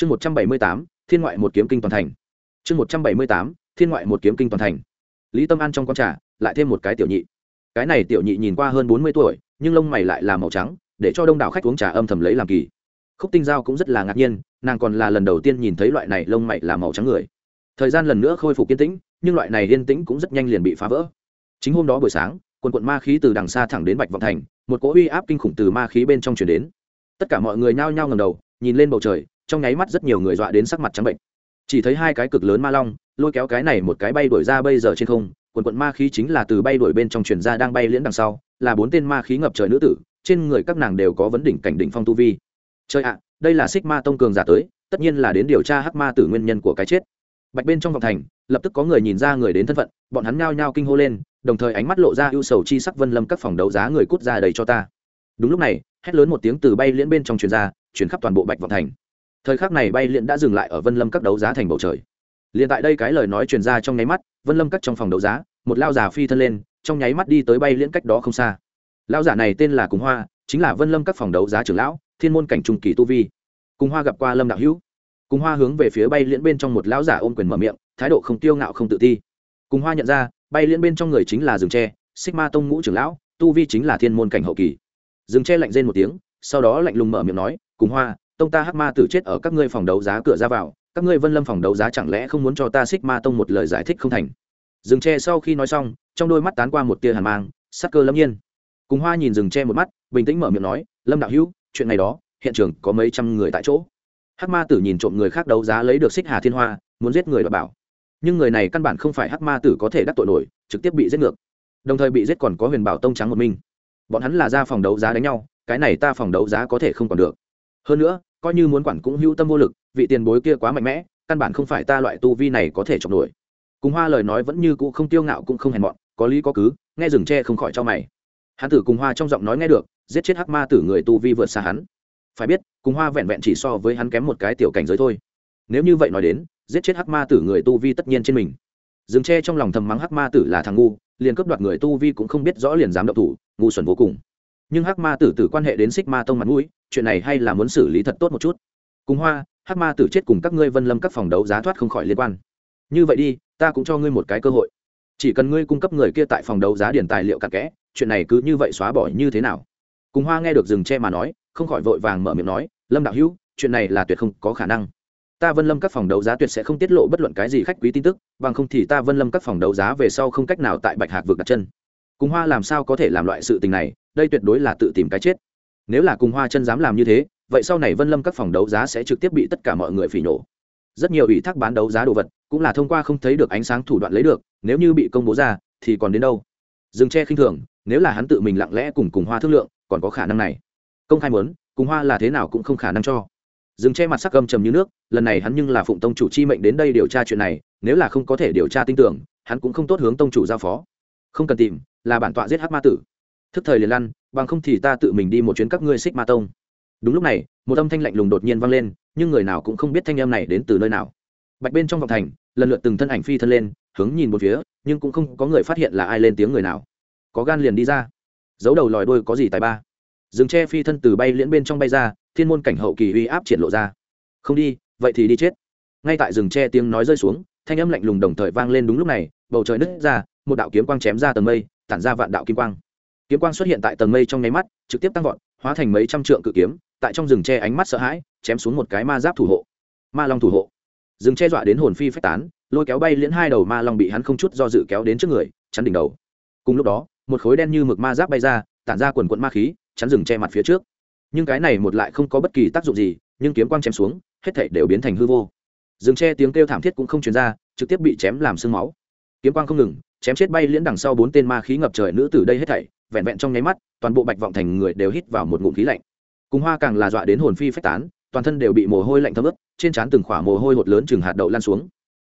chương một trăm bảy mươi tám, thiên ngoại một kiếm kinh toàn thành. Chương một trăm bảy mươi tám, thiên ngoại một kiếm kinh toàn thành. Lý tâm an trong con trà, lại thêm một cái tiểu nhị. Cái này tiểu nhị nhìn qua hơn bốn mươi tuổi, nhưng lông mày lại là màu trắng, để cho đông đảo khách uống trà âm thầm lấy làm kỳ. Khúc tinh giao cũng rất là ngạc nhiên, nàng còn là lần đầu tiên nhìn thấy loại này lông mày là màu trắng người. Thời gian lần nữa khôi phục yên tĩnh, nhưng loại này yên tĩnh cũng rất nhanh liền bị phá vỡ. Chính hôm đó buổi sáng, quần quận ma khí từ đằng xa thẳng đến bạch vọng thành, một cỗ uy áp kinh khủng từ ma khí bên trong chuyển đến. Tất cả mọi người nhao nhao ngầm đầu, nhìn lên bầu trời trong nháy mắt rất nhiều người dọa đến sắc mặt trắng bệnh. Chỉ thấy hai cái cực lớn ma long, lôi kéo cái này một cái bay đuổi ra bây giờ trên không, quần quận ma khí chính là từ bay đuổi bên trong truyền ra đang bay liễn đằng sau, là bốn tên ma khí ngập trời nữ tử, trên người các nàng đều có vấn đỉnh cảnh đỉnh phong tu vi. Chơi ạ, đây là xích ma tông cường giả tới, tất nhiên là đến điều tra hắc ma tử nguyên nhân của cái chết. Bạch bên trong vòng thành, lập tức có người nhìn ra người đến thân phận, bọn hắn nhao nhao kinh hô lên, đồng thời ánh mắt lộ ra ưu sầu chi sắc vân lâm các phòng đấu giá người cút ra đầy cho ta. Đúng lúc này, hét lớn một tiếng từ bay liễn bên trong truyền ra chuyển khắp toàn bộ bạch vọng thành thời khắc này bay liền đã dừng lại ở vân lâm các đấu giá thành bầu trời. Liền tại đây cái lời nói truyền ra trong nháy mắt, vân lâm các trong phòng đấu giá, một lao giả phi thân lên, trong nháy mắt đi tới bay liễn cách đó không xa. Lao giả này tên là cùng hoa, chính là vân lâm các phòng đấu giá trưởng lão, thiên môn cảnh trung kỳ tu vi. Cùng hoa gặp qua lâm đạo hữu. Cùng hoa hướng về phía bay liễn bên trong một lão giả ôm quyền mở miệng, thái độ không tiêu ngạo không tự ti. Cùng hoa nhận ra, bay liễn bên trong người chính là rừng tre xích ma tông ngũ trưởng lão, tu vi chính là thiên môn cảnh hậu kỳ. Rừng tre lạnh rên một tiếng, sau đó lạnh lùng mở miệng nói, cùng hoa tông ta hắc ma tử chết ở các ngươi phòng đấu giá cửa ra vào, các ngươi vân lâm phòng đấu giá chẳng lẽ không muốn cho ta xích ma tông một lời giải thích không thành? Rừng tre sau khi nói xong, trong đôi mắt tán qua một tia hàn mang, sắc cơ lâm nhiên. Cùng hoa nhìn rừng tre một mắt, bình tĩnh mở miệng nói, lâm đạo hữu, chuyện này đó, hiện trường có mấy trăm người tại chỗ. Hắc ma tử nhìn trộm người khác đấu giá lấy được xích hà thiên hoa, muốn giết người đ bảo. Nhưng người này căn bản không phải hắc ma tử có thể đắc tội nổi, trực tiếp bị giết ngược. Đồng thời bị giết còn có huyền bảo tông trắng một mình. Bọn hắn là ra phòng đấu giá đánh nhau, cái này ta phòng đấu giá có thể không còn được hơn nữa, coi như muốn quản cũng hữu tâm vô lực, vị tiền bối kia quá mạnh mẽ, căn bản không phải ta loại tu vi này có thể chọc nổi. Cùng hoa lời nói vẫn như cũ không tiêu ngạo cũng không hèn mọn, có lý có cứ, nghe rừng tre không khỏi cho mày. Hắn tử cùng hoa trong giọng nói nghe được, giết chết hắc ma tử người tu vi vượt xa hắn. Phải biết, cùng hoa vẹn vẹn chỉ so với hắn kém một cái tiểu cảnh giới thôi. Nếu như vậy nói đến, giết chết hắc ma tử người tu vi tất nhiên trên mình. Dừng tre trong lòng thầm mắng hắc ma tử là thằng ngu, liền cướp đoạt người tu vi cũng không biết rõ liền dám động thủ, ngu xuẩn vô cùng. Nhưng hắc ma tử tử quan hệ đến xích ma tông mặt mũi chuyện này hay là muốn xử lý thật tốt một chút? Cùng hoa, hắc ma tử chết cùng các ngươi vân lâm các phòng đấu giá thoát không khỏi liên quan. Như vậy đi, ta cũng cho ngươi một cái cơ hội. Chỉ cần ngươi cung cấp người kia tại phòng đấu giá điển tài liệu cặn kẽ, chuyện này cứ như vậy xóa bỏ như thế nào? Cùng hoa nghe được dừng che mà nói, không khỏi vội vàng mở miệng nói, lâm đạo hữu, chuyện này là tuyệt không có khả năng. Ta vân lâm các phòng đấu giá tuyệt sẽ không tiết lộ bất luận cái gì khách quý tin tức, bằng không thì ta vân lâm các phòng đấu giá về sau không cách nào tại bạch hạc vực đặt chân. Cùng hoa làm sao có thể làm loại sự tình này, đây tuyệt đối là tự tìm cái chết nếu là cùng hoa chân dám làm như thế, vậy sau này vân lâm các phòng đấu giá sẽ trực tiếp bị tất cả mọi người phỉ nổ. Rất nhiều ủy thác bán đấu giá đồ vật cũng là thông qua không thấy được ánh sáng thủ đoạn lấy được, nếu như bị công bố ra, thì còn đến đâu? Dừng che khinh thường, nếu là hắn tự mình lặng lẽ cùng cùng hoa thương lượng, còn có khả năng này. Công khai muốn, cùng hoa là thế nào cũng không khả năng cho. Dừng che mặt sắc gầm trầm như nước, lần này hắn nhưng là phụng tông chủ chi mệnh đến đây điều tra chuyện này, nếu là không có thể điều tra tin tưởng, hắn cũng không tốt hướng tông chủ giao phó. Không cần tìm, là bản tọa giết hát ma tử. Thức thời liền lăn bằng không thì ta tự mình đi một chuyến các ngươi xích ma tông. Đúng lúc này, một âm thanh lạnh lùng đột nhiên vang lên, nhưng người nào cũng không biết thanh âm này đến từ nơi nào. Bạch bên trong vòng thành, lần lượt từng thân ảnh phi thân lên, hướng nhìn một phía, nhưng cũng không có người phát hiện là ai lên tiếng người nào. Có gan liền đi ra. Giấu đầu lòi đôi có gì tài ba? Dừng che phi thân từ bay liễn bên trong bay ra, thiên môn cảnh hậu kỳ uy áp triển lộ ra. Không đi, vậy thì đi chết. Ngay tại rừng tre tiếng nói rơi xuống, thanh âm lạnh lùng đồng thời vang lên đúng lúc này, bầu trời nứt ra, một đạo kiếm quang chém ra tầng mây, tản ra vạn đạo kim quang kiếm quang xuất hiện tại tầng mây trong nháy mắt, trực tiếp tăng vọt, hóa thành mấy trăm trượng cự kiếm, tại trong rừng tre ánh mắt sợ hãi, chém xuống một cái ma giáp thủ hộ. Ma long thủ hộ. Rừng che dọa đến hồn phi phách tán, lôi kéo bay liễn hai đầu ma long bị hắn không chút do dự kéo đến trước người, chắn đỉnh đầu. Cùng lúc đó, một khối đen như mực ma giáp bay ra, tản ra quần quận ma khí, chắn rừng che mặt phía trước. Nhưng cái này một lại không có bất kỳ tác dụng gì, nhưng kiếm quang chém xuống, hết thảy đều biến thành hư vô. Rừng che tiếng kêu thảm thiết cũng không truyền ra, trực tiếp bị chém làm sương máu. Kiếm quang không ngừng, chém chết bay liễn đằng sau bốn tên ma khí ngập trời nữ tử đây hết thảy vẹn vẹn trong nháy mắt, toàn bộ bạch vọng thành người đều hít vào một ngụm khí lạnh. Cùng hoa càng là dọa đến hồn phi phách tán, toàn thân đều bị mồ hôi lạnh thấm ướt, trên trán từng khỏa mồ hôi hột lớn chừng hạt đậu lan xuống.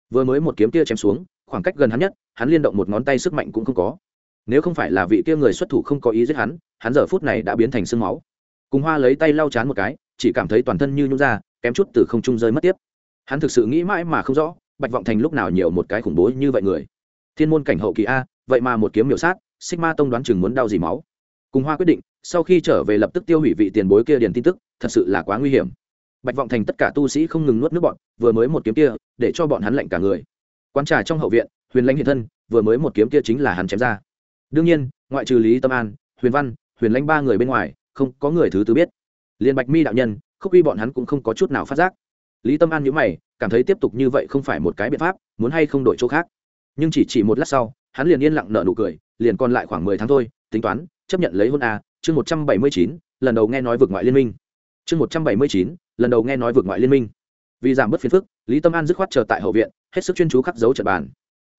Vừa mới một kiếm kia chém xuống, khoảng cách gần hắn nhất, hắn liên động một ngón tay sức mạnh cũng không có. Nếu không phải là vị kia người xuất thủ không có ý giết hắn hắn giờ phút này đã biến thành sương máu. Cùng hoa lấy tay lau chán một cái, chỉ cảm thấy toàn thân như nhung ra, kém chút từ không trung rơi mất tiếp. Hắn thực sự nghĩ mãi mà không rõ, bạch vọng thành lúc nào nhiều một cái khủng bố như vậy người. Thiên môn cảnh hậu kỳ a, vậy mà một kiếm miểu sát xích ma tông đoán chừng muốn đau gì máu. Cùng hoa quyết định, sau khi trở về lập tức tiêu hủy vị tiền bối kia điền tin tức, thật sự là quá nguy hiểm. Bạch vọng thành tất cả tu sĩ không ngừng nuốt nước bọn, vừa mới một kiếm kia, để cho bọn hắn lạnh cả người. Quán trà trong hậu viện, huyền lãnh hiện thân, vừa mới một kiếm kia chính là hắn chém ra. Đương nhiên, ngoại trừ lý tâm an, huyền văn, huyền lãnh ba người bên ngoài, không có người thứ tư biết. Liên bạch mi đạo nhân, khúc uy bọn hắn cũng không có chút nào phát giác. Lý tâm an nhữ mày, cảm thấy tiếp tục như vậy không phải một cái biện pháp, muốn hay không đổi chỗ khác. Nhưng chỉ chỉ một lát sau hắn liền yên lặng nợ nụ cười, liền còn lại khoảng mười tháng thôi, tính toán, chấp nhận lấy hôn a, chương một trăm bảy mươi chín, lần đầu nghe nói vượt ngoại liên minh. Chương một trăm bảy mươi chín, lần đầu nghe nói vượt ngoại liên minh. Vì giảm bớt phiền phức, lý tâm an dứt khoát chờ tại hậu viện, hết sức chuyên chú khắc dấu trận bàn.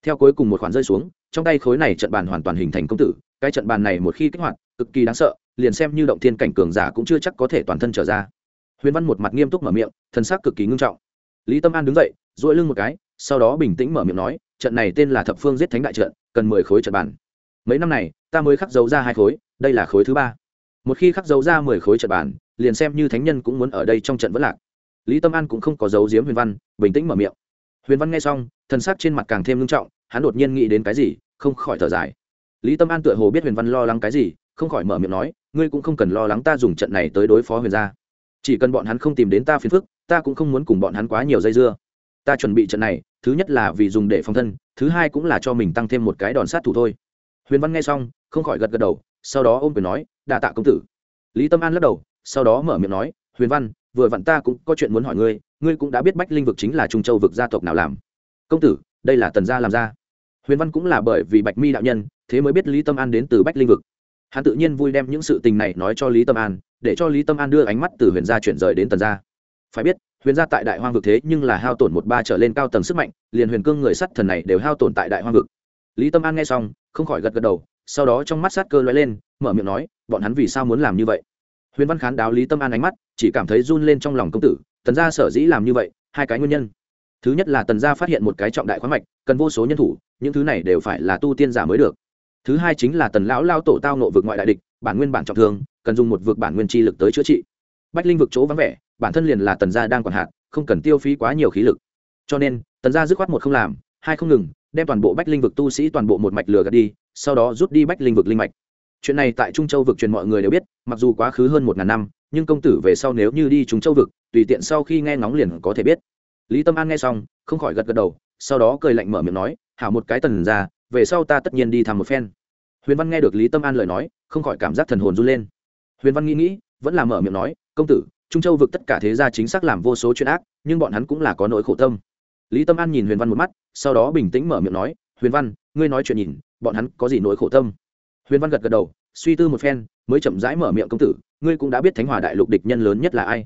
Theo cuối cùng một khoản rơi xuống, trong tay khối này trận bàn hoàn toàn hình thành công tử, cái trận bàn này một khi kích hoạt, cực kỳ đáng sợ, liền xem như động thiên cảnh cường giả cũng chưa chắc có thể toàn thân trở ra. Huyền văn một mặt nghiêm túc mở miệng, thần sắc cực kỳ ngưng trọng. Lý tâm an đứng dậy dội lưng một cái, sau đó bình tĩnh mở miệng nói trận này tên là thập phương giết thánh đại trận, cần mười khối trận bàn. Mấy năm này, ta mới khắc dấu ra hai khối, đây là khối thứ ba. Một khi khắc dấu ra mười khối trận bàn, liền xem như thánh nhân cũng muốn ở đây trong trận vẫn lạc. Lý tâm an cũng không có dấu diếm huyền văn, bình tĩnh mở miệng. Huyền văn nghe xong, thần sắc trên mặt càng thêm ngưng trọng, hắn đột nhiên nghĩ đến cái gì, không khỏi thở dài. Lý tâm an tựa hồ biết huyền văn lo lắng cái gì, không khỏi mở miệng nói, ngươi cũng không cần lo lắng ta dùng trận này tới đối phó huyền gia. Chỉ cần bọn hắn không tìm đến ta phiền phức, ta cũng không muốn cùng bọn hắn quá nhiều dây dưa ta chuẩn bị trận này, thứ nhất là vì dùng để phòng thân, thứ hai cũng là cho mình tăng thêm một cái đòn sát thủ thôi. Huyền văn nghe xong, không khỏi gật gật đầu, sau đó ôm quyền nói, đa tạ công tử. Lý tâm an lắc đầu, sau đó mở miệng nói, huyền văn, vừa vặn ta cũng có chuyện muốn hỏi ngươi ngươi cũng đã biết bách linh vực chính là trung châu vực gia tộc nào làm. Công tử, đây là tần gia làm ra. Huyền văn cũng là bởi vì bạch mi đạo nhân, thế mới biết lý tâm an đến từ bách linh vực. Hắn tự nhiên vui đem những sự tình này nói cho lý tâm an, để cho lý tâm an đưa ánh mắt từ huyền gia chuyển rời đến tần gia. Phải biết huyền gia tại đại hoang vực thế nhưng là hao tổn một ba trở lên cao tầng sức mạnh, liền huyền cương người sắt thần này đều hao tổn tại đại hoang vực. Lý tâm an nghe xong, không khỏi gật gật đầu, sau đó trong mắt sát cơ loay lên, mở miệng nói, bọn hắn vì sao muốn làm như vậy? Huyền văn khán đáo lý tâm an ánh mắt, chỉ cảm thấy run lên trong lòng công tử, tần gia sở dĩ làm như vậy, hai cái nguyên nhân. Thứ nhất là tần gia phát hiện một cái trọng đại khoáng mạch, cần vô số nhân thủ, những thứ này đều phải là tu tiên giả mới được. Thứ hai chính là tần lão lao tổ tao nộ vực ngoại đại địch, bản nguyên bản trọng thương, cần dùng một vực bản nguyên chi lực tới chữa trị. Bách linh vực chỗ vắng vẻ bản thân liền là tần gia đang còn hạn không cần tiêu phí quá nhiều khí lực. Cho nên, tần gia dứt khoát một không làm, hai không ngừng, đem toàn bộ bách linh vực tu sĩ toàn bộ một mạch lừa gạt đi, sau đó rút đi bách linh vực linh mạch. Chuyện này tại trung châu vực truyền mọi người đều biết, mặc dù quá khứ hơn một ngàn năm, nhưng công tử về sau nếu như đi trung châu vực, tùy tiện sau khi nghe ngóng liền có thể biết. Lý tâm an nghe xong, không khỏi gật gật đầu, sau đó cười lạnh mở miệng nói, hảo một cái tần ra về sau ta tất nhiên đi thăm một phen. Huyền văn nghe được lý tâm an lời nói, không khỏi cảm giác thần hồn run lên. Huyền văn nghĩ nghĩ, vẫn là mở miệng nói, công tử trung châu vực tất cả thế gia chính xác làm vô số chuyện ác, nhưng bọn hắn cũng là có nỗi khổ tâm. Lý tâm an nhìn huyền văn một mắt, sau đó bình tĩnh mở miệng nói, huyền văn, ngươi nói chuyện nhìn, bọn hắn có gì nỗi khổ tâm? Huyền văn gật gật đầu, suy tư một phen, mới chậm rãi mở miệng công tử, ngươi cũng đã biết thánh hòa đại lục địch nhân lớn nhất là ai?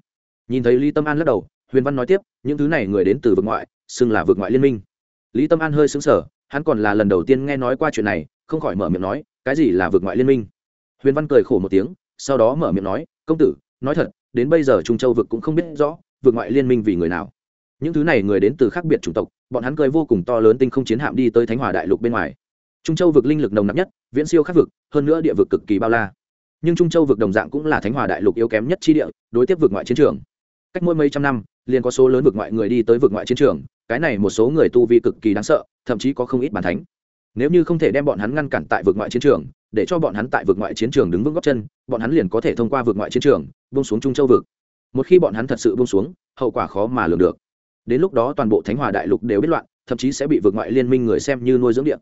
Nhìn thấy lý tâm an lắc đầu, huyền văn nói tiếp, những thứ này người đến từ vực ngoại, xưng là vực ngoại liên minh. Lý tâm an hơi xứng sở hắn còn là lần đầu tiên nghe nói qua chuyện này, không khỏi mở miệng nói, cái gì là vực ngoại liên minh? Huyền văn cười khổ một tiếng, sau đó mở miệng nói, công tử, nói thật đến bây giờ trung châu vực cũng không biết rõ, vực ngoại liên minh vì người nào. Những thứ này người đến từ khác biệt chủng tộc, bọn hắn cười vô cùng to lớn tinh không chiến hạm đi tới thánh hòa đại lục bên ngoài. Trung châu vực linh lực nồng nặc nhất, viễn siêu khắc vực, hơn nữa địa vực cực kỳ bao la. Nhưng trung châu vực đồng dạng cũng là thánh hòa đại lục yếu kém nhất chi địa, đối tiếp vực ngoại chiến trường. Cách mỗi mấy trăm năm, liền có số lớn vực ngoại người đi tới vực ngoại chiến trường, cái này một số người tu vi cực kỳ đáng sợ, thậm chí có không ít bản thánh. Nếu như không thể đem bọn hắn ngăn cản tại vực ngoại chiến trường, để cho bọn hắn tại vực ngoại chiến trường đứng vững góc chân, bọn hắn liền có thể thông qua vực ngoại chiến trường bông xuống trung châu vực. Một khi bọn hắn thật sự bông xuống, hậu quả khó mà lường được. Đến lúc đó toàn bộ thánh hòa đại lục đều biết loạn, thậm chí sẽ bị vượt ngoại liên minh người xem như nuôi dưỡng điện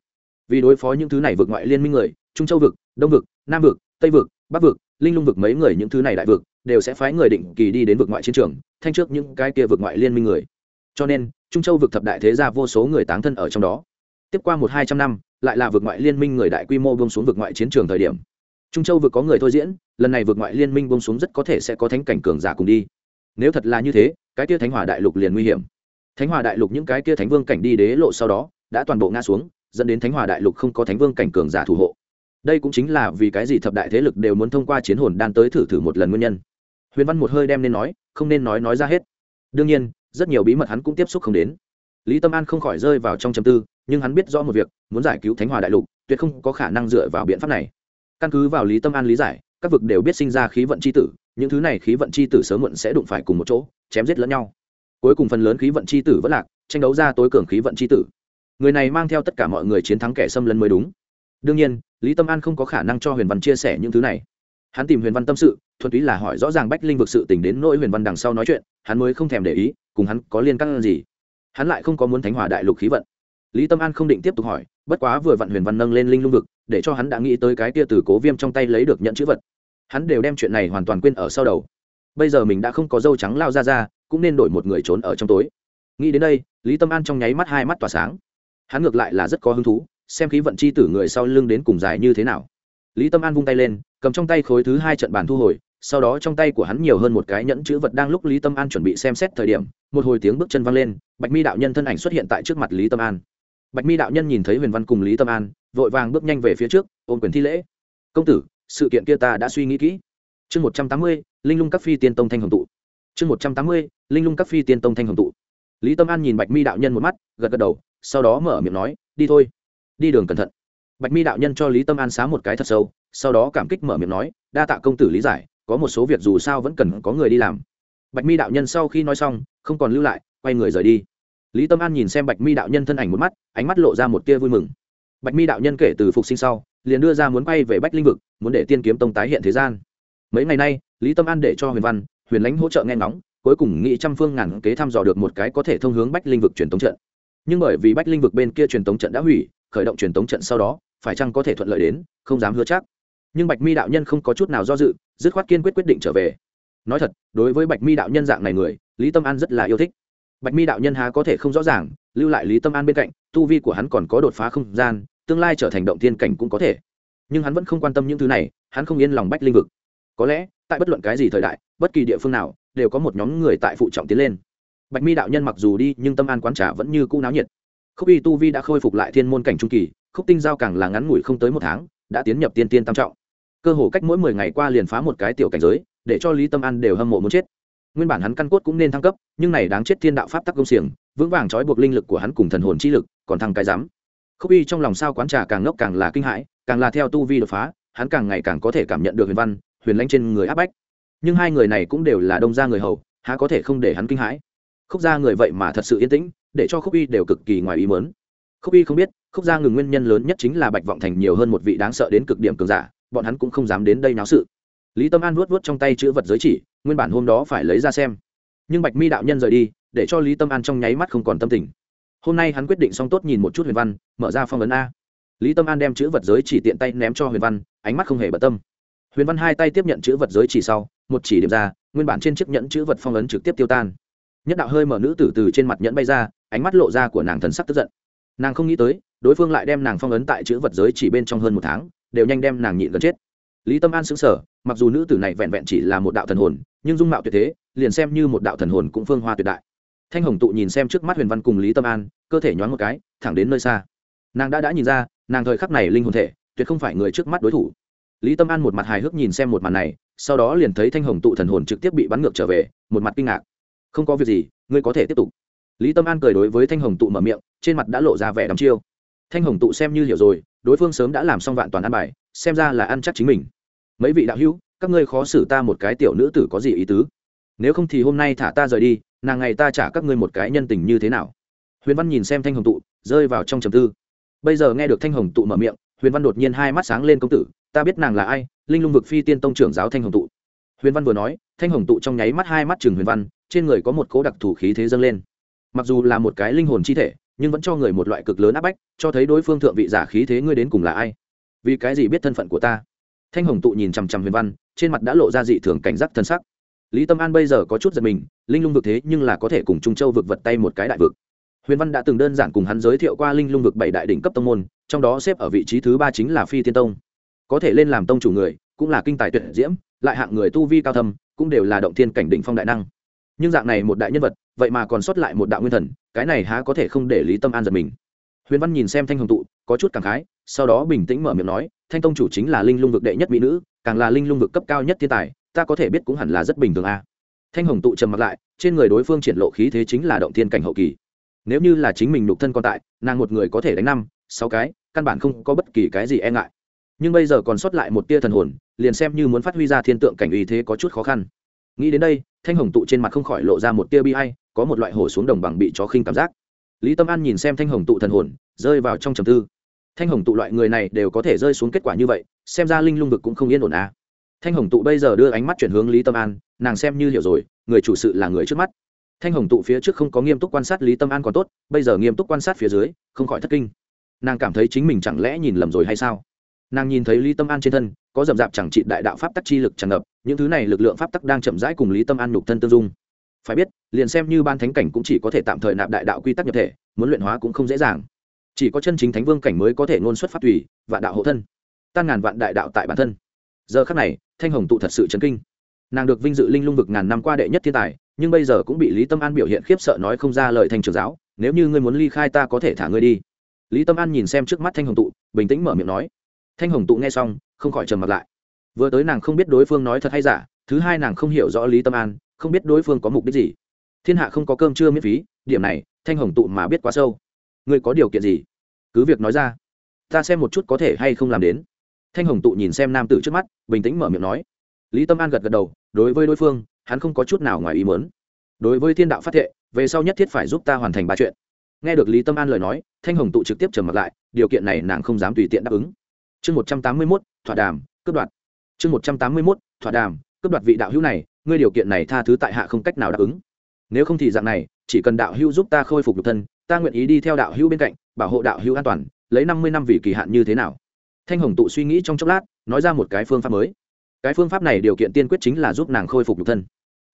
vì đối phó những thứ này vượt ngoại liên minh người, trung châu vực, đông vực, nam vực, tây vực, bắc vực, linh lung vực mấy người những thứ này đại vực, đều sẽ phái người định kỳ đi đến vực ngoại chiến trường, thanh trước những cái kia vực ngoại liên minh người. Cho nên, trung châu vực thập đại thế gia vô số người táng thân ở trong đó. Tiếp qua một hai trăm năm, lại là vực ngoại liên minh người đại quy mô bông xuống vực ngoại chiến trường thời điểm. Trung châu vực có người thôi diễn lần này vượt ngoại liên minh bông xuống rất có thể sẽ có thánh cảnh cường giả cùng đi. Nếu thật là như thế, cái kia thánh hòa đại lục liền nguy hiểm. Thánh hòa đại lục những cái kia thánh vương cảnh đi đế lộ sau đó, đã toàn bộ ngã xuống, dẫn đến thánh hòa đại lục không có thánh vương cảnh cường giả thủ hộ. Đây cũng chính là vì cái gì thập đại thế lực đều muốn thông qua chiến hồn đan tới thử thử một lần nguyên nhân. Huyền văn một hơi đem nên nói, không nên nói nói ra hết. Đương nhiên, rất nhiều bí mật hắn cũng tiếp xúc không đến. Lý tâm an không khỏi rơi vào trong chầm tư, nhưng hắn biết rõ một việc, muốn giải cứu thánh hòa đại lục, tuyệt không có khả năng dựa vào biện pháp này. Căn cứ vào lý tâm an lý giải các vực đều biết sinh ra khí vận c h i tử, những thứ này khí vận c h i tử sớm muộn sẽ đụng phải cùng một chỗ, chém giết lẫn nhau. Cuối cùng phần lớn khí vận c h i tử vẫn lạc, tranh đấu ra tối cường khí vận c h i tử. Người này mang theo tất cả mọi người chiến thắng kẻ xâm lấn mới đúng. Đương nhiên, lý tâm an không có khả năng cho huyền văn chia sẻ những thứ này. Hắn tìm huyền văn tâm sự, thuần túy là hỏi rõ ràng bách linh vực sự tình đến nỗi huyền văn đằng sau nói chuyện, hắn mới không thèm để ý, cùng hắn có liên căn gì. Hắn lại không có muốn thánh hòa đại lục khí vận lý tâm an không định tiếp tục hỏi, bất quá vừa vặn huyền văn nâng lên linh lung vực, để cho hắn đã nghĩ tới cái tia từ cố viêm trong tay lấy được nhận chữ vật. Hắn đều đem chuyện này hoàn toàn quên ở sau đầu. Bây giờ mình đã không có dâu trắng lao ra ra, cũng nên đổi một người trốn ở trong tối. Nghĩ đến đây, lý tâm an trong nháy mắt hai mắt tỏa sáng. Hắn ngược lại là rất có hứng thú, xem khí vận chi tử người sau lưng đến cùng dài như thế nào. Lý tâm an vung tay lên, cầm trong tay khối thứ hai trận bàn thu hồi, sau đó trong tay của hắn nhiều hơn một cái nhẫn chữ vật đang lúc lý tâm an chuẩn bị xem xét thời điểm, một hồi tiếng bước chân văng lên, bạch mi đạo nhân thân ảnh xuất hiện tại trước mặt lý tâm an bạch mi đạo nhân nhìn thấy huyền văn cùng lý tâm an, vội vàng bước nhanh về phía trước, ôm quyền thi lễ. Công tử, sự kiện kia ta đã suy nghĩ kỹ. Chương một trăm tám mươi, linh lung các phi tiên tông thanh hồng tụ. Chương một trăm tám mươi, linh lung các phi tiên tông thanh hồng tụ. Lý tâm an nhìn bạch mi đạo nhân một mắt, gật gật đầu, sau đó mở miệng nói, đi thôi, đi đường cẩn thận. Bạch mi đạo nhân cho lý tâm an xá một cái thật sâu, sau đó cảm kích mở miệng nói, đa tạ công tử lý giải, có một số việc dù sao vẫn cần có người đi làm. Bạch mi đạo nhân sau khi nói xong, không còn lưu lại, quay người rời đi lý tâm an nhìn xem bạch mi đạo nhân thân ảnh một mắt, ánh mắt lộ ra một tia vui mừng. Bạch mi đạo nhân kể từ phục sinh sau, liền đưa ra muốn quay về bách linh vực, muốn để tiên kiếm tông tái hiện thế gian. Mấy ngày nay, lý tâm an để cho huyền văn, huyền lãnh hỗ trợ nghe ngóng, cuối cùng nghị trăm phương ngàn kế thăm dò được một cái có thể thông hướng bách linh vực truyền tống trận. Nhưng bởi vì bách linh vực bên kia truyền tống trận đã hủy, khởi động truyền tống trận sau đó, phải chăng có thể thuận lợi đến, không dám hứa chắc. Nhưng bạch mi đạo nhân không có chút nào do dự, dứt khoát kiên quyết quyết định trở về. Nói thật, đối với bạch mi đạo nhân dạng này người, lý tâm an rất là yêu thích bạch mi đạo nhân há có thể không rõ ràng, lưu lại lý tâm an bên cạnh, tu vi của hắn còn có đột phá không gian, tương lai trở thành động tiên cảnh cũng có thể. Nhưng hắn vẫn không quan tâm những thứ này, hắn không yên lòng bách linh vực. Có lẽ, tại bất luận cái gì thời đại, bất kỳ địa phương nào, đều có một nhóm người tại phụ trọng tiến lên. Bạch mi đạo nhân mặc dù đi, nhưng tâm an quán trả vẫn như cũ náo nhiệt. Khúc y tu vi đã khôi phục lại thiên môn cảnh trung kỳ, khúc tinh giao càng là ngắn ngủi không tới một tháng, đã tiến nhập tiên tiên tam trọng. Cơ hồ cách mỗi mười ngày qua liền phá một cái tiểu cảnh giới, để cho lý tâm an đều hâm mộ muốn chết nguyên bản hắn căn cốt cũng nên thăng cấp, nhưng này đáng chết thiên đạo pháp tắc công xiềng, vững vàng trói buộc linh lực của hắn cùng thần hồn chi lực, còn thăng cái dám khúc y trong lòng sao quán trà càng ngốc càng là kinh hãi, càng là theo tu vi đột phá, hắn càng ngày càng có thể cảm nhận được huyền văn, huyền lãnh trên người áp bách. Nhưng hai người này cũng đều là đông gia người hầu, há có thể không để hắn kinh hãi? Khúc gia người vậy mà thật sự yên tĩnh, để cho khúc y đều cực kỳ ngoài ý mớn khúc y không biết, khúc gia ngừng nguyên nhân lớn nhất chính là bạch vọng thành nhiều hơn một vị đáng sợ đến cực điểm cường giả, bọn hắn cũng không dám đến đây náo sự lý tâm an vuốt vuốt trong tay chữ vật giới chỉ, nguyên bản hôm đó phải lấy ra xem. Nhưng bạch mi đạo nhân rời đi, để cho lý tâm an trong nháy mắt không còn tâm tình. Hôm nay hắn quyết định xong tốt nhìn một chút huyền văn, mở ra phong ấn a. Lý tâm an đem chữ vật giới chỉ tiện tay ném cho huyền văn, ánh mắt không hề bận tâm. Huyền văn hai tay tiếp nhận chữ vật giới chỉ sau, một chỉ điểm ra, nguyên bản trên chiếc nhẫn chữ vật phong ấn trực tiếp tiêu tan. Nhất đạo hơi mở nữ tử từ trên mặt nhẫn bay ra, ánh mắt lộ ra của nàng thần sắc tức giận. Nàng không nghĩ tới, đối phương lại đem nàng phong ấn tại chữ vật giới chỉ bên trong hơn một tháng, đều nhanh đem nàng nhịn gần chết lý tâm an xứng sở mặc dù nữ tử này vẹn vẹn chỉ là một đạo thần hồn, nhưng dung mạo tuyệt thế, liền xem như một đạo thần hồn cũng phương hoa tuyệt đại. Thanh hồng tụ nhìn xem trước mắt huyền văn cùng lý tâm an, cơ thể nhoáng một cái, thẳng đến nơi xa. Nàng đã đã nhìn ra, nàng thời khắc này linh hồn thể, tuyệt không phải người trước mắt đối thủ. Lý tâm an một mặt hài hước nhìn xem một màn này, sau đó liền thấy thanh hồng tụ thần hồn trực tiếp bị bắn ngược trở về, một mặt kinh ngạc. Không có việc gì, ngươi có thể tiếp tục. Lý tâm an cười đối với thanh hồng tụ mở miệng, trên mặt đã lộ ra vẻ đắm chiêu. Thanh hồng tụ xem như hiểu rồi đối phương sớm đã làm xong vạn toàn ăn bài, xem ra là ăn chắc chính mình. Mấy vị đạo hữu, các ngươi khó xử ta một cái tiểu nữ tử có gì ý tứ? Nếu không thì hôm nay thả ta rời đi, nàng ngày ta trả các ngươi một cái nhân tình như thế nào? Huyền văn nhìn xem thanh hồng tụ, rơi vào trong trầm tư. Bây giờ nghe được thanh hồng tụ mở miệng, huyền văn đột nhiên hai mắt sáng lên công tử, ta biết nàng là ai, linh lung vực phi tiên tông trưởng giáo thanh hồng tụ. Huyền văn vừa nói, thanh hồng tụ trong nháy mắt hai mắt chừng huyền văn, trên người có một cố đặc thù khí thế dâng lên. Mặc dù là một cái linh hồn chi thể nhưng vẫn cho người một loại cực lớn áp bách, cho thấy đối phương thượng vị giả khí thế ngươi đến cùng là ai. Vì cái gì biết thân phận của ta? Thanh hồng tụ nhìn chằm chằm huyền văn, trên mặt đã lộ ra dị thường cảnh giác thân sắc. Lý tâm an bây giờ có chút giật mình, linh lung vực thế nhưng là có thể cùng trung châu vực vật tay một cái đại vực. Huyền văn đã từng đơn giản cùng hắn giới thiệu qua linh lung vực bảy đại đỉnh cấp tông môn, trong đó xếp ở vị trí thứ ba chính là phi tiên tông. Có thể lên làm tông chủ người, cũng là kinh tài tuyệt diễm, lại hạng người tu vi cao thâm, cũng đều là động thiên cảnh đỉnh phong đại năng nhưng dạng này một đại nhân vật, vậy mà còn sót lại một đạo nguyên thần, cái này há có thể không để lý tâm an giật mình. Huyền văn nhìn xem thanh hồng tụ, có chút cảm khái, sau đó bình tĩnh mở miệng nói, thanh tông chủ chính là linh lung vực đệ nhất mỹ nữ, càng là linh lung vực cấp cao nhất thiên tài, ta có thể biết cũng hẳn là rất bình thường a. Thanh hồng tụ trầm mặt lại, trên người đối phương triển lộ khí thế chính là động thiên cảnh hậu kỳ. Nếu như là chính mình nục thân còn tại, nàng một người có thể đánh năm, sáu cái, căn bản không có bất kỳ cái gì e ngại. Nhưng bây giờ còn sót lại một tia thần hồn, liền xem như muốn phát huy ra thiên tượng cảnh uy thế có chút khó khăn. Nghĩ đến đây thanh hồng tụ trên mặt không khỏi lộ ra một tia bi hay có một loại hổ xuống đồng bằng bị chó khinh cảm giác. Lý tâm an nhìn xem thanh hồng tụ thần hồn, rơi vào trong trầm tư. Thanh hồng tụ loại người này đều có thể rơi xuống kết quả như vậy, xem ra linh lung vực cũng không yên ổn à. thanh hồng tụ bây giờ đưa ánh mắt chuyển hướng lý tâm an, nàng xem như hiểu rồi, người chủ sự là người trước mắt. Thanh hồng tụ phía trước không có nghiêm túc quan sát lý tâm an còn tốt, bây giờ nghiêm túc quan sát phía dưới, không khỏi thất kinh. Nàng cảm thấy chính mình chẳng lẽ nhìn lầm rồi hay sao? Nàng nhìn thấy lý tâm an trên thân, có rậm rạp chẳng trị đại đạo pháp tắc chi lực tràn ngập, những thứ này lực lượng pháp tắc đang chậm rãi cùng lý tâm an nhục thân tương dung. Phải biết, liền xem như ban thánh cảnh cũng chỉ có thể tạm thời nạp đại đạo quy tắc nhập thể, muốn luyện hóa cũng không dễ dàng. Chỉ có chân chính thánh vương cảnh mới có thể ngôn xuất phát tùy và đạo hộ thân. Tan ngàn vạn đại đạo tại bản thân. Giờ khắc này, thanh hồng tụ thật sự chấn kinh. Nàng được vinh dự linh lung vực ngàn năm qua đệ nhất thiên tài, nhưng bây giờ cũng bị lý tâm an biểu hiện khiếp sợ nói không ra lời thành trường giáo, nếu như ngươi muốn ly khai ta có thể thả ngươi đi. Lý tâm an nhìn xem trước mắt thanh hồng tụ, bình tĩnh mở miệng nói thanh hồng tụ nghe xong, không khỏi trầm mặt lại. Vừa tới nàng không biết đối phương nói thật hay giả, thứ hai nàng không hiểu rõ lý tâm an, không biết đối phương có mục đích gì. Thiên hạ không có cơm chưa miễn phí, điểm này, thanh hồng tụ mà biết quá sâu. Ngươi có điều kiện gì? Cứ việc nói ra. Ta xem một chút có thể hay không làm đến. Thanh hồng tụ nhìn xem nam tử trước mắt, bình tĩnh mở miệng nói. Lý tâm an gật gật đầu, đối với đối phương, hắn không có chút nào ngoài ý mớn đối với thiên đạo phát thệ, về sau nhất thiết phải giúp ta hoàn thành ba chuyện. Nghe được lý tâm an lời nói, thanh hồng tụ trực tiếp trầm mặt lại, điều kiện này nàng không dám tùy tiện đáp ứng chương một trăm tám mươi mốt, thỏa đàm, cướp đoạt. Chương một trăm tám mươi mốt, thỏa đàm, cướp đoạt vị đạo hữu này, ngươi điều kiện này tha thứ tại hạ không cách nào đáp ứng. Nếu không thì dạng này, chỉ cần đạo hữu giúp ta khôi phục nhục thân, ta nguyện ý đi theo đạo hữu bên cạnh, bảo hộ đạo hữu an toàn, lấy năm mươi năm vì kỳ hạn như thế nào? Thanh hồng tụ suy nghĩ trong chốc lát, nói ra một cái phương pháp mới. Cái phương pháp này điều kiện tiên quyết chính là giúp nàng khôi phục nhục thân.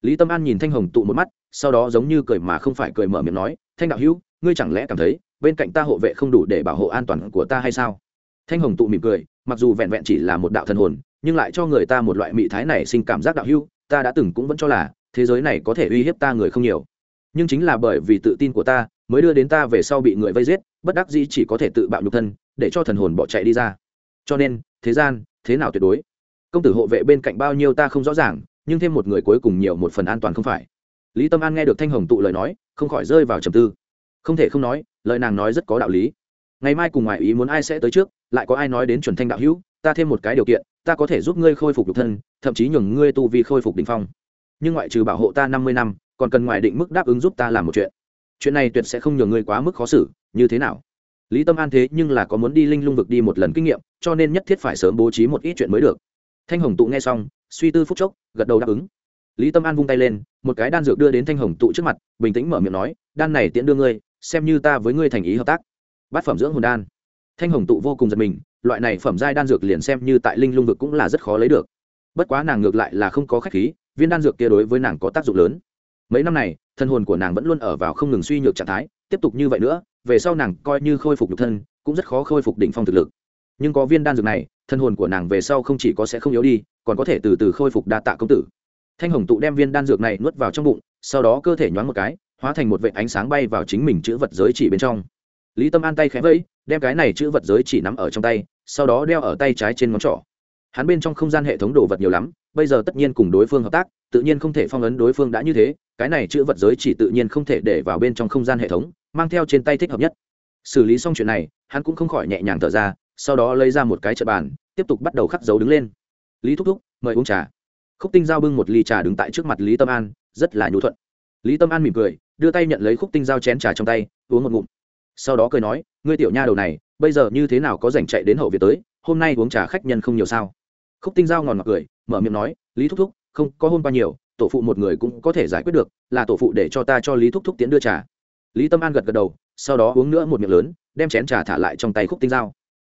Lý tâm an nhìn thanh hồng tụ một mắt, sau đó giống như cười mà không phải cười mở miệng nói, thanh đạo hữu, ngươi chẳng lẽ cảm thấy, bên cạnh ta hộ vệ không đủ để bảo hộ an toàn của ta hay sao? Thanh hồng tụ mỉm cười, mặc dù vẹn vẹn chỉ là một đạo thần hồn, nhưng lại cho người ta một loại mị thái này sinh cảm giác đạo hưu. ta đã từng cũng vẫn cho là, thế giới này có thể uy hiếp ta người không nhiều. Nhưng chính là bởi vì tự tin của ta, mới đưa đến ta về sau bị người vây giết, bất đắc dĩ chỉ có thể tự bạo nhục thân, để cho thần hồn bỏ chạy đi ra. Cho nên, thế gian, thế nào tuyệt đối? Công tử hộ vệ bên cạnh bao nhiêu ta không rõ ràng, nhưng thêm một người cuối cùng nhiều một phần an toàn không phải. Lý tâm an nghe được thanh hồng tụ lời nói, không khỏi rơi vào trầm tư. Không thể không nói, lời nàng nói rất có đạo lý. Ngày mai cùng ngoại ý muốn ai sẽ tới trước lại có ai nói đến chuẩn thanh đạo hữu, ta thêm một cái điều kiện, ta có thể giúp ngươi khôi phục nhục thân, thậm chí nhường ngươi tu vi khôi phục đ ỉ n h phong. Nhưng ngoại trừ bảo hộ ta năm mươi năm, còn cần ngoài định mức đáp ứng giúp ta làm một chuyện. Chuyện này tuyệt sẽ không nhường ngươi quá mức khó xử, như thế nào? Lý tâm an thế nhưng là có muốn đi linh lung vực đi một lần kinh nghiệm, cho nên nhất thiết phải sớm bố trí một ít chuyện mới được. Thanh hồng tụ nghe xong, suy tư phúc chốc, gật đầu đáp ứng. Lý tâm an vung tay lên, một cái đan dược đưa đến thanh hồng tụ trước mặt, bình tĩnh mở miệng nói, đan này tiễn đưa ngươi, xem như ta với ngươi thành ý hợp tác. Bát phẩm dưỡng hồn đan thanh hồng tụ vô cùng giật mình, loại này phẩm giai đan dược liền xem như tại linh lung vực cũng là rất khó lấy được. Bất quá nàng ngược lại là không có khách khí, viên đan dược kia đối với nàng có tác dụng lớn. Mấy năm này, thân hồn của nàng vẫn luôn ở vào không ngừng suy nhược trạng thái, tiếp tục như vậy nữa, về sau nàng coi như khôi phục nhục thân, cũng rất khó khôi phục đỉnh phong thực lực. Nhưng có viên đan dược này, thân hồn của nàng về sau không chỉ có sẽ không yếu đi, còn có thể từ từ khôi phục đa tạ công tử. Thanh hồng tụ đem viên đan dược này nuốt vào trong bụng, sau đó cơ thể nhoáng một cái, hóa thành một vệ ánh sáng bay vào chính mình chữ vật giới chỉ bên trong. Lý tâm an tay khẽ vẫy đem cái này chữ vật giới chỉ nắm ở trong tay, sau đó đeo ở tay trái trên ngón trỏ. Hắn bên trong không gian hệ thống đồ vật nhiều lắm, bây giờ tất nhiên cùng đối phương hợp tác, tự nhiên không thể phong ấn đối phương đã như thế, cái này chữ vật giới chỉ tự nhiên không thể để vào bên trong không gian hệ thống, mang theo trên tay thích hợp nhất. Xử lý xong chuyện này, hắn cũng không khỏi nhẹ nhàng thở ra, sau đó lấy ra một cái chợ bàn, tiếp tục bắt đầu khắc dấu đứng lên. Lý thúc thúc, mời uống trà. Khúc tinh giao bưng một ly trà đứng tại trước mặt lý tâm an, rất là nhu thuận. Lý tâm an mỉm cười, đưa tay nhận lấy khúc tinh giao chén trà trong tay, uống một ngụm. Sau đó cười nói ngươi tiểu nha đầu này, bây giờ như thế nào có rảnh chạy đến hậu việt tới, hôm nay uống trà khách nhân không nhiều sao? Khúc tinh giao ngòn ngọt cười, mở miệng nói, lý thúc thúc, không, có hôm qua nhiều, tổ phụ một người cũng có thể giải quyết được, là tổ phụ để cho ta cho lý thúc thúc tiến đưa trà. Lý tâm an gật gật đầu, sau đó uống nữa một miệng lớn, đem chén trà thả lại trong tay khúc tinh giao.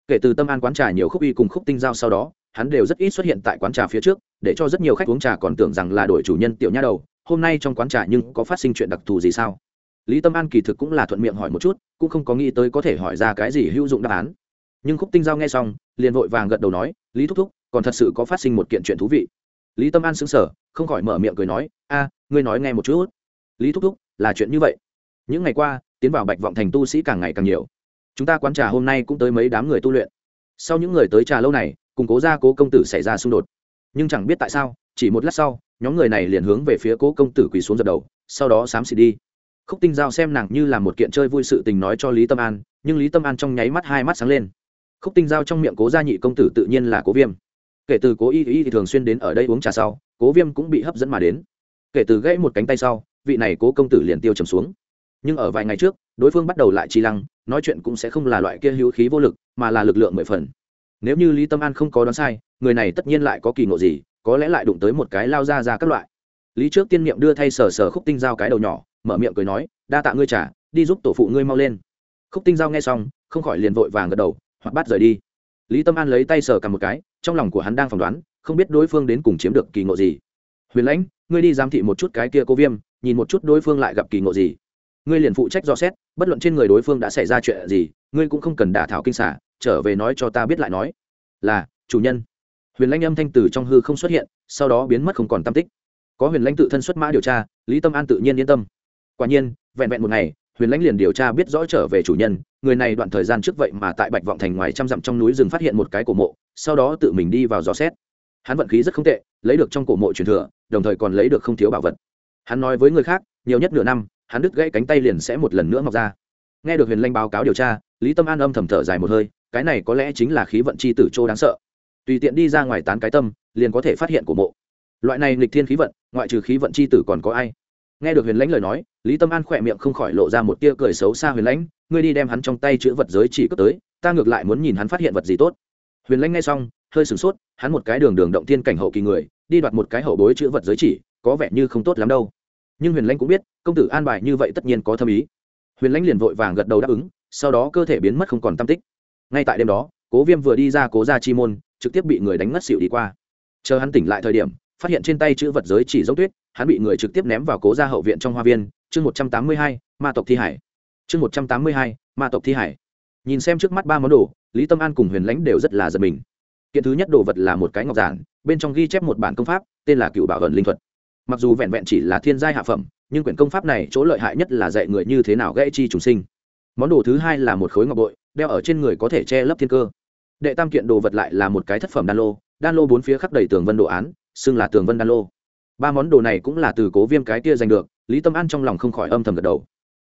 Kể từ tâm an quán trà nhiều khúc y cùng khúc tinh giao sau đó, hắn đều rất ít xuất hiện tại quán trà phía trước, để cho rất nhiều khách uống trà còn tưởng rằng là đổi chủ nhân tiểu nha đầu, hôm nay trong quán trà nhưng có phát sinh chuyện đặc thù gì sao? Lý tâm an kỳ thực cũng là thuận miệng hỏi một chút cũng không có nghĩ tới có thể hỏi ra cái gì hữu dụng đáp án. Nhưng khúc tinh giao nghe xong, liền vội vàng gật đầu nói, lý thúc thúc, còn thật sự có phát sinh một kiện chuyện thú vị. Lý tâm an xứng sở không khỏi mở miệng cười nói, a, ngươi nói nghe một chút. Lý thúc thúc, là chuyện như vậy. Những ngày qua, tiến vào bạch vọng thành tu sĩ càng ngày càng nhiều. Chúng ta quán trà hôm nay cũng tới mấy đám người tu luyện. Sau những người tới trà lâu này, cùng cố gia cố công tử xảy ra xung đột. Nhưng chẳng biết tại sao, chỉ một lát sau, nhóm người này liền hướng về phía cố công tử quỳ xuống dập đầu, sau đó xám xịt đi khúc tinh giao xem nàng như là một kiện chơi vui sự tình nói cho lý tâm an, nhưng lý tâm an trong nháy mắt hai mắt sáng lên. Khúc tinh giao trong miệng cố gia nhị công tử tự nhiên là cố viêm. Kể từ cố y y thì thường xuyên đến ở đây uống trà sau, cố viêm cũng bị hấp dẫn mà đến. Kể từ gãy một cánh tay sau, vị này cố công tử liền tiêu trầm xuống. Nhưng ở vài ngày trước, đối phương bắt đầu lại chi lăng, nói chuyện cũng sẽ không là loại kia hữu khí vô lực, mà là lực lượng mười phần. Nếu như lý tâm an không có đoán sai, người này tất nhiên lại có kỳ ngộ gì, có lẽ lại đụng tới một cái lao ra ra các loại. Lý trước tiên niệm đưa thay sờ sờ khúc tinh giao cái đầu nhỏ mở miệng cười nói, đa tạ ngươi trả, đi giúp tổ phụ ngươi mau lên. Khúc tinh giao nghe xong, không khỏi liền vội vàng gật đầu, hoặc bắt rời đi. Lý tâm an lấy tay sờ cầm một cái, trong lòng của hắn đang phỏng đoán, không biết đối phương đến cùng chiếm được kỳ ngộ gì. Huyền lãnh, ngươi đi giám thị một chút cái kia cô viêm, nhìn một chút đối phương lại gặp kỳ ngộ gì. Ngươi liền phụ trách dò xét, bất luận trên người đối phương đã xảy ra chuyện gì, ngươi cũng không cần đả thảo kinh xả, trở về nói cho ta biết lại nói. Là, chủ nhân. Huyền lãnh âm thanh từ trong hư không xuất hiện, sau đó biến mất không còn tam tích. Có huyền lãnh tự thân xuất mã điều tra, lý tâm an tự nhiên yên tâm quả nhiên, vẹn vẹn một ngày, huyền lãnh liền điều tra biết rõ trở về chủ nhân, người này đoạn thời gian trước vậy mà tại bạch vọng thành ngoài trăm dặm trong núi rừng phát hiện một cái cổ mộ, sau đó tự mình đi vào dò xét. Hắn vận khí rất không tệ, lấy được trong cổ mộ truyền thừa, đồng thời còn lấy được không thiếu bảo vật. Hắn nói với người khác, nhiều nhất nửa năm, hắn đứt gãy cánh tay liền sẽ một lần nữa mọc ra. Nghe được huyền lanh báo cáo điều tra, lý tâm an âm thầm thở dài một hơi, cái này có lẽ chính là khí vận c h i tử châu đáng sợ. Tùy tiện đi ra ngoài tán cái tâm, liền có thể phát hiện của mộ. Loại này nghịch thiên khí vận, ngoại trừ khí vận c h i tử còn có ai? Nghe được huyền lãnh lời nói, lý tâm an khỏe miệng không khỏi lộ ra một tia cười xấu xa. Huyền lãnh, ngươi đi đem hắn trong tay chữ vật giới chỉ cướp tới, ta ngược lại muốn nhìn hắn phát hiện vật gì tốt. Huyền lãnh nghe xong, hơi sửng sốt, hắn một cái đường đường động thiên cảnh hậu kỳ người, đi đoạt một cái hậu bối chữ vật giới chỉ, có vẻ như không tốt lắm đâu. Nhưng huyền lãnh cũng biết, công tử an bài như vậy tất nhiên có thâm ý. Huyền lãnh liền vội vàng gật đầu đáp ứng, sau đó cơ thể biến mất không còn tam tích. Ngay tại đêm đó, cố viêm vừa đi ra cố ra chi môn, trực tiếp bị người đánh ngất xỉu đi qua. Chờ hắn tỉnh lại thời điểm, phát hiện trên tay chữ vật giới chỉ giống tuyết hắn bị người trực tiếp ném vào cố gia hậu viện trong hoa viên, chương một trăm tám mươi hai, ma tộc thi hải. Chương một trăm tám mươi hai, ma tộc thi hải. Nhìn xem trước mắt ba món đồ, lý tâm an cùng huyền lãnh đều rất là giật mình. Kiện thứ nhất đồ vật là một cái ngọc giản, bên trong ghi chép một bản công pháp, tên là cựu bảo ẩn linh thuật. Mặc dù vẹn vẹn chỉ là thiên giai hạ phẩm, nhưng quyển công pháp này chỗ lợi hại nhất là dạy người như thế nào gãy chi trùng sinh. Món đồ thứ hai là một khối ngọc bội, đeo ở trên người có thể che lấp thiên cơ. Đệ tam kiện đồ vật lại là một cái thất phẩm đan lô đan lô bốn phía khắp đầy tường vân đồ án, xưng là tường vân đan lô ba món đồ này cũng là từ cố viêm cái kia giành được, lý tâm an trong lòng không khỏi âm thầm gật đầu.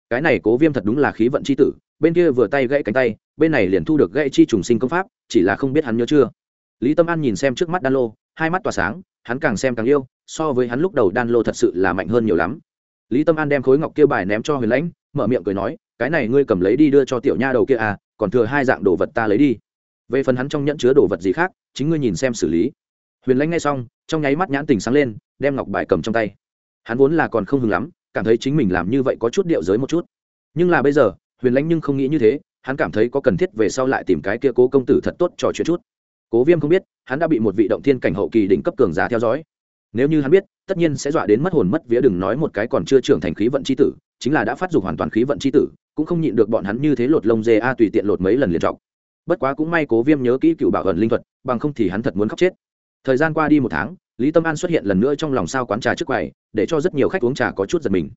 Cái này cố viêm thật đúng là khí vận c h i tử, bên kia vừa tay gãy cánh tay, bên này liền thu được gãy chi trùng sinh công pháp, chỉ là không biết hắn nhớ chưa. Lý tâm an nhìn xem trước mắt đan lô, hai mắt tỏa sáng, hắn càng xem càng yêu, so với hắn lúc đầu đan lô thật sự là mạnh hơn nhiều lắm. Lý tâm an đem khối ngọc kia bài ném cho huyền lãnh, mở miệng cười nói, cái này ngươi cầm lấy đi đưa cho tiểu nha đầu kia à còn thừa hai dạng đồ vật ta lấy đi. Về phần hắn trong nhẫn chứa đồ vật gì khác, chính ngươi nhìn xem xử lý huyền lãnh ngay xong, trong nháy mắt nhãn tình sáng lên, đem ngọc bài cầm trong tay. Hắn vốn là còn không hừng lắm, cảm thấy chính mình làm như vậy có chút điệu giới một chút. Nhưng là bây giờ, huyền lãnh nhưng không nghĩ như thế, hắn cảm thấy có cần thiết về sau lại tìm cái kia cố công tử thật tốt trò chuyện chút. Cố viêm không biết, hắn đã bị một vị động thiên cảnh hậu kỳ đỉnh cấp cường giả theo dõi. Nếu như hắn biết, tất nhiên sẽ dọa đến mất hồn mất vía đừng nói một cái còn chưa trưởng thành khí vận c h i tử, chính là đã phát dục hoàn toàn khí vận c h i tử, cũng không nhịn được bọn hắn như thế lột lông dê a tùy tiện lột mấy lần liền trọc. Bất quá cũng may cố viêm nhớ kỹ cựu bảo ẩn linh thuật, bằng không thì hắn thật muốn khóc chết thời gian qua đi một tháng, lý tâm an xuất hiện lần nữa trong lòng sao quán trà trước quầy, để cho rất nhiều khách uống trà có chút giật mình.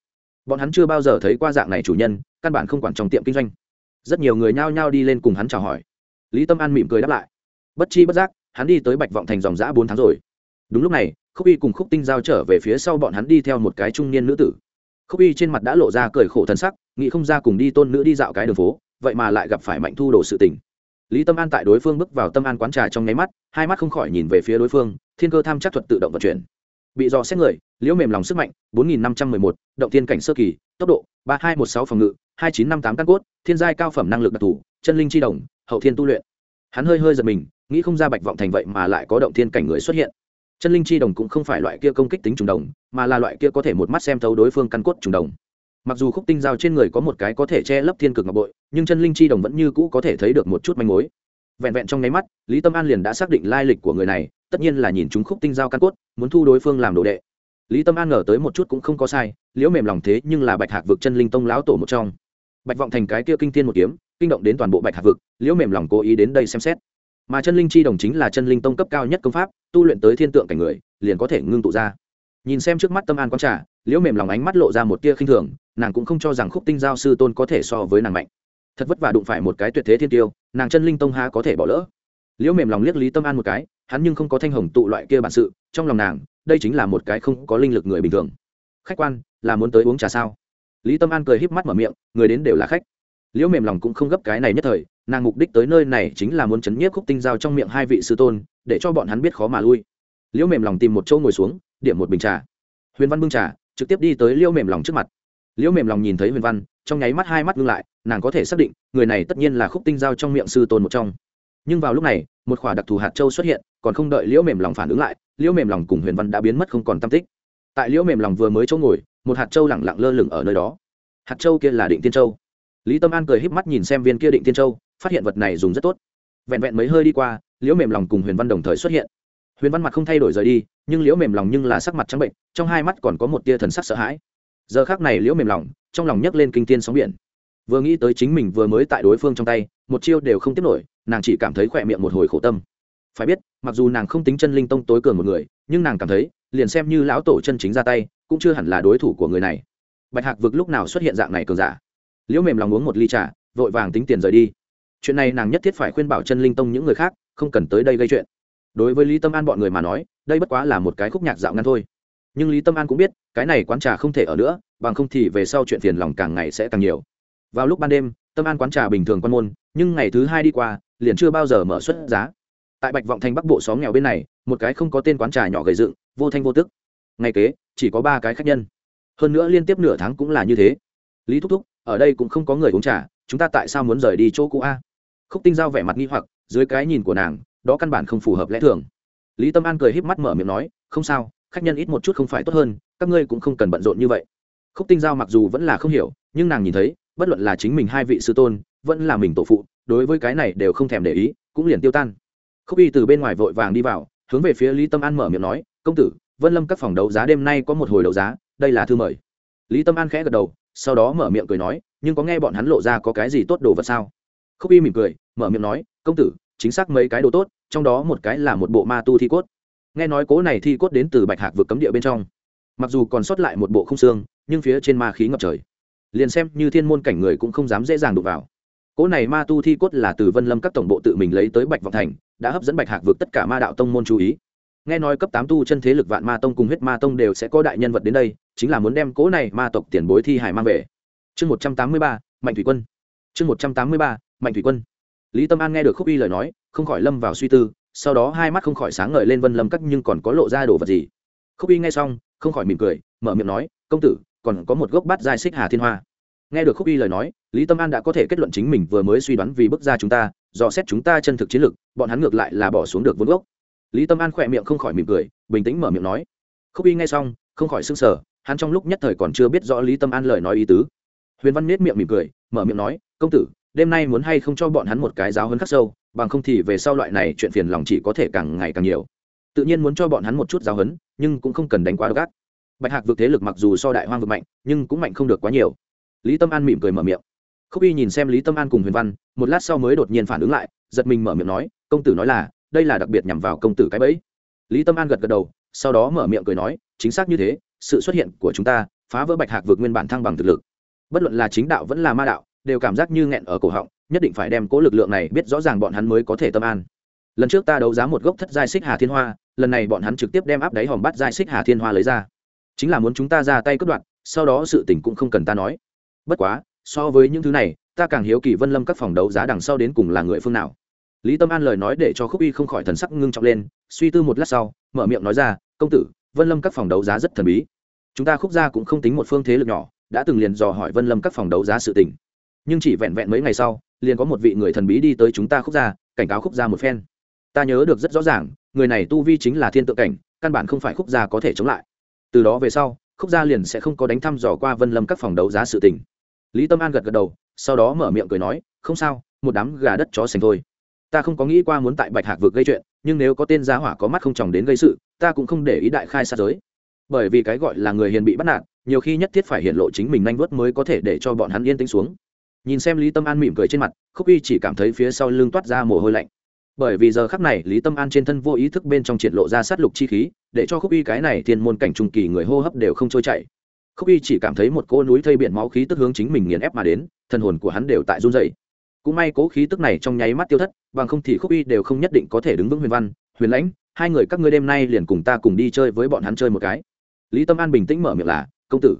Bọn hắn chưa bao giờ thấy qua dạng này chủ nhân, căn bản không quản trong tiệm kinh doanh. Rất nhiều người nhao nhao đi lên cùng hắn chào hỏi. Lý tâm an mỉm cười đáp lại. Bất chi bất giác, hắn đi tới bạch vọng thành dòng giã bốn tháng rồi. Đúng lúc này, khúc y cùng khúc tinh giao trở về phía sau bọn hắn đi theo một cái trung niên nữ tử. Khúc y trên mặt đã lộ ra cười khổ thân sắc, nghĩ không ra cùng đi tôn nữ đi dạo cái đường phố, vậy mà lại gặp phải mạnh thu đồ sự tình lý tâm an tại đối phương bước vào tâm an quán trà trong nháy mắt, hai mắt không khỏi nhìn về phía đối phương, thiên cơ tham chắc thuật tự động vận chuyển. Bị dò xét người, liễu mềm lòng sức mạnh, bốn nghìn năm trăm mười một, động thiên cảnh sơ kỳ, tốc độ, ba hai một sáu phòng ngự, hai chín năm tám căn cốt, thiên giai cao phẩm năng lực đặc thù, chân linh chi đồng, hậu thiên tu luyện. Hắn hơi hơi giật mình, nghĩ không ra bạch vọng thành vậy mà lại có động thiên cảnh người xuất hiện. Chân linh chi đồng cũng không phải loại kia công kích tính trùng đồng, mà là loại kia có thể một mắt xem thấu đối phương căn cốt trùng đồng mặc dù khúc tinh giao trên người có một cái có thể che lấp thiên cực ngọc bội, nhưng chân linh chi đồng vẫn như cũ có thể thấy được một chút manh mối. Vẹn vẹn trong nháy mắt, lý tâm an liền đã xác định lai lịch của người này, tất nhiên là nhìn chúng khúc tinh giao căn cốt, muốn thu đối phương làm đồ đệ. Lý tâm an ngờ tới một chút cũng không có sai, liễu mềm lòng thế nhưng là bạch hạc vực chân linh tông lão tổ một trong. Bạch vọng thành cái kia kinh tiên một kiếm, kinh động đến toàn bộ bạch hạc vực, liễu mềm lòng cố ý đến đây xem xét. Mà chân linh chi đồng chính là chân linh tông cấp cao nhất công pháp, tu luyện tới thiên tượng cảnh người, liền có thể ngưng tụ ra nhìn xem trước mắt tâm an quang trà, liễu mềm lòng ánh mắt lộ ra một tia khinh thường, nàng cũng không cho rằng khúc tinh giao sư tôn có thể so với nàng mạnh. Thật vất vả đụng phải một cái tuyệt thế thiên tiêu, nàng chân linh tông há có thể bỏ lỡ. Liễu mềm lòng liếc lý tâm an một cái, hắn nhưng không có thanh hồng tụ loại kia bản sự, trong lòng nàng, đây chính là một cái không có linh lực người bình thường. Khách quan, là muốn tới uống trà sao? Lý tâm an cười híp mắt mở miệng, người đến đều là khách. Liễu mềm lòng cũng không gấp cái này nhất thời, nàng mục đích tới nơi này chính là muốn chấn nhiếp khúc tinh giao trong miệng hai vị sư tôn, để cho bọn hắn biết khó mà lui. Liễu mềm lòng tìm một chỗ ngồi xuống điểm một bình trà. Huyền văn bưng trà, trực tiếp đi tới liễu mềm lòng trước mặt. Liễu mềm lòng nhìn thấy huyền văn, trong nháy mắt hai mắt ngưng lại, nàng có thể xác định, người này tất nhiên là khúc tinh giao trong miệng sư tôn một trong. Nhưng vào lúc này, một khỏa đặc thù hạt châu xuất hiện, còn không đợi liễu mềm lòng phản ứng lại, liễu mềm lòng cùng huyền văn đã biến mất không còn tam tích. Tại liễu mềm lòng vừa mới chỗ ngồi, một hạt châu lẳng lặng lơ lửng ở nơi đó. Hạt châu kia là định tiên châu. Lý tâm an cười híp mắt nhìn xem viên kia định tiên châu, phát hiện vật này dùng rất tốt. Vẹn vẹn mấy hơi đi qua, liễu mềm lòng cùng huyền văn đồng thời xuất hiện huyền văn mặt không thay đổi rời đi, nhưng liễu mềm lòng nhưng là sắc mặt trắng bệnh, trong hai mắt còn có một tia thần sắc sợ hãi. Giờ khác này liễu mềm lòng, trong lòng nhấc lên kinh tiên sóng biển. Vừa nghĩ tới chính mình vừa mới tại đối phương trong tay, một chiêu đều không tiếp nổi, nàng chỉ cảm thấy khỏe miệng một hồi khổ tâm. Phải biết, mặc dù nàng không tính chân linh tông tối cường một người, nhưng nàng cảm thấy, liền xem như lão tổ chân chính ra tay, cũng chưa hẳn là đối thủ của người này. Bạch hạc vực lúc nào xuất hiện dạng này cường giả? Liễu mềm lòng uống một ly trà, vội vàng tính tiền rời đi. Chuyện này nàng nhất thiết phải khuyên bảo chân linh tông những người khác, không cần tới đây gây chuyện đối với lý tâm an bọn người mà nói, đây bất quá là một cái khúc nhạc dạo ngắn thôi. Nhưng lý tâm an cũng biết, cái này quán trà không thể ở nữa, bằng không thì về sau chuyện phiền lòng càng ngày sẽ càng nhiều. Vào lúc ban đêm, tâm an quán trà bình thường quan môn, nhưng ngày thứ hai đi qua, liền chưa bao giờ mở xuất giá. Tại bạch vọng thành bắc bộ xóm nghèo bên này, một cái không có tên quán trà nhỏ gầy dựng, vô thanh vô tức. Ngày kế, chỉ có ba cái khách nhân. Hơn nữa liên tiếp nửa tháng cũng là như thế. Lý thúc thúc, ở đây cũng không có người uống trà, chúng ta tại sao muốn rời đi chỗ cũ a? Khúc tinh giao vẻ mặt nghi hoặc, dưới cái nhìn của nàng đó căn bản không phù hợp lẽ thường. Lý tâm an cười híp mắt mở miệng nói, không sao, khách nhân ít một chút không phải tốt hơn, các ngươi cũng không cần bận rộn như vậy. Khúc tinh giao mặc dù vẫn là không hiểu, nhưng nàng nhìn thấy, bất luận là chính mình hai vị sư tôn, vẫn là mình tổ phụ, đối với cái này đều không thèm để ý, cũng liền tiêu tan. Khúc y từ bên ngoài vội vàng đi vào, hướng về phía lý tâm an mở miệng nói, công tử, vân lâm các phòng đấu giá đêm nay có một hồi đấu giá, đây là thư mời. Lý tâm an khẽ gật đầu, sau đó mở miệng cười nói, nhưng có nghe bọn hắn lộ ra có cái gì tốt đồ vật sao? Khúc y mỉm cười, mở miệng nói, công tử chính xác mấy cái đồ tốt, trong đó một cái là một bộ ma tu thi cốt. Nghe nói cố này thi cốt đến từ bạch hạc vực cấm địa bên trong. Mặc dù còn sót lại một bộ không xương, nhưng phía trên ma khí ngập trời. Liền xem như thiên môn cảnh người cũng không dám dễ dàng đụng vào. Cỗ này ma tu thi cốt là từ vân lâm các tổng bộ tự mình lấy tới bạch vọng thành, đã hấp dẫn bạch hạc vượt tất cả ma đạo tông môn chú ý. Nghe nói cấp tám tu chân thế lực vạn ma tông cùng huyết ma tông đều sẽ có đại nhân vật đến đây, chính là muốn đem cỗ này ma tộc tiền bối thi hải mang về. Chương một trăm tám mươi ba, mạnh thủy quân. Chương một trăm tám mươi ba, mạnh thủy quân lý tâm an nghe được khúc y lời nói, không khỏi lâm vào suy tư, sau đó hai mắt không khỏi sáng ngời lên vân lâm cắt nhưng còn có lộ ra đồ vật gì? Khúc y nghe xong, không khỏi mỉm cười, mở miệng nói, công tử, còn có một gốc bát giai xích hà thiên hoa. Nghe được khúc y lời nói, lý tâm an đã có thể kết luận chính mình vừa mới suy đoán vì bức ra chúng ta, dò xét chúng ta chân thực chiến lực bọn hắn ngược lại là bỏ xuống được vốn gốc. Lý tâm an khỏe miệng không khỏi mỉm cười, bình tĩnh mở miệng nói. Khúc y nghe xong, không khỏi s ư n g sở hắn trong lúc nhất thời còn chưa biết rõ lý tâm an lời nói ý tứ. Huyền văn nết miệng mỉm cười, mở miệng nói, công tử đêm nay muốn hay không cho bọn hắn một cái giáo hơn khắc sâu, bằng không thì về sau loại này chuyện phiền lòng chỉ có thể càng ngày càng nhiều. Tự nhiên muốn cho bọn hắn một chút giáo hấn nhưng cũng không cần đánh quá gắt bạch hạc vượt thế lực mặc dù so đại hoang vượt mạnh, nhưng cũng mạnh không được quá nhiều. Lý tâm an mỉm cười mở miệng. Khúc y nhìn xem lý tâm an cùng huyền văn, một lát sau mới đột nhiên phản ứng lại, giật mình mở miệng nói, công tử nói là, đây là đặc biệt nhằm vào công tử cái bẫy. Lý tâm an gật gật đầu, sau đó mở miệng cười nói, chính xác như thế, sự xuất hiện của chúng ta phá vỡ bạch hạc vượt nguyên bản thăng bằng thực lực. Bất luận là chính đạo vẫn là ma đạo đều cảm giác như nghẹn ở cổ họng, nhất định phải đem cố lực lượng này biết rõ ràng bọn hắn mới có thể tâm an. Lần trước ta đấu giá một gốc thất giai xích hà thiên hoa, lần này bọn hắn trực tiếp đem áp đáy hòm bắt giai xích hà thiên hoa lấy ra. Chính là muốn chúng ta ra tay cướp đoạt, sau đó sự tình cũng không cần ta nói. Bất quá, so với những thứ này, ta càng hiếu kỳ vân lâm các phòng đấu giá đằng sau đến cùng là người phương nào. Lý tâm an lời nói để cho khúc y không khỏi thần sắc ngưng trọng lên, suy tư một lát sau, mở miệng nói ra, công tử, vân lâm các phòng đấu giá rất thần bí. Chúng ta khúc gia cũng không tính một phương thế lực nhỏ, đã từng liền dò hỏi vân lâm các phòng đấu giá sự tình nhưng chỉ vẹn vẹn mấy ngày sau, liền có một vị người thần bí đi tới chúng ta khúc gia, cảnh cáo khúc gia một phen. Ta nhớ được rất rõ ràng, người này tu vi chính là thiên tượng cảnh, căn bản không phải khúc gia có thể chống lại. Từ đó về sau, khúc gia liền sẽ không có đánh thăm dò qua vân lâm các phòng đấu giá sự tình. Lý tâm an gật gật đầu, sau đó mở miệng cười nói, không sao, một đám gà đất chó sành thôi. Ta không có nghĩ qua muốn tại bạch hạc vực gây chuyện, nhưng nếu có tên giá hỏa có mắt không chồng đến gây sự, ta cũng không để ý đại khai xa giới. Bởi vì cái gọi là người hiền bị bắt nạt, nhiều khi nhất thiết phải hiện lộ chính mình nhanh vớt mới có thể để cho bọn hắn yên tĩnh xuống nhìn xem lý tâm an mỉm cười trên mặt, khúc y chỉ cảm thấy phía sau lưng toát ra mồ hôi lạnh. Bởi vì giờ khắc này, lý tâm an trên thân vô ý thức bên trong triển lộ ra sát lục chi khí, để cho khúc y cái này thiên môn cảnh trung kỳ người hô hấp đều không trôi chảy. Khúc y chỉ cảm thấy một cô núi thây biển máu khí tức hướng chính mình nghiền ép mà đến, thần hồn của hắn đều tại run dày cũng may cố khí tức này trong nháy mắt tiêu thất, bằng không thì khúc y đều không nhất định có thể đứng vững huyền văn, huyền lãnh, hai người các ngươi đêm nay liền cùng ta cùng đi chơi với bọn hắn chơi một cái. Lý tâm an bình tĩnh mở miệng là, công tử.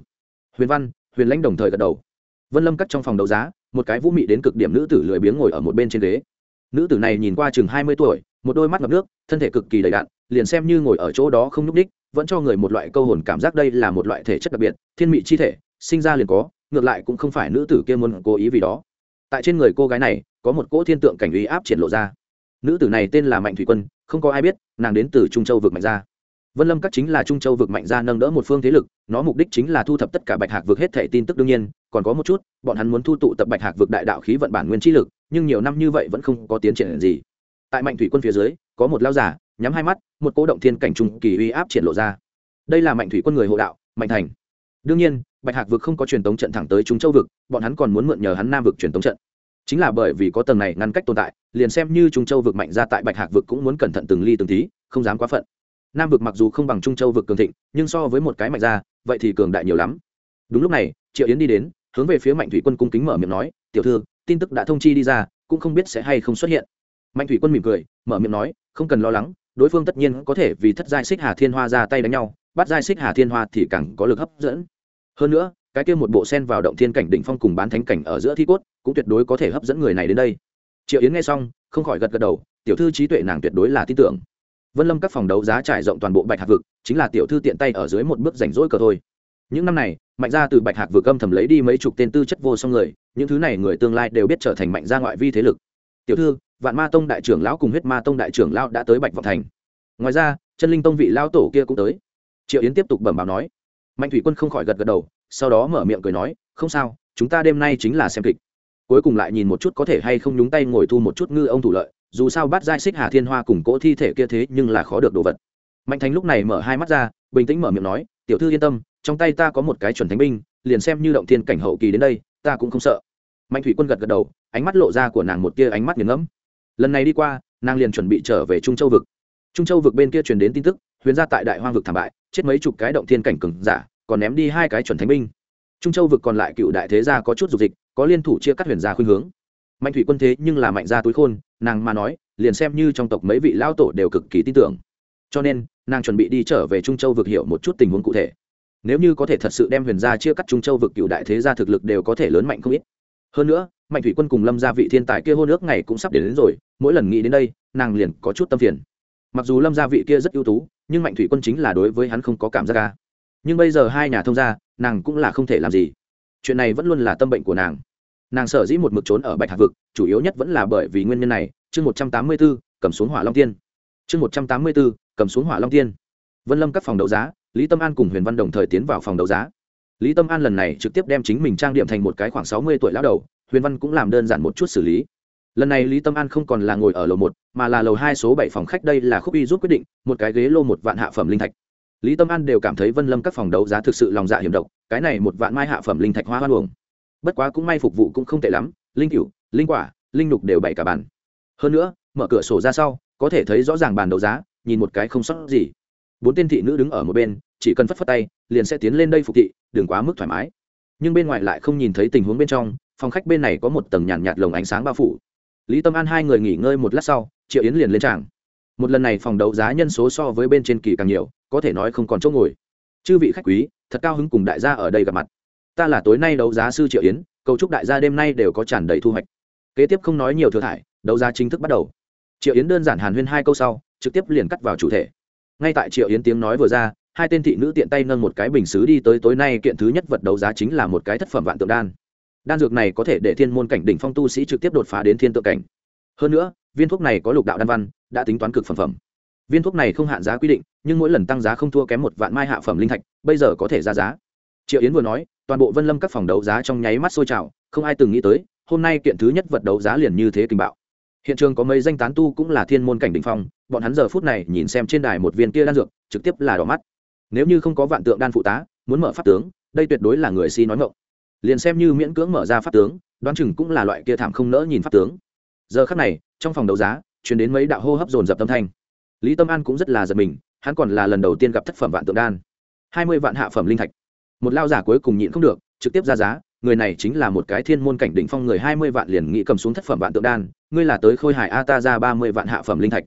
Huyền văn, huyền lãnh đồng thời gật đầu vân lâm cắt trong phòng đấu giá, một cái vũ mị đến cực điểm nữ tử lười biếng ngồi ở một bên trên ghế. Nữ tử này nhìn qua chừng hai mươi tuổi, một đôi mắt ngập nước, thân thể cực kỳ đầy đạn liền xem như ngồi ở chỗ đó không nhúc ních vẫn cho người một loại câu hồn cảm giác đây là một loại thể chất đặc biệt, thiên mị chi thể, sinh ra liền có, ngược lại cũng không phải nữ tử kia muốn cố ý vì đó. Tại trên người cô gái này, có một cỗ thiên tượng cảnh uy áp triển lộ ra. Nữ tử này tên là mạnh thủy quân, không có ai biết, nàng đến từ trung châu vực mạnh Gia vân lâm các chính là trung châu vực mạnh ra nâng đỡ một phương thế lực, nó mục đích chính là thu thập tất cả bạch hạc vực hết thể tin tức đương nhiên, còn có một chút, bọn hắn muốn thu tụ tập bạch hạc vực đại đạo khí vận bản nguyên chi lực, nhưng nhiều năm như vậy vẫn không có tiến triển gì. Tại mạnh thủy quân phía dưới, có một lao giả nhắm hai mắt, một cố động thiên cảnh trung kỳ uy áp triển lộ ra. Đây là mạnh thủy quân người hộ đạo, mạnh thành. Đương nhiên, bạch hạc vực không có truyền tống trận thẳng tới trung châu vực, bọn hắn còn muốn mượn nhờ hắn nam vực truyền tống trận. Chính là bởi vì có tầng này ngăn cách tồn tại, liền xem như trung châu vực mạnh ra tại bạch hạc vực cũng muốn cẩn thận từng ly từng tí, không dám quá phận nam vực mặc dù không bằng trung châu vực cường thịnh, nhưng so với một cái mạnh ra vậy thì cường đại nhiều lắm. Đúng lúc này, triệu yến đi đến, hướng về phía mạnh thủy quân cung kính mở miệng nói, tiểu thư, tin tức đã thông chi đi ra, cũng không biết sẽ hay không xuất hiện. Mạnh thủy quân mỉm cười, mở miệng nói, không cần lo lắng, đối phương tất nhiên có thể vì thất giai xích hà thiên hoa ra tay đánh nhau, bắt giai xích hà thiên hoa thì càng có lực hấp dẫn. Hơn nữa, cái kia một bộ sen vào động thiên cảnh đỉnh phong cùng bán thánh cảnh ở giữa thi cốt, cũng tuyệt đối có thể hấp dẫn người này đến đây. Triệu yến nghe xong, không khỏi gật gật đầu, tiểu thư trí tuệ nàng tuyệt đối là tin tưởng vân lâm các phòng đấu giá trải rộng toàn bộ bạch hạc vực, chính là tiểu thư tiện tay ở dưới một bước rảnh rỗi cờ thôi. Những năm này, mạnh gia từ bạch hạc vực âm thầm lấy đi mấy chục tên tư chất vô song người, những thứ này người tương lai đều biết trở thành mạnh gia ngoại vi thế lực. Tiểu thư, vạn ma tông đại trưởng lão cùng huyết ma tông đại trưởng lão đã tới bạch vọng thành. Ngoài ra, chân linh tông vị lão tổ kia cũng tới. Triệu yến tiếp tục bẩm báo nói. Mạnh thủy quân không khỏi gật gật đầu, sau đó mở miệng cười nói, không sao, chúng ta đêm nay chính là xem kịch. Cuối cùng lại nhìn một chút có thể hay không nhúng tay ngồi thu một chút ngư ông thủ lợi dù sao bắt giai xích hà thiên hoa cùng cỗ thi thể kia thế nhưng là khó được đồ vật. Mạnh thánh lúc này mở hai mắt ra, bình tĩnh mở miệng nói, tiểu thư yên tâm, trong tay ta có một cái chuẩn thánh binh, liền xem như động thiên cảnh hậu kỳ đến đây, ta cũng không sợ. Mạnh thủy quân gật gật đầu, ánh mắt lộ ra của nàng một tia ánh mắt nghiền ngẫm. Lần này đi qua, nàng liền chuẩn bị trở về trung châu vực. Trung châu vực bên kia truyền đến tin tức, huyền ra tại đại hoang vực thảm bại, chết mấy chục cái động thiên cảnh cừng giả, còn ném đi hai cái chuẩn thánh binh. Trung châu vực còn lại cựu đại thế gia có chút dục dịch, có liên thủ chia cắt huyền gia khuyên hướng. Mạnh thủy quân thế nhưng là mạnh gia túi khôn nàng mà nói liền xem như trong tộc mấy vị lão tổ đều cực kỳ tin tưởng. Cho nên nàng chuẩn bị đi trở về trung châu vực hiểu một chút tình huống cụ thể. Nếu như có thể thật sự đem huyền gia chia cắt trung châu vực cựu đại thế gia thực lực đều có thể lớn mạnh không ít. Hơn nữa mạnh thủy quân cùng lâm gia vị thiên tài kia hô nước ngày cũng sắp đến, đến rồi mỗi lần nghĩ đến đây nàng liền có chút tâm phiền. Mặc dù lâm gia vị kia rất ưu tú nhưng mạnh thủy quân chính là đối với hắn không có cảm giác ca nhưng bây giờ hai nhà thông gia nàng cũng là không thể làm gì. Chuyện này vẫn luôn là tâm bệnh của nàng nàng sở dĩ một mực trốn ở bạch hạc vực, chủ yếu nhất vẫn là bởi vì nguyên nhân này. Chương một trăm tám mươi b ố cầm xuống hỏa long tiên. Chương một trăm tám mươi b ố cầm xuống hỏa long tiên. Vân lâm các phòng đấu giá, lý tâm an cùng huyền văn đồng thời tiến vào phòng đấu giá. Lý tâm an lần này trực tiếp đem chính mình trang điểm thành một cái khoảng sáu mươi tuổi lão đầu, huyền văn cũng làm đơn giản một chút xử lý. Lần này lý tâm an không còn là ngồi ở lầu một, mà là lầu hai số bảy phòng khách đây là khúc y rút quyết định, một cái ghế lô một vạn hạ phẩm linh thạch. Lý tâm an đều cảm thấy vân lâm các phòng đấu giá thực sự lòng dạ hiểm độc, cái này một vạn mai hạ phẩm linh thạch hoa hoa luồng bất quá cũng may phục vụ cũng không tệ lắm linh cựu linh quả linh nục đều bày cả bàn. Hơn nữa mở cửa sổ ra sau có thể thấy rõ ràng bàn đấu giá nhìn một cái không sót gì. Bốn tên thị nữ đứng ở một bên chỉ cần phất phất tay liền sẽ tiến lên đây phục thị đừng quá mức thoải mái. Nhưng bên ngoài lại không nhìn thấy tình huống bên trong phòng khách bên này có một tầng nhàn nhạt, nhạt lồng ánh sáng bao phủ. Lý tâm an hai người nghỉ ngơi một lát sau triệu yến liền lên tràng. Một lần này phòng đấu giá nhân số so với bên trên kỳ càng nhiều có thể nói không còn chỗ ngồi. Chư vị khách quý thật cao hứng cùng đại gia ở đây gặp mặt ta là tối nay đấu giá sư triệu yến, cầu chúc đại gia đêm nay đều có tràn đầy thu hoạch. Kế tiếp không nói nhiều thừa thải, đấu giá chính thức bắt đầu. Triệu yến đơn giản hàn huyên hai câu sau, trực tiếp liền cắt vào chủ thể. Ngay tại triệu yến tiếng nói vừa ra, hai tên thị nữ tiện tay nâng một cái bình xứ đi tới tối nay kiện thứ nhất vật đấu giá chính là một cái thất phẩm vạn tượng đan. Đan dược này có thể để thiên môn cảnh đỉnh phong tu sĩ trực tiếp đột phá đến thiên tượng cảnh. Hơn nữa, viên thuốc này có lục đạo đan văn, đã tính toán cực phẩm phẩm. Viên thuốc này không hạn giá quy định, nhưng mỗi lần tăng giá không thua kém một vạn mai hạ phẩm linh thạch, bây giờ có thể ra giá. Triệu yến vừa nói toàn bộ vân lâm các phòng đấu giá trong nháy mắt sôi trào, không ai từng nghĩ tới, hôm nay kiện thứ nhất vật đấu giá liền như thế kinh bạo. Hiện trường có mấy danh tán tu cũng là thiên môn cảnh đỉnh phong, bọn hắn giờ phút này nhìn xem trên đài một viên kia đan dược, trực tiếp là đỏ mắt. Nếu như không có vạn tượng đan phụ tá, muốn mở pháp tướng, đây tuyệt đối là người si nói ngộng liền xem như miễn cưỡng mở ra pháp tướng, đoán chừng cũng là loại kia thảm không nỡ nhìn pháp tướng. Giờ khắc này, trong phòng đấu giá chuyển đến mấy đạo hô hấp dồn dập tâm thanh. Lý tâm an cũng rất là giật mình, hắn còn là lần đầu tiên gặp thất phẩm vạn tượng đan. Hai mươi vạn hạ phẩm linh thạch một lao giả cuối cùng nhịn không được, trực tiếp ra giá, người này chính là một cái thiên môn cảnh đỉnh phong người hai mươi vạn liền nghĩ cầm xuống thất phẩm vạn tượng đan, ngươi là tới khôi hải a, ta ra ba mươi vạn hạ phẩm linh thạch.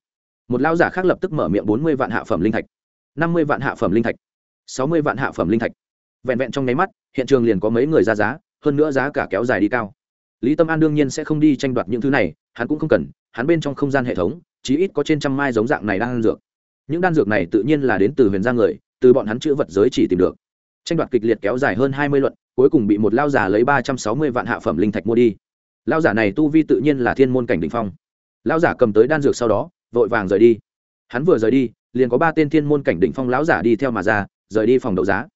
Một lao giả khác lập tức mở miệng, bốn mươi vạn hạ phẩm linh thạch, năm mươi vạn hạ phẩm linh thạch, sáu mươi vạn hạ phẩm linh thạch. Vẹn vẹn trong nháy mắt, hiện trường liền có mấy người ra giá, hơn nữa giá cả kéo dài đi cao. Lý tâm an đương nhiên sẽ không đi tranh đoạt những thứ này, hắn cũng không cần, hắn bên trong không gian hệ thống, chí ít có trên trăm mai giống dạng này đang ăn dược. Những đan dược này tự nhiên là đến từ huyền gia người, từ bọn hắn chữ vật giới chỉ tìm được tranh đoạt kịch liệt kéo dài hơn hai mươi luận, cuối cùng bị một lao giả lấy ba trăm sáu mươi vạn hạ phẩm linh thạch mua đi. Lao giả này tu vi tự nhiên là thiên môn cảnh đ ỉ n h phong. Lao giả cầm tới đan dược sau đó, vội vàng rời đi. Hắn vừa rời đi, liền có ba tên thiên môn cảnh đỉnh phong lão giả đi theo mà ra, rời đi phòng đấu giá.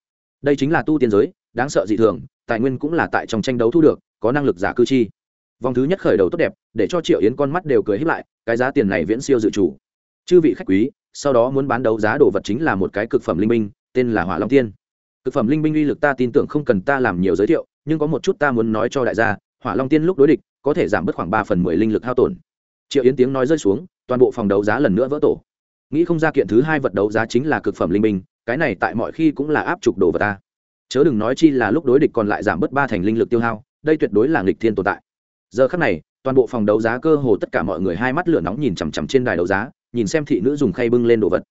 Đây chính là tu tiên giới, đáng sợ dị thường, tài nguyên cũng là tại trong tranh đấu thu được, có năng lực giả cư chi. Vòng thứ nhất khởi đầu tốt đẹp, để cho triệu yến con mắt đều cười híp lại, cái giá tiền này viễn siêu dự chủ chư vị khách quý, sau đó muốn bán đấu giá đồ vật chính là một cái cực phẩm linh minh tên là hỏa long tiên cực phẩm linh minh uy lực ta tin tưởng không cần ta làm nhiều giới thiệu, nhưng có một chút ta muốn nói cho đại gia, hỏa long tiên lúc đối địch, có thể giảm bớt khoảng ba phần mười linh lực hao tổn. Triệu yến tiếng nói rơi xuống, toàn bộ phòng đấu giá lần nữa vỡ tổ. Nghĩ không ra kiện thứ hai vật đấu giá chính là cực phẩm linh minh cái này tại mọi khi cũng là áp trục đồ vật ta. Chớ đừng nói chi là lúc đối địch còn lại giảm bớt ba thành linh lực tiêu hao, đây tuyệt đối là nghịch thiên tồn tại. Giờ khắc này, toàn bộ phòng đấu giá cơ hồ tất cả mọi người hai mắt lửa nóng nhìn chằm chằm trên đài đấu giá, nhìn xem thị nữ dùng khay bưng lên đồ vật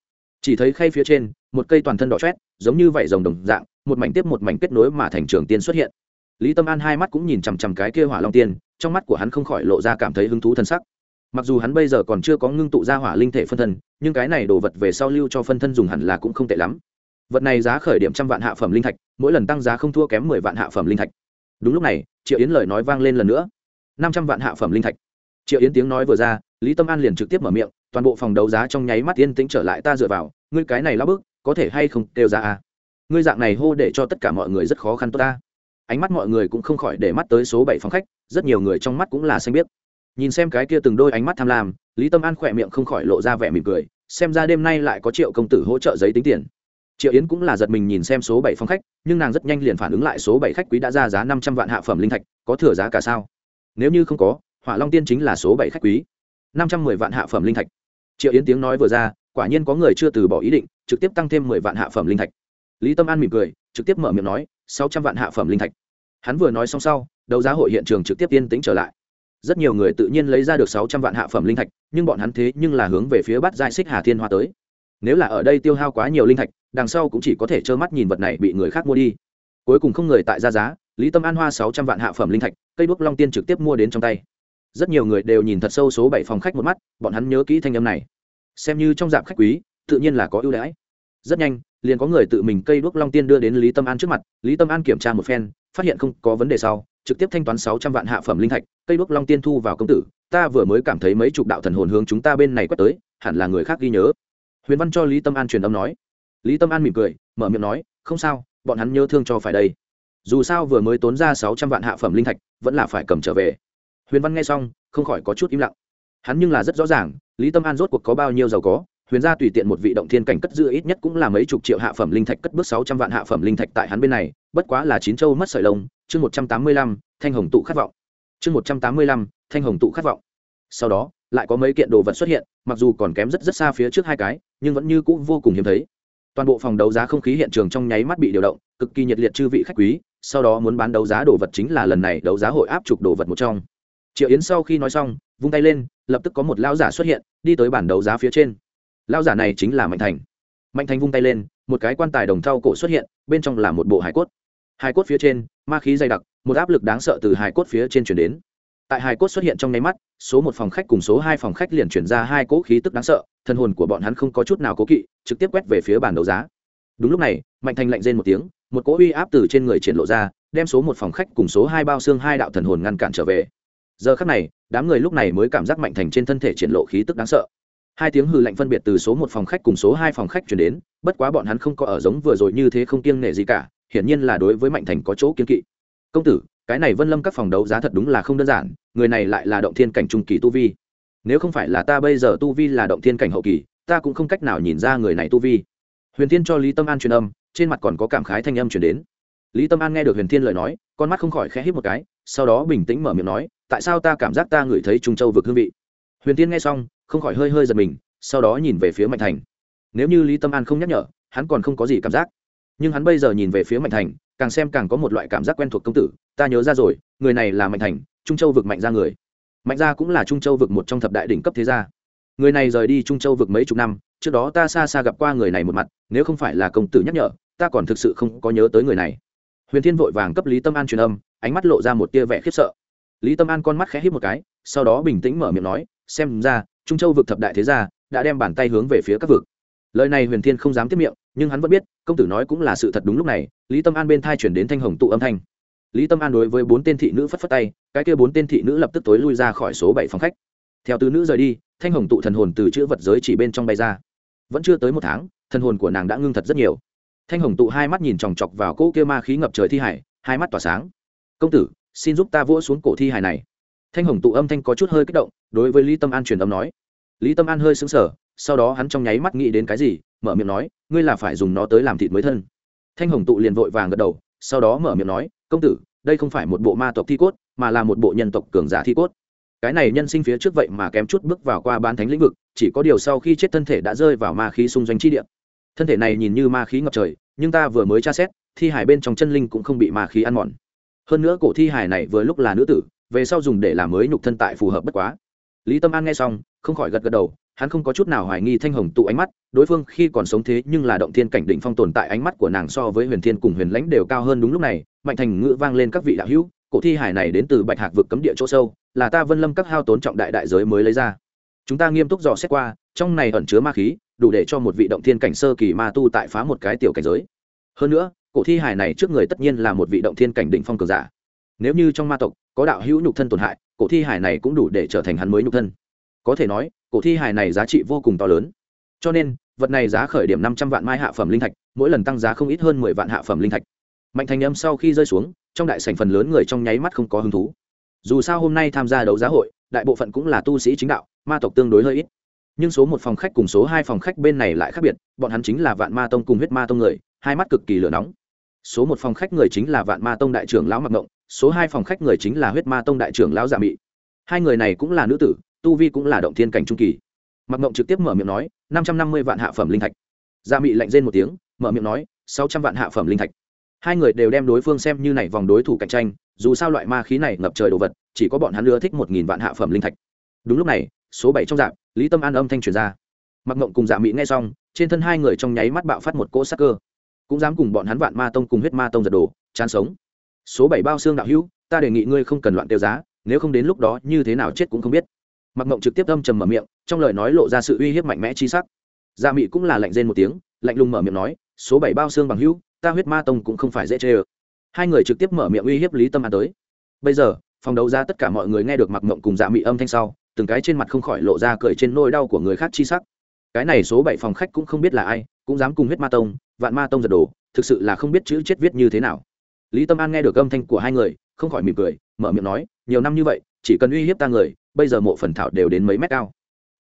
chỉ thấy khay phía trên, một cây toàn thân đỏ chét giống như vảy rồng đồng dạng, một mảnh tiếp một mảnh kết nối mà thành trường tiên xuất hiện. Lý tâm an hai mắt cũng nhìn chằm chằm cái kia hỏa long tiên, trong mắt của hắn không khỏi lộ ra cảm thấy hứng thú thân sắc. Mặc dù hắn bây giờ còn chưa có ngưng tụ ra hỏa linh thể phân thân, nhưng cái này đồ vật về sau lưu cho phân thân dùng hẳn là cũng không tệ lắm. Vật này giá khởi điểm trăm vạn hạ phẩm linh thạch, mỗi lần tăng giá không thua kém mười vạn hạ phẩm linh thạch. Đúng lúc này, triệu yến lời nói vang lên lần nữa. Năm trăm vạn hạ phẩm linh thạch. Triệu yến tiếng nói vừa ra, lý tâm an liền trực tiếp mở miệng, toàn bộ phòng đấu giá trong nháy mắt yên tĩnh trở lại, ta dựa vào ngươi cái này lao bức, có thể hay không đều ra à? Ngươi dạng này hô để cho tất cả mọi người rất khó khăn tốt ta. Ánh mắt mọi người cũng không khỏi để mắt tới số bảy phòng khách, rất nhiều người trong mắt cũng là xanh biết nhìn xem cái kia từng đôi ánh mắt tham lam, lý tâm an khỏe miệng không khỏi lộ ra vẻ mỉm cười, xem ra đêm nay lại có triệu công tử hỗ trợ giấy tính tiền. Triệu yến cũng là giật mình nhìn xem số bảy phòng khách, nhưng nàng rất nhanh liền phản ứng lại số bảy khách quý đã ra giá năm trăm vạn hạ phẩm linh thạch, có thừa giá cả sao? Nếu như không có, hỏa long tiên chính là số bảy khách quý. Năm trăm mười vạn hạ phẩm linh thạch. Triệu yến tiếng nói vừa ra quả nhiên có người chưa từ bỏ ý định, trực tiếp tăng thêm mười vạn hạ phẩm linh thạch. Lý tâm an mỉm cười, trực tiếp mở miệng nói, sáu trăm vạn hạ phẩm linh thạch. Hắn vừa nói xong sau, đấu giá hội hiện trường trực tiếp yên tĩnh trở lại. Rất nhiều người tự nhiên lấy ra được sáu trăm vạn hạ phẩm linh thạch, nhưng bọn hắn thế nhưng là hướng về phía bắt giai xích hà thiên hoa tới. Nếu là ở đây tiêu hao quá nhiều linh thạch, đằng sau cũng chỉ có thể trơ mắt nhìn vật này bị người khác mua đi. Cuối cùng không người tại ra giá, lý tâm an hoa sáu trăm vạn hạ phẩm linh thạch, cây đuốc long tiên trực tiếp mua đến trong tay. Rất nhiều người đều nhìn thật sâu số bảy phòng khách một mắt, bọn hắn nhớ kỹ thanh âm này xem như trong dạng khách quý, tự nhiên là có ưu đãi. Rất nhanh, liền có người tự mình cây đuốc long tiên đưa đến lý tâm an trước mặt, lý tâm an kiểm tra một phen, phát hiện không có vấn đề sau, trực tiếp thanh toán sáu trăm vạn hạ phẩm linh thạch, cây đuốc long tiên thu vào công tử, ta vừa mới cảm thấy mấy chục đạo thần hồn hướng chúng ta bên này quét tới, hẳn là người khác ghi nhớ. Huyền văn cho lý tâm an truyền âm nói. Lý tâm an mỉm cười, mở miệng nói, không sao, bọn hắn nhớ thương cho phải đây. Dù sao vừa mới tốn ra sáu trăm vạn hạ phẩm linh thạch, vẫn là phải cầm trở về. Huyền văn nghe xong, không khỏi có chút im lặng hắn nhưng là rất rõ ràng, lý tâm an rốt cuộc có bao nhiêu giàu có, huyền gia tùy tiện một vị động thiên cảnh cất giữ ít nhất cũng là mấy chục triệu hạ phẩm linh thạch cất bước sáu trăm vạn hạ phẩm linh thạch tại hắn bên này, bất quá là chín châu mất sợi lông, chương một trăm tám mươi lăm, thanh hồng tụ khát vọng. Chương một trăm tám mươi lăm, thanh hồng tụ khát vọng. Sau đó, lại có mấy kiện đồ vật xuất hiện, mặc dù còn kém rất rất xa phía trước hai cái, nhưng vẫn như cũ vô cùng hiếm thấy. Toàn bộ phòng đấu giá không khí hiện trường trong nháy mắt bị điều động, cực kỳ nhiệt liệt chư vị khách quý, sau đó muốn bán đấu giá đồ vật chính là lần này đấu giá hội áp chụp đồ vật một trong. Triệu yến sau khi nói xong vung tay lên, lập tức có một lão giả xuất hiện, đi tới bản đấu giá phía trên. Lão giả này chính là mạnh thành. Mạnh thành vung tay lên, một cái quan tài đồng thau cổ xuất hiện, bên trong là một bộ hải cốt. Hải cốt phía trên, ma khí dày đặc, một áp lực đáng sợ từ hải cốt phía trên chuyển đến. Tại hải cốt xuất hiện trong nháy mắt, số một phòng khách cùng số hai phòng khách liền chuyển ra hai cỗ khí tức đáng sợ, thân hồn của bọn hắn không có chút nào cố kỵ, trực tiếp quét về phía bàn đấu giá. Đúng lúc này, mạnh thành lạnh rên một tiếng, một cỗ uy áp từ trên người triển lộ ra, đem số một phòng khách cùng số hai bao xương hai đạo thần hồn ngăn cản trở về. Giờ khắc này đám người lúc này mới cảm giác mạnh thành trên thân thể triển lộ khí tức đáng sợ. Hai tiếng hư lạnh phân biệt từ số một phòng khách cùng số hai phòng khách chuyển đến, bất quá bọn hắn không có ở giống vừa rồi như thế không kiêng nể gì cả, hiển nhiên là đối với mạnh thành có chỗ kiên kỵ. Công tử, cái này vân lâm các phòng đấu giá thật đúng là không đơn giản, người này lại là động thiên cảnh trung kỳ tu vi. Nếu không phải là ta bây giờ tu vi là động thiên cảnh hậu kỳ, ta cũng không cách nào nhìn ra người này tu vi. Huyền thiên cho lý tâm an truyền âm, trên mặt còn có cảm khái thanh âm chuyển đến. Lý tâm an nghe được huyền thiên lời nói, con mắt không khỏi khẽ hít một cái, sau đó bình tĩnh mở miệng nói tại sao ta cảm giác ta ngửi thấy trung châu vực hương vị? Huyền thiên nghe xong, không khỏi hơi hơi giật mình, sau đó nhìn về phía mạnh thành. Nếu như lý tâm an không nhắc nhở, hắn còn không có gì cảm giác. Nhưng hắn bây giờ nhìn về phía mạnh thành, càng xem càng có một loại cảm giác quen thuộc công tử, ta nhớ ra rồi, người này là mạnh thành, trung châu vực mạnh ra người. Mạnh gia cũng là trung châu vực một trong thập đại đỉnh cấp thế gia. Người này rời đi trung châu vực mấy chục năm, trước đó ta xa xa gặp qua người này một mặt, nếu không phải là công tử nhắc nhở, ta còn thực sự không có nhớ tới người này. Huyền thiên vội vàng cấp lý tâm an truyền âm, ánh mắt lộ ra một tia vẻ khiếp sợ lý tâm an con mắt khẽ hít một cái, sau đó bình tĩnh mở miệng nói, xem ra, trung châu vực thập đại thế gia đã đem bàn tay hướng về phía các vực. Lời này huyền thiên không dám tiếp miệng, nhưng hắn vẫn biết, công tử nói cũng là sự thật đúng lúc này, lý tâm an bên thai chuyển đến thanh hồng tụ âm thanh. Lý tâm an đối với bốn tên thị nữ phất phất tay, cái kia bốn tên thị nữ lập tức tối lui ra khỏi số bảy phòng khách. Theo tứ nữ rời đi, thanh hồng tụ thần hồn từ chữ vật giới chỉ bên trong bay ra. Vẫn chưa tới một tháng, thần hồn của nàng đã ngưng thật rất nhiều. Thanh hồng tụ hai mắt nhìn chòng chọc vào cỗ kia ma khí ngập trời thi hải, hai mắt tỏa sáng. Công tử xin giúp ta vỗ xuống cổ thi hải này. Thanh hồng tụ âm thanh có chút hơi kích động, đối với lý tâm an truyền âm nói. Lý tâm an hơi xứng sở sau đó hắn trong nháy mắt nghĩ đến cái gì, mở miệng nói, ngươi là phải dùng nó tới làm thịt mới thân. Thanh hồng tụ liền vội vàng gật đầu, sau đó mở miệng nói, công tử, đây không phải một bộ ma tộc thi cốt, mà là một bộ nhân tộc cường giả thi cốt. Cái này nhân sinh phía trước vậy mà kém chút bước vào qua bán thánh lĩnh vực, chỉ có điều sau khi chết thân thể đã rơi vào ma khí xung doanh chi địa. Thân thể này nhìn như ma khí ngập trời, nhưng ta vừa mới tra xét, thi hải bên trong chân linh cũng không bị ma khí ăn mòn hơn nữa cổ thi hải này vừa lúc là nữ tử, về sau dùng để làm mới nhục thân tại phù hợp bất quá. Lý tâm an nghe xong, không khỏi gật gật đầu, hắn không có chút nào hoài nghi thanh hồng tụ ánh mắt, đối phương khi còn sống thế nhưng là động thiên cảnh đỉnh phong tồn tại ánh mắt của nàng so với huyền thiên cùng huyền lãnh đều cao hơn đúng lúc này, mạnh thành ngữ vang lên các vị đạo hữu, cổ thi hải này đến từ bạch hạc vực cấm địa chỗ sâu, là ta vân lâm các hao tốn trọng đại đại giới mới lấy ra. Chúng ta nghiêm túc dò xét qua, trong này ẩn chứa ma khí, đủ để cho một vị động thiên cảnh sơ kỳ ma tu tại phá một cái tiểu cảnh giới. Hơn nữa cổ thi hải này trước người tất nhiên là một vị động thiên cảnh đỉnh phong cường giả. Nếu như trong ma tộc có đạo hữu nhục thân tổn hại, cổ thi hải này cũng đủ để trở thành hắn mới nhục thân. Có thể nói, cổ thi hải này giá trị vô cùng to lớn. Cho nên, vật này giá khởi điểm năm trăm vạn mai hạ phẩm linh thạch, mỗi lần tăng giá không ít hơn mười vạn hạ phẩm linh thạch. Mạnh thành âm sau khi rơi xuống, trong đại sảnh phần lớn người trong nháy mắt không có hứng thú. Dù sao hôm nay tham gia đấu giá hội, đại bộ phận cũng là tu sĩ chính đạo, ma tộc tương đối hơi ít. Nhưng số một phòng khách cùng số hai phòng khách bên này lại khác biệt, bọn hắn chính là vạn ma tông cùng huyết ma tông người, hai mắt cực kỳ lửa nóng số một phòng khách người chính là vạn ma tông đại trưởng lão mặc ngộng, số hai phòng khách người chính là huyết ma tông đại trưởng lão dạ mị. Hai người này cũng là nữ tử, tu vi cũng là động thiên cảnh trung kỳ. Mặc ngộng trực tiếp mở miệng nói, năm trăm năm mươi vạn hạ phẩm linh thạch. Dạ mị lạnh rên một tiếng, mở miệng nói, sáu trăm vạn hạ phẩm linh thạch. Hai người đều đem đối phương xem như này vòng đối thủ cạnh tranh, dù sao loại ma khí này ngập trời đồ vật, chỉ có bọn hắn ưa thích một nghìn vạn hạ phẩm linh thạch. Đúng lúc này, số bảy trong dạp lý tâm an âm thanh truyền ra. Mặc ngộng cùng dạ mỹ nghe xong, trên thân hai người trong nháy mắt bạo phát một cỗ sắc cơ cũng dám cùng bọn hắn vạn ma tông cùng huyết ma tông giật đồ, chán sống. Số bảy bao xương đạo hữu, ta đề nghị ngươi không cần loạn tiêu giá, nếu không đến lúc đó như thế nào chết cũng không biết. Mặc mộng trực tiếp âm trầm mở miệng, trong lời nói lộ ra sự uy hiếp mạnh mẽ chi sắc. Gia mị cũng là lạnh rên một tiếng, lạnh lùng mở miệng nói, số bảy bao xương bằng hữu, ta huyết ma tông cũng không phải dễ chê ờ hai người trực tiếp mở miệng uy hiếp lý tâm an tới. Bây giờ, phòng đấu ra tất cả mọi người nghe được mặc mộng cùng dạ mị âm thanh sau, từng cái trên mặt không khỏi lộ ra cười trên nôi đau của người khác chi sắc. Cái này số bảy phòng khách cũng không biết là ai cũng dám cùng huyết ma tông, vạn ma tông giật đồ thực sự là không biết chữ chết viết như thế nào. Lý tâm an nghe được âm thanh của hai người, không khỏi mỉm cười, mở miệng nói, nhiều năm như vậy, chỉ cần uy hiếp ta người, bây giờ mộ phần thảo đều đến mấy mét cao.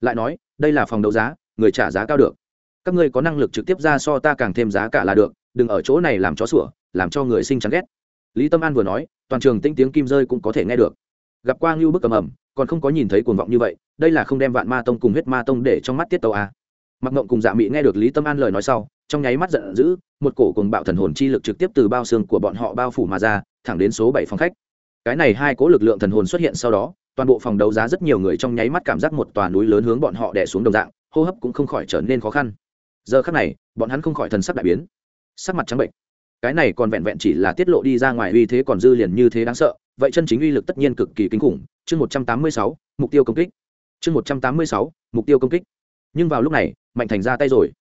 Lại nói, đây là phòng đấu giá, người trả giá cao được. Các ngươi có năng lực trực tiếp ra so ta càng thêm giá cả là được, đừng ở chỗ này làm chó sủa, làm cho người sinh chán ghét. Lý tâm an vừa nói, toàn trường tinh tiếng kim rơi cũng có thể nghe được. Gặp qua ngưu bức cầm ẩm, còn không có nhìn thấy cuồng vọng như vậy, đây là không đem vạn ma tông cùng huyết ma tông để trong mắt tiết tàu à mặc ngộng cùng dạ mị nghe được lý tâm an lời nói sau, trong nháy mắt giận dữ, một cổ cùng bạo thần hồn chi lực trực tiếp từ bao xương của bọn họ bao phủ mà ra, thẳng đến số bảy phòng khách. Cái này hai cố lực lượng thần hồn xuất hiện sau đó, toàn bộ phòng đấu giá rất nhiều người trong nháy mắt cảm giác một tòa núi lớn hướng bọn họ đè xuống đồng dạng, hô hấp cũng không khỏi trở nên khó khăn. Giờ khắc này, bọn hắn không khỏi thần sắc đại biến. Sắc mặt trắng bệnh. Cái này còn vẹn vẹn chỉ là tiết lộ đi ra ngoài uy thế còn dư liền như thế đáng sợ, vậy chân chính uy lực tất nhiên cực kỳ kinh khủng. Chương một trăm tám mươi sáu, mục tiêu công kích. Chương một trăm tám mươi sáu, mục tiêu công kích nhưng vào lúc này, mạnh thành ra tay rồi.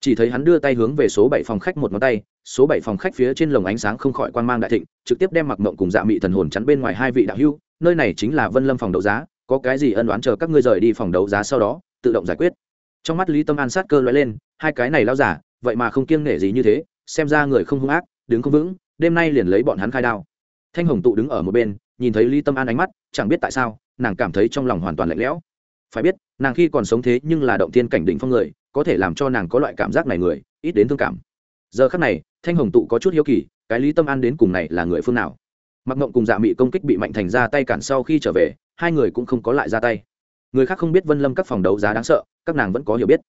Chỉ thấy hắn đưa tay hướng về số bảy phòng khách một ngón tay, số bảy phòng khách phía trên lồng ánh sáng không khỏi quan mang đại thịnh, trực tiếp đem mặc mộng cùng dạ mị thần hồn chắn bên ngoài hai vị đạo hưu nơi này chính là vân lâm phòng đấu giá, có cái gì ân đoán chờ các ngươi rời đi phòng đấu giá sau đó, tự động giải quyết. Trong mắt lý tâm an sát cơ loại lên, hai cái này lao giả, vậy mà không kiêng nể gì như thế, xem ra người không hung ác, đứng không vững, đêm nay liền lấy bọn hắn khai đao. Thanh hồng tụ đứng ở một bên, nhìn thấy lý tâm an ánh mắt, chẳng biết tại sao, nàng cảm thấy trong lòng hoàn toàn lạnh lẽo phải biết, nàng khi còn sống thế nhưng là động tiên cảnh định phong người, có thể làm cho nàng có loại cảm giác này người, ít đến thương cảm. Giờ khắc này, thanh hồng tụ có chút hiếu kỳ, cái lý tâm an đến cùng này là người phương nào? Mặc ngộng cùng dạ mị công kích bị mạnh thành ra tay cản sau khi trở về, hai người cũng không có lại ra tay. Người khác không biết vân lâm các phòng đấu giá đáng sợ, các nàng vẫn có hiểu biết.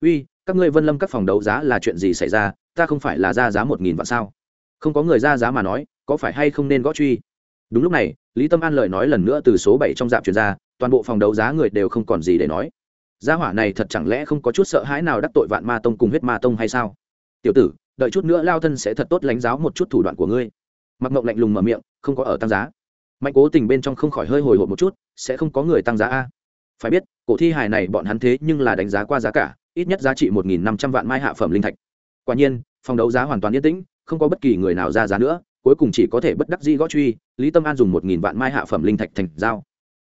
Uy, các ngươi vân lâm các phòng đấu giá là chuyện gì xảy ra? Ta không phải là ra giá một nghìn vạn sao? Không có người ra giá mà nói, có phải hay không nên gõ truy? Đúng lúc này, lý tâm an lời nói lần nữa từ số bảy trong dạp chuyển ra toàn bộ phòng đấu giá người đều không còn gì để nói. Gia hỏa này thật chẳng lẽ không có chút sợ hãi nào đắc tội vạn ma tông cùng huyết ma tông hay sao? Tiểu tử, đợi chút nữa lao thân sẽ thật tốt lãnh giáo một chút thủ đoạn của ngươi. Mặc mộng lạnh lùng mở miệng, không có ở tăng giá. Mạnh cố tình bên trong không khỏi hơi hồi hộp một chút, sẽ không có người tăng giá a. Phải biết, cổ thi hài này bọn hắn thế nhưng là đánh giá qua giá cả, ít nhất giá trị một nghìn năm trăm vạn mai hạ phẩm linh thạch. Quả nhiên, phòng đấu giá hoàn toàn yên tĩnh, không có bất kỳ người nào ra giá nữa, cuối cùng chỉ có thể bất đắc dĩ gõ truy, lý tâm an dùng một nghìn vạn mai hạ phẩm linh thạch thành giao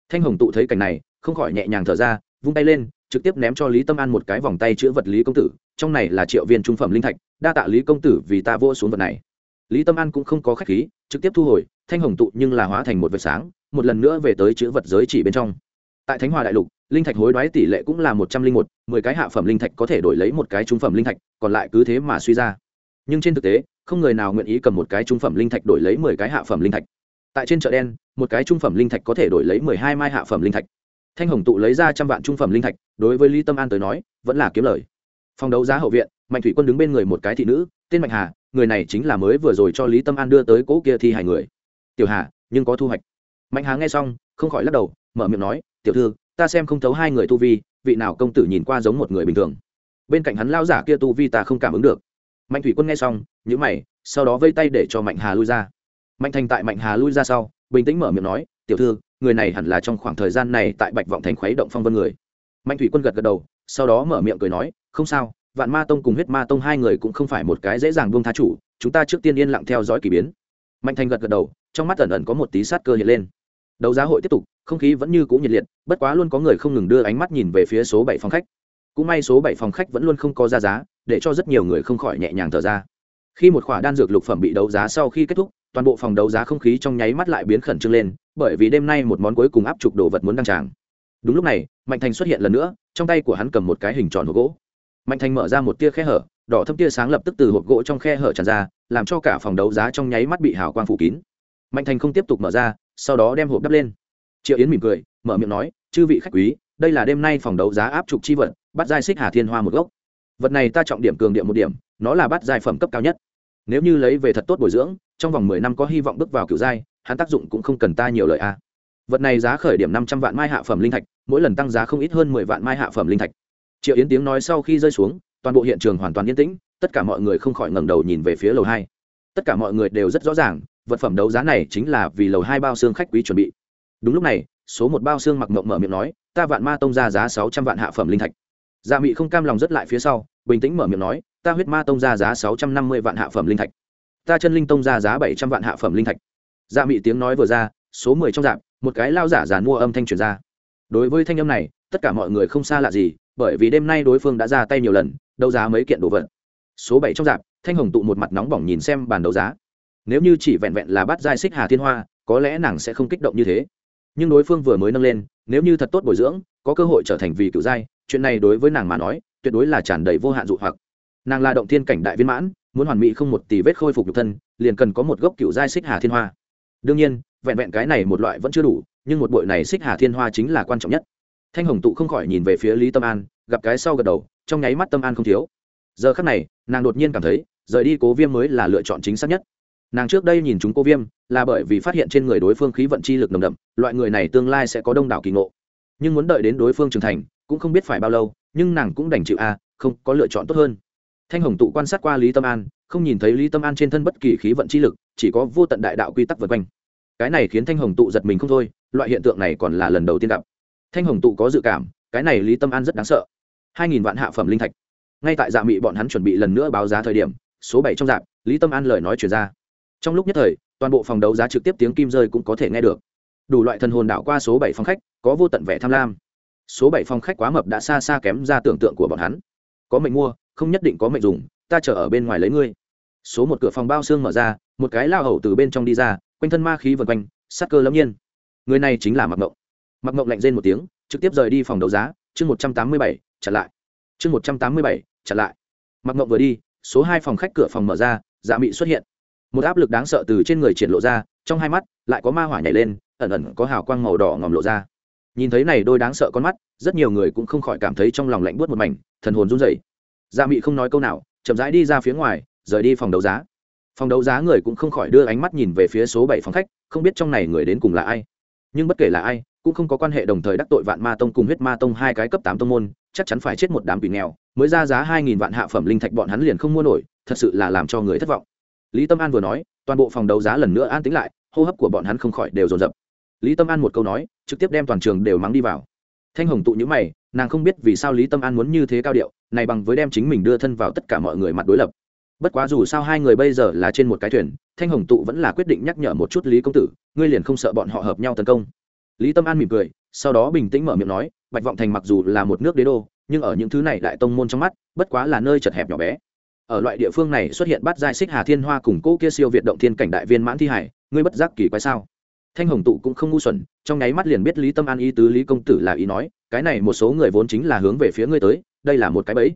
thanh hồng tụ thấy cảnh này, không khỏi nhẹ nhàng thở ra, vung tay lên, trực tiếp ném cho lý tâm an một cái vòng tay chữa vật lý công tử, trong này là triệu viên trung phẩm linh thạch, đa tạ lý công tử vì ta vô xuống vật này. Lý tâm an cũng không có khách khí, trực tiếp thu hồi, thanh hồng tụ nhưng là hóa thành một vệt sáng, một lần nữa về tới chữ vật giới chỉ bên trong. Tại thánh hòa đại lục, linh thạch hối đoái tỷ lệ cũng là một trăm linh một, mười cái hạ phẩm linh thạch có thể đổi lấy một cái trung phẩm linh thạch, còn lại cứ thế mà suy ra. Nhưng trên thực tế, không người nào nguyện ý cầm một cái trung phẩm linh thạch đổi lấy mười cái hạ phẩm linh thạch tại trên chợ đen, một cái trung phẩm linh thạch có thể đổi lấy mười hai mai hạ phẩm linh thạch. Thanh hồng tụ lấy ra trăm vạn trung phẩm linh thạch, đối với lý tâm an tới nói, vẫn là kiếm lời. Phòng đấu giá hậu viện, mạnh thủy quân đứng bên người một cái thị nữ, tên mạnh hà, người này chính là mới vừa rồi cho lý tâm an đưa tới cỗ kia thi hài người. Tiểu hà, nhưng có thu hoạch. Mạnh hà nghe xong, không khỏi lắc đầu, mở miệng nói, tiểu thư, ta xem không thấu hai người tu vi, vị nào công tử nhìn qua giống một người bình thường. Bên cạnh hắn lao giả kia tu vi ta không cảm ứng được. Mạnh thủy quân nghe xong nhữ mày, sau đó vây tay để cho mạnh hà lui ra mạnh thành tại mạnh hà lui ra sau, bình tĩnh mở miệng nói, tiểu thư, người này hẳn là trong khoảng thời gian này tại bạch vọng thành khuấy động phong vân người. Mạnh thủy quân gật gật đầu, sau đó mở miệng cười nói, không sao, vạn ma tông cùng huyết ma tông hai người cũng không phải một cái dễ dàng buông tha chủ, chúng ta trước tiên yên lặng theo dõi k ỳ biến. Mạnh thành gật gật đầu, trong mắt ẩn ẩn có một tí sát cơ hiện lên. Đấu giá hội tiếp tục, không khí vẫn như c ũ nhiệt liệt, bất quá luôn có người không ngừng đưa ánh mắt nhìn về phía số bảy phòng khách. Cũng may số bảy phòng khách vẫn luôn không có ra giá, để cho rất nhiều người không khỏi nhẹ nhàng thở ra khi một khỏa đan dược lục phẩm bị đấu giá sau khi kết thúc, toàn bộ phòng đấu giá không khí trong nháy mắt lại biến khẩn trương lên, bởi vì đêm nay một món cuối cùng áp trục đồ vật muốn đăng tràng. Đúng lúc này, mạnh thành xuất hiện lần nữa, trong tay của hắn cầm một cái hình tròn hộp gỗ. Mạnh thành mở ra một tia khe hở, đỏ thâm tia sáng lập tức từ hộp gỗ trong khe hở tràn ra, làm cho cả phòng đấu giá trong nháy mắt bị hào quang phủ kín. Mạnh thành không tiếp tục mở ra, sau đó đem hộp đắp lên. Triệu yến mỉm cười, mở miệng nói, chư vị khách quý, đây là đêm nay phòng đấu giá áp trục chi vật, bắt giai xích hà thiên hoa một gốc vật này ta trọng điểm cường điệu một điểm, nó là bát giai phẩm cấp cao nhất. Nếu như lấy về thật tốt bồi dưỡng, trong vòng mười năm có hy vọng bước vào cựu giai, hắn tác dụng cũng không cần ta nhiều lời a. Vật này giá khởi điểm năm trăm vạn mai hạ phẩm linh thạch, mỗi lần tăng giá không ít hơn mười vạn mai hạ phẩm linh thạch. Triệu yến tiếng nói sau khi rơi xuống, toàn bộ hiện trường hoàn toàn yên tĩnh, tất cả mọi người không khỏi ngẩng đầu nhìn về phía lầu hai. Tất cả mọi người đều rất rõ ràng, vật phẩm đấu giá này chính là vì lầu hai bao xương khách quý chuẩn bị. Đúng lúc này, số một bao xương mặc mộng mở miệng nói, ta vạn ma tông ra giá sáu trăm vạn hạ phẩm linh thạch dạ mị không cam lòng rất lại phía sau, bình tĩnh mở miệng nói, ta huyết ma tông ra giá sáu trăm năm mươi vạn hạ phẩm linh thạch. Ta chân linh tông ra giá bảy trăm vạn hạ phẩm linh thạch. Dạ mị tiếng nói vừa ra, số mười trong dạng, một cái lao giả giàn mua âm thanh truyền ra. Đối với thanh âm này, tất cả mọi người không xa lạ gì, bởi vì đêm nay đối phương đã ra tay nhiều lần, đấu giá mấy kiện đồ vật. Số bảy trong dạp thanh hồng tụ một mặt nóng bỏng nhìn xem bàn đấu giá. Nếu như chỉ vẹn vẹn là bắt giai xích hà thiên hoa, có lẽ nàng sẽ không kích động như thế. Nhưng đối phương vừa mới nâng lên, nếu như thật tốt bồi dưỡng, có cơ hội trở thành vì cựu giai chuyện này đối với nàng mà nói, tuyệt đối là tràn đầy vô hạn dụ hoặc. Nàng là động thiên cảnh đại viên mãn, muốn hoàn mỹ không một tỷ vết khôi phục nhục thân, liền cần có một gốc cựu giai xích hà thiên hoa. Đương nhiên, vẹn vẹn cái này một loại vẫn chưa đủ, nhưng một bội này xích hà thiên hoa chính là quan trọng nhất. Thanh hồng tụ không khỏi nhìn về phía lý tâm an, gặp cái sau gật đầu, trong nháy mắt tâm an không thiếu. Giờ khắc này, nàng đột nhiên cảm thấy, rời đi cố viêm mới là lựa chọn chính xác nhất. Nàng trước đây nhìn chúng cố viêm, là bởi vì phát hiện trên người đối phương khí vận chi lực nồng đậm, loại người này tương lai sẽ có đông đảo kỳ ngộ. Nhưng muốn đợi đến đối phương trưởng thành cũng không biết phải bao lâu, nhưng nàng cũng đành chịu a, không có lựa chọn tốt hơn. Thanh hồng tụ quan sát qua lý tâm an, không nhìn thấy lý tâm an trên thân bất kỳ khí vận chi lực, chỉ có vô tận đại đạo quy tắc vượt quanh. Cái này khiến thanh hồng tụ giật mình không thôi, loại hiện tượng này còn là lần đầu tiên gặp. Thanh hồng tụ có dự cảm, cái này lý tâm an rất đáng sợ. Hai nghìn vạn hạ phẩm linh thạch. Ngay tại dạ mị bọn hắn chuẩn bị lần nữa báo giá thời điểm, số bảy trong dạp lý tâm an lời nói chuyển ra. Trong lúc nhất thời, toàn bộ phòng đấu giá trực tiếp tiếng kim rơi cũng có thể nghe được. Đủ loại thần hồn đạo qua số bảy phòng khách, có vô tận vẻ tham lam số bảy phòng khách quá mập đã xa xa kém ra tưởng tượng của bọn hắn. Có mệnh mua, không nhất định có mệnh dùng, ta chờ ở bên ngoài lấy ngươi. Số một cửa phòng bao xương mở ra, một cái lao hầu từ bên trong đi ra, quanh thân ma khí vần quanh, sắc cơ lâm nhiên. Người này chính là mặc mộng. Mặc mộng lạnh rên một tiếng, trực tiếp rời đi phòng đấu giá, chương một trăm tám mươi bảy, trả lại. Chương một trăm tám mươi bảy, trả lại. Mặc mộng vừa đi, số hai phòng khách cửa phòng mở ra dạ mị xuất hiện. Một áp lực đáng sợ từ trên người triển lộ ra, trong hai mắt, lại có ma hỏa nhảy lên, ẩn ẩn có hào quang màu đỏ ngòm lộ ra nhìn thấy này đôi đáng sợ con mắt, rất nhiều người cũng không khỏi cảm thấy trong lòng lạnh buốt một mảnh, thần hồn run rẩy. Gia mị không nói câu nào, chậm rãi đi ra phía ngoài, rời đi phòng đấu giá. Phòng đấu giá người cũng không khỏi đưa ánh mắt nhìn về phía số bảy phòng khách, không biết trong này người đến cùng là ai. Nhưng bất kể là ai, cũng không có quan hệ đồng thời đắc tội vạn ma tông cùng huyết ma tông hai cái cấp tám tông môn, chắc chắn phải chết một đám quỷ nghèo, mới ra giá hai nghìn vạn hạ phẩm linh thạch bọn hắn liền không mua nổi, thật sự là làm cho người thất vọng. Lý tâm an vừa nói, toàn bộ phòng đấu giá lần nữa an tính lại, hô hấp của bọn hắn không khỏi đều dồn dập lý tâm an một câu nói, trực tiếp đem toàn trường đều mắng đi vào. Thanh hồng tụ nhữ mày, nàng không biết vì sao lý tâm an muốn như thế cao điệu, này bằng với đem chính mình đưa thân vào tất cả mọi người mặt đối lập. Bất quá dù sao hai người bây giờ là trên một cái thuyền, thanh hồng tụ vẫn là quyết định nhắc nhở một chút lý công tử, ngươi liền không sợ bọn họ hợp nhau tấn công. Lý tâm an mỉm cười, sau đó bình tĩnh mở miệng nói, bạch vọng thành mặc dù là một nước đế đô, nhưng ở những thứ này đại tông môn trong mắt, bất quá là nơi chật hẹp nhỏ bé. Ở loại địa phương này xuất hiện bắt giai xích hà thiên hoa cùng cỗ kia siêu việt động thiên cảnh đại viên mãn thi hải, ngươi bất giác kỳ quái sao? Thanh hồng tụ cũng không ngu xuẩn, trong nháy mắt liền biết lý tâm an ý tứ lý công tử là ý nói, cái này một số người vốn chính là hướng về phía ngươi tới, đây là một cái bẫy.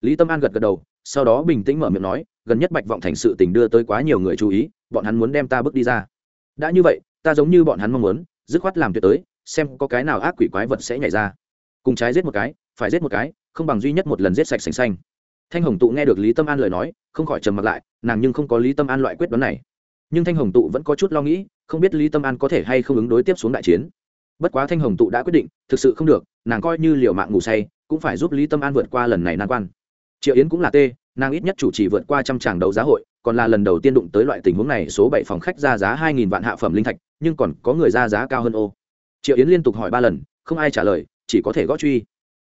Lý tâm an gật gật đầu, sau đó bình tĩnh mở miệng nói, gần nhất bạch vọng thành sự tình đưa tới quá nhiều người chú ý, bọn hắn muốn đem ta bước đi ra. Đã như vậy, ta giống như bọn hắn mong muốn, dứt khoát làm tuyệt tới, xem có cái nào ác quỷ quái vật sẽ nhảy ra. Cùng trái giết một cái, phải giết một cái, không bằng duy nhất một lần giết sạch sành xanh. Thanh hồng tụ nghe được lý tâm an lời nói, không khỏi trầm mặt lại, nàng nhưng không có lý tâm an loại quyết đoán này. Nhưng thanh hồng tụ vẫn có chút lo nghĩ không biết lý tâm an có thể hay không ứng đối tiếp xuống đại chiến. Bất quá thanh hồng tụ đã quyết định, thực sự không được, nàng coi như liều mạng ngủ say, cũng phải giúp lý tâm an vượt qua lần này nan quan. Triệu yến cũng là tê, nàng ít nhất chủ trì vượt qua trăm tràng đấu giá hội, còn là lần đầu tiên đụng tới loại tình huống này, số bảy phòng khách ra giá hai nghìn vạn hạ phẩm linh thạch, nhưng còn có người ra giá cao hơn ô. Triệu yến liên tục hỏi ba lần, không ai trả lời, chỉ có thể gõ truy.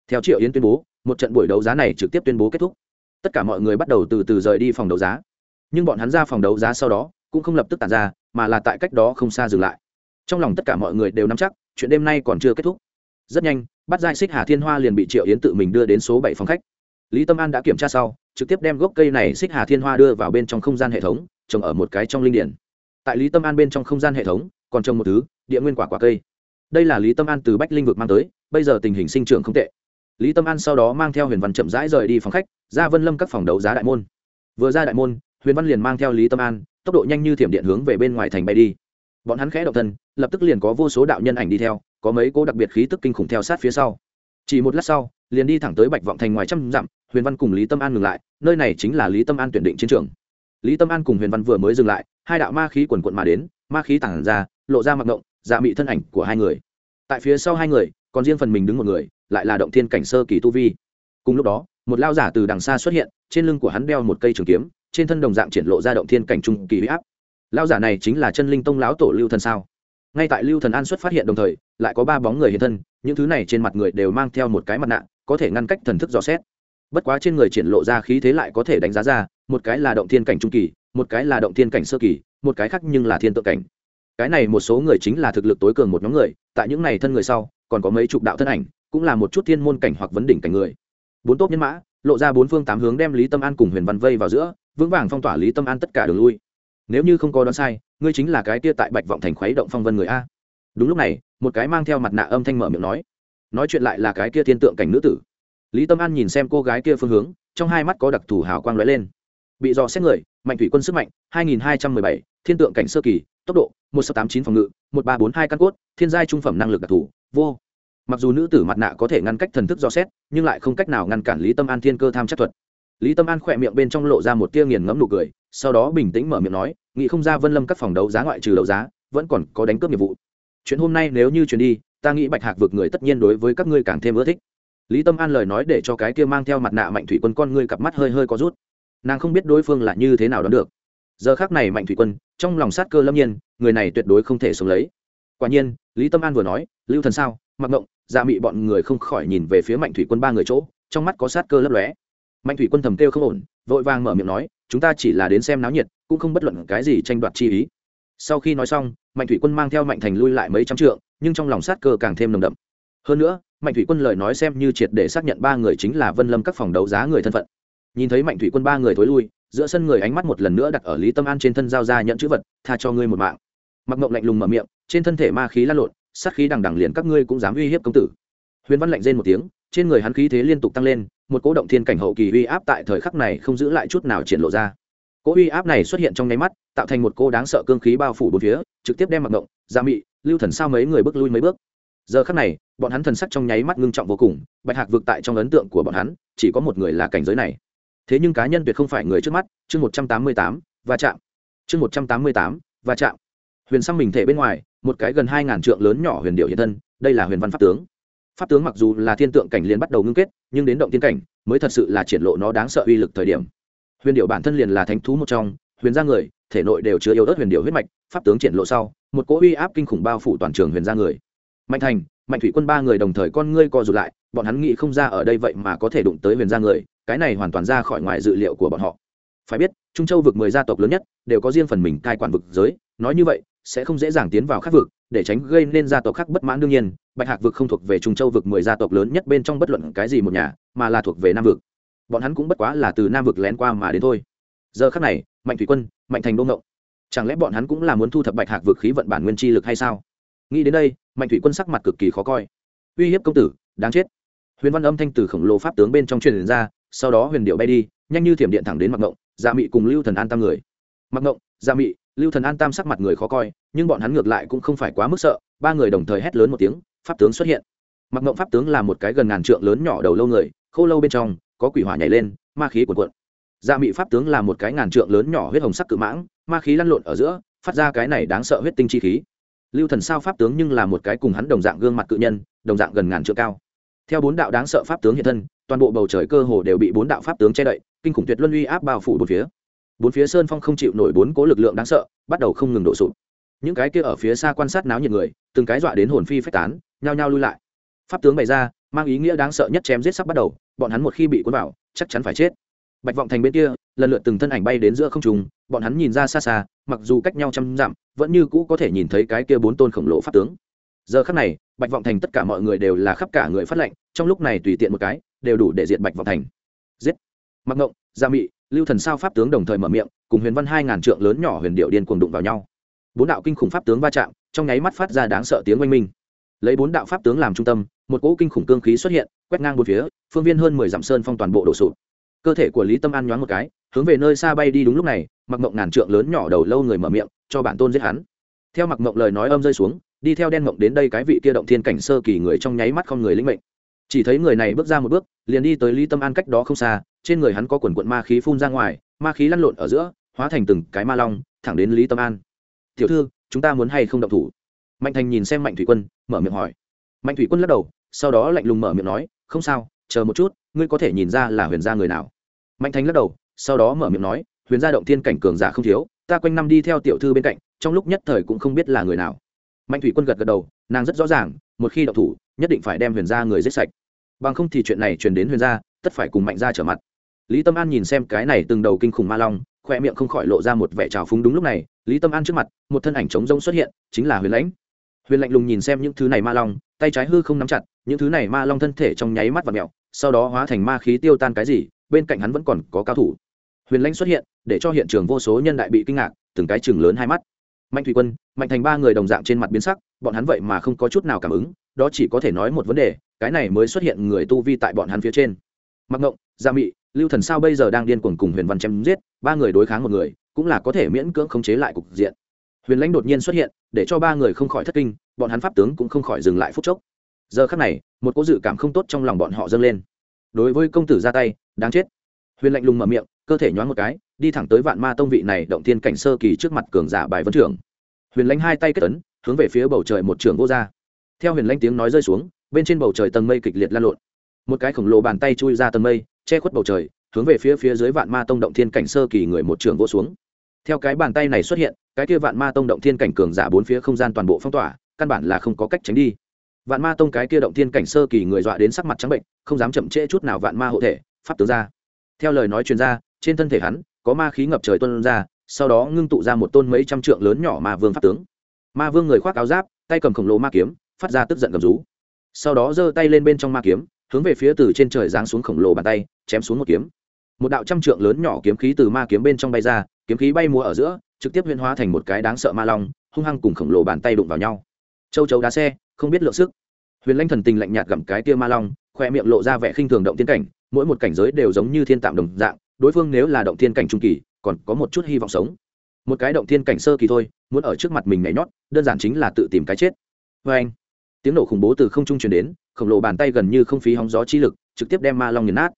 Theo triệu yến tuyên bố, một trận buổi đấu giá này trực tiếp tuyên bố kết thúc. Tất cả mọi người bắt đầu từ từ rời đi phòng đấu giá. Nhưng bọn hắn ra phòng đấu giá sau đó, cũng không lập tức tàn ra mà là tại cách đó không xa dừng lại. Trong lòng tất cả mọi người đều nắm chắc, chuyện đêm nay còn chưa kết thúc. Rất nhanh bắt giai xích hà thiên hoa liền bị triệu yến tự mình đưa đến số bảy phòng khách. Lý tâm an đã kiểm tra sau, trực tiếp đem gốc cây này xích hà thiên hoa đưa vào bên trong không gian hệ thống, trồng ở một cái trong linh điển. Tại lý tâm an bên trong không gian hệ thống, còn trồng một thứ, địa nguyên quả quả cây. Đây là lý tâm an từ bách linh vực mang tới, bây giờ tình hình sinh trưởng không tệ. Lý tâm an sau đó mang theo huyền văn chậm rãi rời đi phòng khách, ra vân lâm các phòng đấu giá đại môn. Vừa ra đại môn, huyền văn liền mang theo lý tâm an tốc độ nhanh như thiểm điện hướng về bên ngoài thành bay đi. Bọn hắn khẽ động thân, lập tức liền có vô số đạo nhân ảnh đi theo, có mấy cố đặc biệt khí tức kinh khủng theo sát phía sau. Chỉ một lát sau, liền đi thẳng tới bạch vọng thành ngoài trăm dặm, huyền văn cùng lý tâm an ngừng lại, nơi này chính là lý tâm an tuyển định chiến trường. Lý tâm an cùng huyền văn vừa mới dừng lại, hai đạo ma khí quần quận mà đến, ma khí tản ra, lộ ra mặc động dạ mị thân ảnh của hai người. Tại phía sau hai người, còn riêng phần mình đứng một người, lại là động thiên cảnh sơ kỳ tu vi. Cùng lúc đó, một lao giả từ đằng xa xuất hiện, trên lưng của hắn đeo một cây trường kiếm trên thân đồng dạng triển lộ ra động thiên cảnh trung kỳ huy áp. Lao giả này chính là chân linh tông lão tổ lưu thần sao? Ngay tại lưu thần an xuất phát hiện đồng thời, lại có ba bóng người hiện thân, những thứ này trên mặt người đều mang theo một cái mặt nạ, có thể ngăn cách thần thức dò xét. Bất quá trên người triển lộ ra khí thế lại có thể đánh giá ra, một cái là động thiên cảnh trung kỳ, một cái là động thiên cảnh sơ kỳ, một cái khác nhưng là thiên tự cảnh. Cái này một số người chính là thực lực tối cường một nhóm người, tại những này thân người sau, còn có mấy chục đạo thân ảnh, cũng là một chút thiên môn cảnh hoặc vấn đỉnh cảnh người. Bốn tốt nhân mã lộ ra bốn phương tám hướng đem lý tâm an cùng huyền văn vây vào giữa vững vàng phong tỏa lý tâm an tất cả đường lui. Nếu như không có đoán sai ngươi chính là cái tia tại bạch vọng thành khuấy động phong vân người a. Đúng lúc này một cái mang theo mặt nạ âm thanh mở miệng nói. Nói chuyện lại là cái kia thiên tượng cảnh nữ tử. Lý tâm an nhìn xem cô gái kia phương hướng trong hai mắt có đặc thù hào quang lóe lên. Bị dò xét người mạnh thủy quân sức mạnh 2217, thiên tượng cảnh sơ kỳ tốc độ 1689 phòng ngự 1342 căn cốt thiên giai trung phẩm năng lực đặc thù vô mặc dù nữ tử mặt nạ có thể ngăn cách thần thức do xét, nhưng lại không cách nào ngăn cản lý tâm an thiên cơ tham chắc thuật. Lý tâm an khỏe miệng bên trong lộ ra một tia nghiền ngẫm nụ cười, sau đó bình tĩnh mở miệng nói nghĩ không ra vân lâm các phòng đấu giá ngoại trừ đấu giá, vẫn còn có đánh cướp nghiệp vụ. Chuyện hôm nay nếu như chuyển đi, ta nghĩ bạch hạc vực người tất nhiên đối với các ngươi càng thêm ưa thích. Lý tâm an lời nói để cho cái kia mang theo mặt nạ mạnh thủy quân con ngươi cặp mắt hơi hơi có rút. Nàng không biết đối phương là như thế nào đón được. Giờ khác này mạnh thủy quân, trong lòng sát cơ lâm nhiên, người này tuyệt đối không thể sống lấy. Quả nhiên, lý tâm an vừa nói, lưu thần sao? Mặc ngộng dạ mị bọn người không khỏi nhìn về phía mạnh thủy quân ba người chỗ, trong mắt có sát cơ lấp lóe. Mạnh thủy quân thầm kêu không ổn, vội vàng mở miệng nói, chúng ta chỉ là đến xem náo nhiệt, cũng không bất luận cái gì tranh đoạt chi ý. Sau khi nói xong, mạnh thủy quân mang theo mạnh thành lui lại mấy trăm trượng, nhưng trong lòng sát cơ càng thêm nồng đậm. Hơn nữa, mạnh thủy quân lời nói xem như triệt để xác nhận ba người chính là vân lâm các phòng đấu giá người thân phận. Nhìn thấy mạnh thủy quân ba người thối lui, giữa sân người ánh mắt một lần nữa đặt ở lý tâm an trên thân giao ra nhận chữ vật, tha cho ngươi một mạng. Mặc mộng lạnh lùng mở miệng, trên thân thể ma khí lan lộn sát khí đằng đằng liền các ngươi cũng dám uy hiếp công tử. Huyền văn lạnh rên một tiếng, trên người hắn khí thế liên tục tăng lên, một cỗ động thiên cảnh hậu kỳ uy áp tại thời khắc này không giữ lại chút nào triển lộ ra. Cỗ uy áp này xuất hiện trong nháy mắt, tạo thành một cô đáng sợ cương khí bao phủ bốn phía, trực tiếp đem mặc động, gia mị, lưu thần sao mấy người bước lui mấy bước. Giờ khắc này, bọn hắn thần sắc trong nháy mắt ngưng trọng vô cùng, bạch hạc vực tại trong ấn tượng của bọn hắn, chỉ có một người là cảnh giới này. Thế nhưng cá nhân tuyệt không phải người trước mắt, chương một trăm tám mươi tám và chạm. Chương một trăm tám mươi tám và chạm. Huyền sang mình thể bên ngoài một cái gần hai ngàn trượng lớn nhỏ huyền điệu hiện thân, đây là huyền văn pháp tướng. Pháp tướng mặc dù là thiên tượng cảnh liền bắt đầu ngưng kết, nhưng đến động tiên cảnh mới thật sự là triển lộ nó đáng sợ uy lực thời điểm. Huyền điệu bản thân liền là thánh thú một trong, huyền gia người, thể nội đều chứa yếu ớt huyền điệu huyết mạch, pháp tướng triển lộ sau, một cỗ uy áp kinh khủng bao phủ toàn trường huyền gia người. Mạnh thành, mạnh thủy quân ba người đồng thời con ngươi co rụt lại, bọn hắn nghĩ không ra ở đây vậy mà có thể đụng tới huyền gia người, cái này hoàn toàn ra khỏi ngoài dự liệu của bọn họ. Phải biết, trung châu vực mười gia tộc lớn nhất, đều có riêng phần mình cai quản vực giới, nói như vậy sẽ không dễ dàng tiến vào khác vực, để tránh gây nên gia tộc khác bất mãn đương nhiên, bạch hạc vực không thuộc về trung châu vực mười gia tộc lớn nhất bên trong bất luận cái gì một nhà, mà là thuộc về nam vực. Bọn hắn cũng bất quá là từ nam vực lén qua mà đến thôi. Giờ khắc này, mạnh thủy quân, mạnh thành đô ngộng. Chẳng lẽ bọn hắn cũng là muốn thu thập bạch hạc vực khí vận bản nguyên chi lực hay sao? Nghĩ đến đây, mạnh thủy quân sắc mặt cực kỳ khó coi. Uy hiếp công tử, đáng chết. Huyền văn âm thanh từ khổng lồ pháp tướng bên trong truyền ra, sau đó huyền điệu bay đi, nhanh như thiểm điện thẳng đến mặc ngộng dạ mị cùng lưu thần an tam người. Mặc ngộng dạ mị lưu thần an tam sắc mặt người khó coi, nhưng bọn hắn ngược lại cũng không phải quá mức sợ, ba người đồng thời hét lớn một tiếng, pháp tướng xuất hiện. Mặc ngộng pháp tướng là một cái gần ngàn trượng lớn nhỏ đầu lâu người, khô lâu bên trong, có quỷ hỏa nhảy lên, ma khí cuồn cuộn. Dạ mị pháp tướng là một cái ngàn trượng lớn nhỏ huyết hồng sắc cự mãng, ma khí lăn lộn ở giữa, phát ra cái này đáng sợ huyết tinh chi khí. Lưu thần sao pháp tướng nhưng là một cái cùng hắn đồng dạng gương mặt cự nhân, đồng dạng gần ngàn trượng cao. Theo bốn đạo đáng sợ pháp tướng hiện thân, toàn bộ bầu trời cơ hồ đều bị bốn đạo pháp tướng che đậy, kinh khủng tuyệt luân uy áp bao phủ bốn phía bốn phía sơn phong không chịu nổi bốn cố lực lượng đáng sợ, bắt đầu không ngừng đổ sụp. Những cái kia ở phía xa quan sát náo nhiệt người, từng cái dọa đến hồn phi phách tán, nhao nhao lui lại. Pháp tướng bày ra, mang ý nghĩa đáng sợ nhất chém giết sắp bắt đầu, bọn hắn một khi bị cuốn vào, chắc chắn phải chết. Bạch vọng thành bên kia, lần lượt từng thân ảnh bay đến giữa không trùng bọn hắn nhìn ra xa xa, mặc dù cách nhau trăm dặm, vẫn như cũ có thể nhìn thấy cái kia bốn tôn khổng lồ pháp tướng. Giờ khắc này, bạch vọng thành tất cả mọi người đều là khắp cả người phát lệnh, trong lúc này tùy tiện một cái, đều đủ để diệt bạch vọng thành. Giết! Mặc ngộng, gia mị lưu thần sao pháp tướng đồng thời mở miệng, cùng huyền văn hai ngàn trượng lớn nhỏ huyền điệu điên cuồng đụng vào nhau. Bốn đạo kinh khủng pháp tướng va chạm, trong nháy mắt phát ra đáng sợ tiếng oanh minh. Lấy bốn đạo pháp tướng làm trung tâm, một cỗ kinh khủng cương khí xuất hiện, quét ngang một phía, phương viên hơn mười dặm sơn phong toàn bộ đổ sụp. Cơ thể của lý tâm an nhoáng một cái, hướng về nơi xa bay đi đúng lúc này mặc mộng ngàn trượng lớn nhỏ đầu lâu người mở miệng, cho bản tôn giết hắn. Theo mặc mộng lời nói âm rơi xuống, đi theo đen mộng đến đây cái vị kia động thiên cảnh sơ kỳ người trong nháy mắt không người linh mệnh chỉ thấy người này bước ra một bước, liền đi tới lý tâm an cách đó không xa, trên người hắn có quần quận ma khí phun ra ngoài, ma khí lăn lộn ở giữa, hóa thành từng cái ma long, thẳng đến lý tâm an. Tiểu thư, chúng ta muốn hay không động thủ? Mạnh thành nhìn xem mạnh thủy quân, mở miệng hỏi. Mạnh thủy quân lắc đầu, sau đó lạnh lùng mở miệng nói, không sao, chờ một chút, ngươi có thể nhìn ra là huyền gia người nào. Mạnh thành lắc đầu, sau đó mở miệng nói, huyền gia động thiên cảnh cường giả không thiếu, ta quanh năm đi theo tiểu thư bên cạnh, trong lúc nhất thời cũng không biết là người nào mạnh thủy quân gật gật đầu, nàng rất rõ ràng, một khi đậu thủ, nhất định phải đem huyền gia người giết sạch. Bằng không thì chuyện này truyền đến huyền gia, tất phải cùng mạnh gia trở mặt. Lý tâm an nhìn xem cái này từng đầu kinh khủng ma long, khoe miệng không khỏi lộ ra một vẻ trào phúng đúng lúc này, lý tâm an trước mặt, một thân ảnh trống rông xuất hiện, chính là huyền lãnh. Huyền lạnh lùng nhìn xem những thứ này ma long, tay trái hư không nắm chặt, những thứ này ma long thân thể trong nháy mắt và mẹo sau đó hóa thành ma khí tiêu tan cái gì, bên cạnh hắn vẫn còn có cao thủ. Huyền lãnh xuất hiện, để cho hiện trường vô số nhân đại bị kinh ngạc, từng cái chừng lớn hai mắt mạnh thủy quân, mạnh thành ba người đồng dạng trên mặt biến sắc, bọn hắn vậy mà không có chút nào cảm ứng, đó chỉ có thể nói một vấn đề, cái này mới xuất hiện người tu vi tại bọn hắn phía trên. Mặc ngộng, gia mị, lưu thần sao bây giờ đang điên cuồng cùng huyền văn chém giết, ba người đối kháng một người, cũng là có thể miễn cưỡng khống chế lại cục diện. Huyền lãnh đột nhiên xuất hiện, để cho ba người không khỏi thất kinh, bọn hắn pháp tướng cũng không khỏi dừng lại phút chốc. Giờ khắc này, một cố dự cảm không tốt trong lòng bọn họ dâng lên. Đối với công tử ra tay, đáng chết. Huyền lạnh lùng mở miệng cơ thể nhoáng một cái, đi thẳng tới vạn ma tông vị này động thiên cảnh sơ kỳ trước mặt cường giả bài vấn trưởng. Huyền lãnh hai tay kết tấn hướng về phía bầu trời một trường vô r theo huyền lãnh tiếng nói rơi xuống, bên trên bầu trời tầng mây kịch liệt lan lộn. Một cái khổng lồ bàn tay chui ra tầng mây, che khuất bầu trời, hướng về phía phía dưới vạn ma tông động thiên cảnh sơ kỳ người một trường vô xuống. Theo cái bàn tay này xuất hiện, cái kia vạn ma tông động thiên cảnh cường giả bốn phía không gian toàn bộ phong tỏa, căn bản là không có cách tránh đi. Vạn ma tông cái kia động thiên cảnh sơ kỳ người dọa đến sắc mặt trắng bệnh, không dám chậm trễ chút nào vạn ma hộ thể, pháp tướng ra. Theo lời nói chuyên gia trên thân thể hắn, có ma khí ngập trời tuân ra, sau đó ngưng tụ ra một tôn mấy trăm trượng lớn nhỏ ma vương pháp tướng. Ma vương người khoác áo giáp, tay cầm khổng lồ ma kiếm, phát ra tức giận cầm rú. Sau đó giơ tay lên bên trong ma kiếm, hướng về phía từ trên trời giáng xuống khổng lồ bàn tay, chém xuống một kiếm. Một đạo trăm trượng lớn nhỏ kiếm khí từ ma kiếm bên trong bay ra, kiếm khí bay múa ở giữa, trực tiếp huyên hóa thành một cái đáng sợ ma long, hung hăng cùng khổng lồ bàn tay đụng vào nhau. Châu chấu đá xe, không biết lượng sức. Huyền lanh thần tình lạnh nhạt gặm cái tia ma long, khoe miệng lộ ra vẻ khinh thường động tiên cảnh, mỗi một cảnh giới đều giống như thiên tạm đồng dạng đối phương nếu là động thiên cảnh trung kỳ, còn có một chút hy vọng sống. Một cái động thiên cảnh sơ kỳ thôi, muốn ở trước mặt mình nhảy nhót, đơn giản chính là tự tìm cái chết. Vê anh, tiếng nổ khủng bố từ không trung truyền đến, khổng lồ bàn tay gần như không phí hóng gió chi lực, trực tiếp đem ma long nghiền nát.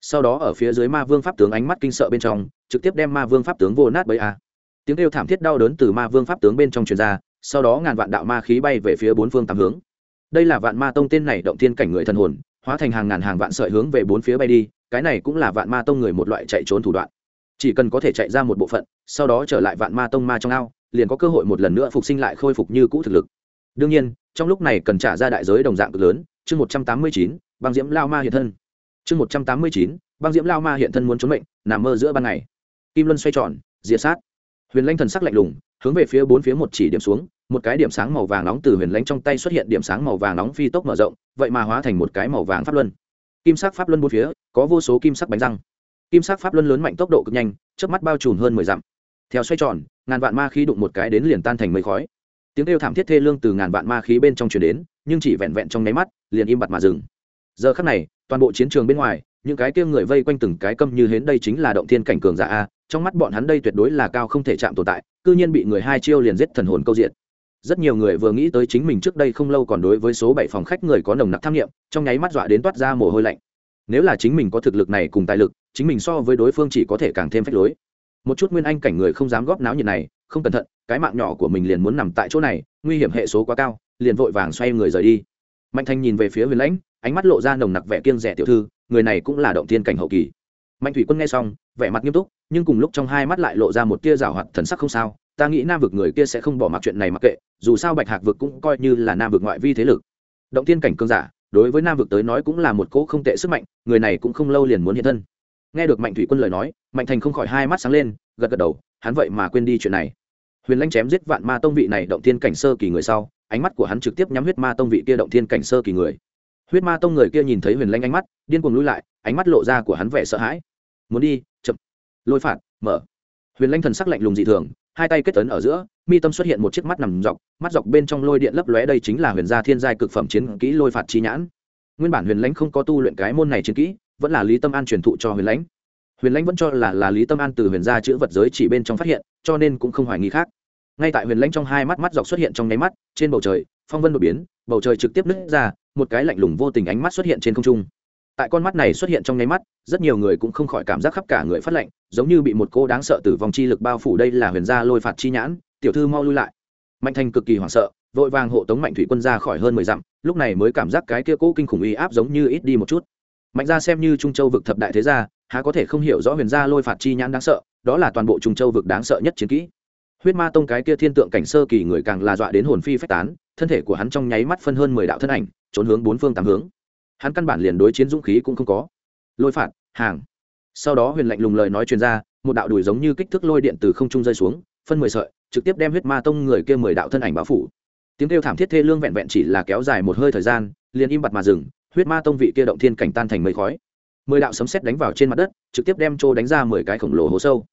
Sau đó ở phía dưới ma vương pháp tướng ánh mắt kinh sợ bên trong, trực tiếp đem ma vương pháp tướng vô nát bấy a. Tiếng kêu thảm thiết đau đớn từ ma vương pháp tướng bên trong truyền ra, sau đó ngàn vạn đạo ma khí bay về phía bốn phương tám hướng. Đây là vạn ma tông tên này động thiên cảnh người thần hồn, hóa thành hàng ngàn hàng vạn sợi hướng về bốn phía bay đi cái này cũng là vạn ma tông người một loại chạy trốn thủ đoạn. Chỉ cần có thể chạy ra một bộ phận, sau đó trở lại vạn ma tông ma trong ao, liền có cơ hội một lần nữa phục sinh lại khôi phục như cũ thực lực. Đương nhiên, trong lúc này cần trả ra đại giới đồng dạng cực lớn, chương một trăm tám mươi chín, băng diễm lao ma hiện thân. Chương một trăm tám mươi chín, băng diễm lao ma hiện thân muốn trốn mệnh, nằm mơ giữa ban ngày. Kim luân xoay tròn, diệt sát. Huyền lanh thần sắc lạnh lùng, hướng về phía bốn phía một chỉ điểm xuống, một cái điểm sáng màu vàng nóng từ huyền lanh trong tay xuất hiện điểm sáng màu vàng nóng phi tốc mở rộng, vậy mà hóa thành một cái màu vàng pháp luân kim sắc pháp luân bốn phía, có vô số kim sắc bánh răng. Kim sắc pháp luân lớn mạnh tốc độ cực nhanh trước mắt bao trùm hơn mười dặm. Theo xoay tròn, ngàn vạn ma khí đụng một cái đến liền tan thành mây khói. Tiếng kêu thảm thiết thê lương từ ngàn vạn ma khí bên trong truyền đến, nhưng chỉ vẹn vẹn trong nháy mắt, liền im bặt mà dừng. Giờ khắc này, toàn bộ chiến trường bên ngoài, những cái kia người vây quanh từng cái câm như hến đây chính là động thiên cảnh cường giả a, trong mắt bọn hắn đây tuyệt đối là cao không thể chạm tồn tại, cư nhiên bị người hai chiêu liền giết thần hồn câu diện rất nhiều người vừa nghĩ tới chính mình trước đây không lâu còn đối với số bảy phòng khách người có nồng nặc tham nghiệm, trong nháy mắt dọa đến toát ra mồ hôi lạnh. Nếu là chính mình có thực lực này cùng tài lực, chính mình so với đối phương chỉ có thể càng thêm phách lối. Một chút nguyên anh cảnh người không dám góp náo nhiệt này, không cẩn thận, cái mạng nhỏ của mình liền muốn nằm tại chỗ này, nguy hiểm hệ số quá cao, liền vội vàng xoay người rời đi. Mạnh thanh nhìn về phía huyền lãnh, ánh mắt lộ ra nồng nặc vẻ kiêng rẻ tiểu thư, người này cũng là động tiên cảnh hậu kỳ. Mạnh thủy quân nghe xong, vẻ mặt nghiêm túc, nhưng cùng lúc trong hai mắt lại lộ ra một tia rào hoạt thần sắc không sao ta nghĩ nam vực người kia sẽ không bỏ mặc chuyện này mặc kệ, dù sao bạch hạc vực cũng coi như là nam vực ngoại vi thế lực. Động tiên cảnh cương giả, đối với nam vực tới nói cũng là một cỗ không tệ sức mạnh, người này cũng không lâu liền muốn hiện thân. Nghe được mạnh thủy quân lời nói, mạnh thành không khỏi hai mắt sáng lên, gật gật đầu, hắn vậy mà quên đi chuyện này. Huyền lanh chém giết vạn ma tông vị này động thiên cảnh sơ kỳ người sau, ánh mắt của hắn trực tiếp nhắm huyết ma tông vị kia động thiên cảnh sơ kỳ người. Huyết ma tông người kia nhìn thấy huyền lanh ánh mắt, điên cuồng lui lại, ánh mắt lộ ra của hắn vẻ sợ hãi. Muốn đi, chậm. Lôi phạt, mở. Huyền lanh thần sắc lạnh lùng dị thường hai tay kết tấn ở giữa, mi tâm xuất hiện một chiếc mắt nằm dọc, mắt dọc bên trong lôi điện lấp lóe đây chính là huyền gia thiên giai cực phẩm chiến kỹ lôi phạt chi nhãn. Nguyên bản huyền lãnh không có tu luyện cái môn này chiến kỹ, vẫn là lý tâm an truyền thụ cho huyền lãnh. Huyền lãnh vẫn cho là là lý tâm an từ huyền gia chữ vật giới chỉ bên trong phát hiện, cho nên cũng không hoài nghi khác. Ngay tại huyền lãnh trong hai mắt mắt dọc xuất hiện trong nháy mắt, trên bầu trời, phong vân đột biến, bầu trời trực tiếp nứt ra, một cái lạnh lùng vô tình ánh mắt xuất hiện trên không trung tại con mắt này xuất hiện trong nháy mắt rất nhiều người cũng không khỏi cảm giác khắp cả người phát lệnh, giống như bị một cô đáng sợ tử vong chi lực bao phủ đây là huyền gia lôi phạt chi nhãn tiểu thư mau lui lại. Mạnh thành cực kỳ hoảng sợ vội vàng hộ tống mạnh thủy quân ra khỏi hơn mười dặm lúc này mới cảm giác cái kia cố kinh khủng uy áp giống như ít đi một chút. Mạnh gia xem như trung châu vực thập đại thế gia há có thể không hiểu rõ huyền gia lôi phạt chi nhãn đáng sợ đó là toàn bộ trung châu vực đáng sợ nhất chiến kỹ. Huyết ma tông cái kia thiên tượng cảnh sơ kỳ người càng là dọa đến hồn phi phách tán thân thể của hắn trong nháy mắt phân hơn mười đạo thân ảnh trốn hướng bốn phương tám hướng hắn căn bản liền đối chiến dũng khí cũng không có. Lôi phạt, hàng. Sau đó huyền lạnh lùng lời nói chuyên ra, một đạo đùi giống như kích thước lôi điện từ không trung rơi xuống, phân mười sợi, trực tiếp đem huyết ma tông người kia mười đạo thân ảnh báo phủ. Tiếng kêu thảm thiết thê lương vẹn vẹn chỉ là kéo dài một hơi thời gian, liền im bặt mà dừng, huyết ma tông vị kia động thiên cảnh tan thành mây khói. Mười đạo sấm sét đánh vào trên mặt đất, trực tiếp đem trô đánh ra mười cái khổng lồ hố sâu.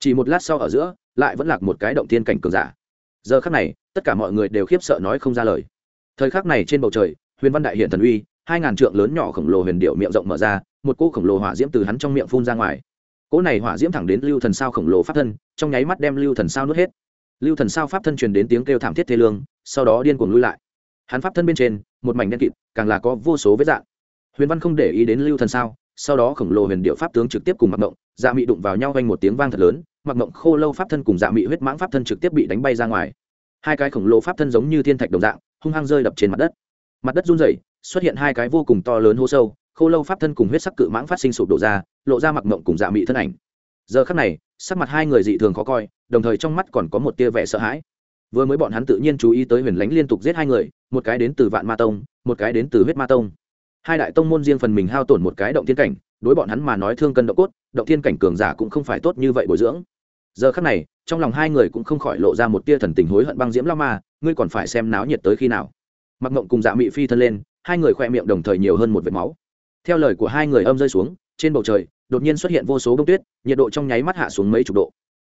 Chỉ một lát sau ở giữa, lại vẫn lạc một cái động thiên cảnh cường giả. Giờ khắc này, tất cả mọi người đều khiếp sợ nói không ra lời. Thời khắc này trên bầu trời, huyền văn đại hiện thần uy hai ngàn trượng lớn nhỏ khổng lồ huyền điệu miệng rộng mở ra, một cỗ khổng lồ hỏa diễm từ hắn trong miệng phun ra ngoài. Cỗ này hỏa diễm thẳng đến lưu thần sao khổng lồ pháp thân, trong nháy mắt đem lưu thần sao nuốt hết. Lưu thần sao pháp thân truyền đến tiếng kêu thảm thiết thê lương, sau đó điên cuồng lui lại. Hắn pháp thân bên trên, một mảnh đen kịt, càng là có vô số vết dạng. Huyền văn không để ý đến lưu thần sao, sau đó khổng lồ huyền điệu pháp tướng trực tiếp cùng mặc mộng dạ mị đụng vào nhau quanh một tiếng vang thật lớn mặc mộng khô lâu pháp thân cùng dạ mị huyết mãng pháp thân trực tiếp bị đánh bay ra ngoài. Hai cái khổng lồ pháp thân giống như thiên thạch đồng dạng, hung hăng rơi đập trên mặt đất mặt đất run rẩy, xuất hiện hai cái vô cùng to lớn hô sâu, khô lâu pháp thân cùng huyết sắc cự mãng phát sinh sụp đổ ra, lộ ra mặc mộng cùng dạ mị thân ảnh. Giờ khắc này, sắc mặt hai người dị thường khó coi, đồng thời trong mắt còn có một tia vẻ sợ hãi. Vừa mới bọn hắn tự nhiên chú ý tới huyền lánh liên tục giết hai người, một cái đến từ vạn ma tông, một cái đến từ huyết ma tông. Hai đại tông môn riêng phần mình hao tổn một cái động thiên cảnh, đối bọn hắn mà nói thương cân động cốt, động thiên cảnh cường giả cũng không phải tốt như vậy bồi dưỡng. Giờ khắc này, trong lòng hai người cũng không khỏi lộ ra một tia thần tình hối hận băng diễm lao ma, ngươi còn phải xem náo nhiệt tới khi nào mặc mộng cùng dạ mị phi thân lên, hai người khoe miệng đồng thời nhiều hơn một vệt máu. Theo lời của hai người âm rơi xuống, trên bầu trời, đột nhiên xuất hiện vô số bông tuyết, nhiệt độ trong nháy mắt hạ xuống mấy chục độ.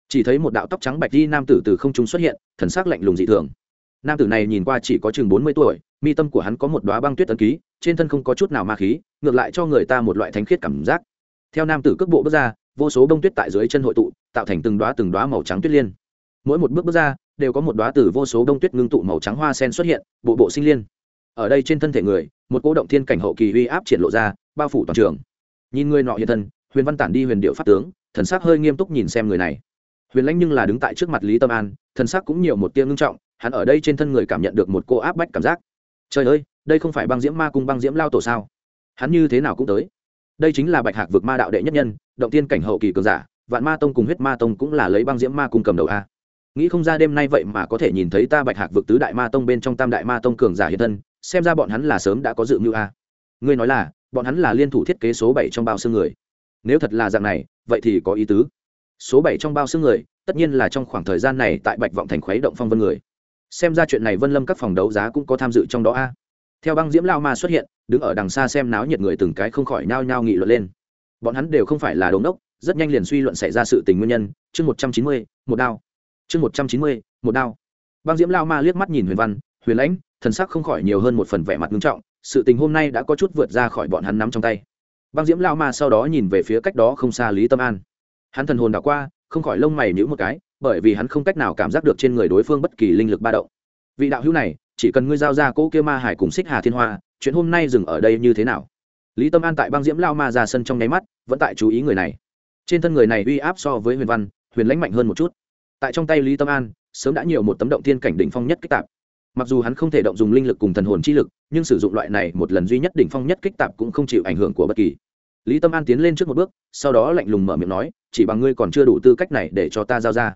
Chỉ thấy một đạo tóc trắng bạch đi nam tử từ không trung xuất hiện, thần sắc lạnh lùng dị thường. Nam tử này nhìn qua chỉ có chừng bốn mươi tuổi, mi tâm của hắn có một đoá băng tuyết ấn ký, trên thân không có chút nào ma khí, ngược lại cho người ta một loại thánh khiết cảm giác. Theo nam tử cước bộ bước ra, vô số bông tuyết tại dưới chân hội tụ, tạo thành từng đoá từng đoá màu trắng tuyết liên. Mỗi một bước bước ra đều có một đoá từ vô số đông tuyết ngưng tụ màu trắng hoa sen xuất hiện, bộ bộ sinh liên. Ở đây trên thân thể người, một cỗ động thiên cảnh hậu kỳ uy áp triển lộ ra, bao phủ toàn trường. Nhìn người nọ hiện thân, huyền văn tản đi huyền điệu pháp tướng, thần sắc hơi nghiêm túc nhìn xem người này. Huyền lãnh nhưng là đứng tại trước mặt lý tâm an, thần sắc cũng nhiều một tia ngưng trọng, hắn ở đây trên thân người cảm nhận được một cô áp bách cảm giác. Trời ơi, đây không phải băng diễm ma cung băng diễm lao tổ sao? Hắn như thế nào cũng tới. Đây chính là bạch hạc vực ma đạo đệ nhất nhân, động tiên cảnh hậu kỳ cường giả, vạn ma tông cùng huyết ma tông cũng là lấy băng diễm ma cung cầm đầu a nghĩ không ra đêm nay vậy mà có thể nhìn thấy ta bạch hạc vực tứ đại ma tông bên trong tam đại ma tông cường giả hiện thân, xem ra bọn hắn là sớm đã có dự mưu a. Ngươi nói là, bọn hắn là liên thủ thiết kế số bảy trong bao xương người. Nếu thật là dạng này, vậy thì có ý tứ. Số bảy trong bao xương người, tất nhiên là trong khoảng thời gian này tại bạch vọng thành khuấy động phong vân người. Xem ra chuyện này vân lâm các phòng đấu giá cũng có tham dự trong đó a. Theo băng diễm lao ma xuất hiện, đứng ở đằng xa xem náo nhiệt người từng cái không khỏi nhao nhao nghị luận lên. Bọn hắn đều không phải là đống đốc, rất nhanh liền suy luận xảy ra sự tình nguyên nhân, chương một trăm chín mươi, một đao chương một trăm chín mươi, một đao. Băng diễm lao ma liếc mắt nhìn huyền văn, huyền lãnh, thần sắc không khỏi nhiều hơn một phần vẻ mặt nghiêm trọng, sự tình hôm nay đã có chút vượt ra khỏi bọn hắn nắm trong tay. Băng diễm lao ma sau đó nhìn về phía cách đó không xa lý tâm an. Hắn thần hồn đảo qua, không khỏi lông mày nhữ một cái, bởi vì hắn không cách nào cảm giác được trên người đối phương bất kỳ linh lực ba động. Vị đạo hữu này, chỉ cần ngươi giao ra cỗ kia ma hải cùng xích hà thiên hoa, chuyện hôm nay dừng ở đây như thế nào? Lý tâm an tại băng diễm lao ma ra sân trong nháy mắt, vẫn tại chú ý người này. Trên thân người này uy áp so với huyền văn, huyền lãnh mạnh hơn một chút tại trong tay lý tâm an, sớm đã nhiều một tấm động thiên cảnh đỉnh phong nhất kích tạp. Mặc dù hắn không thể động dùng linh lực cùng thần hồn chi lực, nhưng sử dụng loại này một lần duy nhất đỉnh phong nhất kích tạp cũng không chịu ảnh hưởng của bất kỳ. Lý tâm an tiến lên trước một bước, sau đó lạnh lùng mở miệng nói, chỉ bằng ngươi còn chưa đủ tư cách này để cho ta giao ra.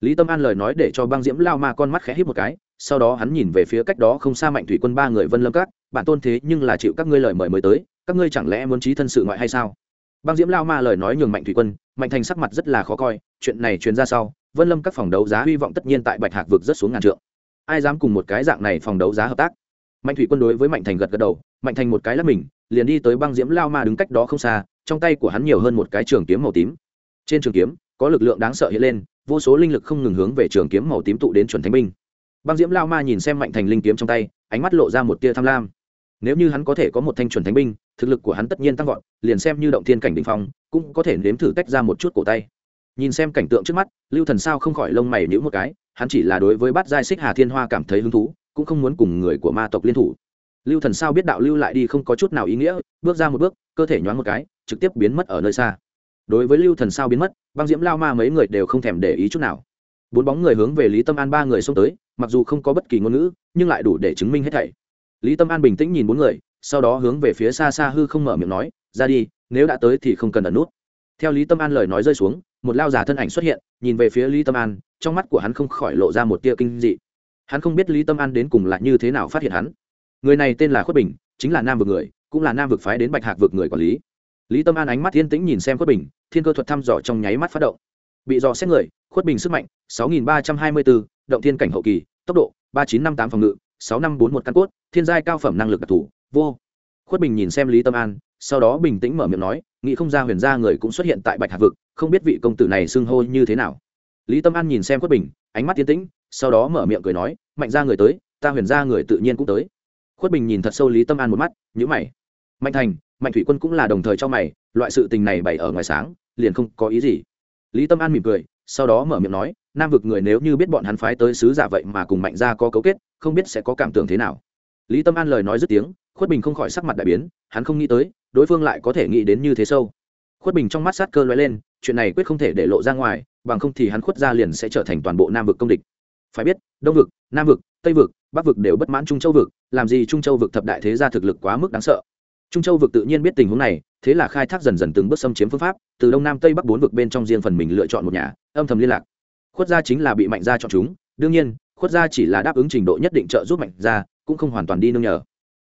Lý tâm an lời nói để cho băng diễm lao ma con mắt khẽ hít một cái, sau đó hắn nhìn về phía cách đó không xa mạnh thủy quân ba người vân lâm các, bạn tôn thế nhưng là chịu các ngươi lời mời mới tới, các ngươi chẳng lẽ muốn trí thân sự ngoại hay sao? Băng diễm lao ma lời nói nhường mạnh thủy quân, mạnh thành sắc mặt rất là khó coi, chuyện này truyền ra sau, vân lâm các phòng đấu giá hy vọng tất nhiên tại bạch hạc vực rất xuống ngàn trượng. Ai dám cùng một cái dạng này phòng đấu giá hợp tác? Mạnh thủy quân đối với mạnh thành gật gật đầu, mạnh thành một cái lắp mình, liền đi tới băng diễm lao ma đứng cách đó không xa, trong tay của hắn nhiều hơn một cái trường kiếm màu tím. Trên trường kiếm, có lực lượng đáng sợ hiện lên, vô số linh lực không ngừng hướng về trường kiếm màu tím tụ đến chuẩn thánh binh. Băng diễm lao ma nhìn xem mạnh thành linh kiếm trong tay, ánh mắt lộ ra một tia tham lam. Nếu như hắn có thể có một thanh chuẩn thánh binh, thực lực của hắn tất nhiên tăng vọt liền xem như động thiên cảnh đình phong, cũng có thể nếm thử tách ra một chút cổ tay. Nhìn xem cảnh tượng trước mắt, lưu thần sao không khỏi lông mày nhữ một cái, hắn chỉ là đối với bát giai xích hà thiên hoa cảm thấy hứng thú, cũng không muốn cùng người của ma tộc liên thủ. Lưu thần sao biết đạo lưu lại đi không có chút nào ý nghĩa, bước ra một bước, cơ thể nhoáng một cái, trực tiếp biến mất ở nơi xa. Đối với lưu thần sao biến mất, băng diễm lao ma mấy người đều không thèm để ý chút nào. Bốn bóng người hướng về lý tâm an ba người xông tới, mặc dù không có bất kỳ ngôn ngữ, nhưng lại đủ để chứng minh hết thảy. Lý tâm an bình tĩnh nhìn bốn người sau đó hướng về phía xa xa hư không mở miệng nói ra đi nếu đã tới thì không cần ẩn nút. Theo lý tâm an lời nói rơi xuống một lao giả thân ảnh xuất hiện nhìn về phía lý tâm an trong mắt của hắn không khỏi lộ ra một tia kinh dị. Hắn không biết lý tâm an đến cùng là như thế nào phát hiện hắn. Người này tên là khuất bình chính là nam vực người cũng là nam vực phái đến bạch hạc vực người quản lý. Lý tâm an ánh mắt yên tĩnh nhìn xem khuất bình thiên cơ thuật thăm dò trong nháy mắt phát động. Bị dò xét người khuất bình sức mạnh 6.324, động thiên cảnh hậu kỳ tốc độ 3958 phòng ngự 6541 căn cốt thiên giai cao phẩm năng lực đặc thù vô. Khuất bình nhìn xem lý tâm an, sau đó bình tĩnh mở miệng nói, nghĩ không ra huyền gia người cũng xuất hiện tại bạch hạc vực, không biết vị công tử này xưng hô như thế nào. Lý tâm an nhìn xem khuất bình, ánh mắt tiến tĩnh, sau đó mở miệng cười nói, mạnh ra người tới, ta huyền gia người tự nhiên cũng tới. Khuất bình nhìn thật sâu lý tâm an một mắt nhữ mày. Mạnh thành, mạnh thủy quân cũng là đồng thời cho mày, loại sự tình này bày ở ngoài sáng, liền không có ý gì. Lý tâm an mỉm cười, sau đó mở miệng nói, nam vực người nếu như biết bọn hắn phái tới sứ giả vậy mà cùng mạnh gia có cấu kết, không biết sẽ có cảm tưởng thế nào. Lý tâm an lời nói dứt tiếng khuất bình không khỏi sắc mặt đại biến, hắn không nghĩ tới, đối phương lại có thể nghĩ đến như thế sâu. Khuất bình trong mắt sát cơ lóe lên, chuyện này quyết không thể để lộ ra ngoài, bằng không thì hắn khuất ra liền sẽ trở thành toàn bộ nam vực công địch. Phải biết, đông vực, nam vực, tây vực, bắc vực đều bất mãn trung châu vực, làm gì trung châu vực thập đại thế gia thực lực quá mức đáng sợ. Trung châu vực tự nhiên biết tình huống này, thế là khai thác dần dần từng bước xâm chiếm phương pháp, từ đông nam tây bắc bốn vực bên trong riêng phần mình lựa chọn một nhà, âm thầm liên lạc. Khuất gia chính là bị mạnh gia chọn chúng, đương nhiên, khuất gia chỉ là đáp ứng trình độ nhất định trợ giúp mạnh gia, cũng không hoàn toàn đi nương nhờ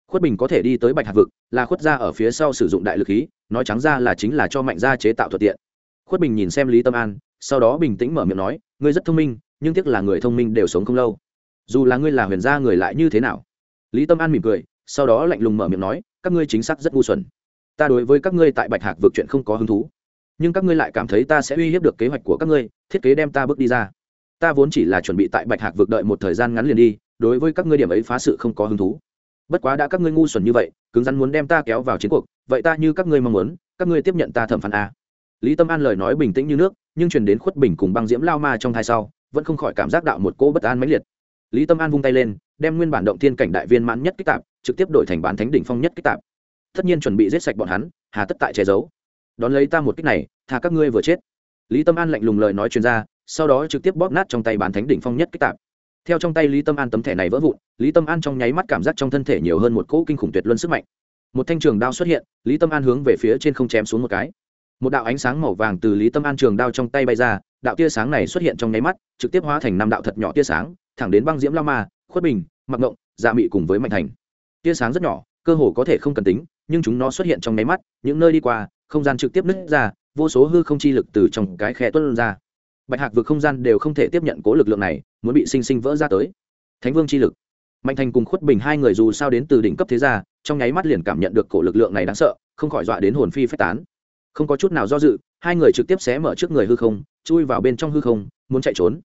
khuất bình có thể đi tới bạch hạc vực, là khuất gia ở phía sau sử dụng đại lực khí, nói trắng ra là chính là cho mạnh gia chế tạo thuận tiện. Khuất bình nhìn xem lý tâm an, sau đó bình tĩnh mở miệng nói, ngươi rất thông minh, nhưng tiếc là người thông minh đều sống không lâu. Dù là ngươi là huyền gia người lại như thế nào? Lý tâm an mỉm cười, sau đó lạnh lùng mở miệng nói, các ngươi chính xác rất ngu xuẩn. Ta đối với các ngươi tại bạch hạc vực chuyện không có hứng thú. Nhưng các ngươi lại cảm thấy ta sẽ uy hiếp được kế hoạch của các ngươi, thiết kế đem ta bước đi ra. Ta vốn chỉ là chuẩn bị tại bạch hạc vực đợi một thời gian ngắn liền đi, đối với các ngươi điểm ấy phá sự không có hứng thú bất quá đã các ngươi ngu xuẩn như vậy, cứng rắn muốn đem ta kéo vào chiến cuộc, vậy ta như các ngươi mong muốn, các ngươi tiếp nhận ta thẩm phán a. Lý tâm an lời nói bình tĩnh như nước, nhưng truyền đến khuất bình cùng băng diễm lao ma trong thai sau, vẫn không khỏi cảm giác đạo một cỗ bất an mãnh liệt. Lý tâm an vung tay lên, đem nguyên bản động thiên cảnh đại viên mãn nhất kích tạp, trực tiếp đổi thành bán thánh đỉnh phong nhất kích tạp. Tất nhiên chuẩn bị giết sạch bọn hắn, hà tất tại che giấu. Đón lấy ta một kích này thà các ngươi vừa chết. Lý tâm an lạnh lùng lời nói chuyên ra, sau đó trực tiếp bóp nát trong tay bán thánh đỉnh phong nhất kích tạp theo trong tay lý tâm an tấm thẻ này vỡ vụn, lý tâm an trong nháy mắt cảm giác trong thân thể nhiều hơn một cỗ kinh khủng tuyệt luân sức mạnh. Một thanh trường đao xuất hiện, lý tâm an hướng về phía trên không chém xuống một cái. Một đạo ánh sáng màu vàng từ lý tâm an trường đao trong tay bay ra, đạo tia sáng này xuất hiện trong nháy mắt, trực tiếp hóa thành năm đạo thật nhỏ tia sáng, thẳng đến băng diễm lao ma, khuất bình, mặc ngộng dạ mị cùng với mạnh thành. Tia sáng rất nhỏ, cơ hồ có thể không cần tính, nhưng chúng nó xuất hiện trong nháy mắt, những nơi đi qua, không gian trực tiếp nứt ra, vô số hư không chi lực từ trong cái khe tuân ra bạch hạc vực không gian đều không thể tiếp nhận cố lực lượng này, muốn bị sinh sinh vỡ ra tới. Thánh vương chi lực. Mạnh thành cùng khuất bình hai người dù sao đến từ đỉnh cấp thế gia, trong nháy mắt liền cảm nhận được cổ lực lượng này đáng sợ, không khỏi dọa đến hồn phi phách tán. Không có chút nào do dự, hai người trực tiếp xé mở trước người hư không, chui vào bên trong hư không, muốn chạy trốn.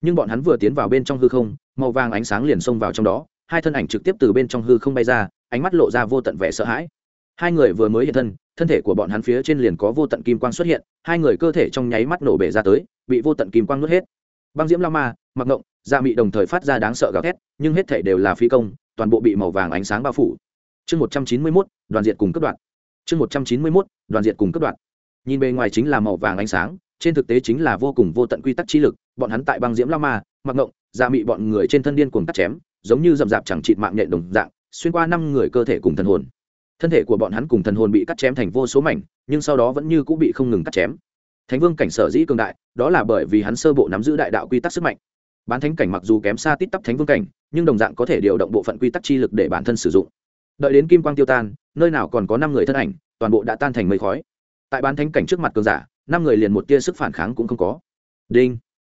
Nhưng bọn hắn vừa tiến vào bên trong hư không, màu vàng ánh sáng liền xông vào trong đó, hai thân ảnh trực tiếp từ bên trong hư không bay ra, ánh mắt lộ ra vô tận vẻ sợ hãi hai người vừa mới hiện thân thân thể của bọn hắn phía trên liền có vô tận kim quang xuất hiện, hai người cơ thể trong nháy mắt nổ bể ra tới, bị vô tận kim quang nuốt hết. Băng diễm lao ma, mặc ngộng dạ mị đồng thời phát ra đáng sợ gào thét, nhưng hết thể đều là phi công, toàn bộ bị màu vàng ánh sáng bao phủ. Chương một trăm chín mươi mốt, đoàn diện cùng cấp đoạn. Chương một trăm chín mươi mốt, đoàn diện cùng cấp đoạn. Nhìn bề ngoài chính là màu vàng ánh sáng, trên thực tế chính là vô cùng vô tận quy tắc chi lực, bọn hắn tại băng diễm lao ma, mặc ngộng dạ mị bọn người trên thân điên cuồng cắt chém, giống như rậm rạp chẳng chịt mạng nhện đồng dạng, xuyên qua năm người cơ thể cùng thần hồn thân thể của bọn hắn cùng thần hồn bị cắt chém thành vô số mảnh, nhưng sau đó vẫn như cũng bị không ngừng cắt chém. Thánh vương cảnh sở dĩ cường đại, đó là bởi vì hắn sơ bộ nắm giữ đại đạo quy tắc sức mạnh. Bán thánh cảnh mặc dù kém xa tít tắp thánh vương cảnh, nhưng đồng dạng có thể điều động bộ phận quy tắc chi lực để bản thân sử dụng. Đợi đến kim quang tiêu tan, nơi nào còn có năm người thân ảnh, toàn bộ đã tan thành mây khói. Tại bán thánh cảnh trước mặt cường giả, năm người liền một tia sức phản kháng cũng không có. Đinh.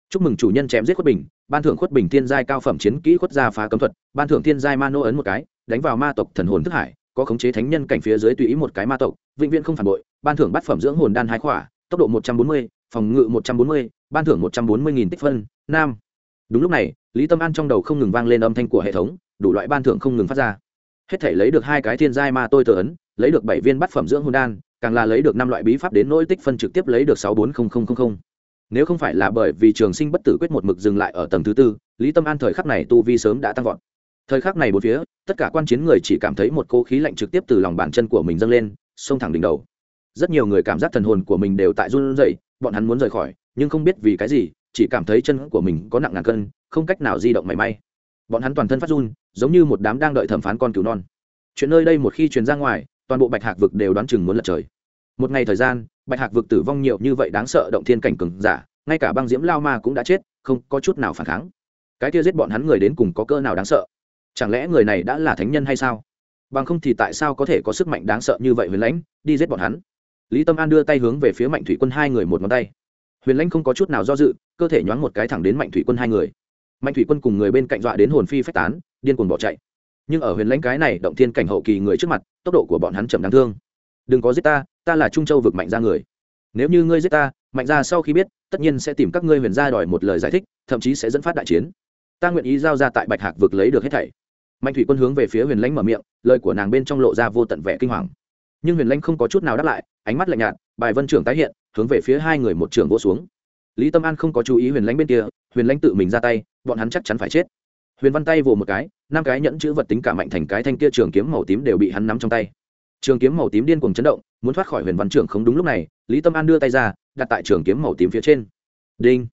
Chúc mừng chủ nhân chém giết khuất bình, ban thưởng khuất bình thiên giai cao phẩm chiến kỹ khuất gia phá cấm thuật, ban thưởng thiên giai ma nô ấn một cái, đánh vào ma tộc thần hồn thức hải có khống chế thánh nhân cảnh phía dưới tùy ý một cái ma tộc, vĩnh viễn không phản bội, ban thưởng bát phẩm dưỡng hồn đan hai khỏa, tốc độ một trăm bốn mươi, phòng ngự một trăm bốn mươi, ban thưởng một trăm bốn mươi nghìn tích phân, nam. Đúng lúc này, lý tâm an trong đầu không ngừng vang lên âm thanh của hệ thống, đủ loại ban thưởng không ngừng phát ra. Hết thể lấy được hai cái thiên giai ma tôi tờ ấn, lấy được bảy viên bát phẩm dưỡng hồn đan, càng là lấy được năm loại bí pháp đến nỗi tích phân trực tiếp lấy được sáu bốn nếu không phải là bởi vì trường sinh bất tử quyết một mực dừng lại ở tầng thứ tư, lý tâm an thời khắc này tu vi sớm đã tăng vọt thời khắc này bốn phía, tất cả quan chiến người chỉ cảm thấy một cỗ khí lạnh trực tiếp từ lòng bàn chân của mình dâng lên, xông thẳng đỉnh đầu. Rất nhiều người cảm giác thần hồn của mình đều tại run rẩy, bọn hắn muốn rời khỏi, nhưng không biết vì cái gì, chỉ cảm thấy chân của mình có nặng ngàn cân, không cách nào di động mảy may. Bọn hắn toàn thân phát run, giống như một đám đang đợi thẩm phán con cứu non. Chuyện nơi đây một khi truyền ra ngoài, toàn bộ bạch hạc vực đều đoán chừng muốn lật trời. Một ngày thời gian, bạch hạc vực tử vong nhiều như vậy đáng sợ động thiên cảnh cừng giả, ngay cả băng diễm lao ma cũng đã chết, không có chút nào phản kháng. Cái kia giết bọn hắn người đến cùng có cơ nào đáng sợ? Chẳng lẽ người này đã là thánh nhân hay sao? Bằng không thì tại sao có thể có sức mạnh đáng sợ như vậy huyền lãnh, đi giết bọn hắn? Lý tâm an đưa tay hướng về phía mạnh thủy quân hai người một ngón tay. Huyền lãnh không có chút nào do dự, cơ thể nhoáng một cái thẳng đến mạnh thủy quân hai người. Mạnh thủy quân cùng người bên cạnh dọa đến hồn phi phách tán, điên cuồng bỏ chạy. Nhưng ở huyền lãnh cái này động thiên cảnh hậu kỳ người trước mặt, tốc độ của bọn hắn chậm đáng thương. Đừng có giết ta ta là trung châu vực mạnh ra người. Nếu như ngươi giết ta, mạnh ra sau khi biết, tất nhiên sẽ tìm các ngươi huyền gia đòi một lời giải thích, thậm chí sẽ dẫn phát đại chiến. Ta nguyện ý giao ra tại bạch hạc vực lấy được hết thảy mạnh thủy quân hướng về phía huyền lãnh mở miệng, lời của nàng bên trong lộ ra vô tận vẻ kinh hoàng. Nhưng huyền lãnh không có chút nào đáp lại, ánh mắt lạnh nhạt, bài vân trưởng tái hiện, hướng về phía hai người một trường vỗ xuống. Lý tâm an không có chú ý huyền lãnh bên kia, huyền lãnh tự mình ra tay, bọn hắn chắc chắn phải chết. Huyền văn tay vồ một cái, năm cái nhẫn chữ vật tính cả mạnh thành cái thanh kia trường kiếm màu tím đều bị hắn nắm trong tay. Trường kiếm màu tím điên cuồng chấn động, muốn thoát khỏi huyền văn trưởng không đúng lúc này, lý tâm an đưa tay ra, đặt tại trường kiếm màu tím phía trên. Đinh.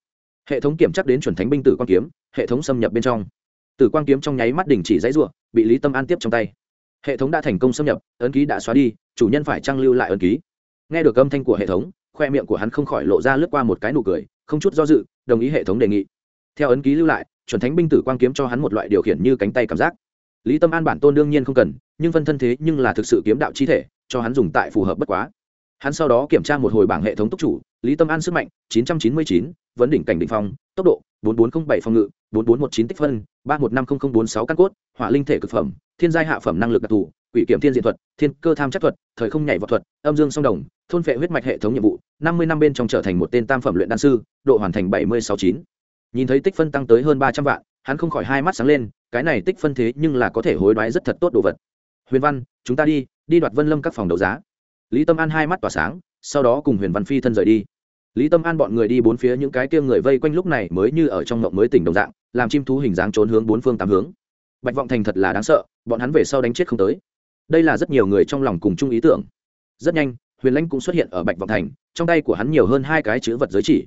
Hệ thống kiểm chắc đến chuẩn thánh binh tử quan kiếm, hệ thống xâm nhập bên trong tử Quang kiếm trong nháy mắt đình chỉ dãy ruộng bị lý tâm an tiếp trong tay. Hệ thống đã thành công xâm nhập ấn ký đã xóa đi chủ nhân phải trang lưu lại ấn ký. Nghe được âm thanh của hệ thống khoe miệng của hắn không khỏi lộ ra lướt qua một cái nụ cười không chút do dự đồng ý hệ thống đề nghị. Theo ấn ký lưu lại chuẩn thánh binh tử Quang kiếm cho hắn một loại điều khiển như cánh tay cảm giác. Lý tâm an bản tôn đương nhiên không cần nhưng phân thân thế nhưng là thực sự kiếm đạo chi thể cho hắn dùng tại phù hợp bất quá. Hắn sau đó kiểm tra một hồi bảng hệ thống tốc chủ lý tâm an sức mạnh 999, vấn đỉnh cảnh đỉnh phong tốc độ 4407 phòng ngự 4419 tích phân 315046 căn cốt, hỏa linh thể cực phẩm, thiên giai hạ phẩm năng lực đặc thù, quỷ kiểm thiên diện thuật, thiên cơ tham chắc thuật, thời không nhảy vọt thuật, âm dương song đồng, thôn phệ huyết mạch hệ thống nhiệm vụ 50 năm bên trong trở thành một tên tam phẩm luyện đan sư, độ hoàn thành 7069. nhìn thấy tích phân tăng tới hơn 300 vạn, hắn không khỏi hai mắt sáng lên, cái này tích phân thế nhưng là có thể hối đoái rất thật tốt đồ vật. Huyền văn, chúng ta đi đi đoạt vân lâm các phòng đấu giá. Lý tâm an hai mắt tỏa sáng, sau đó cùng huyền văn phi thân rời đi lý tâm an bọn người đi bốn phía những cái kia người vây quanh lúc này mới như ở trong mộng mới tỉnh đồng dạng, làm chim thú hình dáng trốn hướng bốn phương tám hướng. Bạch vọng thành thật là đáng sợ, bọn hắn về sau đánh chết không tới. Đây là rất nhiều người trong lòng cùng chung ý tưởng. Rất nhanh, huyền lãnh cũng xuất hiện ở bạch vọng thành, trong tay của hắn nhiều hơn hai cái chữ vật giới chỉ.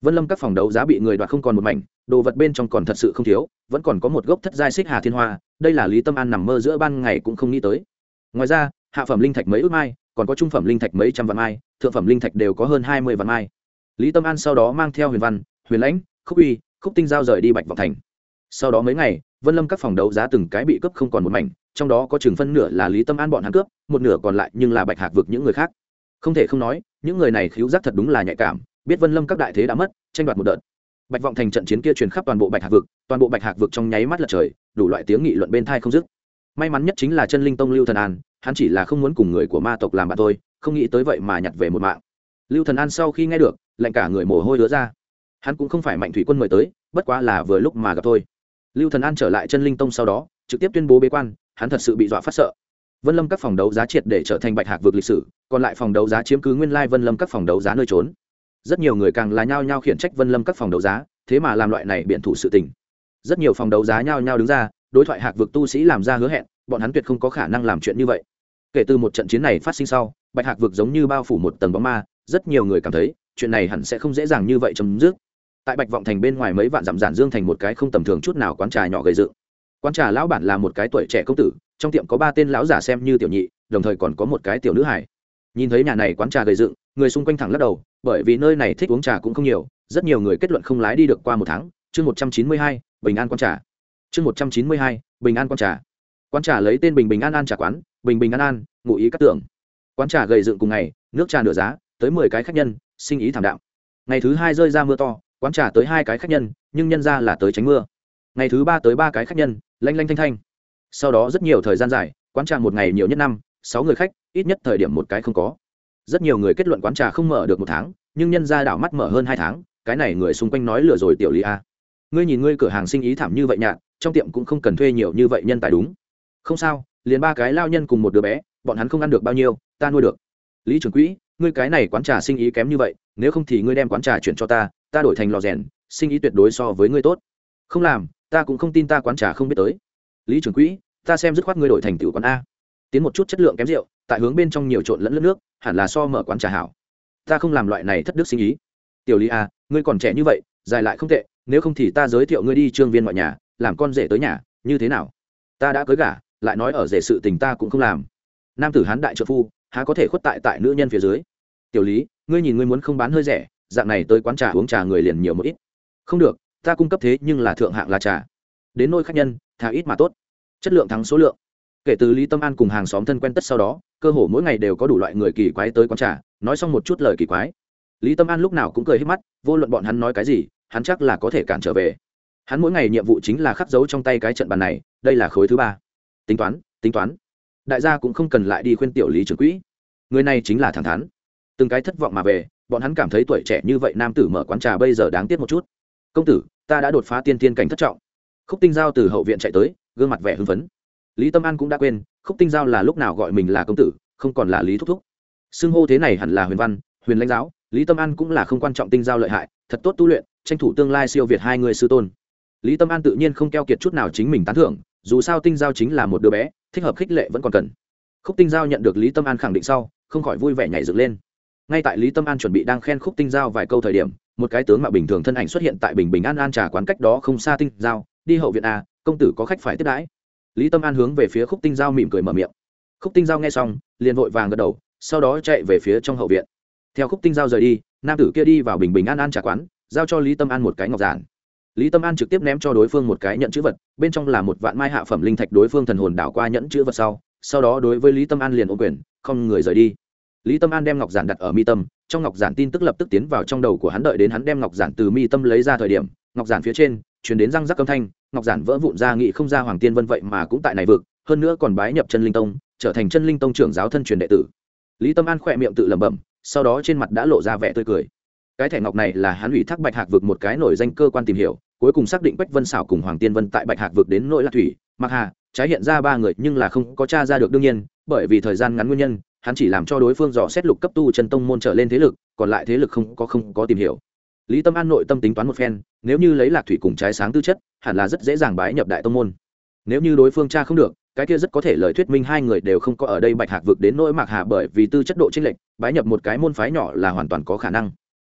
Vân lâm các phòng đấu giá bị người đoạt không còn một mảnh, đồ vật bên trong còn thật sự không thiếu, vẫn còn có một gốc thất giai xích hà thiên hoa, đây là lý tâm an nằm mơ giữa ban ngày cũng không nghĩ tới. Ngoài ra, hạ phẩm linh thạch mấy ước mai, còn có trung phẩm linh thạch mấy trăm vạn mai, thượng phẩm linh thạch đều có hơn hai mươi vạn mai lý tâm an sau đó mang theo huyền văn, huyền lãnh, khúc uy, khúc tinh giao rời đi bạch vọng thành. Sau đó mấy ngày, vân lâm các phòng đấu giá từng cái bị cướp không còn một mảnh, trong đó có chừng phân nửa là lý tâm an bọn hắn cướp, một nửa còn lại nhưng là bạch hạc vực những người khác. Không thể không nói, những người này khiếu giác thật đúng là nhạy cảm, biết vân lâm các đại thế đã mất, tranh đoạt một đợt. Bạch vọng thành trận chiến kia truyền khắp toàn bộ bạch hạc vực, toàn bộ bạch hạc vực trong nháy mắt lật trời, đủ loại tiếng nghị luận bên thai không dứt. May mắn nhất chính là chân linh tông lưu thần an, hắn chỉ là không muốn cùng người của ma tộc làm bạn thôi, không nghĩ tới vậy mà nhặt về một mạng lưu thần an sau khi nghe được, lạnh cả người mồ hôi đứa ra. Hắn cũng không phải mạnh thủy quân mời tới, bất quá là vừa lúc mà gặp thôi. Lưu thần an trở lại chân linh tông sau đó, trực tiếp tuyên bố bế quan, hắn thật sự bị dọa phát sợ. Vân lâm các phòng đấu giá triệt để trở thành bạch hạc vực lịch sử, còn lại phòng đấu giá chiếm cứ nguyên lai vân lâm các phòng đấu giá nơi trốn. Rất nhiều người càng là nhao nhao khiển trách vân lâm các phòng đấu giá, thế mà làm loại này biện thủ sự tình. Rất nhiều phòng đấu giá nhao nhao đứng ra, đối thoại hạc vực tu sĩ làm ra hứa hẹn, bọn hắn tuyệt không có khả năng làm chuyện như vậy. Kể từ một trận chiến này phát sinh sau, bạch hạc vực giống như bao phủ một tầng bóng ma rất nhiều người cảm thấy, chuyện này hẳn sẽ không dễ dàng như vậy chấm dứt. Tại bạch vọng thành bên ngoài mấy vạn dặm giản dương thành một cái không tầm thường chút nào quán trà nhỏ gầy dựng. Quán trà lão bản là một cái tuổi trẻ công tử, trong tiệm có ba tên lão giả xem như tiểu nhị, đồng thời còn có một cái tiểu nữ hải nhìn thấy nhà này quán trà gầy dựng, người xung quanh thẳng lắc đầu, bởi vì nơi này thích uống trà cũng không nhiều, rất nhiều người kết luận không lái đi được qua một tháng. Chương một trăm chín mươi hai, bình an quán trà. Chương một trăm chín mươi hai, bình an quán trà. Quán trà lấy tên bình bình an an trà quán, bình bình an an, ngụ ý các tưởng quán trà gầy dựng cùng ngày, nước trà nửa giá tới mười cái khách nhân, sinh ý thảm đạo ngày thứ hai rơi ra mưa to, quán trà tới hai cái khách nhân, nhưng nhân ra là tới tránh mưa. Ngày thứ ba tới ba cái khách nhân, lanh lanh thanh thanh. Sau đó rất nhiều thời gian dài, quán trà một ngày nhiều nhất năm, sáu người khách, ít nhất thời điểm một cái không có. Rất nhiều người kết luận quán trà không mở được một tháng, nhưng nhân ra đảo mắt mở hơn hai tháng, cái này người xung quanh nói lừa rồi tiểu lý a. Ngươi nhìn ngươi cửa hàng sinh ý thảm như vậy nhạt, trong tiệm cũng không cần thuê nhiều như vậy nhân tài đúng. Không sao, liền ba cái lao nhân cùng một đứa bé, bọn hắn không ăn được bao nhiêu, ta nuôi được lý trưởng quỹ, ngươi cái này quán trà sinh ý kém như vậy, nếu không thì ngươi đem quán trà chuyển cho ta ta đổi thành lò rèn, sinh ý tuyệt đối so với ngươi tốt. Không làm, ta cũng không tin ta quán trà không biết tới. Lý trưởng quỹ, ta xem dứt khoát ngươi đổi thành tiểu quán a. Tiến một chút chất lượng kém rượu, tại hướng bên trong nhiều trộn lẫn lẫn nước, hẳn là so mở quán trà hảo. Ta không làm loại này thất đức sinh ý. Tiểu lý a, ngươi còn trẻ như vậy, dài lại không tệ, nếu không thì ta giới thiệu ngươi đi trương viên mọi nhà, làm con rể tới nhà, như thế nào? Ta đã cưới gả, lại nói ở rể sự tình ta cũng không làm. Nam tử hán đại trợ phu há có thể khuất tại tại nữ nhân phía dưới? Tiểu lý, ngươi nhìn ngươi muốn không bán hơi rẻ, dạng này tới quán trà uống trà người liền nhiều một ít. Không được, ta cung cấp thế nhưng là thượng hạng là trà. Đến nôi khách nhân, thà ít mà tốt. Chất lượng thắng số lượng. Kể từ lý tâm an cùng hàng xóm thân quen tất sau đó, cơ hồ mỗi ngày đều có đủ loại người kỳ quái tới quán trà, nói xong một chút lời kỳ quái. Lý tâm an lúc nào cũng cười hết mắt, vô luận bọn hắn nói cái gì, hắn chắc là có thể cản trở về. Hắn mỗi ngày nhiệm vụ chính là khắc dấu trong tay cái trận bàn này, đây là khối thứ ba. Tính toán tính toán đại gia cũng không cần lại đi khuyên tiểu lý trưởng quỹ. Người này chính là thẳng thắn. Từng cái thất vọng mà về, bọn hắn cảm thấy tuổi trẻ như vậy nam tử mở quán trà bây giờ đáng tiếc một chút. Công tử, ta đã đột phá tiên tiên cảnh thất trọng. Khúc tinh giao từ hậu viện chạy tới, gương mặt vẻ hưng phấn. Lý tâm an cũng đã quên, khúc tinh giao là lúc nào gọi mình là công tử, không còn là lý thúc thúc. Xưng hô thế này hẳn là huyền văn, huyền lãnh giáo, lý tâm an cũng là không quan trọng tinh giao lợi hại, thật tốt tu luyện, tranh thủ tương lai siêu việt hai người sư tôn. Lý tâm an tự nhiên không keo kiệt chút nào chính mình tán thưởng, dù sao tinh giao chính là một đứa bé thích hợp khích lệ vẫn còn cần. Khúc tinh giao nhận được lý tâm an khẳng định sau, không khỏi vui vẻ nhảy dựng lên. Ngay tại lý tâm an chuẩn bị đang khen khúc tinh giao vài câu thời điểm, một cái tướng mạo bình thường thân ảnh xuất hiện tại bình bình an an trà quán cách đó không xa tinh giao, đi hậu viện a công tử có khách phải tiếp đãi. Lý tâm an hướng về phía khúc tinh giao mỉm cười mở miệng. Khúc tinh giao nghe xong, liền vội vàng gật đầu, sau đó chạy về phía trong hậu viện. Theo khúc tinh giao rời đi, nam tử kia đi vào bình bình an an trà quán, giao cho lý tâm an một cái ngọc giản lý tâm an trực tiếp ném cho đối phương một cái nhận chữ vật, bên trong là một vạn mai hạ phẩm linh thạch đối phương thần hồn đảo qua nhẫn chữ vật sau sau đó đối với lý tâm an liền ô quyền, không người rời đi. Lý tâm an đem ngọc giản đặt ở mi tâm, trong ngọc giản tin tức lập tức tiến vào trong đầu của hắn đợi đến hắn đem ngọc giản từ mi tâm lấy ra thời điểm, ngọc giản phía trên chuyển đến răng rắc âm thanh, ngọc giản vỡ vụn ra nghị không ra hoàng tiên vân vậy mà cũng tại này vực, hơn nữa còn bái nhập chân linh tông, trở thành chân linh tông trưởng giáo thân truyền đệ tử. Lý tâm an khỏe miệng tự lẩm bẩm, sau đó trên mặt đã lộ ra vẻ tươi cười. Cái thẻ ngọc này là hắn ủy thác bạch hạc vực một cái nổi danh cơ quan tìm hiểu cuối cùng xác định bách vân xảo cùng hoàng tiên vân tại bạch hạc vực đến nội lạc thủy, mặc hà, trái hiện ra ba người nhưng là không có t r a ra được đương nhiên, bởi vì thời gian ngắn nguyên nhân, hắn chỉ làm cho đối phương dò xét lục cấp tu chân tông môn trở lên thế lực, còn lại thế lực không có không có tìm hiểu. Lý tâm an nội tâm tính toán một phen, nếu như lấy lạc thủy cùng trái sáng tư chất, hẳn là rất dễ dàng bái nhập đại tông môn. Nếu như đối phương cha không được, cái kia rất có thể lời thuyết minh hai người đều không có ở đây bạch hạc vực đến nỗi mạc hà bởi vì tư chất độ chênh lệch, bái nhập một cái môn phái nhỏ là hoàn toàn có khả năng.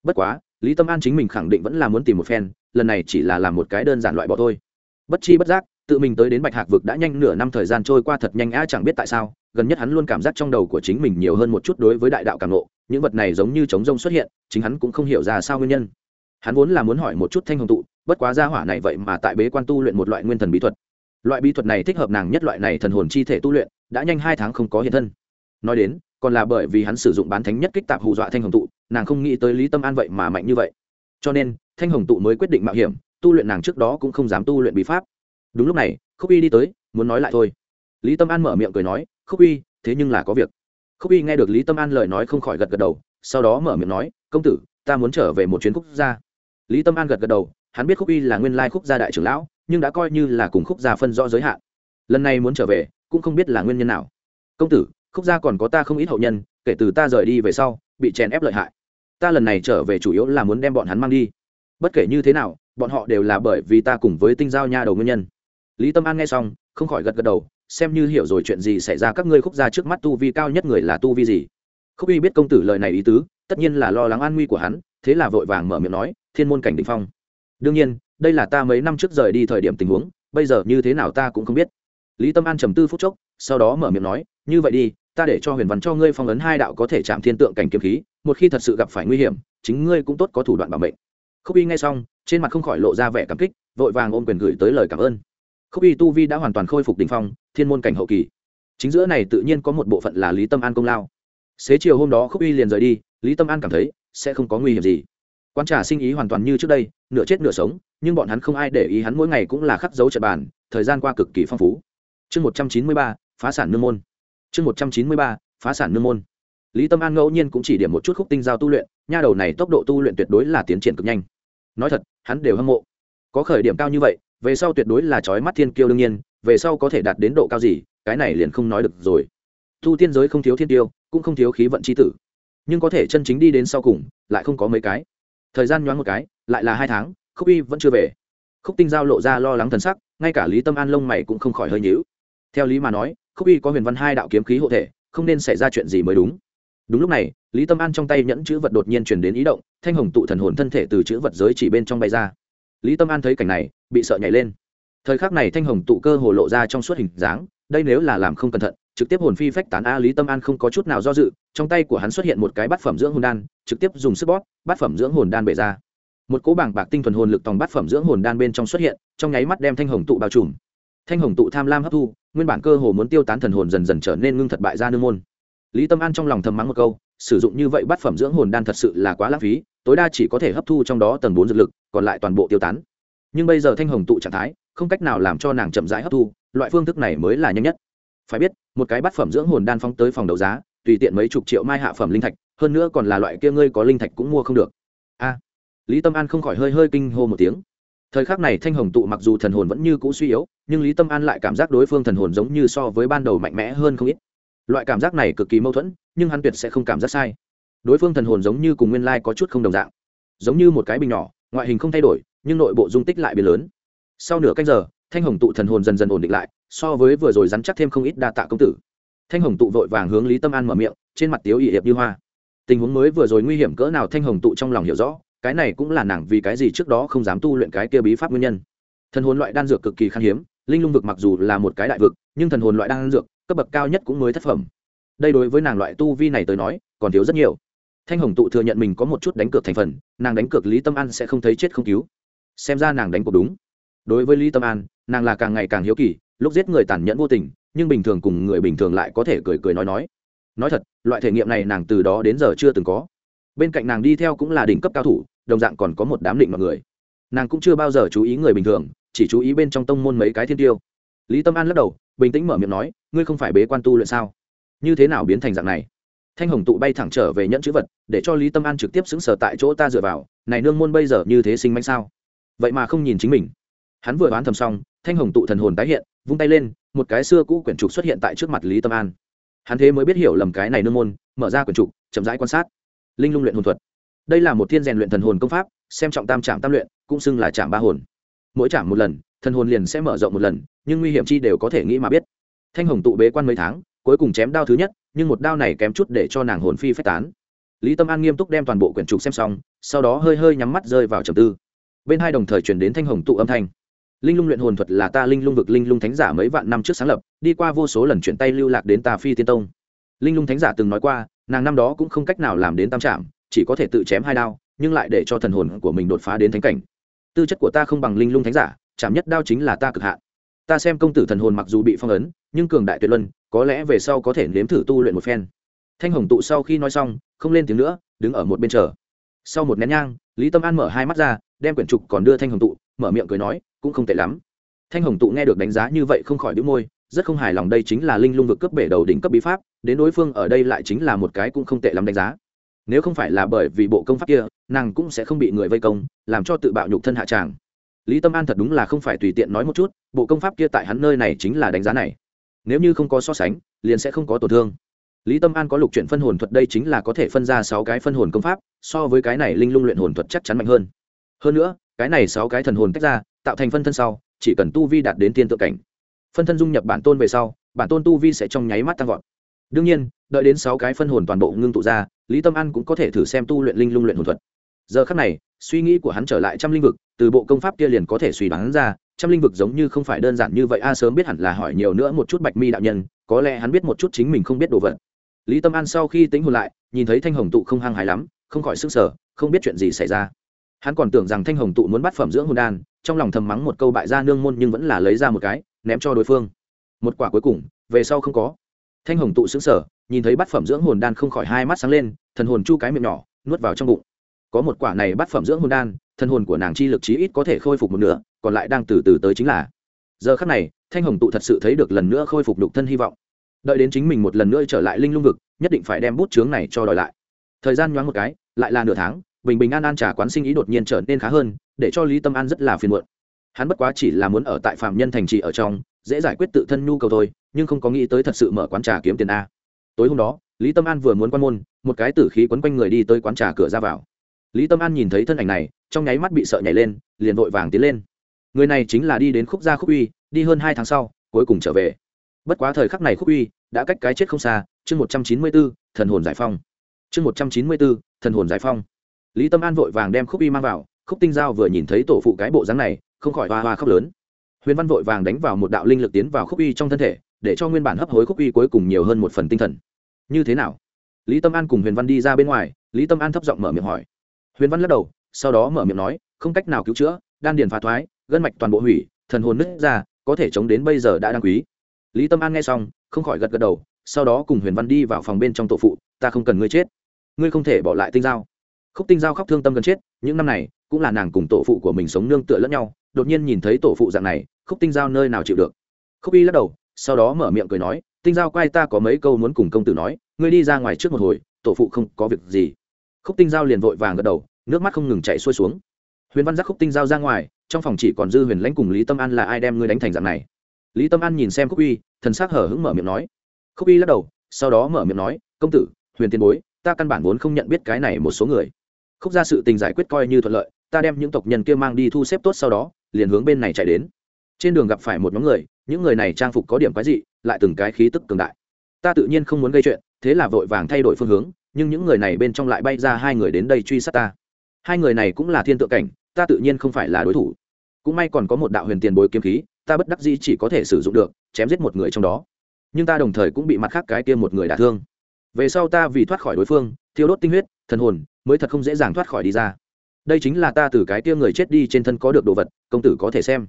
Bất quá, lý tâm an chính mình khẳng định vẫn là muốn tìm một phen lần này chỉ là làm một cái đơn giản loại bỏ thôi. Bất chi bất giác, tự mình tới đến bạch hạc vực đã nhanh nửa năm thời gian trôi qua thật nhanh á chẳng biết tại sao, gần nhất hắn luôn cảm giác trong đầu của chính mình nhiều hơn một chút đối với đại đạo càng ngộ, những vật này giống như trống rông xuất hiện, chính hắn cũng không hiểu ra sao nguyên nhân. Hắn vốn là muốn hỏi một chút thanh hồng tụ, bất quá gia hỏa này vậy mà tại bế quan tu luyện một loại nguyên thần bí thuật. Loại bí thuật này thích hợp nàng nhất loại này thần hồn chi thể tu luyện, đã nhanh hai tháng không có hiện thân. Nói đến, còn là bởi vì hắn sử dụng bán thánh nhất kích tạp hù dọa thanh hồng tụ, nàng không nghĩ tới lý tâm an vậy mà mạnh như vậy cho nên, thanh hồng tụ mới quyết định mạo hiểm, tu luyện nàng trước đó cũng không dám tu luyện bí pháp. Đúng lúc này, khúc y đi tới, muốn nói lại thôi. Lý tâm an mở miệng cười nói, khúc uy thế nhưng là có việc. Khúc uy nghe được lý tâm an lời nói không khỏi gật gật đầu, sau đó mở miệng nói, công tử, ta muốn trở về một chuyến khúc gia. Lý tâm an gật gật đầu, hắn biết khúc uy là nguyên lai khúc gia đại trưởng lão, nhưng đã coi như là cùng khúc gia phân rõ giới hạn. Lần này muốn trở về, cũng không biết là nguyên nhân nào. Công tử, khúc gia còn có ta không ít hậu nhân, kể từ ta rời đi về sau, bị chèn ép lợi hại ta lần này trở về chủ yếu là muốn đem bọn hắn mang đi. Bất kể như thế nào, bọn họ đều là bởi vì ta cùng với tinh giao nha đầu nguyên nhân. Lý tâm an nghe xong, không khỏi gật gật đầu, xem như hiểu rồi chuyện gì xảy ra các ngươi khúc ra trước mắt tu vi cao nhất người là tu vi gì. Khúc uy biết công tử lời này ý tứ, tất nhiên là lo lắng an nguy của hắn, thế là vội vàng mở miệng nói, thiên môn cảnh đ ỉ n h phong. Đương nhiên, đây là ta mấy năm trước rời đi thời điểm tình huống, bây giờ như thế nào ta cũng không biết. Lý tâm an trầm tư phút chốc, sau đó mở miệng nói, như vậy đi ta để cho huyền văn cho ngươi phong ấn hai đạo có thể chạm thiên tượng cảnh kiếm khí, một khi thật sự gặp phải nguy hiểm, chính ngươi cũng tốt có thủ đoạn bảo mệnh. Khúc y nghe xong, trên mặt không khỏi lộ ra vẻ cảm kích, vội vàng ôm quyền gửi tới lời cảm ơn. Khúc y tu vi đã hoàn toàn khôi phục đ ỉ n h phong, thiên môn cảnh hậu kỳ. Chính giữa này tự nhiên có một bộ phận là lý tâm an công lao. Xế chiều hôm đó khúc y liền rời đi, lý tâm an cảm thấy sẽ không có nguy hiểm gì. Quan trà sinh ý hoàn toàn như trước đây, nửa chết nửa sống, nhưng bọn hắn không ai để ý hắn mỗi ngày cũng là khắc dấu trận bàn, thời gian qua cực kỳ phong phú. Chương một trăm chín mươi ba, phá sản nương môn chương một trăm chín mươi ba, phá sản nương môn. Lý tâm an ngẫu nhiên cũng chỉ điểm một chút khúc tinh giao tu luyện, nha đầu này tốc độ tu luyện tuyệt đối là tiến triển cực nhanh. Nói thật, hắn đều hâm mộ. Có khởi điểm cao như vậy, về sau tuyệt đối là trói mắt thiên kiêu đương nhiên, về sau có thể đạt đến độ cao gì, cái này liền không nói được rồi. Tu tiên giới không thiếu thiên tiêu cũng không thiếu khí vận c h i tử. Nhưng có thể chân chính đi đến sau cùng, lại không có mấy cái. Thời gian nhoáng một cái, lại là hai tháng, khúc y vẫn chưa về. Khúc tinh giao lộ ra lo lắng thần sắc, ngay cả lý tâm an lông mày cũng không khỏi hơi nhữu theo lý mà nói khúc y có huyền văn hai đạo kiếm khí hộ thể, không nên xảy ra chuyện gì mới đúng. Đúng lúc này, lý tâm an trong tay nhẫn chữ vật đột nhiên chuyển đến ý động, thanh hồng tụ thần hồn thân thể từ chữ vật giới chỉ bên trong bay ra. Lý tâm an thấy cảnh này, bị sợ nhảy lên. Thời khắc này thanh hồng tụ cơ hồ lộ ra trong suốt hình dáng, đây nếu là làm không cẩn thận, trực tiếp hồn phi phách tán a, lý tâm an không có chút nào do dự, trong tay của hắn xuất hiện một cái bát phẩm dưỡng hồn đan, trực tiếp dùng sức bóp, bát phẩm dưỡng hồn đan bể ra. Một cỗ bảng bạc tinh thuần hồn lực tòng bát phẩm dưỡng hồn đan bên trong xuất hiện, trong nháy mắt đem thanh hồng tụ bao trùm thanh hồng tụ tham lam hấp thu, nguyên bản cơ hồ muốn tiêu tán thần hồn dần dần trở nên ngưng thật bại ra nương môn. Lý tâm an trong lòng thầm mắng một câu, sử dụng như vậy bát phẩm dưỡng hồn đan thật sự là quá lãng phí, tối đa chỉ có thể hấp thu trong đó tầng bốn dược lực, còn lại toàn bộ tiêu tán. Nhưng bây giờ thanh hồng tụ trạng thái, không cách nào làm cho nàng chậm rãi hấp thu, loại phương thức này mới là nhanh nhất. Phải biết, một cái bát phẩm dưỡng hồn đan phóng tới phòng đấu giá, tùy tiện mấy chục triệu mai hạ phẩm linh thạch, hơn nữa còn là loại kia ngươi có linh thạch cũng mua không được. A. Lý tâm an không khỏi hơi hơi kinh hô một tiếng thời khắc này thanh hồng tụ mặc dù thần hồn vẫn như cũ suy yếu, nhưng lý tâm an lại cảm giác đối phương thần hồn giống như so với ban đầu mạnh mẽ hơn không ít. Loại cảm giác này cực kỳ mâu thuẫn, nhưng hắn tuyệt sẽ không cảm giác sai. Đối phương thần hồn giống như cùng nguyên lai có chút không đồng dạng. Giống như một cái bình nhỏ, ngoại hình không thay đổi, nhưng nội bộ dung tích lại biến lớn. Sau nửa canh giờ, thanh hồng tụ thần hồn dần dần ổn định lại, so với vừa rồi rắn chắc thêm không ít đa tạ công tử. Thanh hồng tụ vội vàng hướng lý tâm an mở miệng, trên mặt tiếu ỵ hiệp như hoa. Tình huống mới vừa rồi nguy hiểm cỡ nào thanh hồng tụ trong lòng hiểu rõ cái này cũng là nàng vì cái gì trước đó không dám tu luyện cái kia bí pháp nguyên nhân. Thần hồn loại đan dược cực kỳ khan hiếm, linh lung vực mặc dù là một cái đại vực, nhưng thần hồn loại đan dược, cấp bậc cao nhất cũng mới thất phẩm. Đây đối với nàng loại tu vi này tới nói, còn thiếu rất nhiều. Thanh hồng tụ thừa nhận mình có một chút đánh cược thành phần, nàng đánh cược lý tâm an sẽ không thấy chết không cứu. Xem ra nàng đánh cuộc đúng. Đối với lý tâm an, nàng là càng ngày càng hiếu kỳ, lúc giết người tàn nhẫn vô tình, nhưng bình thường cùng người bình thường lại có thể cười cười nói nói. Nói thật, loại thể nghiệm này nàng từ đó đến giờ chưa từng có bên cạnh nàng đi theo cũng là đỉnh cấp cao thủ, đồng dạng còn có một đám định mọi người. Nàng cũng chưa bao giờ chú ý người bình thường, chỉ chú ý bên trong tông môn mấy cái thiên tiêu. Lý tâm an lắc đầu, bình tĩnh mở miệng nói, ngươi không phải bế quan tu luyện sao? Như thế nào biến thành dạng này? Thanh hồng tụ bay thẳng trở về nhẫn chữ vật, để cho lý tâm an trực tiếp xứng sở tại chỗ ta dựa vào, này nương môn bây giờ như thế sinh manh sao? Vậy mà không nhìn chính mình. Hắn vừa đoán thầm xong, thanh hồng tụ thần hồn tái hiện, vung tay lên, một cái xưa cũ quyển trục xuất hiện tại trước mặt lý tâm an. Hắn thế mới biết hiểu lầm cái này nương môn, mở ra quyển trục, chậm rãi quan sát linh lung luyện hồn thuật. Đây là một thiên rèn luyện thần hồn công pháp, xem trọng tam trạm tam luyện, cũng xưng là trạm ba hồn. Mỗi trạm một lần, thần hồn liền sẽ mở rộng một lần, nhưng nguy hiểm chi đều có thể nghĩ mà biết. Thanh hồng tụ bế quan mấy tháng, cuối cùng chém đao thứ nhất, nhưng một đao này kém chút để cho nàng hồn phi phách tán. Lý tâm an nghiêm túc đem toàn bộ quyển trục xem xong, sau đó hơi hơi nhắm mắt rơi vào trầm tư. Bên hai đồng thời chuyển đến thanh hồng tụ âm thanh. Linh lung luyện hồn thuật là ta linh lung vực linh lung thánh giả mấy vạn năm trước sáng lập, đi qua vô số lần chuyển tay lưu lạc đến ta phi tiên tông. Linh lung thánh giả từng nói qua nàng năm đó cũng không cách nào làm đến tam trạm, chỉ có thể tự chém hai đao, nhưng lại để cho thần hồn của mình đột phá đến thánh cảnh. Tư chất của ta không bằng linh lung thánh giả, chạm nhất đao chính là ta cực hạn. Ta xem công tử thần hồn mặc dù bị phong ấn, nhưng cường đại tuyệt luân, có lẽ về sau có thể nếm thử tu luyện một phen. Thanh hồng tụ sau khi nói xong, không lên tiếng nữa, đứng ở một bên chờ. Sau một nén nhang, lý tâm an mở hai mắt ra, đem quyển trục còn đưa thanh hồng tụ, mở miệng cười nói, cũng không tệ lắm. Thanh hồng tụ nghe được đánh giá như vậy không khỏi đĩu môi rất không hài lòng đây chính là linh lung vực cấp bể đầu đỉnh cấp bí pháp, đến đối phương ở đây lại chính là một cái cũng không tệ lắm đánh giá. Nếu không phải là bởi vì bộ công pháp kia, nàng cũng sẽ không bị người vây công, làm cho tự bạo nhục thân hạ tràng. Lý tâm an thật đúng là không phải tùy tiện nói một chút, bộ công pháp kia tại hắn nơi này chính là đánh giá này. Nếu như không có so sánh, liền sẽ không có tổn thương. Lý tâm an có lục chuyện phân hồn thuật đây chính là có thể phân ra sáu cái phân hồn công pháp, so với cái này linh lung luyện hồn thuật chắc chắn mạnh hơn. Hơn nữa, cái này sáu cái thần hồn tách ra, tạo thành phân thân sau, chỉ cần tu vi đạt đến tiên tự cảnh phân thân dung nhập bản tôn về sau, bản tôn tu vi sẽ trong nháy mắt tăng vọt. Đương nhiên, đợi đến sáu cái phân hồn toàn bộ ngưng tụ ra, lý tâm an cũng có thể thử xem tu luyện linh lung luyện hồn thuật. Giờ khắc này, suy nghĩ của hắn trở lại trăm linh vực, từ bộ công pháp kia liền có thể suy đoán ra, trăm linh vực giống như không phải đơn giản như vậy, a, sớm biết hẳn là hỏi nhiều nữa một chút bạch mi đạo nhân, có lẽ hắn biết một chút chính mình không biết đồ vật. Lý tâm an sau khi tính hồn lại, nhìn thấy thanh hồng tụ không hăng hài lắm, không khỏi sức sở không biết chuyện gì xảy ra. Hắn còn tưởng rằng thanh hồng tụ muốn bắt phẩm dưỡng hồn đan, trong lòng thầm mắng một câu bại gia nương môn nhưng vẫn là lấy ra một cái ném cho đối phương. Một quả cuối cùng, về sau không có. Thanh hồng tụ xứng sở nhìn thấy bát phẩm dưỡng hồn đan không khỏi hai mắt sáng lên, thần hồn chu cái miệng nhỏ, nuốt vào trong bụng. Có một quả này bát phẩm dưỡng hồn đan, thần hồn của nàng chi lực chí ít có thể khôi phục một nửa, còn lại đang từ từ tới chính là. Giờ khắc này, thanh hồng tụ thật sự thấy được lần nữa khôi phục lục thân hy vọng. Đợi đến chính mình một lần nữa trở lại linh lung vực, nhất định phải đem bút chướng này cho đòi lại. Thời gian nhoáng một cái, lại là nửa tháng, bình bình an an trà quán sinh ý đột nhiên trở nên khá hơn, để cho lý tâm an rất là phiền muộn hắn bất quá chỉ là muốn ở tại phạm nhân thành trì ở trong, dễ giải quyết tự thân nhu cầu thôi, nhưng không có nghĩ tới thật sự mở quán trà kiếm tiền a. Tối hôm đó, lý tâm an vừa muốn quan môn, một cái tử khí quấn quanh người đi tới quán trà cửa ra vào. Lý tâm an nhìn thấy thân ảnh này, trong nháy mắt bị sợ nhảy lên, liền vội vàng tiến lên. Người này chính là đi đến khúc gia khúc uy, đi hơn hai tháng sau, cuối cùng trở về. Bất quá thời khắc này khúc uy đã cách cái chết không xa, chương một trăm chín mươi bốn thần hồn giải phong chương một trăm chín mươi bốn thần hồn giải phong lý tâm an vội vàng đem khúc uy mang vào khúc tinh giao vừa nhìn thấy tổ phụ cái bộ dáng này, không khỏi hoa hoa khóc lớn. Huyền văn vội vàng đánh vào một đạo linh lực tiến vào khúc uy trong thân thể, để cho nguyên bản hấp hối khúc uy cuối cùng nhiều hơn một phần tinh thần. Như thế nào? Lý tâm an cùng huyền văn đi ra bên ngoài, lý tâm an thấp giọng mở miệng hỏi. Huyền văn lắc đầu, sau đó mở miệng nói, không cách nào cứu chữa, đan điền phá thoái, gân mạch toàn bộ hủy, thần hồn nứt ra, có thể chống đến bây giờ đã đáng quý. Lý tâm an nghe xong, không khỏi gật gật đầu, sau đó cùng huyền văn đi vào phòng bên trong tổ phụ, ta không cần ngươi chết. Ngươi không thể bỏ lại tinh giao. Khúc tinh giao khóc thương tâm gần chết, những năm này cũng là nàng cùng tổ phụ của mình sống nương tựa lẫn nhau, đột nhiên nhìn thấy tổ phụ dạng này, khúc tinh giao nơi nào chịu được? Khúc y lắc đầu, sau đó mở miệng cười nói, tinh giao quay ta có mấy câu muốn cùng công tử nói, ngươi đi ra ngoài trước một hồi, tổ phụ không có việc gì. Khúc tinh giao liền vội vàng gật đầu, nước mắt không ngừng chạy xuôi xuống. Huyền văn giác khúc tinh giao ra ngoài, trong phòng chỉ còn dư huyền lãnh cùng lý tâm an là ai đem ngươi đánh thành dạng này? Lý tâm an nhìn xem khúc uy thần s ắ c hở hứng mở miệng nói. Khúc uy lắc đầu, sau đó mở miệng nói, công tử, huyền tiền bối, ta căn bản vốn không nhận biết cái này một số người. Khúc ra sự tình giải quyết coi như thuận lợi ta đem những tộc nhân kia mang đi thu xếp tốt sau đó, liền hướng bên này chạy đến. Trên đường gặp phải một nhóm người, những người này trang phục có điểm quái dị, lại từng cái khí tức cường đại. Ta tự nhiên không muốn gây chuyện, thế là vội vàng thay đổi phương hướng, nhưng những người này bên trong lại bay ra hai người đến đây truy sát ta. Hai người này cũng là thiên tượng cảnh, ta tự nhiên không phải là đối thủ. Cũng may còn có một đạo huyền tiền bối kiếm khí, ta bất đắc dĩ chỉ có thể sử dụng được, chém giết một người trong đó. Nhưng ta đồng thời cũng bị mặt khác cái kia một người đả thương. Về sau ta vì thoát khỏi đối phương, thiêu đốt tinh huyết, thần hồn, mới thật không dễ dàng thoát khỏi đi ra đây chính là ta từ cái kia người chết đi trên thân có được đồ vật, công tử có thể xem.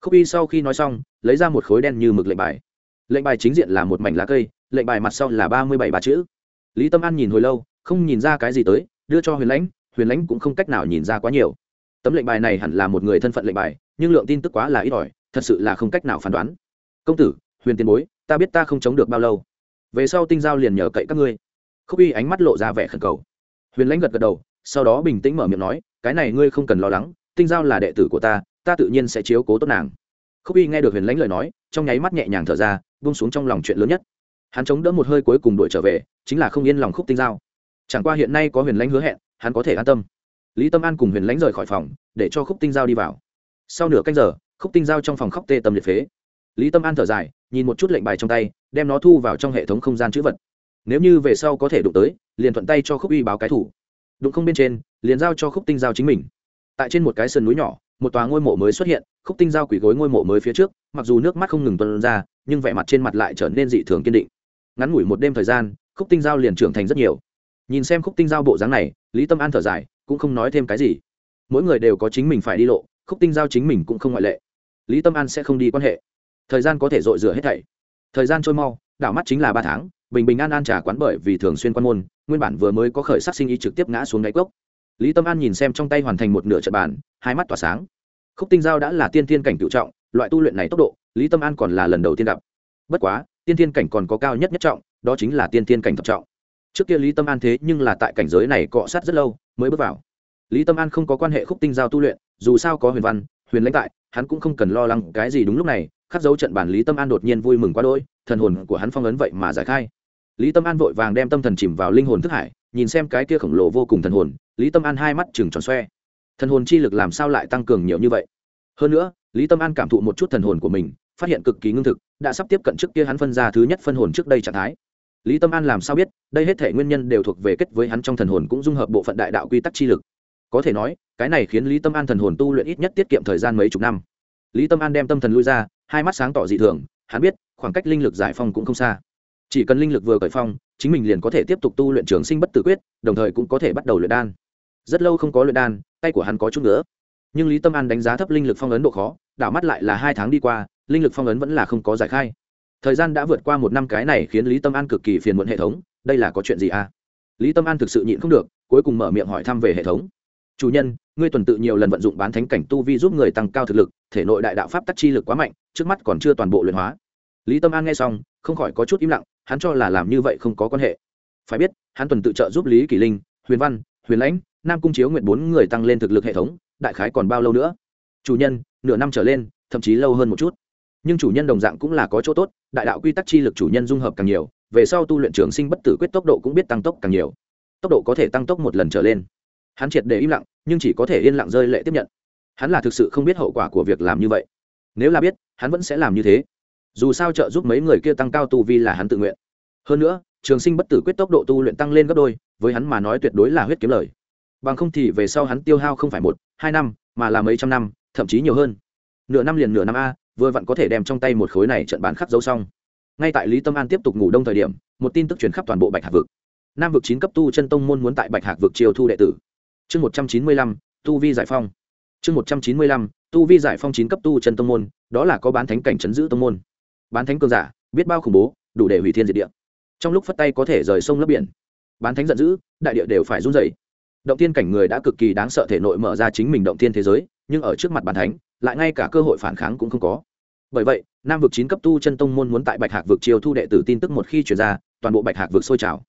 Khúc y sau khi nói xong, lấy ra một khối đen như mực lệnh bài. Lệnh bài chính diện là một mảnh lá cây, lệnh bài mặt sau là ba mươi bảy ba chữ. Lý tâm an nhìn hồi lâu, không nhìn ra cái gì tới, đưa cho huyền lãnh huyền lãnh cũng không cách nào nhìn ra quá nhiều. Tấm lệnh bài này hẳn là một người thân phận lệnh bài, nhưng lượng tin tức quá là ít ỏi, thật sự là không cách nào phán đoán. Công tử, huyền tiền bối, ta biết ta không chống được bao lâu. Về sau tinh giao liền nhờ cậy các ngươi. Khúc y ánh mắt lộ ra vẻ khẩn cầu. Huyền lãnh gật gật đầu, sau đó bình tĩnh mở miệng nói cái này ngươi không cần lo lắng, tinh giao là đệ tử của ta ta tự nhiên sẽ chiếu cố tốt nàng. Khúc y nghe được huyền lãnh lời nói, trong nháy mắt nhẹ nhàng thở ra, buông xuống trong lòng chuyện lớn nhất. Hắn chống đỡ một hơi cuối cùng đuổi trở về, chính là không yên lòng khúc tinh giao. Chẳng qua hiện nay có huyền lãnh hứa hẹn, hắn có thể an tâm. Lý tâm an cùng huyền lãnh rời khỏi phòng, để cho khúc tinh giao đi vào. Sau nửa canh giờ, khúc tinh giao trong phòng khóc tê tâm liệt phế. Lý tâm an thở dài, nhìn một chút lệnh bài trong tay, đem nó thu vào trong hệ thống không gian chữ vật. Nếu như về sau có thể đụng tới, liền thuận tay cho khúc y báo cái thủ. Đụng không bên trên liền giao cho khúc tinh giao chính mình. Tại trên một cái sườn núi nhỏ, một tòa ngôi mộ mới xuất hiện, khúc tinh giao quỷ gối ngôi mộ mới phía trước, mặc dù nước mắt không ngừng tuân ra, nhưng vẻ mặt trên mặt lại trở nên dị thường kiên định. Ngắn ngủi một đêm thời gian, khúc tinh giao liền trưởng thành rất nhiều. Nhìn xem khúc tinh giao bộ dáng này, lý tâm an thở dài, cũng không nói thêm cái gì. Mỗi người đều có chính mình phải đi lộ, khúc tinh giao chính mình cũng không ngoại lệ. Lý tâm an sẽ không đi quan hệ. Thời gian có thể dội rửa hết thảy. Thời gian trôi mau, đảo mắt chính là ba tháng, bình bình an an trả quán bởi vì thường xuyên quan môn, nguyên bản vừa mới có khởi sắc sinh ý trực tiếp ngã xuống đáy cốc lý tâm an nhìn xem trong tay hoàn thành một nửa trận bàn, hai mắt tỏa sáng. Khúc tinh giao đã là tiên Thiên cảnh cựu trọng, loại tu luyện này tốc độ, lý tâm an còn là lần đầu tiên gặp. Bất quá, tiên thiên cảnh còn có cao nhất nhất trọng, đó chính là tiên thiên cảnh thập trọng. Trước kia lý tâm an thế nhưng là tại cảnh giới này cọ sát rất lâu, mới bước vào. Lý tâm an không có quan hệ khúc tinh giao tu luyện, dù sao có huyền văn, huyền lãnh tại, hắn cũng không cần lo lắng cái gì đúng lúc này, khắc dấu trận bản lý tâm an đột nhiên vui mừng quá đỗi, thần hồn của hắn phong ấn vậy mà giải khai. Lý tâm an vội vàng đem tâm thần chìm vào linh hồn thức hải nhìn xem cái kia khổng lồ vô cùng thần hồn, lý tâm an hai mắt chừng tròn xoe. Thần hồn chi lực làm sao lại tăng cường nhiều như vậy? Hơn nữa, lý tâm an cảm thụ một chút thần hồn của mình, phát hiện cực kỳ ngưng thực, đã sắp tiếp cận trước kia hắn phân ra thứ nhất phân hồn trước đây trạng thái. Lý tâm an làm sao biết, đây hết thể nguyên nhân đều thuộc về kết với hắn trong thần hồn cũng dung hợp bộ phận đại đạo quy tắc chi lực. Có thể nói, cái này khiến lý tâm an thần hồn tu luyện ít nhất tiết kiệm thời gian mấy chục năm. Lý tâm an đem tâm thần lui ra, hai mắt sáng tỏ dị thường, hắn biết, khoảng cách linh lực giải phong cũng không xa. Chỉ cần linh lực vừa cởi phong chính mình liền có thể tiếp tục tu luyện trường sinh bất tử quyết, đồng thời cũng có thể bắt đầu luyện đan. Rất lâu không có luyện đan, tay của hắn có chút nữa nhưng lý tâm an đánh giá thấp linh lực phong ấn độ khó, đảo mắt lại là hai tháng đi qua, linh lực phong ấn vẫn là không có giải khai. Thời gian đã vượt qua một năm cái này khiến lý tâm an cực kỳ phiền muộn hệ thống, đây là có chuyện gì à? Lý tâm an thực sự nhịn không được, cuối cùng mở miệng hỏi thăm về hệ thống. Chủ nhân, ngươi tuần tự nhiều lần vận dụng bán thánh cảnh tu vi giúp người tăng cao thực lực, thể nội đại đạo pháp tắc chi lực quá mạnh, trước mắt còn chưa toàn bộ luyện hóa. Lý tâm an nghe xong, không khỏi có chút im lặng hắn cho là làm như vậy không có quan hệ. Phải biết, hắn tuần tự trợ giúp lý kỷ linh, huyền văn, huyền lãnh, nam cung chiếu nguyện bốn người tăng lên thực lực hệ thống, đại khái còn bao lâu nữa? Chủ nhân, nửa năm trở lên, thậm chí lâu hơn một chút. Nhưng chủ nhân đồng dạng cũng là có chỗ tốt, đại đạo quy tắc chi lực chủ nhân dung hợp càng nhiều, về sau tu luyện trường sinh bất tử quyết tốc độ cũng biết tăng tốc càng nhiều. Tốc độ có thể tăng tốc một lần trở lên. Hắn triệt để im lặng, nhưng chỉ có thể yên lặng rơi lệ tiếp nhận. Hắn là thực sự không biết hậu quả của việc làm như vậy. Nếu là biết, hắn vẫn sẽ làm như thế dù sao trợ giúp mấy người kia tăng cao tu vi là hắn tự nguyện. Hơn nữa, trường sinh bất tử quyết tốc độ tu luyện tăng lên gấp đôi, với hắn mà nói tuyệt đối là huyết kiếm lời. Bằng không thì về sau hắn tiêu hao không phải một, hai năm, mà là mấy trăm năm, thậm chí nhiều hơn. Nửa năm liền nửa năm a, vừa vặn có thể đem trong tay một khối này trận bán khắc dấu xong. Ngay tại lý tâm an tiếp tục ngủ đông thời điểm, một tin tức truyền khắp toàn bộ bạch hạc vực. Nam vực chín cấp tu chân tông môn muốn tại bạch hạc vực chiều thu đệ tử. Chương một trăm chín mươi lăm, tu vi giải phong. Chương một trăm chín mươi lăm, tu vi giải phong chín cấp tu chân tông môn, đó là có bán thánh cảnh chấn giữ tông môn bán thánh cường giả, biết bao khủng bố, đủ để hủy thiên diệt địa. Trong lúc phất tay có thể rời sông lấp biển, bán thánh giận dữ, đại địa đều phải run rẩy. Động tiên cảnh người đã cực kỳ đáng sợ thể nội mở ra chính mình động tiên thế giới, nhưng ở trước mặt bán thánh, lại ngay cả cơ hội phản kháng cũng không có. Bởi vậy, nam vực chín cấp tu chân tông môn muốn tại bạch hạc vực chiêu thu đệ tử tin tức một khi chuyển ra, toàn bộ bạch hạc vực sôi trào.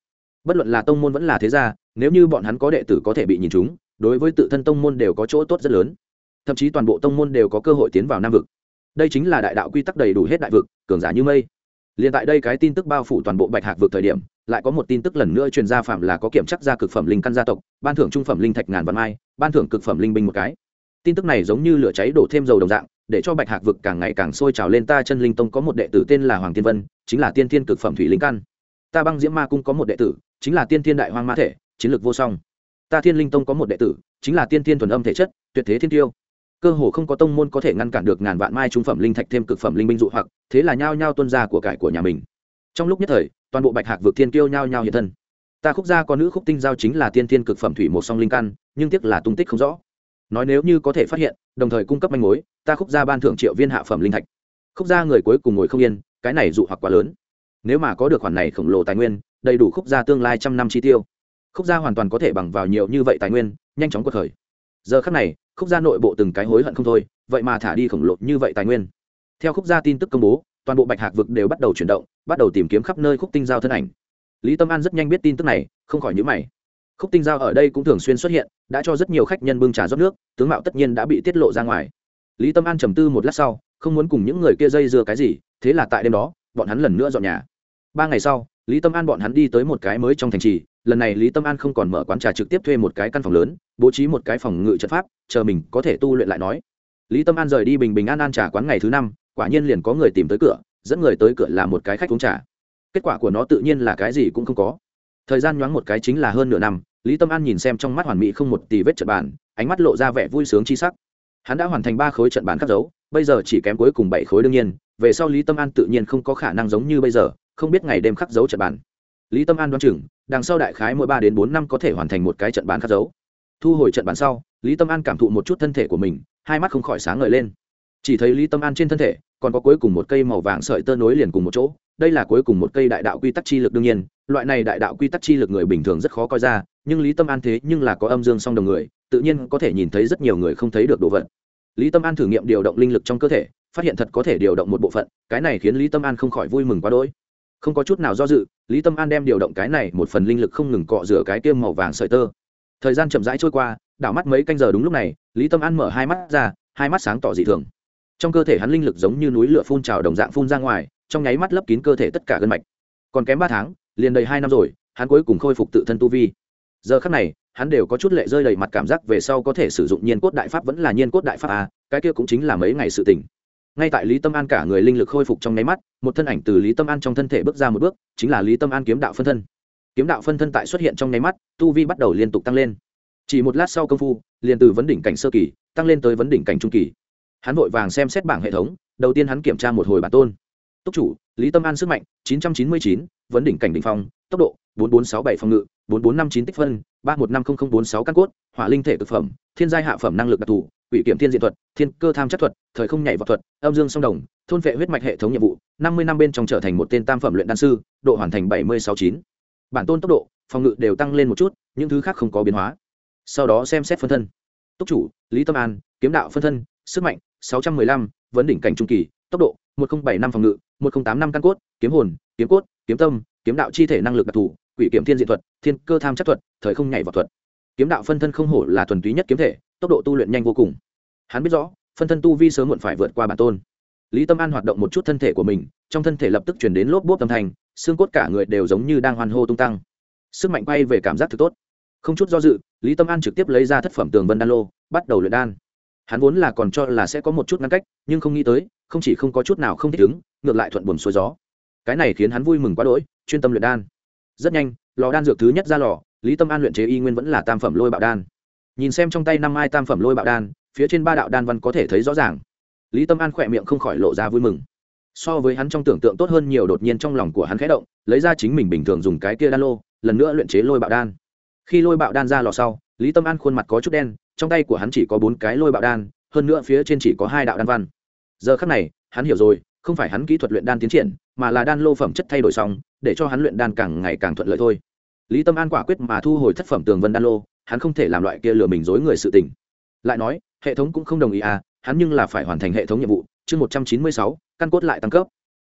Bất luận là tông môn vẫn là thế gia, nếu như bọn hắn có đệ tử có thể bị nhìn chúng đối với tự thân tông môn đều có chỗ tốt rất lớn. Thậm chí toàn bộ tông môn đều có cơ hội tiến vào nam vực đây chính là đại đạo quy tắc đầy đủ hết đại vực, cường giả như mây. Liền tại đây cái tin tức bao phủ toàn bộ bạch hạc vực thời điểm, lại có một tin tức lần nữa truyền ra phạm là có kiểm chắc ra cực phẩm linh căn gia tộc, ban thưởng trung phẩm linh thạch ngàn vạn mai, ban thưởng cực phẩm linh binh một cái. Tin tức này giống như lửa cháy đổ thêm dầu đồng dạng, để cho bạch hạc vực càng ngày càng sôi trào lên. Ta chân linh tông có một đệ tử tên là hoàng tiên vân, chính là tiên thiên cực phẩm thủy linh căn. Ta băng diễm ma cung có một đệ tử, chính là tiên thiên đại hoang ma thể, chiến lược vô song. Ta thiên linh tông có một đệ tử, chính là tiên thiên thuần âm thể chất, tuyệt thế thiên tiêu cơ hồ không có tông môn có thể ngăn cản được ngàn vạn mai trung phẩm linh thạch thêm cực phẩm linh binh dụ hoặc, thế là nhao nhao tuân ra của cải của nhà mình. Trong lúc nhất thời, toàn bộ bạch hạc vượt thiên tiêu nhao nhao hiện thân. Ta khúc gia có nữ khúc tinh giao chính là tiên thiên cực phẩm thủy một song linh căn, nhưng tiếc là tung tích không rõ. Nói nếu như có thể phát hiện, đồng thời cung cấp manh mối, ta khúc gia ban thưởng triệu viên hạ phẩm linh thạch. Khúc gia người cuối cùng ngồi không yên, cái này dụ hoặc quá lớn. Nếu mà có được khoản này khổng lồ tài nguyên, đầy đủ khúc gia tương lai trăm năm chi tiêu. Khúc gia hoàn toàn có thể bằng vào nhiều như vậy tài nguyên, nhanh chóng cuộc khởi. Giờ khắc này khúc gia nội bộ từng cái hối hận không thôi, vậy mà thả đi khổng lồ như vậy tài nguyên. Theo khúc gia tin tức công bố, toàn bộ bạch hạc vực đều bắt đầu chuyển động, bắt đầu tìm kiếm khắp nơi khúc tinh giao thân ảnh. Lý tâm an rất nhanh biết tin tức này, không khỏi nhữ mày. Khúc tinh giao ở đây cũng thường xuyên xuất hiện, đã cho rất nhiều khách nhân bưng trà rót nước, tướng mạo tất nhiên đã bị tiết lộ ra ngoài. Lý tâm an trầm tư một lát sau, không muốn cùng những người kia dây dưa cái gì, thế là tại đêm đó, bọn hắn lần nữa dọn nhà. Ba ngày sau, lý tâm an bọn hắn đi tới một cái mới trong thành trì lần này lý tâm an không còn mở quán trà trực tiếp thuê một cái căn phòng lớn, bố trí một cái phòng ngự trận pháp, chờ mình có thể tu luyện lại nói. Lý tâm an rời đi bình bình an an trà quán ngày thứ năm, quả nhiên liền có người tìm tới cửa, dẫn người tới cửa là một cái khách uống trà. Kết quả của nó tự nhiên là cái gì cũng không có. Thời gian nhoáng một cái chính là hơn nửa năm, lý tâm an nhìn xem trong mắt hoàn mỹ không một tì vết trận bàn, ánh mắt lộ ra vẻ vui sướng chi sắc. Hắn đã hoàn thành ba khối trận bàn khắc dấu, bây giờ chỉ kém cuối cùng bảy khối đương nhiên, về sau lý tâm an tự nhiên không có khả năng giống như bây giờ, không biết ngày đêm khắc dấu trận bàn. Lý tâm an đoán chừng đằng sau đại khái mỗi ba đến bốn năm có thể hoàn thành một cái trận bán khắc dấu. Thu hồi trận bán sau, lý tâm an cảm thụ một chút thân thể của mình, hai mắt không khỏi sáng ngời lên. Chỉ thấy lý tâm an trên thân thể, còn có cuối cùng một cây màu vàng sợi tơ nối liền cùng một chỗ, đây là cuối cùng một cây đại đạo quy tắc chi lực đương nhiên, loại này đại đạo quy tắc chi lực người bình thường rất khó coi ra, nhưng lý tâm an thế nhưng là có âm dương song đồng người, tự nhiên có thể nhìn thấy rất nhiều người không thấy được đồ vật. Lý tâm an thử nghiệm điều động linh lực trong cơ thể, phát hiện thật có thể điều động một bộ phận, cái này khiến lý tâm an không khỏi vui mừng quá đỗi không có chút nào do dự lý tâm an đem điều động cái này một phần linh lực không ngừng cọ rửa cái tiêm màu vàng sợi tơ. Thời gian chậm rãi trôi qua đảo mắt mấy canh giờ đúng lúc này lý tâm an mở hai mắt ra hai mắt sáng tỏ dị thường. Trong cơ thể hắn linh lực giống như núi lửa phun trào đồng dạng phun ra ngoài trong nháy mắt lấp kín cơ thể tất cả gân mạch. Còn kém ba tháng liền đầy hai năm rồi hắn cuối cùng khôi phục tự thân tu vi. Giờ khắc này hắn đều có chút lệ rơi đầy mặt cảm giác về sau có thể sử dụng nhiên cốt đại pháp vẫn là nhiên cốt đại pháp à, cái kia cũng chính là mấy ngày sự tỉnh ngay tại lý tâm an cả người linh lực khôi phục trong nháy mắt, một thân ảnh từ lý tâm an trong thân thể bước ra một bước, chính là lý tâm an kiếm đạo phân thân. Kiếm đạo phân thân tại xuất hiện trong nháy mắt, tu vi bắt đầu liên tục tăng lên. Chỉ một lát sau công phu, liền từ vấn đỉnh cảnh sơ kỳ, tăng lên tới vấn đỉnh cảnh trung kỳ. Hắn vội vàng xem xét bảng hệ thống, đầu tiên hắn kiểm tra một hồi bản tôn túc chủ lý tâm an sức mạnh 999, vấn đỉnh cảnh đỉnh phong tốc độ 4467 phòng ngự 4459 tích phân 315046 căn cốt hỏa linh thể thực phẩm thiên giai hạ phẩm năng lực đặc thù quỷ kiểm thiên diện thuật thiên cơ tham chất thuật thời không nhảy vào thuật âm dương song đồng thôn vệ huyết mạch hệ thống nhiệm vụ năm mươi năm bên trong trở thành một tên tam phẩm luyện đan sư độ hoàn thành bảy mươi sáu chín. Bản tôn tốc độ phòng ngự đều tăng lên một chút những thứ khác không có biến hóa. Sau đó xem xét phân thân. Túc chủ lý tâm an kiếm đạo phân thân sức mạnh sáu trăm mười lăm vấn đỉnh cảnh trung kỳ tốc độ một nghìn bảy năm phòng ngự, một nghìn tám năm căn cốt, kiếm hồn, kiếm cốt, kiếm tâm, kiếm đạo chi thể năng lực đặc thù, quỷ kiểm thiên diện thuật, thiên cơ tham chất thuật, thời không nhảy vào thuật. Kiếm đạo phân thân không hổ là thuần túy nhất kiếm thể, tốc độ tu luyện nhanh vô cùng. Hắn biết rõ, phân thân tu vi sớm muộn phải vượt qua bản tôn. Lý tâm an hoạt động một chút thân thể của mình, trong thân thể lập tức chuyển đến lốp bốp âm thanh, xương cốt cả người đều giống như đang hoan hô tung tăng. Sức mạnh quay về cảm giác thực tốt. Không chút do dự, lý tâm an trực tiếp lấy ra thất phẩm tường vân đan lô, bắt đầu luyện đan. Hắn vốn là còn cho là sẽ có một chút ngăn cách, nhưng không nghĩ tới không chỉ không có chút nào không thích ứng, ngược lại thuận buồn xuôi gió. Cái này khiến hắn vui mừng quá đỗi, chuyên tâm luyện đan. Rất nhanh, lò đan dược thứ nhất ra lò, lý tâm an luyện chế y nguyên vẫn là tam phẩm lôi bạo đan. Nhìn xem trong tay năm ai tam phẩm lôi bạo đan, phía trên ba đạo đan văn có thể thấy rõ ràng. Lý tâm an khỏe miệng không khỏi lộ ra vui mừng. So với hắn trong tưởng tượng tốt hơn nhiều, đột nhiên trong lòng của hắn khẽ động, lấy ra chính mình bình thường dùng cái kia đan lô, lần nữa luyện chế lôi bạo đan. Khi lôi bạo đan ra lò sau, lý tâm an khuôn mặt có chút đen, trong tay của hắn chỉ có bốn cái lôi bạo đan, hơn nữa phía trên chỉ có hai đạo đan văn giờ khắc này, hắn hiểu rồi, không phải hắn kỹ thuật luyện đan tiến triển, mà là đan lô phẩm chất thay đổi xong, để cho hắn luyện đan càng ngày càng thuận lợi thôi. Lý tâm an quả quyết mà thu hồi thất phẩm tường vân đan lô, hắn không thể làm loại kia lừa mình dối người sự tình. Lại nói, hệ thống cũng không đồng ý à hắn nhưng là phải hoàn thành hệ thống nhiệm vụ. Chương một trăm chín mươi sáu, căn cốt lại tăng cấp.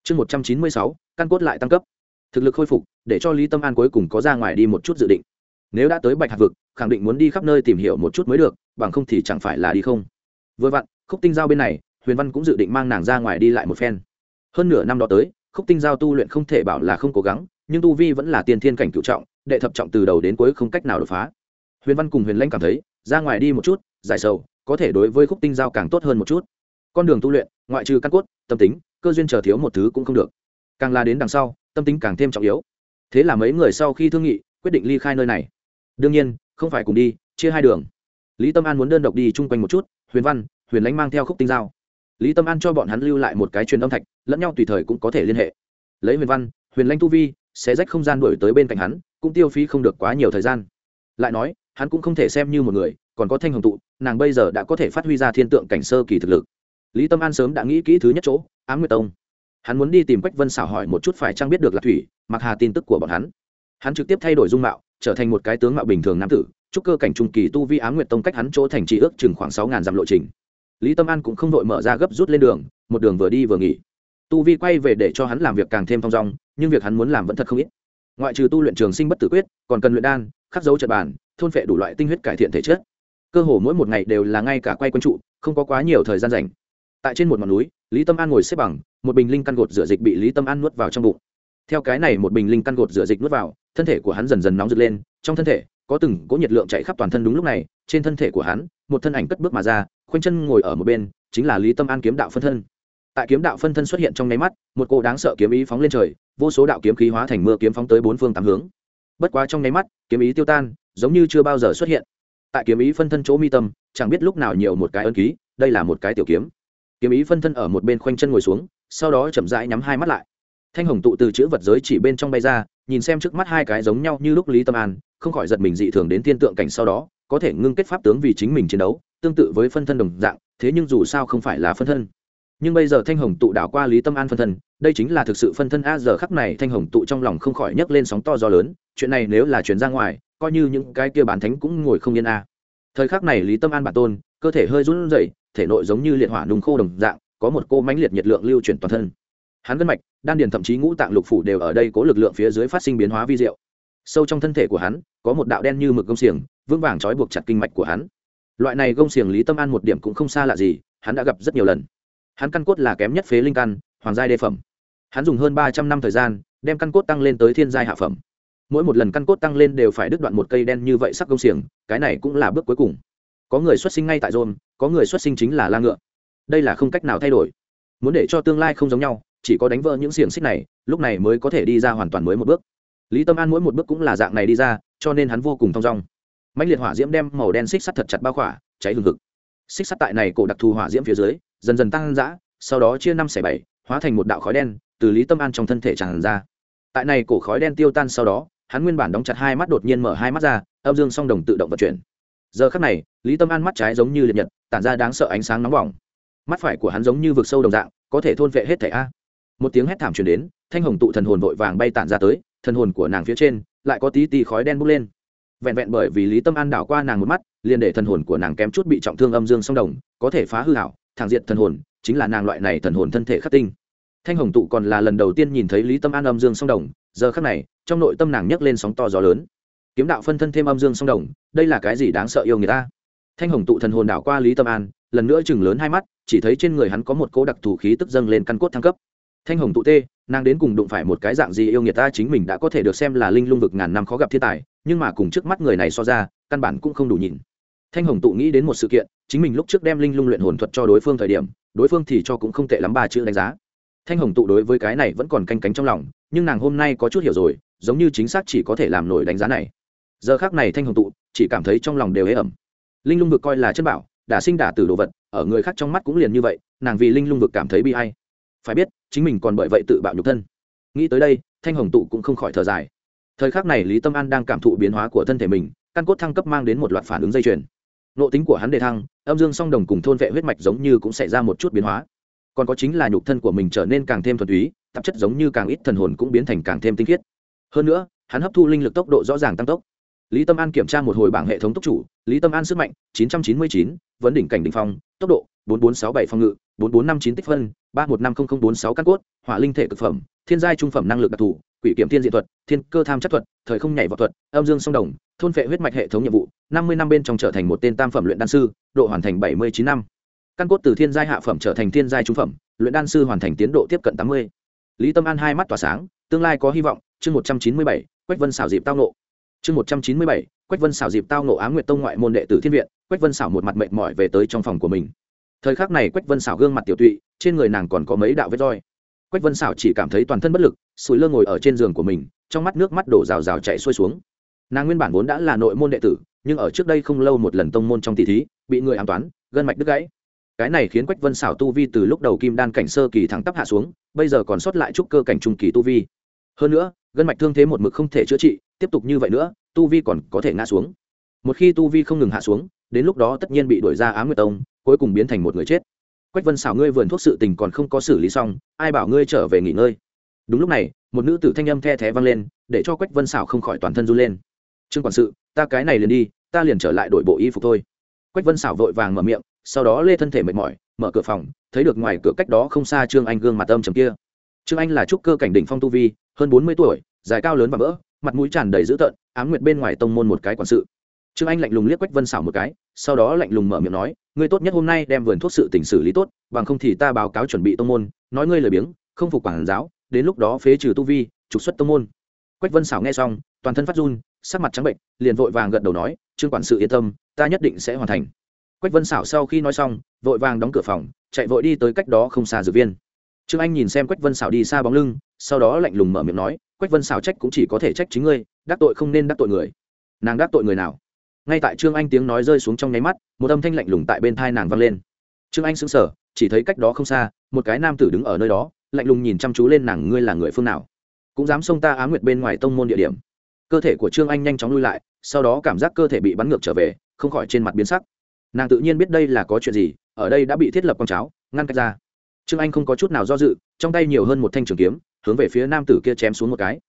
Chương một trăm chín mươi sáu, căn cốt lại tăng cấp. Thực lực khôi phục, để cho lý tâm an cuối cùng có ra ngoài đi một chút dự định. Nếu đã tới bạch hạc vực, khẳng định muốn đi khắp nơi tìm hiểu một chút mới được, bằng không thì chẳng phải là đi không. Vừa vặn, khúc tinh giao bên này huyền văn cũng dự định mang nàng ra ngoài đi lại một phen. Hơn nửa năm đó tới, khúc tinh giao tu luyện không thể bảo là không cố gắng, nhưng tu vi vẫn là tiền thiên cảnh cựu trọng, đệ thập trọng từ đầu đến cuối không cách nào đột phá. Huyền văn cùng huyền lanh cảm thấy, ra ngoài đi một chút, giải sầu, có thể đối với khúc tinh giao càng tốt hơn một chút. Con đường tu luyện, ngoại trừ căn cốt, tâm tính, cơ duyên chờ thiếu một thứ cũng không được. Càng là đến đằng sau, tâm tính càng thêm trọng yếu. Thế là mấy người sau khi thương nghị, quyết định ly khai nơi này. Đương nhiên, không phải cùng đi, chia hai đường. Lý tâm an muốn đơn độc đi chung quanh một chút, huyền văn, huyền lãnh mang theo khúc tinh giao lý tâm an cho bọn hắn lưu lại một cái truyền âm thạch, lẫn nhau tùy thời cũng có thể liên hệ. Lấy huyền văn, huyền lanh tu vi sẽ rách không gian đổi tới bên cạnh hắn, cũng tiêu phí không được quá nhiều thời gian. Lại nói, hắn cũng không thể xem như một người, còn có thanh hồng tụ, nàng bây giờ đã có thể phát huy ra thiên tượng cảnh sơ kỳ thực lực. Lý tâm an sớm đã nghĩ kỹ thứ nhất chỗ, ám nguyệt tông. Hắn muốn đi tìm quách vân xảo hỏi một chút phải trang biết được là thủy, mặc hà tin tức của bọn hắn. Hắn trực tiếp thay đổi dung mạo, trở thành một cái tướng mạo bình thường nam tử trúc cơ cảnh trung kỳ tu vi ám nguyệt tông cách hắn chỗ thành trì ước chừng khoảng sáu ngàn dặm lộ trình lý tâm an cũng không đội mở ra gấp rút lên đường, một đường vừa đi vừa nghỉ. Tu vi quay về để cho hắn làm việc càng thêm thong dong, nhưng việc hắn muốn làm vẫn thật không ít. Ngoại trừ tu luyện trường sinh bất tử quyết, còn cần luyện đan, khắc dấu trật bàn, thôn phệ đủ loại tinh huyết cải thiện thể chất. Cơ hồ mỗi một ngày đều là ngay cả quay quân trụ, không có quá nhiều thời gian dành tại trên một ngọn núi, lý tâm an ngồi xếp bằng, một bình linh căn gột rửa dịch bị lý tâm an nuốt vào trong bụng. Theo cái này một bình linh căn gột rửa dịch nuốt vào, thân thể của hắn dần dần nóng rực lên, trong thân thể có từng cỗ nhiệt lượng chạy khắp toàn thân đúng lúc này, trên thân thể của hắn, một thân ảnh cất bước mà ra khoanh chân ngồi ở một bên, chính là lý tâm an kiếm đạo phân thân. Tại kiếm đạo phân thân xuất hiện trong nháy mắt, một cô đáng sợ kiếm ý phóng lên trời, vô số đạo kiếm khí hóa thành mưa kiếm phóng tới bốn phương tám hướng. Bất quá trong nháy mắt, kiếm ý tiêu tan, giống như chưa bao giờ xuất hiện. Tại kiếm ý phân thân chỗ mi tâm, chẳng biết lúc nào nhiều một cái ân ký, đây là một cái tiểu kiếm. Kiếm ý phân thân ở một bên khoanh chân ngồi xuống, sau đó chậm rãi nhắm hai mắt lại. Thanh hồng tụ từ chữ vật giới chỉ bên trong bay ra, nhìn xem trước mắt hai cái giống nhau như lúc lý tâm an, không khỏi giật mình dị thường đến tiên tượng cảnh sau đó, có thể ngưng kết pháp tướng vì chính mình chiến đấu tương tự với phân thân đồng dạng, thế nhưng dù sao không phải là phân thân. Nhưng bây giờ thanh hồng tụ đảo qua lý tâm an phân thân, đây chính là thực sự phân thân a giờ khắc này thanh hồng tụ trong lòng không khỏi nhấc lên sóng to gió lớn, chuyện này nếu là chuyển ra ngoài, coi như những cái kia bản thánh cũng ngồi không yên a. Thời khắc này lý tâm an bản tôn, cơ thể hơi run rẩy, thể nội giống như liệt hỏa nung khô đồng dạng, có một cô mãnh liệt nhiệt lượng lưu chuyển toàn thân. Hắn gân mạch, đan điền thậm chí ngũ tạng lục phủ đều ở đây có lực lượng phía dưới phát sinh biến hóa vi diệu. Sâu trong thân thể của hắn, có một đạo đen như mực gông xiềng, vững vàng trói buộc chặt kinh mạch của hắn loại này gông xiềng lý tâm an một điểm cũng không xa lạ gì, hắn đã gặp rất nhiều lần. Hắn căn cốt là kém nhất phế linh căn, hoàng giai Đề phẩm. Hắn dùng hơn ba trăm năm thời gian, đem căn cốt tăng lên tới thiên giai hạ phẩm. Mỗi một lần căn cốt tăng lên đều phải đứt đoạn một cây đen như vậy sắc gông xiềng, cái này cũng là bước cuối cùng. Có người xuất sinh ngay tại rôn có người xuất sinh chính là la ngựa. Đây là không cách nào thay đổi. Muốn để cho tương lai không giống nhau, chỉ có đánh vỡ những xiềng xích này, lúc này mới có thể đi ra hoàn toàn mới một bước. Lý tâm an mỗi một bước cũng là dạng này đi ra, cho nên hắn vô cùng thong dong mạnh liệt hỏa diễm đem màu đen xích sắt thật chặt bao khỏa, cháy hừng hực. Xích sắt tại này cổ đặc thù hỏa diễm phía dưới, dần dần tăng dã, sau đó chia năm xẻ bảy, hóa thành một đạo khói đen, từ lý tâm an trong thân thể tràn ra. Tại này cổ khói đen tiêu tan sau đó, hắn nguyên bản đóng chặt hai mắt đột nhiên mở hai mắt ra, âm dương song đồng tự động vận chuyển. Giờ khắc này, lý tâm an mắt trái giống như liệt nhật, tản ra đáng sợ ánh sáng nóng bỏng. Mắt phải của hắn giống như vực sâu đồng dạng, có thể thôn vệ hết thẻ a. Một tiếng hét thảm truyền đến, thanh hồng tụ thần hồn vội vàng bay tản ra tới, thần hồn của nàng phía trên lại có tí tí khói đen bốc lên vẹn vẹn bởi vì lý tâm an đảo qua nàng một mắt, liền để thần hồn của nàng kém chút bị trọng thương âm dương song đồng, có thể phá hư hảo, thẳng diện thần hồn, chính là nàng loại này thần hồn thân thể khắc tinh. Thanh hồng tụ còn là lần đầu tiên nhìn thấy lý tâm an âm dương song đồng, giờ khắc này, trong nội tâm nàng nhấc lên sóng to gió lớn. Kiếm đạo phân thân thêm âm dương song đồng, đây là cái gì đáng sợ yêu người ta? Thanh hồng tụ thần hồn đảo qua lý tâm an, lần nữa chừng lớn hai mắt, chỉ thấy trên người hắn có một cố đặc thù khí tức dâng lên căn cốt thăng cấp thanh hồng tụ tê, nàng đến cùng đụng phải một cái dạng gì yêu nghiệt ta chính mình đã có thể được xem là linh lung vực ngàn năm khó gặp thiên tài, nhưng mà cùng trước mắt người này so ra, căn bản cũng không đủ nhìn. Thanh hồng tụ nghĩ đến một sự kiện, chính mình lúc trước đem linh lung luyện hồn thuật cho đối phương thời điểm, đối phương thì cho cũng không tệ lắm ba chữ đánh giá. Thanh hồng tụ đối với cái này vẫn còn canh cánh trong lòng, nhưng nàng hôm nay có chút hiểu rồi, giống như chính xác chỉ có thể làm nổi đánh giá này. Giờ khác này thanh hồng tụ, chỉ cảm thấy trong lòng đều ế ẩm. Linh lung vực coi là chất bảo, đả sinh đả từ đồ vật, ở người khác trong mắt cũng liền như vậy, nàng vì linh lung vực cảm thấy bi hay phải biết chính mình còn bởi vậy tự bạo nhục thân. Nghĩ tới đây thanh hồng tụ cũng không khỏi thở dài. Thời khắc này lý tâm an đang cảm thụ biến hóa của thân thể mình căn cốt thăng cấp mang đến một loạt phản ứng dây chuyền. Nộ tính của hắn đề thăng âm dương song đồng cùng thôn vệ huyết mạch giống như cũng xảy ra một chút biến hóa. Còn có chính là nhục thân của mình trở nên càng thêm thuần túy tạp chất giống như càng ít thần hồn cũng biến thành càng thêm tinh khiết. Hơn nữa hắn hấp thu linh lực tốc độ rõ ràng tăng tốc. Lý tâm an kiểm tra một hồi bảng hệ thống tốc chủ lý tâm an sức mạnh 999, vấn đỉnh cảnh đ ỉ n h phong tốc độ 4467 phong ngự 4459 tích phân 315046 căn cốt, hỏa linh thể cực phẩm, thiên giai trung phẩm năng lực đặc thù, quỷ kiểm thiên diện thuật, thiên cơ tham chất thuật, thời không nhảy vào thuật, âm dương song đồng, thôn vệ huyết mạch hệ thống nhiệm vụ, năm mươi năm bên trong trở thành một tên tam phẩm luyện đan sư, độ hoàn thành bảy mươi chín năm. Căn cốt từ thiên giai hạ phẩm trở thành thiên giai trung phẩm, luyện đan sư hoàn thành tiến độ tiếp cận tám mươi. Lý tâm an hai mắt tỏa sáng, tương lai có hy vọng, chương một trăm chín mươi bảy, quách vân xảo dịp tao nộ chương một trăm chín mươi bảy, quách vân xảo dịp tao nộ á nguyệt tông ngoại môn đệ tử thiên viện, quách vân xảo một mặt mệt mỏi về tới trong phòng của mình. Thời khắc này quách vân xảo gương mặt tiểu tụy, trên người nàng còn có mấy đạo vết roi. Quách vân xảo chỉ cảm thấy toàn thân bất lực, sủi lơ ngồi ở trên giường của mình, trong mắt nước mắt đổ rào rào chạy xuôi xuống. Nàng nguyên bản vốn đã là nội môn đệ tử, nhưng ở trước đây không lâu một lần tông môn trong tỷ thí, bị người ám toán, gân mạch đứt gãy. Cái này khiến quách vân xảo tu vi từ lúc đầu kim đan cảnh sơ kỳ thẳng tắp hạ xuống, bây giờ còn sót lại chút cơ cảnh trung kỳ tu vi. Hơn nữa, gân mạch thương thế một mực không thể chữa trị tiếp tục như vậy nữa, tu vi còn có thể ngã xuống. Một khi tu vi không ngừng hạ xuống, đến lúc đó tất nhiên bị đuổi ra á nguyệt tông, cuối cùng biến thành một người chết. Quách vân xảo ngươi vườn thuốc sự tình còn không có xử lý xong, ai bảo ngươi trở về nghỉ ngơi? Đúng lúc này, một nữ tử thanh âm the thé vang lên, để cho quách vân xảo không khỏi toàn thân run lên. Trương quản sự, ta cái này liền đi, ta liền trở lại đổi bộ y phục thôi. Quách vân xảo vội vàng mở miệng, sau đó lê thân thể mệt mỏi, mở cửa phòng, thấy được ngoài cửa cách đó không xa trương anh gương mặt âm trầm kia. Trương anh là trúc cơ cảnh đỉnh phong tu vi, hơn bốn mươi tuổi, dài cao lớn và vỡ mặt mũi tràn đầy dữ tợn, ám nguyệt bên ngoài tông môn một cái quản sự. Trương anh lạnh lùng liếc quách vân xảo một cái, sau đó lạnh lùng mở miệng nói, ngươi tốt nhất hôm nay đem vườn thuốc sự tỉnh xử lý tốt, bằng không thì ta báo cáo chuẩn bị tông môn, nói ngươi lời biếng, không phục quản giáo, đến lúc đó phế trừ tu vi, trục xuất tông môn. Quách vân xảo nghe xong, toàn thân phát run, sắc mặt trắng bệnh, liền vội vàng gật đầu nói, trương quản sự yên tâm, ta nhất định sẽ hoàn thành. Quách vân xảo sau khi nói xong, vội vàng đóng cửa phòng, chạy vội đi tới cách đó không xa dược viên. Trương anh nhìn xem quách vân xảo đi xa bóng lưng, sau đó lạnh lùng mở miệng nói quách vân xảo trách cũng chỉ có thể trách chính ngươi, đắc tội không nên đắc tội người. Nàng đắc tội người nào? Ngay tại trương anh tiếng nói rơi xuống trong nháy mắt, một âm thanh lạnh lùng tại bên thai nàng vang lên. Trương anh sững sờ, chỉ thấy cách đó không xa, một cái nam tử đứng ở nơi đó, lạnh lùng nhìn chăm chú lên nàng, ngươi là người phương nào? Cũng dám xông ta á nguyệt bên ngoài tông môn địa điểm? Cơ thể của trương anh nhanh chóng lui lại, sau đó cảm giác cơ thể bị bắn ngược trở về, không khỏi trên mặt biến sắc. Nàng tự nhiên biết đây là có chuyện gì, ở đây đã bị thiết lập con cháo, ngăn cách ra. Trương anh không có chút nào do dự, trong tay nhiều hơn một thanh trường kiếm hướng về phía nam tử kia chém xuống một cái.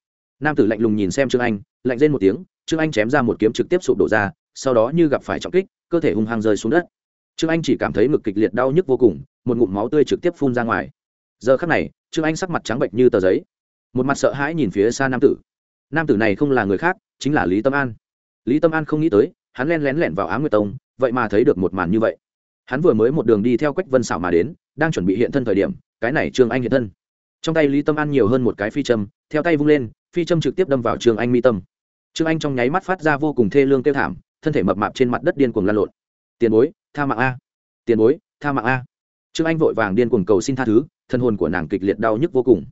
Nam tử lạnh lùng nhìn xem trương anh, lạnh rên một tiếng, trương anh chém ra một kiếm trực tiếp sụp đổ ra, sau đó như gặp phải trọng kích, cơ thể hung hăng rơi xuống đất. Trương anh chỉ cảm thấy ngực kịch liệt đau nhức vô cùng, một ngụm máu tươi trực tiếp phun ra ngoài. Giờ khắc này, trương anh sắc mặt trắng bệnh như tờ giấy. Một mặt sợ hãi nhìn phía xa nam tử. Nam tử này không là người khác, chính là lý tâm an. Lý tâm an không nghĩ tới, hắn len lén lẻn vào á nguyệt tông, vậy mà thấy được một màn như vậy. Hắn vừa mới một đường đi theo quách vân xảo mà đến, đang chuẩn bị hiện thân thời điểm, cái này trương anh hiện thân trong tay lý tâm an nhiều hơn một cái phi châm, theo tay vung lên, phi châm trực tiếp đâm vào trương anh mi tâm. Trương anh trong nháy mắt phát ra vô cùng thê lương kêu thảm, thân thể mập mạp trên mặt đất điên cuồng lan lộn. Tiền bối, tha mạng a! Tiền bối, tha mạng a! Trương anh vội vàng điên cuồng cầu xin tha thứ, thân hồn của nàng kịch liệt đau nhức vô cùng.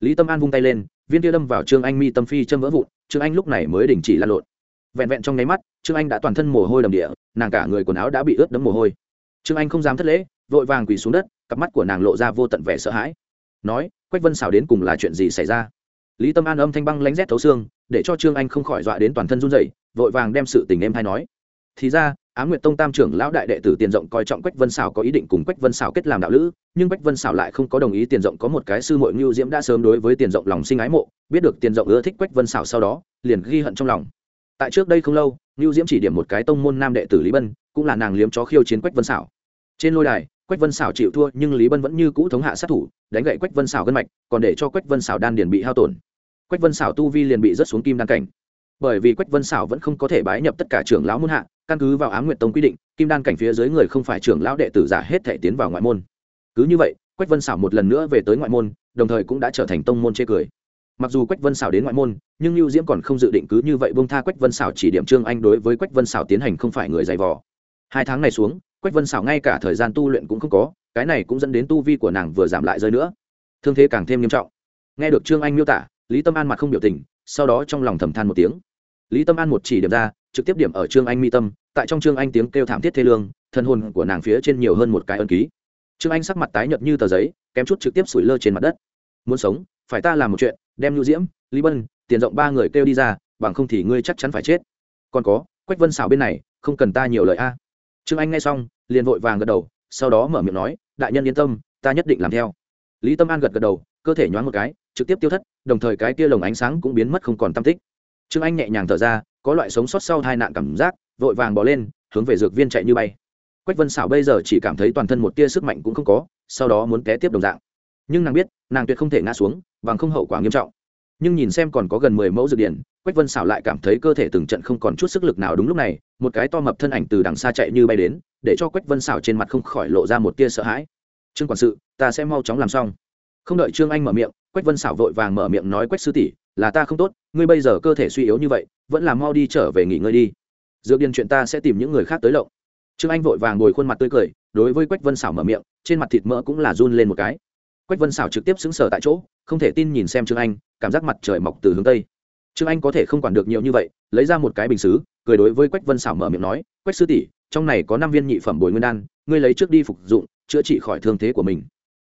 Lý tâm an vung tay lên, viên kia đâm vào trương anh mi tâm phi châm vỡ vụn trương anh lúc này mới đình chỉ lan lộn. Vẹn vẹn trong nháy mắt trương anh đã toàn thân mồ hôi đầm địa, nàng cả người quần áo đã bị ướt đẫm mồ hôi. Trương anh không dám thất lễ, vội vàng quỳ xuống đất, cặp mắt của nàng lộ ra vô tận vẻ sợ hãi nói, quách vân xảo đến cùng là chuyện gì xảy ra? Lý tâm an âm thanh băng lánh rét thấu xương, để cho trương anh không khỏi dọa đến toàn thân run dậy vội vàng đem sự tình em hay nói. Thì ra, á nguyệt tông tam trưởng lão đại đệ tử tiền rộng coi trọng quách vân xảo có ý định cùng quách vân xảo kết làm đạo lữ, nhưng quách vân xảo lại không có đồng ý tiền rộng có một cái sư mội ngưu diễm đã sớm đối với tiền rộng lòng sinh ái mộ, biết được tiền rộng ưa thích quách vân xảo sau đó, liền ghi hận trong lòng. Tại trước đây không lâu, ngưu diễm chỉ điểm một cái tông môn nam đệ tử lý bân, cũng là nàng liếm chó khiêu chiến quách vân xảo trên lôi đài quách vân xảo chịu thua, nhưng lý bân vẫn như cũ thống hạ sát thủ, đánh gậy quách vân xảo gân mạch, còn để cho quách vân xảo đan điền bị hao tổn. Quách vân xảo tu vi liền bị rớt xuống kim đan cảnh. Bởi vì quách vân xảo vẫn không có thể bái nhập tất cả trưởng lão muôn hạ, căn cứ vào ám nguyện tông quy định, kim đan cảnh phía dưới người không phải trưởng lão đệ tử giả hết thể tiến vào ngoại môn. Cứ như vậy, quách vân xảo một lần nữa về tới ngoại môn, đồng thời cũng đã trở thành tông môn chê cười. Mặc dù quách vân xảo đến ngoại môn, nhưng lưu diễm còn không dự định cứ như vậy bông tha quách vân xảo chỉ điểm trương anh đối với quách vân xảo tiến hành không phải người dày vò. Hai tháng này xuống quách vân xảo ngay cả thời gian tu luyện cũng không có, cái này cũng dẫn đến tu vi của nàng vừa giảm lại rơi nữa. Thương thế càng thêm nghiêm trọng. Nghe được trương anh miêu tả, lý tâm an mặt không biểu tình, sau đó trong lòng thầm than một tiếng. Lý tâm an một chỉ điểm ra, trực tiếp điểm ở trương anh mi tâm, tại trong trương anh tiếng kêu thảm thiết thê lương thân hồn của nàng phía trên nhiều hơn một cái ân ký. Trương anh sắc mặt tái nhợt như tờ giấy, kém chút trực tiếp sủi lơ trên mặt đất. Muốn sống, phải ta làm một chuyện, đem nhu diễm, lý bân, tiền rộng ba người kêu đi ra, bằng không thì ngươi chắc chắn phải chết. Còn có, quách vân xảo bên này, không cần ta nhiều lời a trương anh nghe xong, liền vội vàng gật đầu, sau đó mở miệng nói, đại nhân yên tâm, ta nhất định làm theo. Lý tâm an gật gật đầu, cơ thể nhoáng một cái, trực tiếp tiêu thất, đồng thời cái kia lồng ánh sáng cũng biến mất không còn tam tích. Trương anh nhẹ nhàng thở ra, có loại sống sót sau hai nạn cảm giác, vội vàng bỏ lên, hướng về dược viên chạy như bay. Quách vân xảo bây giờ chỉ cảm thấy toàn thân một tia sức mạnh cũng không có, sau đó muốn té tiếp đồng dạng. Nhưng nàng biết, nàng tuyệt không thể ngã xuống, bằng không hậu quả nghiêm trọng nhưng nhìn xem còn có gần mười mẫu dược điện quách vân xảo lại cảm thấy cơ thể từng trận không còn chút sức lực nào đúng lúc này, một cái to mập thân ảnh từ đằng xa chạy như bay đến, để cho quách vân xảo trên mặt không khỏi lộ ra một tia sợ hãi. Trương quản sự, ta sẽ mau chóng làm xong. Không đợi trương anh mở miệng, quách vân xảo vội vàng mở miệng nói, quách sư tỷ, là ta không tốt, ngươi bây giờ cơ thể suy yếu như vậy, vẫn là mau đi trở về nghỉ ngơi đi. Dược điền chuyện ta sẽ tìm những người khác tới lộng. Trương anh vội vàng ngồi khuôn mặt tươi cười, đối với quách vân xảo mở miệng, trên mặt thịt mỡ cũng là run lên một cái. Quách vân xảo trực tiếp xứng sở tại chỗ không thể tin nhìn xem trương anh, cảm giác mặt trời mọc từ hướng tây. Trương anh có thể không quản được nhiều như vậy, lấy ra một cái bình xứ, cười đối với quách vân xảo mở miệng nói, quách sư tỷ, trong này có năm viên nhị phẩm bồi nguyên đan, ngươi lấy trước đi phục dụng, chữa trị khỏi thương thế của mình.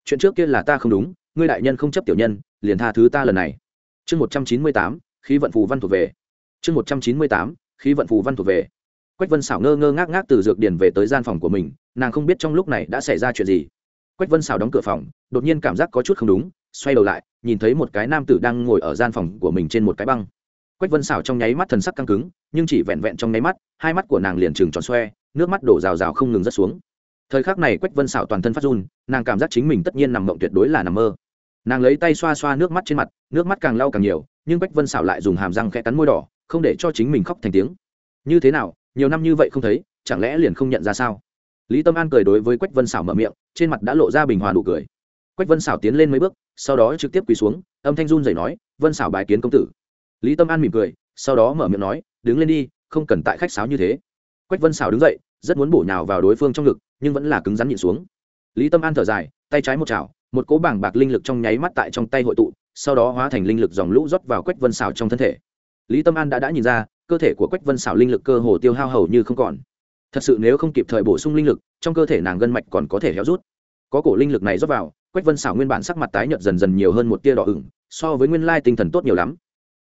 Chuyện trước kia là ta không đúng, ngươi đại nhân không chấp tiểu nhân, liền tha thứ ta lần này. Chương một trăm chín mươi tám, khí vận phù văn thuộc về. Chương một trăm chín mươi tám, khí vận phù văn thuộc về. Quách vân xảo ngơ ngơ ngác ngác từ dược điền về tới gian phòng của mình, nàng không biết trong lúc này đã xảy ra chuyện gì. Quách vân xảo đóng cửa phòng, đột nhiên cảm giác có chút không đúng xoay đầu lại, nhìn thấy một cái nam tử đang ngồi ở gian phòng của mình trên một cái băng. Quách vân xảo trong nháy mắt thần sắc căng cứng, nhưng chỉ vẹn vẹn trong nháy mắt, hai mắt của nàng liền trừng tròn xoe, nước mắt đổ rào rào không ngừng rớt xuống. Thời khắc này quách vân xảo toàn thân phát run, nàng cảm giác chính mình tất nhiên nằm mộng tuyệt đối là nằm mơ. Nàng lấy tay xoa xoa nước mắt trên mặt, nước mắt càng lau càng nhiều, nhưng quách vân xảo lại dùng hàm răng khẽ cắn môi đỏ, không để cho chính mình khóc thành tiếng. Như thế nào, nhiều năm như vậy không thấy, chẳng lẽ liền không nhận ra sao? Lý tâm an cười đối với quách vân xảo mở miệng, trên mặt đã lộ ra bình hòa nụ cười quách vân xảo tiến lên mấy bước, sau đó trực tiếp quỳ xuống, âm thanh run rẩy nói, vân xảo bài kiến công tử. Lý tâm an mỉm cười, sau đó mở miệng nói, đứng lên đi, không cần tại khách sáo như thế. Quách vân xảo đứng dậy, rất muốn bổ nhào vào đối phương trong ngực, nhưng vẫn là cứng rắn nhịn xuống. Lý tâm an thở dài, tay trái một chảo, một cỗ bảng bạc linh lực trong nháy mắt tại trong tay hội tụ, sau đó hóa thành linh lực dòng lũ rót vào quách vân xảo trong thân thể. Lý tâm an đã đã nhìn ra, cơ thể của quách vân xảo linh lực cơ hồ tiêu hao hầu như không còn. Thật sự nếu không kịp thời bổ sung linh lực, trong cơ thể nàng gân mạch còn có thể héo rút. Có cổ linh lực này rót vào quách vân xảo nguyên bản sắc mặt tái nhợt dần dần nhiều hơn một tia đỏ ửng, so với nguyên lai tinh thần tốt nhiều lắm.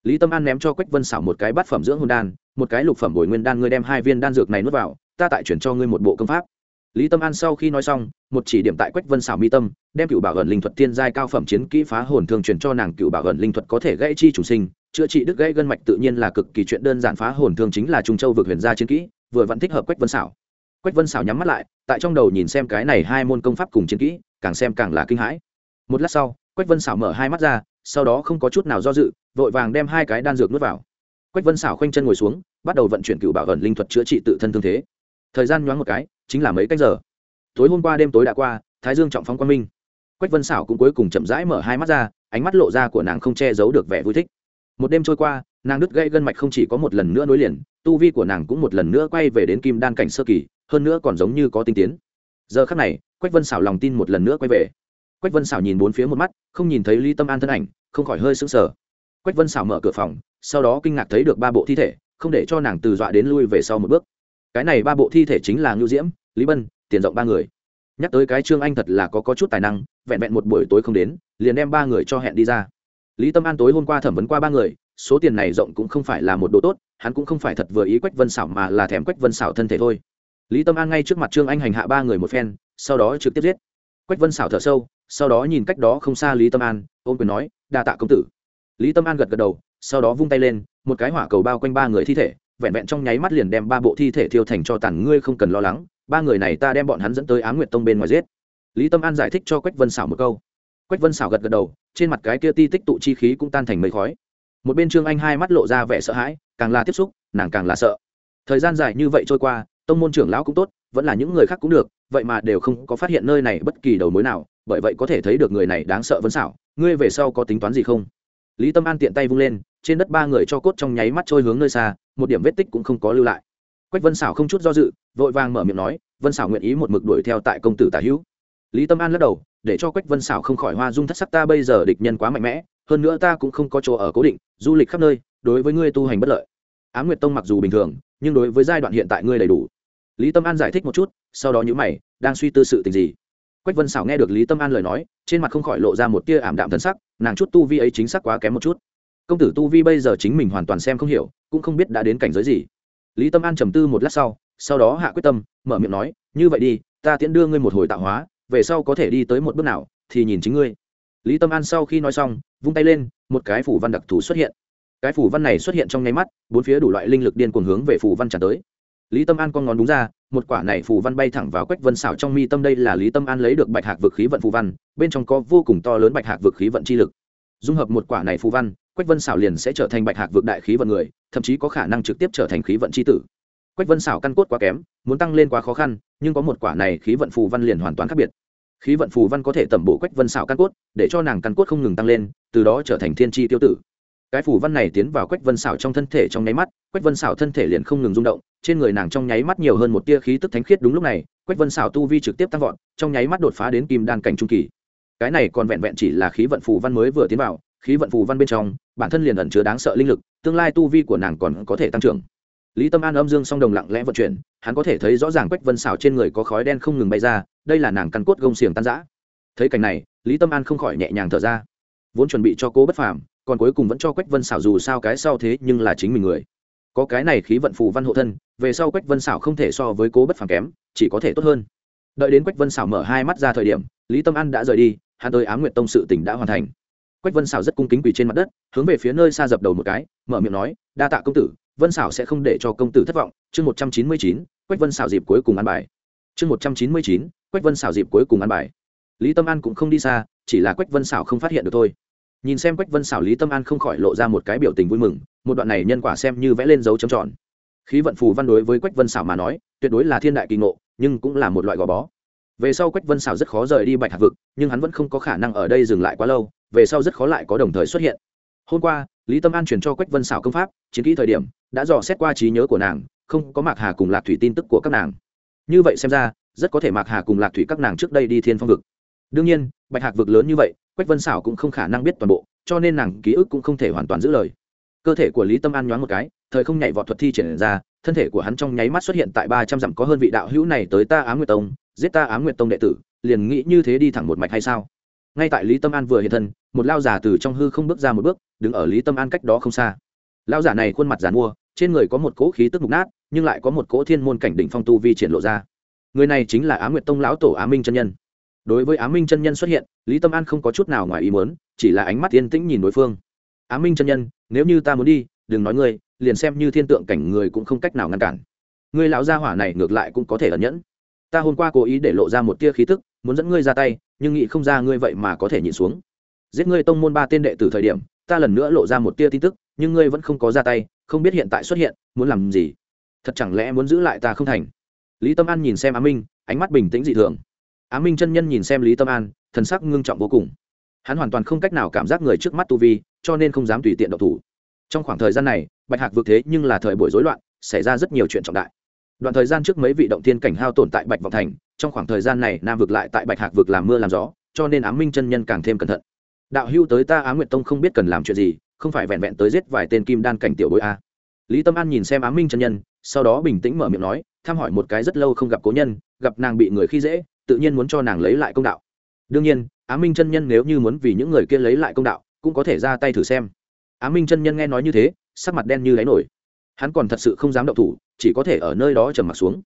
Lý tâm an ném cho quách vân xảo một cái bát phẩm dưỡng hôn đan, một cái lục phẩm bồi nguyên đan ngươi đem hai viên đan dược này nuốt vào, ta tại chuyển cho ngươi một bộ công pháp. Lý tâm an sau khi nói xong, một chỉ điểm tại quách vân xảo mi tâm, đem cựu bảo gần linh thuật tiên giai cao phẩm chiến kỹ phá hồn thường truyền cho nàng cựu bảo gần linh thuật có thể gãy chi chủ sinh, chữa trị đứt gãy gân mạch tự nhiên là cực kỳ chuyện đơn giản, phá hồn thương chính là trung châu vượt huyền gia chiến kỹ, vừa vẫn thích hợp quách vân xảo quách vân xảo nhắm mắt lại, tại trong đầu nhìn xem cái này hai môn công pháp cùng chiến kỹ càng xem càng là kinh hãi. Một lát sau, quách vân xảo mở hai mắt ra, sau đó không có chút nào do dự, vội vàng đem hai cái đan dược nuốt vào. Quách vân xảo khoanh chân ngồi xuống, bắt đầu vận chuyển cựu bảo ẩn linh thuật chữa trị tự thân thương thế. Thời gian nhoáng một cái, chính là mấy cách giờ. Tối hôm qua đêm tối đã qua, thái dương trọng phóng quang minh. Quách vân xảo cũng cuối cùng chậm rãi mở hai mắt ra, ánh mắt lộ ra của nàng không che giấu được vẻ vui thích. Một đêm trôi qua, nàng đứt gây gân mạch không chỉ có một lần nữa nối liền, tu vi của nàng cũng một lần nữa quay về đến kim đan cảnh sơ kỳ, hơn nữa còn giống như có tinh tiến. Giờ khắc này quách vân xảo lòng tin một lần nữa quay về. Quách vân xảo nhìn bốn phía một mắt không nhìn thấy lý tâm an thân ảnh không khỏi hơi sững sờ. Quách vân xảo mở cửa phòng sau đó kinh ngạc thấy được ba bộ thi thể không để cho nàng từ dọa đến lui về sau một bước. Cái này ba bộ thi thể chính là ngưu diễm lý bân tiền rộng ba người. Nhắc tới cái trương anh thật là có, có chút tài năng vẹn vẹn một buổi tối không đến liền đem ba người cho hẹn đi ra. Lý tâm an tối hôm qua thẩm vấn qua ba người số tiền này rộng cũng không phải là một đồ tốt hắn cũng không phải thật vừa ý quách vân xảo mà là thèm quách vân xảo thân thể thôi. Lý tâm an ngay trước mặt trương anh hành hạ ba người một phen sau đó trực tiếp giết. Quách vân xảo thở sâu, sau đó nhìn cách đó không xa lý tâm an ôm quyền nói, đa tạ công tử. Lý tâm an gật gật đầu, sau đó vung tay lên, một cái hỏa cầu bao quanh ba người thi thể, vẹn vẹn trong nháy mắt liền đem ba bộ thi thể thiêu thành cho tàn, ngươi không cần lo lắng, ba người này ta đem bọn hắn dẫn tới á nguyệt tông bên ngoài giết. Lý tâm an giải thích cho quách vân xảo một câu. Quách vân xảo gật gật đầu, trên mặt cái kia ti tích tụ chi khí cũng tan thành mây khói. Một bên trương anh hai mắt lộ ra vẻ sợ hãi, càng là tiếp xúc, nàng càng là sợ. Thời gian dài như vậy trôi qua, tông môn trưởng lão cũng tốt, vẫn là những người khác cũng được vậy mà đều không có phát hiện nơi này bất kỳ đầu mối nào, bởi vậy có thể thấy được người này đáng sợ vân xảo, ngươi về sau có tính toán gì không? Lý tâm an tiện tay vung lên, trên đất ba người cho cốt trong nháy mắt trôi hướng nơi xa, một điểm vết tích cũng không có lưu lại. Quách vân xảo không chút do dự, vội vàng mở miệng nói, vân xảo nguyện ý một mực đuổi theo tại công tử tả hữu. Lý tâm an lắc đầu, để cho quách vân xảo không khỏi hoa dung thất sắc ta bây giờ địch nhân quá mạnh mẽ, hơn nữa ta cũng không có chỗ ở cố định, du lịch khắp nơi, đối với ngươi tu hành bất lợi. Á nguyệt tông mặc dù bình thường, nhưng đối với giai đoạn hiện tại ngươi đầy đủ lý tâm an giải thích một chút, sau đó nhữ mày, đang suy tư sự tình gì? Quách vân xảo nghe được lý tâm an lời nói, trên mặt không khỏi lộ ra một tia ảm đạm thân sắc, nàng chút tu vi ấy chính xác quá kém một chút. Công tử tu vi bây giờ chính mình hoàn toàn xem không hiểu, cũng không biết đã đến cảnh giới gì. Lý tâm an trầm tư một lát sau sau đó hạ quyết tâm, mở miệng nói, như vậy đi, ta tiễn đưa ngươi một hồi tạo hóa, về sau có thể đi tới một bước nào, thì nhìn chính ngươi. Lý tâm an sau khi nói xong, vung tay lên, một cái phủ văn đặc thù xuất hiện. Cái phủ văn này xuất hiện trong nháy mắt, bốn phía đủ loại linh lực điên cuồng hướng về phủ văn tràn tới lý tâm an con ngón đúng ra, một quả này phù văn bay thẳng vào quách vân xảo trong mi tâm đây là lý tâm an lấy được bạch hạc vực khí vận phù văn, bên trong có vô cùng to lớn bạch hạc vực khí vận chi lực. Dung hợp một quả này phù văn, quách vân xảo liền sẽ trở thành bạch hạc vực đại khí vận người, thậm chí có khả năng trực tiếp trở thành khí vận chi tử. Quách vân xảo căn cốt quá kém, muốn tăng lên quá khó khăn, nhưng có một quả này khí vận phù văn liền hoàn toàn khác biệt. Khí vận phù văn có thể tẩm bổ quách vân xảo căn cốt, để cho nàng căn cốt không ngừng tăng lên, từ đó trở thành thiên tri tiêu tử cái phủ văn này tiến vào quách vân xảo trong thân thể trong nháy mắt, quách vân xảo thân thể liền không ngừng rung động, trên người nàng trong nháy mắt nhiều hơn một tia khí tức thánh khiết đúng lúc này, quách vân xảo tu vi trực tiếp tăng vọt, trong nháy mắt đột phá đến kim đan cảnh trung kỳ. Cái này còn vẹn vẹn chỉ là khí vận phù văn mới vừa tiến vào, khí vận phù văn bên trong, bản thân liền ẩn chứa đáng sợ linh lực, tương lai tu vi của nàng còn có thể tăng trưởng. Lý tâm an âm dương song đồng lặng lẽ vận chuyển, hắn có thể thấy rõ ràng quách vân xảo trên người có khói đen không ngừng bay ra, đây là nàng căn cốt gông xiềng tan giã thấy cảnh này, lý tâm an không khỏi nhẹ nhàng thở ra. Vốn chuẩn bị cho cố bất phàm còn cuối cùng vẫn cho quách vân xảo dù sao cái sau thế nhưng là chính mình người. Có cái này khí vận phù văn hộ thân, về sau quách vân xảo không thể so với cố bất phàm kém, chỉ có thể tốt hơn. Đợi đến quách vân xảo mở hai mắt ra thời điểm, lý tâm an đã rời đi, hắn tới á nguyện tông sự tỉnh đã hoàn thành. Quách vân xảo rất cung kính quỳ trên mặt đất, hướng về phía nơi xa dập đầu một cái, mở miệng nói, đa tạ công tử, vân xảo sẽ không để cho công tử thất vọng. Chương một trăm chín mươi chín, quách vân xảo dịp cuối cùng ăn bài. Chương một trăm chín mươi chín, quách vân xảo dịp cuối cùng ăn bài. Lý tâm an cũng không đi xa, chỉ là quách vân xảo không phát hiện được thôi nhìn xem quách vân xảo lý tâm an không khỏi lộ ra một cái biểu tình vui mừng, một đoạn này nhân quả xem như vẽ lên dấu chấm tròn. Khí vận phù văn đối với quách vân xảo mà nói, tuyệt đối là thiên đại kỳ ngộ, nhưng cũng là một loại gò bó. Về sau quách vân xảo rất khó rời đi bạch hạc vực, nhưng hắn vẫn không có khả năng ở đây dừng lại quá lâu, về sau rất khó lại có đồng thời xuất hiện. Hôm qua, lý tâm an truyền cho quách vân xảo công pháp, chiến kỹ thời điểm, đã dò xét qua trí nhớ của nàng, không có mạc hà cùng lạc thủy tin tức của các nàng. Như vậy xem ra, rất có thể mạc hà cùng lạc thủy các nàng trước đây đi thiên phong vực. Đương nhiên, bạch hạc vực lớn như vậy quách vân xảo cũng không khả năng biết toàn bộ, cho nên nàng ký ức cũng không thể hoàn toàn giữ lời. Cơ thể của lý tâm an nhoáng một cái, thời không nhảy vọt thuật thi triển ra, thân thể của hắn trong nháy mắt xuất hiện tại ba trăm dặm có hơn vị đạo hữu này tới ta á nguyệt tông, giết ta á nguyệt tông đệ tử, liền nghĩ như thế đi thẳng một mạch hay sao? Ngay tại lý tâm an vừa hiện thân, một lao giả từ trong hư không bước ra một bước, đứng ở lý tâm an cách đó không xa. Lao giả này khuôn mặt giàn mua, trên người có một cỗ khí tức mục nát, nhưng lại có một cỗ thiên môn cảnh đỉnh phong tu vi triển lộ ra. Người này chính là á nguyệt tông lão tổ á minh chân nhân đối với á minh chân nhân xuất hiện, lý tâm an không có chút nào ngoài ý muốn, chỉ là ánh mắt yên tĩnh nhìn đối phương. Á minh chân nhân, nếu như ta muốn đi, đừng nói ngươi, liền xem như thiên tượng cảnh người cũng không cách nào ngăn cản. Ngươi lão gia hỏa này ngược lại cũng có thể ẩn nhẫn. Ta hôm qua cố ý để lộ ra một tia khí tức, muốn dẫn ngươi ra tay, nhưng nghĩ không ra ngươi vậy mà có thể nhịn xuống. Giết ngươi tông môn ba tên đệ từ thời điểm, ta lần nữa lộ ra một tia tin tức, nhưng ngươi vẫn không có ra tay, không biết hiện tại xuất hiện, muốn làm gì? Thật chẳng lẽ muốn giữ lại ta không thành? Lý tâm an nhìn xem á minh, ánh mắt bình tĩnh dị thường á minh chân nhân nhìn xem lý tâm an, thần sắc ngưng trọng vô cùng. Hắn hoàn toàn không cách nào cảm giác người trước mắt tu vi, cho nên không dám tùy tiện độc thủ. Trong khoảng thời gian này, bạch hạc vượt thế nhưng là thời buổi rối loạn, xảy ra rất nhiều chuyện trọng đại. Đoạn thời gian trước mấy vị động thiên cảnh hao tổn tại bạch vọng thành, trong khoảng thời gian này, nam vực lại tại bạch hạc vực làm mưa làm gió, cho nên Á minh chân nhân càng thêm cẩn thận. Đạo hưu tới ta á nguyệt tông không biết cần làm chuyện gì, không phải vẹn vẹn tới giết vài tên kim đan cảnh tiểu bối a. Lý tâm an nhìn xem Á minh chân nhân, sau đó bình tĩnh mở miệng nói, thăm hỏi một cái rất lâu không gặp cố nhân, gặp nàng bị người khi dễ tự nhiên muốn cho nàng lấy lại công đạo. Đương nhiên, á minh chân nhân nếu như muốn vì những người kia lấy lại công đạo, cũng có thể ra tay thử xem. Á minh chân nhân nghe nói như thế, sắc mặt đen như đáy nổi. Hắn còn thật sự không dám động thủ, chỉ có thể ở nơi đó trầm mặc xuống.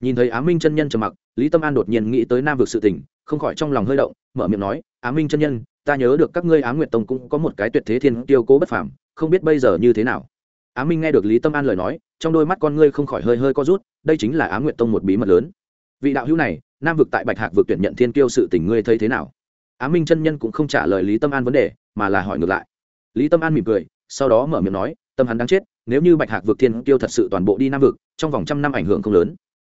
Nhìn thấy á minh chân nhân trầm mặc, lý tâm an đột nhiên nghĩ tới nam vực sự tình, không khỏi trong lòng hơi động, mở miệng nói, á minh chân nhân, ta nhớ được các ngươi á nguyệt tông cũng có một cái tuyệt thế thiên tiêu cố bất phàm, không biết bây giờ như thế nào. Á minh nghe được lý tâm an lời nói, trong đôi mắt con ngươi không khỏi hơi hơi co rút, đây chính là á nguyệt tông một bí mật lớn. Vị đạo hữu này nam vực tại bạch hạc vực tuyển nhận thiên kiêu sự tình ngươi thấy thế nào? Á minh chân nhân cũng không trả lời lý tâm an vấn đề, mà là hỏi ngược lại. Lý tâm an mỉm cười, sau đó mở miệng nói, tâm hắn đáng chết, nếu như bạch hạc vực thiên kiêu thật sự toàn bộ đi nam vực, trong vòng trăm năm ảnh hưởng không lớn.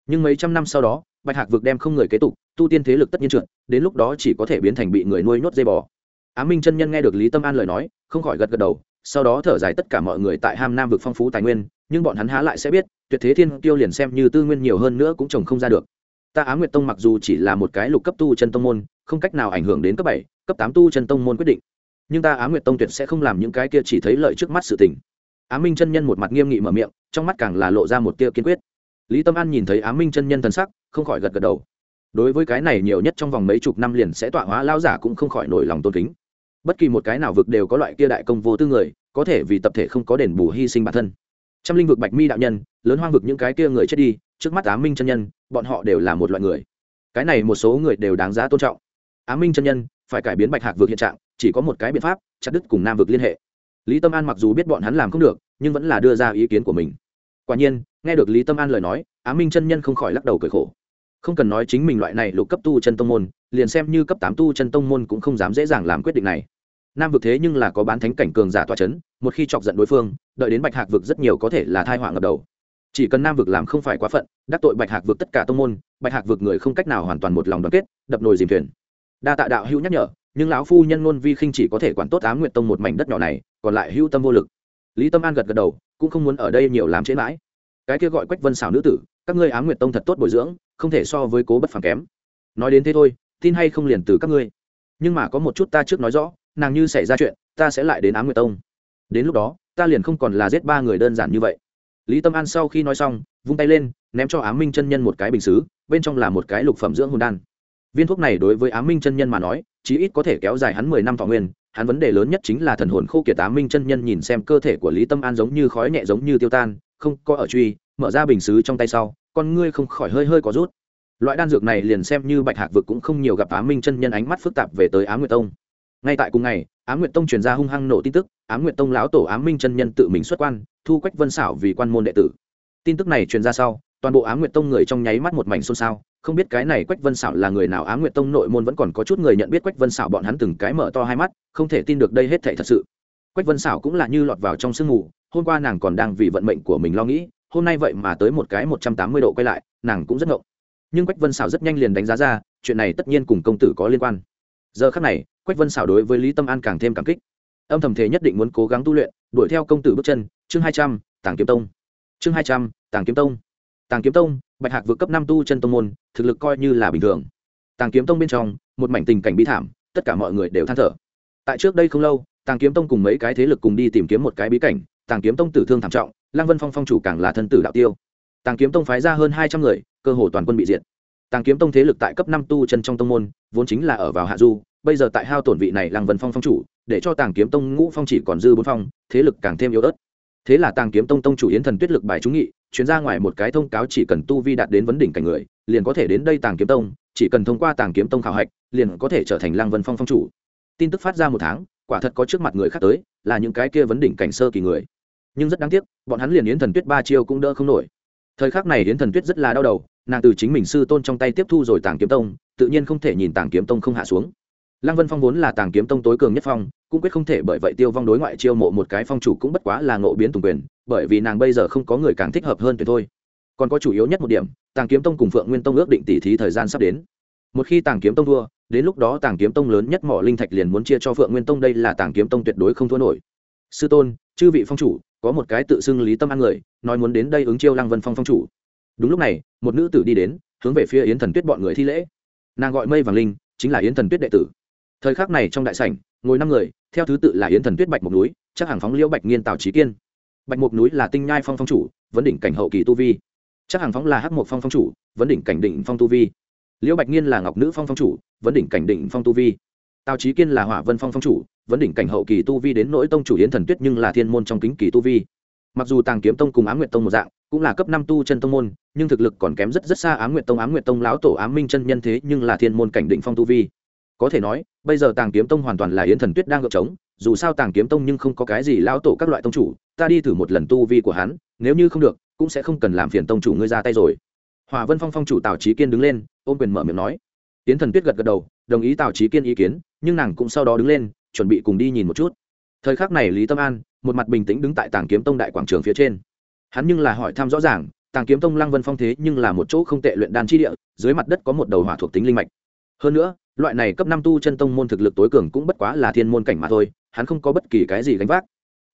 Nhưng mấy trăm năm sau đó, bạch hạc vực đem không người kế tục, tu tiên thế lực tất nhiên trượt, đến lúc đó chỉ có thể biến thành bị người nuôi nhốt dây bò. Á minh chân nhân nghe được lý tâm an lời nói, không khỏi gật gật đầu, sau đó thở dài tất cả mọi người tại ham nam vực phong phú tài nguyên, nhưng bọn hắn há lại sẽ biết, tuyệt thế thiên Kiêu liền xem như tư nguyên nhiều hơn nữa cũng trồng không ra được ta á nguyệt tông mặc dù chỉ là một cái lục cấp tu chân tông môn, không cách nào ảnh hưởng đến cấp bảy, cấp tám tu chân tông môn quyết định. Nhưng ta á nguyệt tông tuyệt sẽ không làm những cái kia chỉ thấy lợi trước mắt sự tình. Á minh chân nhân một mặt nghiêm nghị mở miệng, trong mắt càng là lộ ra một tia kiên quyết. Lý tâm an nhìn thấy á minh chân nhân thần sắc, không khỏi gật gật đầu. Đối với cái này nhiều nhất trong vòng mấy chục năm liền sẽ tọa hóa lao giả cũng không khỏi nổi lòng tôn kính. Bất kỳ một cái nào vực đều có loại kia đại công vô tư người, có thể vì tập thể không có đền bù hy sinh bản thân trăm linh vực bạch mi đạo nhân, lớn hoang vực những cái kia người chết đi, trước mắt á minh chân nhân, bọn họ đều là một loại người. Cái này một số người đều đáng giá tôn trọng. Á minh chân nhân, phải cải biến bạch hạc vực hiện trạng, chỉ có một cái biện pháp, chặt đứt cùng nam vực liên hệ. Lý tâm an mặc dù biết bọn hắn làm không được, nhưng vẫn là đưa ra ý kiến của mình. Quả nhiên, nghe được lý tâm an lời nói, á minh chân nhân không khỏi lắc đầu cười khổ. Không cần nói chính mình loại này lục cấp tu chân tông môn, liền xem như cấp tám tu chân tông môn cũng không dám dễ dàng làm quyết định này nam vực thế nhưng là có bán thánh cảnh cường giả tòa c h ấ n một khi chọc giận đối phương, đợi đến bạch hạc vực rất nhiều có thể là thai họa ngập đầu. Chỉ cần nam vực làm không phải quá phận, đắc tội bạch hạc vực tất cả tông môn, bạch hạc vực người không cách nào hoàn toàn một lòng đoàn kết, đập nồi dìm thuyền. Đa tạ đạo hữu nhắc nhở, nhưng lão phu nhân ngôn vi khinh chỉ có thể quản tốt á nguyện tông một mảnh đất nhỏ này, còn lại hữu tâm vô lực. Lý tâm an gật gật đầu, cũng không muốn ở đây nhiều làm chế mãi. Cái kia gọi quách vân xảo nữ tử, các ngươi á nguyện tông thật tốt bồi dưỡng, không thể so với cố bất phản kém. Nói đến thế thôi, tin hay không liền từ các ngươi. Nhưng mà có một chút ta trước nói rõ nàng như xảy ra chuyện, ta sẽ lại đến á nguyệt tông. Đến lúc đó, ta liền không còn là giết ba người đơn giản như vậy. Lý tâm an sau khi nói xong, vung tay lên, ném cho á minh chân nhân một cái bình xứ, bên trong là một cái lục phẩm dưỡng hồn đan. Viên thuốc này đối với á minh chân nhân mà nói, chí ít có thể kéo dài hắn mười năm thọ nguyên, hắn vấn đề lớn nhất chính là thần hồn khô kiệt á minh chân nhân nhìn xem cơ thể của lý tâm an giống như khói nhẹ giống như tiêu tan, không có ở truy, mở ra bình xứ trong tay sau, con ngươi không khỏi hơi hơi có rút. Loại đan dược này liền xem như bạch hạc vực cũng không nhiều gặp á minh chân nhân ánh mắt phức tạp về tới á nguyệt tông ngay tại cùng ngày á nguyệt tông truyền ra hung hăng nổ tin tức á nguyệt tông lão tổ á minh chân nhân tự mình xuất quan, thu quách vân xảo vì quan môn đệ tử. Tin tức này truyền ra sau, toàn bộ á nguyệt tông người trong nháy mắt một mảnh xôn xao, không biết cái này quách vân xảo là người nào á nguyệt tông nội môn vẫn còn có chút người nhận biết quách vân xảo bọn hắn từng cái mở to hai mắt, không thể tin được đây hết thể thật sự. Quách vân xảo cũng là như lọt vào trong sương mù, hôm qua nàng còn đang vì vận mệnh của mình lo nghĩ, hôm nay vậy mà tới một cái một trăm tám mươi độ quay lại, nàng cũng rất ngộng. Nhưng quách vân xảo rất nhanh liền đánh giá ra, chuyện này tất nhiên cùng công tử có liên quan. Giờ khắc này quách vân xảo đối với lý tâm an càng thêm cảm kích. Âm thầm thế nhất định muốn cố gắng tu luyện, đuổi theo công tử bước chân, chương hai trăm, tàng kiếm tông. Chương hai trăm, tàng kiếm tông. Tàng kiếm tông, bạch hạc vượt cấp năm tu chân tông môn, thực lực coi như là bình thường. Tàng kiếm tông bên trong, một mảnh tình cảnh bi thảm, tất cả mọi người đều than thở. Tại trước đây không lâu, tàng kiếm tông cùng mấy cái thế lực cùng đi tìm kiếm một cái bí cảnh, tàng kiếm tông tử thương thảm trọng, lăng vân phong phong chủ càng là thân tử đạo tiêu. Tàng kiếm tông phái ra hơn hai trăm người, cơ hồ toàn quân bị diệt. Tàng kiếm tông thế lực tại cấp năm tu chân trong tông môn, vốn chính là ở vào hạ du bây giờ tại hao tổn vị này lăng vân phong phong chủ, để cho tàng kiếm tông ngũ phong chỉ còn dư bốn phong, thế lực càng thêm yếu ớt. Thế là tàng kiếm tông tông chủ yến thần tuyết lực bài trúng nghị chuyển ra ngoài một cái thông cáo chỉ cần tu vi đạt đến vấn đỉnh cảnh người, liền có thể đến đây tàng kiếm tông, chỉ cần thông qua tàng kiếm tông khảo hạch, liền có thể trở thành lăng vân phong phong chủ. Tin tức phát ra một tháng, quả thật có trước mặt người khác tới, là những cái kia vấn đỉnh cảnh sơ kỳ người. Nhưng rất đáng tiếc, bọn hắn liền yến thần tuyết ba chiêu cũng đỡ không nổi. Thời khắc này yến thần tuyết rất là đau đầu, nàng từ chính mình sư tôn trong tay tiếp thu rồi tàng kiếm tông, tự nhiên không thể nhìn tàng kiếm tông không hạ xuống lăng vân phong vốn là tàng kiếm tông tối cường nhất phong, cũng quyết không thể bởi vậy tiêu vong đối ngoại chiêu mộ một cái phong chủ cũng bất quá là ngộ biến tùng quyền, bởi vì nàng bây giờ không có người càng thích hợp hơn tuyệt thôi. Còn có chủ yếu nhất một điểm, tàng kiếm tông cùng phượng nguyên tông ước định tỉ thí thời gian sắp đến. Một khi tàng kiếm tông thua, đến lúc đó tàng kiếm tông lớn nhất mỏ linh thạch liền muốn chia cho phượng nguyên tông đây là tàng kiếm tông tuyệt đối không thua nổi. Sư tôn, chư vị phong chủ, có một cái tự xưng lý tâm an người, nói muốn đến đây ứng chiêu lăng vân phong phong chủ. Đúng lúc này, một nữ tử đi đến, hướng về phía yến thần tuyết bọn người thi lễ. Nàng gọi mây vàng linh, chính là yến thần tuyết đệ tử thời khắc này trong đại sảnh, ngồi năm người, theo thứ tự là yến thần tuyết bạch mục núi, chắc hàng phóng liễu bạch nghiên tào trí kiên. Bạch mục núi là tinh nhai phong phong chủ, vấn đỉnh cảnh hậu kỳ tu vi. Chắc hàng phóng là hắc mộc phong phong chủ, vấn đỉnh cảnh định phong tu vi. Liễu bạch nghiên là ngọc nữ phong phong chủ, vấn đỉnh cảnh định phong tu vi. Tào trí kiên là hỏa vân phong phong chủ, vấn đỉnh cảnh hậu kỳ tu vi đến nỗi tông chủ yến thần tuyết nhưng là thiên môn trong kính kỳ tu vi. Mặc dù tàng kiếm tông cùng á m nguyệt tông một dạng, cũng là cấp năm tu chân tông môn, nhưng thực lực còn kém rất rất xa á m nguyệt tông, á m nguyệt tông lão tổ ám minh chân nhân thế nhưng là thiên môn cảnh định phong tu vi có thể nói, bây giờ tàng kiếm tông hoàn toàn là yến thần tuyết đang gợp trống, dù sao tàng kiếm tông nhưng không có cái gì lão tổ các loại tông chủ, ta đi thử một lần tu vi của hắn, nếu như không được, cũng sẽ không cần làm phiền tông chủ ngươi ra tay rồi. Hòa vân phong phong chủ tào trí kiên đứng lên, ôm quyền mở miệng nói. Yến thần tuyết gật gật đầu, đồng ý tào trí kiên ý kiến, nhưng nàng cũng sau đó đứng lên, chuẩn bị cùng đi nhìn một chút. Thời khắc này lý tâm an, một mặt bình tĩnh đứng tại tàng kiếm tông đại quảng trường phía trên. Hắn nhưng là hỏi thăm rõ ràng, tàng kiếm tông lăng vân phong thế nhưng là một chỗ không tệ luyện đan chi địa, dưới mặt đất có một đầu hỏa thuộc tính linh mạch. Hơn nữa loại này cấp năm tu chân tông môn thực lực tối cường cũng bất quá là thiên môn cảnh mà thôi, hắn không có bất kỳ cái gì gánh vác.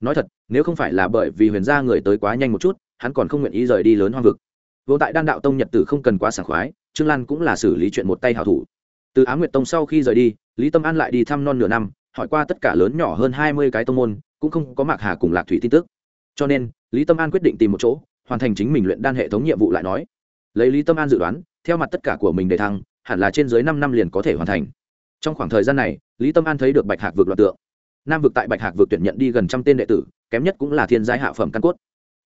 Nói thật, nếu không phải là bởi vì huyền gia người tới quá nhanh một chút, hắn còn không nguyện ý rời đi lớn hoang vực. Vô tại đan đạo tông nhật tử không cần quá sảng khoái, trương lan cũng là xử lý chuyện một tay hảo thủ. Từ á nguyệt tông sau khi rời đi, lý tâm an lại đi thăm non nửa năm, hỏi qua tất cả lớn nhỏ hơn hai mươi cái tông môn, cũng không có mạc hà cùng lạc thủy tin tức. Cho nên, lý tâm an quyết định tìm một chỗ, hoàn thành chính mình luyện đan hệ thống nhiệm vụ lại nói. Lấy lý tâm an dự đoán, theo mặt tất cả của mình để thăng hẳn là trên dưới năm năm liền có thể hoàn thành. Trong khoảng thời gian này, lý tâm an thấy được bạch hạc vượt loạt tượng. Nam vực tại bạch hạc vượt tuyển nhận đi gần trăm tên đệ tử, kém nhất cũng là thiên giai hạ phẩm căn cốt.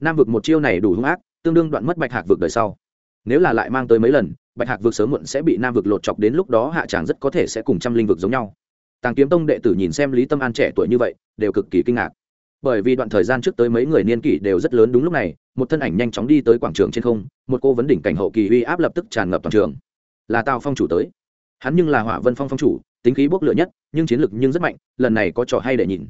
Nam vực một chiêu này đủ hung ác, tương đương đoạn mất bạch hạc vượt đời sau. Nếu là lại mang tới mấy lần, bạch hạc vượt sớm muộn sẽ bị nam vực lột chọc đến lúc đó hạ tràng rất có thể sẽ cùng trăm linh vực giống nhau. Tàng kiếm tông đệ tử nhìn xem lý tâm an trẻ tuổi như vậy, đều cực kỳ kinh ngạc. Bởi vì đoạn thời gian trước tới mấy người niên kỷ đều rất lớn đúng lúc này, một thân ảnh nhanh chóng đi tới quảng trường trên không, một cô vấn đỉnh cảnh hậu kỳ uy áp lập tức tràn ngập toàn trường là tào phong chủ tới. Hắn nhưng là hỏa vân phong phong chủ, tính khí bốc lửa nhất, nhưng chiến lực nhưng rất mạnh, lần này có trò hay để nhìn.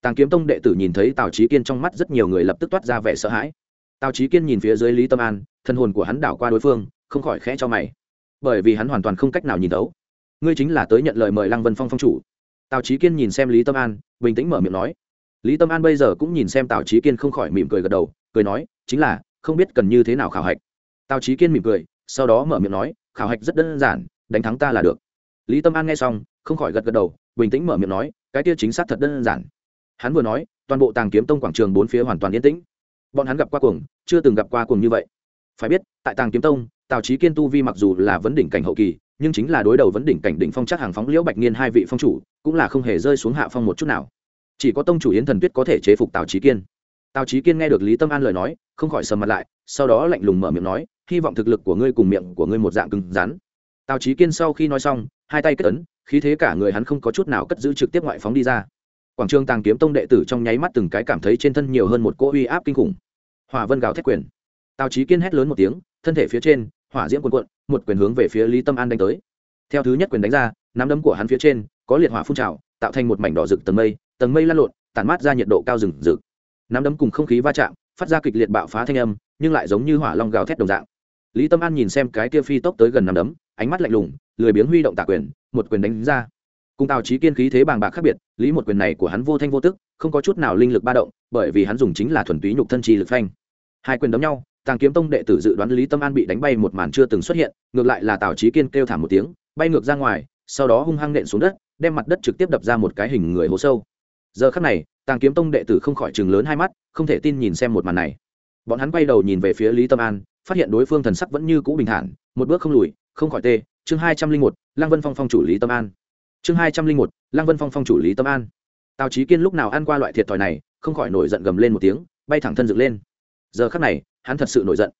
Tàng kiếm tông đệ tử nhìn thấy tào trí kiên trong mắt rất nhiều người lập tức toát ra vẻ sợ hãi. Tào trí kiên nhìn phía dưới lý tâm an, thân hồn của hắn đảo qua đối phương, không khỏi khẽ cho mày. Bởi vì hắn hoàn toàn không cách nào nhìn thấu. Ngươi chính là tới nhận lời mời lăng vân phong phong chủ. Tào trí kiên nhìn xem lý tâm an, bình tĩnh mở miệng nói. Lý tâm an bây giờ cũng nhìn xem tào trí kiên không khỏi mỉm cười gật đầu, cười nói, chính là, không biết cần như thế nào khảo hạch. Tào trí kiên mỉm cười, sau đó mở miệng nói khảo hạch rất đơn giản, đánh thắng ta là được. Lý tâm an nghe xong, không khỏi gật gật đầu, bình tĩnh mở miệng nói, cái kia chính xác thật đơn giản. Hắn vừa nói, toàn bộ tàng kiếm tông quảng trường bốn phía hoàn toàn yên tĩnh. Bọn hắn gặp qua cuồng, chưa từng gặp qua cuồng như vậy. Phải biết, tại tàng kiếm tông, tào trí kiên tu vi mặc dù là vấn đỉnh cảnh hậu kỳ, nhưng chính là đối đầu vấn đỉnh cảnh đỉnh phong chắc hàng phóng liễu bạch niên hai vị phong chủ, cũng là không hề rơi xuống hạ phong một chút nào. Chỉ có tông chủ yến thần tuyết có thể chế phục tào trí kiên. Tào trí kiên nghe được lý tâm an lời nói, không khỏi sầm mặt lại, sau đó lạnh lùng mở miệng nói hy vọng thực lực của ngươi cùng miệng của ngươi một dạng cứng rắn. Tào trí kiên sau khi nói xong, hai tay kết ấn, khí thế cả người hắn không có chút nào cất giữ trực tiếp ngoại phóng đi ra. Quảng trường tàng kiếm tông đệ tử trong nháy mắt từng cái cảm thấy trên thân nhiều hơn một cỗ uy áp kinh khủng. Hỏa vân gào thét quyền. Tào trí kiên hét lớn một tiếng, thân thể phía trên, hỏa diễm quần quận một quyền hướng về phía lý tâm an đánh tới. Theo thứ nhất quyền đánh ra, nắm đấm của hắn phía trên, có liệt hỏa phun trào, tạo thành một mảnh đỏ rực tầng mây tầng mây lan lộn, tản mát ra nhiệt độ cao rừng rực. Nắm đấm cùng không khí va chạm, phát ra kịch liệt bạo phá thanh âm, nhưng lại giống như hỏa long gào thét đồng dạng lý tâm an nhìn xem cái kia phi tốc tới gần nằm đấm, ánh mắt lạnh lùng, lười biếng huy động tạ quyền, một quyền đánh ra. Cùng tào trí kiên khí thế bàng bạc khác biệt, lý một quyền này của hắn vô thanh vô tức, không có chút nào linh lực ba động, bởi vì hắn dùng chính là thuần túy nhục thân trì lực phanh. Hai quyền đấm nhau, tàng kiếm tông đệ tử dự đoán lý tâm an bị đánh bay một màn chưa từng xuất hiện, ngược lại là tào trí kiên kêu thảm một tiếng, bay ngược ra ngoài, sau đó hung hăng nện xuống đất, đem mặt đất trực tiếp đập ra một cái hình người hố sâu. Giờ khắc này, tàng kiếm tông đệ tử không khỏi chừng lớn hai mắt, không thể tin nhìn xem một màn này. Bọn hắn quay đầu nhìn về phía lý tâm an phát hiện đối phương thần sắc vẫn như cũ bình thản, một bước không lùi, không khỏi tê. Chương hai trăm linh một, lăng vân phong phong chủ lý tâm an. Chương hai trăm linh một, lăng vân phong phong chủ lý tâm an. Tào trí kiên lúc nào ăn qua loại thiệt thòi này, không khỏi nổi giận gầm lên một tiếng, bay thẳng thân dựng lên. Giờ khắc này, hắn thật sự nổi giận.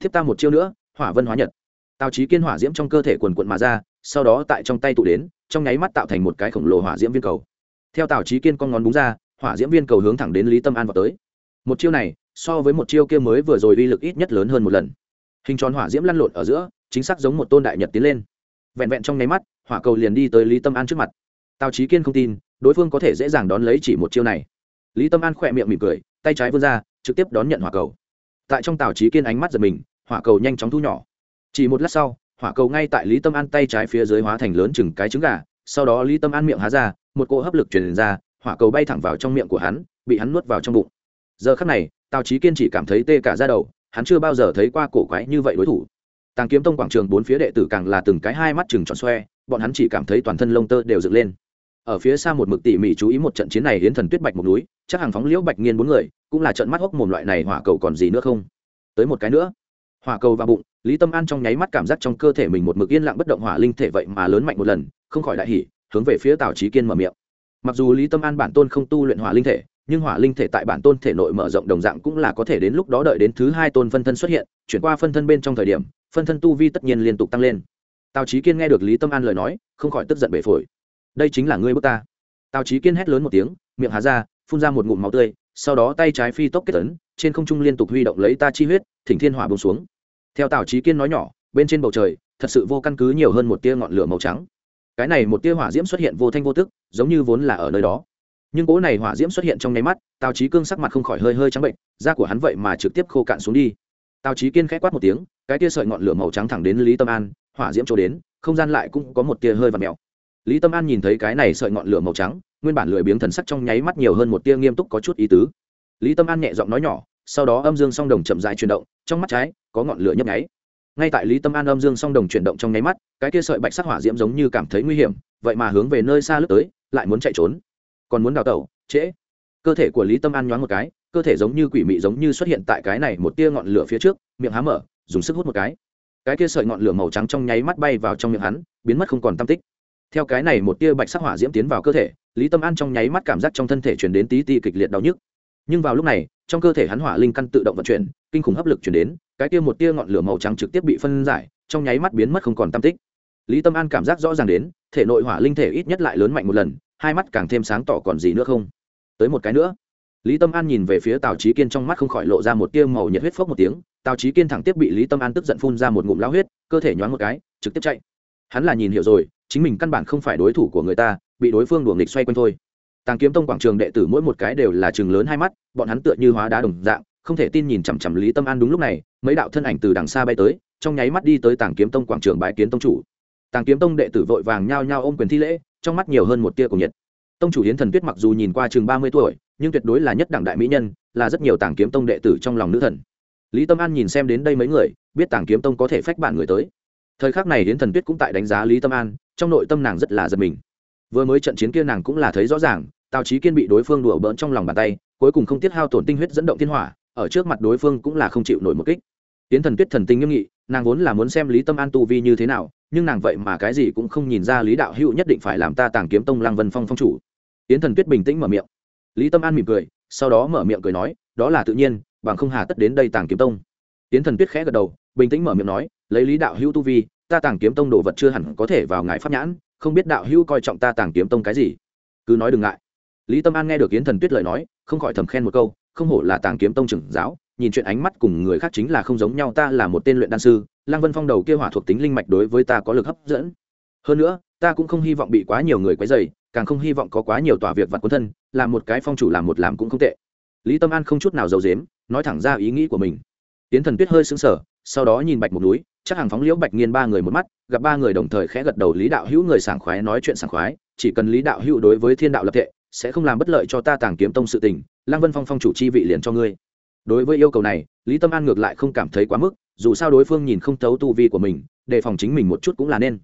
Thiếp ta một chiêu nữa, hỏa vân hóa nhật. Tào trí kiên hỏa diễm trong cơ thể quần quận mà ra, sau đó tại trong tay tụ đến, trong nháy mắt tạo thành một cái khổng lồ hỏa diễm viên cầu. Theo tào trí kiên con ngón búng ra, hỏa diễm viên cầu hướng thẳng đến lý tâm an vào tới. Một chiêu này so với một chiêu kia mới vừa rồi uy lực ít nhất lớn hơn một lần. Hình tròn hỏa diễm lăn lộn ở giữa, chính xác giống một tôn đại nhật tiến lên. Vẹn vẹn trong nháy mắt, hỏa cầu liền đi tới lý tâm an trước mặt. Tào trí kiên không tin, đối phương có thể dễ dàng đón lấy chỉ một chiêu này. Lý tâm an khỏe miệng mỉm cười, tay trái vươn ra, trực tiếp đón nhận hỏa cầu. Tại trong tào trí kiên ánh mắt giật mình, hỏa cầu nhanh chóng thu nhỏ. Chỉ một lát sau, hỏa cầu ngay tại lý tâm an tay trái phía dưới hóa thành lớn chừng cái trứng gà, sau đó lý tâm an miệng há ra, một cỗ hấp lực truyền ra, hỏa cầu bay thẳng vào trong miệng của hắn, bị hắn nuốt vào trong bụng. Giờ khắc này tào trí kiên chỉ cảm thấy tê cả ra đầu, hắn chưa bao giờ thấy qua cổ quái như vậy đối thủ. Tàng kiếm tông quảng trường bốn phía đệ tử càng là từng cái hai mắt chừng tròn xoe, bọn hắn chỉ cảm thấy toàn thân lông tơ đều dựng lên. Ở phía xa một mực tỉ mỉ chú ý một trận chiến này hiến thần tuyết bạch một núi, chắc hàng phóng liễu bạch nghiên bốn người, cũng là trận mắt hốc mồm loại này hỏa cầu còn gì nữa không? Tới một cái nữa. Hỏa cầu vào bụng, lý tâm an trong nháy mắt cảm giác trong cơ thể mình một mực yên lặng bất động hỏa linh thể vậy mà lớn mạnh một lần, không khỏi đại hỉ, hướng về phía tào trí kiên mở miệng. Mặc dù lý tâm an bản tôn không tu luyện hỏa linh thể nhưng hỏa linh thể tại bản tôn thể nội mở rộng đồng dạng cũng là có thể đến lúc đó đợi đến thứ hai tôn phân thân xuất hiện, chuyển qua phân thân bên trong thời điểm, phân thân tu vi tất nhiên liên tục tăng lên. Tào trí kiên nghe được lý tâm an lời nói, không khỏi tức giận bể phổi. Đây chính là ngươi bước ta. Tào trí kiên hét lớn một tiếng, miệng há ra, phun ra một ngụm máu tươi, sau đó tay trái phi tốc kết tấn trên không trung liên tục huy động lấy ta chi huyết, thỉnh thiên hỏa bông xuống. Theo tào trí kiên nói nhỏ, bên trên bầu trời, thật sự vô căn cứ nhiều hơn một tia ngọn lửa màu trắng. Cái này một tia hỏa diễm xuất hiện vô thanh vô tức, giống như vốn là ở nơi đó nhưng cỗ này hỏa diễm xuất hiện trong nháy mắt, tào trí cương sắc mặt không khỏi hơi hơi trắng bệnh, da của hắn vậy mà trực tiếp khô cạn xuống đi. Tào trí kiên k h á quát một tiếng, cái tia sợi ngọn lửa màu trắng thẳng đến lý tâm an, hỏa diễm chỗ đến, không gian lại cũng có một tia hơi và mèo. Lý tâm an nhìn thấy cái này sợi ngọn lửa màu trắng, nguyên bản lười biếng thần sắc trong nháy mắt nhiều hơn một tia nghiêm túc có chút ý tứ. Lý tâm an nhẹ giọng nói nhỏ, sau đó âm dương song đồng chậm dài chuyển động, trong mắt trái, có ngọn lửa nhấp nháy. Ngay tại lý tâm an âm dương song đồng chuyển động trong nháy mắt, cái kia sợi bạch sắc hỏa diễm giống như cảm thấy nguy hiểm, vậy mà hướng về nơi xa lướt tới, lại muốn chạy trốn còn muốn đào tẩu, trễ. Cơ thể của lý tâm an nhoáng một cái, cơ thể giống như quỷ mị giống như xuất hiện tại cái này một tia ngọn lửa phía trước, miệng há mở, dùng sức hút một cái. Cái kia sợi ngọn lửa màu trắng trong nháy mắt bay vào trong miệng hắn, biến mất không còn tam tích. Theo cái này một tia bạch sắc hỏa diễm tiến vào cơ thể, lý tâm an trong nháy mắt cảm giác trong thân thể chuyển đến tí ti kịch liệt đau nhức. Nhưng vào lúc này, trong cơ thể hắn hỏa linh căn tự động vận chuyển, kinh khủng hấp lực chuyển đến, cái tia một tia ngọn lửa màu trắng trực tiếp bị phân giải, trong nháy mắt biến mất không còn tam tích. Lý tâm an cảm giác rõ ràng đến, thể nội hỏa linh thể ít nhất lại lớn mạnh một lần hai mắt càng thêm sáng tỏ còn gì nữa không? Tới một cái nữa. Lý tâm an nhìn về phía tào trí kiên trong mắt không khỏi lộ ra một tia màu nhiệt huyết phốc một tiếng. Tào trí kiên thẳng tiếp bị lý tâm an tức giận phun ra một ngụm lao huyết, cơ thể nhoáng một cái, trực tiếp chạy. Hắn là nhìn hiểu rồi, chính mình căn bản không phải đối thủ của người ta, bị đối phương đùa nghịch xoay quanh thôi. Tàng kiếm tông quảng trường đệ tử mỗi một cái đều là chừng lớn hai mắt, bọn hắn tựa như hóa đá đồng dạng, không thể tin nhìn chằm chằm lý tâm an đúng lúc này, mấy đạo thân ảnh từ đằng xa bay tới, trong nháy mắt đi tới tàng kiếm tông quảng trường bãi kiến tông chủ. Tàng kiếm tông đệ tử vội vàng nhao nhao ôm quyền thi lễ trong mắt nhiều hơn một tia cùng nhiệt. Tông chủ hiến thần tuyết mặc dù nhìn qua chừng ba mươi tuổi, nhưng tuyệt đối là nhất đẳng đại mỹ nhân, là rất nhiều tàng kiếm tông đệ tử trong lòng nữ thần. Lý tâm an nhìn xem đến đây mấy người, biết tàng kiếm tông có thể phách bạn người tới. Thời khắc này hiến thần tuyết cũng tại đánh giá lý tâm an, trong nội tâm nàng rất là giật mình. Vừa mới trận chiến kia nàng cũng là thấy rõ ràng, tào trí kiên bị đối phương đùa bỡn trong lòng bàn tay, cuối cùng không tiết hao tổn tinh huyết dẫn động thiên hỏa, ở trước mặt đối phương cũng là không chịu nổi một kích. Tiến thần tuyết thần tinh nghiêm nghị, nàng vốn là muốn xem lý tâm an tu vi như thế nào nhưng nàng vậy mà cái gì cũng không nhìn ra lý đạo hữu nhất định phải làm ta tàng kiếm tông lăng vân phong phong chủ. Yến thần tuyết bình tĩnh mở miệng. Lý tâm an mỉm cười, sau đó mở miệng cười nói, đó là tự nhiên, bằng không hà tất đến đây tàng kiếm tông. Yến thần tuyết khẽ gật đầu, bình tĩnh mở miệng nói, lấy lý đạo hữu tu vi, ta tàng kiếm tông đồ vật chưa hẳn có thể vào ngài pháp nhãn, không biết đạo hữu coi trọng ta tàng kiếm tông cái gì. Cứ nói đừng ngại. Lý tâm an nghe được yến thần tuyết lời nói, không khỏi thầm khen một câu, không hổ là tàng kiếm tông trưởng giáo, nhìn chuyện ánh mắt cùng người khác chính là không giống nhau, ta là một tên luyện đan sư lăng vân phong đầu kia hỏa thuộc tính linh mạch đối với ta có lực hấp dẫn. Hơn nữa, ta cũng không hy vọng bị quá nhiều người quấy dày càng không hy vọng có quá nhiều tòa việc vặt quân thân, làm một cái phong chủ làm một làm cũng không tệ. Lý tâm an không chút nào giàu dếm nói thẳng ra ý nghĩ của mình. Tiến thần tuyết hơi xứng sở sau đó nhìn bạch một núi, chắc hàng phóng liễu bạch nghiên ba người một mắt, gặp ba người đồng thời khẽ gật đầu lý đạo hữu người sảng khoái nói chuyện sảng khoái, chỉ cần lý đạo hữu đối với thiên đạo lập tệ, sẽ không làm bất lợi cho ta tàng kiếm tông sự tình, lăng vân phong phong chủ chi vị liền cho ngươi đối với yêu cầu này, lý tâm an ngược lại không cảm thấy quá mức, dù sao đối phương nhìn không thấu tu vi của mình, đề phòng chính mình một chút cũng là nên.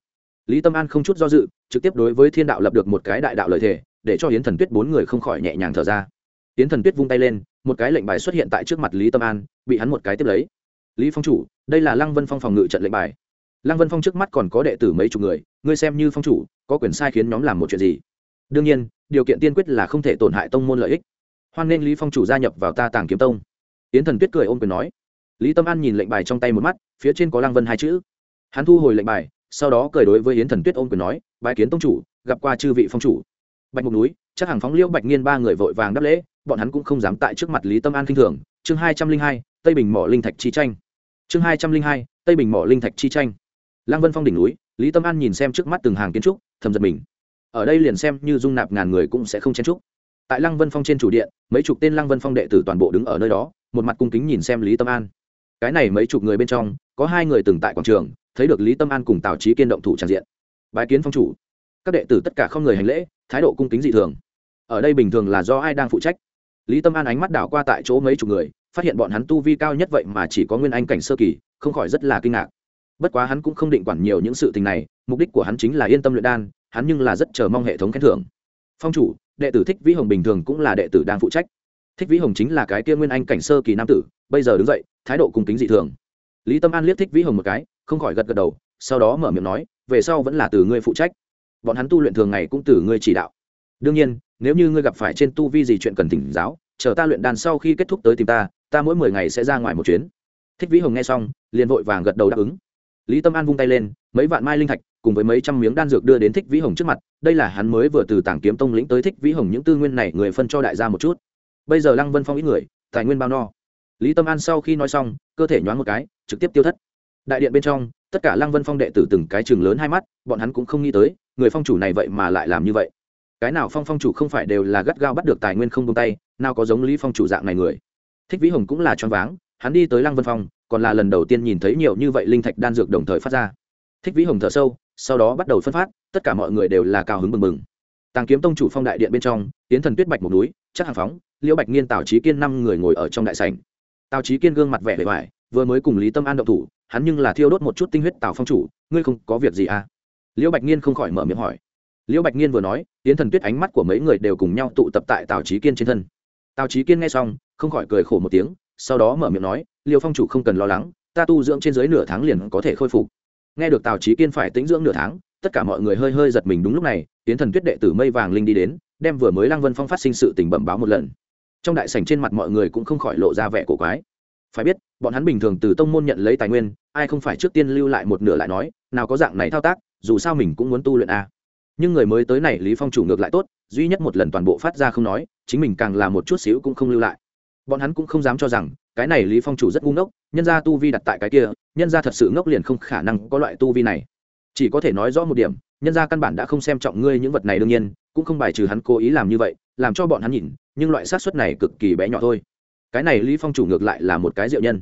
Lý tâm an không chút do dự, trực tiếp đối với thiên đạo lập được một cái đại đạo lợi thể để cho hiến thần tuyết bốn người không khỏi nhẹ nhàng thở ra. Hiến thần tuyết vung tay lên, một cái lệnh bài xuất hiện tại trước mặt lý tâm an, bị hắn một cái tiếp lấy. Lý phong chủ, đây là lăng vân phong phòng ngự trận lệnh bài. Lăng vân phong trước mắt còn có đệ tử mấy chục người, ngươi xem như phong chủ, có quyền sai khiến nhóm làm một chuyện gì? Đương nhiên, điều kiện tiên quyết là không thể tổn hại tông môn lợi ích. Hoan nên lý phong chủ gia nhập vào ta tàng kiếm tông yến thần tuyết cười ôm quyền nói. Lý tâm an nhìn lệnh bài trong tay một mắt, phía trên có lăng vân hai chữ. Hắn thu hồi lệnh bài, sau đó cười đối với yến thần tuyết ôm quyền nói bài kiến tông chủ, gặp qua chư vị phong chủ. Bạch mục núi, chắc hàng phóng liễu bạch nghiên ba người vội vàng đáp lễ, bọn hắn cũng không dám tại trước mặt lý tâm an kinh thường. Chương hai trăm linh hai, tây bình mỏ linh thạch chi tranh. Chương hai trăm linh hai, tây bình mỏ linh thạch chi tranh. Lăng vân phong đỉnh núi, lý tâm an nhìn xem trước mắt từng hàng kiến trúc, thầm giật mình. Ở đây liền xem như dung nạp ngàn người cũng sẽ không chen trúc tại lăng vân phong trên chủ điện, mấy chục tên lăng vân phong đệ tử toàn bộ đứng ở nơi đó một mặt cung kính nhìn xem lý tâm an. Cái này mấy chục người bên trong, có hai người từng tại quảng trường, thấy được lý tâm an cùng tào trí kiên động thủ tràn diện. Bái kiến phong chủ. Các đệ tử tất cả không người hành lễ, thái độ cung kính dị thường. Ở đây bình thường là do ai đang phụ trách? Lý tâm an ánh mắt đảo qua tại chỗ mấy chục người, phát hiện bọn hắn tu vi cao nhất vậy mà chỉ có nguyên anh cảnh sơ kỳ, không khỏi rất là kinh ngạc. Bất quá hắn cũng không định quản nhiều những sự tình này, mục đích của hắn chính là yên tâm luyện đan, hắn nhưng là rất chờ mong hệ thống khen thưởng. Phong chủ, đệ tử thích vĩ hồng bình thường cũng là đệ tử đang phụ trách thích vĩ hồng chính là cái kia nguyên anh cảnh sơ kỳ nam tử, bây giờ đứng dậy, thái độ cung kính dị thường. Lý tâm an liếc thích vĩ hồng một cái, không khỏi gật gật đầu, sau đó mở miệng nói, về sau vẫn là từ ngươi phụ trách. Bọn hắn tu luyện thường ngày cũng từ ngươi chỉ đạo. Đương nhiên, nếu như ngươi gặp phải trên tu vi gì chuyện cần tỉnh giáo, chờ ta luyện đàn sau khi kết thúc tới tìm ta ta mỗi mười ngày sẽ ra ngoài một chuyến. Thích vĩ hồng nghe xong, liền vội vàng gật đầu đáp ứng. Lý tâm an vung tay lên, mấy vạn mai linh thạch, cùng với mấy trăm miếng đan dược đưa đến thích vĩ hồng trước mặt, đây là hắn mới vừa từ tảng kiếm tông lĩnh tới thích vĩ hồng những tư nguyên này người phân cho đại gia một chút bây giờ lăng vân phong ít người, tài nguyên bao no. Lý tâm an sau khi nói xong, cơ thể nhoáng một cái, trực tiếp tiêu thất. Đại điện bên trong, tất cả lăng vân phong đệ tử từng cái chừng lớn hai mắt, bọn hắn cũng không nghĩ tới, người phong chủ này vậy mà lại làm như vậy. Cái nào phong phong chủ không phải đều là gắt gao bắt được tài nguyên không tung tay, nào có giống lý phong chủ dạng này người. Thích vĩ hồng cũng là choáng váng, hắn đi tới lăng vân phong, còn là lần đầu tiên nhìn thấy nhiều như vậy linh thạch đan dược đồng thời phát ra. Thích vĩ hồng thở sâu, sau đó bắt đầu phân phát, tất cả mọi người đều là cao hứng mừng mừng. Tàng kiếm tông chủ phong đại điện bên trong tiến thần tuyết bạch một núi chắc hàng phóng, liễu bạch nghiên, tào trí kiên năm người ngồi ở trong đại sảnh. Tào trí kiên gương mặt vẻ vẻ vải vừa mới cùng lý tâm an động thủ, hắn nhưng là thiêu đốt một chút tinh huyết tào phong chủ, ngươi không có việc gì à? Liễu bạch nghiên không khỏi mở miệng hỏi. Liễu bạch nghiên vừa nói tiến thần tuyết ánh mắt của mấy người đều cùng nhau tụ tập tại tào trí kiên trên thân. Tào trí kiên nghe xong, không khỏi cười khổ một tiếng, sau đó mở miệng nói, liêu phong chủ không cần lo lắng, ta tu dưỡng trên dưới nửa tháng liền có thể khôi phục. Nghe được tào trí kiên phải tính dưỡng nửa tháng, tất cả mọi người hơi hơi giật mình đúng lúc này tiến thần tuyết đệ tử mây vàng linh đi đến đem vừa mới lăng vân phong phát sinh sự tình bẩm báo một lần. Trong đại sảnh trên mặt mọi người cũng không khỏi lộ ra vẻ cổ quái. Phải biết, bọn hắn bình thường từ tông môn nhận lấy tài nguyên, ai không phải trước tiên lưu lại một nửa lại nói, nào có dạng này thao tác, dù sao mình cũng muốn tu luyện a nhưng người mới tới này lý phong chủ ngược lại tốt, duy nhất một lần toàn bộ phát ra không nói, chính mình càng là một chút xíu cũng không lưu lại. Bọn hắn cũng không dám cho rằng, cái này lý phong chủ rất ngu ngốc, nhân ra tu vi đặt tại cái kia, nhân ra thật sự ngốc liền không khả năng có loại tu vi này chỉ có thể nói rõ một điểm, nhân ra căn bản đã không xem trọng ngươi những vật này đương nhiên, cũng không bài trừ hắn cố ý làm như vậy, làm cho bọn hắn nhìn, nhưng loại xác suất này cực kỳ bé nhỏ thôi. Cái này lý phong chủ ngược lại là một cái diệu nhân.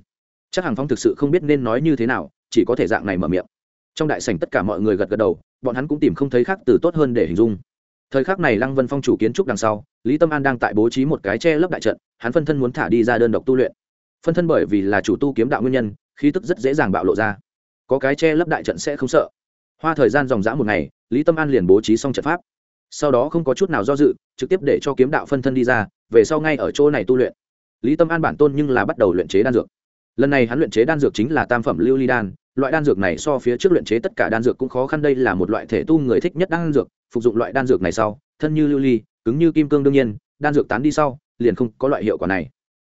Chắc hàng phong thực sự không biết nên nói như thế nào, chỉ có thể dạng này mở miệng. Trong đại sảnh tất cả mọi người gật gật đầu, bọn hắn cũng tìm không thấy khác từ tốt hơn để hình dung. Thời khắc này lăng vân phong chủ kiến trúc đằng sau, lý tâm an đang tại bố trí một cái che lấp đại trận, hắn phân thân muốn thả đi ra đơn độc tu luyện. Phân thân bởi vì là chủ tu kiếm đạo nguyên nhân, khí tức rất dễ dàng bạo lộ ra. Có cái che lấp đại trận sẽ không sợ hoa thời gian dòng dã một ngày, lý tâm an liền bố trí xong trận pháp. Sau đó không có chút nào do dự, trực tiếp để cho kiếm đạo phân thân đi ra, về sau ngay ở chỗ này tu luyện. Lý tâm an bản tôn nhưng là bắt đầu luyện chế đan dược. Lần này hắn luyện chế đan dược chính là tam phẩm lưu ly đan, loại đan dược này so phía trước luyện chế tất cả đan dược cũng khó khăn, đây là một loại thể tu người thích nhất đan dược, phục dụng loại đan dược này sau, thân như lưu ly, cứng như kim cương đương nhiên, đan dược tán đi sau, liền không có loại hiệu quả này.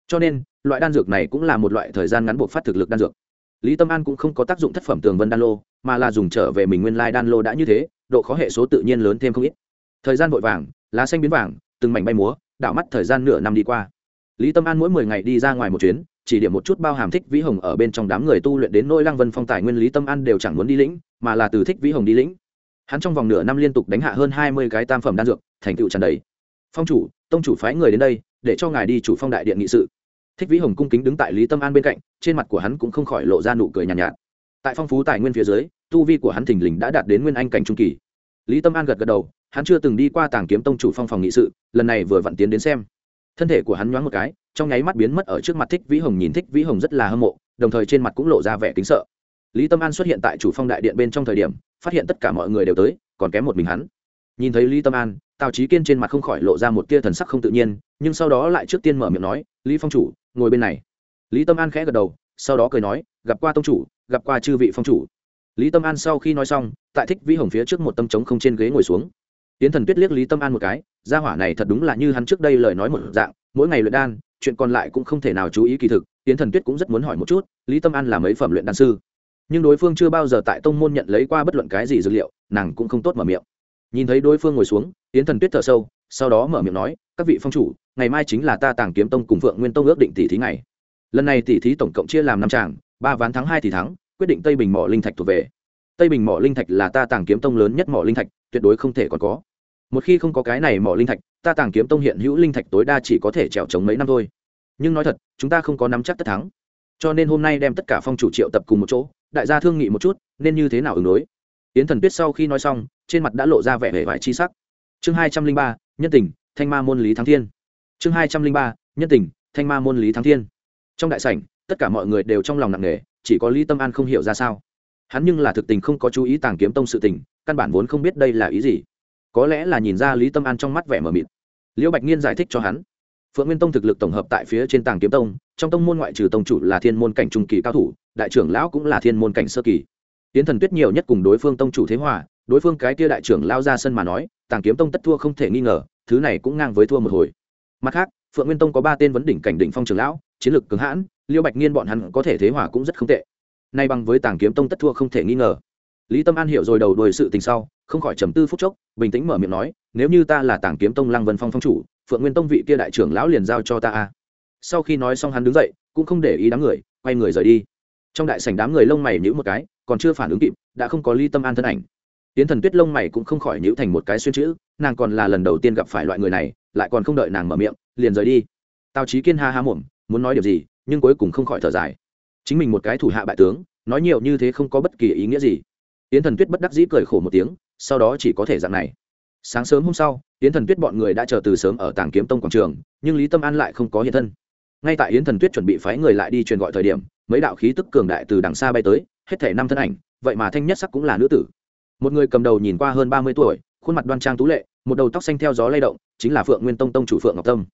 Cho nên, loại đan dược này cũng là một loại thời gian ngắn buộc phát thực lực đan dược lý tâm an cũng không có tác dụng thất phẩm tường vân đan lô, mà là dùng trở về mình nguyên lai đan lô đã như thế, độ khó hệ số tự nhiên lớn thêm không ít. Thời gian vội vàng, lá xanh biến vàng, từng mảnh bay múa, đảo mắt thời gian nửa năm đi qua. Lý tâm an mỗi mười ngày đi ra ngoài một chuyến, chỉ điểm một chút bao hàm thích vĩ hồng ở bên trong đám người tu luyện đến nỗi lăng vân phong tài nguyên lý tâm an đều chẳng muốn đi lĩnh, mà là từ thích vĩ hồng đi lĩnh. Hắn trong vòng nửa năm liên tục đánh hạ hơn hai mươi cái tam phẩm đan dược, thành tựu tràn đầy. Phong chủ, tông chủ phái người đến đây, để cho ngài đi chủ phong đại điện nghị sự thích vĩ hồng cung kính đứng tại lý tâm an bên cạnh trên mặt của hắn cũng không khỏi lộ ra nụ cười nhàn nhạt, nhạt. Tại phong phú tài nguyên phía dưới tu vi của hắn thình lình đã đạt đến nguyên anh cảnh trung kỳ. Lý tâm an gật gật đầu hắn chưa từng đi qua tàng kiếm tông chủ phong phòng nghị sự lần này vừa vặn tiến đến xem. Thân thể của hắn nhoáng một cái trong nháy mắt biến mất ở trước mặt thích vĩ hồng nhìn thích vĩ hồng rất là hâm mộ đồng thời trên mặt cũng lộ ra vẻ kính sợ. Lý tâm an xuất hiện tại chủ phong đại điện bên trong thời điểm phát hiện tất cả mọi người đều tới còn kém một mình hắn. Nhìn thấy lý tâm an tào trí kiên trên mặt không khỏi lộ ra một tia thần sắc không tự nhiên nhưng sau đó lại trước tiên mở miệng nói lý phong chủ ngồi bên này. Lý tâm an khẽ gật đầu, sau đó cười nói, gặp qua tông chủ, gặp qua chư vị phong chủ. Lý tâm an sau khi nói xong, tại thích vĩ hồng phía trước một tâm trống không trên ghế ngồi xuống. Tiến thần tuyết liếc lý tâm an một cái, gia hỏa này thật đúng là như hắn trước đây lời nói một dạng, mỗi ngày luyện đan, chuyện còn lại cũng không thể nào chú ý kỳ thực, tiến thần tuyết cũng rất muốn hỏi một chút, lý tâm an là mấy phẩm luyện đan sư? Nhưng đối phương chưa bao giờ tại tông môn nhận lấy qua bất luận cái gì dược liệu, nàng cũng không tốt mở miệng. Nhìn thấy đối phương ngồi xuống, tiến thần tuyết thở sâu, sau đó mở miệng nói, các vị phong chủ ngày mai chính là ta tàng kiếm tông cùng vượng nguyên tông ước định tỷ thí ngày. Lần này tỷ thí tổng cộng chia làm năm tràng, ba ván thắng, hai thì thắng, quyết định tây bình mỏ linh thạch thuộc về. Tây bình mỏ linh thạch là ta tàng kiếm tông lớn nhất mỏ linh thạch, tuyệt đối không thể còn có. Một khi không có cái này mỏ linh thạch, ta tàng kiếm tông hiện hữu linh thạch tối đa chỉ có thể trèo trống mấy năm thôi. Nhưng nói thật, chúng ta không có nắm chắc tất thắng. Cho nên hôm nay đem tất cả phong chủ triệu tập cùng một chỗ, đại gia thương nghị một chút, nên như thế nào ứng đối? Yến thần tuyết sau khi nói xong, trên mặt đã lộ ra vẻ vẻ vải chi sắc. Chương hai trăm linh ba, nhân tình, thanh ma môn lý thắng thiên chương hai trăm linh ba, nhân tình, thanh ma môn lý thắng thiên. Trong đại sảnh, tất cả mọi người đều trong lòng nặng nề, chỉ có lý tâm an không hiểu ra sao. Hắn nhưng là thực tình không có chú ý tàng kiếm tông sự tình, căn bản vốn không biết đây là ý gì. Có lẽ là nhìn ra lý tâm an trong mắt vẻ mờ mịt. Liễu bạch nhiên giải thích cho hắn. Phượng nguyên tông thực lực tổng hợp tại phía trên tàng kiếm tông, trong tông môn ngoại trừ tông chủ là thiên môn cảnh trung kỳ cao thủ, đại trưởng lão cũng là thiên môn cảnh sơ kỳ. Tiến thần tuyết nhiều nhất cùng đối phương tông chủ thế hòa, đối phương cái kia đại trưởng lao ra sân mà nói, tàng kiếm tông tất thua không thể nghi ngờ, thứ này cũng ngang với thua một hồi mặt khác, phượng nguyên tông có ba tên vấn đỉnh cảnh đỉnh phong trưởng lão, chiến lược cứng hãn, liêu bạch nghiên bọn hắn có thể thế hòa cũng rất không tệ. Nay bằng với tàng kiếm tông tất thua không thể nghi ngờ. Lý tâm an hiểu rồi đầu đuổi sự tình sau, không khỏi trầm tư phút chốc, bình tĩnh mở miệng nói, nếu như ta là tàng kiếm tông lăng vân phong phong chủ, phượng nguyên tông vị kia đại trưởng lão liền giao cho ta a. Sau khi nói xong hắn đứng dậy, cũng không để ý đám người, quay người rời đi. Trong đại sảnh đám người lông mày nhữ một cái, còn chưa phản ứng kịp, đã không có ly tâm an thân ảnh. Tiến thần tuyết lông mày cũng không khỏi nhữ thành một cái xuyên chữ, nàng còn là lần đầu tiên gặp phải loại người này lại còn không đợi nàng mở miệng, liền rời đi. Tào trí kiên ha ha muộm muốn nói điều gì, nhưng cuối cùng không khỏi thở dài. Chính mình một cái thủ hạ bại tướng, nói nhiều như thế không có bất kỳ ý nghĩa gì. Yến thần tuyết bất đắc dĩ cười khổ một tiếng, sau đó chỉ có thể dạng này. Sáng sớm hôm sau, yến thần tuyết bọn người đã chờ từ sớm ở tàng kiếm tông quảng trường, nhưng lý tâm an lại không có hiện thân. Ngay tại yến thần tuyết chuẩn bị phái người lại đi truyền gọi thời điểm, mấy đạo khí tức cường đại từ đằng xa bay tới, hết thể năm thân ảnh, vậy mà thanh nhất sắc cũng là nữ tử. Một người cầm đầu nhìn qua hơn ba mươi tuổi, khuôn mặt đoan trang tú lệ một đầu tóc xanh theo gió lay động, chính là phượng nguyên tông tông chủ phượng ngọc tâm.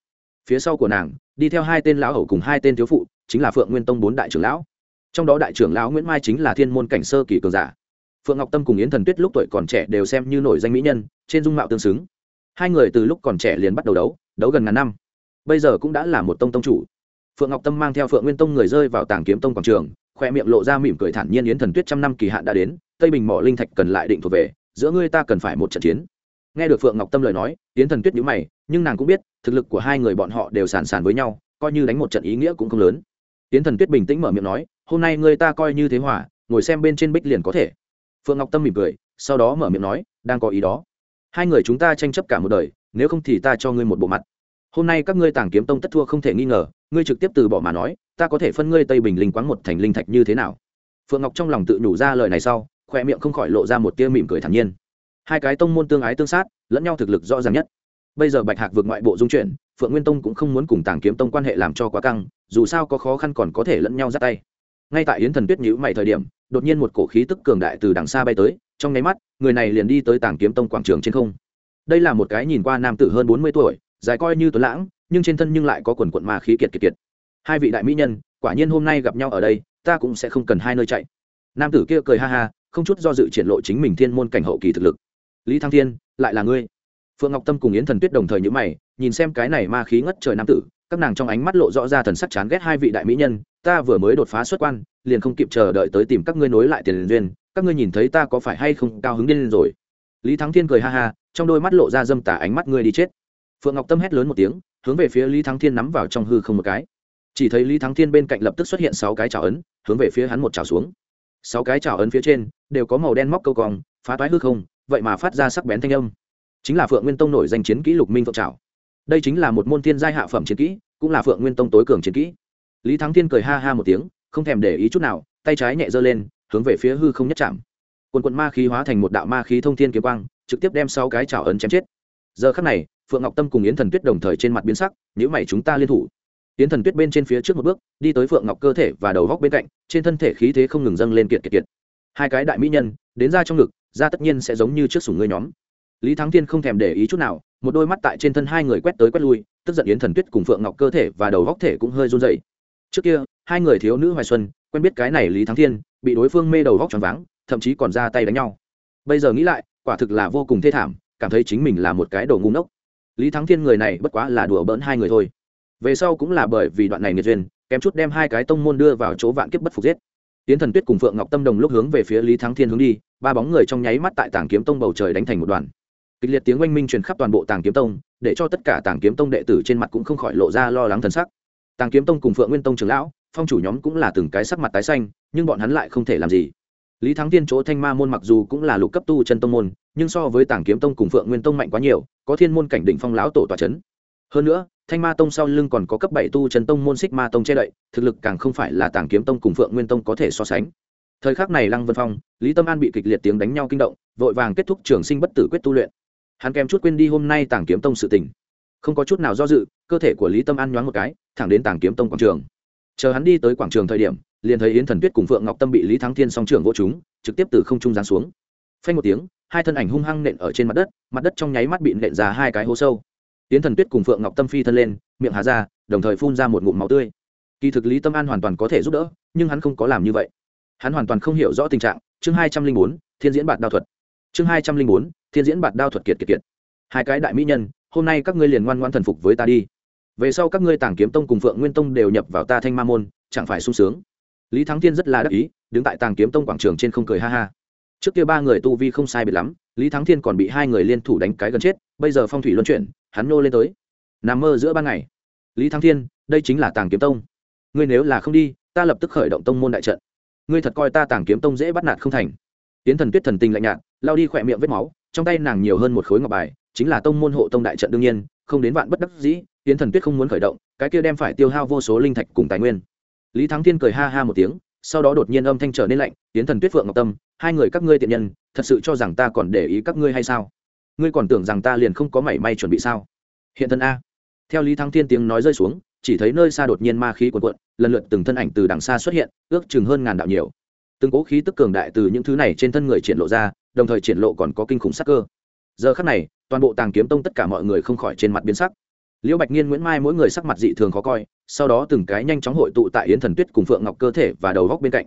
Phía sau của nàng, đi theo hai tên lão hầu cùng hai tên thiếu phụ, chính là phượng nguyên tông bốn đại trưởng lão. Trong đó đại trưởng lão nguyễn mai chính là thiên môn cảnh sơ kỳ cường giả. Phượng ngọc tâm cùng yến thần tuyết lúc tuổi còn trẻ đều xem như nổi danh mỹ nhân, trên dung mạo tương xứng. Hai người từ lúc còn trẻ liền bắt đầu đấu đấu gần ngàn năm. Bây giờ cũng đã là một tông tông chủ. Phượng ngọc tâm mang theo phượng nguyên tông người rơi vào tàng kiếm tông quảng trường, khoe miệng lộ ra mỉm cười thản nhiên yến thần tuyết trăm năm kỳ hạn đã đến, tây bình mỏ linh thạch cần lại định thuộc về, giữa ngươi ta cần phải một trận chiến nghe được phượng ngọc tâm lời nói, yến thần tuyết nhíu mày, nhưng nàng cũng biết, thực lực của hai người bọn họ đều sàn sàn với nhau, coi như đánh một trận ý nghĩa cũng không lớn. Yến thần tuyết bình tĩnh mở miệng nói, hôm nay người ta coi như thế hỏa ngồi xem bên trên bích liền có thể. Phượng ngọc tâm mỉm cười, sau đó mở miệng nói, đang có ý đó. Hai người chúng ta tranh chấp cả một đời, nếu không thì ta cho ngươi một bộ mặt. Hôm nay các ngươi tàng kiếm tông tất thua không thể nghi ngờ, ngươi trực tiếp từ bỏ mà nói, ta có thể phân ngươi tây bình linh quán một thành linh thạch như thế nào? Phượng ngọc trong lòng tự nhủ ra lời này sau khoe miệng không khỏi lộ ra một tia mỉm cười thản nhiên hai cái tông môn tương ái tương sát, lẫn nhau thực lực rõ ràng nhất. Bây giờ bạch hạc vượt ngoại bộ dung chuyển, phượng nguyên tông cũng không muốn cùng tàng kiếm tông quan hệ làm cho quá căng, dù sao có khó khăn còn có thể lẫn nhau ra tay. Ngay tại yến thần tuyết nhữ mày thời điểm, đột nhiên một cổ khí tức cường đại từ đằng xa bay tới, trong nháy mắt, người này liền đi tới tàng kiếm tông quảng trường trên không. Đây là một cái nhìn qua nam tử hơn bốn mươi tuổi, dài coi như tuấn lãng, nhưng trên thân nhưng lại có quần quận ma khí kiệt kiệt kiệt. Hai vị đại mỹ nhân, quả nhiên hôm nay gặp nhau ở đây, ta cũng sẽ không cần hai nơi chạy. Nam tử kia cười ha ha, không chút do dự triển lộ chính mình thiên môn cảnh hậu kỳ thực lực lý thăng thiên, lại là ngươi? Phượng ngọc tâm cùng yến thần tuyết đồng thời nhữ mày, nhìn xem cái này ma khí ngất trời nam tử, các nàng trong ánh mắt lộ rõ ra thần sắc chán ghét hai vị đại mỹ nhân, ta vừa mới đột phá xuất quan, liền không kịp chờ đợi tới tìm các ngươi nối lại tiền duyên, các ngươi nhìn thấy ta có phải hay không cao hứng điên rồi? Lý thắng thiên cười ha ha, trong đôi mắt lộ ra dâm tả ánh mắt ngươi đi chết. Phượng ngọc tâm hét lớn một tiếng, hướng về phía lý thắng thiên nắm vào trong hư không một cái. Chỉ thấy lý thắng thiên bên cạnh lập tức xuất hiện sáu cái trào ấn, hướng về phía hắn một trào xuống. Sáu cái trào ấn phía trên, đều có màu đen móc câu cong, phá toái hư không vậy mà phát ra sắc bén thanh âm. Chính là phượng nguyên tông nổi danh chiến kỹ lục minh phượng trào đây chính là một môn thiên giai hạ phẩm chiến kỹ, cũng là phượng nguyên tông tối cường chiến kỹ. Lý thắng thiên cười ha ha một tiếng, không thèm để ý chút nào, tay trái nhẹ giơ lên, hướng về phía hư không nhất chạm. Quần quận ma khí hóa thành một đạo ma khí thông thiên kiếm quang, trực tiếp đem sáu cái chảo ấn chém chết. Giờ khắc này, phượng ngọc tâm cùng yến thần tuyết đồng thời trên mặt biến sắc nếu mày chúng ta liên thủ. Yến thần tuyết bên trên phía trước một bước, đi tới phượng ngọc cơ thể và đầu góc bên cạnh, trên thân thể khí thế không ngừng dâng lên kiệt kiệt kiệt. Hai cái đại mỹ nhân, đến ra trong ngực ra tất nhiên sẽ giống như trước sủng ngươi nhóm. Lý thắng thiên không thèm để ý chút nào, một đôi mắt tại trên thân hai người quét tới quét lui, tức giận yến thần tuyết cùng phượng ngọc cơ thể và đầu góc thể cũng hơi run dậy trước kia, hai người thiếu nữ hoài xuân, quen biết cái này lý thắng thiên, bị đối phương mê đầu góc tròn váng, thậm chí còn ra tay đánh nhau. Bây giờ nghĩ lại, quả thực là vô cùng thê thảm, cảm thấy chính mình là một cái đồ ngu ngốc. Lý thắng thiên người này bất quá là đùa bỡn hai người thôi. Về sau cũng là bởi vì đoạn này nghiệt duyên, kém chút đem hai cái tông môn đưa vào chỗ vạn kiếp bất phục giết tiến thần tuyết cùng phượng ngọc tâm đồng lúc hướng về phía lý thắng thiên hướng đi, ba bóng người trong nháy mắt tại tảng kiếm tông bầu trời đánh thành một đoàn. Kịch liệt tiếng oanh minh truyền khắp toàn bộ tàng kiếm tông, để cho tất cả tàng kiếm tông đệ tử trên mặt cũng không khỏi lộ ra lo lắng thần sắc. Tàng kiếm tông cùng phượng nguyên tông trưởng lão, phong chủ nhóm cũng là từng cái sắc mặt tái xanh, nhưng bọn hắn lại không thể làm gì. Lý thắng tiên chỗ thanh ma môn mặc dù cũng là lục cấp tu chân tông môn, nhưng so với tảng kiếm tông cùng phượng nguyên tông mạnh quá nhiều, có thiên môn cảnh đỉnh phong lão tổ tòa c h ấ n hơn nữa thanh ma tông sau lưng còn có cấp bảy tu Trần tông môn xích ma tông che đậy, thực lực càng không phải là Tàng kiếm tông cùng phượng nguyên tông có thể so sánh. Thời khắc này lăng vân phong, lý tâm an bị kịch liệt tiếng đánh nhau kinh động, vội vàng kết thúc trường sinh bất tử quyết tu luyện. Hắn kèm chút quên đi hôm nay Tàng kiếm tông sự tình. Không có chút nào do dự, cơ thể của lý tâm an nhoáng một cái, thẳng đến Tàng kiếm tông quảng trường. Chờ hắn đi tới quảng trường thời điểm, liền thấy yến thần tuyết cùng phượng ngọc tâm bị lý thắng thiên song trưởng vô chúng, trực tiếp từ không trung giáng xuống. Phanh một tiếng, hai thân ảnh hung hăng nện ở trên mặt đất mặt đất trong nháy mắt bị nện ra hai cái hố sâu yến thần tuyết cùng phượng ngọc tâm phi thân lên, miệng hà ra, đồng thời phun ra một ngụm máu tươi. Kỳ thực lý tâm an hoàn toàn có thể giúp đỡ, nhưng hắn không có làm như vậy. Hắn hoàn toàn không hiểu rõ tình trạng. Chương hai trăm linh bốn, thiên diễn bạt đao thuật. Chương hai trăm linh bốn, thiên diễn bạt đao thuật kiệt kiệt kiệt. Hai cái đại mỹ nhân, hôm nay các ngươi liền ngoan ngoan thần phục với ta đi. Về sau các ngươi tàng kiếm tông cùng phượng nguyên tông đều nhập vào ta thanh ma môn, chẳng phải sung sướng? Lý thắng thiên rất là đắc ý, đứng tại tàng kiếm tông quảng trường trên không cười ha ha. Trước kia ba người tu vi không sai biệt lắm, lý thắng thiên còn bị hai người liên thủ đánh cái gần chết, bây giờ phong thủy luân chuyển hắn nô lên tới. Nằm mơ giữa ban ngày. Lý thắng thiên, đây chính là tàng kiếm tông. Ngươi nếu là không đi, ta lập tức khởi động tông môn đại trận. Ngươi thật coi ta tàng kiếm tông dễ bắt nạt không thành. Tiến thần tuyết thần tình lạnh nhạt lao đi khỏe miệng vết máu, trong tay nàng nhiều hơn một khối ngọc bài, chính là tông môn hộ tông đại trận đương nhiên, không đến vạn bất đắc dĩ tiến thần tuyết không muốn khởi động, cái kia đem phải tiêu hao vô số linh thạch cùng tài nguyên. Lý thắng thiên cười ha ha một tiếng, sau đó đột nhiên âm thanh trở nên lạnh tiến thần tuyết phượng ngọc tâm, hai người các ngươi tiện nhân, thật sự cho rằng ta còn để ý các ngươi hay sao? Ngươi còn tưởng rằng ta liền không có mảy may chuẩn bị sao? Hiện thân a. Theo lý thắng thiên tiếng nói rơi xuống chỉ thấy nơi xa đột nhiên ma khí cuồn cuộn lần lượt từng thân ảnh từ đằng xa xuất hiện ước chừng hơn ngàn đạo nhiều. Từng cố khí tức cường đại từ những thứ này trên thân người triển lộ ra đồng thời triển lộ còn có kinh khủng sắc cơ. Giờ khắc này toàn bộ tàng kiếm tông tất cả mọi người không khỏi trên mặt biến sắc. Liễu bạch Niên, nguyễn mai mỗi người sắc mặt dị thường khó coi sau đó từng cái nhanh chóng hội tụ tại yến thần tuyết cùng phượng ngọc cơ thể và đầu góc bên cạnh.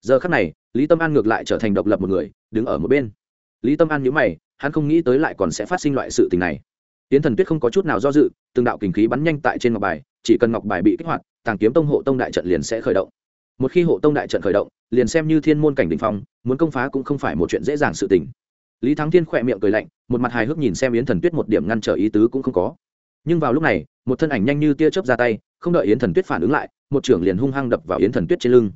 Giờ khắc này lý tâm an ngược lại trở thành độc lập một người đứng ở một bên. Lý tâm an nhữ mày hắn không nghĩ tới lại còn sẽ phát sinh loại sự tình này. Tiễn thần tuyết không có chút nào do dự, từng đạo kình khí bắn nhanh tại trên ngọc bài, chỉ cần ngọc bài bị kích hoạt, tàng kiếm tông hộ tông đại trận liền sẽ khởi động. Một khi hộ tông đại trận khởi động, liền xem như thiên môn cảnh đình phong, muốn công phá cũng không phải một chuyện dễ dàng sự tình. Lý thắng thiên khỏe miệng cười lạnh, một mặt hài hước nhìn xem yến thần tuyết một điểm ngăn trở ý tứ cũng không có. Nhưng vào lúc này, một thân ảnh nhanh như tia chớp ra tay, không đợi yến thần tuyết phản ứng lại, một trưởng liền hung hăng đập vào yến thần tuyết trên lưng.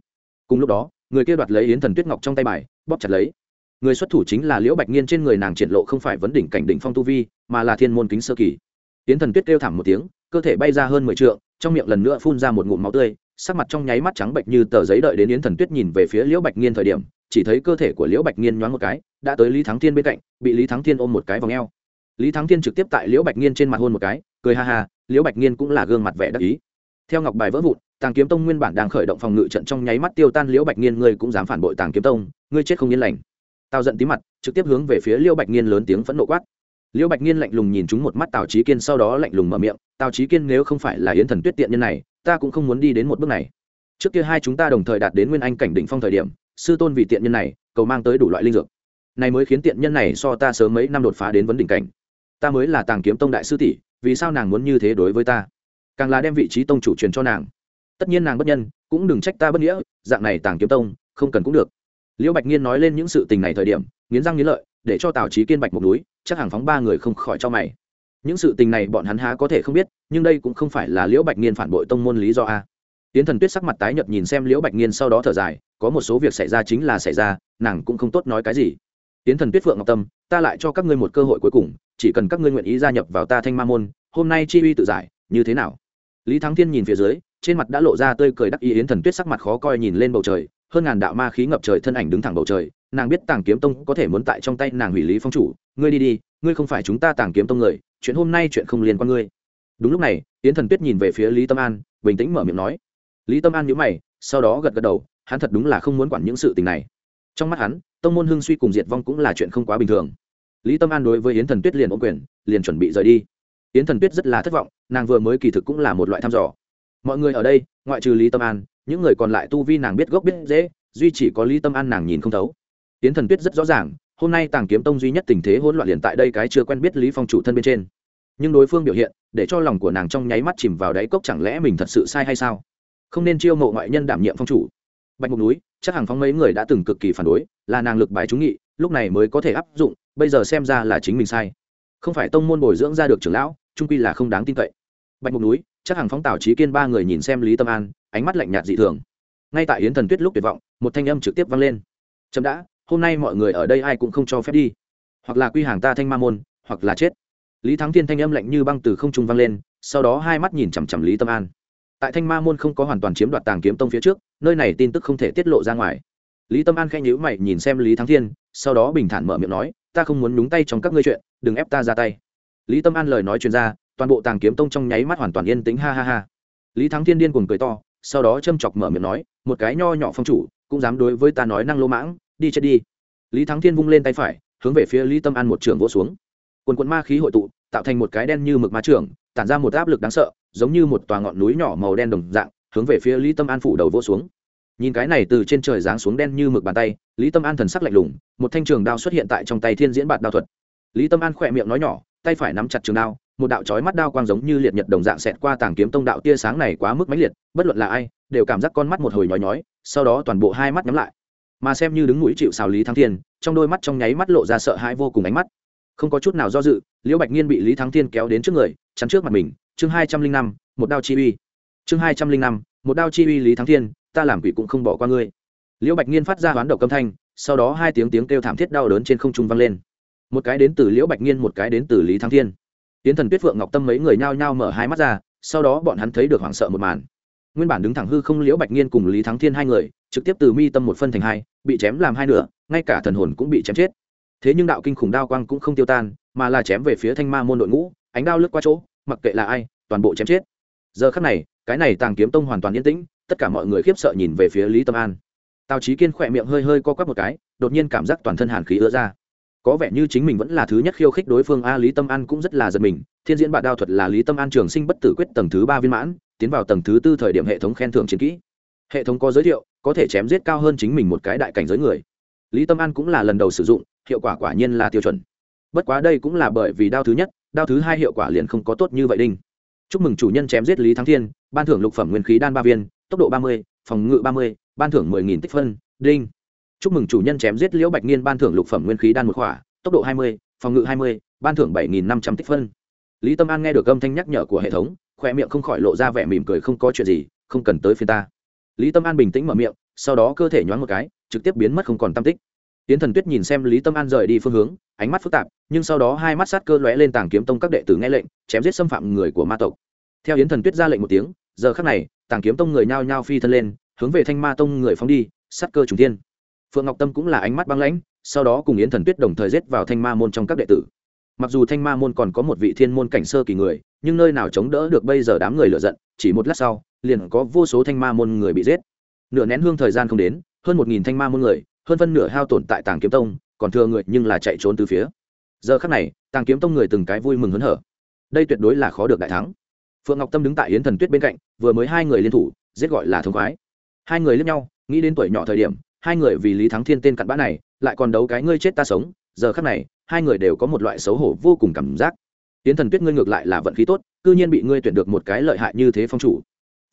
Cùng lúc đó, người kia đoạt lấy yến thần tuyết ngọc trong tay bài, bóp chặt lấy người xuất thủ chính là liễu bạch nghiên trên người nàng triển lộ không phải vấn đỉnh cảnh đỉnh phong tu vi, mà là thiên môn kính sơ kỳ. Tiến thần tuyết kêu thảm một tiếng, cơ thể bay ra hơn mười trượng, trong miệng lần nữa phun ra một ngụm máu tươi, sắc mặt trong nháy mắt trắng bệnh như tờ giấy đợi đến yến thần tuyết nhìn về phía liễu bạch nghiên thời điểm, chỉ thấy cơ thể của liễu bạch nghiên nhoáng một cái, đã tới lý thắng thiên bên cạnh, bị lý thắng thiên ôm một cái vào ngheo lý thắng thiên trực tiếp tại liễu bạch nghiên trên mặt hôn một cái, cười ha ha, liễu bạch nghiên cũng là gương mặt vẻ đắc ý. Theo ngọc bài vỡ vụn, tàng kiếm tông nguyên bản đang khởi động phòng ngự trận trong nháy mắt tiêu tan liễu bạch nghiên, ngươi cũng dám phản bội tàng kiếm tông, ngươi chết không yên lành tao giận tí mặt, trực tiếp hướng về phía liêu bạch nghiên lớn tiếng phẫn nộ quát. Liêu bạch nghiên lạnh lùng nhìn chúng một mắt tào trí kiên, sau đó lạnh lùng mở miệng, tào trí kiên nếu không phải là yến thần tuyết tiện nhân này, ta cũng không muốn đi đến một bước này. Trước kia hai chúng ta đồng thời đạt đến nguyên anh cảnh đỉnh phong thời điểm, sư tôn vì tiện nhân này, cầu mang tới đủ loại linh dược. Này mới khiến tiện nhân này so ta sớm mấy năm đột phá đến vấn đỉnh cảnh. Ta mới là tàng kiếm tông đại sư tỷ, vì sao nàng muốn như thế đối với ta? Càng là đem vị trí tông chủ truyền cho nàng. Tất nhiên nàng bất nhân, cũng đừng trách ta bất nghĩa, dạng này tàng kiếm tông, không cần cũng được liễu bạch nhiên nói lên những sự tình này thời điểm, nghiến răng nghiến lợi, để cho tào trí kiên bạch một núi, chắc hàng phóng ba người không khỏi cho mày. Những sự tình này bọn hắn há có thể không biết, nhưng đây cũng không phải là liễu bạch nhiên phản bội tông môn lý do a. Tiến thần tuyết sắc mặt tái nhợt nhìn xem liễu bạch nhiên sau đó thở dài, có một số việc xảy ra chính là xảy ra, nàng cũng không tốt nói cái gì. Tiến thần tuyết phượng ngọc tâm, ta lại cho các ngươi một cơ hội cuối cùng, chỉ cần các ngươi nguyện ý gia nhập vào ta thanh ma môn, hôm nay chi uy tự giải, như thế nào? Lý thắng thiên nhìn phía dưới, trên mặt đã lộ ra tươi cười đắc ý, yến thần tuyết sắc mặt khó coi nhìn lên bầu trời hơn ngàn đạo ma khí ngập trời thân ảnh đứng thẳng bầu trời, nàng biết tàng kiếm tông có thể muốn tại trong tay nàng hủy lý phong chủ, ngươi đi đi, ngươi không phải chúng ta tàng kiếm tông người, chuyện hôm nay chuyện không liên quan ngươi. Đúng lúc này, yến thần tuyết nhìn về phía lý tâm an, bình tĩnh mở miệng nói. Lý tâm an nhíu mày, sau đó gật gật đầu, hắn thật đúng là không muốn quản những sự tình này. Trong mắt hắn, tông môn hưng suy cùng diệt vong cũng là chuyện không quá bình thường. Lý tâm an đối với yến thần tuyết liền ôm quyền, liền chuẩn bị rời đi. Yến thần tuyết rất là thất vọng, nàng vừa mới kỳ thực cũng là một loại thăm dò. Mọi người ở đây, ngoại trừ lý tâm an những người còn lại tu vi nàng biết gốc biết dễ duy chỉ có lý tâm an nàng nhìn không thấu. Tiến thần tuyết rất rõ ràng, hôm nay tàng kiếm tông duy nhất tình thế hỗn loạn liền tại đây cái chưa quen biết lý phong chủ thân bên trên. Nhưng đối phương biểu hiện, để cho lòng của nàng trong nháy mắt chìm vào đáy cốc chẳng lẽ mình thật sự sai hay sao? Không nên chiêu mộ ngoại nhân đảm nhiệm phong chủ. Bạch mục núi, chắc hàng phóng mấy người đã từng cực kỳ phản đối, là nàng lực bài trúng nghị, lúc này mới có thể áp dụng, bây giờ xem ra là chính mình sai. Không phải tông môn bồi dưỡng ra được trưởng lão trung quy là không đáng tin cậy. Bạch mục núi, chắc hàng phóng tào trí kiên ba người nhìn xem lý tâm an ánh mắt lạnh nhạt dị thường. Ngay tại yến thần tuyết lúc tuyệt vọng, một thanh âm trực tiếp vang lên. Chậm đã, hôm nay mọi người ở đây ai cũng không cho phép đi. Hoặc là quy hàng ta thanh ma môn, hoặc là chết. Lý thắng thiên thanh âm lạnh như băng từ không trung vang lên, sau đó hai mắt nhìn chằm chằm lý tâm an. Tại thanh ma môn không có hoàn toàn chiếm đoạt tàng kiếm tông phía trước, nơi này tin tức không thể tiết lộ ra ngoài. Lý tâm an khẽ nhữ mày nhìn xem lý thắng thiên, sau đó bình thản mở miệng nói, ta không muốn nhúng tay trong các ngươi chuyện, đừng ép ta ra tay. Lý tâm an lời nói chuyên ra, toàn bộ tàng kiếm tông trong nháy mắt hoàn toàn yên tĩnh, ha ha ha. Lý thắng thiên điên cuồng cười to sau đó châm chọc mở miệng nói, một cái nho nhỏ phong chủ, cũng dám đối với ta nói năng lô mãng, đi chết đi. Lý thắng thiên vung lên tay phải, hướng về phía lý tâm an một trường vỗ xuống. Quần quận ma khí hội tụ, tạo thành một cái đen như mực ma trường, tản ra một áp lực đáng sợ, giống như một tòa ngọn núi nhỏ màu đen đồng dạng, hướng về phía lý tâm an phủ đầu vỗ xuống. Nhìn cái này từ trên trời giáng xuống đen như mực bàn tay, lý tâm an thần sắc lạnh lùng, một thanh trường đao xuất hiện tại trong tay thiên diễn bạt đao thuật. Lý tâm an khỏe miệng nói nhỏ, tay phải nắm chặt trường đao một đạo chói mắt đao quang giống như liệt nhật đồng dạng xẹt qua tàng kiếm tông đạo tia sáng này quá mức mãnh liệt, bất luận là ai, đều cảm giác con mắt một hồi nhói nhói, sau đó toàn bộ hai mắt nhắm lại. Mà xem như đứng mũi chịu xào lý thắng thiên, trong đôi mắt trong nháy mắt lộ ra sợ hãi vô cùng ánh mắt. Không có chút nào do dự, liễu bạch nghiên bị lý thắng thiên kéo đến trước người, chắn trước mặt mình, chương hai trăm linh năm, một đao chi uy. Chương hai trăm linh năm, một đao chi uy lý thắng thiên, ta làm quỷ cũng không bỏ qua ngươi. Liễu bạch nghiên phát ra hoán độc âm thanh, sau đó hai tiếng tiếng kêu thảm thiết đau đớn trên không trung vang lên. Một cái đến từ liễu bạch nghiên, một cái đến từ lý thắng thiên tiến thần tuyết phượng ngọc tâm mấy người nhao nhao mở hai mắt ra, sau đó bọn hắn thấy được hoảng sợ một màn. Nguyên bản đứng thẳng hư không liễu bạch nghiên cùng lý thắng thiên hai người, trực tiếp từ mi tâm một phân thành hai, bị chém làm hai nửa, ngay cả thần hồn cũng bị chém chết. Thế nhưng đạo kinh khủng đao quang cũng không tiêu tan, mà là chém về phía thanh ma môn đội ngũ, ánh đao lướt qua chỗ, mặc kệ là ai, toàn bộ chém chết. Giờ khắc này, cái này tàng kiếm tông hoàn toàn yên tĩnh, tất cả mọi người khiếp sợ nhìn về phía lý tâm an. Tào trí kiên khỏe miệng hơi hơi co quắp một cái, đột nhiên cảm giác toàn thân hàn khí ứa ra có vẻ như chính mình vẫn là thứ nhất khiêu khích đối phương. A, lý tâm an cũng rất là giật mình. Thiên diễn bạn đao thuật là lý tâm an trường sinh bất tử quyết tầng thứ ba viên mãn, tiến vào tầng thứ tư thời điểm hệ thống khen thưởng chiến kỹ. Hệ thống có giới thiệu, có thể chém giết cao hơn chính mình một cái đại cảnh giới người. Lý tâm an cũng là lần đầu sử dụng, hiệu quả quả nhiên là tiêu chuẩn. Bất quá đây cũng là bởi vì đao thứ nhất, đao thứ hai hiệu quả liền không có tốt như vậy đinh. Chúc mừng chủ nhân chém giết lý thắng thiên, ban thưởng lục phẩm nguyên khí đan ba viên, tốc độ ba mươi, phòng ngự ba mươi, ban thưởng mười nghìn tích phân, đinh chúc mừng chủ nhân chém giết liễu bạch nghiên ban thưởng lục phẩm nguyên khí đan một khỏa, tốc độ hai mươi, phòng ngự hai mươi, ban thưởng bảy nghìn năm trăm tích phân. Lý tâm an nghe được âm thanh nhắc nhở của hệ thống khoe miệng không khỏi lộ ra vẻ mỉm cười không có chuyện gì, không cần tới phiên ta. Lý tâm an bình tĩnh mở miệng, sau đó cơ thể nhoáng một cái, trực tiếp biến mất không còn tam tích. Tiến thần tuyết nhìn xem lý tâm an rời đi phương hướng, ánh mắt phức tạp, nhưng sau đó hai mắt sát cơ lóe lên tàng kiếm tông các đệ tử nghe lệnh, chém giết xâm phạm người của ma tộc. Theo yến thần tuyết ra lệnh một tiếng, giờ khắc này, tàng kiếm tông người nhao nhao phi thân lên, hướng về thanh ma tông người phóng đi, sát cơ trùng thiên phượng ngọc tâm cũng là ánh mắt băng lãnh, sau đó cùng yến thần tuyết đồng thời giết vào thanh ma môn trong các đệ tử. Mặc dù thanh ma môn còn có một vị thiên môn cảnh sơ kỳ người, nhưng nơi nào chống đỡ được bây giờ đám người lựa giận, chỉ một lát sau, liền có vô số thanh ma môn người bị giết. Nửa nén hương thời gian không đến, hơn một nghìn thanh ma môn người, hơn phân nửa hao tổn tại tàng kiếm tông, còn thừa người nhưng là chạy trốn từ phía. Giờ khắc này, tàng kiếm tông người từng cái vui mừng hớn hở. Đây tuyệt đối là khó được đại thắng. Phượng ngọc tâm đứng tại yến thần tuyết bên cạnh, vừa mới hai người liên thủ, giết gọi là thống khoái. Hai người lướt nhau, nghĩ đến tuổi nhỏ thời điểm hai người vì lý thắng thiên tên cặn bã này, lại còn đấu cái ngươi chết ta sống, giờ khắc này, hai người đều có một loại xấu hổ vô cùng cảm giác. Tiến thần tuyết ngươi ngược lại là vận khí tốt, cư nhiên bị ngươi tuyển được một cái lợi hại như thế phong chủ.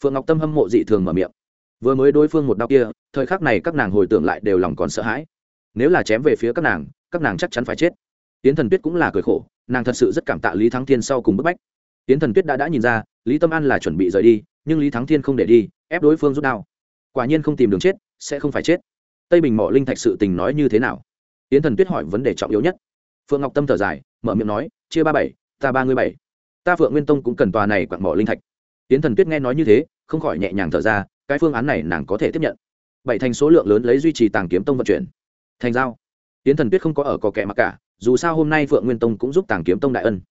Phượng ngọc tâm hâm mộ dị thường mở miệng. Vừa mới đối phương một đau kia, thời khắc này các nàng hồi tưởng lại đều lòng còn sợ hãi. Nếu là chém về phía các nàng các nàng chắc chắn phải chết. Tiến thần tuyết cũng là cười khổ, nàng thật sự rất cảm tạ lý thắng thiên sau cùng bức bách. Tiến thần tuyết đã đã nhìn ra, lý tâm an là chuẩn bị rời đi, nhưng lý thắng thiên không để đi, ép đối phương rút đao. Quả nhiên không tìm đường chết, sẽ không phải chết tây bình mỏ linh thạch sự tình nói như thế nào yến thần tuyết hỏi vấn đề trọng yếu nhất phượng ngọc tâm thở dài mở miệng nói chia ba bảy ta ba mươi bảy ta phượng nguyên tông cũng cần tòa này quặn mỏ linh thạch yến thần tuyết nghe nói như thế không khỏi nhẹ nhàng thở ra cái phương án này nàng có thể tiếp nhận bảy thành số lượng lớn lấy duy trì tàng kiếm tông vận chuyển thành giao yến thần tuyết không có ở có kẻ mặc cả dù sao hôm nay phượng nguyên tông cũng giúp tàng kiếm tông đại ân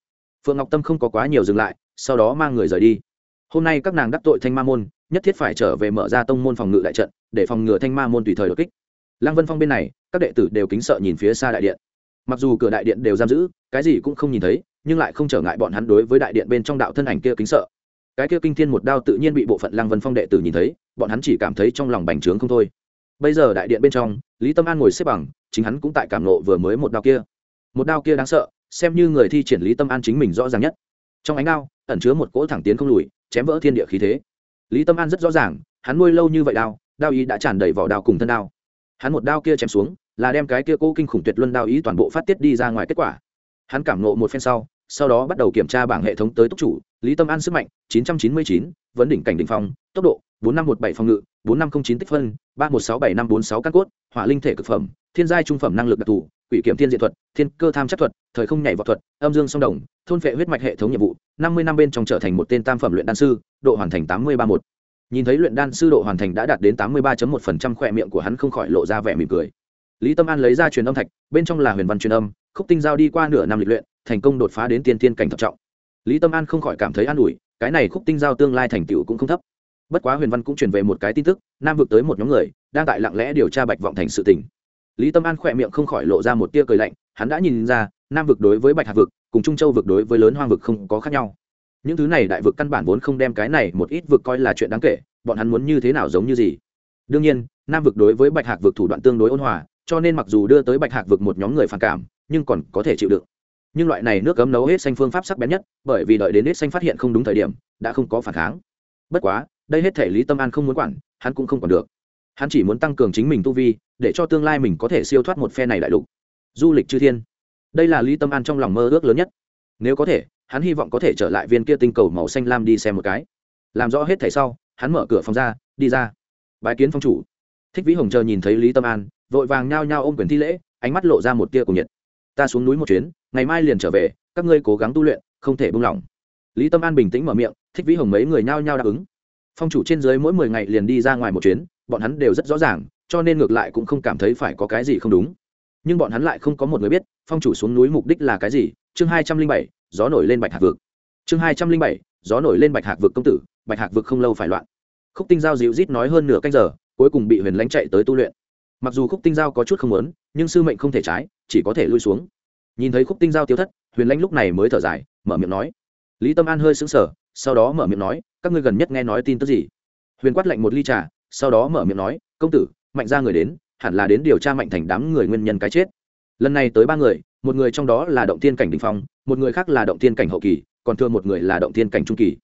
phượng ngọc tâm không có quá nhiều dừng lại sau đó mang người rời đi hôm nay các nàng đắc tội thanh ma môn nhất thiết phải trở về mở ra tông môn phòng ngự đại trận để phòng ngừa thanh ma môn tùy thời đột kích lăng vân phong bên này, các đệ tử đều kính sợ nhìn phía xa đại điện. Mặc dù cửa đại điện đều giam giữ, cái gì cũng không nhìn thấy, nhưng lại không trở ngại bọn hắn đối với đại điện bên trong đạo thân ảnh kia kính sợ. Cái kia kinh thiên một đao tự nhiên bị bộ phận lăng vân phong đệ tử nhìn thấy, bọn hắn chỉ cảm thấy trong lòng bành trướng không thôi. Bây giờ đại điện bên trong, lý tâm an ngồi xếp bằng, chính hắn cũng tại cảm nộ vừa mới một đao kia. Một đao kia đáng sợ, xem như người thi triển lý tâm an chính mình rõ ràng nhất. Trong ánh đao, ẩn chứa một cỗ thẳng tiến không lùi, chém vỡ thiên địa khí thế. Lý tâm an rất rõ ràng, hắn nuôi lâu như vậy đao đao ý đã tràn đầy vỏ đao cùng thân đao hắn một đao kia chém xuống là đem cái kia cố kinh khủng tuyệt luân đao ý toàn bộ phát tiết đi ra ngoài kết quả. Hắn cảm nộ một phen sau sau đó bắt đầu kiểm tra bảng hệ thống tới túc chủ lý tâm an sức mạnh 999, vấn đỉnh cảnh đỉnh phong tốc độ bốn năm một bảy phòng ngự bốn năm không chín tích phân ba một sáu bảy năm bốn sáu căn cốt hỏa linh thể cực phẩm thiên giai trung phẩm năng lực đặc thù quỷ kiểm thiên diện thuật thiên cơ tham chất thuật thời không nhảy vọt thuật âm dương song đồng thôn phệ huyết mạch hệ thống nhiệm vụ năm mươi năm bên trong trở thành một tên tam phẩm luyện đan sư độ hoàn thành tám mươi ba một nhìn thấy luyện đan sư độ hoàn thành đã đạt đến tám mươi ba một phần trăm khỏe miệng của hắn không khỏi lộ ra vẻ mỉm cười. Lý tâm an lấy ra truyền âm thạch, bên trong là huyền văn truyền âm, khúc tinh giao đi qua nửa năm lịch luyện, thành công đột phá đến tiên thiên cảnh thập trọng. Lý tâm an không khỏi cảm thấy an ủi, cái này khúc tinh giao tương lai thành tựu cũng không thấp. Bất quá huyền văn cũng truyền về một cái tin tức, nam vực tới một nhóm người, đang tại lặng lẽ điều tra bạch vọng thành sự tình. Lý tâm an khỏe miệng không khỏi lộ ra một tia cười lạnh, hắn đã nhìn ra, nam vực đối với bạch hạc vực cùng trung châu vực đối với lớn hoang vực không có khác nhau những thứ này đại vực căn bản vốn không đem cái này một ít vực coi là chuyện đáng kể, bọn hắn muốn như thế nào giống như gì? Đương nhiên, nam vực đối với bạch hạc vực thủ đoạn tương đối ôn hòa, cho nên mặc dù đưa tới bạch hạc vực một nhóm người phản cảm, nhưng còn có thể chịu đựng. Nhưng loại này nước cấm nấu hết xanh phương pháp sắc bén nhất, bởi vì đợi đến hết xanh phát hiện không đúng thời điểm, đã không có phản kháng. Bất quá, đây hết thể lý tâm an không muốn quản, hắn cũng không còn được. Hắn chỉ muốn tăng cường chính mình tu vi, để cho tương lai mình có thể siêu thoát một phe này đại lục. Du lịch chư thiên. Đây là lý tâm an trong lòng mơ ước lớn nhất. Nếu có thể hắn hy vọng có thể trở lại viên kia tinh cầu màu xanh lam đi xem một cái. Làm rõ hết thảy sau, hắn mở cửa phòng ra, đi ra. Bài kiến phong chủ. Thích vĩ hồng chờ nhìn thấy lý tâm an, vội vàng nhao nhao ôm quyền thi lễ, ánh mắt lộ ra một tia cùng nhiệt. Ta xuống núi một chuyến, ngày mai liền trở về, các ngươi cố gắng tu luyện, không thể buông lỏng. Lý tâm an bình tĩnh mở miệng, thích vĩ hồng mấy người nhao nhao đáp ứng. Phong chủ trên dưới mỗi mười ngày liền đi ra ngoài một chuyến, bọn hắn đều rất rõ ràng, cho nên ngược lại cũng không cảm thấy phải có cái gì không đúng. Nhưng bọn hắn lại không có một người biết, phong chủ xuống núi mục đích là cái gì? Chương hai trăm linh bảy gió nổi lên bạch hạc vực. Chương hai trăm linh bảy, gió nổi lên bạch hạc vực công tử, bạch hạc vực không lâu phải loạn. Khúc tinh giao dịu rít nói hơn nửa canh giờ, cuối cùng bị huyền lãnh chạy tới tu luyện. Mặc dù khúc tinh giao có chút không muốn, nhưng sư mệnh không thể trái, chỉ có thể lui xuống. Nhìn thấy khúc tinh giao tiêu thất, huyền lãnh lúc này mới thở dài, mở miệng nói. Lý tâm an hơi sững sờ, sau đó mở miệng nói, các ngươi gần nhất nghe nói tin tức gì? Huyền quát lạnh một ly trà, sau đó mở miệng nói, công tử, mạnh ra người đến, hẳn là đến điều tra mạnh thành đám người nguyên nhân cái chết lần này tới ba người, một người trong đó là động tiên cảnh đình phong, một người khác là động tiên cảnh hậu kỳ, còn thưa một người là động tiên cảnh trung kỳ.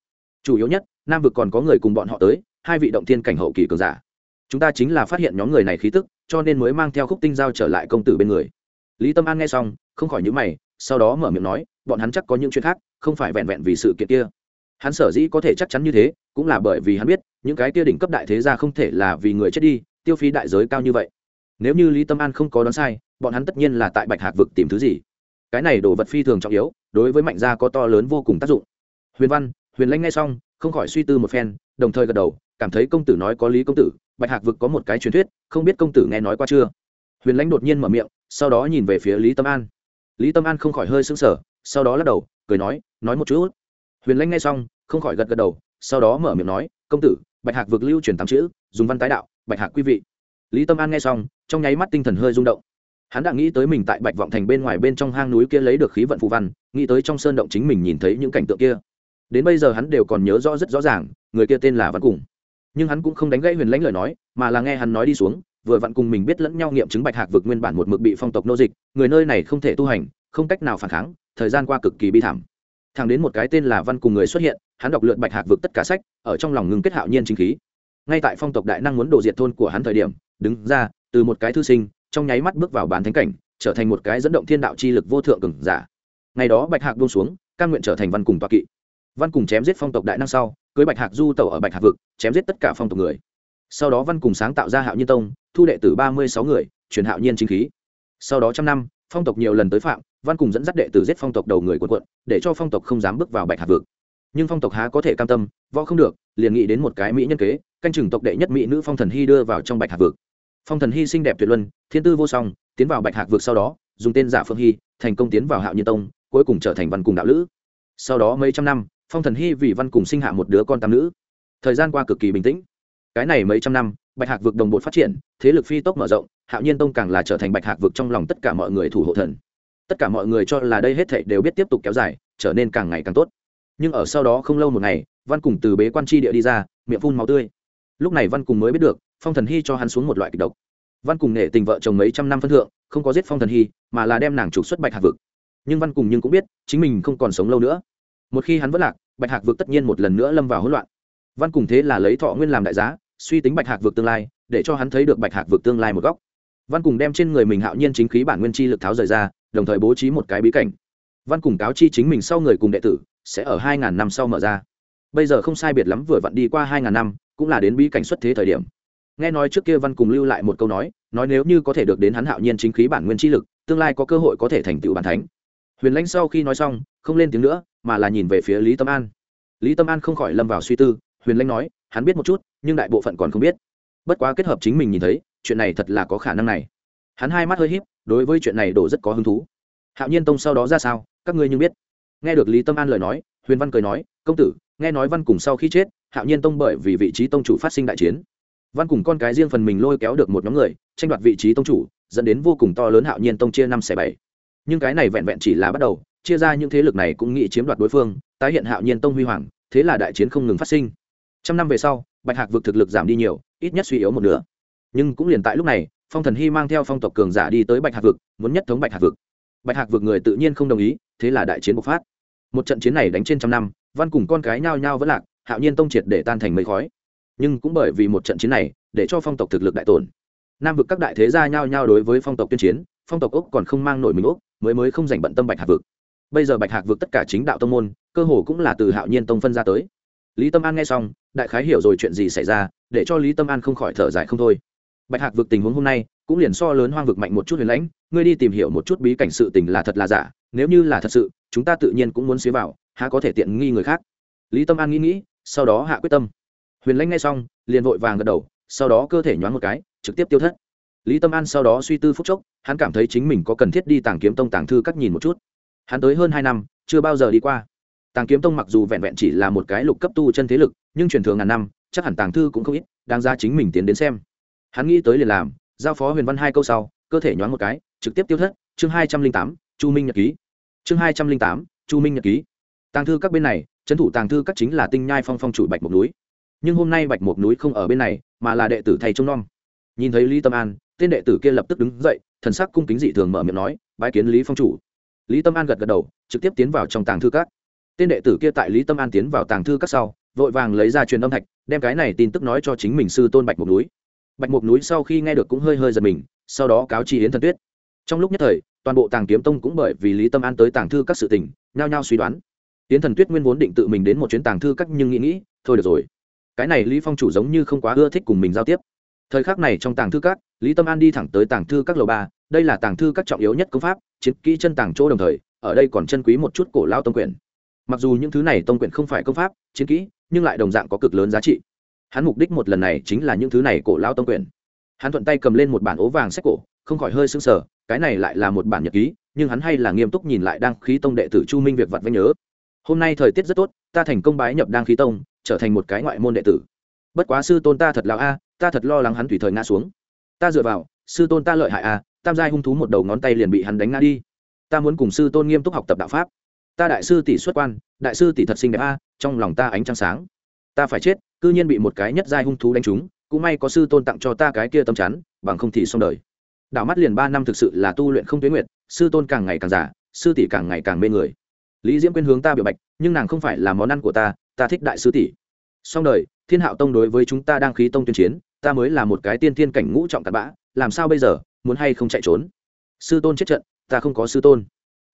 Chủ yếu nhất, nam vực còn có người cùng bọn họ tới, hai vị động tiên cảnh hậu kỳ cường giả. Chúng ta chính là phát hiện nhóm người này khí tức, cho nên mới mang theo khúc tinh giao trở lại công tử bên người. Lý tâm an nghe xong, không khỏi nhữ mày, sau đó mở miệng nói, bọn hắn chắc có những chuyện khác, không phải vẹn vẹn vì sự kiện kia. Hắn sở dĩ có thể chắc chắn như thế, cũng là bởi vì hắn biết, những cái kia đỉnh cấp đại thế gia không thể là vì người chết đi, tiêu phí đại giới cao như vậy. Nếu như lý tâm an không có đoán sai bọn hắn tất nhiên là tại bạch hạc vực tìm thứ gì. Cái này đồ vật phi thường trọng yếu, đối với mạnh gia có to lớn vô cùng tác dụng. Huyền văn, huyền lanh nghe xong, không khỏi suy tư một phen, đồng thời gật đầu, cảm thấy công tử nói có lý công tử, bạch hạc vực có một cái truyền thuyết, không biết công tử nghe nói qua chưa? Huyền lãnh đột nhiên mở miệng, sau đó nhìn về phía lý tâm an. Lý tâm an không khỏi hơi sững sờ, sau đó lắc đầu, cười nói nói một chút. Huyền lãnh nghe xong, không khỏi gật gật đầu, sau đó mở miệng nói, công tử, bạch hạc vực lưu truyền tám chữ, dùng văn tái đạo, bạch hạc quý vị. Lý tâm an nghe xong, trong nháy mắt tinh thần hơi rung động hắn đã nghĩ tới mình tại bạch vọng thành bên ngoài bên trong hang núi kia lấy được khí vận phù văn, nghĩ tới trong sơn động chính mình nhìn thấy những cảnh tượng kia. Đến bây giờ hắn đều còn nhớ rõ rất rõ ràng, người kia tên là văn cùng. Nhưng hắn cũng không đánh gãy huyền lãnh lời nói, mà là nghe hắn nói đi xuống, vừa vặn cùng mình biết lẫn nhau nghiệm chứng bạch hạc vực nguyên bản một mực bị phong tộc nô dịch, người nơi này không thể tu hành, không cách nào phản kháng, thời gian qua cực kỳ bi thảm. Thằng đến một cái tên là văn cùng người xuất hiện, hắn đọc lượt bạch hạc vực tất cả sách, ở trong lòng ngưng kết hạo nhiên chính khí. Ngay tại phong tộc đại năng muốn đổ diệt thôn của hắn thời điểm, đứng ra, từ một cái thư sinh trong nháy mắt bước vào bán thánh cảnh, trở thành một cái dẫn động thiên đạo chi lực vô thượng cường giả. Ngày đó bạch hạc buông xuống căn nguyện trở thành văn cùng toa kỵ. Văn cùng chém giết phong tộc đại năng sau, cưới bạch hạc du tẩu ở bạch hạc vực, chém giết tất cả phong tộc người. Sau đó văn cùng sáng tạo ra hạo nhiên tông, thu đệ tử ba mươi sáu người, truyền hạo nhiên chính khí. Sau đó trăm năm, phong tộc nhiều lần tới phạm, văn cùng dẫn dắt đệ tử giết phong tộc đầu người quần quận, để cho phong tộc không dám bước vào bạch hạc vực. Nhưng phong tộc há có thể cam tâm, võ không được, liền nghĩ đến một cái mỹ nhân kế, canh chừng tộc đệ nhất mỹ nữ phong thần hy đưa vào trong bạch hạc vực phong thần hy xinh đẹp tuyệt luân, thiên tư vô song, tiến vào bạch hạc vực sau đó, dùng tên giả phương hy, thành công tiến vào hạo nhiên tông, cuối cùng trở thành văn cùng đạo lữ. Sau đó mấy trăm năm, phong thần hy vì văn cùng sinh hạ một đứa con tam nữ. Thời gian qua cực kỳ bình tĩnh. Cái này mấy trăm năm, bạch hạc vực đồng bộ phát triển, thế lực phi tốc mở rộng, hạo nhiên tông càng là trở thành bạch hạc vực trong lòng tất cả mọi người thủ hộ thần. Tất cả mọi người cho là đây hết thảy đều biết tiếp tục kéo dài, trở nên càng ngày càng tốt. Nhưng ở sau đó không lâu một ngày, văn cùng từ bế quan tri địa đi ra, miệng phun máu tươi. Lúc này văn cùng mới biết được phong thần hy cho hắn xuống một loại kịch độc. Văn cùng nể tình vợ chồng mấy trăm năm phân thượng, không có giết phong thần hy, mà là đem nàng trục xuất bạch hạc vực. Nhưng văn cùng nhưng cũng biết, chính mình không còn sống lâu nữa. Một khi hắn vất lạc, bạch hạc vực tất nhiên một lần nữa lâm vào hỗn loạn. Văn cùng thế là lấy thọ nguyên làm đại giá, suy tính bạch hạc vực tương lai, để cho hắn thấy được bạch hạc vực tương lai một góc. Văn cùng đem trên người mình hạo nhiên chính khí bản nguyên chi lực tháo rời ra, đồng thời bố trí một cái bí cảnh. Văn cùng cáo chi chính mình sau người cùng đệ tử, sẽ ở hai ngàn năm sau mở ra. Bây giờ không sai biệt lắm vừa vặn đi qua hai ngàn năm, cũng là đến bí cảnh xuất thế thời điểm nghe nói trước kia văn cùng lưu lại một câu nói nói nếu như có thể được đến hắn hạo nhiên chính khí bản nguyên chi lực, tương lai có cơ hội có thể thành tựu bản thánh. Huyền lãnh sau khi nói xong, không lên tiếng nữa, mà là nhìn về phía lý tâm an. Lý tâm an không khỏi lâm vào suy tư, huyền lãnh nói, hắn biết một chút, nhưng đại bộ phận còn không biết. Bất quá kết hợp chính mình nhìn thấy, chuyện này thật là có khả năng này. Hắn hai mắt hơi híp, đối với chuyện này đổ rất có hứng thú. Hạo nhiên tông sau đó ra sao, các ngươi nhưng biết. Nghe được lý tâm an lời nói, huyền văn cười nói, công tử, nghe nói văn cùng sau khi chết, hạo nhiên tông bởi vì vị trí tông chủ phát sinh đại chiến văn cùng con cái riêng phần mình lôi kéo được một nhóm người, tranh đoạt vị trí tông chủ, dẫn đến vô cùng to lớn hạo nhiên tông chia năm xẻ bảy. Nhưng cái này vẹn vẹn chỉ là bắt đầu, chia ra những thế lực này cũng nghĩ chiếm đoạt đối phương, tái hiện hạo nhiên tông huy hoàng, thế là đại chiến không ngừng phát sinh. Trăm năm về sau, bạch hạc vực thực lực giảm đi nhiều, ít nhất suy yếu một nửa. Nhưng cũng liền tại lúc này, phong thần hy mang theo phong tộc cường giả đi tới bạch hạc vực, muốn nhất thống bạch hạc vực. Bạch hạc vực người tự nhiên không đồng ý, thế là đại chiến bộc phát. Một trận chiến này đánh trên trăm năm, văn cùng con cái nhao nhao vẫn lạc, hạo nhiên tông triệt để tan thành mây khói nhưng cũng bởi vì một trận chiến này, để cho phong tộc thực lực đại tổn. Nam vực các đại thế gia nhao nhao đối với phong tộc tuyên chiến, phong tộc úc còn không mang nổi mình úc, mới mới không dành bận tâm bạch hạc vực. Bây giờ bạch hạc vực tất cả chính đạo tông môn, cơ hồ cũng là từ hạo nhiên tông phân ra tới. Lý tâm an nghe xong, đại khái hiểu rồi chuyện gì xảy ra, để cho lý tâm an không khỏi thở dài không thôi. Bạch hạc vực tình huống hôm nay, cũng liền so lớn hoang vực mạnh một chút huyền lãnh, ngươi đi tìm hiểu một chút bí cảnh sự tình là thật là giả, nếu như là thật sự, chúng ta tự nhiên cũng muốn xế vào, há có thể tiện nghi người khác. Lý tâm an nghĩ nghĩ, sau đó hạ quyết tâm huyền lãnh nghe xong, liền vội vàng gật đầu, sau đó cơ thể nhoáng một cái, trực tiếp tiêu thất. Lý tâm an sau đó suy tư phúc chốc, hắn cảm thấy chính mình có cần thiết đi tàng kiếm tông tàng thư các nhìn một chút. Hắn tới hơn hai năm, chưa bao giờ đi qua. Tàng kiếm tông mặc dù vẹn vẹn chỉ là một cái lục cấp tu chân thế lực, nhưng truyền thường ngàn năm, chắc hẳn tàng thư cũng không ít đang ra chính mình tiến đến xem. Hắn nghĩ tới liền làm, giao phó huyền văn hai câu sau, cơ thể nhoáng một cái, trực tiếp tiêu thất, chương hai trăm linh tám, chu minh nhật ký. Chương hai trăm linh tám, chu minh nhật ký. Tàng thư các bên này, trấn thủ tàng thư các chính là tinh nhai phong phong chủ bạch một núi nhưng hôm nay bạch một núi không ở bên này, mà là đệ tử thầy trông nom. Nhìn thấy lý tâm an, tên đệ tử kia lập tức đứng dậy, thần sắc cung kính dị thường mở miệng nói, bái kiến lý phong chủ. Lý tâm an gật gật đầu, trực tiếp tiến vào trong tàng thư các. Tên đệ tử kia tại lý tâm an tiến vào tàng thư các sau, vội vàng lấy ra truyền âm thạch, đem cái này tin tức nói cho chính mình sư tôn bạch một núi. Bạch một núi sau khi nghe được cũng hơi hơi giật mình, sau đó cáo chi yến thần tuyết. Trong lúc nhất thời, toàn bộ tàng kiếm tông cũng bởi vì lý tâm an tới tàng thư các sự tình, nhao nhao suy đoán. Yến thần tuyết nguyên vốn định tự mình đến một chuyến tàng thư các nhưng nghĩ nghĩ, thôi được rồi cái này lý phong chủ giống như không quá ưa thích cùng mình giao tiếp. Thời khắc này trong tàng thư các, lý tâm an đi thẳng tới tàng thư các lầu ba, đây là tàng thư các trọng yếu nhất công pháp, chiến kỹ chân tàng chỗ đồng thời, ở đây còn chân quý một chút cổ lao tông quyển mặc dù những thứ này tông quyển không phải công pháp, chiến kỹ, nhưng lại đồng dạng có cực lớn giá trị. Hắn mục đích một lần này chính là những thứ này cổ lao tông quyển hắn thuận tay cầm lên một bản ố vàng sách cổ, không khỏi hơi sưng sờ, cái này lại là một bản nhật ký, nhưng hắn hay là nghiêm túc nhìn lại đăng khí tông đệ tử chu minh việc vặt vanh nhớ hôm nay thời tiết rất tốt ta thành công bái nhập đăng khí tông trở thành một cái ngoại môn đệ tử. Bất quá sư tôn ta thật lão a ta thật lo lắng hắn tùy thời ngã xuống. Ta dựa vào sư tôn ta lợi hại a tam giai hung thú một đầu ngón tay liền bị hắn đánh ngã đi. Ta muốn cùng sư tôn nghiêm túc học tập đạo pháp. Ta đại sư tỷ xuất quan đại sư tỷ thật xinh đẹp a trong lòng ta ánh trăng sáng. Ta phải chết cư nhiên bị một cái nhất giai hung thú đánh trúng cũng may có sư tôn tặng cho ta cái kia tâm chắn bằng không thì xong đời. Đảo mắt liền ba năm thực sự là tu luyện không tuyến nguyện sư tôn càng ngày càng giả, sư tỷ càng ngày càng mê người lý diễm quyên hướng ta biểu bạch, nhưng nàng không phải là món ăn của ta ta thích đại sư tỷ. Xong đời, thiên hạo tông đối với chúng ta đang khí tông tuyên chiến, ta mới là một cái tiên thiên cảnh ngũ trọng cặn bã, làm sao bây giờ, muốn hay không chạy trốn? Sư tôn chết trận, ta không có sư tôn.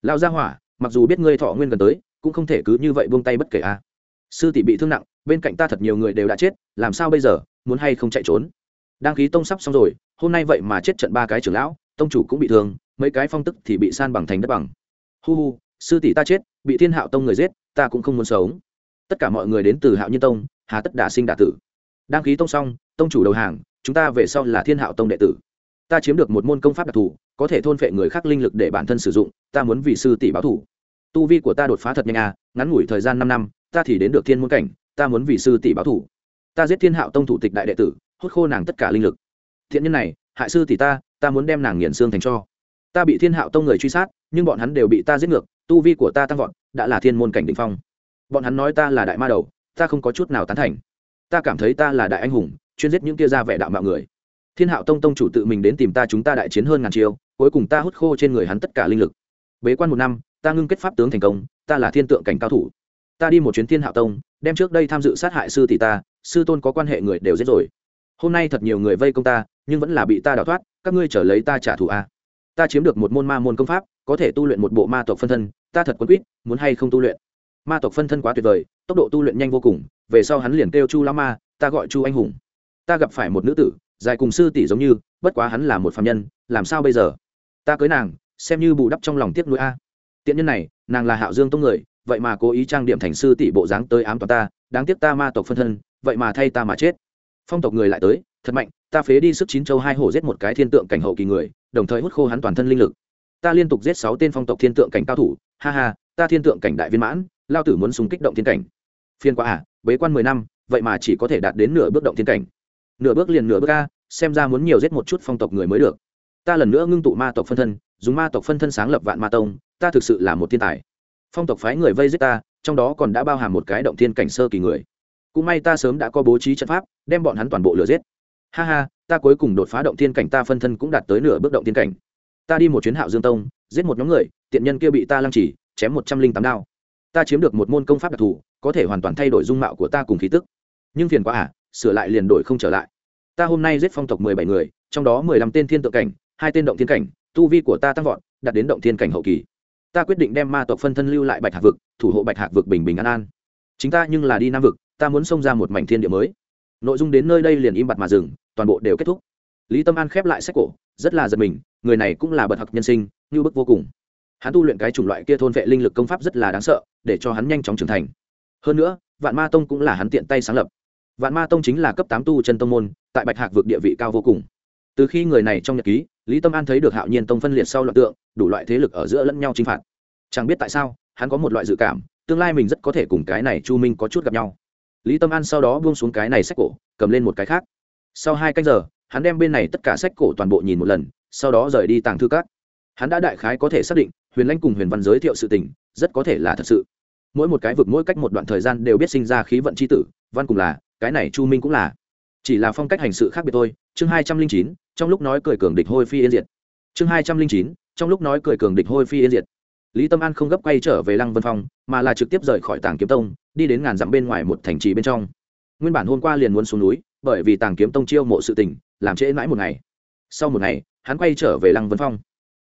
Lão gia hỏa, mặc dù biết ngươi thọ nguyên gần tới, cũng không thể cứ như vậy buông tay bất kể a. Sư tỷ bị thương nặng, bên cạnh ta thật nhiều người đều đã chết, làm sao bây giờ, muốn hay không chạy trốn? Đăng khí tông sắp xong rồi, hôm nay vậy mà chết trận ba cái trưởng lão, tông chủ cũng bị thương, mấy cái phong tức thì bị san bằng thành đất bằng. Hu hu, sư tỷ ta chết bị thiên hạo tông người giết, ta cũng không muốn sống. Tất cả mọi người đến từ hạo nhiên tông, hà tất đả sinh đả tử. Đăng ký tông xong, tông chủ đầu hàng, chúng ta về sau là thiên hạo tông đệ tử. Ta chiếm được một môn công pháp đặc thù, có thể thôn phệ người khác linh lực để bản thân sử dụng, ta muốn vì sư tỷ báo thủ. Tu vi của ta đột phá thật nhanh à ngắn ngủi thời gian năm năm, ta thì đến được thiên môn cảnh, ta muốn vì sư tỷ báo thủ. Ta giết thiên hạo tông thủ tịch đại đệ tử, hút khô nàng tất cả linh lực. Thiện nhân này, hại sư tỷ ta ta muốn đem nàng nghiền xương thành cho ta bị thiên hạo tông người truy sát, nhưng bọn hắn đều bị ta giết ngược, tu vi của ta tăng vọt, đã là thiên môn cảnh định phong. Bọn hắn nói ta là đại ma đầu, ta không có chút nào tán thành. Ta cảm thấy ta là đại anh hùng, chuyên giết những kia ra vẻ đạo mạo người. Thiên hạo tông tông chủ tự mình đến tìm ta chúng ta đại chiến hơn ngàn chiêu, cuối cùng ta hút khô trên người hắn tất cả linh lực. Bế quan một năm, ta ngưng kết pháp tướng thành công, ta là thiên tượng cảnh cao thủ. Ta đi một chuyến thiên hạo tông, đem trước đây tham dự sát hại sư tỷ ta, sư tôn có quan hệ người đều giết rồi. Hôm nay thật nhiều người vây công ta, nhưng vẫn là bị ta đào thoát, các ngươi trở lấy ta trả thù a ta chiếm được một môn ma môn công pháp, có thể tu luyện một bộ ma tộc phân thân, ta thật quân quýt, muốn hay không tu luyện? Ma tộc phân thân quá tuyệt vời, tốc độ tu luyện nhanh vô cùng, về sau hắn liền kêu chu lao ma, ta gọi chu anh hùng. Ta gặp phải một nữ tử, dài cùng sư tỷ giống như, bất quá hắn là một phạm nhân, làm sao bây giờ? Ta cưới nàng, xem như bù đắp trong lòng tiếc nuối a. Tiện nhân này, nàng là hạo dương tông người, vậy mà cố ý trang điểm thành sư tỷ bộ dáng tới ám toàn ta, đáng tiếc ta ma tộc phân thân, vậy mà thay ta mà chết. Phong tộc người lại tới, thật mạnh, ta phế đi sức chín châu hai hổ giết một cái thiên tượng cảnh hậu kỳ người đồng thời hút khô hắn toàn thân linh lực. Ta liên tục giết sáu tên phong tộc thiên tượng cảnh cao thủ, ha ha, ta thiên tượng cảnh đại viên mãn, lao tử muốn súng kích động thiên cảnh. Phiên quá à bế quan mười năm, vậy mà chỉ có thể đạt đến nửa bước động thiên cảnh. Nửa bước liền nửa bước a, xem ra muốn nhiều giết một chút phong tộc người mới được. Ta lần nữa ngưng tụ ma tộc phân thân, dùng ma tộc phân thân sáng lập vạn ma tông, ta thực sự là một thiên tài. Phong tộc phái người vây giết ta, trong đó còn đã bao hàm một cái động thiên cảnh sơ kỳ người. Cũng may ta sớm đã có bố trí trận pháp, đem bọn hắn toàn bộ lừa giết. Ha ha ta cuối cùng đột phá động thiên cảnh ta phân thân cũng đạt tới nửa bước động thiên cảnh. Ta đi một chuyến hạo dương tông, giết một nhóm người, tiện nhân kia bị ta lăng chỉ chém một trăm linh tám đao. Ta chiếm được một môn công pháp đặc thù, có thể hoàn toàn thay đổi dung mạo của ta cùng khí tức. Nhưng phiền quá à sửa lại liền đổi không trở lại. Ta hôm nay giết phong tộc mười bảy người, trong đó mười lăm tên thiên tượng cảnh, hai tên động thiên cảnh, tu vi của ta tăng vọt, đạt đến động thiên cảnh hậu kỳ. Ta quyết định đem ma tộc phân thân lưu lại bạch hạc vực, thủ hộ bạch hạc vực bình bình an an. Chính ta nhưng là đi nam vực, ta muốn xông ra một mảnh thiên địa mới. Nội dung đến nơi đây liền im bặt mà dừng toàn bộ đều kết thúc. Lý tâm an khép lại sách cổ, rất là giật mình, người này cũng là bậc học nhân sinh, như bức vô cùng. Hắn tu luyện cái chủng loại kia thôn vệ linh lực công pháp rất là đáng sợ, để cho hắn nhanh chóng trưởng thành. Hơn nữa, vạn ma tông cũng là hắn tiện tay sáng lập. Vạn ma tông chính là cấp tám tu chân tông môn, tại bạch hạc vực địa vị cao vô cùng. Từ khi người này trong nhật ký, lý tâm an thấy được hạo nhiên tông phân liệt sau loạt tượng, đủ loại thế lực ở giữa lẫn nhau chinh phạt. Chẳng biết tại sao, hắn có một loại dự cảm, tương lai mình rất có thể cùng cái này chu minh có chút gặp nhau. Lý tâm an sau đó buông xuống cái này sách cổ, cầm lên một cái khác sau hai canh giờ, hắn đem bên này tất cả sách cổ toàn bộ nhìn một lần, sau đó rời đi tàng thư các. Hắn đã đại khái có thể xác định, huyền lanh cùng huyền văn giới thiệu sự tình, rất có thể là thật sự. Mỗi một cái vực mỗi cách một đoạn thời gian đều biết sinh ra khí vận c h i tử, văn cùng là, cái này chu minh cũng là. Chỉ là phong cách hành sự khác biệt thôi. Chương hai trăm linh chín, trong lúc nói cười cường địch hôi phi yên diệt. Chương hai trăm linh chín, trong lúc nói cười cường địch hôi phi yên diệt. Lý tâm an không gấp quay trở về lăng vân phong, mà là trực tiếp rời khỏi tàng kiếm tông, đi đến ngàn dặm bên ngoài một thành trì bên trong. Nguyên bản hôm qua liền muốn xuống núi bởi vì tàng kiếm tông chiêu mộ sự tình, làm trễ mãi một ngày. Sau một ngày, hắn quay trở về lăng vân phong.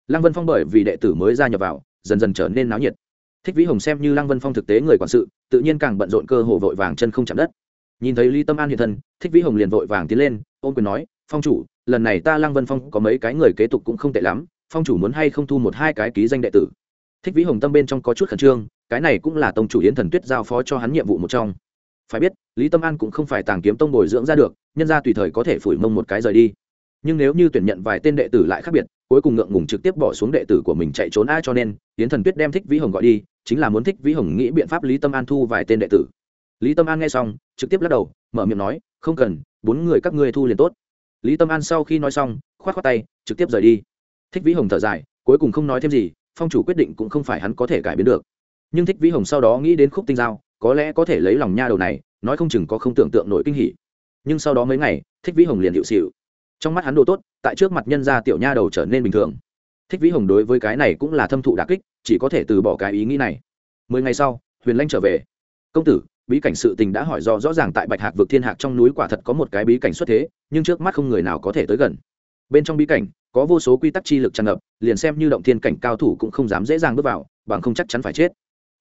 Lăng vân phong bởi vì đệ tử mới gia nhập vào, dần dần trở nên náo nhiệt. Thích vĩ hồng xem như lăng vân phong thực tế người quản sự, tự nhiên càng bận rộn cơ hồ vội vàng chân không chạm đất. Nhìn thấy lý tâm an hiện thân, thích vĩ hồng liền vội vàng tiến lên ôm quyền nói, phong chủ, lần này ta lăng vân phong có mấy cái người kế tục cũng không tệ lắm, phong chủ muốn hay không thu một hai cái ký danh đệ tử? Thích vĩ hồng tâm bên trong có chút khẩn trương, cái này cũng là tông chủ yến thần tuyết giao phó cho hắn nhiệm vụ một trong phải biết, lý tâm an cũng không phải tàng kiếm tông bồi dưỡng ra được, nhân ra tùy thời có thể phủi mông một cái rời đi. Nhưng nếu như tuyển nhận vài tên đệ tử lại khác biệt, cuối cùng ngượng ngùng trực tiếp bỏ xuống đệ tử của mình chạy trốn ai cho nên, yến thần tuyết đem thích vĩ hồng gọi đi, chính là muốn thích vĩ hồng nghĩ biện pháp lý tâm an thu vài tên đệ tử. Lý tâm an nghe xong, trực tiếp lắc đầu, mở miệng nói, không cần, bốn người các ngươi thu liền tốt. Lý tâm an sau khi nói xong k h o á t k h o á tay, trực tiếp rời đi. Thích vĩ hồng thở dài, cuối cùng không nói thêm gì, phong chủ quyết định cũng không phải hắn có thể cải biến được. Nhưng thích vĩ hồng sau đó nghĩ đến khúc tinh giao có lẽ có thể lấy lòng nha đầu này, nói không chừng có không tưởng tượng nổi kinh hỉ. Nhưng sau đó mấy ngày, thích vĩ hồng liền hiệu xịu trong mắt hắn đồ tốt, tại trước mặt nhân gia tiểu nha đầu trở nên bình thường. Thích vĩ hồng đối với cái này cũng là thâm thụ đà kích, chỉ có thể từ bỏ cái ý nghĩ này. Mười ngày sau, huyền lanh trở về. Công tử, bí cảnh sự tình đã hỏi do rõ ràng tại bạch hạc vực thiên hạc trong núi quả thật có một cái bí cảnh xuất thế, nhưng trước mắt không người nào có thể tới gần. Bên trong bí cảnh, có vô số quy tắc chi lực tràn ngập, liền xem như động thiên cảnh cao thủ cũng không dám dễ dàng bước vào, bằng không chắc chắn phải chết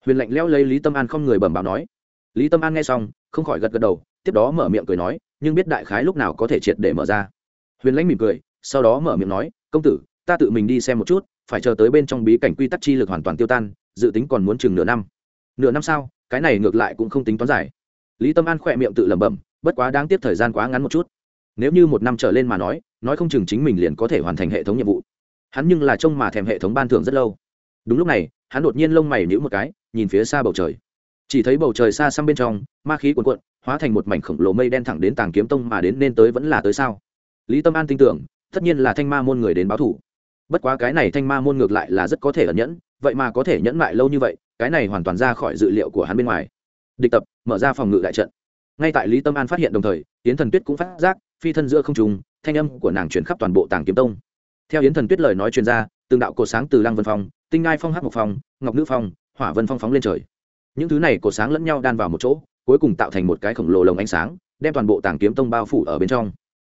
huyền lạnh leo lấy lý tâm an không người bẩm báo nói. Lý tâm an nghe xong, không khỏi gật gật đầu, tiếp đó mở miệng cười nói, nhưng biết đại khái lúc nào có thể triệt để mở ra. Huyền lãnh mỉm cười, sau đó mở miệng nói, công tử, ta tự mình đi xem một chút, phải chờ tới bên trong bí cảnh quy tắc chi lực hoàn toàn tiêu tan, dự tính còn muốn chừng nửa năm. Nửa năm sau cái này ngược lại cũng không tính toán giải lý tâm an khỏe miệng tự lẩm bẩm, bất quá đáng tiếc thời gian quá ngắn một chút. Nếu như một năm trở lên mà nói nói không chừng chính mình liền có thể hoàn thành hệ thống nhiệm vụ. Hắn nhưng là trông mà thèm hệ thống ban thưởng rất lâu đúng lúc này, hắn đột nhiên lông mày nhữ một cái, nhìn phía xa bầu trời. Chỉ thấy bầu trời xa xăm bên trong, ma khí cuồn cuộn, hóa thành một mảnh khổng lồ mây đen thẳng đến tàng kiếm tông mà đến nên tới vẫn là tới sao? Lý tâm an tin tưởng, tất nhiên là thanh ma môn người đến báo thủ. Bất quá cái này thanh ma môn ngược lại là rất có thể ẩn nhẫn, vậy mà có thể nhẫn mại lâu như vậy, cái này hoàn toàn ra khỏi dự liệu của hắn bên ngoài. Địch tập, mở ra phòng ngự đại trận. Ngay tại lý tâm an phát hiện đồng thời, yến thần tuyết cũng phát giác, phi thân giữa không trùng thanh âm của nàng chuyển khắp toàn bộ tàng kiếm tông. Theo yến thần tuyết lời nói chuyên ra từng đạo cột sáng từ lăng vân phong, tinh ngai phong hát một phong, ngọc nữ phong, hỏa vân phong phóng lên trời. Những thứ này cột sáng lẫn nhau đan vào một chỗ, cuối cùng tạo thành một cái khổng lồ lồng ánh sáng, đem toàn bộ tàng kiếm tông bao phủ ở bên trong.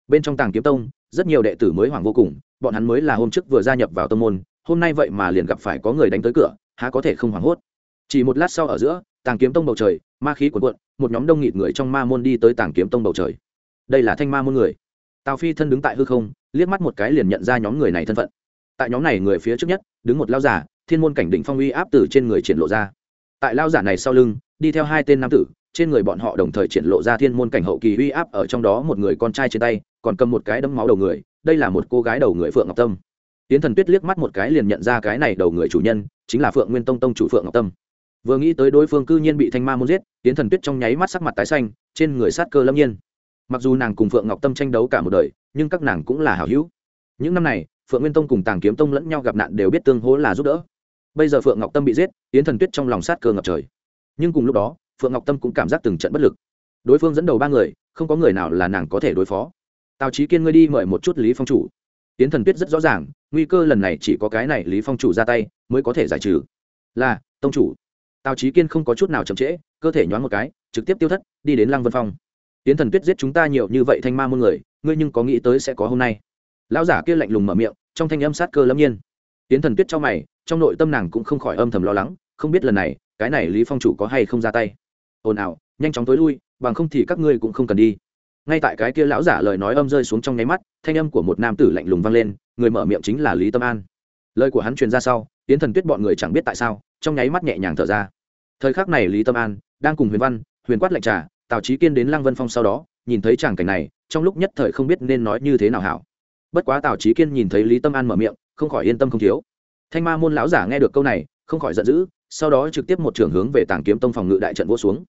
Bên trong tàng kiếm tông, rất nhiều đệ tử mới hoảng vô cùng, bọn hắn mới là hôm trước vừa gia nhập vào tông môn, hôm nay vậy mà liền gặp phải có người đánh tới cửa, há có thể không hoảng hốt. Chỉ một lát sau ở giữa, tàng kiếm tông bầu trời, ma khí cuộn cuộn, một nhóm đông nghịt người trong ma môn đi tới tàng kiếm tông bầu trời. Đây là thanh ma môn người. Tào phi thân đứng tại hư không, liếc mắt một cái liền nhận ra nhóm người này thân phận tại nhóm này người phía trước nhất, đứng một lao giả, thiên môn cảnh đỉnh phong uy áp từ trên người triển lộ ra. Tại lao giả này sau lưng, đi theo hai tên nam tử, trên người bọn họ đồng thời triển lộ ra thiên môn cảnh hậu kỳ uy áp, ở trong đó một người con trai trên tay, còn cầm một cái đấm máu đầu người, đây là một cô gái đầu người phượng ngọc tâm. Tiến thần tuyết liếc mắt một cái liền nhận ra cái này đầu người chủ nhân, chính là phượng nguyên tông tông chủ phượng ngọc tâm. Vừa nghĩ tới đối phương cư nhiên bị thanh ma môn giết, tiến thần tuyết trong nháy mắt sắc mặt tái xanh, trên người sát cơ lâm nhiên. Mặc dù nàng cùng phượng ngọc tâm tranh đấu cả một đời, nhưng các nàng cũng là hảo hữu. Những năm này phượng nguyên tông cùng tàng kiếm tông lẫn nhau gặp nạn đều biết tương hỗ là giúp đỡ bây giờ phượng ngọc tâm bị giết yến thần tuyết trong lòng sát cơ ngập trời nhưng cùng lúc đó phượng ngọc tâm cũng cảm giác từng trận bất lực đối phương dẫn đầu ba người không có người nào là nàng có thể đối phó tào trí kiên ngươi đi mời một chút lý phong chủ yến thần tuyết rất rõ ràng nguy cơ lần này chỉ có cái này lý phong chủ ra tay mới có thể giải trừ là tông chủ tào trí kiên không có chút nào chậm trễ cơ thể nhoáng một cái trực tiếp tiêu thất đi đến lăng vân phong yến thần tuyết giết chúng ta nhiều như vậy thanh ma muôn người ngươi nhưng có nghĩ tới sẽ có hôm nay lão giả kia lạnh lùng mở miệng, trong thanh âm sát cơ lâm nhiên. Tiến thần tuyết cho mày, trong nội tâm nàng cũng không khỏi âm thầm lo lắng, không biết lần này, cái này lý phong chủ có hay không ra tay. Ồn ào, nhanh chóng tối lui, bằng không thì các ngươi cũng không cần đi. Ngay tại cái kia lão giả lời nói âm rơi xuống trong nháy mắt, thanh âm của một nam tử lạnh lùng vang lên, người mở miệng chính là lý tâm an. Lời của hắn truyền ra sau, tiến thần tuyết bọn người chẳng biết tại sao, trong nháy mắt nhẹ nhàng thở ra. Thời khắc này lý tâm an đang cùng huyền văn, huyền quát lệnh trà, tào trí kiên đến lăng vân phong sau đó, nhìn thấy chàng cảnh này, trong lúc nhất thời không biết nên nói như thế nào hảo bất quá tào trí kiên nhìn thấy lý tâm an mở miệng, không khỏi yên tâm không thiếu. Thanh ma môn lão giả nghe được câu này, không khỏi giận dữ, sau đó trực tiếp một trường hướng về tàng kiếm tông phòng ngự đại trận vô xuống.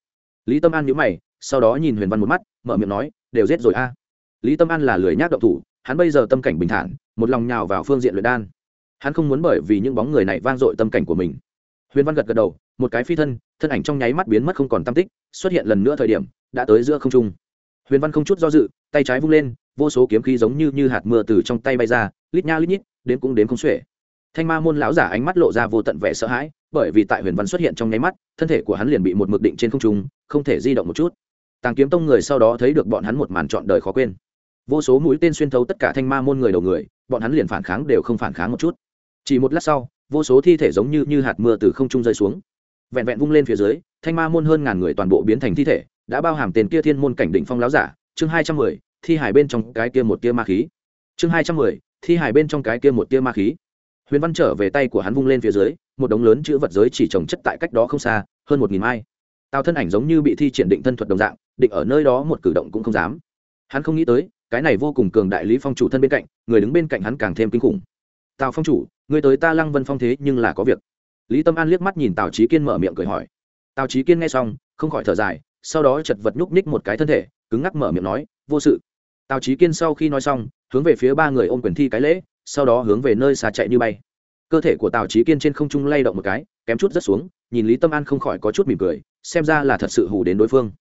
Lý tâm an nhíu mày, sau đó nhìn huyền văn một mắt, mở miệng nói, đều giết rồi a. Lý tâm an là lười nhác động thủ, hắn bây giờ tâm cảnh bình thản, một lòng nhào vào phương diện luyện đan. Hắn không muốn bởi vì những bóng người này vang dội tâm cảnh của mình. Huyền văn gật gật đầu, một cái phi thân thân ảnh trong nháy mắt biến mất không còn tam tích, xuất hiện lần nữa thời điểm, đã tới giữa không trung. Huyền văn không chút do dự, tay trái vung lên vô số kiếm khí giống như như hạt mưa từ trong tay bay ra, lít nha lít nhít, đến cũng đến không xuể. Thanh ma môn lão giả ánh mắt lộ ra vô tận vẻ sợ hãi, bởi vì tại huyền văn xuất hiện trong nháy mắt, thân thể của hắn liền bị một mực định trên không trung, không thể di động một chút. Tàng kiếm tông người sau đó thấy được bọn hắn một màn trọn đời khó quên. Vô số mũi tên xuyên thấu tất cả thanh ma môn người đầu người, bọn hắn liền phản kháng đều không phản kháng một chút. Chỉ một lát sau, vô số thi thể giống như như hạt mưa từ không trung rơi xuống. Vẹn vẹn vung lên phía dưới, thanh ma môn hơn ngàn người toàn bộ biến thành thi thể, đã bao hàm tiền kia thiên môn cảnh đỉnh phong láo giả, chương hai trăm mười thi hải bên trong cái kia một tia ma khí. Chương hai trăm mười, thi hải bên trong cái kia một tia ma khí. Huyền văn trở về tay của hắn vung lên phía dưới, một đống lớn chữ vật giới chỉ trồng chất tại cách đó không xa, hơn một nghìn mai. Tào thân ảnh giống như bị thi triển định thân thuật đồng dạng, định ở nơi đó một cử động cũng không dám. Hắn không nghĩ tới, cái này vô cùng cường đại lý phong chủ thân bên cạnh, người đứng bên cạnh hắn càng thêm kinh khủng. Tào phong chủ người tới ta lăng vân phong thế nhưng là có việc. Lý tâm an liếc mắt nhìn tào trí kiên mở miệng cười hỏi. Tào trí kiên nghe xong, không khỏi thở dài, sau đó chật vật nhúc ních một cái thân thể, cứng ngắc mở miệng nói, vô sự tào trí kiên sau khi nói xong, hướng về phía ba người ôm quyền thi cái lễ, sau đó hướng về nơi xa chạy như bay. Cơ thể của tào trí kiên trên không trung lay động một cái, kém chút rất xuống, nhìn lý tâm an không khỏi có chút mỉm cười, xem ra là thật sự hù đến đối phương.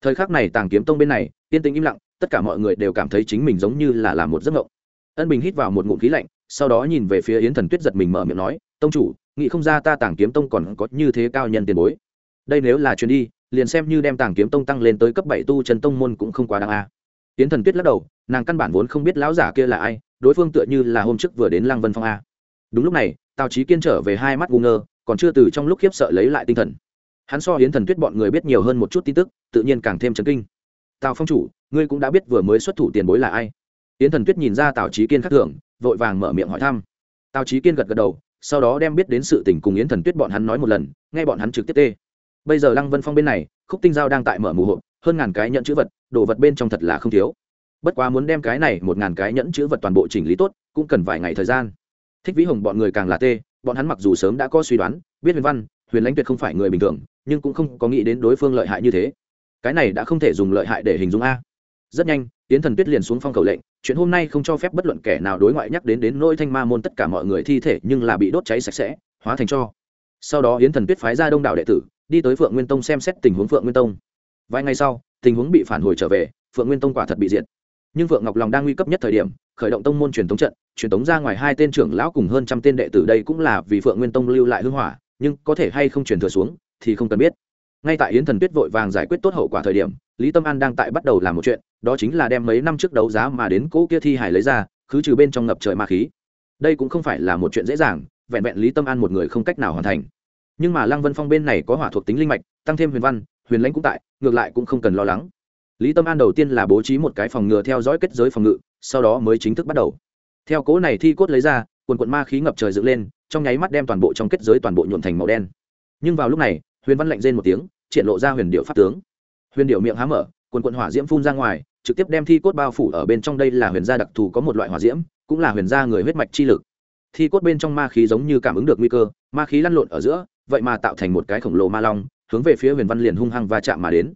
Thời khắc này tàng kiếm tông bên này, yên tĩnh im lặng, tất cả mọi người đều cảm thấy chính mình giống như là làm một giấc mộng. Ân bình hít vào một ngụm khí lạnh, sau đó nhìn về phía yến thần tuyết giật mình mở miệng nói, tông chủ, nghĩ không ra ta tàng kiếm tông còn có như thế cao nhân tiền bối. Đây nếu là chuyến đi, liền xem như đem tàng kiếm tông tăng lên tới cấp bảy tu trần tông môn cũng không quá đáng a yến thần tuyết lắc đầu, nàng căn bản vốn không biết lão giả kia là ai, đối phương tựa như là hôm trước vừa đến lăng vân phong a. Đúng lúc này, tào trí kiên trở về hai mắt ngu ngơ, còn chưa từ trong lúc khiếp sợ lấy lại tinh thần. Hắn so hiến thần tuyết bọn người biết nhiều hơn một chút tin tức, tự nhiên càng thêm chấn kinh. Tào phong chủ, ngươi cũng đã biết vừa mới xuất thủ tiền bối là ai? Hiến thần tuyết nhìn ra tào trí kiên khắc thưởng vội vàng mở miệng hỏi thăm. Tào trí kiên gật gật đầu, sau đó đem biết đến sự tình cùng yến thần tuyết bọn hắn nói một lần, nghe bọn hắn trực tiếp tê. Bây giờ lăng vân phong bên này khúc tinh giao đang tại mở mù hộp, hơn ngàn cái nhẫn chữ vật, đồ vật bên trong thật là không thiếu. Bất quá muốn đem cái này một ngàn cái nhẫn chữ vật toàn bộ chỉnh lý tốt, cũng cần vài ngày thời gian. Thích vĩ hồng bọn người càng là tê, bọn hắn mặc dù sớm đã có suy đoán, biết huyền văn, huyền lãnh tuyệt không phải người bình thường, nhưng cũng không có nghĩ đến đối phương lợi hại như thế. Cái này đã không thể dùng lợi hại để hình dung a. Rất nhanh tiến thần tuyết liền xuống phong cầu lệnh, chuyện hôm nay không cho phép bất luận kẻ nào đối ngoại nhắc đến đến nỗi thanh ma môn tất cả mọi người thi thể nhưng là bị đốt cháy sạch sẽ, hóa thành cho. Sau đó yến thần tuyết phái ra đông đảo đệ tử đi tới phượng nguyên tông xem xét tình huống phượng nguyên tông. Vài ngày sau, tình huống bị phản hồi trở về, phượng nguyên tông quả thật bị diệt. Nhưng phượng ngọc lòng đang nguy cấp nhất thời điểm, khởi động tông môn truyền thống trận, truyền thống ra ngoài hai tên trưởng lão cùng hơn trăm tên đệ tử đây cũng là vì phượng nguyên tông lưu lại hưng hỏa, nhưng có thể hay không truyền thừa xuống thì không cần biết. Ngay tại yến thần tuyết vội vàng giải quyết tốt hậu quả thời điểm, lý tâm an đang tại bắt đầu làm một chuyện, đó chính là đem mấy năm trước đấu giá mà đến cỗ kia thi hải lấy ra, khứ trừ bên trong ngập trời ma khí. Đây cũng không phải là một chuyện dễ dàng, vẹn vẹn lý tâm an một người không cách nào hoàn thành nhưng mà lăng vân phong bên này có hỏa thuộc tính linh mạch, tăng thêm huyền văn, huyền lãnh cũng tại, ngược lại cũng không cần lo lắng. Lý tâm an đầu tiên là bố trí một cái phòng ngừa theo dõi kết giới phòng ngự, sau đó mới chính thức bắt đầu. Theo cố này thi cốt lấy ra, quần quận ma khí ngập trời dựng lên, trong nháy mắt đem toàn bộ trong kết giới toàn bộ nhuộn thành màu đen. Nhưng vào lúc này, huyền văn lạnh rên một tiếng, triển lộ ra huyền điệu pháp tướng. Huyền điệu miệng há mở, quần quận hỏa diễm phun ra ngoài, trực tiếp đem thi cốt bao phủ ở bên trong đây là huyền gia đặc thù có một loại hỏa diễm, cũng là huyền gia người huyết mạch chi lực. Thi cốt bên trong ma khí giống như cảm ứng được nguy cơ, ma khí lăn lộn ở giữa vậy mà tạo thành một cái khổng lồ ma long, hướng về phía huyền văn liền hung hăng va chạm mà đến.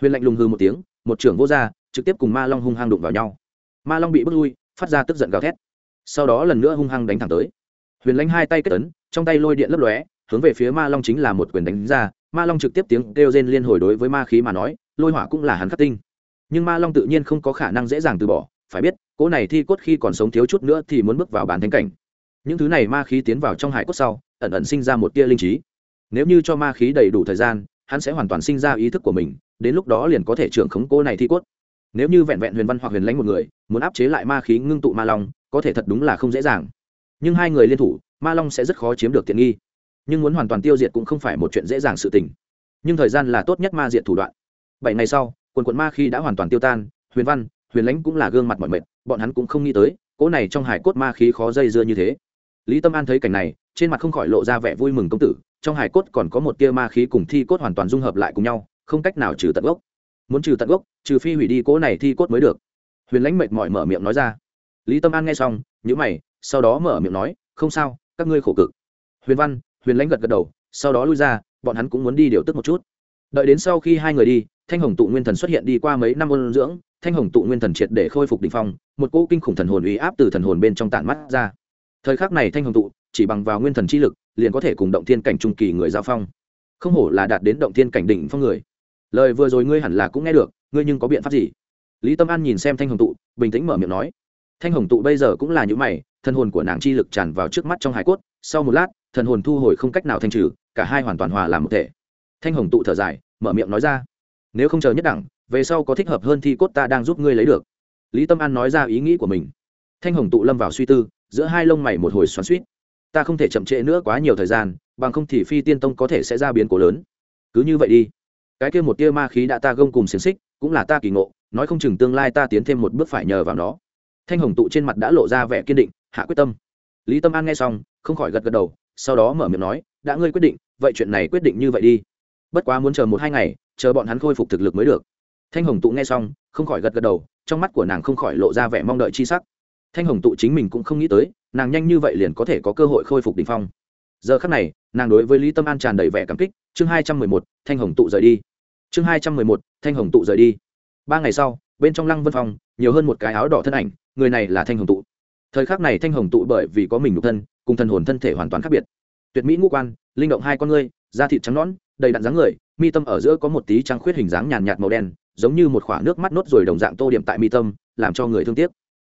Huyền lạnh lùng hư một tiếng, một trưởng vô r trực tiếp cùng ma long hung hăng đụng vào nhau. Ma long bị bước lui, phát ra tức giận gào thét. Sau đó lần nữa hung hăng đánh thẳng tới. Huyền lãnh hai tay kết tấn trong tay lôi điện lấp lóe, hướng về phía ma long chính là một quyền đánh ra. Ma long trực tiếp tiếng kêu rên liên hồi đối với ma khí mà nói, lôi hỏa cũng là hắn khắc tinh. Nhưng ma long tự nhiên không có khả năng dễ dàng từ bỏ, phải biết, cỗ này thi cốt khi còn sống thiếu chút nữa thì muốn bước vào bản thánh cảnh. Những thứ này ma khí tiến vào trong hải cốt sau, ẩn ẩn sinh ra một tia linh trí nếu như cho ma khí đầy đủ thời gian, hắn sẽ hoàn toàn sinh ra ý thức của mình, đến lúc đó liền có thể trưởng khống cô này thi cốt. Nếu như vẹn vẹn huyền văn hoặc huyền lãnh một người, muốn áp chế lại ma khí ngưng tụ ma long, có thể thật đúng là không dễ dàng. Nhưng hai người liên thủ, ma long sẽ rất khó chiếm được tiện nghi. Nhưng muốn hoàn toàn tiêu diệt cũng không phải một chuyện dễ dàng sự tình. Nhưng thời gian là tốt nhất ma diệt thủ đoạn. Bảy ngày sau, quần quận ma khi đã hoàn toàn tiêu tan, huyền văn, huyền lãnh cũng là gương mặt mọi mệt, bọn hắn cũng không nghĩ tới, cỗ này trong hải cốt ma khí khó dây dưa như thế lý tâm an thấy cảnh này, trên mặt không khỏi lộ ra vẻ vui mừng công tử, trong hải cốt còn có một tia ma khí cùng thi cốt hoàn toàn dung hợp lại cùng nhau, không cách nào trừ tận gốc. Muốn trừ tận gốc, trừ phi hủy đi cỗ này thi cốt mới được. Huyền lãnh mệt mỏi mở miệng nói ra. Lý tâm an nghe xong nhữ mày, sau đó mở miệng nói, không sao, các ngươi khổ cực. Huyền văn, huyền lãnh gật gật đầu, sau đó lui ra, bọn hắn cũng muốn đi điều tức một chút. Đợi đến sau khi hai người đi, thanh hồng tụ nguyên thần xuất hiện đi qua mấy năm ôn dưỡng, thanh hồng tụ nguyên thần triệt để khôi phục đ ỉ n h phong, một cỗ kinh khủng thần hồn uy áp từ thần hồn bên trong tản mắt ra thời khắc này thanh hồng tụ, chỉ bằng vào nguyên thần chi lực, liền có thể cùng động thiên cảnh trung kỳ người giao phong. Không hổ là đạt đến động thiên cảnh đỉnh phong người. Lời vừa rồi ngươi hẳn là cũng nghe được, ngươi nhưng có biện pháp gì? Lý tâm an nhìn xem thanh hồng tụ, bình tĩnh mở miệng nói. Thanh hồng tụ bây giờ cũng là những mày thân hồn của nàng chi lực tràn vào trước mắt trong hải cốt, sau một lát, thần hồn thu hồi không cách nào thanh trừ, cả hai hoàn toàn hòa làm một thể. Thanh hồng tụ thở dài, mở miệng nói ra. Nếu không chờ nhất đẳng, về sau có thích hợp hơn thì cốt ta đang giúp ngươi lấy được. Lý tâm an nói ra ý nghĩ của mình. Thanh hồng tụ lâm vào suy tư giữa hai lông mày một hồi xoắn suýt ta không thể chậm trễ nữa quá nhiều thời gian, bằng không thì phi tiên tông có thể sẽ ra biến cố lớn. Cứ như vậy đi. Cái kia một tia ma khí đã ta gông cùng xiềng xích, cũng là ta kỳ ngộ, nói không chừng tương lai ta tiến thêm một bước phải nhờ vào nó. Thanh hồng tụ trên mặt đã lộ ra vẻ kiên định, hạ quyết tâm. Lý tâm an nghe xong, không khỏi gật gật đầu, sau đó mở miệng nói, đã ngươi quyết định, vậy chuyện này quyết định như vậy đi. Bất quá muốn chờ một hai ngày, chờ bọn hắn khôi phục thực lực mới được. Thanh hồng tụ nghe xong, không khỏi gật gật đầu, trong mắt của nàng không khỏi lộ ra vẻ mong đợi chi sắc thanh hồng tụ chính mình cũng không nghĩ tới, nàng nhanh như vậy liền có thể có cơ hội khôi phục đ ỉ n h phong. Giờ khắc này, nàng đối với lý tâm an tràn đầy vẻ cảm kích, chương hai trăm mười một, thanh hồng tụ rời đi. Chương hai trăm mười một, thanh hồng tụ rời đi. Ba ngày sau, bên trong lăng vân phong, nhiều hơn một cái áo đỏ thân ảnh, người này là thanh hồng tụ. Thời khắc này thanh hồng tụ bởi vì có mình nhục thân, cùng thần hồn thân thể hoàn toàn khác biệt. Tuyệt mỹ ngũ quan, linh động hai con ngươi, da thịt trắng nõn, đầy đặn dáng người, mi tâm ở giữa có một tí trăng khuyết hình dáng nhàn nhạt màu đen, giống như một khoả nước mắt nốt rồi đồng dạng tô điểm tại mi tâm, làm cho người thương tiếc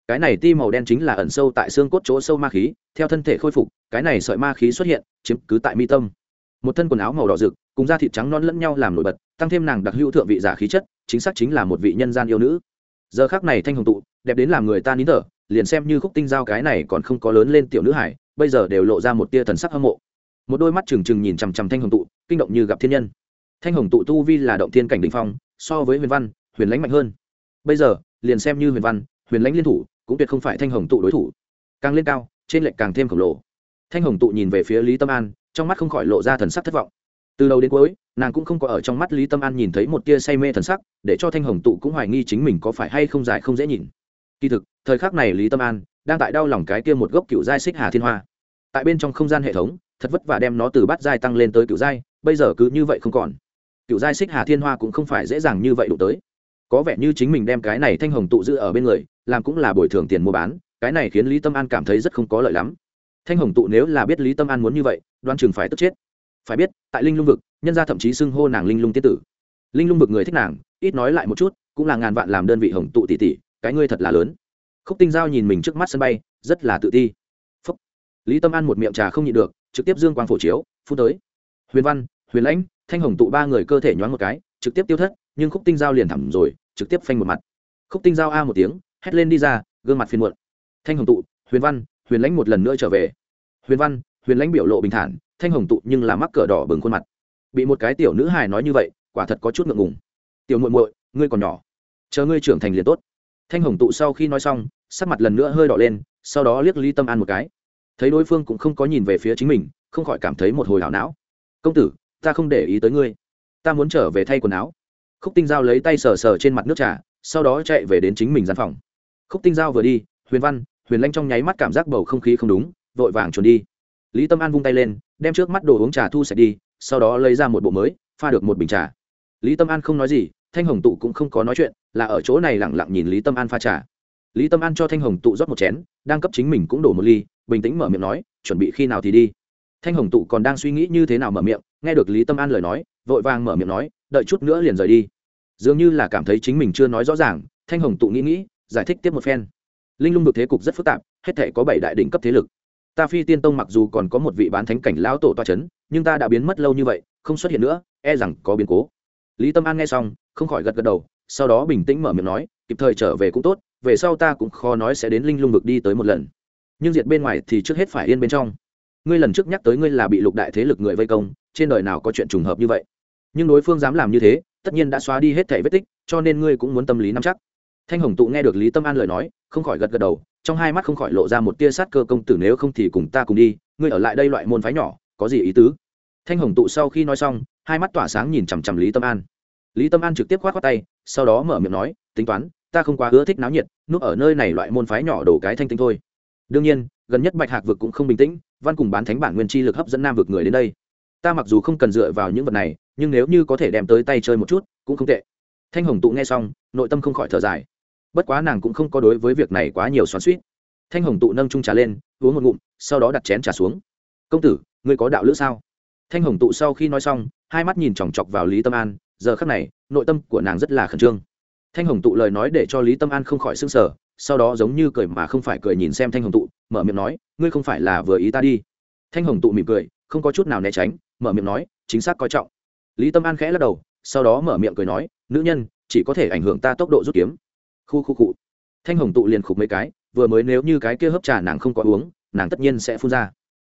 cái này ti màu đen chính là ẩn sâu tại xương cốt chỗ sâu ma khí, theo thân thể khôi phục, cái này sợi ma khí xuất hiện, chiếm cứ tại mi tâm. Một thân quần áo màu đỏ rực, cùng da thịt trắng non lẫn nhau làm nổi bật, tăng thêm nàng đặc hữu thượng vị giả khí chất, chính xác chính là một vị nhân gian yêu nữ. Giờ khác này thanh hồng tụ, đẹp đến làm người ta nín thở, liền xem như khúc tinh giao cái này còn không có lớn lên tiểu nữ hải, bây giờ đều lộ ra một tia thần sắc hâm mộ. Một đôi mắt trừng trừng nhìn chằm chằm thanh hồng tụ, kinh động như gặp thiên nhân. Thanh hồng tụ tu vi là động thiên cảnh đình phong, so với huyền văn, huyền lãnh mạnh hơn. Bây giờ, liền xem như huyền văn, huyền lãnh liên thủ cũng tuyệt không phải thanh hồng tụ đối thủ. Càng lên cao, trên lệnh càng thêm khổng lồ. Thanh hồng tụ nhìn về phía lý tâm an, trong mắt không khỏi lộ ra thần sắc thất vọng. Từ đầu đến cuối, nàng cũng không có ở trong mắt lý tâm an nhìn thấy một tia say mê thần sắc, để cho thanh hồng tụ cũng hoài nghi chính mình có phải hay không dài không dễ nhìn. Kỳ thực, thời khắc này lý tâm an đang tại đau lòng cái kia một gốc cựu giai xích hà thiên hoa. Tại bên trong không gian hệ thống, thật vất vả đem nó từ bát giai tăng lên tới cựu giai, bây giờ cứ như vậy không còn. Cựu giai xích hà thiên hoa cũng không phải dễ dàng như vậy đủ tới. Có vẻ như chính mình đem cái này thanh hồng tụ giữ ở bên người làm cũng là bồi thường tiền mua bán, cái này khiến lý tâm an cảm thấy rất không có lợi lắm. Thanh hồng tụ nếu là biết lý tâm an muốn như vậy, đoan chừng phải tức chết. Phải biết, tại linh lung vực, nhân gia thậm chí xưng hô nàng linh lung tiên tử. Linh lung vực người thích nàng, ít nói lại một chút, cũng là ngàn vạn làm đơn vị hồng tụ tỷ tỷ, cái ngươi thật là lớn. Khúc tinh giao nhìn mình trước mắt sân bay, rất là tự ti. Phúc. lý tâm an một miệng trà không nhịn được, trực tiếp dương quang phổ chiếu, phút tới. Huyền văn, huyền lãnh, thanh hồng tụ ba người cơ thể nhoáng một cái, trực tiếp tiêu thất, nhưng khúc tinh giao liền thẳng rồi, trực tiếp phanh một mặt. Khúc tinh giao a một tiếng hét lên đi ra, gương mặt phiền muộn. Thanh hồng tụ, huyền văn, huyền lãnh một lần nữa trở về. Huyền văn, huyền lãnh biểu lộ bình thản, thanh hồng tụ nhưng là mắc cờ đỏ bừng khuôn mặt. Bị một cái tiểu nữ hài nói như vậy, quả thật có chút ngượng ngùng. Tiểu muội muội, ngươi còn nhỏ. Chờ ngươi trưởng thành liền tốt. Thanh hồng tụ sau khi nói xong, sắc mặt lần nữa hơi đỏ lên, sau đó liếc ly tâm an một cái. Thấy đối phương cũng không có nhìn về phía chính mình, không khỏi cảm thấy một hồi hảo não. Công tử, ta không để ý tới ngươi. Ta muốn trở về thay quần áo. Khúc tinh giao lấy tay sờ sờ trên mặt nước trà, sau đó chạy về đến chính mình gian phòng khúc tinh giao vừa đi, huyền văn, huyền lanh trong nháy mắt cảm giác bầu không khí không đúng, vội vàng trốn đi. Lý tâm an vung tay lên, đem trước mắt đồ uống trà thu sạch đi, sau đó lấy ra một bộ mới, pha được một bình trà. Lý tâm an không nói gì, thanh hồng tụ cũng không có nói chuyện, là ở chỗ này lẳng lặng nhìn lý tâm an pha trà. Lý tâm an cho thanh hồng tụ rót một chén, đang cấp chính mình cũng đổ một ly, bình tĩnh mở miệng nói, chuẩn bị khi nào thì đi? Thanh hồng tụ còn đang suy nghĩ như thế nào mở miệng, nghe được lý tâm an lời nói, vội vàng mở miệng nói, đợi chút nữa liền rời đi. Dường như là cảm thấy chính mình chưa nói rõ ràng, thanh hồng tụ nghĩ nghĩ giải thích tiếp một phen. Linh lung được thế cục rất phức tạp, hết thể có bảy đại đỉnh cấp thế lực. Ta phi tiên tông mặc dù còn có một vị bán thánh cảnh lão tổ toa c h ấ n nhưng ta đã biến mất lâu như vậy, không xuất hiện nữa e rằng có biến cố. Lý tâm an nghe xong, không khỏi gật gật đầu, sau đó bình tĩnh mở miệng nói, kịp thời trở về cũng tốt, về sau ta cũng khó nói sẽ đến linh lung vực đi tới một lần. Nhưng diệt bên ngoài thì trước hết phải yên bên trong. Ngươi lần trước nhắc tới ngươi là bị lục đại thế lực người vây công, trên đời nào có chuyện trùng hợp như vậy? Nhưng đối phương dám làm như thế, tất nhiên đã xóa đi hết thẻ vết tích, cho nên ngươi cũng muốn tâm lý nắm chắc thanh hồng tụ nghe được lý tâm an lời nói, không khỏi gật gật đầu, trong hai mắt không khỏi lộ ra một tia sát cơ công tử nếu không thì cùng ta cùng đi, ngươi ở lại đây loại môn phái nhỏ, có gì ý tứ? Thanh hồng tụ sau khi nói xong, hai mắt tỏa sáng nhìn chằm chằm lý tâm an. Lý tâm an trực tiếp k h o á t khoác tay, sau đó mở miệng nói, tính toán, ta không quá ưa thích náo nhiệt, núp ở nơi này loại môn phái nhỏ đổ cái thanh tinh thôi. Đương nhiên, gần nhất bạch hạc vực cũng không bình tĩnh, văn cùng bán thánh bản nguyên chi lực hấp dẫn nam vực người đến đây. Ta mặc dù không cần dựa vào những vật này, nhưng nếu như có thể đem tới tay chơi một chút, cũng không tệ. Thanh hồng tụ nghe xong, nội tâm không khỏi thở dài bất quá nàng cũng không có đối với việc này quá nhiều xoắn suýt. Thanh hồng tụ nâng trung trà lên, uống một ngụm, sau đó đặt chén trà xuống. Công tử, ngươi có đạo lữ sao? Thanh hồng tụ sau khi nói xong, hai mắt nhìn chòng chọc vào lý tâm an, giờ khắc này, nội tâm của nàng rất là khẩn trương. Thanh hồng tụ lời nói để cho lý tâm an không khỏi s ư n g sở sau đó giống như cười mà không phải cười nhìn xem thanh hồng tụ, mở miệng nói, ngươi không phải là vừa ý ta đi. Thanh hồng tụ mỉm cười, không có chút nào né tránh, mở miệng nói, chính xác coi trọng. Lý tâm an khẽ lắc đầu, sau đó mở miệng cười nói, nữ nhân, chỉ có thể ảnh hưởng ta tốc độ rút kiếm khu khu cụ thanh hồng tụ liền khục mấy cái, vừa mới nếu như cái kia hấp trà nàng không có uống, nàng tất nhiên sẽ phun ra.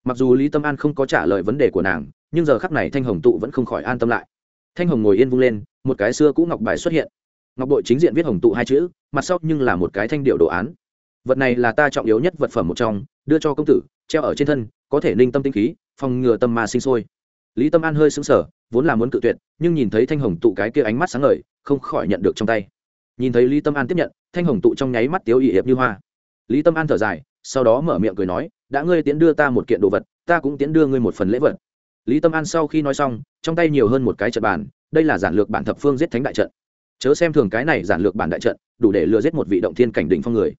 Mặc dù lý tâm an không có trả lời vấn đề của nàng, nhưng giờ khắc này thanh hồng tụ vẫn không khỏi an tâm lại. Thanh hồng ngồi yên vung lên, một cái xưa cũ ngọc bài xuất hiện. Ngọc bội chính diện viết hồng tụ hai chữ, mặt sau nhưng là một cái thanh điệu đồ án. Vật này là ta trọng yếu nhất vật phẩm một trong, đưa cho công tử, treo ở trên thân, có thể ninh tâm tinh khí, phòng ngừa tâm mà sinh sôi. Lý tâm an hơi sững sờ, vốn là muốn cự tuyệt, nhưng nhìn thấy thanh hồng tụ cái kia ánh mắt sáng ngời, không khỏi nhận được trong tay nhìn thấy lý tâm an tiếp nhận thanh hồng tụ trong nháy mắt tiếu ỵ hiệp như hoa lý tâm an thở dài sau đó mở miệng cười nói đã ngươi tiến đưa ta một kiện đồ vật ta cũng tiến đưa ngươi một phần lễ vật lý tâm an sau khi nói xong trong tay nhiều hơn một cái trận bàn đây là giản lược bản thập phương giết thánh đại trận chớ xem thường cái này giản lược bản đại trận đủ để lừa giết một vị động thiên cảnh đỉnh phong người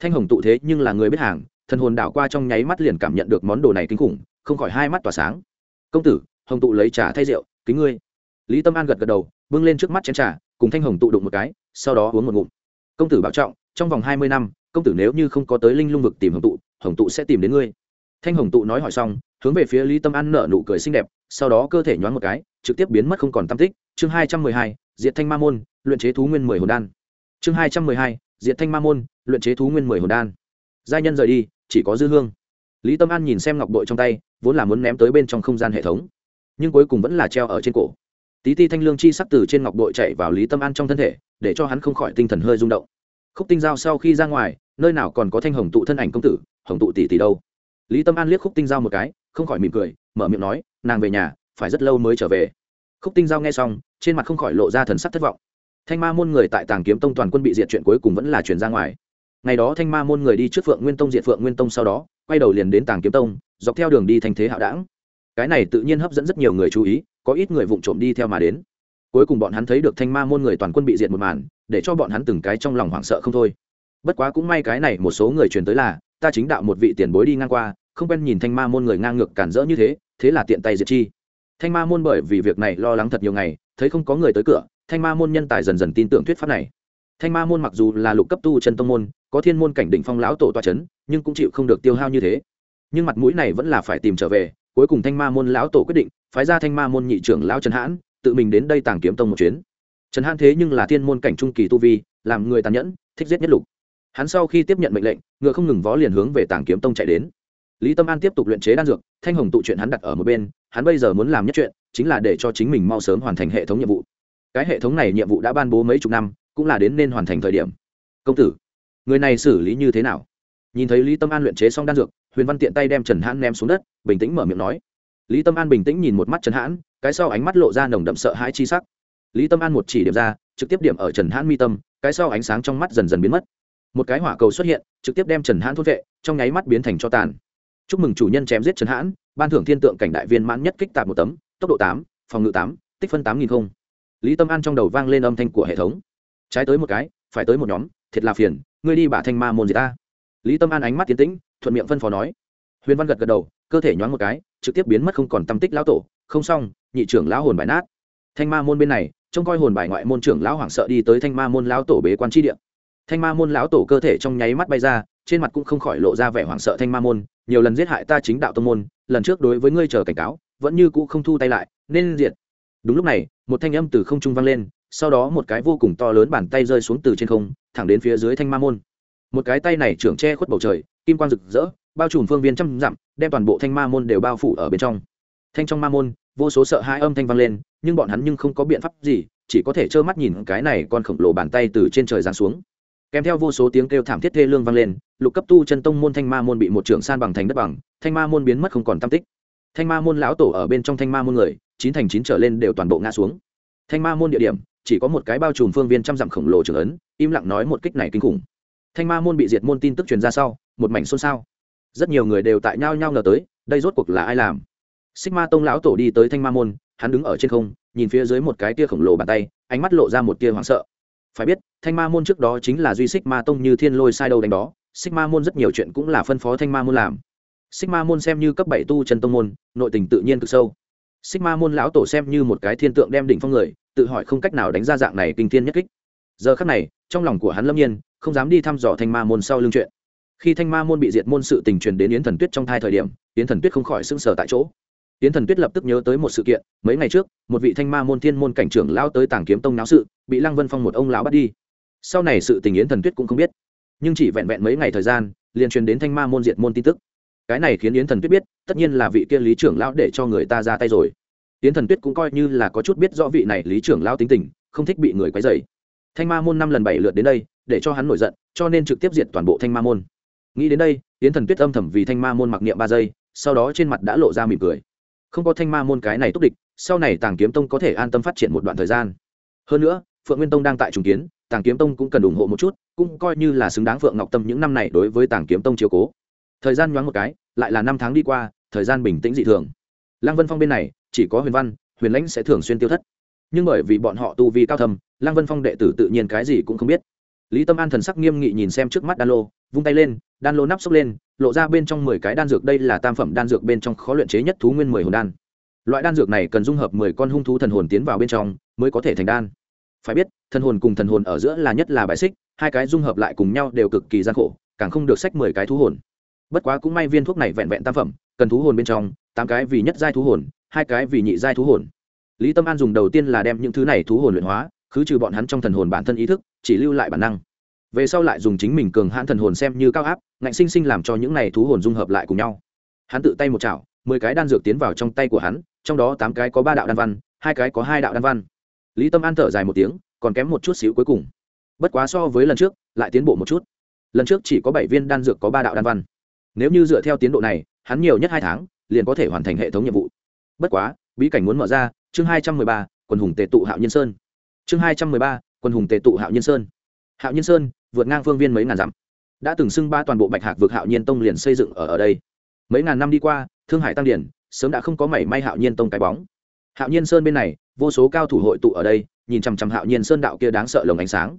thanh hồng tụ thế nhưng là người biết hàng thần hồn đảo qua trong nháy mắt liền cảm nhận được món đồ này kinh khủng không khỏi hai mắt tỏa sáng công tử hồng tụ lấy trà thay rượu kính ngươi lý tâm an gật gật đầu bưng lên trước mắt chén trà cùng thanh hồng tụ đụng một cái sau đó uống một ngụm. Công tử bảo trọng, trong vòng hai mươi năm, công tử nếu như không có tới linh lung vực tìm hồng tụ hồng tụ sẽ tìm đến ngươi. Thanh hồng tụ nói hỏi xong, hướng về phía lý tâm an nở nụ cười xinh đẹp, sau đó cơ thể nhoáng một cái, trực tiếp biến mất không còn tam tích. Chương hai trăm mười hai diện thanh ma môn, luyện chế thú nguyên mười hồn đan. Chương hai trăm mười hai diện thanh ma môn, luyện chế thú nguyên mười hồn đan. Giai nhân rời đi, chỉ có dư hương. Lý tâm an nhìn xem ngọc bội trong tay, vốn là muốn ném tới bên trong không gian hệ thống, nhưng cuối cùng vẫn là treo ở trên cổ tí ti thanh lương chi sắc từ trên ngọc bội chạy vào lý tâm an trong thân thể, để cho hắn không khỏi tinh thần hơi rung động. Khúc tinh giao sau khi ra ngoài, nơi nào còn có thanh hồng tụ thân ảnh công tử, hồng tụ tỷ tỷ đâu? Lý tâm an liếc khúc tinh giao một cái, không khỏi mỉm cười, mở miệng nói, nàng về nhà, phải rất lâu mới trở về. Khúc tinh giao nghe xong, trên mặt không khỏi lộ ra thần sắc thất vọng. Thanh ma môn người tại tàng kiếm tông toàn quân bị diệt chuyện cuối cùng vẫn là chuyển ra ngoài. Ngày đó thanh ma môn người đi trước phượng nguyên tông diệt phượng nguyên tông sau đó, quay đầu liền đến tàng kiếm tông, dọc theo đường đi thành thế hạo đảng. Cái này tự nhiên hấp dẫn rất nhiều người chú ý có ít người vụng trộm đi theo mà đến. Cuối cùng bọn hắn thấy được thanh ma môn người toàn quân bị diệt một màn, để cho bọn hắn từng cái trong lòng hoảng sợ không thôi. Bất quá cũng may cái này một số người truyền tới là, ta chính đạo một vị tiền bối đi ngang qua, không quen nhìn thanh ma môn người ngang ngược cản rỡ như thế thế là tiện tay diệt chi. Thanh ma môn bởi vì việc này lo lắng thật nhiều ngày, thấy không có người tới cửa, thanh ma môn nhân tài dần dần tin tưởng thuyết pháp này. Thanh ma môn mặc dù là lục cấp tu chân tông môn, có thiên môn cảnh đỉnh phong lão tổ toa c h ấ n nhưng cũng chịu không được tiêu hao như thế. Nhưng mặt mũi này vẫn là phải tìm trở về cuối cùng thanh ma môn lão tổ quyết định, phái ra thanh ma môn nhị trưởng lão trần hãn, tự mình đến đây tàng kiếm tông một chuyến. Trần hãn thế nhưng là thiên môn cảnh trung kỳ tu vi, làm người tàn nhẫn, thích giết nhất lục. Hắn sau khi tiếp nhận mệnh lệnh, ngựa không ngừng vó liền hướng về tàng kiếm tông chạy đến. Lý tâm an tiếp tục luyện chế đan dược, thanh hồng tụ chuyện hắn đặt ở một bên, hắn bây giờ muốn làm nhất chuyện, chính là để cho chính mình mau sớm hoàn thành hệ thống nhiệm vụ. Cái hệ thống này nhiệm vụ đã ban bố mấy chục năm, cũng là đến nên hoàn thành thời điểm. Công tử, người này xử lý như thế nào? Nhìn thấy lý tâm an luyện chế xong đan dược huyền văn tiện tay đem trần hãn ném xuống đất, bình tĩnh mở miệng nói. Lý tâm an bình tĩnh nhìn một mắt trần hãn, cái sau ánh mắt lộ ra nồng đậm sợ hãi chi sắc. Lý tâm an một chỉ điểm ra, trực tiếp điểm ở trần hãn mi tâm, cái sau ánh sáng trong mắt dần dần biến mất. Một cái hỏa cầu xuất hiện, trực tiếp đem trần hãn thốt vệ, trong nháy mắt biến thành cho tàn. Chúc mừng chủ nhân chém giết trần hãn, ban thưởng thiên tượng cảnh đại viên mãn nhất kích tạp một tấm, tốc độ tám, phòng ngự tám, tích phân tám nghìn không. Lý tâm an trong đầu vang lên âm thanh của hệ thống. Trái tới một cái, phải tới một nhóm, thiệt là phiền, ngươi đi bả thanh ma môn gì ta? Lý tâm an ánh mắt tiến tĩnh, thuận miệng phân phó nói. Huyền văn gật gật đầu, cơ thể nhoáng một cái, trực tiếp biến mất không còn tâm tích lão tổ. Không xong, nhị trưởng lão hồn bài nát. Thanh ma môn bên này, trông coi hồn bài ngoại môn trưởng lão hoảng sợ đi tới thanh ma môn lão tổ bế quan tri địa. Thanh ma môn lão tổ cơ thể trong nháy mắt bay ra, trên mặt cũng không khỏi lộ ra vẻ hoảng sợ thanh ma môn. Nhiều lần giết hại ta chính đạo tông môn, lần trước đối với ngươi chờ cảnh cáo, vẫn như cũ không thu tay lại, nên diệt. Đúng lúc này, một thanh âm từ không trung vang lên, sau đó một cái vô cùng to lớn bàn tay rơi xuống từ trên không, thẳng đến phía dưới thanh ma môn một cái tay này trưởng che khuất bầu trời, kim quang rực rỡ, bao trùm phương viên trăm dặm, đem toàn bộ thanh ma môn đều bao phủ ở bên trong. Thanh trong ma môn, vô số sợ hai âm thanh vang lên, nhưng bọn hắn nhưng không có biện pháp gì, chỉ có thể trơ mắt nhìn cái này con khổng lồ bàn tay từ trên trời giáng xuống. Kèm theo vô số tiếng kêu thảm thiết thê lương vang lên, lục cấp tu chân tông môn thanh ma môn bị một trưởng san bằng thành đất bằng, thanh ma môn biến mất không còn tam tích. Thanh ma môn lão tổ ở bên trong thanh ma môn người, chín thành chín trở lên đều toàn bộ ngã xuống. Thanh ma môn địa điểm, chỉ có một cái bao trùm phương viên trăm dặm khổng lồ trưởng ấn, im lặng nói một kích này kinh khủng thanh ma môn bị diệt môn tin tức truyền ra sau, một mảnh xôn xao. Rất nhiều người đều tại nhau nhau ngờ tới, đây rốt cuộc là ai làm? Xích ma tông lão tổ đi tới thanh ma môn, hắn đứng ở trên không, nhìn phía dưới một cái tia khổng lồ bàn tay, ánh mắt lộ ra một tia hoảng sợ. Phải biết, thanh ma môn trước đó chính là duy xích ma tông như thiên lôi sai đâu đánh đó xích ma môn rất nhiều chuyện cũng là phân phó thanh ma môn làm. Xích ma môn xem như cấp bảy tu chân tông môn, nội tình tự nhiên cực sâu. Xích ma môn lão tổ xem như một cái thiên tượng đem đỉnh phong người, tự hỏi không cách nào đánh ra dạng này kinh thiên nhất kích. Giờ khắc này, trong lòng của hắn lâm nhiên không dám đi thăm dò thanh ma môn sau lưng chuyện. Khi thanh ma môn bị diệt môn sự tình truyền đến yến thần tuyết trong thai thời điểm, yến thần tuyết không khỏi sưng sờ tại chỗ. Yến thần tuyết lập tức nhớ tới một sự kiện, mấy ngày trước, một vị thanh ma môn thiên môn cảnh trưởng lao tới tàng kiếm tông náo sự, bị lăng vân phong một ông lão bắt đi. Sau này sự tình yến thần tuyết cũng không biết. Nhưng chỉ vẹn vẹn mấy ngày thời gian, liền truyền đến thanh ma môn diệt môn tin tức. Cái này khiến yến thần tuyết biết, tất nhiên là vị kia lý trưởng lão để cho người ta ra tay rồi. Yến thần tuyết cũng coi như là có chút biết rõ vị này lý trưởng lão tính tình, không thích bị người quấy dày thanh ma môn năm lần bảy lượt đến đây để cho hắn nổi giận, cho nên trực tiếp diệt toàn bộ thanh ma môn. Nghĩ đến đây, yến thần tuyết âm thầm vì thanh ma môn mặc niệm ba giây, sau đó trên mặt đã lộ ra mỉm cười. Không có thanh ma môn cái này túc địch, sau này tàng kiếm tông có thể an tâm phát triển một đoạn thời gian. Hơn nữa, phượng nguyên tông đang tại trùng kiến, tàng kiếm tông cũng cần ủng hộ một chút, cũng coi như là xứng đáng phượng ngọc tâm những năm này đối với tàng kiếm tông chiều cố. Thời gian nhoáng một cái, lại là năm tháng đi qua, thời gian bình tĩnh dị thường. Lăng vân phong bên này, chỉ có huyền văn, huyền lãnh sẽ thường xuyên tiêu thất. Nhưng bởi vì bọn họ tu vi cao thầm lăng vân phong đệ tử tự nhiên cái gì cũng không biết lý tâm an thần sắc nghiêm nghị nhìn xem trước mắt đan lô, vung tay lên, đan lô nắp xốc lên, lộ ra bên trong mười cái đan dược, đây là tam phẩm đan dược bên trong khó luyện chế nhất thú nguyên mười hồn đan. Loại đan dược này cần dung hợp mười con hung thú thần hồn tiến vào bên trong mới có thể thành đan. Phải biết, thần hồn cùng thần hồn ở giữa là nhất là bài xích, hai cái dung hợp lại cùng nhau đều cực kỳ gian khổ, càng không được sách mười cái thú hồn. Bất quá cũng may viên thuốc này vẹn vẹn tam phẩm, cần thú hồn bên trong, tám cái vì nhất giai thú hồn, hai cái vì nhị giai thú hồn. Lý tâm an dùng đầu tiên là đem những thứ này thú hồn luyện hóa khứ trừ bọn hắn trong thần hồn bản thân ý thức, chỉ lưu lại bản năng. Về sau lại dùng chính mình cường hãn thần hồn xem như cao áp, ngạnh sinh sinh làm cho những này thú hồn dung hợp lại cùng nhau. Hắn tự tay một chảo, mười cái đan dược tiến vào trong tay của hắn, trong đó tám cái có ba đạo đan văn, hai cái có hai đạo đan văn. Lý tâm an thở dài một tiếng, còn kém một chút xíu cuối cùng. Bất quá so với lần trước, lại tiến bộ một chút. Lần trước chỉ có bảy viên đan dược có ba đạo đan văn. Nếu như dựa theo tiến độ này, hắn nhiều nhất hai tháng, liền có thể hoàn thành hệ thống nhiệm vụ. Bất quá, bí cảnh muốn mở ra, chương hai trăm mười ba, quần hùng tề tụ hạo nhân sơn chương hai trăm mười ba, quân hùng tề tụ hạo nhân sơn. Hạo nhân sơn, vượt ngang phương viên mấy ngàn dặm. Đã từng xưng ba toàn bộ bạch hạc vượt hạo nhiên tông liền xây dựng ở ở đây. Mấy ngàn năm đi qua, thương hải tăng điển sớm đã không có mảy may hạo nhiên tông cái bóng. Hạo nhiên sơn bên này, vô số cao thủ hội tụ ở đây, nhìn chằm chằm hạo nhiên sơn đạo kia đáng sợ lồng ánh sáng.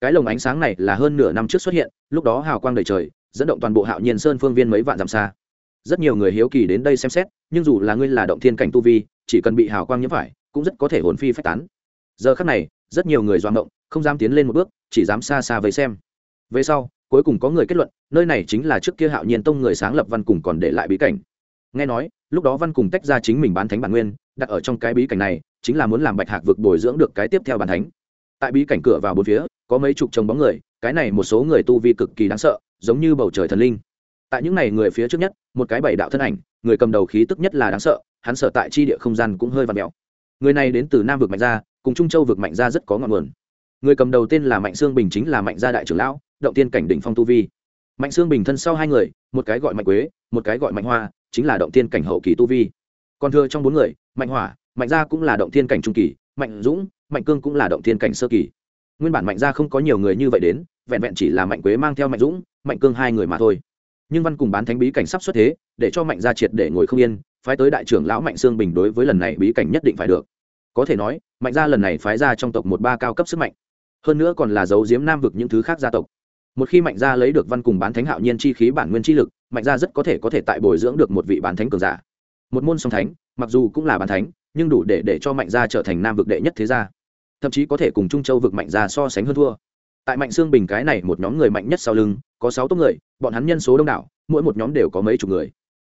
Cái lồng ánh sáng này là hơn nửa năm trước xuất hiện, lúc đó hào quang đầy trời, dẫn động toàn bộ hạo nhiên sơn phương viên mấy vạn dặm xa. Rất nhiều người hiếu kỳ đến đây xem xét, nhưng dù là ngươi là động thiên cảnh tu vi, chỉ cần bị hào quang nhiễm phải, cũng rất có thể hồn phi phách tán giờ khắc này, rất nhiều người doang động, không dám tiến lên một bước, chỉ dám xa xa với xem. Về sau, cuối cùng có người kết luận, nơi này chính là trước kia hạo nhiên tông người sáng lập văn cùng còn để lại bí cảnh. Nghe nói, lúc đó văn cùng tách ra chính mình bán thánh bản nguyên, đặt ở trong cái bí cảnh này, chính là muốn làm bạch hạc vực bồi dưỡng được cái tiếp theo bản thánh. Tại bí cảnh cửa vào bốn phía, có mấy chục chồng bóng người, cái này một số người tu vi cực kỳ đáng sợ, giống như bầu trời thần linh. Tại những này người phía trước nhất, một cái bảy đạo thân ảnh, người cầm đầu khí tức nhất là đáng sợ, hắn sợ tại chi địa không gian cũng hơi vặn mèo. Người này đến từ nam vực mạch ra cùng trung châu vực mạnh gia rất có ngọn nguồn. Người cầm đầu tên là mạnh sương bình chính là mạnh gia đại trưởng lão, động tiên cảnh đỉnh phong tu vi. Mạnh sương bình thân sau hai người, một cái gọi mạnh quế, một cái gọi mạnh hoa, chính là động tiên cảnh hậu kỳ tu vi. Còn thừa trong bốn người, mạnh hỏa, mạnh gia cũng là động tiên cảnh trung kỳ, mạnh dũng, mạnh cương cũng là động tiên cảnh sơ kỳ. Nguyên bản mạnh gia không có nhiều người như vậy đến, vẹn vẹn chỉ là mạnh quế mang theo mạnh dũng, mạnh cương hai người mà thôi. Nhưng văn cùng bán thánh bí cảnh sắp xuất thế, để cho mạnh gia triệt để ngồi không yên, phái tới đại trưởng lão mạnh sương bình đối với lần này bí cảnh nhất định phải được có thể nói, mạnh gia lần này phái ra trong tộc một ba cao cấp sức mạnh. Hơn nữa còn là giấu diếm nam vực những thứ khác gia tộc. Một khi mạnh gia lấy được văn cùng bán thánh hạo nhiên chi khí bản nguyên chi lực, mạnh gia rất có thể có thể tại bồi dưỡng được một vị bán thánh cường giả. Một môn song thánh, mặc dù cũng là bán thánh, nhưng đủ để để cho mạnh gia trở thành nam vực đệ nhất thế gia. Thậm chí có thể cùng trung châu vực mạnh gia so sánh hơn thua. Tại mạnh xương bình cái này một nhóm người mạnh nhất sau lưng, có sáu tốt người, bọn hắn nhân số đông đảo, mỗi một nhóm đều có mấy chục người.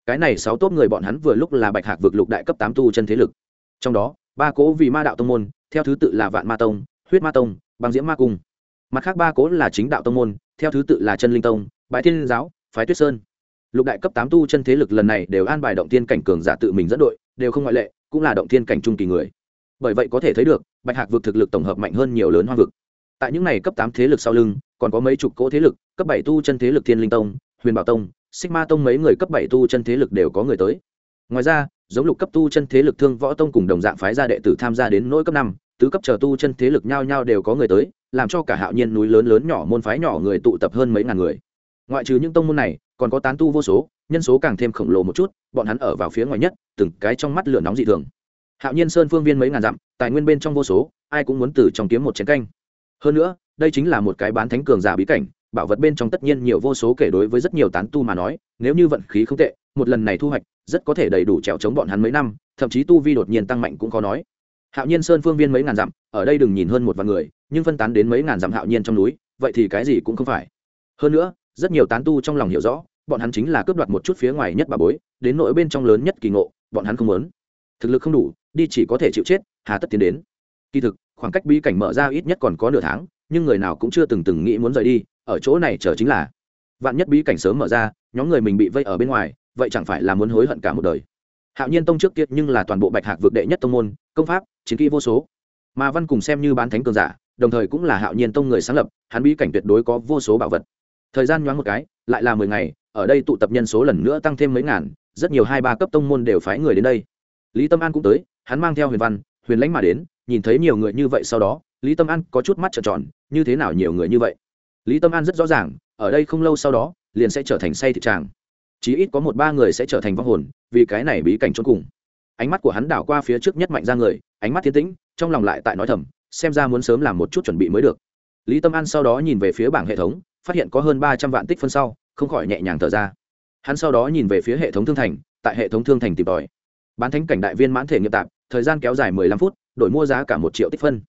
Cái này sáu tốt người bọn hắn vừa lúc là bạch hạc vực lục đại cấp tám tu chân thế lực. Trong đó ba cố vì ma đạo tông môn, theo thứ tự là vạn ma tông, huyết ma tông, băng diễm ma cung. Mặt khác ba cố là chính đạo tông môn, theo thứ tự là chân linh tông bãi thiên giáo, phái tuyết sơn. Lục đại cấp tám tu chân thế lực lần này đều an bài động tiên cảnh cường giả tự mình dẫn đội, đều không ngoại lệ, cũng là động tiên cảnh trung kỳ người. Bởi vậy có thể thấy được, bạch hạc vực thực lực tổng hợp mạnh hơn nhiều lớn hoang vực. Tại những này cấp tám thế lực sau lưng, còn có mấy chục cỗ thế lực, cấp bảy tu chân thế lực thiên linh tông, huyền bảo tông, xích ma tông mấy người cấp bảy tu chân thế lực đều có người tới. Ngoài ra giống lục cấp tu chân thế lực thương võ tông cùng đồng dạng phái gia đệ tử tham gia đến nỗi cấp năm, tứ cấp chờ tu chân thế lực nhao nhao đều có người tới, làm cho cả hạo nhiên núi lớn lớn nhỏ môn phái nhỏ người tụ tập hơn mấy ngàn người. Ngoại trừ những tông môn này, còn có tán tu vô số, nhân số càng thêm khổng lồ một chút, bọn hắn ở vào phía ngoài nhất, từng cái trong mắt lửa nóng dị thường. Hạo nhiên sơn phương viên mấy ngàn dặm, tài nguyên bên trong vô số, ai cũng muốn từ trong kiếm một chiến canh. Hơn nữa, đây chính là một cái bán thánh cường giả bí cảnh bảo vật bên trong tất nhiên nhiều vô số kể đối với rất nhiều tán tu mà nói, nếu như vận khí không tệ, một lần này thu hoạch, rất có thể đầy đủ trèo chống bọn hắn mấy năm, thậm chí tu vi đột nhiên tăng mạnh cũng khó nói. Hạo nhiên sơn phương viên mấy ngàn dặm, ở đây đừng nhìn hơn một vạn người, nhưng phân tán đến mấy ngàn dặm hạo nhiên trong núi, vậy thì cái gì cũng không phải. Hơn nữa, rất nhiều tán tu trong lòng hiểu rõ, bọn hắn chính là cướp đoạt một chút phía ngoài nhất bà bối, đến nỗi bên trong lớn nhất kỳ ngộ, bọn hắn không muốn. Thực lực không đủ, đi chỉ có thể chịu chết, hà tất tiến đến. Kỳ thực, khoảng cách bí cảnh mở ra ít nhất còn có nửa tháng, nhưng người nào cũng chưa từng từng nghĩ muốn rời đi ở chỗ này chờ chính là. Vạn nhất bí cảnh sớm mở ra, nhóm người mình bị vây ở bên ngoài, vậy chẳng phải là muốn hối hận cả một đời. Hạo nhiên tông trước kiệt nhưng là toàn bộ bạch hạc vượt đệ nhất tông môn, công pháp, chiến kỹ vô số. Mà văn cùng xem như bán thánh cường giả, đồng thời cũng là hạo nhiên tông người sáng lập, hắn bí cảnh tuyệt đối có vô số bảo vật. Thời gian nhoáng một cái, lại là mười ngày, ở đây tụ tập nhân số lần nữa tăng thêm mấy ngàn, rất nhiều hai ba cấp tông môn đều phái người đến đây. Lý tâm an cũng tới, hắn mang theo huyền văn, huyền lãnh mà đến, nhìn thấy nhiều người như vậy sau đó, lý tâm an có chút mắt trợn tròn, như thế nào nhiều người như vậy? Lý tâm an rất rõ ràng, ở đây không lâu sau đó, liền sẽ trở thành say thị tràng. Chí ít có một ba người sẽ trở thành vong hồn, vì cái này bí cảnh trốn cùng. Ánh mắt của hắn đảo qua phía trước nhất mạnh ra người, ánh mắt thiên tĩnh, trong lòng lại tại nói thầm, xem ra muốn sớm làm một chút chuẩn bị mới được. Lý tâm an sau đó nhìn về phía bảng hệ thống, phát hiện có hơn ba trăm vạn tích phân sau, không khỏi nhẹ nhàng thở ra. Hắn sau đó nhìn về phía hệ thống thương thành, tại hệ thống thương thành tìm tòi. Bán thánh cảnh đại viên mãn thể nghiệp tạp, thời gian kéo dài mười lăm phút, đổi mua giá cả một triệu tích phân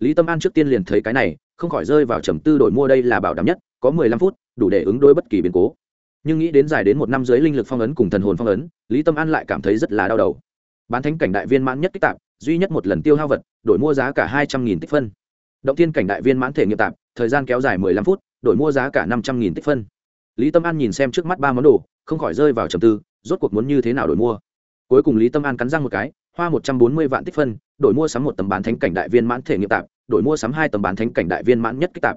lý tâm an trước tiên liền thấy cái này, không khỏi rơi vào trầm tư đổi mua đây là bảo đảm nhất, có mười lăm phút, đủ để ứng đối bất kỳ biến cố. Nhưng nghĩ đến dài đến một năm dưới linh lực phong ấn cùng thần hồn phong ấn, lý tâm an lại cảm thấy rất là đau đầu. Bán thánh cảnh đại viên mãn nhất kích tạp, duy nhất một lần tiêu hao vật, đổi mua giá cả hai trăm nghìn tích phân. Động thiên cảnh đại viên mãn thể nghiệm tạp, thời gian kéo dài mười lăm phút, đổi mua giá cả năm trăm nghìn tích phân. Lý tâm an nhìn xem trước mắt ba món đồ, không khỏi rơi vào trầm tư, rốt cuộc muốn như thế nào đổi mua. Cuối cùng lý tâm an cắn răng một cái hoa một trăm bốn mươi vạn tích phân, đổi mua sắm một tấm bán thánh cảnh đại viên mãn thể nghiệm tạp, đổi mua sắm hai tấm bán thánh cảnh đại viên mãn nhất kích tạp.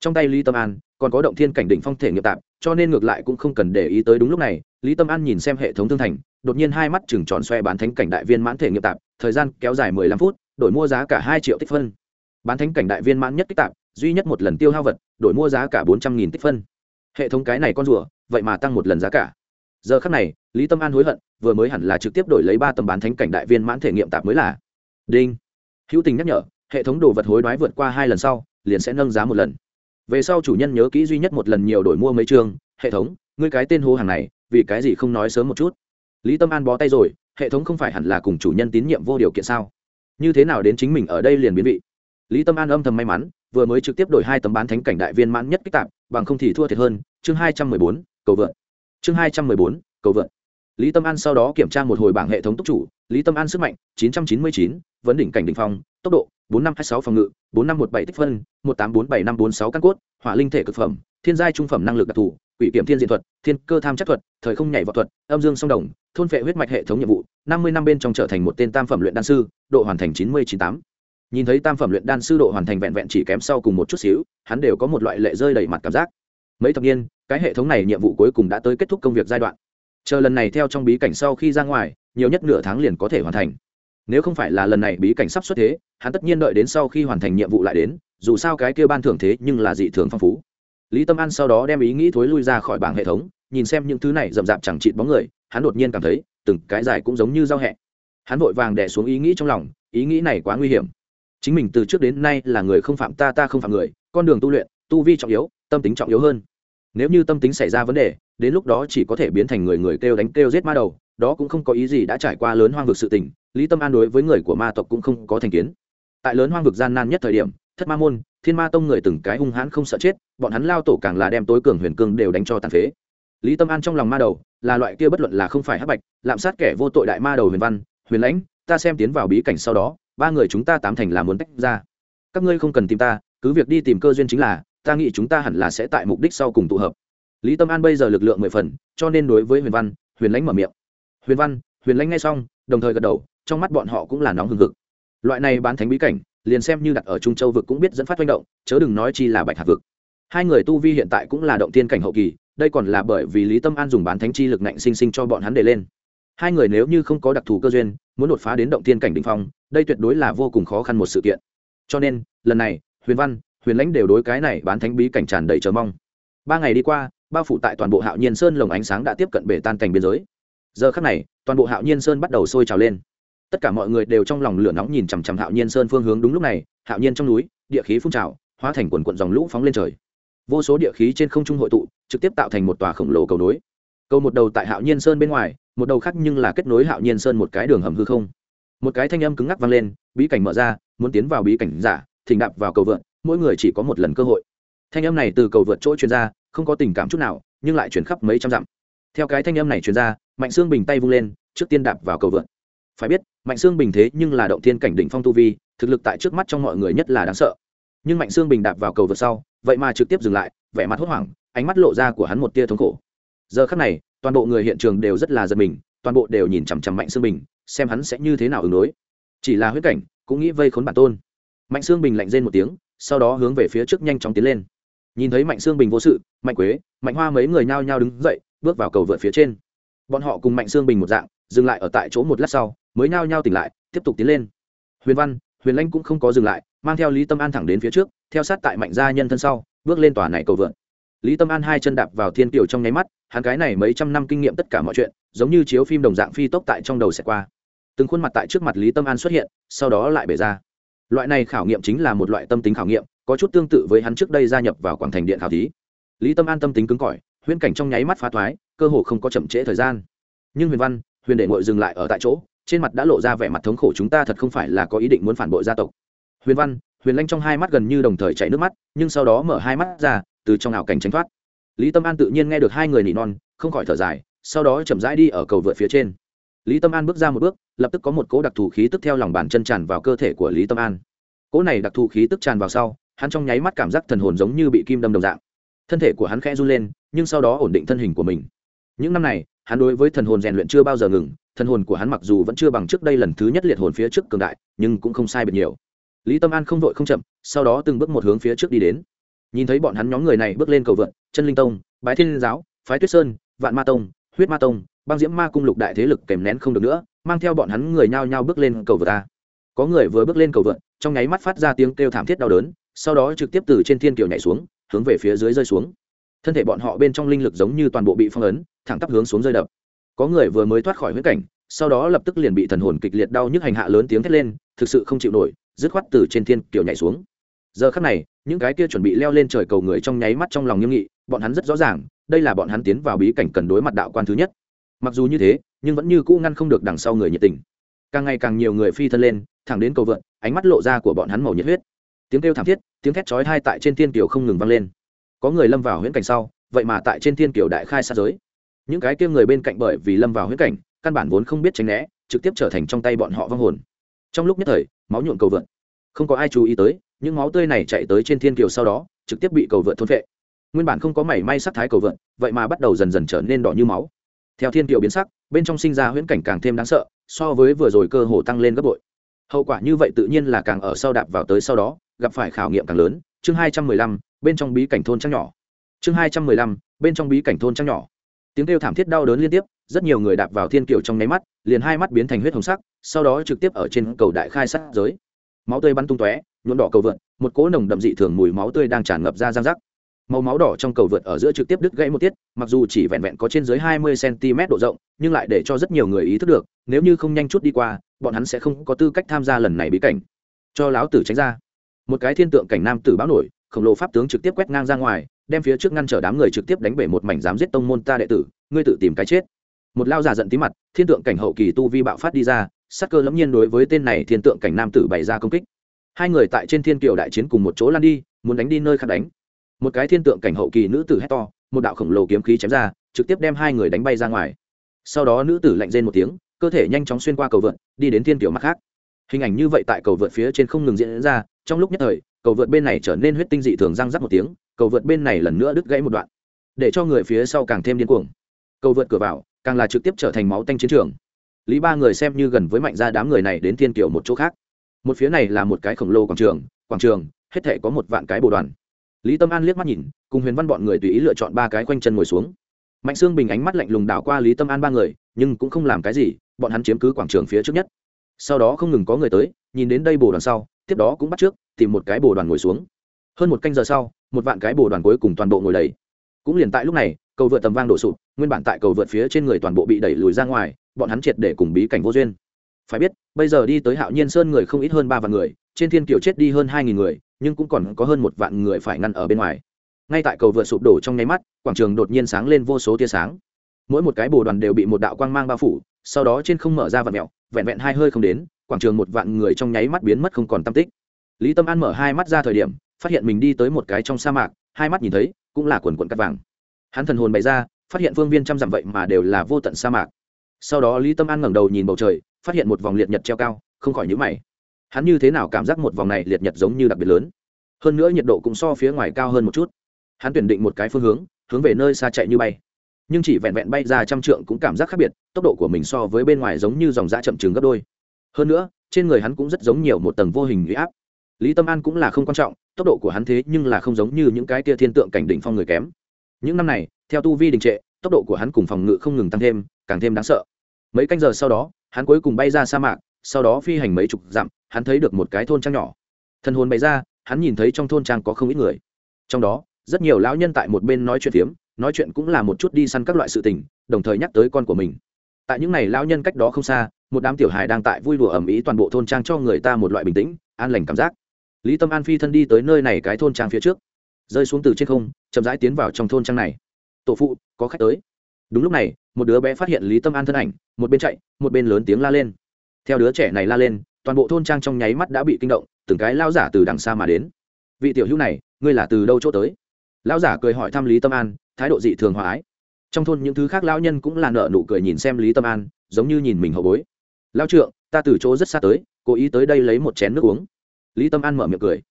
Trong tay lý tâm an, còn có động thiên cảnh đỉnh phong thể nghiệm tạp, cho nên ngược lại cũng không cần để ý tới đúng lúc này, lý tâm an nhìn xem hệ thống thương thành, đột nhiên hai mắt chừng tròn xoe bán thánh cảnh đại viên mãn thể nghiệm tạp, thời gian kéo dài mười lăm phút, đổi mua giá cả hai triệu tích phân. Bán thánh cảnh đại viên mãn nhất kích tạp, duy nhất một lần tiêu hao vật, đổi mua giá cả bốn trăm nghìn tích phân. Hệ thống cái này con rùa, vậy mà tăng một lần giá cả giờ khắc này, lý tâm an hối hận, vừa mới hẳn là trực tiếp đổi lấy ba tấm bán thánh cảnh đại viên mãn thể nghiệm tạp mới là. Đinh. Hữu tình nhắc nhở, hệ thống đồ vật hối đoái vượt qua hai lần sau, liền sẽ nâng giá một lần. Về sau chủ nhân nhớ kỹ duy nhất một lần nhiều đổi mua mấy chương, hệ thống, ngươi cái tên hô hàng này, vì cái gì không nói sớm một chút? Lý tâm an bó tay rồi, hệ thống không phải hẳn là cùng chủ nhân tín nhiệm vô điều kiện sao? Như thế nào đến chính mình ở đây liền biến vị? Lý tâm an âm thầm may mắn, vừa mới trực tiếp đổi hai tấm bán thánh cảnh đại viên mãn nhất kích tạp, bằng không thì thua thiệt hơn, chương hai trăm mười bốn, cầu vượt chương hai trăm mười bốn, cầu vượt lý tâm an sau đó kiểm tra một hồi bảng hệ thống tốc chủ, lý tâm an sức mạnh, chín trăm chín mươi chín, vấn đỉnh cảnh đ ỉ n h phong, tốc độ, bốn năm hai sáu phòng ngự, bốn năm một bảy tích phân, một tám bốn bảy năm bốn sáu căn cốt, hỏa linh thể cực phẩm, thiên giai trung phẩm năng lực đặc thù, quỷ kiểm thiên diện thuật, thiên cơ tham chất thuật, thời không nhảy võ thuật, âm dương song đồng, thôn vệ huyết mạch hệ thống nhiệm vụ, năm mươi năm bên trong trở thành một tên tam phẩm luyện đan sư, độ hoàn thành chín mươi chín tám. Nhìn thấy tam phẩm luyện đan sư độ hoàn thành vẹn vẹn chỉ kém sau cùng một chút xíu, hắn đều có một loại lệ rơi đầy mặt cảm giác. Mấy thập niên cái hệ thống này nhiệm vụ cuối cùng đã tới kết thúc công việc giai đoạn. Chờ lần này theo trong bí cảnh sau khi ra ngoài, nhiều nhất nửa tháng liền có thể hoàn thành. Nếu không phải là lần này bí cảnh sắp xuất thế, hắn tất nhiên đợi đến sau khi hoàn thành nhiệm vụ lại đến, dù sao cái kia ban thưởng thế nhưng là dị thường phong phú. Lý tâm an sau đó đem ý nghĩ thối lui ra khỏi bảng hệ thống, nhìn xem những thứ này rậm rạp chẳng chịt bóng người, hắn đột nhiên cảm thấy, từng cái dài cũng giống như giao hẹ. Hắn vội vàng đẻ xuống ý nghĩ trong lòng, ý nghĩ này quá nguy hiểm. Chính mình từ trước đến nay là người không phạm ta ta không phạm người, con đường tu luyện, tu vi trọng yếu, tâm tính trọng yếu hơn nếu như tâm tính xảy ra vấn đề, đến lúc đó chỉ có thể biến thành người người kêu đánh kêu giết ma đầu, đó cũng không có ý gì đã trải qua lớn hoang vực sự tình, lý tâm an đối với người của ma tộc cũng không có thành kiến. Tại lớn hoang vực gian nan nhất thời điểm, thất ma môn, thiên ma tông người từng cái hung hãn không sợ chết, bọn hắn lao tổ càng là đem tối cường huyền cương đều đánh cho tàn phế. Lý tâm an trong lòng ma đầu, là loại kia bất luận là không phải hắc bạch, lạm sát kẻ vô tội đại ma đầu huyền văn, huyền lãnh, ta xem tiến vào bí cảnh sau đó, ba người chúng ta tám thành là muốn tách ra. Các ngươi không cần tìm ta, cứ việc đi tìm cơ duyên chính là ta nghĩ chúng ta hẳn là sẽ tại mục đích sau cùng tụ hợp. Lý tâm an bây giờ lực lượng mười phần, cho nên đối với huyền văn, huyền lãnh mở miệng. Huyền văn, huyền lãnh ngay xong, đồng thời gật đầu, trong mắt bọn họ cũng là nóng hừng hực. Loại này bán thánh bí cảnh, liền xem như đặt ở trung châu vực cũng biết dẫn phát manh động, chớ đừng nói chi là bạch hạc vực. Hai người tu vi hiện tại cũng là động tiên cảnh hậu kỳ, đây còn là bởi vì lý tâm an dùng bán thánh chi lực nạnh sinh sinh cho bọn hắn để lên. Hai người nếu như không có đặc thù cơ duyên, muốn đột phá đến động tiên cảnh đ ỉ n h phong, đây tuyệt đối là vô cùng khó khăn một sự kiện. Cho nên, lần này, huyền văn huyền lãnh đều đối cái này bán thánh bí cảnh tràn đầy chờ mong. Ba ngày đi qua, bao phủ tại toàn bộ hạo nhiên sơn lồng ánh sáng đã tiếp cận bể tan cảnh biên giới. Giờ khắc này, toàn bộ hạo nhiên sơn bắt đầu sôi trào lên. Tất cả mọi người đều trong lòng lửa nóng nhìn chằm chằm hạo nhiên sơn phương hướng đúng lúc này, hạo nhiên trong núi, địa khí phun trào, hóa thành quần quận dòng lũ phóng lên trời. Vô số địa khí trên không trung hội tụ, trực tiếp tạo thành một tòa khổng lồ cầu nối. Cầu một đầu tại hạo nhiên sơn bên ngoài, một đầu khác nhưng là kết nối hạo nhiên sơn một cái đường hầm hư không. Một cái thanh âm cứng ngắc vang lên, bí cảnh mở ra, muốn tiến vào bí cảnh giả, thỉnh đạp vào cầu vượn mỗi người chỉ có một lần cơ hội. Thanh âm này từ cầu vượt chỗ chuyên ra, không có tình cảm chút nào, nhưng lại chuyển khắp mấy trăm dặm. Theo cái thanh âm này chuyên ra, mạnh sương bình tay vung lên, trước tiên đạp vào cầu vượt. Phải biết, mạnh sương bình thế nhưng là động thiên cảnh đỉnh phong tu vi, thực lực tại trước mắt trong mọi người nhất là đáng sợ. Nhưng mạnh sương bình đạp vào cầu vượt sau, vậy mà trực tiếp dừng lại, vẻ mặt hốt hoảng, ánh mắt lộ ra của hắn một tia thống khổ. Giờ khắc này, toàn bộ người hiện trường đều rất là giật mình, toàn bộ đều nhìn chằm chằm mạnh sương bình, xem hắn sẽ như thế nào ứng đối. Chỉ là huyết cảnh, cũng nghĩ vây khốn bản tôn. Mạnh sương bình lạnh rên một tiếng sau đó hướng về phía trước nhanh chóng tiến lên. Nhìn thấy mạnh Sương bình vô sự, mạnh quế, mạnh hoa mấy người nhao nhao đứng dậy, bước vào cầu vượt phía trên. Bọn họ cùng mạnh Sương bình một dạng, dừng lại ở tại chỗ một lát sau, mới nhao nhao tỉnh lại, tiếp tục tiến lên. Huyền văn, huyền lanh cũng không có dừng lại, mang theo lý tâm an thẳng đến phía trước, theo sát tại mạnh gia nhân thân sau, bước lên tòa này cầu vượt. Lý tâm an hai chân đạp vào thiên kiều trong nháy mắt, hắn cái này mấy trăm năm kinh nghiệm tất cả mọi chuyện, giống như chiếu phim đồng dạng phi tốc tại trong đầu sẽ qua. Từng khuôn mặt tại trước mặt lý tâm an xuất hiện, sau đó lại bể ra loại này khảo nghiệm chính là một loại tâm tính khảo nghiệm, có chút tương tự với hắn trước đây gia nhập vào quảng thành điện khảo thí. Lý tâm an tâm tính cứng cỏi, huyễn cảnh trong nháy mắt phá thoái, cơ hồ không có chậm trễ thời gian. Nhưng huyền văn, huyền đệ ngội dừng lại ở tại chỗ, trên mặt đã lộ ra vẻ mặt thống khổ chúng ta thật không phải là có ý định muốn phản bội gia tộc. Huyền văn, huyền lanh trong hai mắt gần như đồng thời chảy nước mắt, nhưng sau đó mở hai mắt ra, từ trong ảo cảnh tránh thoát. Lý tâm an tự nhiên nghe được hai người nỉ non, không khỏi thở dài, sau đó chậm rãi đi ở cầu vượt phía trên lý tâm an bước ra một bước, lập tức có một cỗ đặc thù khí tức theo lòng bàn chân tràn vào cơ thể của lý tâm an. Cỗ này đặc thù khí tức tràn vào sau, hắn trong nháy mắt cảm giác thần hồn giống như bị kim đâm đồng dạng. Thân thể của hắn khẽ run lên, nhưng sau đó ổn định thân hình của mình. Những năm này, hắn đối với thần hồn rèn luyện chưa bao giờ ngừng, thần hồn của hắn mặc dù vẫn chưa bằng trước đây lần thứ nhất liệt hồn phía trước cường đại, nhưng cũng không sai biệt nhiều. Lý tâm an không vội không chậm, sau đó từng bước một hướng phía trước đi đến. Nhìn thấy bọn hắn nhóm người này bước lên cầu vượt chân linh tông, bái thiên giáo, phái tuyết sơn, vạn ma tông, huyết ma tông băng diễm ma cung lục đại thế lực kèm nén không được nữa, mang theo bọn hắn người nhao nhao bước lên cầu vượt ta. Có người vừa bước lên cầu vượt, trong nháy mắt phát ra tiếng kêu thảm thiết đau đớn, sau đó trực tiếp từ trên thiên kiều nhảy xuống, hướng về phía dưới rơi xuống. Thân thể bọn họ bên trong linh lực giống như toàn bộ bị phong ấn, thẳng tắp hướng xuống rơi đập. Có người vừa mới thoát khỏi huyết cảnh, sau đó lập tức liền bị thần hồn kịch liệt đau nhức hành hạ lớn tiếng thét lên, thực sự không chịu nổi, dứt khoát từ trên thiên kiều nhảy xuống. Giờ khắc này, những cái kia chuẩn bị leo lên trời cầu người trong nháy mắt trong lòng nghiêm nghị, bọn hắn rất rõ ràng, đây là bọn hắn tiến vào bí cảnh cần đối mặt đạo quan thứ nhất mặc dù như thế, nhưng vẫn như cũ ngăn không được đằng sau người nhiệt tình. Càng ngày càng nhiều người phi thân lên, thẳng đến cầu vượt ánh mắt lộ ra của bọn hắn màu nhiệt huyết. Tiếng kêu thảm thiết, tiếng thét chói hai tại trên thiên kiều không ngừng vang lên. Có người lâm vào huyễn cảnh sau, vậy mà tại trên thiên kiều đại khai sát giới. Những cái kia người bên cạnh bởi vì lâm vào huyễn cảnh, căn bản vốn không biết tránh né, trực tiếp trở thành trong tay bọn họ vong hồn. Trong lúc nhất thời, máu nhuộn cầu vượt không có ai chú ý tới, những máu tươi này chạy tới trên thiên kiều sau đó, trực tiếp bị cầu vượt thôn vệ nguyên bản không có mảy may sắc thái cầu vượt vậy mà bắt đầu dần dần trở nên đỏ như máu theo thiên kiều biến sắc, bên trong sinh ra huyễn cảnh càng thêm đáng sợ, so với vừa rồi cơ hồ tăng lên gấp bội. Hậu quả như vậy tự nhiên là càng ở sau đạp vào tới sau đó, gặp phải khảo nghiệm càng lớn. Chương hai trăm mười lăm, bên trong bí cảnh thôn trăng nhỏ. Chương hai trăm mười lăm, bên trong bí cảnh thôn trăng nhỏ. Tiếng kêu thảm thiết đau đớn liên tiếp, rất nhiều người đạp vào thiên kiều trong nháy mắt, liền hai mắt biến thành huyết hồng sắc, sau đó trực tiếp ở trên cầu đại khai sát giới. Máu tươi bắn tung tóe, nhuộm đỏ cầu vượn, một cỗ nồng đậm dị thường mùi máu tươi đang tràn ngập ra giang rắc màu máu đỏ trong cầu vượt ở giữa trực tiếp đứt gãy một tiết, mặc dù chỉ vẹn vẹn có trên dưới hai mươi cm độ rộng, nhưng lại để cho rất nhiều người ý thức được, nếu như không nhanh chút đi qua, bọn hắn sẽ không có tư cách tham gia lần này bí cảnh. Cho láo tử tránh ra. Một cái thiên tượng cảnh nam tử báo nổi, khổng lồ pháp tướng trực tiếp quét ngang ra ngoài, đem phía trước ngăn trở đám người trực tiếp đánh bể một mảnh dám giết tông môn ta đệ tử, ngươi tự tìm cái chết. Một lao già giận tí mặt, thiên tượng cảnh hậu kỳ tu vi bạo phát đi ra, sắc cơ lẫm nhiên đối với tên này thiên tượng cảnh nam tử bày ra công kích. Hai người tại trên thiên kiều đại chiến cùng một chỗ lan đi, muốn đánh đi nơi khác đánh một cái thiên tượng cảnh hậu kỳ nữ tử hét to, một đạo khổng lồ kiếm khí chém ra, trực tiếp đem hai người đánh bay ra ngoài. Sau đó nữ tử lạnh rên một tiếng, cơ thể nhanh chóng xuyên qua cầu vượt, đi đến thiên tiểu mặt khác. Hình ảnh như vậy tại cầu vượt phía trên không ngừng diễn ra, trong lúc nhất thời, cầu vượt bên này trở nên huyết tinh dị thường răng rắc một tiếng, cầu vượt bên này lần nữa đứt gãy một đoạn, để cho người phía sau càng thêm điên cuồng. Cầu vượt cửa vào, càng là trực tiếp trở thành máu tanh chiến trường. Lý ba người xem như gần với mạnh ra đám người này đến thiên kiểu một chỗ khác. Một phía này là một cái khổng lồ quảng trường quảng trường, hết thể có một vạn cái bồ đoàn lý tâm an liếc mắt nhìn, cùng huyền văn bọn người tùy ý lựa chọn ba cái quanh chân ngồi xuống. Mạnh sương bình ánh mắt lạnh lùng đảo qua lý tâm an ba người, nhưng cũng không làm cái gì, bọn hắn chiếm cứ quảng trường phía trước nhất. Sau đó không ngừng có người tới, nhìn đến đây bồ đoàn sau, tiếp đó cũng bắt trước, tìm một cái bồ đoàn ngồi xuống. Hơn một canh giờ sau, một vạn cái bồ đoàn cuối cùng toàn bộ ngồi đầy. Cũng liền tại lúc này, cầu vượt tầm vang đổ sụp, nguyên bản tại cầu vượt phía trên người toàn bộ bị đẩy lùi ra ngoài, bọn hắn triệt để cùng bí cảnh vô duyên. Phải biết, bây giờ đi tới hạo nhiên sơn người không ít hơn ba vạn người trên thiên kiều chết đi hơn hai nghìn người, nhưng cũng còn có hơn một vạn người phải ngăn ở bên ngoài. Ngay tại cầu vượt sụp đổ trong nháy mắt, quảng trường đột nhiên sáng lên vô số tia sáng. Mỗi một cái bồ đoàn đều bị một đạo quang mang bao phủ, sau đó trên không mở ra vạn mẹo, vẹn vẹn hai hơi không đến, quảng trường một vạn người trong nháy mắt biến mất không còn tam tích. Lý tâm an mở hai mắt ra thời điểm, phát hiện mình đi tới một cái trong sa mạc, hai mắt nhìn thấy, cũng là quần quần cắt vàng. Hắn thần hồn bày ra, phát hiện phương viên trăm dặm vậy mà đều là vô tận sa mạc. Sau đó lý tâm an ngẩng đầu nhìn bầu trời, phát hiện một vòng liệt nhật treo cao, không khỏi nhữ mày hắn như thế nào cảm giác một vòng này liệt nhật giống như đặc biệt lớn? Hơn nữa nhiệt độ cũng so phía ngoài cao hơn một chút. Hắn tuyển định một cái phương hướng hướng về nơi xa chạy như bay. Nhưng chỉ vẹn vẹn bay ra trăm trượng cũng cảm giác khác biệt, tốc độ của mình so với bên ngoài giống như dòng da chậm chừng gấp đôi. Hơn nữa, trên người hắn cũng rất giống nhiều một tầng vô hình huy áp. Lý tâm an cũng là không quan trọng, tốc độ của hắn thế nhưng là không giống như những cái tia thiên tượng cảnh đỉnh phong người kém. Những năm này, theo tu vi đình trệ, tốc độ của hắn cùng phòng ngự không ngừng tăng thêm, càng thêm đáng sợ. Mấy canh giờ sau đó, hắn cuối cùng bay ra sa mạc sau đó phi hành mấy chục dặm, hắn thấy được một cái thôn trang nhỏ. Thần hồn bày ra, hắn nhìn thấy trong thôn trang có không ít người. Trong đó, rất nhiều lão nhân tại một bên nói chuyện phiếm, nói chuyện cũng là một chút đi săn các loại sự tình, đồng thời nhắc tới con của mình. Tại những ngày lão nhân cách đó không xa, một đám tiểu hài đang tại vui đùa ẩm ý toàn bộ thôn trang cho người ta một loại bình tĩnh, an lành cảm giác. Lý tâm an phi thân đi tới nơi này cái thôn trang phía trước. Rơi xuống từ trên không, chậm rãi tiến vào trong thôn trang này. Tổ phụ, có khách tới. Đúng lúc này, một đứa bé phát hiện lý tâm an thân ảnh, một bên chạy, một bên lớn tiếng la lên theo đứa trẻ này la lên, toàn bộ thôn trang trong nháy mắt đã bị kinh động, từng cái lao giả từ đằng xa mà đến. Vị tiểu hữu này, ngươi là từ đâu chỗ tới? Lao giả cười hỏi thăm lý tâm an, thái độ dị thường hòa ái. Trong thôn những thứ khác lão nhân cũng là nợ nụ cười nhìn xem lý tâm an, giống như nhìn mình hậu bối. Lao trượng, ta từ chỗ rất xa tới, cố ý tới đây lấy một chén nước uống. Lý tâm an mở miệng cười.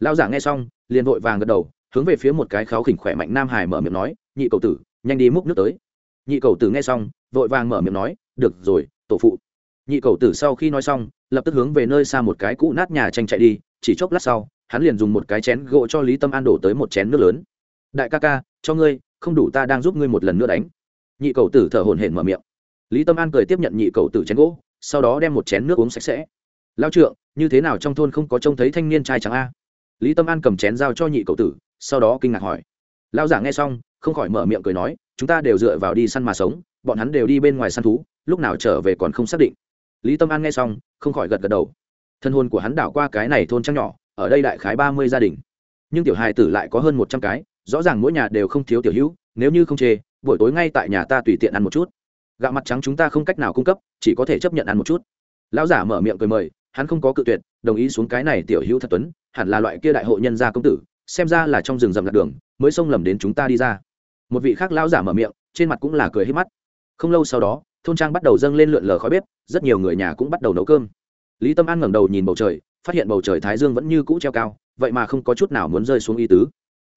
Lao giả nghe xong, liền vội vàng gật đầu, hướng về phía một cái kháo khỉnh khỏe mạnh nam hải mở miệng nói, nhị cầu tử, nhanh đi múc nước tới. Nhị cầu tử nghe xong, vội vàng mở miệng nói, được rồi, tổ phụ nhị cầu tử sau khi nói xong, lập tức hướng về nơi xa một cái cũ nát nhà tranh chạy đi, chỉ chốc lát sau, hắn liền dùng một cái chén gỗ cho lý tâm an đổ tới một chén nước lớn. Đại ca ca, cho ngươi, không đủ ta đang giúp ngươi một lần nữa đánh. Nhị cầu tử thở hổn hển mở miệng. Lý tâm an cười tiếp nhận nhị cầu tử chén gỗ, sau đó đem một chén nước uống sạch sẽ. Lao trượng, như thế nào trong thôn không có trông thấy thanh niên trai trắng a? Lý tâm an cầm chén giao cho nhị cầu tử, sau đó kinh ngạc hỏi. Lao giả nghe xong, không khỏi mở miệng cười nói, chúng ta đều dựa vào đi săn mà sống, bọn hắn đều đi bên ngoài săn thú, lúc nào trở về còn không xác định lý tâm an nghe xong, không khỏi gật gật đầu. Thân hôn của hắn đảo qua cái này thôn trăng nhỏ, ở đây đại khái ba mươi gia đình. Nhưng tiểu hài tử lại có hơn một trăm cái, rõ ràng mỗi nhà đều không thiếu tiểu hữu, nếu như không chê, buổi tối ngay tại nhà ta tùy tiện ăn một chút. Gạo mặt trắng chúng ta không cách nào cung cấp, chỉ có thể chấp nhận ăn một chút. Lão giả mở miệng cười mời, hắn không có cự tuyệt, đồng ý xuống cái này tiểu hữu thật tuấn, hẳn là loại kia đại hội nhân gia công tử, xem ra là trong rừng rậm lạc đường, mới xông lầm đến chúng ta đi ra. Một vị khác lão giả mở miệng, trên mặt cũng là cười hết mắt. Không lâu sau đó thôn trang bắt đầu dâng lên lượn lờ khói bếp, rất nhiều người nhà cũng bắt đầu nấu cơm. Lý tâm an ngẩng đầu nhìn bầu trời, phát hiện bầu trời thái dương vẫn như cũ treo cao, vậy mà không có chút nào muốn rơi xuống y tứ.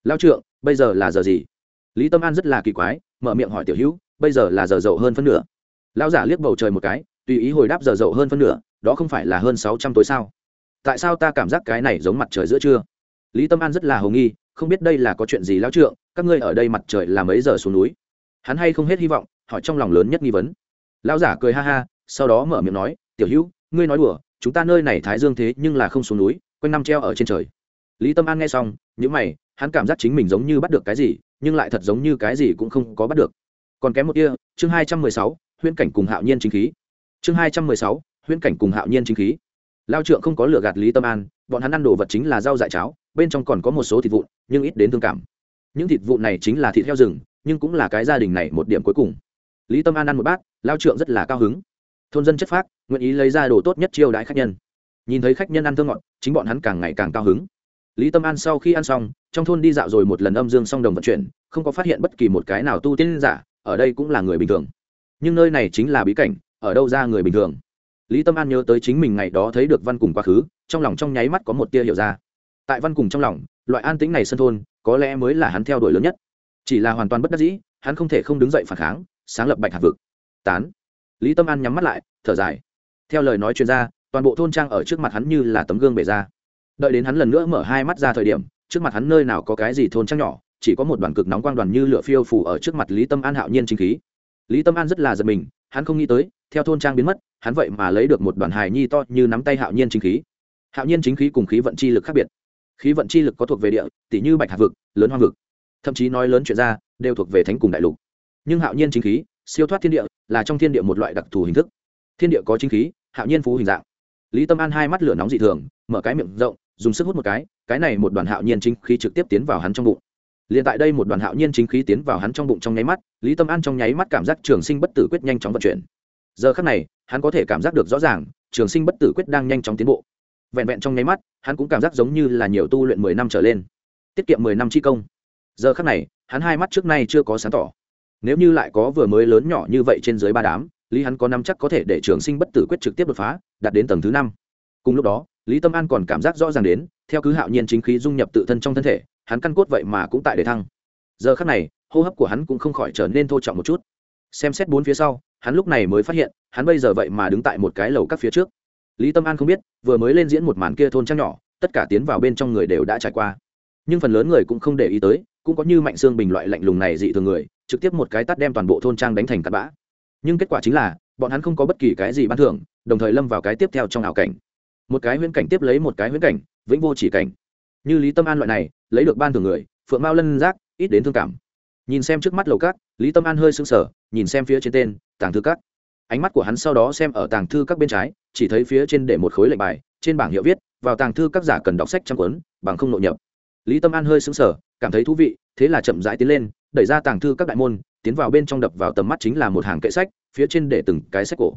Lao trượng, bây giờ là giờ gì? Lý tâm an rất là kỳ quái, mở miệng hỏi tiểu hữu, bây giờ là giờ dậu hơn phân nửa. Lao giả liếc bầu trời một cái, tùy ý hồi đáp giờ dậu hơn phân nửa, đó không phải là hơn sáu trăm tối sao? Tại sao ta cảm giác cái này giống mặt trời giữa trưa? Lý tâm an rất là hồ nghi, không biết đây là có chuyện gì, lão trượng? Các ngươi ở đây mặt trời là mấy giờ xuống núi? Hắn hay không hết hy vọng, hỏi trong lòng lớn nhất nghi vấn lão giả cười ha ha, sau đó mở miệng nói, tiểu hữu, ngươi nói đùa, chúng ta nơi này thái dương thế nhưng là không xuống núi, quanh năm treo ở trên trời. Lý tâm an nghe xong những mày, hắn cảm giác chính mình giống như bắt được cái gì, nhưng lại thật giống như cái gì cũng không có bắt được. Còn kém một kia chương hai trăm mười sáu, huyễn cảnh cùng hạo nhiên chính khí. Chương hai trăm mười sáu, huyễn cảnh cùng hạo nhiên chính khí. Lao trượng không có lựa gạt lý tâm an, bọn hắn ăn đồ vật chính là rau dại cháo, bên trong còn có một số thịt vụn, nhưng ít đến thương cảm. Những thịt vụn này chính là thịt heo rừng, nhưng cũng là cái gia đình này một điểm cuối cùng lý tâm an ăn một bát, lao trượng rất là cao hứng. Thôn dân chất phác, nguyện ý lấy ra đồ tốt nhất chiêu đãi khách nhân. Nhìn thấy khách nhân ăn thơ ngọt, chính bọn hắn càng ngày càng cao hứng. Lý tâm an sau khi ăn xong, trong thôn đi dạo rồi một lần âm dương song đồng vận chuyển, không có phát hiện bất kỳ một cái nào tu tiên giả, ở đây cũng là người bình thường. Nhưng nơi này chính là bí cảnh, ở đâu ra người bình thường? Lý tâm an nhớ tới chính mình ngày đó thấy được văn cùng quá khứ, trong lòng trong nháy mắt có một tia hiểu ra. Tại văn cùng trong lòng, loại an tĩnh này sân thôn, có lẽ mới là hắn theo đuổi lớn nhất. Chỉ là hoàn toàn bất đắc dĩ, hắn không thể không đứng dậy phản kháng sáng lập bạch hạt vực. Tán. Lý tâm an nhắm mắt lại, thở dài. Theo lời nói chuyên gia toàn bộ thôn trang ở trước mặt hắn như là tấm gương bể ra. Đợi đến hắn lần nữa mở hai mắt ra thời điểm, trước mặt hắn nơi nào có cái gì thôn trang nhỏ, chỉ có một đoàn cực nóng quang đoàn như lửa phiêu phủ ở trước mặt lý tâm an hạo nhiên chính khí. Lý tâm an rất là giật mình, hắn không nghĩ tới, theo thôn trang biến mất, hắn vậy mà lấy được một đoàn hài nhi to như nắm tay hạo nhiên chính khí. Hạo nhiên chính khí cùng khí vận chi lực khác biệt. Khí vận chi lực có thuộc về địa tỷ như bạch hạc vực, lớn hoang vực. Thậm chí nói lớn chuyện ra, đều thuộc về thánh cùng đại lục nhưng hạo nhiên chính khí, siêu thoát thiên địa, là trong thiên địa một loại đặc thù hình thức. Thiên địa có chính khí, hạo nhiên phú hình dạng. Lý tâm an hai mắt lửa nóng dị thường, mở cái miệng rộng, dùng sức hút một cái cái này một đoàn hạo nhiên chính khí trực tiếp tiến vào hắn trong bụng. Liền tại đây một đoàn hạo nhiên chính khí tiến vào hắn trong bụng trong nháy mắt, lý tâm an trong nháy mắt cảm giác trường sinh bất tử quyết nhanh chóng vận chuyển. Giờ khắc này, hắn có thể cảm giác được rõ ràng, trường sinh bất tử quyết đang nhanh chóng tiến bộ. Vẹn vẹn trong nháy mắt, hắn cũng cảm giác giống như là nhiều tu luyện mười năm trở lên, tiết kiệm mười năm chi công. Giờ khắc này, hắn hai mắt trước nay chưa có sáng tỏ nếu như lại có vừa mới lớn nhỏ như vậy trên dưới ba đám, lý hắn có năm chắc có thể để trường sinh bất tử quyết trực tiếp đột phá, đạt đến tầng thứ năm. Cùng lúc đó, lý tâm an còn cảm giác rõ ràng đến, theo cứ hạo nhiên chính khí dung nhập tự thân trong thân thể, hắn căn cốt vậy mà cũng tại để thăng. Giờ khắc này, hô hấp của hắn cũng không khỏi trở nên thô trọng một chút. Xem xét bốn phía sau, hắn lúc này mới phát hiện, hắn bây giờ vậy mà đứng tại một cái lầu các phía trước. Lý tâm an không biết, vừa mới lên diễn một màn kia thôn trang nhỏ, tất cả tiến vào bên trong người đều đã trải qua. Nhưng phần lớn người cũng không để ý tới, cũng có như mạnh xương bình loại lạnh lùng này dị thường người trực tiếp một cái tắt đem toàn bộ thôn trang đánh thành cắt bã. Nhưng kết quả chính là, bọn hắn không có bất kỳ cái gì ban thưởng, đồng thời lâm vào cái tiếp theo trong ảo cảnh. Một cái huyễn cảnh tiếp lấy một cái huyễn cảnh, vĩnh vô chỉ cảnh. Như lý tâm an loại này, lấy được ban thưởng người, phượng mao lân giác, ít đến thương cảm. Nhìn xem trước mắt lầu cát lý tâm an hơi sững sờ, nhìn xem phía trên tên, tàng thư các. Ánh mắt của hắn sau đó xem ở tàng thư các bên trái, chỉ thấy phía trên để một khối lệnh bài, trên bảng hiệu viết, vào tàng thư các giả cần đọc sách trăm cuốn, bằng không nội nhập. Lý tâm an hơi sững sờ, cảm thấy thú vị, thế là chậm rãi tiến lên đẩy ra tàng thư các đại môn, tiến vào bên trong đập vào tầm mắt chính là một hàng kệ sách, phía trên để từng cái sách cổ.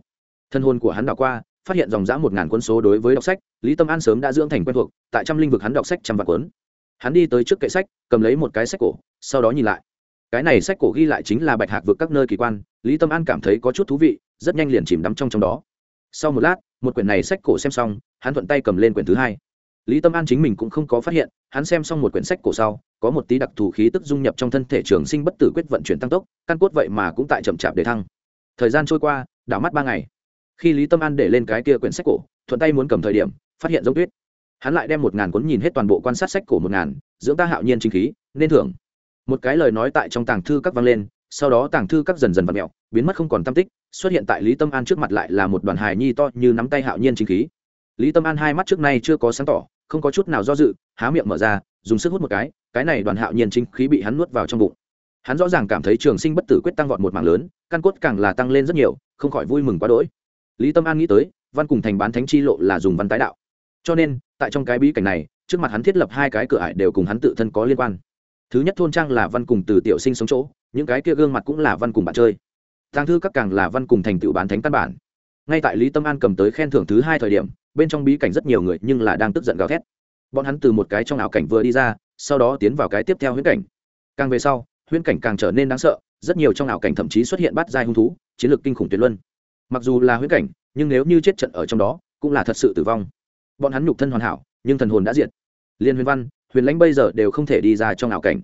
Thân hôn của hắn đảo qua, phát hiện dòng dã một ngàn quân số đối với đọc sách, lý tâm an sớm đã dưỡng thành quen thuộc, tại trăm linh vực hắn đọc sách trăm vạn cuốn. Hắn đi tới trước kệ sách, cầm lấy một cái sách cổ, sau đó nhìn lại. Cái này sách cổ ghi lại chính là bạch hạc vượt các nơi kỳ quan, lý tâm an cảm thấy có chút thú vị, rất nhanh liền chìm đắm trong trong đó. Sau một lát, một quyển này sách cổ xem xong, hắn thuận tay cầm lên quyển thứ hai lý tâm an chính mình cũng không có phát hiện, hắn xem xong một quyển sách cổ sau, có một tí đặc thù khí tức dung nhập trong thân thể trường sinh bất tử quyết vận chuyển tăng tốc, căn cốt vậy mà cũng tại chậm chạp để thăng. Thời gian trôi qua, đảo mắt ba ngày. Khi lý tâm an để lên cái kia quyển sách cổ, thuận tay muốn cầm thời điểm, phát hiện giống tuyết. Hắn lại đem một ngàn cuốn nhìn hết toàn bộ quan sát sách cổ một ngàn, dưỡng ta hạo nhiên chính khí, nên thưởng. Một cái lời nói tại trong tàng thư các vang lên, sau đó tàng thư các dần dần vặt mẹo, biến mất không còn tam tích, xuất hiện tại lý tâm an trước mặt lại là một đoàn hài nhi to như nắm tay hạo nhiên chính khí. Lý tâm an hai mắt trước nay chưa có sáng tỏ không có chút nào do dự, há miệng mở ra, dùng sức hút một cái cái này đoàn hạo nhiên chính khí bị hắn nuốt vào trong bụng. Hắn rõ ràng cảm thấy trường sinh bất tử quyết tăng vọt một mảng lớn, căn cốt càng là tăng lên rất nhiều, không khỏi vui mừng quá đỗi. Lý tâm an nghĩ tới, văn cùng thành bán thánh chi lộ là dùng văn tái đạo. Cho nên, tại trong cái bí cảnh này, trước mặt hắn thiết lập hai cái cửa ải đều cùng hắn tự thân có liên quan. Thứ nhất thôn trang là văn cùng từ tiểu sinh sống chỗ, những cái kia gương mặt cũng là văn cùng bạn chơi. Tàng thư các càng là văn cùng thành tựu bán thánh căn bản. Ngay tại lý tâm an cầm tới khen thưởng thứ hai thời điểm bên trong bí cảnh rất nhiều người nhưng là đang tức giận gào thét. Bọn hắn từ một cái trong ảo cảnh vừa đi ra, sau đó tiến vào cái tiếp theo huyễn cảnh. Càng về sau, huyễn cảnh càng trở nên đáng sợ, rất nhiều trong ảo cảnh thậm chí xuất hiện bắt giai hung thú, chiến lược kinh khủng tuyệt luân. Mặc dù là huyễn cảnh, nhưng nếu như chết trận ở trong đó, cũng là thật sự tử vong. Bọn hắn nhục thân hoàn hảo, nhưng thần hồn đã diệt. Liên huyền văn, huyền lãnh bây giờ đều không thể đi ra trong ảo cảnh.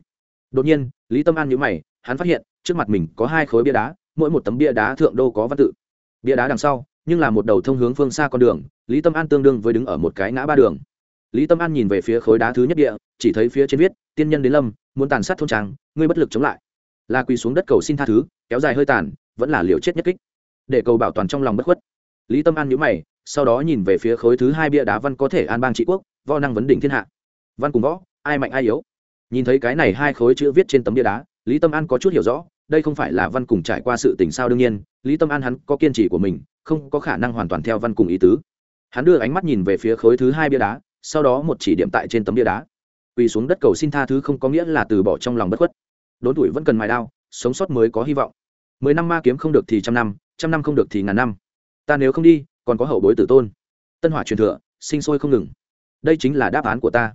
Đột nhiên, lý tâm an nhữ mày, hắn phát hiện, trước mặt mình có hai khối bia đá, mỗi một tấm bia đá thượng đô có văn tự. Bia đá đằng sau nhưng là một đầu thông hướng phương xa con đường, lý tâm an tương đương với đứng ở một cái ngã ba đường. Lý tâm an nhìn về phía khối đá thứ nhất địa, chỉ thấy phía trên viết, tiên nhân đến lâm, muốn tàn sát thôn trang, ngươi bất lực chống lại. Là quỳ xuống đất cầu xin tha thứ, kéo dài hơi tàn, vẫn là liều chết nhất kích. Để cầu bảo toàn trong lòng bất khuất. Lý tâm an nhữ mày, sau đó nhìn về phía khối thứ hai bia đá văn có thể an bang trị quốc vo năng vấn đỉnh thiên hạ. Văn cùng võ, ai mạnh ai yếu? Nhìn thấy cái này hai khối chữ viết trên tấm bia đá, lý tâm an có chút hiểu rõ, đây không phải là văn cùng trải qua sự tình sao đương nhiên, lý tâm an hắn có kiên trì của mình không có khả năng hoàn toàn theo văn cùng ý tứ. Hắn đưa ánh mắt nhìn về phía khối thứ hai bia đá, sau đó một chỉ điểm tại trên tấm bia đá. Quỳ xuống đất cầu xin tha thứ không có nghĩa là từ bỏ trong lòng bất khuất. Đốn tuổi vẫn cần mài đao, sống sót mới có hy vọng. Mười năm ma kiếm không được thì trăm năm trăm năm không được thì ngàn năm. Ta nếu không đi, còn có hậu bối tử tôn. Tân hỏa truyền thừa, sinh sôi không ngừng. Đây chính là đáp án của ta.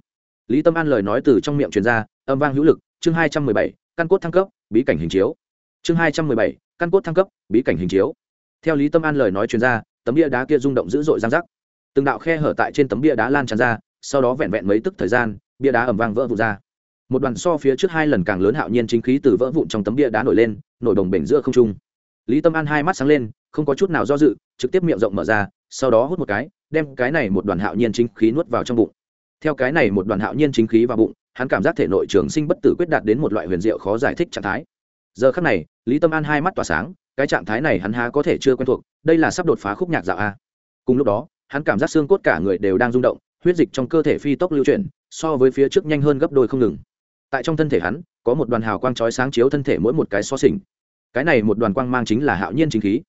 Lý tâm an lời nói từ trong miệng truyền ra, âm vang hữu lực, chương hai trăm mười bảy, căn cốt thăng cấp, bí cảnh hình chiếu. Chương hai trăm mười bảy, căn cốt thăng cấp, bí cảnh hình chiếu theo lý tâm an lời nói chuyên gia tấm bia đá kia rung động dữ dội giang rắc. Từng đạo khe hở tại trên tấm bia đá lan tràn ra, sau đó vẹn vẹn mấy tức thời gian, bia đá ẩm vang vỡ vụn ra. Một đoàn so phía trước hai lần càng lớn hạo nhiên chính khí từ vỡ vụn trong tấm bia đá nổi lên, nổi đồng bể giữa không trung. Lý tâm an hai mắt sáng lên, không có chút nào do dự, trực tiếp miệng rộng mở ra, sau đó hút một cái, đem cái này một đoàn hạo nhiên chính khí nuốt vào trong bụng. Theo cái này một đoàn hạo nhiên chính khí vào bụng, hắn cảm giác thể nội trường sinh bất tử quyết đạt đến một loại huyền diệu khó giải thích trạng thái. Giờ khắc này, lý tâm an hai mắt tỏa sáng cái trạng thái này hắn há có thể chưa quen thuộc, đây là sắp đột phá khúc nhạc dạo a. Cùng lúc đó, hắn cảm giác xương cốt cả người đều đang rung động, huyết dịch trong cơ thể phi tốc lưu chuyển, so với phía trước nhanh hơn gấp đôi không ngừng. Tại trong thân thể hắn, có một đoàn hào quang chói sáng chiếu thân thể mỗi một cái so sình cái này một đoàn quang mang chính là hạo nhiên chính khí.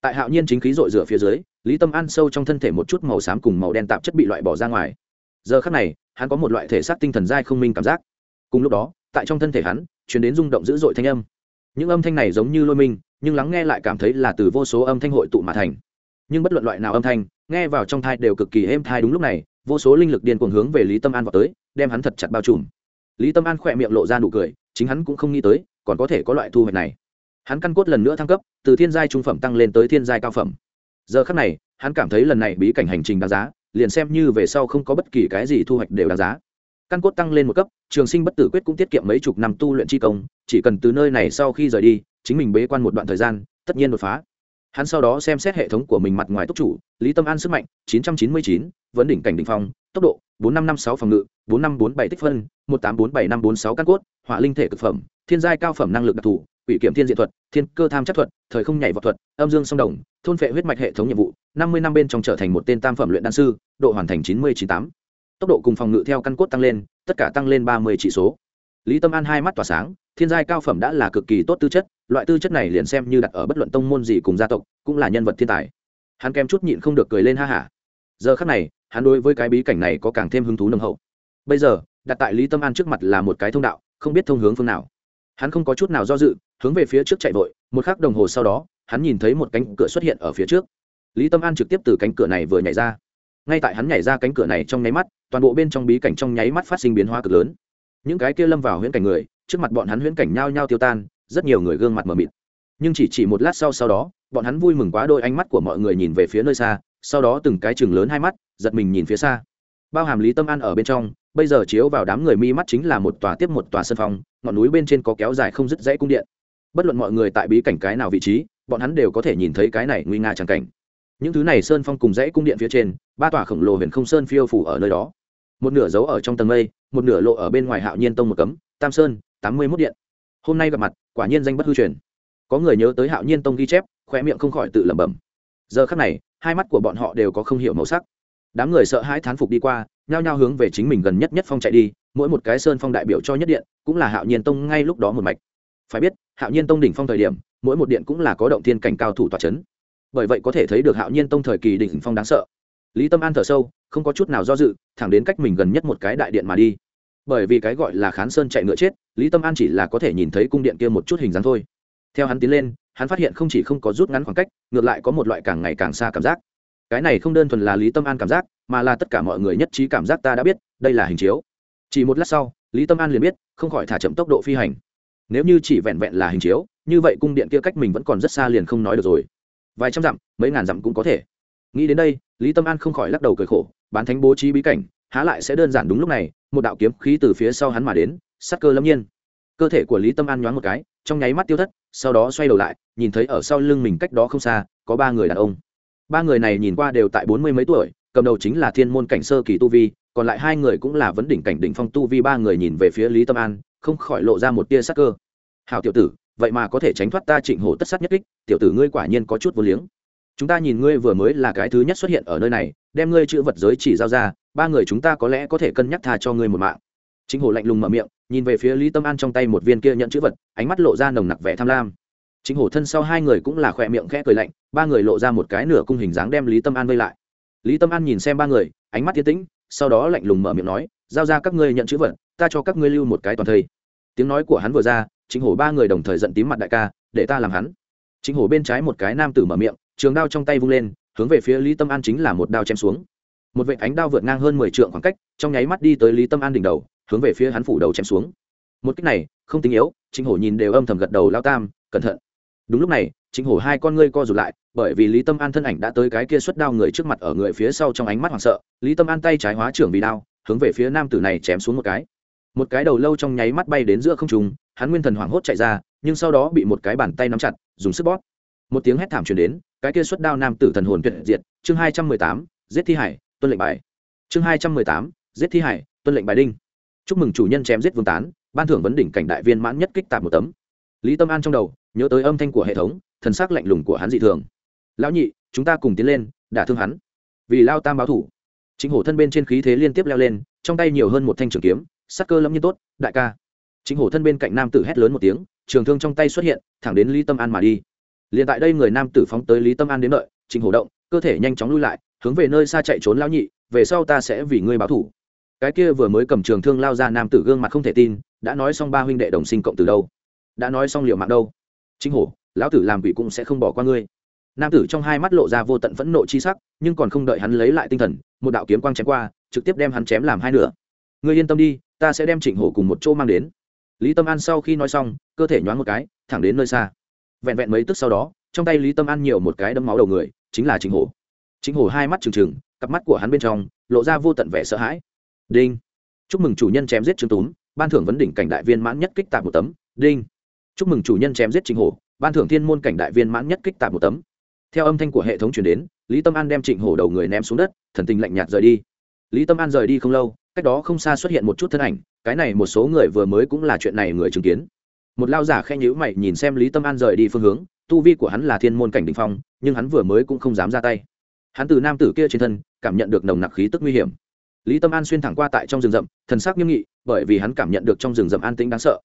Tại hạo nhiên chính khí dội rửa phía dưới, lý tâm an sâu trong thân thể một chút màu xám cùng màu đen tạp chất bị loại bỏ ra ngoài. Giờ khắc này, hắn có một loại thể xác tinh thần dai không minh cảm giác. Cùng lúc đó, tại trong thân thể hắn chuyển đến rung động dữ dội thanh âm. Những âm thanh này giống như lôi minh nhưng lắng nghe lại cảm thấy là từ vô số âm thanh hội tụ mà thành. Nhưng bất luận loại nào âm thanh, nghe vào trong thai đều cực kỳ êm thai đúng lúc này, vô số linh lực điên cuồng hướng về lý tâm an vào tới, đem hắn thật chặt bao trùm. Lý tâm an khỏe miệng lộ ra nụ cười, chính hắn cũng không nghĩ tới, còn có thể có loại thu hoạch này. Hắn căn cốt lần nữa thăng cấp, từ thiên giai trung phẩm tăng lên tới thiên giai cao phẩm. Giờ khắc này, hắn cảm thấy lần này bí cảnh hành trình đáng giá, liền xem như về sau không có bất kỳ cái gì thu hoạch đều đáng giá. Căn cốt tăng lên một cấp, trường sinh bất tử quyết cũng tiết kiệm mấy chục năm tu luyện chi công, chỉ cần từ nơi này sau khi rời đi chính mình bế quan một đoạn thời gian tất nhiên đột phá. Hắn sau đó xem xét hệ thống của mình mặt ngoài tốc chủ lý tâm an sức mạnh 999, vấn đỉnh cảnh đỉnh phong tốc độ 4556 phòng ngự 4547 tích phân 1847546 căn cốt hỏa linh thể cực phẩm thiên giai cao phẩm năng lực đặc thù quỷ kiểm thiên diện thuật thiên cơ tham chất thuật thời không nhảy vọt thuật âm dương song đồng thôn phệ huyết mạch hệ thống nhiệm vụ năm mươi năm bên trong trở thành một tên tam phẩm luyện đan sư độ hoàn thành chín mươi chín tám. Tốc độ cùng phòng ngự theo căn cốt tăng lên tất cả tăng lên ba mươi chỉ số. Lý tâm an hai mắt tỏa sáng thiên giai cao phẩm đã là cực kỳ tốt tư chất, loại tư chất này liền xem như đặt ở bất luận tông môn gì cùng gia tộc, cũng là nhân vật thiên tài. Hắn kém chút nhịn không được cười lên ha hả. Giờ khắc này, hắn đối với cái bí cảnh này có càng thêm hứng thú nồng hậu. Bây giờ, đặt tại lý tâm an trước mặt là một cái thông đạo, không biết thông hướng phương nào. Hắn không có chút nào do dự, hướng về phía trước chạy vội, một khắc đồng hồ sau đó, hắn nhìn thấy một cánh cửa xuất hiện ở phía trước. Lý tâm an trực tiếp từ cánh cửa này vừa nhảy ra. Ngay tại hắn nhảy ra cánh cửa này trong nháy mắt, toàn bộ bên trong bí cảnh trong nháy mắt phát sinh biến hóa cực lớn. Những cái kia lâm vào huyễn cảnh người trước mặt bọn hắn huyễn cảnh nhao nhao tiêu tan rất nhiều người gương mặt mờ mịt. Nhưng chỉ chỉ một lát sau sau đó bọn hắn vui mừng quá đôi ánh mắt của mọi người nhìn về phía nơi xa sau đó từng cái chừng lớn hai mắt giật mình nhìn phía xa. Bao hàm lý tâm an ở bên trong bây giờ chiếu vào đám người mi mắt chính là một tòa tiếp một tòa sân phòng, ngọn núi bên trên có kéo dài không dứt dãy cung điện. Bất luận mọi người tại bí cảnh cái nào vị trí bọn hắn đều có thể nhìn thấy cái này nguy nga tràng cảnh. Những thứ này sơn phong cùng dãy cung điện phía trên ba tòa khổng lồ huyền không sơn phiêu phủ ở nơi đó. Một nửa giấu ở trong tầng mây một nửa lộ ở bên ngoài hạo nhiên tông một cấm tam sơn tám mươi mốt điện. Hôm nay gặp mặt, quả nhiên danh bất hư truyền. Có người nhớ tới hạo nhiên tông ghi chép khoe miệng không khỏi tự lẩm bẩm. Giờ khắc này, hai mắt của bọn họ đều có không hiểu màu sắc. Đám người sợ hãi thán phục đi qua, nhao nhao hướng về chính mình gần nhất nhất phong chạy đi, mỗi một cái sơn phong đại biểu cho nhất điện, cũng là hạo nhiên tông ngay lúc đó một mạch. Phải biết, hạo nhiên tông đỉnh phong thời điểm, mỗi một điện cũng là có động thiên cảnh cao thủ tòa c h ấ n bởi vậy có thể thấy được hạo nhiên tông thời kỳ đỉnh phong đáng sợ. Lý tâm an thở sâu, không có chút nào do dự, thẳng đến cách mình gần nhất một cái đại điện mà đi bởi vì cái gọi là khán sơn chạy ngựa chết, lý tâm an chỉ là có thể nhìn thấy cung điện kia một chút hình dáng thôi. Theo hắn tiến lên, hắn phát hiện không chỉ không có rút ngắn khoảng cách, ngược lại có một loại càng ngày càng xa cảm giác. Cái này không đơn thuần là lý tâm an cảm giác, mà là tất cả mọi người nhất trí cảm giác ta đã biết, đây là hình chiếu. Chỉ một lát sau, lý tâm an liền biết, không khỏi thả chậm tốc độ phi hành. Nếu như chỉ vẹn vẹn là hình chiếu, như vậy cung điện kia cách mình vẫn còn rất xa liền không nói được rồi. Vài trăm dặm, mấy ngàn dặm cũng có thể. Nghĩ đến đây, lý tâm an không khỏi lắc đầu cười khổ, bán thánh bố trí bí cảnh, há lại sẽ đơn giản đúng lúc này một đạo kiếm khí từ phía sau hắn mà đến, sắc cơ lâm nhiên. Cơ thể của lý tâm an nhoáng một cái, trong nháy mắt tiêu thất, sau đó xoay đầu lại, nhìn thấy ở sau lưng mình cách đó không xa, có ba người đàn ông. Ba người này nhìn qua đều tại bốn mươi mấy tuổi, cầm đầu chính là thiên môn cảnh sơ kỳ tu vi, còn lại hai người cũng là vấn đỉnh cảnh đỉnh phong tu vi, ba người nhìn về phía lý tâm an, không khỏi lộ ra một tia sắc cơ. Hào tiểu tử, vậy mà có thể tránh thoát ta trịnh hổ tất sát nhất kích, tiểu tử ngươi quả nhiên có chút vô liếng. Chúng ta nhìn ngươi vừa mới là cái thứ nhất xuất hiện ở nơi này, đem ngươi chữ vật giới chỉ giao ra ba người chúng ta có lẽ có thể cân nhắc tha cho ngươi một mạng. Chính hổ lạnh lùng mở miệng, nhìn về phía lý tâm an trong tay một viên kia nhận chữ vật, ánh mắt lộ ra nồng nặc vẻ tham lam. Chính hổ thân sau hai người cũng là khỏe miệng khẽ cười lạnh, ba người lộ ra một cái nửa cung hình dáng đem lý tâm an vây lại. Lý tâm an nhìn xem ba người, ánh mắt tiến tĩnh, sau đó lạnh lùng mở miệng nói, giao ra các ngươi nhận chữ vật, ta cho các ngươi lưu một cái toàn thây. Tiếng nói của hắn vừa ra, chính hổ ba người đồng thời giận tím mặt đại ca, để ta làm hắn. Chính hổ bên trái một cái nam tử mở miệng, trường đao trong tay vung lên, hướng về phía lý tâm an chính là một đao chém xuống một vệ ánh đao vượt ngang hơn mười trượng khoảng cách, trong nháy mắt đi tới lý tâm an đỉnh đầu, hướng về phía hắn phủ đầu chém xuống. Một cách này, không tính yếu chính hổ nhìn đều âm thầm gật đầu lao tam, cẩn thận. Đúng lúc này chính hổ hai con ngươi co rụt lại, bởi vì lý tâm an thân ảnh đã tới cái kia xuất đao người trước mặt ở người phía sau trong ánh mắt hoảng sợ, lý tâm an tay trái hóa trưởng vì đao, hướng về phía nam tử này chém xuống một cái. Một cái đầu lâu trong nháy mắt bay đến giữa không trung, hắn nguyên thần hoảng hốt chạy ra, nhưng sau đó bị một cái bàn tay nắm chặt, dùng sức bóp. Một tiếng hét thảm truyền đến, cái kia xuất đao nam tử thần hồn tuyệt diệt, chương hai trăm mười tám, giết thi hải tuân lệnh bài. Chương hai trăm mười tám, giết thi hải, tuân lệnh bài đinh. Chúc mừng chủ nhân chém giết vương tán, ban thưởng vấn đỉnh cảnh đại viên mãn nhất kích tạp một tấm. Lý tâm an trong đầu, nhớ tới âm thanh của hệ thống, thần sắc lạnh lùng của hắn dị thường. Lão nhị, chúng ta cùng tiến lên, đả thương hắn. Vì lao tam báo thủ. Chính hổ thân bên trên khí thế liên tiếp leo lên, trong tay nhiều hơn một thanh trường kiếm, sắc cơ lâm như tốt, đại ca. Chính hổ thân bên cạnh nam tử hét lớn một tiếng, trường thương trong tay xuất hiện, thẳng đến lý tâm an mà đi. Liền tại đây người nam tử phóng tới lý tâm an đến đợi, chính hổ động, cơ thể nhanh chóng lui lại hướng về nơi xa chạy trốn lão nhị, về sau ta sẽ vì ngươi báo thủ. Cái kia vừa mới cầm trường thương lao ra nam tử gương mặt không thể tin, đã nói xong ba huynh đệ đồng sinh cộng từ đâu? Đã nói xong liệu mạng đâu? Chính hổ, lão tử làm quỷ cũng sẽ không bỏ qua ngươi. Nam tử trong hai mắt lộ ra vô tận phẫn nộ chi sắc, nhưng còn không đợi hắn lấy lại tinh thần, một đạo kiếm quang chém qua, trực tiếp đem hắn chém làm hai nửa. Ngươi yên tâm đi, ta sẽ đem trịnh hổ cùng một chỗ mang đến. Lý tâm an sau khi nói xong, cơ thể nhoáng một cái, thẳng đến nơi xa. Vẹn vẹn mấy tức sau đó, trong tay lý tâm an nhiều một cái đấm máu đầu người, chính là trịnh hổ trịnh hổ hai mắt trừng trừng, cặp mắt của hắn bên trong lộ ra vô tận vẻ sợ hãi. Đinh. Chúc mừng chủ nhân chém giết trương túm ban thưởng vấn đỉnh cảnh đại viên mãn nhất kích tạp một tấm. Đinh. Chúc mừng chủ nhân chém giết trịnh hổ ban thưởng thiên môn cảnh đại viên mãn nhất kích tạp một tấm. Theo âm thanh của hệ thống chuyển đến, lý tâm an đem trịnh hổ đầu người ném xuống đất, thần tình lạnh nhạt rời đi. Lý tâm an rời đi không lâu, cách đó không xa xuất hiện một chút thân ảnh, cái này một số người vừa mới cũng là chuyện này người chứng kiến. Một lao giả khen nhữ mày nhìn xem lý tâm an rời đi phương hướng, tu vi của hắn là thiên môn cảnh đình phong, nhưng hắn vừa mới cũng không dám ra tay hắn từ nam tử kia trên thân, cảm nhận được nồng nặc khí tức nguy hiểm. Lý tâm an xuyên thẳng qua tại trong rừng rậm, thần sắc nghiêm nghị, bởi vì hắn cảm nhận được trong rừng rậm an tĩnh đáng sợ.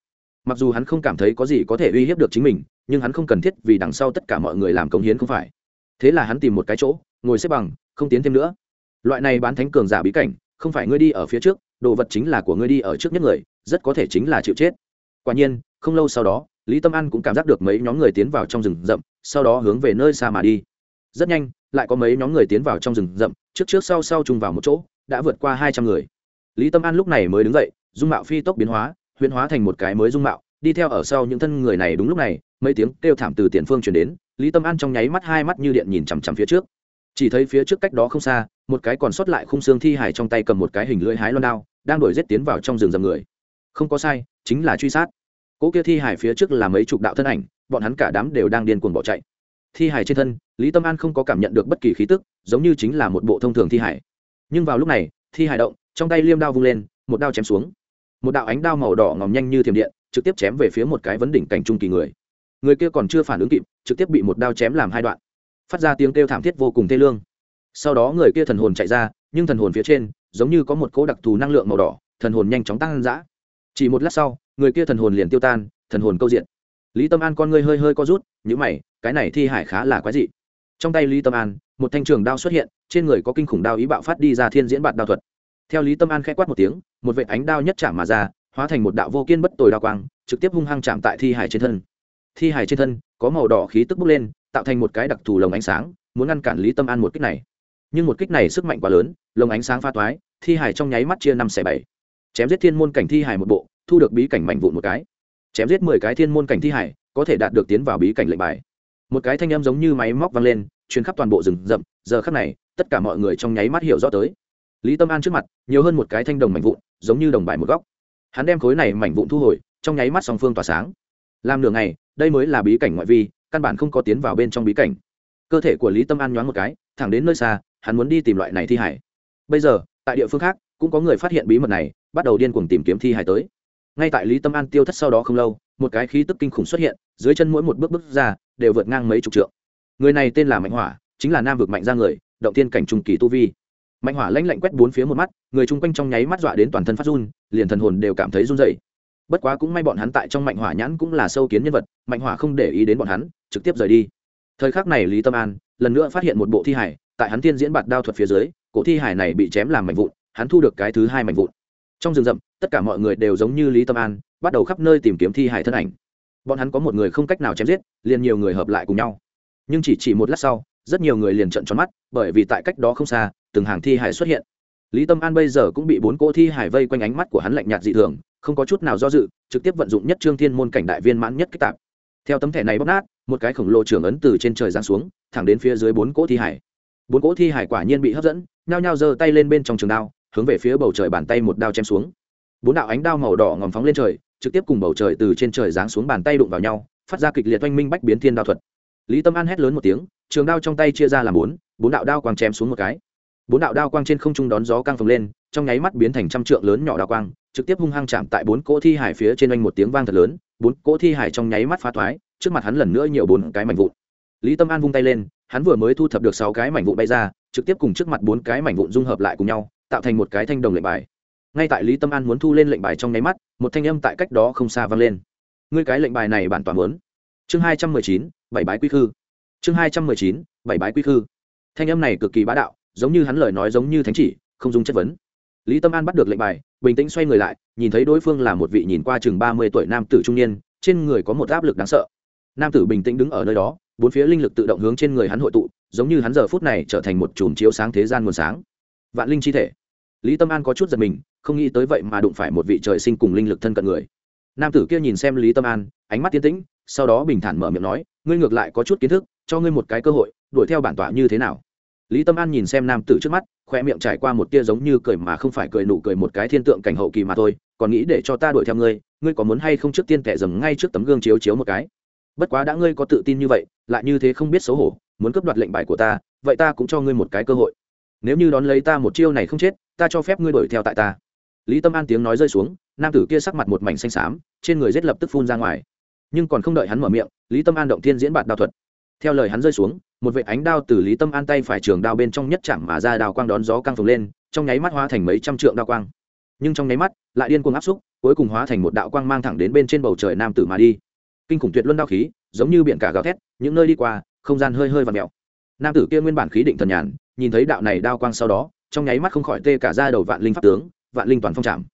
Mặc dù hắn không cảm thấy có gì có thể uy hiếp được chính mình, nhưng hắn không cần thiết vì đằng sau tất cả mọi người làm công hiến không phải. Thế là hắn tìm một cái chỗ, ngồi xếp bằng, không tiến thêm nữa. Loại này bán thánh cường giả bí cảnh, không phải ngươi đi ở phía trước, đồ vật chính là của ngươi đi ở trước nhất người, rất có thể chính là chịu chết. Quả nhiên, không lâu sau đó, lý tâm an cũng cảm giác được mấy nhóm người tiến vào trong rừng rậm, sau đó hướng về nơi xa mà đi rất nhanh, lại có mấy nhóm người tiến vào trong rừng rậm, trước trước sau sau chung vào một chỗ, đã vượt qua hai trăm người. Lý tâm an lúc này mới đứng dậy, dung mạo phi tốc biến hóa huyễn hóa thành một cái mới dung mạo, đi theo ở sau những thân người này đúng lúc này, mấy tiếng kêu thảm từ tiền phương chuyển đến, lý tâm an trong nháy mắt hai mắt như điện nhìn chằm chằm phía trước. Chỉ thấy phía trước cách đó không xa, một cái còn sót lại khung xương thi hải trong tay cầm một cái hình lưỡi hái loan đao, đang đổi rết tiến vào trong rừng dầm người. Không có sai, chính là truy sát. Cỗ kia thi hải phía trước là mấy chục đạo thân ảnh, bọn hắn cả đám đều đang điên cuồng bỏ chạy thi hải trên thân, lý tâm an không có cảm nhận được bất kỳ khí tức, giống như chính là một bộ thông thường thi hải nhưng vào lúc này, thi hải động, trong tay liêm đao vung lên, một đao chém xuống. Một đạo ánh đao màu đỏ ngòm nhanh như thiểm điện, trực tiếp chém về phía một cái vấn đỉnh cảnh trung kỳ người. Người kia còn chưa phản ứng kịp, trực tiếp bị một đao chém làm hai đoạn. Phát ra tiếng kêu thảm thiết vô cùng thê lương. Sau đó người kia thần hồn chạy ra, nhưng thần hồn phía trên, giống như có một cỗ đặc thù năng lượng màu đỏ, thần hồn nhanh chóng tăng dã. Chỉ một lát sau, người kia thần hồn liền tiêu tan, thần hồn câu diện lý tâm an con ngươi hơi hơi co rút những mày, cái này thi hải khá là quái dị. Trong tay lý tâm an, một thanh trường đao xuất hiện, trên người có kinh khủng đao ý bạo phát đi ra thiên diễn bạt đao thuật. Theo lý tâm an k h ẽ quát một tiếng, một vệ ánh đao nhất chạm mà ra, hóa thành một đạo vô kiên bất tồi đao quang, trực tiếp hung hăng chạm tại thi hải trên thân. Thi hải trên thân, có màu đỏ khí tức bốc lên, tạo thành một cái đặc thù lồng ánh sáng, muốn ngăn cản lý tâm an một kích này. Nhưng một kích này sức mạnh quá lớn, lồng ánh sáng pha toái, thi hải trong nháy mắt chia năm xẻ bảy. Chém giết thiên môn cảnh thi hải một bộ, thu được bí cảnh mạnh vụn một cái chém giết mười cái thiên môn cảnh thi hải, có thể đạt được tiến vào bí cảnh lệnh bài. Một cái thanh âm giống như máy móc vang lên chuyến khắp toàn bộ rừng rậm. Giờ khắc này, tất cả mọi người trong nháy mắt hiểu rõ tới. Lý tâm an trước mặt, nhiều hơn một cái thanh đồng mảnh vụn, giống như đồng bài một góc. Hắn đem khối này mảnh vụn thu hồi, trong nháy mắt song phương tỏa sáng. Làm nửa ngày, đây mới là bí cảnh ngoại vi, căn bản không có tiến vào bên trong bí cảnh. Cơ thể của lý tâm an nhoáng một cái, thẳng đến nơi xa, hắn muốn đi tìm loại này thi hải. Bây giờ, tại địa phương khác, cũng có người phát hiện bí mật này, bắt đầu điên cuồng tìm kiếm thi hải tới ngay tại lý tâm an tiêu thất sau đó không lâu, một cái khí tức kinh khủng xuất hiện, dưới chân mỗi một bước bước ra, đều vượt ngang mấy chục trượng. Người này tên là mạnh hỏa, chính là nam vực mạnh ra người, động tiên cảnh trung kỳ tu vi. Mạnh hỏa lãnh lạnh quét bốn phía một mắt, người chung quanh trong nháy mắt dọa đến toàn thân phát run, liền thần hồn đều cảm thấy run dậy bất quá cũng may bọn hắn tại trong mạnh hỏa nhãn cũng là sâu kiến nhân vật, mạnh hỏa không để ý đến bọn hắn, trực tiếp rời đi. Thời khắc này lý tâm an lần nữa phát hiện một bộ thi hải tại hắn tiên diễn bạt đao thuật phía dưới, cổ thi hải này bị chém làm mạnh vụn, hắn thu được cái thứ hai mạnh vụn trong rừng rậm, tất cả mọi người đều giống như lý tâm an, bắt đầu khắp nơi tìm kiếm thi hải thân ảnh. Bọn hắn có một người không cách nào chém giết, liền nhiều người hợp lại cùng nhau. Nhưng chỉ chỉ một lát sau, rất nhiều người liền trận tròn mắt, bởi vì tại cách đó không xa, từng hàng thi hải xuất hiện. Lý tâm an bây giờ cũng bị bốn cỗ thi hải vây quanh ánh mắt của hắn lạnh nhạt dị thường, không có chút nào do dự, trực tiếp vận dụng nhất trương thiên môn cảnh đại viên mãn nhất kích tạp. Theo tấm thẻ này bóc nát, một cái khổng lồ trưởng ấn từ trên trời giáng xuống, thẳng đến phía dưới bốn cỗ thi hải bốn cỗ thi hải quả nhiên bị hấp dẫn, nhao nhao giơ tay lên bên trong trường đao hướng về phía bầu trời bàn tay một đao chém xuống. Bốn đạo ánh đao màu đỏ ngòm phóng lên trời, trực tiếp cùng bầu trời từ trên trời giáng xuống bàn tay đụng vào nhau, phát ra kịch liệt oanh minh bách biến thiên đao thuật. Lý tâm an hét lớn một tiếng, trường đao trong tay chia ra làm bốn bốn đạo đao quang chém xuống một cái. Bốn đạo đao quang trên không trung đón gió căng phồng lên, trong nháy mắt biến thành trăm trượng lớn nhỏ đao quang, trực tiếp hung hăng chạm tại bốn cỗ thi hải phía trên oanh một tiếng vang thật lớn, bốn cỗ thi hải trong nháy mắt phá thoái, trước mặt hắn lần nữa nhiều bốn cái mảnh vụn. Lý tâm an vung tay lên, hắn vừa mới thu thập được sáu cái mảnh vụn bay ra, trực tiếp cùng trước mặt bốn cái mảnh vụn dung hợp lại cùng nhau tạo thành một cái thanh đồng lệnh bài. Ngay tại lý tâm an muốn thu lên lệnh bài trong nháy mắt, một thanh âm tại cách đó không xa vang lên. Ngươi cái lệnh bài này bản toàn muốn. Chương hai trăm mười chín, bảy bái quy khư. Chương hai trăm mười chín, bảy bái quy khư. Thanh âm này cực kỳ bá đạo, giống như hắn lời nói giống như thánh chỉ, không dùng chất vấn. Lý tâm an bắt được lệnh bài, bình tĩnh xoay người lại, nhìn thấy đối phương là một vị nhìn qua chừng ba mươi tuổi nam tử trung niên, trên người có một áp lực đáng sợ. Nam tử bình tĩnh đứng ở nơi đó, bốn phía linh lực tự động hướng trên người hắn hội tụ, giống như hắn giờ phút này trở thành một chùm chiếu sáng thế gian nguồn sáng vạn linh chi thể. Lý tâm an có chút giật mình, không nghĩ tới vậy mà đụng phải một vị trời sinh cùng linh lực thân cận người. Nam tử kia nhìn xem lý tâm an, ánh mắt tiến tĩnh, sau đó bình thản mở miệng nói, ngươi ngược lại có chút kiến thức, cho ngươi một cái cơ hội, đuổi theo bản tọa như thế nào? Lý tâm an nhìn xem nam tử trước mắt khoe miệng trải qua một tia giống như cười mà không phải cười nụ cười một cái thiên tượng cảnh hậu kỳ mà thôi, còn nghĩ để cho ta đuổi theo ngươi ngươi có muốn hay không trước tiên tệ dầm ngay trước tấm gương chiếu chiếu một cái? Bất quá đã ngươi có tự tin như vậy, lại như thế không biết xấu hổ, muốn cướp đoạt lệnh bài của ta, vậy ta cũng cho ngươi một cái cơ hội nếu như đón lấy ta một chiêu này không chết, ta cho phép ngươi đuổi theo tại ta. Lý tâm an tiếng nói rơi xuống, nam tử kia sắc mặt một mảnh xanh xám, trên người rết lập tức phun ra ngoài. Nhưng còn không đợi hắn mở miệng, lý tâm an động thiên diễn bạt đao thuật. Theo lời hắn rơi xuống, một vệ ánh đao từ lý tâm an tay phải trường đao bên trong nhất chạm mà ra đào quang đón gió căng phồng lên, trong nháy mắt hóa thành mấy trăm trượng đao quang. Nhưng trong nháy mắt, lại điên cuồng áp xúc, cuối cùng hóa thành một đạo quang mang thẳng đến bên trên bầu trời nam tử mà đi. Kinh khủng tuyệt luân đao khí, giống như biển cả gào thét, những nơi đi qua, không gian hơi hơi và mèo. Nam tử kia nguyên bản khí định thần nhàn nhìn thấy đạo này đao quang sau đó, trong nháy mắt không khỏi tê cả ra đầu vạn linh pháp tướng, vạn linh toàn phong trảm.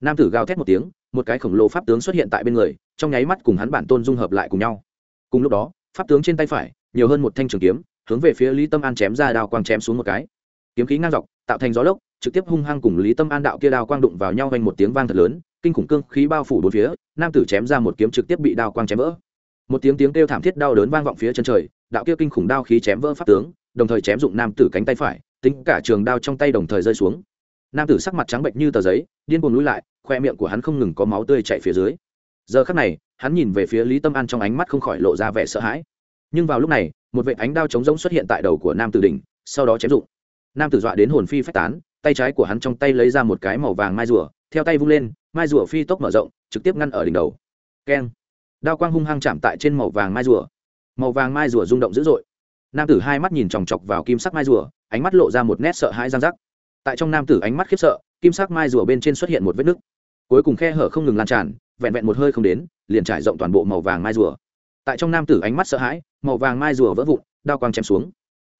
Nam tử gào thét một tiếng, một cái khổng lồ pháp tướng xuất hiện tại bên người, trong nháy mắt cùng hắn bản tôn dung hợp lại cùng nhau. Cùng lúc đó, pháp tướng trên tay phải, nhiều hơn một thanh trường kiếm, hướng về phía lý tâm an chém ra đao quang chém xuống một cái. Kiếm khí ngang dọc, tạo thành gió lốc, trực tiếp hung hăng cùng lý tâm an đạo kia đao quang đụng vào nhau vang một tiếng vang thật lớn, kinh khủng cương khí bao phủ bốn phía, nam tử chém ra một kiếm trực tiếp bị đao quang chém vỡ. Một tiếng tiếng kêu thảm thiết đau đớn vang vọng phía chân trời, đạo kia kinh khủng đao khí chém vỡ pháp tướng đồng thời chém dụng nam tử cánh tay phải, tính cả trường đao trong tay đồng thời rơi xuống. Nam tử sắc mặt trắng bệnh như tờ giấy, điên cuồng lùi lại, khoe miệng của hắn không ngừng có máu tươi chảy phía dưới. Giờ khắc này, hắn nhìn về phía lý tâm an trong ánh mắt không khỏi lộ ra vẻ sợ hãi. Nhưng vào lúc này, một vệ ánh đao trống rỗng xuất hiện tại đầu của nam tử đỉnh, sau đó chém dụng. Nam tử dọa đến hồn phi phách tán, tay trái của hắn trong tay lấy ra một cái màu vàng mai rùa, theo tay vung lên, mai rùa phi tốc mở rộng, trực tiếp ngăn ở đỉnh đầu. Keng. Đao quang hung hăng chạm tại trên màu vàng mai rùa. Màu vàng mai rùa rung động dữ dội nam tử hai mắt nhìn chòng chọc vào kim sắc mai rùa, ánh mắt lộ ra một nét sợ hãi răng rắc. Tại trong nam tử ánh mắt khiếp sợ, kim sắc mai rùa bên trên xuất hiện một vết nứt. Cuối cùng khe hở không ngừng lan tràn, vẹn vẹn một hơi không đến, liền trải rộng toàn bộ màu vàng mai rùa. Tại trong nam tử ánh mắt sợ hãi, màu vàng mai rùa vỡ vụn, đao quang chém xuống.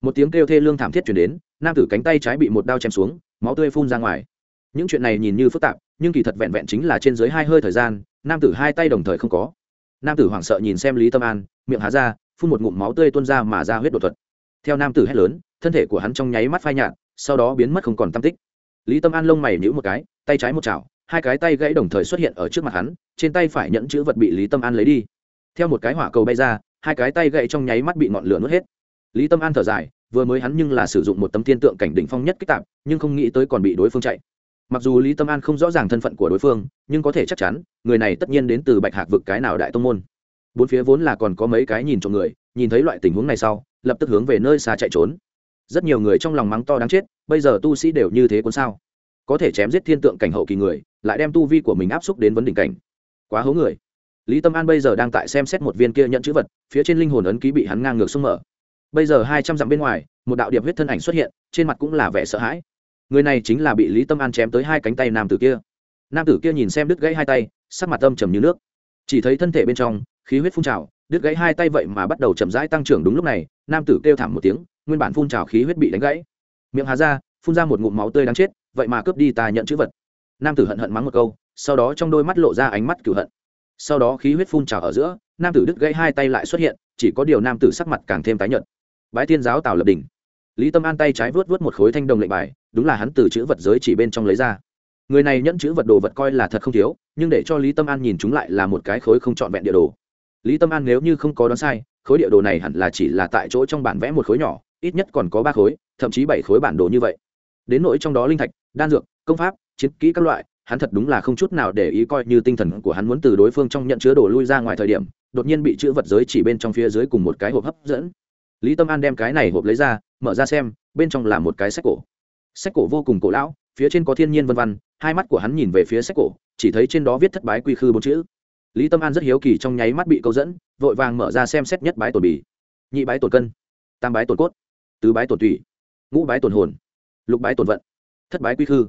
Một tiếng kêu thê lương thảm thiết chuyển đến, nam tử cánh tay trái bị một đao chém xuống, máu tươi phun ra ngoài. Những chuyện này nhìn như phức tạp, nhưng kỳ thật vẹn vẹn chính là trên dưới hai hơi thời gian, nam tử hai tay đồng thời không có. Nam tử hoảng sợ nhìn xem lý tâm an, miệng há ra phun một ngụm máu tươi tuôn ra mà ra huyết đột thuật. Theo nam tử hét lớn, thân thể của hắn trong nháy mắt phai nhạt, sau đó biến mất không còn tam tích. Lý tâm an lông mày nhữ một cái, tay trái một chảo, hai cái tay gãy đồng thời xuất hiện ở trước mặt hắn, trên tay phải nhẫn chữ vật bị lý tâm an lấy đi. Theo một cái hỏa cầu bay ra, hai cái tay gãy trong nháy mắt bị ngọn lửa nuốt hết. Lý tâm an thở dài, vừa mới hắn nhưng là sử dụng một tấm thiên tượng cảnh đỉnh phong nhất kích tạp, nhưng không nghĩ tới còn bị đối phương chạy. Mặc dù lý tâm an không rõ ràng thân phận của đối phương, nhưng có thể chắc chắn, người này tất nhiên đến từ bạch hạc vực cái nào đại tông môn bốn phía vốn là còn có mấy cái nhìn trộm người, nhìn thấy loại tình huống này sau, lập tức hướng về nơi xa chạy trốn. Rất nhiều người trong lòng mắng to đáng chết, bây giờ tu sĩ đều như thế cuốn sao? Có thể chém giết thiên tượng cảnh hậu kỳ người, lại đem tu vi của mình áp xúc đến vấn đỉnh cảnh. Quá hố người. Lý tâm an bây giờ đang tại xem xét một viên kia nhận chữ vật, phía trên linh hồn ấn ký bị hắn ngang ngược xung mở. Bây giờ hai trăm dặm bên ngoài, một đạo điệp huyết thân ảnh xuất hiện, trên mặt cũng là vẻ sợ hãi. Người này chính là bị lý tâm an chém tới hai cánh tay nam tử kia. Nam tử kia nhìn xem đứt gãy hai tay, sắc mặt âm trầm như nước. Chỉ thấy thân thể bên trong khí huyết phun trào, đứt gãy hai tay vậy mà bắt đầu chậm rãi tăng trưởng đúng lúc này, nam tử kêu thảm một tiếng, nguyên bản phun trào khí huyết bị đánh gãy. Miệng hà ra, phun ra một ngụm máu tươi đáng chết, vậy mà cướp đi ta nhận chữ vật. Nam tử hận hận mắng một câu, sau đó trong đôi mắt lộ ra ánh mắt cửu hận. Sau đó khí huyết phun trào ở giữa, nam tử đứt gãy hai tay lại xuất hiện, chỉ có điều nam tử sắc mặt càng thêm tái nhợt. Bái Thiên giáo tào lập đỉnh. Lý tâm an tay trái vớt vớt một khối thanh đồng lệnh bài, đúng là hắn từ chữ vật giới chỉ bên trong lấy ra. Người này nhẫn chữ vật đồ vật coi là thật không thiếu, nhưng để cho lý tâm an nhìn chúng lại là một cái khối không trọn vẹn địa đồ lý tâm an nếu như không có đoán sai, khối địa đồ này hẳn là chỉ là tại chỗ trong bản vẽ một khối nhỏ, ít nhất còn có ba khối, thậm chí bảy khối bản đồ như vậy. Đến nỗi trong đó linh thạch, đan dược, công pháp, chiến kỹ các loại, hắn thật đúng là không chút nào để ý coi như tinh thần của hắn muốn từ đối phương trong nhận chứa đồ lui ra ngoài thời điểm, đột nhiên bị chữ vật giới chỉ bên trong phía dưới cùng một cái hộp hấp dẫn. Lý tâm an đem cái này hộp lấy ra, mở ra xem, bên trong là một cái sách cổ. Sách cổ vô cùng cổ lão, phía trên có thiên nhiên vân văn hai mắt của hắn nhìn về phía sách cổ, chỉ thấy trên đó viết thất bái quy khư bốn chữ lý tâm an rất hiếu kỳ trong nháy mắt bị câu dẫn, vội vàng mở ra xem xét nhất bái tổn bì. Nhị bái tổn cân, tam bái tổn cốt, tứ bái tổn tủy, ngũ bái tổn hồn, lục bái tổn vận, thất bái quy khư.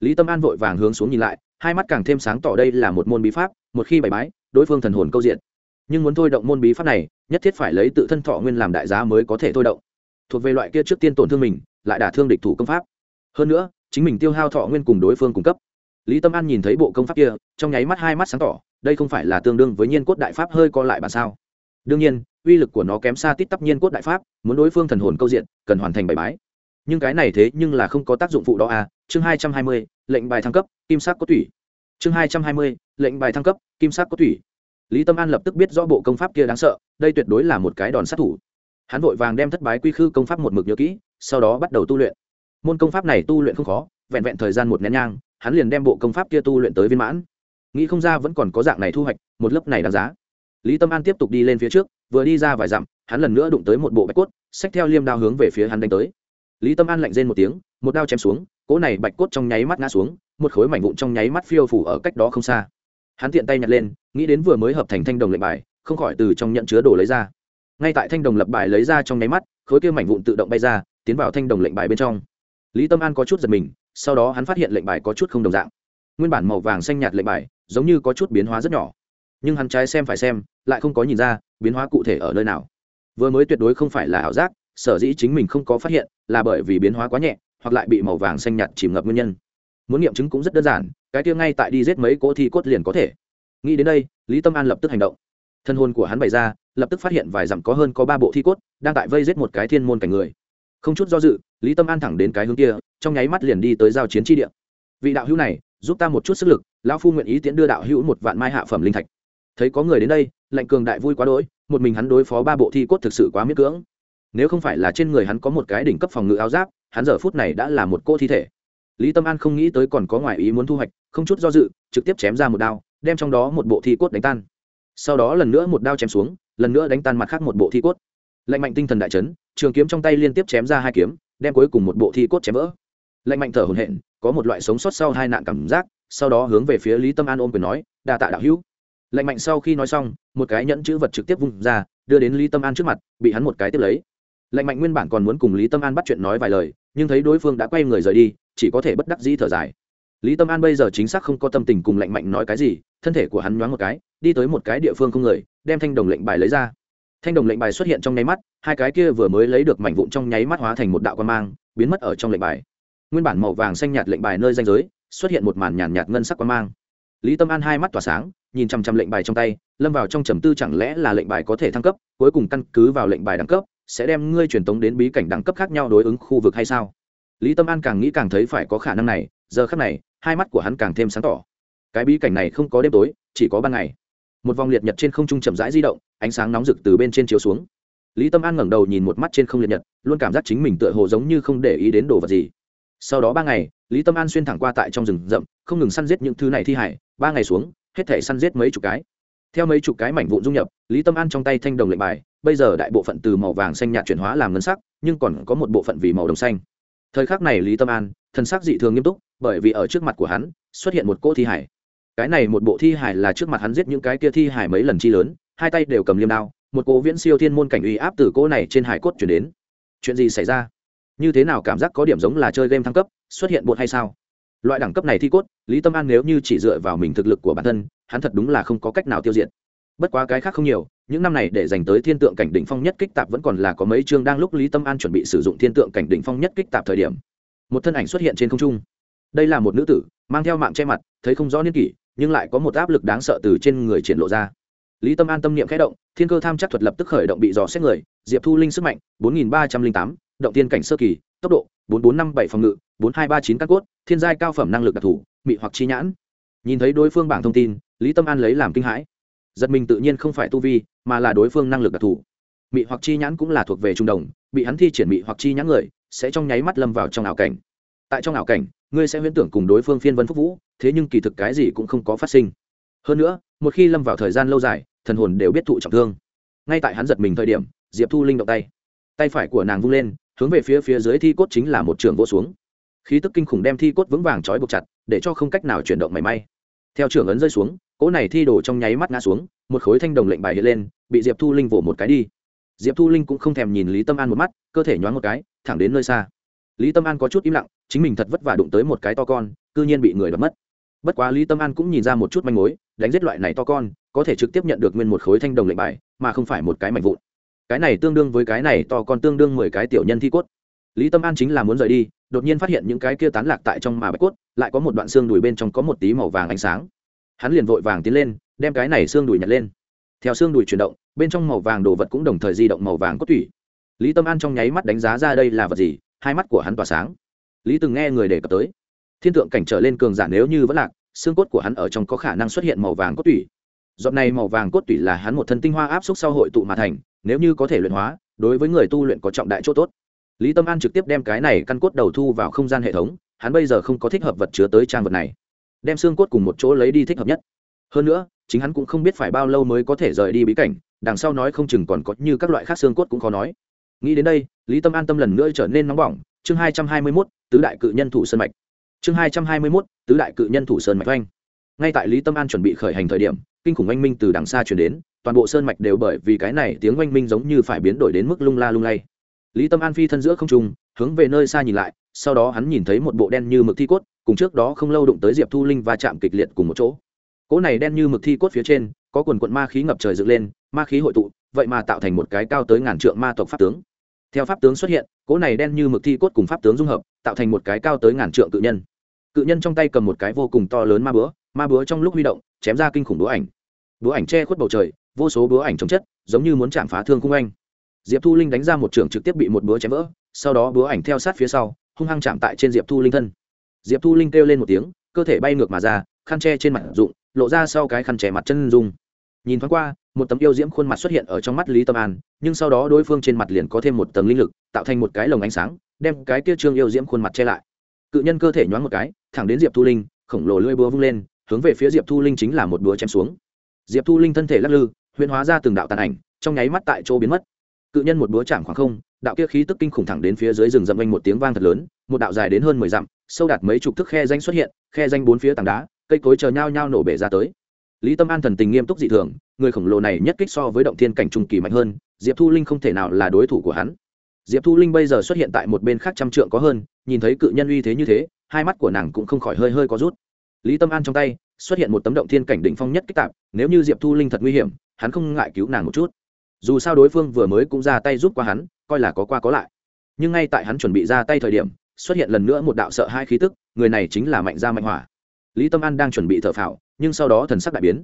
Lý tâm an vội vàng hướng xuống nhìn lại, hai mắt càng thêm sáng tỏ đây là một môn bí pháp, một khi bày bái, đối phương thần hồn câu diện. Nhưng muốn thôi động môn bí pháp này, nhất thiết phải lấy tự thân thọ nguyên làm đại giá mới có thể thôi động. Thuộc về loại kia trước tiên tổn thương mình, lại đả thương địch thủ công pháp. Hơn nữa, chính mình tiêu hao thọ nguyên cùng đối phương cung cấp lý tâm an nhìn thấy bộ công pháp kia, trong nháy mắt hai mắt sáng tỏ, đây không phải là tương đương với nhiên cốt đại pháp hơi co lại bản sao? Đương nhiên, uy lực của nó kém xa tít tắp nhiên cốt đại pháp, muốn đối phương thần hồn câu diện, cần hoàn thành bài bái. Nhưng cái này thế nhưng là không có tác dụng phụ đó à? Chương hai trăm hai mươi, lệnh bài thăng cấp, kim sắc có thủy chương hai trăm hai mươi, lệnh bài thăng cấp, kim sắc có thủy lý tâm an lập tức biết rõ bộ công pháp kia đáng sợ, đây tuyệt đối là một cái đòn sát thủ. Hắn vội vàng đem thất bái quy khư công pháp một mực nhớ kỹ, sau đó bắt đầu tu luyện. Môn công pháp này tu luyện không khó, vẹn vẹn thời gian một nén nhang hắn liền đem bộ công pháp kia tu luyện tới viên mãn. Nghĩ không ra vẫn còn có dạng này thu hoạch, một lớp này đáng giá. Lý tâm an tiếp tục đi lên phía trước, vừa đi ra vài dặm, hắn lần nữa đụng tới một bộ bạch cốt, xách theo liêm đao hướng về phía hắn đánh tới. Lý tâm an lạnh rên một tiếng, một đao chém xuống, cỗ này bạch cốt trong nháy mắt ngã xuống, một khối mảnh vụn trong nháy mắt phiêu phủ ở cách đó không xa. Hắn tiện tay nhặt lên, nghĩ đến vừa mới hợp thành thanh đồng lệnh bài, không khỏi từ trong nhận chứa đồ lấy ra. Ngay tại thanh đồng lập bài lấy ra trong nháy mắt, khối kia mảnh vụn tự động bay ra, tiến vào thanh đồng lệnh bài bên trong. Lý tâm an có chút giật mình sau đó hắn phát hiện lệnh bài có chút không đồng dạng. Nguyên bản màu vàng xanh nhạt lệnh bài, giống như có chút biến hóa rất nhỏ. Nhưng hắn trái xem phải xem, lại không có nhìn ra, biến hóa cụ thể ở nơi nào. Vừa mới tuyệt đối không phải là ảo giác, sở dĩ chính mình không có phát hiện, là bởi vì biến hóa quá nhẹ, hoặc lại bị màu vàng xanh nhạt chìm ngập nguyên nhân. Muốn nghiệm chứng cũng rất đơn giản, cái tiêu ngay tại đi giết mấy cỗ thi cốt liền có thể. Nghĩ đến đây, lý tâm an lập tức hành động. Thân hôn của hắn bày ra, lập tức phát hiện vài dặm có hơn có ba bộ thi cốt, đang tại vây giết một cái thiên môn cảnh người không chút do dự, lý tâm an thẳng đến cái hướng kia, trong nháy mắt liền đi tới giao chiến tri địa. Vị đạo hữu này, giúp ta một chút sức lực, lão phu nguyện ý tiễn đưa đạo hữu một vạn mai hạ phẩm linh thạch. Thấy có người đến đây, lệnh cường đại vui quá đỗi, một mình hắn đối phó ba bộ thi cốt thực sự quá miễn cưỡng. Nếu không phải là trên người hắn có một cái đỉnh cấp phòng ngự áo giáp, hắn giờ phút này đã là một cô thi thể. Lý tâm an không nghĩ tới còn có ngoại ý muốn thu hoạch, không chút do dự, trực tiếp chém ra một đao, đem trong đó một bộ thi cốt đánh tan. Sau đó lần nữa một đao chém xuống, lần nữa đánh tan mặt khác một bộ thi cốt. Lạnh mạnh tinh thần đại chấn trường kiếm trong tay liên tiếp chém ra hai kiếm, đem cuối cùng một bộ thi cốt chém vỡ. Lạnh mạnh thở hồn hện có một loại sống sót sau hai nạn cảm giác, sau đó hướng về phía lý tâm an ôm quyền nói, đa tạ đạo hữu. Lạnh mạnh sau khi nói xong, một cái nhẫn chữ vật trực tiếp vung ra, đưa đến lý tâm an trước mặt, bị hắn một cái tiếp lấy. Lạnh mạnh nguyên bản còn muốn cùng lý tâm an bắt chuyện nói vài lời, nhưng thấy đối phương đã quay người rời đi, chỉ có thể bất đắc dĩ thở dài. Lý tâm an bây giờ chính xác không có tâm tình cùng lạnh mạnh nói cái gì, thân thể của hắn nhoáng một cái, đi tới một cái địa phương không người, đem thanh đồng lệnh bài lấy ra thanh đồng lệnh bài xuất hiện trong nháy mắt, hai cái kia vừa mới lấy được mảnh vụn trong nháy mắt hóa thành một đạo quan mang, biến mất ở trong lệnh bài. Nguyên bản màu vàng xanh nhạt lệnh bài nơi danh giới, xuất hiện một màn nhàn nhạt ngân sắc quan mang. Lý tâm an hai mắt tỏa sáng, nhìn chằm chằm lệnh bài trong tay, lâm vào trong trầm tư chẳng lẽ là lệnh bài có thể thăng cấp, cuối cùng căn cứ vào lệnh bài đẳng cấp, sẽ đem ngươi truyền tống đến bí cảnh đẳng cấp khác nhau đối ứng khu vực hay sao? Lý tâm an càng nghĩ càng thấy phải có khả năng này, giờ khắc này, hai mắt của hắn càng thêm sáng tỏ. Cái bí cảnh này không có đêm tối, chỉ có ban ngày một vòng liệt nhật trên không trung chậm rãi di động, ánh sáng nóng rực từ bên trên chiếu xuống. Lý tâm an ngẩng đầu nhìn một mắt trên không liệt nhật, luôn cảm giác chính mình tựa hồ giống như không để ý đến đồ vật gì. Sau đó ba ngày, lý tâm an xuyên thẳng qua tại trong rừng rậm, không ngừng săn giết những thứ này thi hải ba ngày xuống, hết thể săn giết mấy chục cái. Theo mấy chục cái mảnh vụn dung nhập, lý tâm an trong tay thanh đồng lệnh bài, bây giờ đại bộ phận từ màu vàng xanh nhạt chuyển hóa làm ngân sắc, nhưng còn có một bộ phận vì màu đồng xanh. Thời khắc này lý tâm an, thân xác dị thường nghiêm túc, bởi vì ở trước mặt của hắn, xuất hiện một cô thi hải cái này một bộ thi hải là trước mặt hắn giết những cái kia thi hải mấy lần chi lớn, hai tay đều cầm liêm đao, một cố viễn siêu thiên môn cảnh uy áp từ cô này trên hải cốt chuyển đến. Chuyện gì xảy ra? Như thế nào cảm giác có điểm giống là chơi game thăng cấp, xuất hiện bột hay sao? Loại đẳng cấp này thi cốt, lý tâm an nếu như chỉ dựa vào mình thực lực của bản thân, hắn thật đúng là không có cách nào tiêu diệt. Bất quá cái khác không nhiều, những năm này để dành tới thiên tượng cảnh đỉnh phong nhất kích tạp vẫn còn là có mấy chương đang lúc lý tâm an chuẩn bị sử dụng thiên tượng cảnh đỉnh phong nhất kích tạp thời điểm. Một thân ảnh xuất hiện trên không trung. Đây là một nữ tử, mang theo mạng che mặt, thấy không rõ niên kỷ nhưng lại có một áp lực đáng sợ từ trên người triển lộ ra. Lý tâm an tâm niệm khẽ động, thiên cơ tham chắc thuật lập tức khởi động bị dò xét người, diệp thu linh sức mạnh, bốn nghìn ba trăm linh tám, động tiên cảnh sơ kỳ, tốc độ, bốn bốn năm bảy phòng ngự, bốn hai ba chín cốt, thiên giai cao phẩm năng lực đặc thù, mị hoặc chi nhãn. Nhìn thấy đối phương bảng thông tin, lý tâm an lấy làm kinh hãi. Giật mình tự nhiên không phải tu vi, mà là đối phương năng lực đặc thù. Mị hoặc chi nhãn cũng là thuộc về trung đồng, bị hắn thi triển mị hoặc chi nhãn người, sẽ trong nháy mắt lâm vào trong ảo cảnh. Tại trong ảo cảnh ngươi sẽ huyễn tưởng cùng đối phương phiên vân phúc vũ, thế nhưng kỳ thực cái gì cũng không có phát sinh. Hơn nữa, một khi lâm vào thời gian lâu dài, thần hồn đều biết thụ trọng thương. Ngay tại hắn giật mình thời điểm, diệp thu linh động tay. Tay phải của nàng vung lên, hướng về phía phía dưới thi cốt chính là một trường vô xuống. Khí tức kinh khủng đem thi cốt vững vàng trói buộc chặt, để cho không cách nào chuyển động mảy may. Theo trưởng ấn rơi xuống, cỗ này thi đổ trong nháy mắt ngã xuống, một khối thanh đồng lệnh bài hiện lên, bị diệp thu linh vỗ một cái đi. Diệp thu linh cũng không thèm nhìn lý tâm an một mắt, cơ thể nhoáng một cái, thẳng đến nơi xa. Lý tâm an có chút im lặng chính mình thật vất vả đụng tới một cái to con c ư nhiên bị người đập mất. Bất quá lý tâm an cũng nhìn ra một chút manh mối, đánh giết loại này to con, có thể trực tiếp nhận được nguyên một khối thanh đồng lệnh bài, mà không phải một cái mạnh vụn. Cái này tương đương với cái này to con tương đương mười cái tiểu nhân thi cốt. Lý tâm an chính là muốn rời đi, đột nhiên phát hiện những cái kia tán lạc tại trong mà bạch cốt, lại có một đoạn xương đùi bên trong có một tí màu vàng ánh sáng. Hắn liền vội vàng tiến lên, đem cái này xương đùi nhặt lên. Theo xương đùi chuyển động, bên trong màu vàng đồ vật cũng đồng thời di động màu vàng cốt tủy. Lý tâm an trong nháy mắt đánh giá ra đây là vật gì, hai mắt của hắn tỏa sáng lý từng nghe người đề cập tới. Thiên tượng cảnh trở lên cường giả nếu như vẫn lạc, xương cốt của hắn ở trong có khả năng xuất hiện màu vàng cốt tủy. Giọt này màu vàng cốt tủy là hắn một thân tinh hoa áp xúc sau hội tụ mà thành, nếu như có thể luyện hóa, đối với người tu luyện có trọng đại chỗ tốt. Lý tâm an trực tiếp đem cái này căn cốt đầu thu vào không gian hệ thống, hắn bây giờ không có thích hợp vật chứa tới trang vật này. Đem xương cốt cùng một chỗ lấy đi thích hợp nhất. Hơn nữa, chính hắn cũng không biết phải bao lâu mới có thể rời đi bí cảnh, đằng sau nói không chừng còn có như các loại khác xương cốt cũng khó nói. Nghĩ đến đây, lý tâm an tâm lần nữa trở nên nóng bỏng chương hai trăm hai mươi mốt, tứ đại cự nhân thủ sơn mạch. chương hai trăm hai mươi mốt, tứ đại cự nhân thủ sơn mạch oanh. ngay tại lý tâm an chuẩn bị khởi hành thời điểm, kinh khủng oanh minh từ đằng xa chuyển đến, toàn bộ sơn mạch đều bởi vì cái này tiếng oanh minh giống như phải biến đổi đến mức lung la lung lay. Lý tâm an phi thân giữa không trung, hướng về nơi xa nhìn lại, sau đó hắn nhìn thấy một bộ đen như mực thi cốt, cùng trước đó không lâu đụng tới diệp thu linh và chạm kịch liệt cùng một chỗ. Cỗ này đen như mực thi cốt phía trên, có quần quận ma khí ngập trời dựng lên, ma khí hội tụ, vậy mà tạo thành một cái cao tới ngàn trượng ma tộc pháp tướng theo pháp tướng xuất hiện, cỗ này đen như mực thi cốt cùng pháp tướng dung hợp, tạo thành một cái cao tới ngàn trượng cự nhân. Cự nhân trong tay cầm một cái vô cùng to lớn ma búa ma búa trong lúc huy động, chém ra kinh khủng búa ảnh. Búa ảnh che khuất bầu trời, vô số búa ảnh chống chất, giống như muốn chạm phá thương cung anh. Diệp thu linh đánh ra một trường trực tiếp bị một búa chém vỡ, sau đó búa ảnh theo sát phía sau, hung hăng chạm tại trên diệp thu linh thân. Diệp thu linh kêu lên một tiếng, cơ thể bay ngược mà ra, khăn che trên mặt rụng lộ ra sau cái khăn che mặt chân dung nhìn thoáng qua, một tấm yêu diễm khuôn mặt xuất hiện ở trong mắt lý tâm an, nhưng sau đó đối phương trên mặt liền có thêm một tầng linh lực, tạo thành một cái lồng ánh sáng, đem cái kia trương yêu diễm khuôn mặt che lại. Cự nhân cơ thể nhoáng một cái, thẳng đến diệp thu linh, khổng lồ lưỡi búa vung lên, hướng về phía diệp thu linh chính là một búa chém xuống. Diệp thu linh thân thể lắc lư huyễn hóa ra từng đạo tàn ảnh, trong nháy mắt tại chỗ biến mất. Cự nhân một búa chạm khoảng không, đạo kia khí tức kinh khủng thẳng đến phía dưới rừng rậm anh một tiếng vang thật lớn, một đạo dài đến hơn mười dặm, sâu đạt mấy chục thước khe danh xuất hiện, khe danh bốn phía tảng đá, cây cối chờ nhau nhau nổ bể ra tới lý tâm an thần tình nghiêm túc dị thường, người khổng lồ này nhất kích so với động thiên cảnh trung kỳ mạnh hơn, diệp thu linh không thể nào là đối thủ của hắn. Diệp thu linh bây giờ xuất hiện tại một bên khác trăm trượng có hơn, nhìn thấy cự nhân uy thế như thế, hai mắt của nàng cũng không khỏi hơi hơi có rút. Lý tâm an trong tay, xuất hiện một tấm động thiên cảnh đỉnh phong nhất kích tạp, nếu như diệp thu linh thật nguy hiểm, hắn không ngại cứu nàng một chút. Dù sao đối phương vừa mới cũng ra tay giúp qua hắn, coi là có qua có lại. Nhưng ngay tại hắn chuẩn bị ra tay thời điểm, xuất hiện lần nữa một đạo sợ hai khí tức, người này chính là mạnh gia mạnh hỏa. Lý tâm an đang chuẩn bị thở phào nhưng sau đó thần sắc đại biến.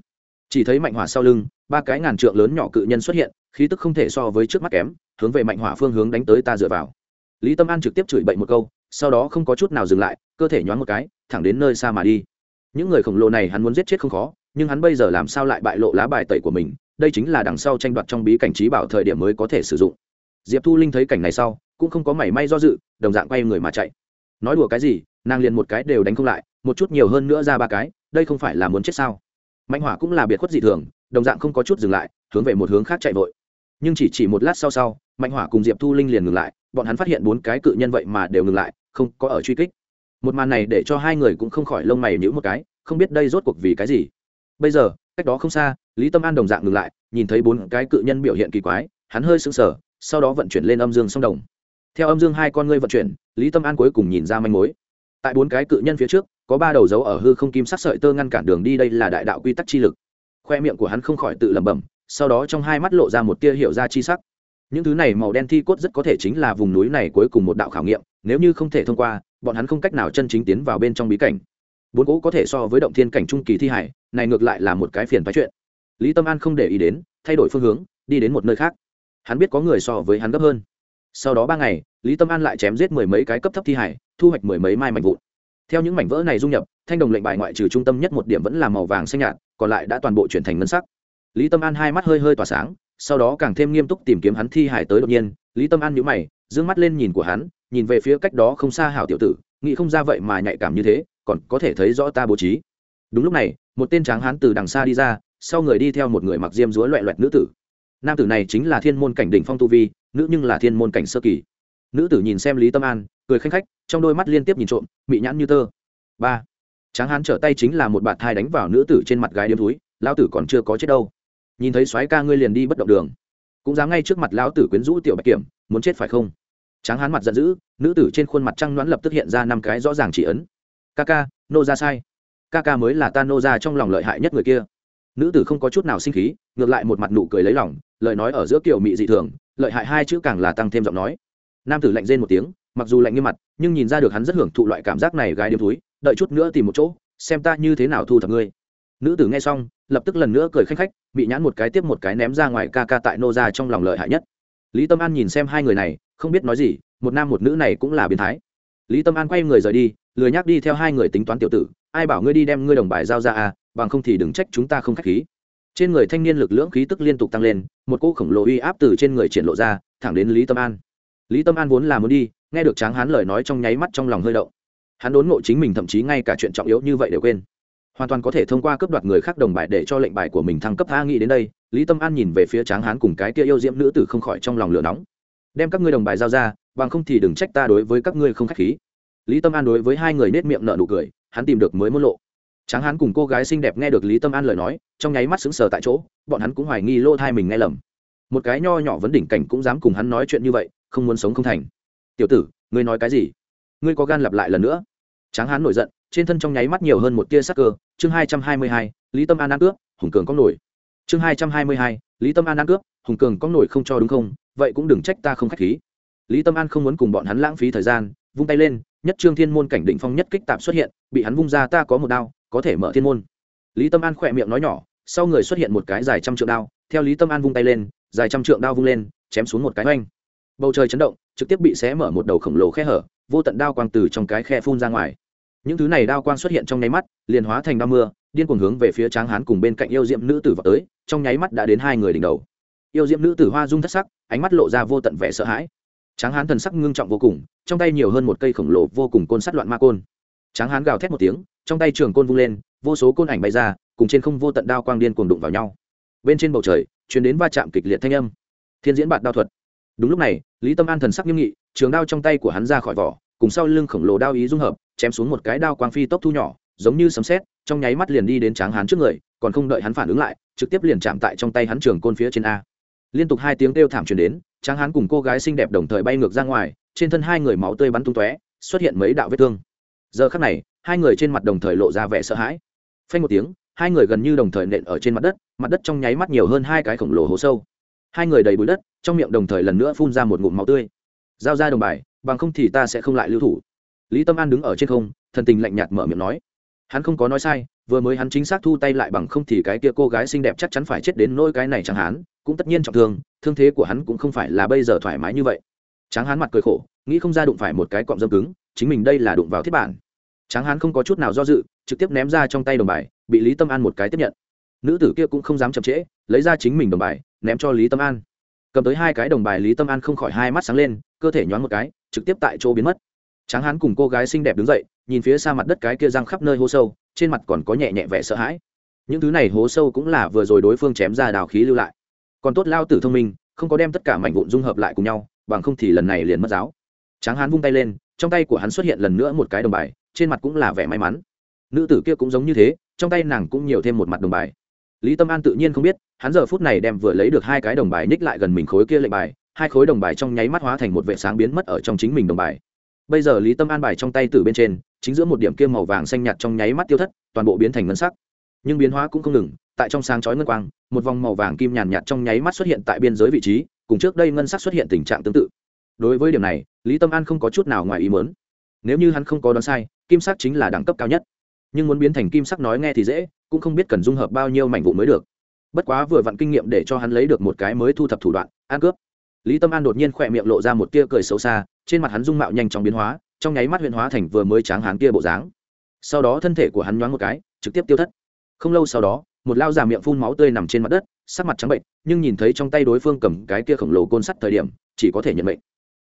Chỉ thấy mạnh hỏa sau lưng, ba cái ngàn trượng lớn nhỏ cự nhân xuất hiện, khí tức không thể so với trước mắt kém, hướng về mạnh hỏa phương hướng đánh tới ta dựa vào. Lý tâm an trực tiếp chửi bậy một câu, sau đó không có chút nào dừng lại, cơ thể nhoáng một cái, thẳng đến nơi xa mà đi. Những người khổng lồ này hắn muốn giết chết không khó, nhưng hắn bây giờ làm sao lại bại lộ lá bài tẩy của mình, đây chính là đằng sau tranh đoạt trong bí cảnh trí bảo thời điểm mới có thể sử dụng. Diệp thu linh thấy cảnh này sau, cũng không có mảy may do dự, đồng dạng quay người mà chạy. Nói đùa cái gì, nàng liền một cái đều đánh không lại một chút nhiều hơn nữa ra ba cái, đây không phải là muốn chết sao? Mạnh hỏa cũng là biệt khuất dị thường, đồng dạng không có chút dừng lại, hướng về một hướng khác chạy vội. Nhưng chỉ chỉ một lát sau sau, mạnh hỏa cùng diệp thu linh liền ngừng lại, bọn hắn phát hiện bốn cái cự nhân vậy mà đều ngừng lại, không có ở truy kích. Một màn này để cho hai người cũng không khỏi lông mày nhữ một cái, không biết đây rốt cuộc vì cái gì. Bây giờ, cách đó không xa, lý tâm an đồng dạng ngừng lại, nhìn thấy bốn cái cự nhân biểu hiện kỳ quái, hắn hơi sững sờ, sau đó vận chuyển lên âm dương song đồng. Theo âm dương hai con ngươi vận chuyển, lý tâm an cuối cùng nhìn ra manh mối. Tại bốn cái cự nhân phía trước có ba đầu dấu ở hư không kim sắc sợi tơ ngăn cản đường đi, đây là đại đạo quy tắc chi lực. Khoe miệng của hắn không khỏi tự lẩm bẩm, sau đó trong hai mắt lộ ra một tia hiệu ra chi sắc. Những thứ này màu đen thi cốt rất có thể chính là vùng núi này cuối cùng một đạo khảo nghiệm, nếu như không thể thông qua, bọn hắn không cách nào chân chính tiến vào bên trong bí cảnh. Bốn cỗ có thể so với động thiên cảnh trung kỳ thi hải, này ngược lại là một cái phiền phái chuyện. Lý tâm an không để ý đến, thay đổi phương hướng, đi đến một nơi khác. Hắn biết có người so với hắn gấp hơn. Sau đó ba ngày, lý tâm an lại chém giết mười mấy cái cấp thấp thi hải, thu hoạch mười mấy mai mạnh vụn theo những mảnh vỡ này dung nhập, thanh đồng lệnh bài ngoại trừ trung tâm nhất một điểm vẫn là màu vàng xanh nhạt, còn lại đã toàn bộ chuyển thành ngân sắc. Lý tâm an hai mắt hơi hơi tỏa sáng, sau đó càng thêm nghiêm túc tìm kiếm hắn thi hải tới đột nhiên. Lý tâm an nhíu mày d ư ơ n g mắt lên nhìn của hắn, nhìn về phía cách đó không xa hảo tiểu tử, nghĩ không ra vậy mà nhạy cảm như thế, còn có thể thấy rõ ta bố trí. Đúng lúc này, một tên tráng hán từ đằng xa đi ra, sau người đi theo một người mặc diêm dúa loẹ loẹt nữ tử. Nam tử này chính là thiên môn cảnh đỉnh phong tu vi, nữ nhưng là thiên môn cảnh sơ kỳ nữ tử nhìn xem lý tâm an, cười khanh khách, trong đôi mắt liên tiếp nhìn trộm, mị nhãn như tơ. Ba. Tráng hán trở tay chính là một bạt thai đánh vào nữ tử trên mặt gái điếm túi lao tử còn chưa có chết đâu. Nhìn thấy soái ca ngươi liền đi bất động đường. Cũng dám ngay trước mặt lão tử quyến rũ tiểu bạch kiểm, muốn chết phải không? Tráng hán mặt giận dữ, nữ tử trên khuôn mặt trăng đoán lập tức hiện ra năm cái rõ ràng chỉ ấn. Ca ca, nô ra sai. Ca ca mới là ta nô ra trong lòng lợi hại nhất người kia. Nữ tử không có chút nào sinh khí, ngược lại một mặt nụ cười lấy lòng, lời nói ở giữa kiểu mị dị thường, lợi hại hai chữ càng là tăng thêm giọng nói nam tử lạnh rên một tiếng, mặc dù lạnh như mặt, nhưng nhìn ra được hắn rất hưởng thụ loại cảm giác này gái điếm túi đợi chút nữa tìm một chỗ, xem ta như thế nào thu thập ngươi. Nữ tử nghe xong, lập tức lần nữa cười khanh khách, bị nhãn một cái tiếp một cái ném ra ngoài ca ca tại nô ra trong lòng lợi hại nhất. Lý tâm an nhìn xem hai người này, không biết nói gì, một nam một nữ này cũng là biến thái. Lý tâm an quay người rời đi, lười nhắc đi theo hai người tính toán tiểu tử, ai bảo ngươi đi đem ngươi đồng bài giao ra à bằng không thì đừng trách chúng ta không k h á c h khí. Trên người thanh niên lực lưỡng khí tức liên tục tăng lên, một cỗ khổng lồ uy áp từ trên người triển lộ ra, thẳng đến lý tâm an lý tâm an vốn là muốn đi, nghe được tráng hán lời nói trong nháy mắt trong lòng hơi động. Hắn đốn ngộ chính mình thậm chí ngay cả chuyện trọng yếu như vậy đều quên. Hoàn toàn có thể thông qua cấp đoạt người khác đồng bài để cho lệnh bài của mình thăng cấp tha nghĩ đến đây, lý tâm an nhìn về phía tráng hán cùng cái kia yêu diễm nữ tử không khỏi trong lòng lửa nóng. Đem các ngươi đồng bài giao ra, bằng không thì đừng trách ta đối với các ngươi không k h á c h khí. Lý tâm an đối với hai người nết miệng nợ nụ cười, hắn tìm được mới môn lộ. Tráng hán cùng cô gái xinh đẹp nghe được lý tâm an lời nói, trong nháy mắt xứng sờ tại chỗ, bọn hắn cũng hoài nghi lô thai mình nghe lầm. Một cái nho nhỏ vấn đỉnh cảnh cũng dám cùng hắn nói chuyện như vậy không muốn sống không thành. Tiểu tử, ngươi nói cái gì? Ngươi có gan lặp lại lần nữa. Tráng hán nổi giận, trên thân trong nháy mắt nhiều hơn một tia sắc cơ. Chương hai trăm hai mươi hai, lý tâm an ăn cướp, hùng cường có nổi. Chương hai trăm hai mươi hai, lý tâm an ăn cướp, hùng cường có nổi không cho đúng không? Vậy cũng đừng trách ta không k h á c h khí. Lý tâm an không muốn cùng bọn hắn lãng phí thời gian, vung tay lên, nhất trương thiên môn cảnh định phong nhất kích tạp xuất hiện, bị hắn vung ra ta có một đao, có thể mở thiên môn. Lý tâm an khỏe miệng nói nhỏ, sau người xuất hiện một cái dài trăm trượng đao, theo lý tâm an vung tay lên, dài trăm trượng đao vung lên, chém xuống một cái oanh bầu trời chấn động, trực tiếp bị xé mở một đầu khổng lồ khe hở, vô tận đao quang từ trong cái khe phun ra ngoài. Những thứ này đao quang xuất hiện trong nháy mắt, liền hóa thành đao mưa, điên cuồng hướng về phía tráng hán cùng bên cạnh yêu diệm nữ tử vào tới, trong nháy mắt đã đến hai người đỉnh đầu. Yêu diệm nữ tử hoa dung thất sắc, ánh mắt lộ ra vô tận vẻ sợ hãi. Tráng hán thần sắc ngưng trọng vô cùng, trong tay nhiều hơn một cây khổng lồ vô cùng côn sắt loạn ma côn. Tráng hán gào thét một tiếng, trong tay trường côn vung lên, vô số côn ảnh bay ra, cùng trên không vô tận đao quang điên cuồng đụng vào nhau. Bên trên bầu trời chuyển đến va chạm kịch liệt thanh âm. Thiên diễn bạt đao thuật. Đúng lúc này lý tâm an thần sắc nghiêm nghị, trường đao trong tay của hắn ra khỏi vỏ, cùng sau lưng khổng lồ đao ý dung hợp, chém xuống một cái đao quang phi tốc thu nhỏ, giống như sấm sét, trong nháy mắt liền đi đến tráng hán trước người, còn không đợi hắn phản ứng lại, trực tiếp liền chạm tại trong tay hắn trường côn phía trên a. Liên tục hai tiếng kêu thảm truyền đến, tráng hán cùng cô gái xinh đẹp đồng thời bay ngược ra ngoài, trên thân hai người máu tươi bắn tung tóe, xuất hiện mấy đạo vết thương. Giờ khắc này, hai người trên mặt đồng thời lộ ra vẻ sợ hãi. Phanh một tiếng, hai người gần như đồng thời nện ở trên mặt đất mặt đất trong nháy mắt nhiều hơn hai cái khổng lồ hố sâu hai người đầy bụi đất, trong miệng đồng thời lần nữa phun ra một ngụm máu tươi. Giao ra đồng bài, bằng không thì ta sẽ không lại lưu thủ. Lý tâm an đứng ở trên không, thần tình lạnh nhạt mở miệng nói. Hắn không có nói sai, vừa mới hắn chính xác thu tay lại bằng không thì cái kia cô gái xinh đẹp chắc chắn phải chết đến nỗi cái này chẳng hắn cũng tất nhiên trọng thương thương thế của hắn cũng không phải là bây giờ thoải mái như vậy. Tráng hán mặt cười khổ, nghĩ không ra đụng phải một cái cọng dâm cứng, chính mình đây là đụng vào thiết bản. Tráng hán không có chút nào do dự, trực tiếp ném ra trong tay đồng bài, bị lý tâm an một cái tiếp nhận. Nữ tử kia cũng không dám chậm trễ, lấy ra chính mình đồng bài ném cho lý tâm an. Cầm tới hai cái đồng bài, lý tâm an không khỏi hai mắt sáng lên, cơ thể nhoáng một cái, trực tiếp tại chỗ biến mất. Tráng hán cùng cô gái xinh đẹp đứng dậy, nhìn phía xa mặt đất cái kia răng khắp nơi hố sâu, trên mặt còn có nhẹ nhẹ vẻ sợ hãi. Những thứ này hố sâu cũng là vừa rồi đối phương chém ra đào khí lưu lại. Còn tốt lao tử thông minh, không có đem tất cả mảnh vụn dung hợp lại cùng nhau, bằng không thì lần này liền mất giáo. Tráng hán vung tay lên, trong tay của hắn xuất hiện lần nữa một cái đồng bài, trên mặt cũng là vẻ may mắn. Nữ tử kia cũng giống như thế, trong tay nàng cũng nhiều thêm một mặt đồng bài lý tâm an tự nhiên không biết, hắn giờ phút này đem vừa lấy được hai cái đồng bài ních lại gần mình khối kia lệnh bài, hai khối đồng bài trong nháy mắt hóa thành một vệ sáng biến mất ở trong chính mình đồng bài. Bây giờ lý tâm an bài trong tay từ bên trên, chính giữa một điểm kia màu vàng xanh nhạt trong nháy mắt tiêu thất, toàn bộ biến thành ngân sắc. Nhưng biến hóa cũng không ngừng, tại trong sáng chói ngân quang, một vòng màu vàng kim nhàn nhạt trong nháy mắt xuất hiện tại biên giới vị trí, cùng trước đây ngân sắc xuất hiện tình trạng tương tự. Đối với điểm này, lý tâm an không có chút nào ngoài ý muốn. Nếu như hắn không có đoán sai, kim sắc chính là đẳng cấp cao nhất. Nhưng muốn biến thành kim sắc nói nghe thì dễ cũng không biết cần dung hợp bao nhiêu mảnh vụ mới được. Bất quá vừa vặn kinh nghiệm để cho hắn lấy được một cái mới thu thập thủ đoạn, ăn cướp. Lý tâm an đột nhiên khỏe miệng lộ ra một tia cười xấu xa, trên mặt hắn dung mạo nhanh chóng biến hóa, trong nháy mắt huyện hóa thành vừa mới tráng hán kia bộ dáng. Sau đó thân thể của hắn nhoáng một cái, trực tiếp tiêu thất. Không lâu sau đó, một lao già miệng phun máu tươi nằm trên mặt đất, sắc mặt trắng bệnh, nhưng nhìn thấy trong tay đối phương cầm cái kia khổng lồ côn sắt thời điểm, chỉ có thể nhận mệnh.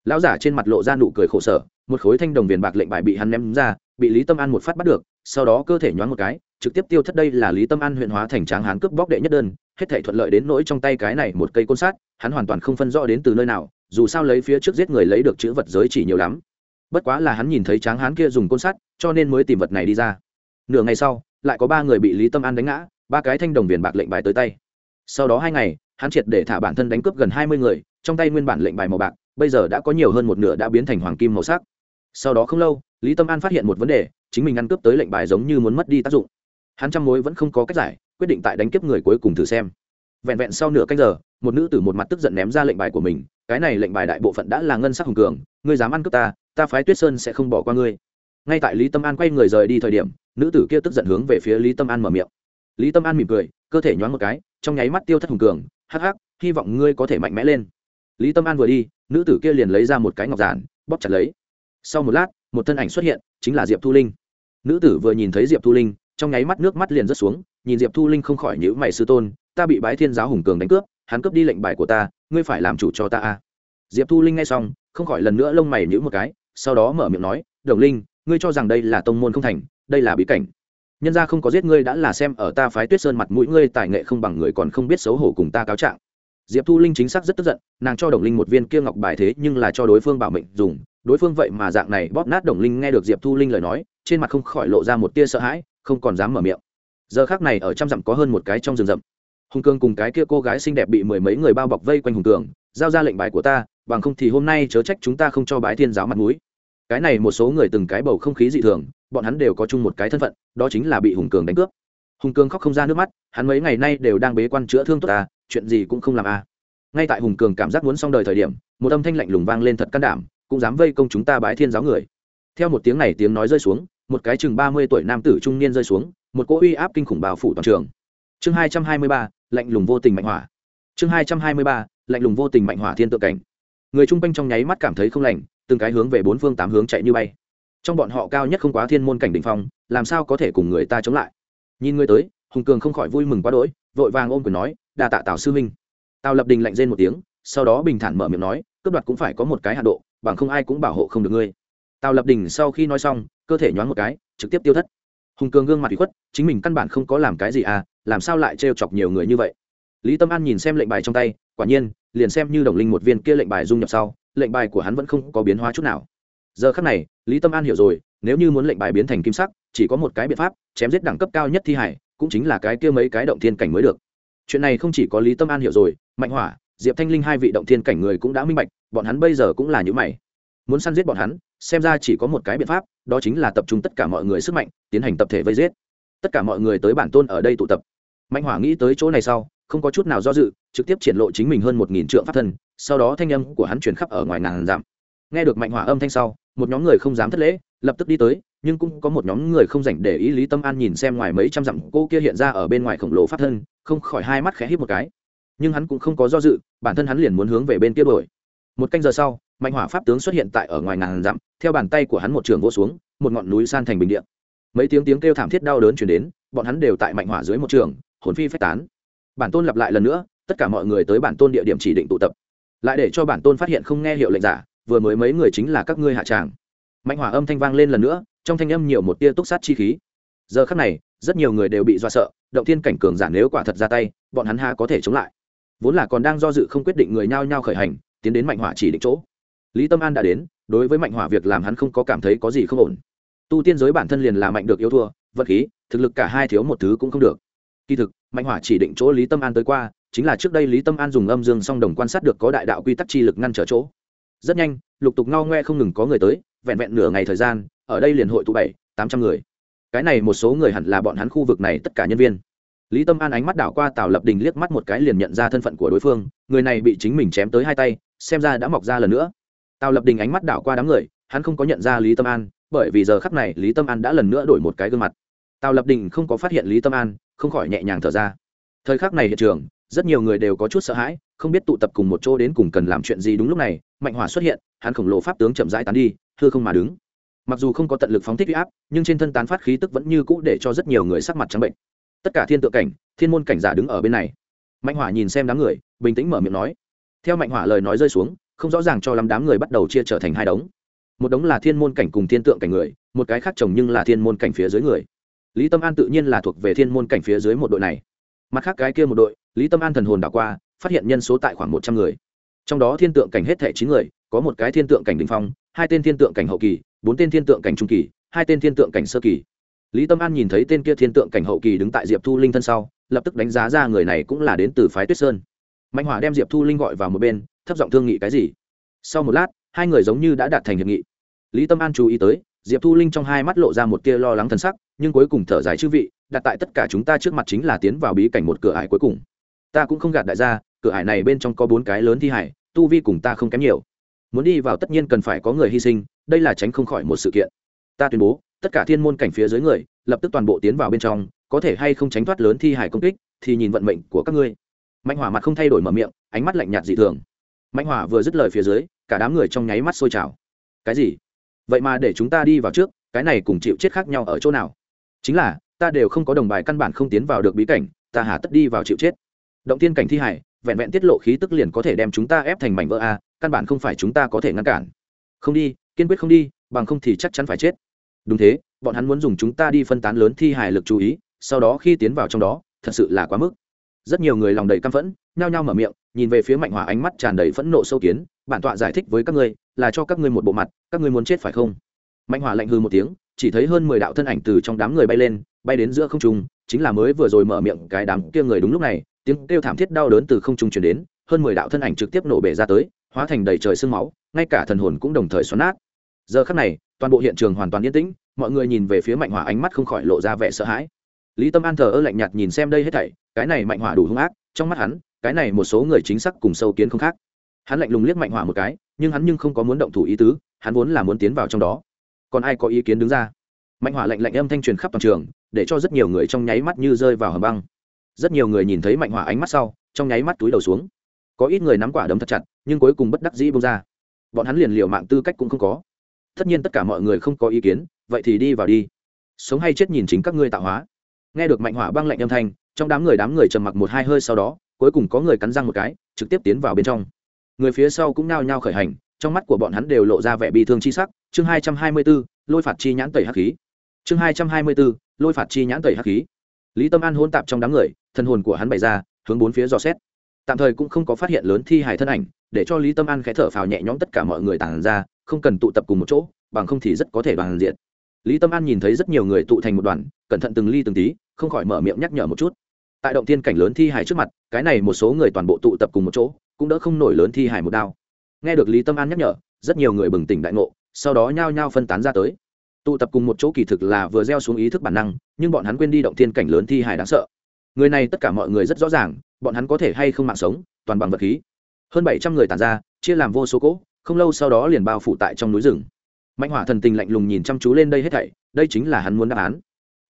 Lão giả trên mặt lộ ra nụ cười khổ sở, một khối thanh đồng viền bạc lệnh bài bị hắn ném ra, bị lý tâm an một phát bắt được, sau đó cơ thể nhoáng một cái trực tiếp tiêu thất đây là lý tâm an huyện hóa thành tráng hán cướp bóc đệ nhất đơn, hết thể thuận lợi đến nỗi trong tay cái này một cây côn sát, hắn hoàn toàn không phân rõ đến từ nơi nào, dù sao lấy phía trước giết người lấy được chữ vật giới chỉ nhiều lắm. Bất quá là hắn nhìn thấy tráng hán kia dùng côn sắt cho nên mới tìm vật này đi ra. Nửa ngày sau, lại có ba người bị lý tâm an đánh ngã, ba cái thanh đồng viền bạc lệnh bài tới tay. Sau đó hai ngày, hắn triệt để thả bản thân đánh cướp gần hai mươi người, trong tay nguyên bản lệnh bài màu bạc, bây giờ đã có nhiều hơn một nửa đã biến thành hoàng kim màu sắc. Sau đó không lâu, lý tâm an phát hiện một vấn đề, chính mình ăn cướp tới lệnh bài giống như muốn mất đi tác dụng hắn trăm mối vẫn không có cách giải, quyết định tại đánh kiếp người cuối cùng thử xem. Vẹn vẹn sau nửa canh giờ, một nữ tử một mặt tức giận ném ra lệnh bài của mình, cái này lệnh bài đại bộ phận đã là ngân sắc hùng cường, ngươi dám ăn cướp ta ta phái tuyết sơn sẽ không bỏ qua ngươi. Ngay tại lý tâm an quay người rời đi thời điểm, nữ tử kia tức giận hướng về phía lý tâm an mở miệng. Lý tâm an mỉm cười, cơ thể nhoáng một cái, trong nháy mắt tiêu thất hùng cường, hắc hắc, hy vọng ngươi có thể mạnh mẽ lên. Lý tâm an vừa đi, nữ tử kia liền lấy ra một cái ngọc giản, bóp chặt lấy. Sau một lát, một thân ảnh xuất hiện, chính là diệp thu linh. Nữ tử vừa nhìn thấy diệp thu linh trong nháy mắt nước mắt liền rớt xuống, nhìn diệp thu linh không khỏi nhữ mày sư tôn, ta bị bái thiên giáo hùng cường đánh cướp, hắn cướp đi lệnh bài của ta, ngươi phải làm chủ cho ta a. Diệp thu linh nghe xong, không khỏi lần nữa lông mày nhữ một cái, sau đó mở miệng nói, đồng linh, ngươi cho rằng đây là tông môn không thành, đây là bí cảnh. Nhân gia không có giết ngươi đã là xem ở ta phái tuyết sơn mặt mũi ngươi tài nghệ không bằng người còn không biết xấu hổ cùng ta cáo trạng. Diệp thu linh chính xác rất tức giận, nàng cho đồng linh một viên kia ngọc bài thế nhưng là cho đối phương bảo mệnh dùng, đối phương vậy mà dạng này bóp nát đồng linh nghe được diệp thu linh lời nói, trên mặt không khỏi lộ ra một tia sợ hãi không còn dám mở miệng. Giờ khác này ở trăm dặm có hơn một cái trong rừng rậm. Hùng cường cùng cái kia cô gái xinh đẹp bị mười mấy người bao bọc vây quanh hùng cường, giao ra lệnh bài của ta, bằng không thì hôm nay chớ trách chúng ta không cho bái thiên giáo mặt mũi. Cái này một số người từng cái bầu không khí dị thường, bọn hắn đều có chung một cái thân phận, đó chính là bị hùng cường đánh cướp. Hùng cường khóc không ra nước mắt, hắn mấy ngày nay đều đang bế quan chữa thương tốt ta chuyện gì cũng không làm a à. ngay tại hùng cường cảm giác muốn xong đời thời điểm, một âm thanh lạnh lùng vang lên thật can đảm, cũng dám vây công chúng ta bái thiên giáo người. Theo một tiếng này tiếng nói rơi xuống một cái chừng ba mươi tuổi nam tử trung niên rơi xuống, một cỗ uy áp kinh khủng bao phủ toàn trường. Chương hai trăm hai mươi ba, lạnh lùng vô tình mạnh hỏa. Chương hai trăm hai mươi ba, lạnh lùng vô tình mạnh hỏa thiên tượng cảnh. Người chung quanh trong nháy mắt cảm thấy không lành, từng cái hướng về bốn phương tám hướng chạy như bay. Trong bọn họ cao nhất không quá thiên môn cảnh đ ỉ n h phong, làm sao có thể cùng người ta chống lại? Nhìn người tới, hùng cường không khỏi vui mừng quá đỗi, vội vàng ôm quyền nói đà tạ tào sư minh tào lập đình lạnh rên một tiếng, sau đó bình thản mở miệng nói, cướp đoạt cũng phải có một cái hạ độ, bằng không ai cũng bảo hộ không được ngươi tào lập đình sau khi nói xong, cơ thể nhoáng một cái, trực tiếp tiêu thất. Hùng cường gương mặt bị khuất, chính mình căn bản không có làm cái gì à làm sao lại trêu chọc nhiều người như vậy? Lý tâm an nhìn xem lệnh bài trong tay, quả nhiên, liền xem như đồng linh một viên kia lệnh bài dung nhập sau, lệnh bài của hắn vẫn không có biến hóa chút nào. Giờ khắc này, lý tâm an hiểu rồi, nếu như muốn lệnh bài biến thành kim sắc, chỉ có một cái biện pháp, chém giết đẳng cấp cao nhất thi hải, cũng chính là cái kia mấy cái động thiên cảnh mới được. Chuyện này không chỉ có lý tâm an hiểu rồi, mạnh hỏa, diệp thanh linh hai vị động thiên cảnh người cũng đã minh bạch, bọn hắn bây giờ cũng là những mày muốn săn giết bọn hắn, xem ra chỉ có một cái biện pháp, đó chính là tập trung tất cả mọi người sức mạnh, tiến hành tập thể vây giết. Tất cả mọi người tới bản tôn ở đây tụ tập. Mạnh hỏa nghĩ tới chỗ này sau, không có chút nào do dự, trực tiếp triển lộ chính mình hơn một nghìn trượng pháp thân, sau đó thanh âm của hắn truyền khắp ở ngoài ngàn dặm. Nghe được mạnh hỏa âm thanh sau, một nhóm người không dám thất lễ, lập tức đi tới, nhưng cũng có một nhóm người không dành để ý lý tâm an nhìn xem ngoài mấy trăm dặm, cô kia hiện ra ở bên ngoài khổng lồ pháp thân, không khỏi hai mắt khẽ hít một cái. Nhưng hắn cũng không có do dự, bản thân hắn liền muốn hướng về bên kia đổi một canh giờ sau mạnh hỏa pháp tướng xuất hiện tại ở ngoài ngàn dặm, theo bàn tay của hắn một trường vô xuống, một ngọn núi san thành bình điện mấy tiếng tiếng kêu thảm thiết đau đớn chuyển đến, bọn hắn đều tại mạnh hỏa dưới một trường, hồn phi phách tán. Bản tôn lặp lại lần nữa, tất cả mọi người tới bản tôn địa điểm chỉ định tụ tập. Lại để cho bản tôn phát hiện không nghe hiệu lệnh giả, vừa mới mấy người chính là các ngươi hạ tràng. Mạnh hỏa âm thanh vang lên lần nữa, trong thanh âm nhiều một tia túc sát chi khí. Giờ khắc này, rất nhiều người đều bị do sợ, động thiên cảnh cường giả nếu quả thật ra tay, bọn hắn ha có thể chống lại. Vốn là còn đang do dự không quyết định người nhao nhao khởi hành, tiến đến mạnh hỏa chỉ định chỗ lý tâm an đã đến, đối với mạnh hỏa việc làm hắn không có cảm thấy có gì không ổn. Tu tiên giới bản thân liền là mạnh được yếu thua vật khí, thực lực cả hai thiếu một thứ cũng không được. Kỳ thực, mạnh hỏa chỉ định chỗ lý tâm an tới qua, chính là trước đây lý tâm an dùng âm dương song đồng quan sát được có đại đạo quy tắc chi lực ngăn trở chỗ. Rất nhanh, lục tục ngao ngoe không ngừng có người tới, vẹn vẹn nửa ngày thời gian, ở đây liền hội tụ bảy, tám trăm người. Cái này một số người hẳn là bọn hắn khu vực này tất cả nhân viên. Lý tâm an ánh mắt đảo qua tào lập đình liếc mắt một cái liền nhận ra thân phận của đối phương, người này bị chính mình chém tới hai tay, xem ra đã mọc ra lần nữa tào lập đình ánh mắt đảo qua đám người, hắn không có nhận ra lý tâm an, bởi vì giờ khắc này lý tâm an đã lần nữa đổi một cái gương mặt. Tào lập đình không có phát hiện lý tâm an, không khỏi nhẹ nhàng thở ra. Thời khắc này hiện trường, rất nhiều người đều có chút sợ hãi, không biết tụ tập cùng một chỗ đến cùng cần làm chuyện gì đúng lúc này, mạnh hỏa xuất hiện, hắn khổng lồ pháp tướng chậm rãi tán đi thưa không mà đứng. Mặc dù không có tận lực phóng thích huy áp, nhưng trên thân tán phát khí tức vẫn như cũ để cho rất nhiều người sắc mặt trắng bệnh. Tất cả thiên tượng cảnh, thiên môn cảnh giả đứng ở bên này. Mạnh hỏa nhìn xem đám người, bình tĩnh mở miệng nói. Theo mạnh hỏa lời nói rơi xuống không rõ ràng cho lắm đám người bắt đầu chia trở thành hai đống. Một đống là thiên môn cảnh cùng thiên tượng cảnh người, một cái khác chồng nhưng là thiên môn cảnh phía dưới người. Lý tâm an tự nhiên là thuộc về thiên môn cảnh phía dưới một đội này. Mặt khác cái kia một đội, lý tâm an thần hồn đảo qua, phát hiện nhân số tại khoảng một trăm người. Trong đó thiên tượng cảnh hết thẻ chín người, có một cái thiên tượng cảnh đình phong, hai tên thiên tượng cảnh hậu kỳ, bốn tên thiên tượng cảnh trung kỳ, hai tên thiên tượng cảnh sơ kỳ. Lý tâm an nhìn thấy tên kia thiên tượng cảnh hậu kỳ đứng tại diệp thu linh thân sau, lập tức đánh giá ra người này cũng là đến từ phái tuyết sơn. Mạnh hỏa đem diệp thu linh gọi vào một bên thấp giọng thương nghị cái gì? Sau một lát, hai người giống như đã đạt thành hiệp nghị. Lý tâm an chú ý tới, diệp thu linh trong hai mắt lộ ra một tia lo lắng thân sắc, nhưng cuối cùng thở dài chư vị, đặt tại tất cả chúng ta trước mặt chính là tiến vào bí cảnh một cửa ải cuối cùng. Ta cũng không gạt đại gia, cửa ải này bên trong có bốn cái lớn thi hải, tu vi cùng ta không kém nhiều. Muốn đi vào tất nhiên cần phải có người hy sinh, đây là tránh không khỏi một sự kiện. Ta tuyên bố, tất cả thiên môn cảnh phía dưới người, lập tức toàn bộ tiến vào bên trong, có thể hay không tránh thoát lớn thi hải công kích, thì nhìn vận mệnh của các ngươi. Mạnh hỏa mặt không thay đổi mở miệng, ánh mắt lạnh nhạt dị thường mạnh hỏa vừa dứt lời phía dưới, cả đám người trong nháy mắt sôi trào. Cái gì? Vậy mà để chúng ta đi vào trước, cái này cùng chịu chết khác nhau ở chỗ nào? Chính là, ta đều không có đồng bài căn bản không tiến vào được bí cảnh, ta hà tất đi vào chịu chết. Động tiên cảnh thi hải, vẹn vẹn tiết lộ khí tức liền có thể đem chúng ta ép thành mảnh vỡ a, căn bản không phải chúng ta có thể ngăn cản. Không đi, kiên quyết không đi, bằng không thì chắc chắn phải chết. Đúng thế, bọn hắn muốn dùng chúng ta đi phân tán lớn thi hài lực chú ý, sau đó khi tiến vào trong đó, thật sự là quá mức. Rất nhiều người lòng đầy căm phẫn, nhao nhao mở miệng nhìn về phía mạnh hỏa ánh mắt tràn đầy phẫn nộ sâu kiến, bản tọa giải thích với các ngươi, là cho các ngươi một bộ mặt, các ngươi muốn chết phải không? Mạnh hỏa lạnh hư một tiếng, chỉ thấy hơn mười đạo thân ảnh từ trong đám người bay lên, bay đến giữa không trung, chính là mới vừa rồi mở miệng cái đám kia người đúng lúc này, tiếng kêu thảm thiết đau đớn từ không trung truyền đến, hơn mười đạo thân ảnh trực tiếp nổ bể ra tới, hóa thành đầy trời sương máu, ngay cả thần hồn cũng đồng thời xoắn nát. Giờ khắc này, toàn bộ hiện trường hoàn toàn yên tĩnh, mọi người nhìn về phía mạnh hỏa ánh mắt không khỏi lộ ra vẻ sợ hãi lý tâm an thờ ơ lạnh nhạt nhìn xem đây hết thảy, cái này mạnh hỏa đủ hung ác, trong mắt hắn, cái này một số người chính xác cùng sâu kiến không khác. Hắn lạnh lùng liếc mạnh hỏa một cái, nhưng hắn nhưng không có muốn động thủ ý tứ, hắn vốn là muốn tiến vào trong đó. Còn ai có ý kiến đứng ra? Mạnh hỏa lạnh lạnh âm thanh truyền khắp toàn trường, để cho rất nhiều người trong nháy mắt như rơi vào hầm băng. Rất nhiều người nhìn thấy mạnh hỏa ánh mắt sau, trong nháy mắt túi đầu xuống. Có ít người nắm quả đấm thật chặt, nhưng cuối cùng bất đắc dĩ bông ra. Bọn hắn liền liều mạng tư cách cũng không có. Tất nhiên tất cả mọi người không có ý kiến, vậy thì đi vào đi. Sống hay chết nhìn chính các ngươi tạo hóa nghe được mạnh hỏa băng lạnh âm thanh, trong đám người đám người trầm mặc một hai hơi sau đó, cuối cùng có người cắn răng một cái, trực tiếp tiến vào bên trong. Người phía sau cũng nao nhao khởi hành, trong mắt của bọn hắn đều lộ ra vẻ bi thương chi sắc. Chương hai trăm hai mươi b ố lôi phạt chi nhãn tẩy hắc khí. Chương hai trăm hai mươi b ố lôi phạt chi nhãn tẩy hắc khí. Lý tâm an hôn tạp trong đám người, thân hồn của hắn bày ra, hướng bốn phía dò xét. Tạm thời cũng không có phát hiện lớn thi hài thân ảnh, để cho lý tâm an khẽ thở phào nhẹ nhõm tất cả mọi người tàn ra, không cần tụ tập cùng một chỗ, bằng không thì rất có thể bằng diện lý tâm an nhìn thấy rất nhiều người tụ thành một đoàn, cẩn thận từng ly từng tí, không khỏi mở miệng nhắc nhở một chút. Tại động tiên cảnh lớn thi hài trước mặt, cái này một số người toàn bộ tụ tập cùng một chỗ, cũng đỡ không nổi lớn thi hài một đao. Nghe được lý tâm an nhắc nhở, rất nhiều người bừng tỉnh đại ngộ, sau đó nhao nhao phân tán ra tới. Tụ tập cùng một chỗ kỳ thực là vừa gieo xuống ý thức bản năng, nhưng bọn hắn quên đi động thiên cảnh lớn thi hài đáng sợ. Người này tất cả mọi người rất rõ ràng, bọn hắn có thể hay không mạng sống, toàn bằng vật khí. Hơn bảy trăm người tàn ra, chia làm vô số cỗ, không lâu sau đó liền bao phủ tại trong núi rừng mạnh hỏa thần tình lạnh lùng nhìn chăm chú lên đây hết thảy, đây chính là hắn muốn đáp án.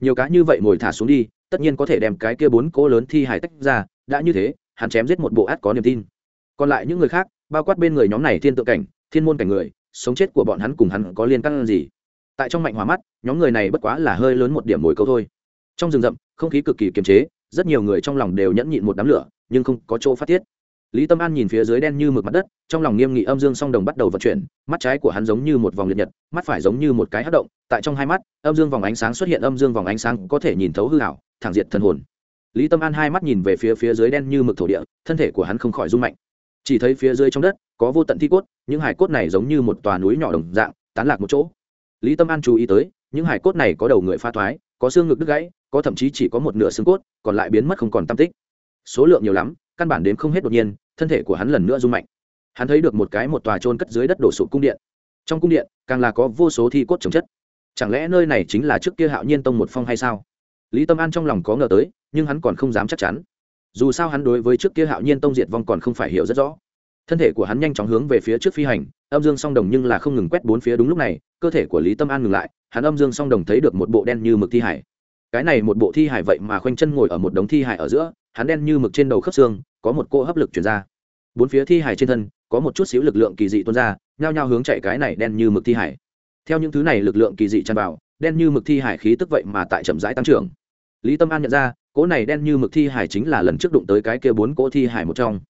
Nhiều cá như vậy ngồi thả xuống đi, tất nhiên có thể đem cái kia bốn cỗ lớn thi hài tách ra, đã như thế, hắn chém giết một bộ át có niềm tin. Còn lại những người khác, bao quát bên người nhóm này thiên tượng cảnh, thiên môn cảnh người, sống chết của bọn hắn cùng hắn có liên căn gì? Tại trong mạnh hỏa mắt, nhóm người này bất quá là hơi lớn một điểm mồi câu thôi. Trong rừng rậm, không khí cực kỳ kiềm chế, rất nhiều người trong lòng đều nhẫn nhịn một đám lửa, nhưng không có chỗ phát tiết lý tâm an nhìn phía dưới đen như mực mặt đất, trong lòng nghiêm nghị âm dương song đồng bắt đầu vận chuyển, mắt trái của hắn giống như một vòng liệt nhật, mắt phải giống như một cái hát động, tại trong hai mắt, âm dương vòng ánh sáng xuất hiện, âm dương vòng ánh sáng có thể nhìn thấu hư hảo thẳng diệt thần hồn. Lý tâm an hai mắt nhìn về phía phía dưới đen như mực thổ địa, thân thể của hắn không khỏi rung mạnh. Chỉ thấy phía dưới trong đất, có vô tận thi cốt, những hải cốt này giống như một tòa núi nhỏ đồng dạng, tán lạc một chỗ. Lý tâm an chú ý tới, những hải cốt này có đầu người pha thoái, có xương ngực đứt gãy, có thậm chí chỉ có một nửa xương cốt, còn lại biến mất không còn tam tích. Số lượng nhiều lắm, căn bản đến không hết đột nhiên thân thể của hắn lần nữa rung mạnh. Hắn thấy được một cái một tòa trôn cất dưới đất đổ sụp cung điện. Trong cung điện, càng là có vô số thi cốt trồng chất. Chẳng lẽ nơi này chính là trước kia hạo nhiên tông một phong hay sao? Lý tâm an trong lòng có ngờ tới, nhưng hắn còn không dám chắc chắn. Dù sao hắn đối với trước kia hạo nhiên tông diệt vong còn không phải hiểu rất rõ. Thân thể của hắn nhanh chóng hướng về phía trước phi hành, âm dương song đồng nhưng là không ngừng quét bốn phía đúng lúc này, cơ thể của lý tâm an ngừng lại, hắn âm dương song đồng thấy được một bộ đen như mực thi hải. Cái này một bộ thi hải vậy mà khoanh chân ngồi ở một đống thi hải ở giữa, hắn đen như mực trên đầu khớp xương có một cô hấp lực chuyển ra. Bốn phía thi hải trên thân, có một chút xíu lực lượng kỳ dị tuôn ra, nhao nhao hướng chạy cái này đen như mực thi hải theo những thứ này lực lượng kỳ dị tràn vào, đen như mực thi hải khí tức vậy mà tại chậm rãi tăng trưởng. Lý tâm an nhận ra, cỗ này đen như mực thi hải chính là lần trước đụng tới cái kia bốn cỗ thi hải một trong.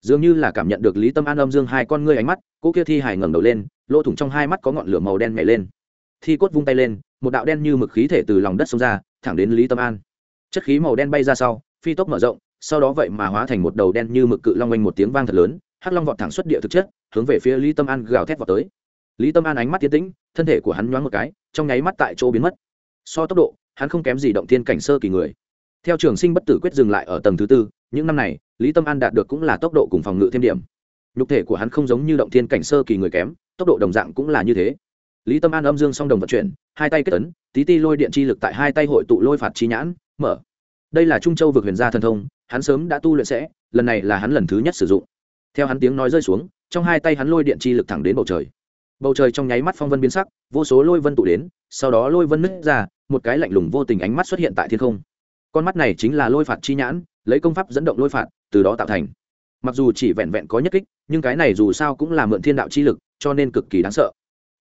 Dường như là cảm nhận được lý tâm an âm dương hai con ngươi ánh mắt, cỗ kia thi hải ngẩng đầu lên, lỗ thủng trong hai mắt có ngọn lửa màu đen nhảy lên. Thi cốt vung tay lên, một đạo đen như mực khí thể từ lòng đất xông ra, thẳng đến lý tâm an. Chất khí màu đen bay ra sau, phi tốc mở rộng sau đó vậy mà hóa thành một đầu đen như mực cự long oanh một tiếng vang thật lớn, hắc long vọt thẳng xuất địa thực chất, hướng về phía lý tâm an gào thét vào tới. Lý tâm an ánh mắt tiến tĩnh, thân thể của hắn nhoáng một cái, trong nháy mắt tại chỗ biến mất. So tốc độ, hắn không kém gì động thiên cảnh sơ kỳ người. Theo trường sinh bất tử quyết dừng lại ở tầng thứ tư, những năm này, lý tâm an đạt được cũng là tốc độ cùng phòng ngự thêm điểm. Nhục thể của hắn không giống như động thiên cảnh sơ kỳ người kém, tốc độ đồng dạng cũng là như thế. Lý tâm an âm dương song đồng vận chuyển, hai tay kết ấn, tí ti lôi điện chi lực tại hai tay hội tụ lôi phạt chi nhãn, mở đây là trung châu vực huyền gia thần thông, hắn sớm đã tu luyện sẽ, lần này là hắn lần thứ nhất sử dụng. Theo hắn tiếng nói rơi xuống, trong hai tay hắn lôi điện chi lực thẳng đến bầu trời. Bầu trời trong nháy mắt phong vân biến sắc, vô số lôi vân tụ đến, sau đó lôi vân nứt ra, một cái lạnh lùng vô tình ánh mắt xuất hiện tại thiên không. Con mắt này chính là lôi phạt chi nhãn, lấy công pháp dẫn động lôi phạt, từ đó tạo thành. Mặc dù chỉ vẹn vẹn có nhất kích, nhưng cái này dù sao cũng là mượn thiên đạo chi lực, cho nên cực kỳ đáng sợ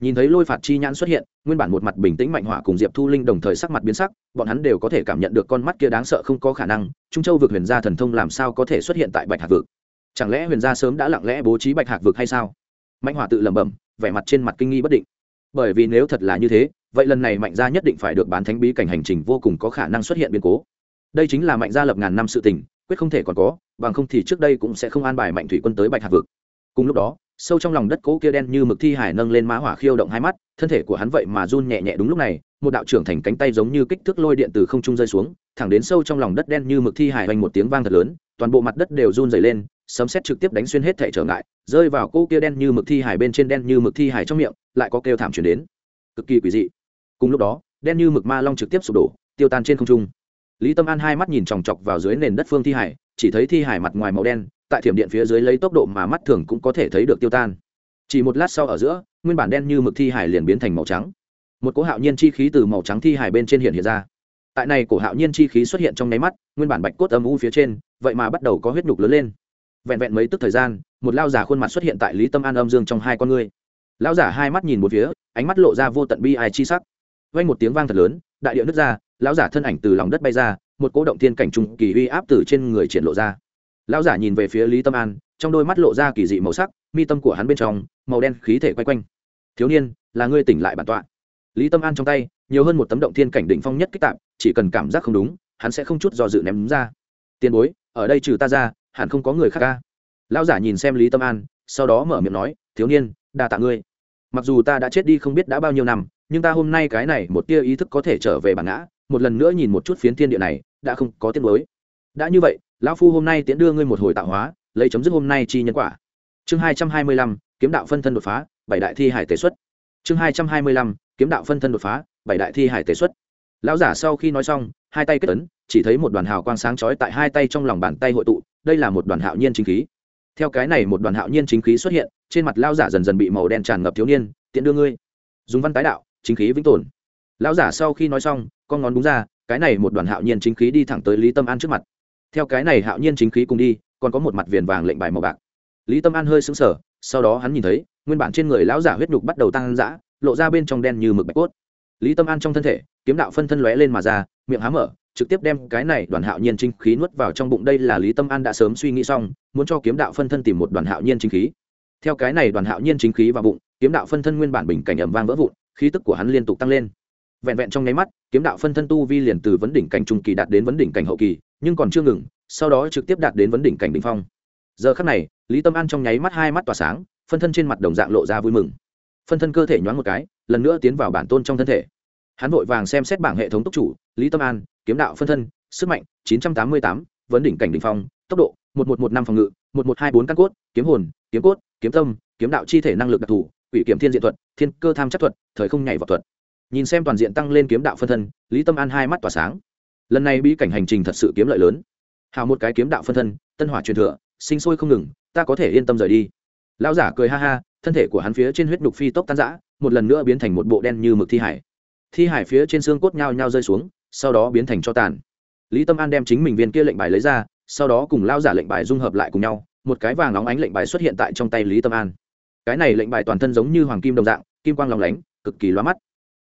nhìn thấy lôi phạt chi nhãn xuất hiện, nguyên bản một mặt bình tĩnh mạnh hỏa cùng diệp thu linh đồng thời sắc mặt biến sắc, bọn hắn đều có thể cảm nhận được con mắt kia đáng sợ không có khả năng, trung châu vực huyền gia thần thông làm sao có thể xuất hiện tại bạch hạc vực? Chẳng lẽ huyền gia sớm đã lặng lẽ bố trí bạch hạc vực hay sao? Mạnh hỏa tự lẩm bẩm, vẻ mặt trên mặt kinh nghi bất định. Bởi vì nếu thật là như thế, vậy lần này mạnh gia nhất định phải được bán thánh bí cảnh hành trình vô cùng có khả năng xuất hiện biến cố. Đây chính là mạnh gia lập ngàn năm sự tình, quyết không thể còn có, bằng không thì trước đây cũng sẽ không an bài mạnh thủy quân tới bạch hạc vực. Cùng lúc đó sâu trong lòng đất cố kia đen như mực thi hải nâng lên má hỏa khiêu động hai mắt, thân thể của hắn vậy mà run nhẹ nhẹ đúng lúc này, một đạo trưởng thành cánh tay giống như kích thước lôi điện từ không trung rơi xuống, thẳng đến sâu trong lòng đất đen như mực thi hải hoành một tiếng vang thật lớn, toàn bộ mặt đất đều run dày lên, sấm xét trực tiếp đánh xuyên hết thể trở ngại, rơi vào cô kia đen như mực thi hải bên trên đen như mực thi hải trong miệng, lại có kêu thảm chuyển đến. Cực kỳ quỷ dị. Cùng lúc đó, đen như mực ma long trực tiếp sụp đổ, tiêu tan trên không trung. Lý tâm an hai mắt nhìn chòng chọc vào dưới nền đất phương thi hải, chỉ thấy thi hải mặt ngoài màu đen tại thiểm điện phía dưới lấy tốc độ mà mắt thường cũng có thể thấy được tiêu tan. Chỉ một lát sau ở giữa, nguyên bản đen như mực thi hải liền biến thành màu trắng. Một cỗ hạo nhiên chi khí từ màu trắng thi hải bên trên hiện hiện ra. Tại này cổ hạo nhiên chi khí xuất hiện trong nháy mắt, nguyên bản bạch cốt âm u phía trên, vậy mà bắt đầu có huyết nhục lớn lên. Vẹn vẹn mấy tức thời gian, một lao giả khuôn mặt xuất hiện tại lý tâm an âm dương trong hai con ngươi. Lao giả hai mắt nhìn một phía, ánh mắt lộ ra vô tận bi ai chi sắc. Vang một tiếng vang thật lớn, đại điệu nứt ra, lão giả thân ảnh từ lòng đất bay ra, một cỗ động thiên cảnh trung kỳ uy áp từ trên người triển lộ ra lão giả nhìn về phía lý tâm an, trong đôi mắt lộ ra kỳ dị màu sắc, mi tâm của hắn bên trong, màu đen khí thể quay quanh. Thiếu niên, là ngươi tỉnh lại bản tọa. Lý tâm an trong tay, nhiều hơn một tấm động thiên cảnh đỉnh phong nhất kích tạm chỉ cần cảm giác không đúng, hắn sẽ không chút do dự ném ra. Tiền bối, ở đây trừ ta ra, hẳn không có người khác ca. Lão giả nhìn xem lý tâm an, sau đó mở miệng nói, thiếu niên, đa tạ ngươi. Mặc dù ta đã chết đi không biết đã bao nhiêu năm, nhưng ta hôm nay cái này một tia ý thức có thể trở về bản ngã, một lần nữa nhìn một chút phiến thiên địa này, đã không có tiết mới đã như vậy lão phu hôm nay tiễn đưa ngươi một hồi tạo hóa, lấy chấm dứt hôm nay chi nhân quả. Chương hai trăm hai mươi lăm, kiếm đạo phân thân đột phá, bảy đại thi hải tế xuất. Chương hai trăm hai mươi lăm, kiếm đạo phân thân đột phá, bảy đại thi hải tế xuất. Lão giả sau khi nói xong, hai tay kết tấn chỉ thấy một đoàn hào quang sáng chói tại hai tay trong lòng bàn tay hội tụ, đây là một đoàn hạo nhiên chính khí. Theo cái này một đoàn hạo nhiên chính khí xuất hiện, trên mặt lão giả dần dần bị màu đen tràn ngập thiếu niên tiện đưa ngươi. Dùng văn tái đạo, chính khí vĩnh tồn. Lão giả sau khi nói xong, con ngón đúng ra, cái này một đoàn hạo nhiên chính khí đi thẳng tới lý tâm an trước mặt theo cái này hạo nhiên chính khí cùng đi, còn có một mặt viền vàng lệnh bài màu bạc. Lý tâm an hơi sững sờ, sau đó hắn nhìn thấy, nguyên bản trên người lão giả huyết nhục bắt đầu tăng dã, lộ ra bên trong đen như mực bạch cốt. Lý tâm an trong thân thể, kiếm đạo phân thân lóe lên mà ra, miệng há mở, trực tiếp đem cái này đoàn hạo nhiên chính khí nuốt vào trong bụng. Đây là lý tâm an đã sớm suy nghĩ xong, muốn cho kiếm đạo phân thân tìm một đoàn hạo nhiên chính khí. Theo cái này đoàn hạo nhiên chính khí vào bụng, kiếm đạo phân thân nguyên bản bình cảnh ẩm vang vỡ vụn, khí tức của hắn liên tục tăng lên. Vẹn vẹn trong nháy mắt, kiếm đạo phân thân tu vi liền từ vấn đỉnh cảnh trung kỳ đạt đến vấn đỉnh cảnh hậu kỳ nhưng còn chưa ngừng sau đó trực tiếp đạt đến vấn đỉnh cảnh đ ỉ n h phong. Giờ khắc này lý tâm an trong nháy mắt hai mắt tỏa sáng phân thân trên mặt đồng dạng lộ ra vui mừng. Phân thân cơ thể nhoáng một cái lần nữa tiến vào bản tôn trong thân thể. Hắn vội vàng xem xét bảng hệ thống tốc chủ lý tâm an kiếm đạo phân thân sức mạnh 988, vấn đỉnh cảnh đ ỉ n h phong tốc độ 1115 phòng ngự 1124 căn cốt kiếm hồn kiếm cốt kiếm tâm kiếm đạo chi thể năng lực đặc thù ủy kiểm thiên diện thuật thiên cơ tham chắc thuật thời không nhảy vào thuật. Nhìn xem toàn diện tăng lên kiếm đạo phân thân lý tâm an hai mắt tỏa sáng lần này bí cảnh hành trình thật sự kiếm lợi lớn. Hào một cái kiếm đạo phân thân, tân hỏa truyền thừa, sinh sôi không ngừng, ta có thể yên tâm rời đi. Lão giả cười ha ha, thân thể của hắn phía trên huyết đục phi tốc tan giã một lần nữa biến thành một bộ đen như mực thi hải. Thi hải phía trên xương cốt nhao nhao rơi xuống, sau đó biến thành cho tàn. Lý tâm an đem chính mình viên kia lệnh bài lấy ra, sau đó cùng lao giả lệnh bài dung hợp lại cùng nhau, một cái vàng óng ánh lệnh bài xuất hiện tại trong tay lý tâm an. Cái này lệnh bài toàn thân giống như hoàng kim đồng dạng, kim quang lòng lánh, cực kỳ loa mắt.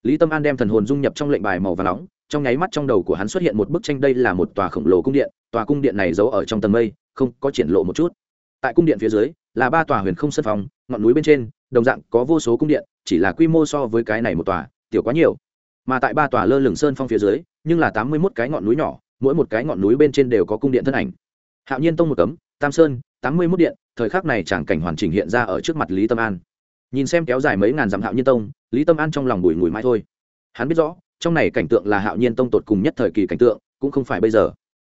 Lý tâm an đem thần hồn dung nhập trong lệnh bài màu và nóng trong nháy mắt trong đầu của hắn xuất hiện một bức tranh đây là một tòa khổng lồ cung điện, tòa cung điện này giấu ở trong tầng mây, không có triển lộ một chút. Tại cung điện phía dưới, là ba tòa huyền không sân phòng, ngọn núi bên trên, đồng dạng có vô số cung điện, chỉ là quy mô so với cái này một tòa, tiểu quá nhiều. Mà tại ba tòa lơ lửng sơn phong phía dưới, nhưng là tám mươi mốt cái ngọn núi nhỏ, mỗi một cái ngọn núi bên trên đều có cung điện thân ảnh. Hạo nhiên tông một cấm, tam sơn, tám mươi mốt điện, thời khắc này chẳng cảnh hoàn chỉnh hiện ra ở trước mặt lý tâm an. Nhìn xem kéo dài mấy ngàn dặm hạo nhiên tông, lý tâm an trong lòng bùi ngùi mãi thôi. Hắn biết rõ trong này cảnh tượng là hạo nhiên tông tột cùng nhất thời kỳ cảnh tượng, cũng không phải bây giờ.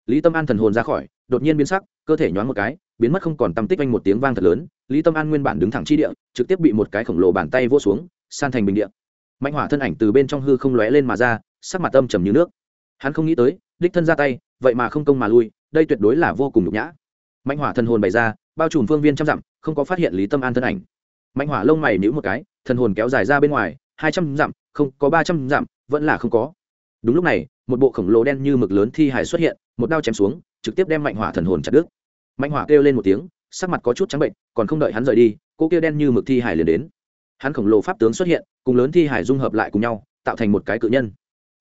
Lý tâm an thần hồn ra khỏi, đột nhiên biến sắc, cơ thể nhoáng một cái, biến mất không còn tâm tích anh một tiếng vang thật lớn, lý tâm an nguyên bản đứng thẳng chi địa, trực tiếp bị một cái khổng lồ bàn tay vô xuống, san thành bình địa. Mạnh hỏa thân ảnh từ bên trong hư không lóe lên mà ra, sắc mặt âm trầm như nước. Hắn không nghĩ tới, đích thân ra tay, vậy mà không công mà lui, đây tuyệt đối là vô cùng nhục nhã. Mạnh hỏa thần hồn bày ra, bao trùm phương viên trăm dặm, không có phát hiện lý tâm an thân ảnh. Mạnh hỏa lông mày nhữ một cái, thần hồn kéo dài ra bên ngoài, hai trăm dặm không có ba trăm dặm, vẫn là không có. Đúng lúc này, một bộ khổng lồ đen như mực lớn thi hài xuất hiện, một đao chém xuống, trực tiếp đem mạnh hỏa thần hồn chặt đứt. Mạnh hỏa kêu lên một tiếng, sắc mặt có chút trắng bệnh, còn không đợi hắn rời đi cô kia đen như mực thi hài liền đến. Hắn khổng lồ pháp tướng xuất hiện, cùng lớn thi hài dung hợp lại cùng nhau, tạo thành một cái cự nhân.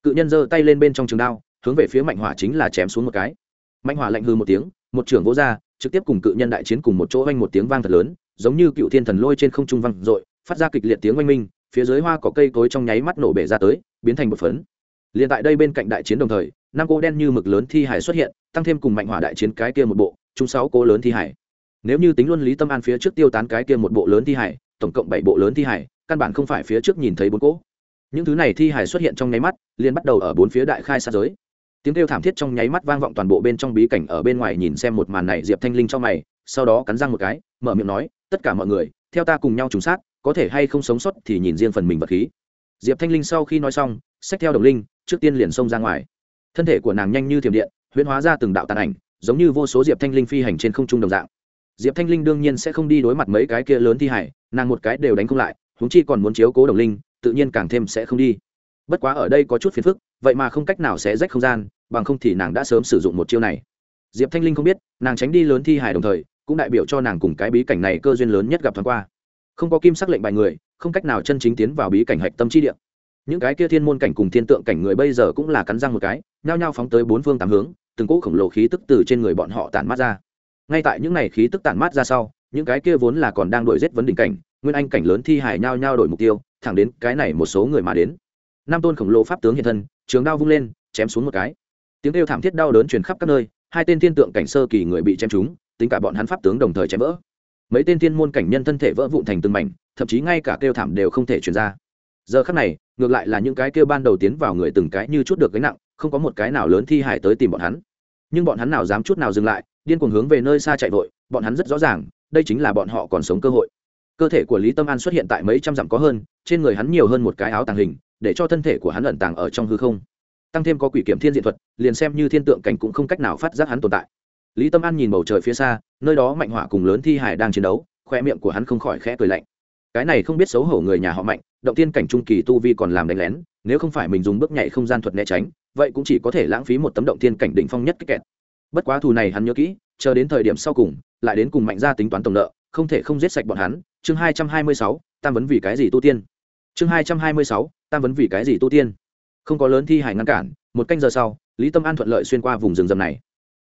Cự nhân giơ tay lên bên trong trường đao, hướng về phía mạnh hỏa chính là chém xuống một cái. Mạnh hỏa lạnh hư một tiếng, một trưởng vỗ ra, trực tiếp cùng cự nhân đại chiến cùng một chỗ oanh một tiếng vang thật lớn, giống như cựu thiên thần lôi trên không trung vang dội, phát ra kịch liệt tiếng oanh minh phía dưới hoa có cây cối trong nháy mắt nổ bể ra tới, biến thành một phấn. Liền tại đây bên cạnh đại chiến đồng thời, năm cô đen như mực lớn thi hải xuất hiện, tăng thêm cùng mạnh hỏa đại chiến cái kia một bộ, chung sáu cô lớn thi hải. Nếu như tính luân lý tâm an phía trước tiêu tán cái kia một bộ lớn thi hải, tổng cộng bảy bộ lớn thi hải, căn bản không phải phía trước nhìn thấy bốn cỗ. Những thứ này thi hải xuất hiện trong nháy mắt, liền bắt đầu ở bốn phía đại khai xa giới. Tiếng kêu thảm thiết trong nháy mắt vang vọng toàn bộ bên trong bí cảnh ở bên ngoài nhìn xem một màn này, diệp thanh linh cho mày, sau đó cắn răng một cái, mở miệng nói, tất cả mọi người, theo ta cùng nhau trùng sát có thể hay không sống sót thì nhìn riêng phần mình vật khí. Diệp thanh linh sau khi nói xong, xách theo đồng linh, trước tiên liền xông ra ngoài. Thân thể của nàng nhanh như thiểm điện, huyễn hóa ra từng đạo tàn ảnh, giống như vô số diệp thanh linh phi hành trên không trung đồng dạng. Diệp thanh linh đương nhiên sẽ không đi đối mặt mấy cái kia lớn thi hải, nàng một cái đều đánh không lại, huống chi còn muốn chiếu cố đồng linh, tự nhiên càng thêm sẽ không đi. Bất quá ở đây có chút phiền phức, vậy mà không cách nào sẽ rách không gian, bằng không thì nàng đã sớm sử dụng một chiêu này. Diệp thanh linh không biết, nàng tránh đi lớn thi hải đồng thời, cũng đại biểu cho nàng cùng cái bí cảnh này cơ duyên lớn nhất gặp thoáng qua không có kim sắc lệnh bài người, không cách nào chân chính tiến vào bí cảnh hạch tâm chi địa. Những cái kia thiên môn cảnh cùng thiên tượng cảnh người bây giờ cũng là cắn răng một cái, nhao nhao phóng tới bốn phương tám hướng, từng cỗ khổng lồ khí tức từ trên người bọn họ tản mát ra. Ngay tại những này khí tức tản mát ra sau, những cái kia vốn là còn đang đổi giết vấn đỉnh cảnh, nguyên anh cảnh lớn thi hải nhao nhao đổi mục tiêu, thẳng đến cái này một số người mà đến. Năm tôn khổng lồ pháp tướng hiện thân, trường đao vung lên, chém xuống một cái. Tiếng kêu thảm thiết đau đớn truyền khắp các nơi, hai tên thiên tượng cảnh sơ kỳ người bị chém trúng, tính cả bọn hắn pháp tướng đồng thời chém vỡ mấy tên thiên môn cảnh nhân thân thể vỡ vụn thành từng mảnh, thậm chí ngay cả kêu thảm đều không thể truyền ra. Giờ khắc này, ngược lại là những cái kêu ban đầu tiến vào người từng cái như chút được gánh nặng, không có một cái nào lớn thi hải tới tìm bọn hắn. Nhưng bọn hắn nào dám chút nào dừng lại, điên cuồng hướng về nơi xa chạy vội, bọn hắn rất rõ ràng, đây chính là bọn họ còn sống cơ hội. Cơ thể của lý tâm an xuất hiện tại mấy trăm dặm có hơn, trên người hắn nhiều hơn một cái áo tàng hình, để cho thân thể của hắn ẩn tàng ở trong hư không. Tăng thêm có quỷ kiểm thiên diện thuật, liền xem như thiên tượng cảnh cũng không cách nào phát giác hắn tồn tại lý tâm an nhìn bầu trời phía xa, nơi đó mạnh hỏa cùng lớn thi hải đang chiến đấu khoe miệng của hắn không khỏi khẽ cười lạnh. Cái này không biết xấu hổ người nhà họ mạnh, động tiên cảnh trung kỳ tu vi còn làm đánh lén, nếu không phải mình dùng bước nhảy không gian thuật né tránh, vậy cũng chỉ có thể lãng phí một tấm động tiên cảnh đỉnh phong nhất kích kẹt. Bất quá thù này hắn nhớ kỹ, chờ đến thời điểm sau cùng, lại đến cùng mạnh ra tính toán tổng nợ, không thể không giết sạch bọn hắn. Chương hai trăm hai mươi sáu, tam vấn vì cái gì tu tiên? Chương hai trăm hai mươi sáu, tam vấn vì cái gì tu tiên? Không có lớn thi hải ngăn cản, một canh giờ sau, lý tâm an thuận lợi xuyên qua vùng rừng rầm này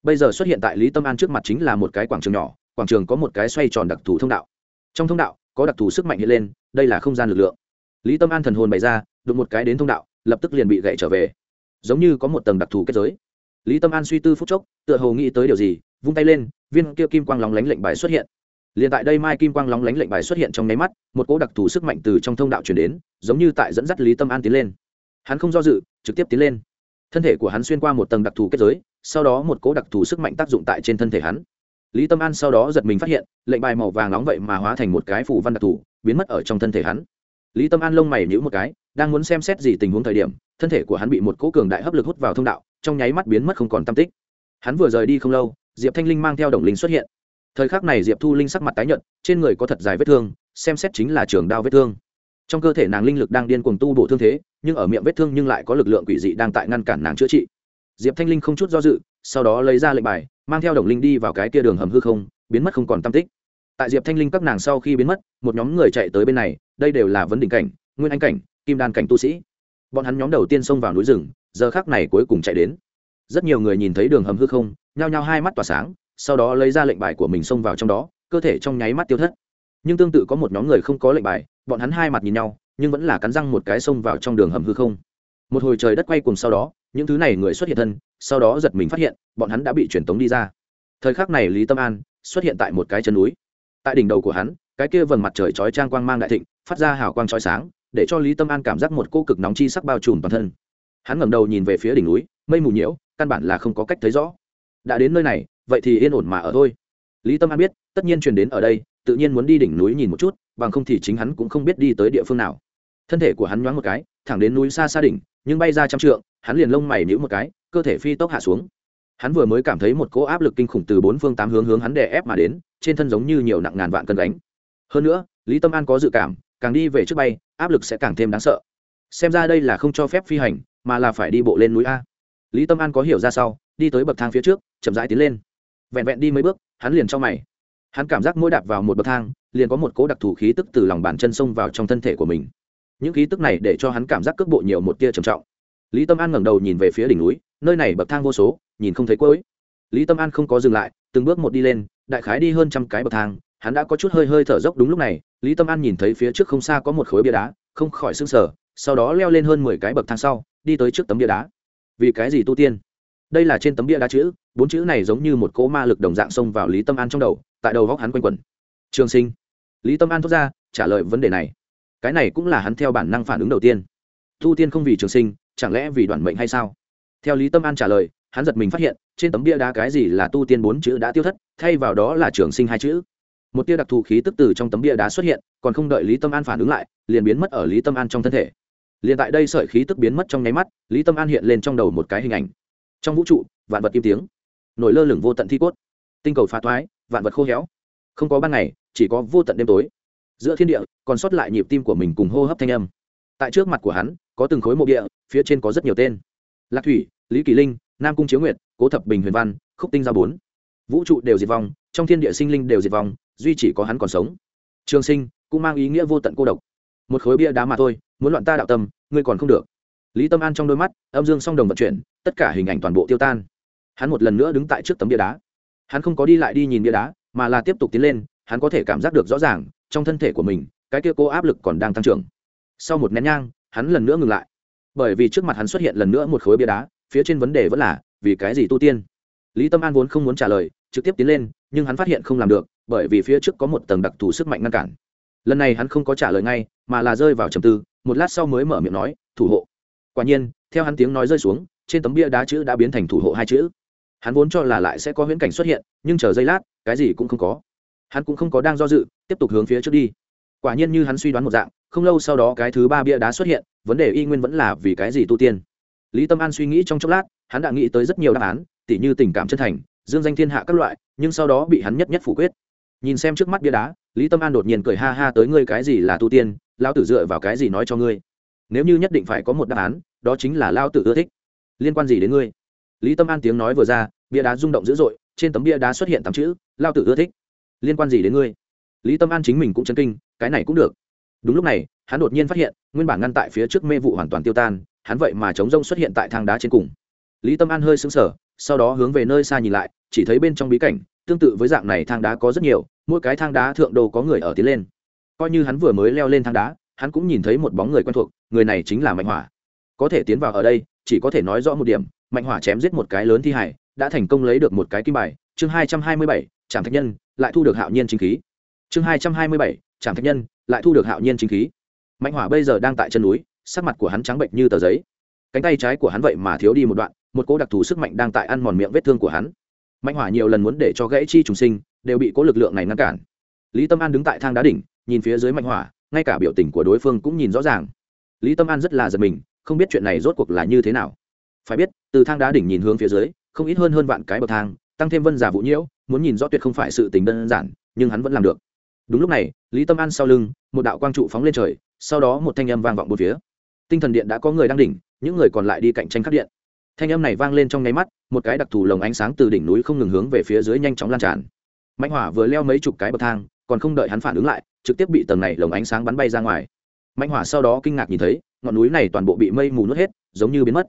bây giờ xuất hiện tại lý tâm an trước mặt chính là một cái quảng trường nhỏ, quảng trường có một cái xoay tròn đặc thù thông đạo. Trong thông đạo, có đặc thù sức mạnh hiện lên, đây là không gian lực lượng. Lý tâm an thần hồn bày ra, đụng một cái đến thông đạo, lập tức liền bị gậy trở về. Giống như có một tầng đặc thù kết giới. Lý tâm an suy tư phút chốc, tựa hồ nghĩ tới điều gì, vung tay lên, viên kia kim quang lóng lánh lệnh bài xuất hiện. Liền tại đây mai kim quang lóng lánh lệnh bài xuất hiện trong nháy mắt, một cỗ đặc thù sức mạnh từ trong thông đạo chuyển đến, giống như tại dẫn dắt lý tâm an tiến lên. Hắn không do dự, trực tiếp tiến lên thân thể của hắn xuyên qua một tầng đặc thù kết giới, sau đó một cỗ đặc thù sức mạnh tác dụng tại trên thân thể hắn. Lý tâm an sau đó giật mình phát hiện, lệnh bài màu vàng nóng vậy mà hóa thành một cái phủ văn đặc thù, biến mất ở trong thân thể hắn. Lý tâm an lông mày nhữ một cái, đang muốn xem xét gì tình huống thời điểm, thân thể của hắn bị một cỗ cường đại hấp lực hút vào thông đạo, trong nháy mắt biến mất không còn tam tích. Hắn vừa rời đi không lâu, diệp thanh linh mang theo đồng linh xuất hiện. Thời khắc này diệp thu linh sắc mặt tái nhợt, trên người có thật dài vết thương, xem xét chính là trường đao vết thương trong cơ thể nàng linh lực đang điên cuồng tu bổ thương thế, nhưng ở miệng vết thương nhưng lại có lực lượng quỷ dị đang tại ngăn cản nàng chữa trị. Diệp thanh linh không chút do dự, sau đó lấy ra lệnh bài, mang theo đồng linh đi vào cái kia đường hầm hư không, biến mất không còn tam tích. Tại diệp thanh linh các nàng sau khi biến mất, một nhóm người chạy tới bên này, đây đều là vấn đỉnh cảnh, nguyên anh cảnh, kim đan cảnh tu sĩ. Bọn hắn nhóm đầu tiên xông vào núi rừng, giờ khác này cuối cùng chạy đến. Rất nhiều người nhìn thấy đường hầm hư không, nhao nhao hai mắt tỏa sáng, sau đó lấy ra lệnh bài của mình xông vào trong đó, cơ thể trong nháy mắt tiêu thất. Nhưng tương tự có một nhóm người không có lệnh bài bọn hắn hai mặt nhìn nhau, nhưng vẫn là cắn răng một cái xông vào trong đường hầm hư không. Một hồi trời đất quay cùng sau đó, những thứ này người xuất hiện thân, sau đó giật mình phát hiện, bọn hắn đã bị truyền tống đi ra. Thời khắc này lý tâm an xuất hiện tại một cái chân núi. Tại đỉnh đầu của hắn, cái kia vầng mặt trời chói trang quang mang đại thịnh, phát ra hào quang chói sáng, để cho lý tâm an cảm giác một cô cực nóng chi sắc bao trùm toàn thân. Hắn ngẩng đầu nhìn về phía đỉnh núi, mây mù nhiễu, căn bản là không có cách thấy rõ. Đã đến nơi này, vậy thì yên ổn mà ở thôi. Lý tâm an biết, tất nhiên truyền đến ở đây, tự nhiên muốn đi đỉnh núi nhìn một chút bằng không thì chính hắn cũng không biết đi tới địa phương nào. Thân thể của hắn nhoáng một cái, thẳng đến núi xa xa đỉnh, nhưng bay ra trăm trượng, hắn liền lông mày nhíu một cái, cơ thể phi tốc hạ xuống. Hắn vừa mới cảm thấy một cỗ áp lực kinh khủng từ bốn phương tám hướng hướng hắn đè ép mà đến, trên thân giống như nhiều nặng ngàn vạn cân gánh. Hơn nữa, lý tâm an có dự cảm, càng đi về trước bay, áp lực sẽ càng thêm đáng sợ. Xem ra đây là không cho phép phi hành, mà là phải đi bộ lên núi a. Lý tâm an có hiểu ra sau, đi tới bậc thang phía trước, chậm rãi tiến lên. Vẹn vẹn đi mấy bước, hắn liền cho mày hắn cảm giác mỗi đạp vào một bậc thang, liền có một cỗ đặc thù khí tức từ lòng bàn chân xông vào trong thân thể của mình. Những khí tức này để cho hắn cảm giác cước bộ nhiều một tia trầm trọng. Lý tâm an ngẩng đầu nhìn về phía đỉnh núi, nơi này bậc thang vô số, nhìn không thấy cuối. Lý tâm an không có dừng lại, từng bước một đi lên, đại khái đi hơn trăm cái bậc thang, hắn đã có chút hơi hơi thở dốc đúng lúc này, lý tâm an nhìn thấy phía trước không xa có một khối bia đá, không khỏi s ư n g sở sau đó leo lên hơn mười cái bậc thang sau, đi tới trước tấm bia đá. Vì cái gì tu tiên? Đây là trên tấm bia đá chữ, bốn chữ này giống như một cỗ ma lực đồng dạng xông vào lý tâm an trong đầu tại đầu góc hắn quanh quẩn. Trường sinh, lý tâm an thốt ra, trả lời vấn đề này. Cái này cũng là hắn theo bản năng phản ứng đầu tiên. Thu tiên không vì trường sinh, chẳng lẽ vì đoàn mệnh hay sao? Theo lý tâm an trả lời, hắn giật mình phát hiện, trên tấm bia đá cái gì là tu tiên bốn chữ đã tiêu thất, thay vào đó là trường sinh hai chữ. Một tia đặc thù khí tức từ trong tấm bia đá xuất hiện, còn không đợi lý tâm an phản ứng lại, liền biến mất ở lý tâm an trong thân thể. Liền tại đây sợi khí tức biến mất trong nháy mắt, lý tâm an hiện lên trong đầu một cái hình ảnh. Trong vũ trụ, vạn vật im tiếng. Nổi lơ lửng vô tận thi cốt. Tinh cầu phá thoái vạn vật khô héo. Không có ban ngày, chỉ có vô tận đêm tối. Giữa thiên địa, còn sót lại nhịp tim của mình cùng hô hấp thanh âm. Tại trước mặt của hắn, có từng khối mộ địa, phía trên có rất nhiều tên. Lạc thủy, lý kỳ linh, nam cung chiếu nguyệt, cố thập bình huyền văn, khúc tinh gia bốn. Vũ trụ đều diệt vong, trong thiên địa sinh linh đều diệt vong, duy chỉ có hắn còn sống. Trường sinh, cũng mang ý nghĩa vô tận cô độc. Một khối bia đá mà thôi, muốn loạn ta đạo tâm, ngươi còn không được. Lý tâm an trong đôi mắt, âm dương song đồng vận chuyển, tất cả hình ảnh toàn bộ tiêu tan. Hắn một lần nữa đứng tại trước tấm bia đá hắn không có đi lại đi nhìn bia đá, mà là tiếp tục tiến lên, hắn có thể cảm giác được rõ ràng, trong thân thể của mình, cái kia cô áp lực còn đang tăng trưởng. Sau một nén nhang, hắn lần nữa ngừng lại. Bởi vì trước mặt hắn xuất hiện lần nữa một khối bia đá, phía trên vấn đề vẫn là, vì cái gì tu tiên? Lý tâm an vốn không muốn trả lời, trực tiếp tiến lên, nhưng hắn phát hiện không làm được, bởi vì phía trước có một tầng đặc thù sức mạnh ngăn cản. Lần này hắn không có trả lời ngay, mà là rơi vào trầm tư, một lát sau mới mở miệng nói, thủ hộ. Quả nhiên, theo hắn tiếng nói rơi xuống, trên tấm bia đá chữ đã biến thành thủ hộ hai chữ hắn vốn cho là lại sẽ có huyễn cảnh xuất hiện, nhưng chờ giây lát, cái gì cũng không có. Hắn cũng không có đang do dự, tiếp tục hướng phía trước đi. Quả nhiên như hắn suy đoán một dạng, không lâu sau đó cái thứ ba bia đá xuất hiện, vấn đề y nguyên vẫn là vì cái gì tu tiên. Lý tâm an suy nghĩ trong chốc lát, hắn đã nghĩ tới rất nhiều đáp án, tỉ như tình cảm chân thành, dương danh thiên hạ các loại, nhưng sau đó bị hắn nhất nhất phủ quyết. Nhìn xem trước mắt bia đá, lý tâm an đột nhiên cười ha ha tới ngươi cái gì là tu tiên lao tử dựa vào cái gì nói cho ngươi? Nếu như nhất định phải có một đáp án, đó chính là lao tử ưa thích. Liên quan gì đến ngươi? Lý tâm an tiếng nói vừa ra, bia đá rung động dữ dội, trên tấm bia đá xuất hiện tám chữ, lao tử ưa thích. Liên quan gì đến ngươi? Lý tâm an chính mình cũng chấn kinh, cái này cũng được. Đúng lúc này, hắn đột nhiên phát hiện, nguyên bản ngăn tại phía trước mê vụ hoàn toàn tiêu tan, hắn vậy mà chống rông xuất hiện tại thang đá trên cùng. Lý tâm an hơi sững sờ, sau đó hướng về nơi xa nhìn lại, chỉ thấy bên trong bí cảnh, tương tự với dạng này thang đá có rất nhiều, mỗi cái thang đá thượng đồ có người ở tiến lên. Coi như hắn vừa mới leo lên thang đá, hắn cũng nhìn thấy một bóng người quen thuộc, người này chính là mạnh hỏa. Có thể tiến vào ở đây chỉ có thể nói rõ một điểm, mạnh hỏa chém giết một cái lớn thi hải đã thành công lấy được một cái kim bài, chương hai trăm hai mươi bảy trạm thạch nhân, lại thu được hạo nhiên chính khí. Chương hai trăm hai mươi bảy trạm thạch nhân, lại thu được hạo nhiên chính khí. Mạnh hỏa bây giờ đang tại chân núi, sắc mặt của hắn trắng bệnh như tờ giấy. Cánh tay trái của hắn vậy mà thiếu đi một đoạn, một cỗ đặc thù sức mạnh đang tại ăn mòn miệng vết thương của hắn. Mạnh hỏa nhiều lần muốn để cho gãy chi trùng sinh, đều bị cỗ lực lượng này ngăn cản. Lý tâm an đứng tại thang đá đỉnh, nhìn phía dưới mạnh hỏa, ngay cả biểu tình của đối phương cũng nhìn rõ ràng. Lý tâm an rất là giật mình không biết chuyện này rốt cuộc là như thế nào. Phải biết, từ thang đá đỉnh nhìn hướng phía dưới, không ít hơn hơn vạn cái bậc thang, tăng thêm vân giả vũ nhiễu, muốn nhìn rõ tuyệt không phải sự tình đơn giản, nhưng hắn vẫn làm được. Đúng lúc này, lý tâm an sau lưng, một đạo quang trụ phóng lên trời, sau đó một thanh âm vang vọng bốn phía. Tinh thần điện đã có người đang đỉnh, những người còn lại đi cạnh tranh khắc điện. Thanh âm này vang lên trong nháy mắt, một cái đặc thù lồng ánh sáng từ đỉnh núi không ngừng hướng về phía dưới nhanh chóng lan tràn. Mạnh hỏa vừa leo mấy chục cái bậc thang, còn không đợi hắn phản ứng lại, trực tiếp bị tầng này lồng ánh sáng bắn bay ra ngoài mạnh hỏa sau đó kinh ngạc nhìn thấy, ngọn núi này toàn bộ bị mây mù nuốt hết, giống như biến mất.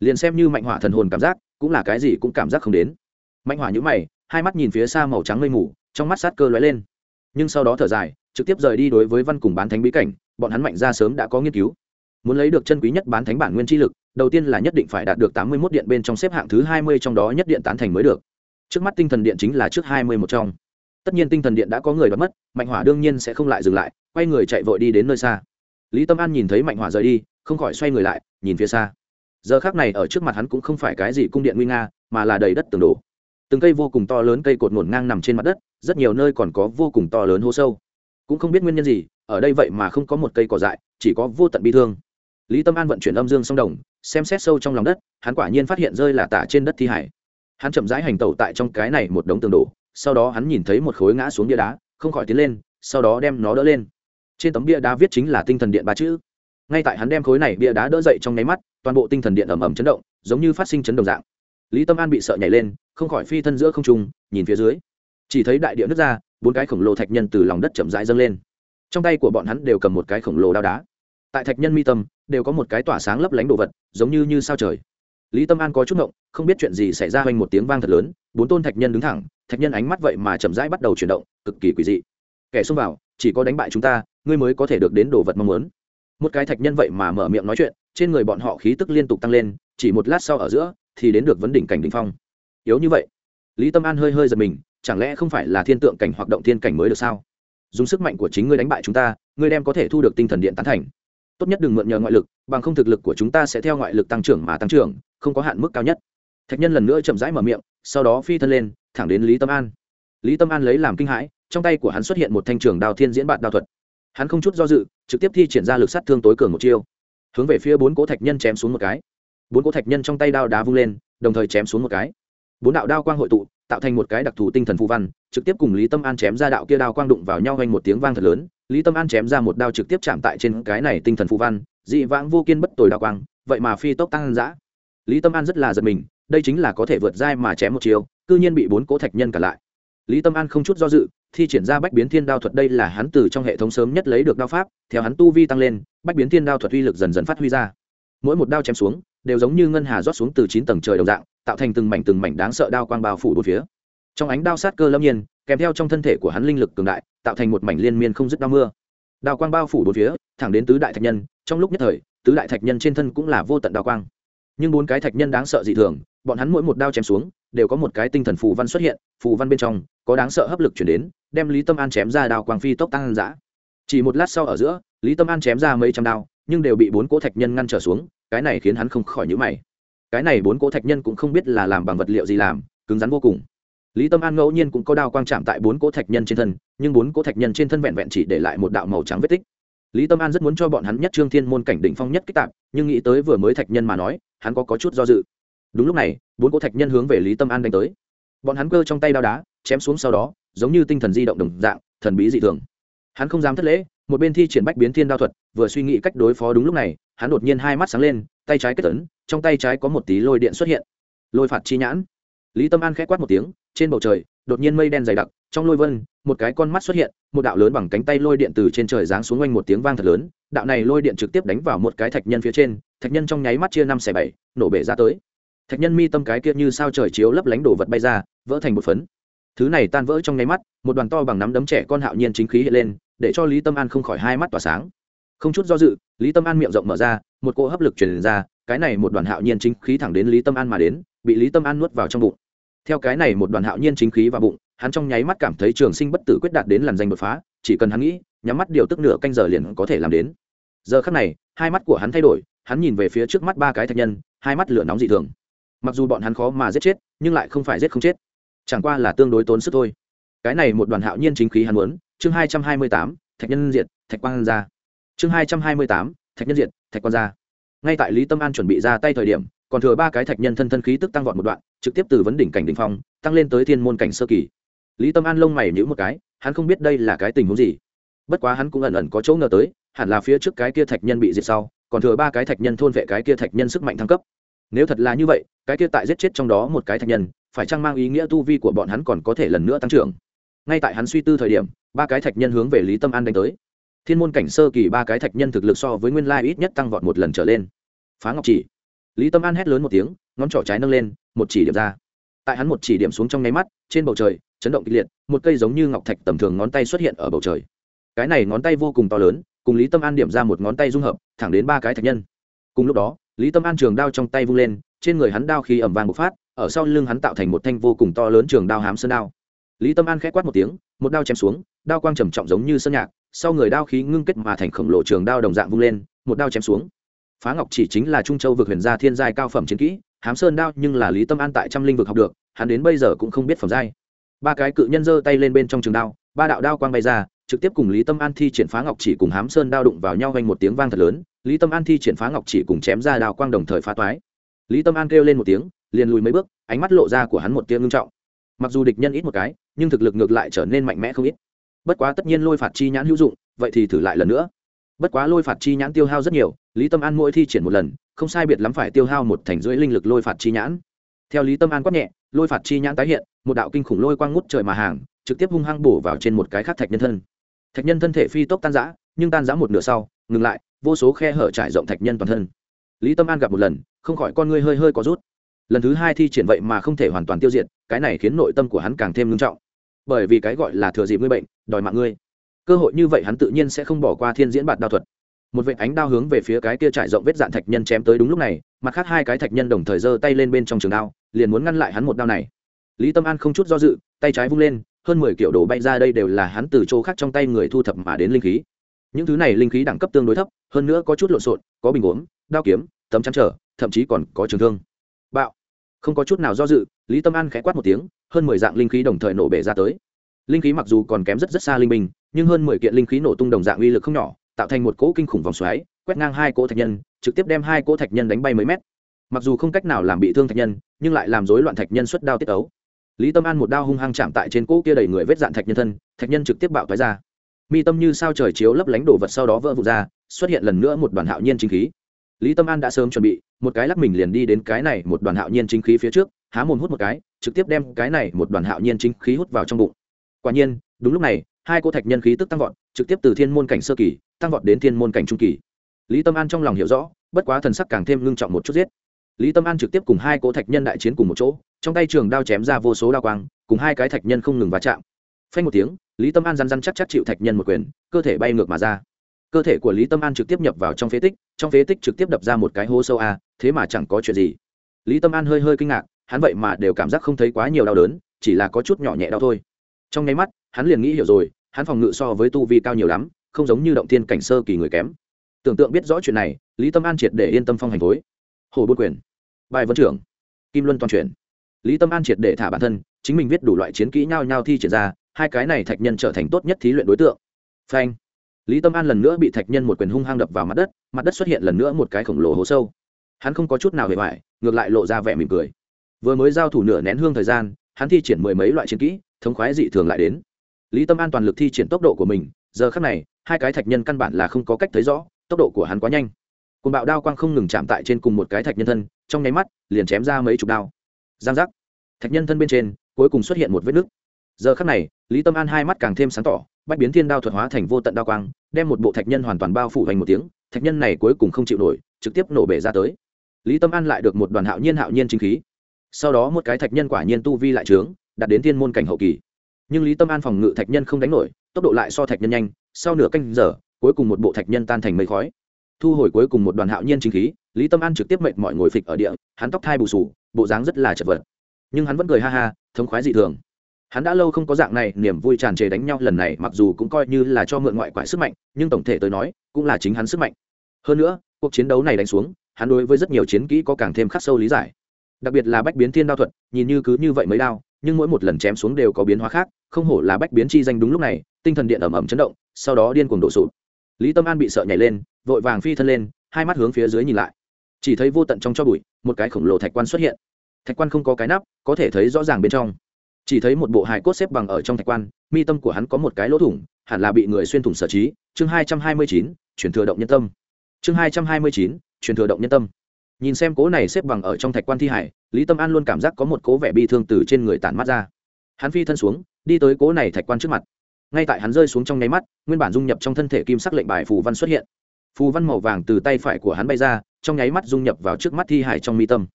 Liền xem như mạnh hỏa thần hồn cảm giác, cũng là cái gì cũng cảm giác không đến. Mạnh hỏa nhũ mày, hai mắt nhìn phía xa màu trắng mây mù, trong mắt sát cơ lóe lên. Nhưng sau đó thở dài, trực tiếp rời đi đối với văn cùng bán thánh bí cảnh, bọn hắn mạnh ra sớm đã có nghiên cứu. Muốn lấy được chân quý nhất bán thánh bản nguyên chi lực, đầu tiên là nhất định phải đạt được tám mươi 81 điện bên trong xếp hạng thứ hai mươi trong đó nhất điện tán thành mới được. Trước mắt tinh thần điện chính là trước hai mươi một trong. Tất nhiên tinh thần điện đã có người đoạt mất, mạnh hỏa đương nhiên sẽ không lại dừng lại, quay người chạy vội đi đến nơi xa lý tâm an nhìn thấy mạnh hỏa rời đi, không khỏi xoay người lại, nhìn phía xa. Giờ khác này ở trước mặt hắn cũng không phải cái gì cung điện nguy nga, mà là đầy đất tường đổ. Từng cây vô cùng to lớn cây cột ngổn ngang nằm trên mặt đất, rất nhiều nơi còn có vô cùng to lớn hố sâu. Cũng không biết nguyên nhân gì, ở đây vậy mà không có một cây cỏ dại, chỉ có vô tận bi thương. Lý tâm an vận chuyển âm dương song đồng, xem xét sâu trong lòng đất, hắn quả nhiên phát hiện rơi là tả trên đất thi hải. Hắn chậm rãi hành tẩu tại trong cái này một đống tường đổ, sau đó hắn nhìn thấy một khối ngã xuống bia đá, không khỏi tiến lên, sau đó đem nó đỡ lên trên tấm bia đá viết chính là tinh thần điện ba chữ. Ngay tại hắn đem khối này bia đá đỡ dậy trong nháy mắt, toàn bộ tinh thần điện ẩm ẩm chấn động, giống như phát sinh chấn động dạng. Lý tâm an bị sợ nhảy lên, không khỏi phi thân giữa không trung, nhìn phía dưới. Chỉ thấy đại địa nước ra, bốn cái khổng lồ thạch nhân từ lòng đất chậm rãi dâng lên. Trong tay của bọn hắn đều cầm một cái khổng lồ đao đá. Tại thạch nhân mi tâm, đều có một cái tỏa sáng lấp lánh đồ vật, giống như như sao trời. Lý tâm an có chút ngộng, không biết chuyện gì xảy ra hoành một tiếng vang thật lớn, bốn tôn thạch nhân đứng thẳng, thạch nhân ánh mắt vậy mà chậm rãi bắt đầu chuyển động, cực kỳ quỷ dị. Kẻ xông vào, chỉ có đánh bại chúng ta ngươi mới có thể được đến đồ vật mong muốn. Một cái thạch nhân vậy mà mở miệng nói chuyện, trên người bọn họ khí tức liên tục tăng lên, chỉ một lát sau ở giữa, thì đến được vấn đỉnh cảnh đ ỉ n h phong. Yếu như vậy. Lý tâm an hơi hơi giật mình, chẳng lẽ không phải là thiên tượng cảnh hoạt động thiên cảnh mới được sao? Dùng sức mạnh của chính ngươi đánh bại chúng ta, ngươi đem có thể thu được tinh thần điện tán thành. Tốt nhất đừng mượn nhờ ngoại lực, bằng không thực lực của chúng ta sẽ theo ngoại lực tăng trưởng mà tăng trưởng, không có hạn mức cao nhất. Thạch nhân lần nữa chậm rãi mở miệng, sau đó phi thân lên, thẳng đến lý tâm an. Lý tâm an lấy làm kinh hãi, trong tay của hắn xuất hiện một thanh trường đào thiên diễn bạn đao thuật hắn không chút do dự, trực tiếp thi triển ra lực sát thương tối cường một chiêu. Hướng về phía bốn cố thạch nhân chém xuống một cái. Bốn cố thạch nhân trong tay đao đá vung lên, đồng thời chém xuống một cái. Bốn đạo đao quang hội tụ, tạo thành một cái đặc thù tinh thần phù văn, trực tiếp cùng lý tâm an chém ra đạo kia đao quang đụng vào nhau hoành một tiếng vang thật lớn. Lý tâm an chém ra một đao trực tiếp chạm tại trên cái này tinh thần phù văn, dị vãng vô kiên bất tồi đao quang, vậy mà phi tốc tăng giã lý tâm an rất là giật mình, đây chính là có thể vượt dai mà chém một chiều cư nhiên bị bốn cố thạch nhân cả lại lý tâm an không chút do dự, thi triển ra bách biến thiên đao thuật đây là hắn từ trong hệ thống sớm nhất lấy được đao pháp, theo hắn tu vi tăng lên, bách biến thiên đao thuật uy lực dần dần phát huy ra. Mỗi một đao chém xuống, đều giống như ngân hà rót xuống từ chín tầng trời đồng dạng, tạo thành từng mảnh từng mảnh đáng sợ đao quang bao phủ bốn phía. Trong ánh đao sát cơ lâm nhiên, kèm theo trong thân thể của hắn linh lực cường đại, tạo thành một mảnh liên miên không dứt đao mưa. Đao quang bao phủ bốn phía, thẳng đến tứ đại thạch nhân, trong lúc nhất thời, tứ đại thạch nhân trên thân cũng là vô tận đao quang. Nhưng bốn cái thạch nhân đáng sợ dị thường, bọn hắn mỗi một đao chém xuống, đều có một cái tinh thần phù văn xuất hiện, phù văn bên trong có đáng sợ hấp lực chuyển đến đem lý tâm an chém ra đao quang phi tốc tăng giã chỉ một lát sau ở giữa lý tâm an chém ra mấy trăm đao nhưng đều bị bốn cỗ thạch nhân ngăn trở xuống cái này khiến hắn không khỏi nhữ mày. Cái này bốn cỗ thạch nhân cũng không biết là làm bằng vật liệu gì làm cứng rắn vô cùng. Lý tâm an ngẫu nhiên cũng có đao quang chạm tại bốn cỗ thạch nhân trên thân nhưng bốn cỗ thạch nhân trên thân vẹn vẹn chỉ để lại một đạo màu trắng vết tích. Lý tâm an rất muốn cho bọn hắn nhất trương thiên môn cảnh đỉnh phong nhất kích tạp nhưng nghĩ tới vừa mới thạch nhân mà nói hắn có, có chút do dự. Đúng lúc này bốn cỗ thạch nhân hướng về lý tâm an đánh tới. Bọn hắn cơ trong tay đao đá chém xuống sau đó, giống như tinh thần di động đồng dạng, thần bí dị thường. Hắn không dám thất lễ, một bên thi triển bách biến thiên đao thuật, vừa suy nghĩ cách đối phó đúng lúc này, hắn đột nhiên hai mắt sáng lên, tay trái kết tấn trong tay trái có một tí lôi điện xuất hiện. Lôi phạt chi nhãn. Lý tâm an k h ẽ quát một tiếng, trên bầu trời, đột nhiên mây đen dày đặc, trong lôi vân, một cái con mắt xuất hiện, một đạo lớn bằng cánh tay lôi điện từ trên trời giáng xuống quanh một tiếng vang thật lớn, đạo này lôi điện trực tiếp đánh vào một cái thạch nhân phía trên, thạch nhân trong nháy mắt chia năm xẻ bảy, nổ bể ra tới. Thạch nhân mi tâm cái kia như sao trời chiếu lấp lánh đổ vật bay ra, vỡ thành một phấn thứ này tan vỡ trong nháy mắt, một đoàn to bằng nắm đấm trẻ con hạo nhiên chính khí hiện lên, để cho lý tâm an không khỏi hai mắt tỏa sáng. Không chút do dự, lý tâm an miệng rộng mở ra, một cỗ hấp lực truyền ra, cái này một đoàn hạo nhiên chính khí thẳng đến lý tâm an mà đến, bị lý tâm an nuốt vào trong bụng. Theo cái này một đoàn hạo nhiên chính khí vào bụng, hắn trong nháy mắt cảm thấy trường sinh bất tử quyết đạt đến làn danh đột phá, chỉ cần hắn nghĩ, nhắm mắt điều tức nửa canh giờ liền có thể làm đến. Giờ khắc này, hai mắt của hắn thay đổi, hắn nhìn về phía trước mắt ba cái thạch nhân, hai mắt lửa nóng dị thường. Mặc dù bọn hắn khó mà giết chết, nhưng lại không phải giết không chết chẳng qua là tương đối tốn sức thôi. Cái này một đoàn hạo nhiên chính khí hắn muốn, chương hai trăm hai mươi tám, thạch nhân diệt, thạch quang ra chương hai trăm hai mươi tám, thạch nhân diệt, thạch quang ra ngay tại lý tâm an chuẩn bị ra tay thời điểm, còn thừa ba cái thạch nhân thân thân khí tức tăng vọt một đoạn, trực tiếp từ vấn đỉnh cảnh đ ỉ n h phong, tăng lên tới thiên môn cảnh sơ kỳ. Lý tâm an lông mày nhữ một cái, hắn không biết đây là cái tình huống gì. Bất quá hắn cũng ẩn ẩn có chỗ ngờ tới, hẳn là phía trước cái kia thạch nhân bị diệt sau, còn thừa ba cái thạch nhân thôn vệ cái kia thạch nhân sức mạnh thăng cấp nếu thật là như vậy, cái kia tại giết chết trong đó một cái thạch nhân, phải chăng mang ý nghĩa tu vi của bọn hắn còn có thể lần nữa tăng trưởng? Ngay tại hắn suy tư thời điểm, ba cái thạch nhân hướng về lý tâm an đánh tới. Thiên môn cảnh sơ kỳ ba cái thạch nhân thực lực so với nguyên lai ít nhất tăng vọt một lần trở lên. Phá ngọc chỉ. Lý tâm an hét lớn một tiếng, ngón trỏ trái nâng lên, một chỉ điểm ra. Tại hắn một chỉ điểm xuống trong nháy mắt, trên bầu trời, chấn động kịch liệt, một cây giống như ngọc thạch tầm thường ngón tay xuất hiện ở bầu trời. Cái này ngón tay vô cùng to lớn, cùng lý tâm an điểm ra một ngón tay dung hợp, thẳng đến ba cái thạch nhân. Cùng lúc đó lý tâm an trường đao trong tay vung lên, trên người hắn đao khi ẩm vàng một phát, ở sau lưng hắn tạo thành một thanh vô cùng to lớn trường đao hám sơn đao. Lý tâm an k h ẽ quát một tiếng, một đao chém xuống, đao quang trầm trọng giống như sơn nhạc, sau người đao khí ngưng kết mà thành khổng lồ trường đao đồng dạng vung lên, một đao chém xuống. Phá ngọc chỉ chính là trung châu vực huyền gia thiên giai cao phẩm chiến kỹ, hám sơn đao nhưng là lý tâm an tại trăm linh vực học được, hắn đến bây giờ cũng không biết phẩm giai. Ba cái cự nhân giơ tay lên bên trong trường đao, ba đạo đao quang bay ra, trực tiếp cùng lý tâm an thi triển phá ngọc chỉ cùng hám sơn đao đụng vào nhau vang một tiếng vang thật lớn lý tâm an thi triển phá ngọc chỉ cùng chém ra đào quang đồng thời phá toái. Lý tâm an kêu lên một tiếng, liền lùi mấy bước, ánh mắt lộ ra của hắn một tiếng ngưng trọng. Mặc dù địch nhân ít một cái, nhưng thực lực ngược lại trở nên mạnh mẽ không ít. Bất quá tất nhiên lôi phạt chi nhãn hữu dụng, vậy thì thử lại lần nữa. Bất quá lôi phạt chi nhãn tiêu hao rất nhiều, lý tâm an mỗi thi triển một lần, không sai biệt lắm phải tiêu hao một thành rưỡi linh lực lôi phạt chi nhãn. Theo lý tâm an quát nhẹ, lôi phạt chi nhãn tái hiện, một đạo kinh khủng lôi quang ngút trời mà hàng, trực tiếp hung hăng bổ vào trên một cái khắc thạch nhân thân. Thạch nhân thân thể phi tốc tan giã nhưng tan giã một nửa sau, ngừng lại vô số khe hở trải rộng thạch nhân toàn thân. Lý tâm an gặp một lần, không khỏi con ngươi hơi hơi có rút. Lần thứ hai thi triển vậy mà không thể hoàn toàn tiêu diệt, cái này khiến nội tâm của hắn càng thêm ngưng trọng. Bởi vì cái gọi là thừa dịp ngươi bệnh, đòi mạng ngươi. Cơ hội như vậy hắn tự nhiên sẽ không bỏ qua thiên diễn bạt đao thuật. Một vệ ánh đao hướng về phía cái kia trải rộng vết dạn thạch nhân chém tới đúng lúc này, mặt khác hai cái thạch nhân đồng thời giơ tay lên bên trong trường đao, liền muốn ngăn lại hắn một đao này. Lý tâm an không chút do dự, tay trái vung lên, hơn mười kiểu đồ bay ra đây đều là hắn từ chỗ khác trong tay người thu thập mà đến linh khí những thứ này linh khí đẳng cấp tương đối thấp, hơn nữa có chút lộn xộn, có bình uống, đao kiếm, tấm chắn trở, thậm chí còn có trường thương. Bạo. Không có chút nào do dự, lý tâm an khẽ quát một tiếng, hơn mười dạng linh khí đồng thời nổ bể ra tới. Linh khí mặc dù còn kém rất rất xa linh minh nhưng hơn mười kiện linh khí nổ tung đồng dạng uy lực không nhỏ, tạo thành một cỗ kinh khủng vòng xoáy, quét ngang hai cỗ thạch nhân, trực tiếp đem hai cỗ thạch nhân đánh bay mấy mét. Mặc dù không cách nào làm bị thương thạch nhân, nhưng lại làm rối loạn thạch nhân xuất đao tiết ấu. Lý tâm an một đao hung hăng chạm tại trên cỗ kia đầy người vết dạn thạch nhân thân, thạch nhân trực tiếp bạo thoái ra mi tâm như sao trời chiếu lấp lánh đổ vật sau đó vỡ vụt ra, xuất hiện lần nữa một đoàn hạo nhiên chính khí. Lý tâm an đã sớm chuẩn bị, một cái lắc mình liền đi đến cái này một đoàn hạo nhiên chính khí phía trước, há mồm hút một cái, trực tiếp đem cái này một đoàn hạo nhiên chính khí hút vào trong bụng. Quả nhiên, đúng lúc này, hai cô thạch nhân khí tức tăng vọt, trực tiếp từ thiên môn cảnh sơ kỳ, tăng vọt đến thiên môn cảnh trung kỳ. Lý tâm an trong lòng hiểu rõ, bất quá thần sắc càng thêm ngưng trọng một chút giết. Lý tâm an trực tiếp cùng hai cỗ thạch nhân đại chiến cùng một chỗ, trong tay trường đao chém ra vô số đao quang, cùng hai cái thạch nhân không ngừng va chạm phanh một tiếng, lý tâm an răn răn chắc chắc chịu thạch nhân một quyền, cơ thể bay ngược mà ra. Cơ thể của lý tâm an trực tiếp nhập vào trong phế tích, trong phế tích trực tiếp đập ra một cái hố sâu a, thế mà chẳng có chuyện gì. Lý tâm an hơi hơi kinh ngạc, hắn vậy mà đều cảm giác không thấy quá nhiều đau đớn, chỉ là có chút nhỏ nhẹ đau thôi. Trong nháy mắt, hắn liền nghĩ hiểu rồi, hắn phòng ngự so với tu vi cao nhiều lắm, không giống như động thiên cảnh sơ kỳ người kém. Tưởng tượng biết rõ chuyện này, lý tâm an triệt để yên tâm phong hành thối. Hồ bôn quyền, bài vấn trưởng, kim luân toàn chuyển. Lý tâm an triệt để thả bản thân, chính mình viết đủ loại chiến kỹ nhau nhau thi triển ra hai cái này thạch nhân trở thành tốt nhất thí luyện đối tượng. Phanh. Lý tâm an lần nữa bị thạch nhân một quyền hung hăng đập vào mặt đất mặt đất xuất hiện lần nữa một cái khổng lồ hố sâu. Hắn không có chút nào hề hoài, ngược lại lộ ra vẻ mỉm cười. Vừa mới giao thủ nửa nén hương thời gian, hắn thi triển mười mấy loại chiến kỹ, thống khoái dị thường lại đến. Lý tâm an toàn lực thi triển tốc độ của mình, giờ khác này, hai cái thạch nhân căn bản là không có cách thấy rõ, tốc độ của hắn quá nhanh. Cùng bạo đao quang không ngừng chạm tại trên cùng một cái thạch nhân thân, trong nháy mắt, liền chém ra mấy chục đao. Giang giác. Thạch nhân thân bên trên, cuối cùng xuất hiện một vết nứt. Giờ khắc này lý tâm an hai mắt càng thêm sáng tỏ, bách biến thiên đao thuật hóa thành vô tận đao quang, đem một bộ thạch nhân hoàn toàn bao phủ thành một tiếng, thạch nhân này cuối cùng không chịu nổi, trực tiếp nổ bể ra tới. Lý tâm an lại được một đoàn hạo nhiên hạo nhiên chính khí. Sau đó một cái thạch nhân quả nhiên tu vi lại trướng, đạt đến thiên môn cảnh hậu kỳ. Nhưng lý tâm an phòng ngự thạch nhân không đánh nổi, tốc độ lại so thạch nhân nhanh, sau nửa canh giờ, cuối cùng một bộ thạch nhân tan thành mây khói. Thu hồi cuối cùng một đoàn hạo nhiên chính khí, lý tâm an trực tiếp mệnh mọi ngồi phịch ở địa, hắn tóc thai bù sù, bộ dáng rất là chật vật. Nhưng hắn vẫn cười ha ha, thống khoái dị thường hắn đã lâu không có dạng này, niềm vui tràn trề đánh nhau lần này, mặc dù cũng coi như là cho mượn ngoại quại sức mạnh, nhưng tổng thể tới nói, cũng là chính hắn sức mạnh. Hơn nữa, cuộc chiến đấu này đánh xuống, hắn đối với rất nhiều chiến kỹ có càng thêm khắc sâu lý giải. Đặc biệt là bách biến thiên đao thuật, nhìn như cứ như vậy mới đao, nhưng mỗi một lần chém xuống đều có biến hóa khác, không hổ là bách biến chi danh đúng lúc này, tinh thần điện ẩm ẩm chấn động, sau đó điên cuồng đổ sụp. Lý tâm an bị sợ nhảy lên, vội vàng phi thân lên, hai mắt hướng phía dưới nhìn lại. Chỉ thấy vô tận trong cho bụi, một cái khổng lồ thạch quan xuất hiện. Thạch quan không có cái nắp, có thể thấy rõ ràng bên trong chỉ thấy một bộ hài cốt xếp bằng ở trong thạch quan, mi tâm của hắn có một cái lỗ thủng, hẳn là bị người xuyên thủng sở trí. Chương hai trăm hai mươi chín, chuyển thừa động nhân tâm. Chương hai trăm hai mươi chín, chuyển thừa động nhân tâm. Nhìn xem cố này xếp bằng ở trong thạch quan thi hải lý tâm an luôn cảm giác có một cố vẻ bi thương từ trên người tản mắt ra. Hắn phi thân xuống, đi tới cố này thạch quan trước mặt. Ngay tại hắn rơi xuống trong nháy mắt, nguyên bản dung nhập trong thân thể kim sắc lệnh bài phù văn xuất hiện. Phù văn màu vàng từ tay phải của hắn bay ra, trong nháy mắt dung nhập vào trước mắt thi hải trong mi tâm.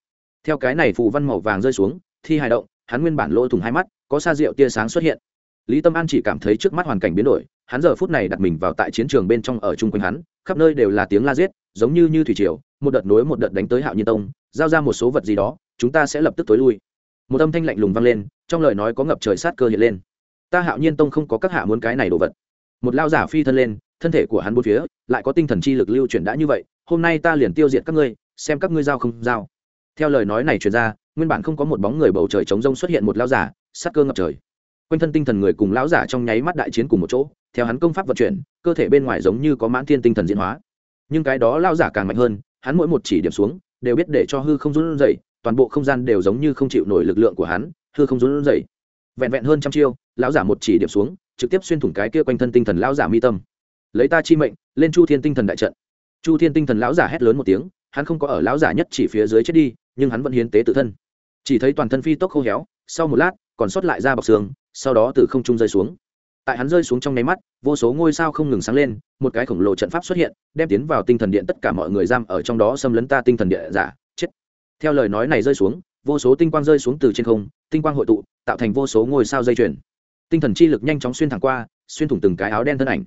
Theo cái này phù văn màu vàng rơi xuống, thi hải động hắn nguyên bản lỗ thủng hai mắt, có sa rượu tia sáng xuất hiện. Lý tâm an chỉ cảm thấy trước mắt hoàn cảnh biến đổi, hắn giờ phút này đặt mình vào tại chiến trường bên trong ở chung quanh hắn, khắp nơi đều là tiếng la giết, giống như như thủy triều, một đợt nối một đợt đánh tới hạo nhiên tông, giao ra một số vật gì đó, chúng ta sẽ lập tức tối lui. Một âm thanh lạnh lùng vang lên, trong lời nói có ngập trời sát cơ hiện lên. Ta hạo nhiên tông không có các hạ muốn cái này đồ vật. Một lao giả phi thân lên, thân thể của hắn bốn phía, lại có tinh thần chi lực lưu chuyển đã như vậy, hôm nay ta liền tiêu diệt các ngươi, xem các ngươi giao không giao. Theo lời nói này truyền ra nguyên bản không có một bóng người bầu trời trống rông xuất hiện một lão giả sát cơ ngập trời. Quanh thân tinh thần người cùng lão giả trong nháy mắt đại chiến cùng một chỗ, theo hắn công pháp vận chuyển, cơ thể bên ngoài giống như có mãn thiên tinh thần diễn hóa. Nhưng cái đó lão giả càng mạnh hơn, hắn mỗi một chỉ điểm xuống, đều biết để cho hư không run rẩy, toàn bộ không gian đều giống như không chịu nổi lực lượng của hắn, hư không run rẩy. Vẹn vẹn hơn trăm chiêu, lão giả một chỉ điểm xuống, trực tiếp xuyên thủng cái kia quanh thân tinh thần lão giả mi tâm. Lấy ta chi mệnh, lên chu thiên tinh thần đại trận. Chu thiên tinh thần lão giả hét lớn một tiếng, hắn không có ở lão giả nhất chỉ phía dưới chết đi nhưng hắn vẫn hiến tế tự thân. Chỉ thấy toàn thân phi tốc khô héo, sau một lát, còn sót lại ra bọc xương, sau đó từ không trung rơi xuống. Tại hắn rơi xuống trong nháy mắt, vô số ngôi sao không ngừng sáng lên, một cái khổng lồ trận pháp xuất hiện, đem tiến vào tinh thần điện tất cả mọi người giam ở trong đó xâm lấn ta tinh thần điện giả, chết. Theo lời nói này rơi xuống, vô số tinh quang rơi xuống từ trên không, tinh quang hội tụ, tạo thành vô số ngôi sao dây chuyền. Tinh thần chi lực nhanh chóng xuyên thẳng qua, xuyên thủng từng cái áo đen thân ảnh.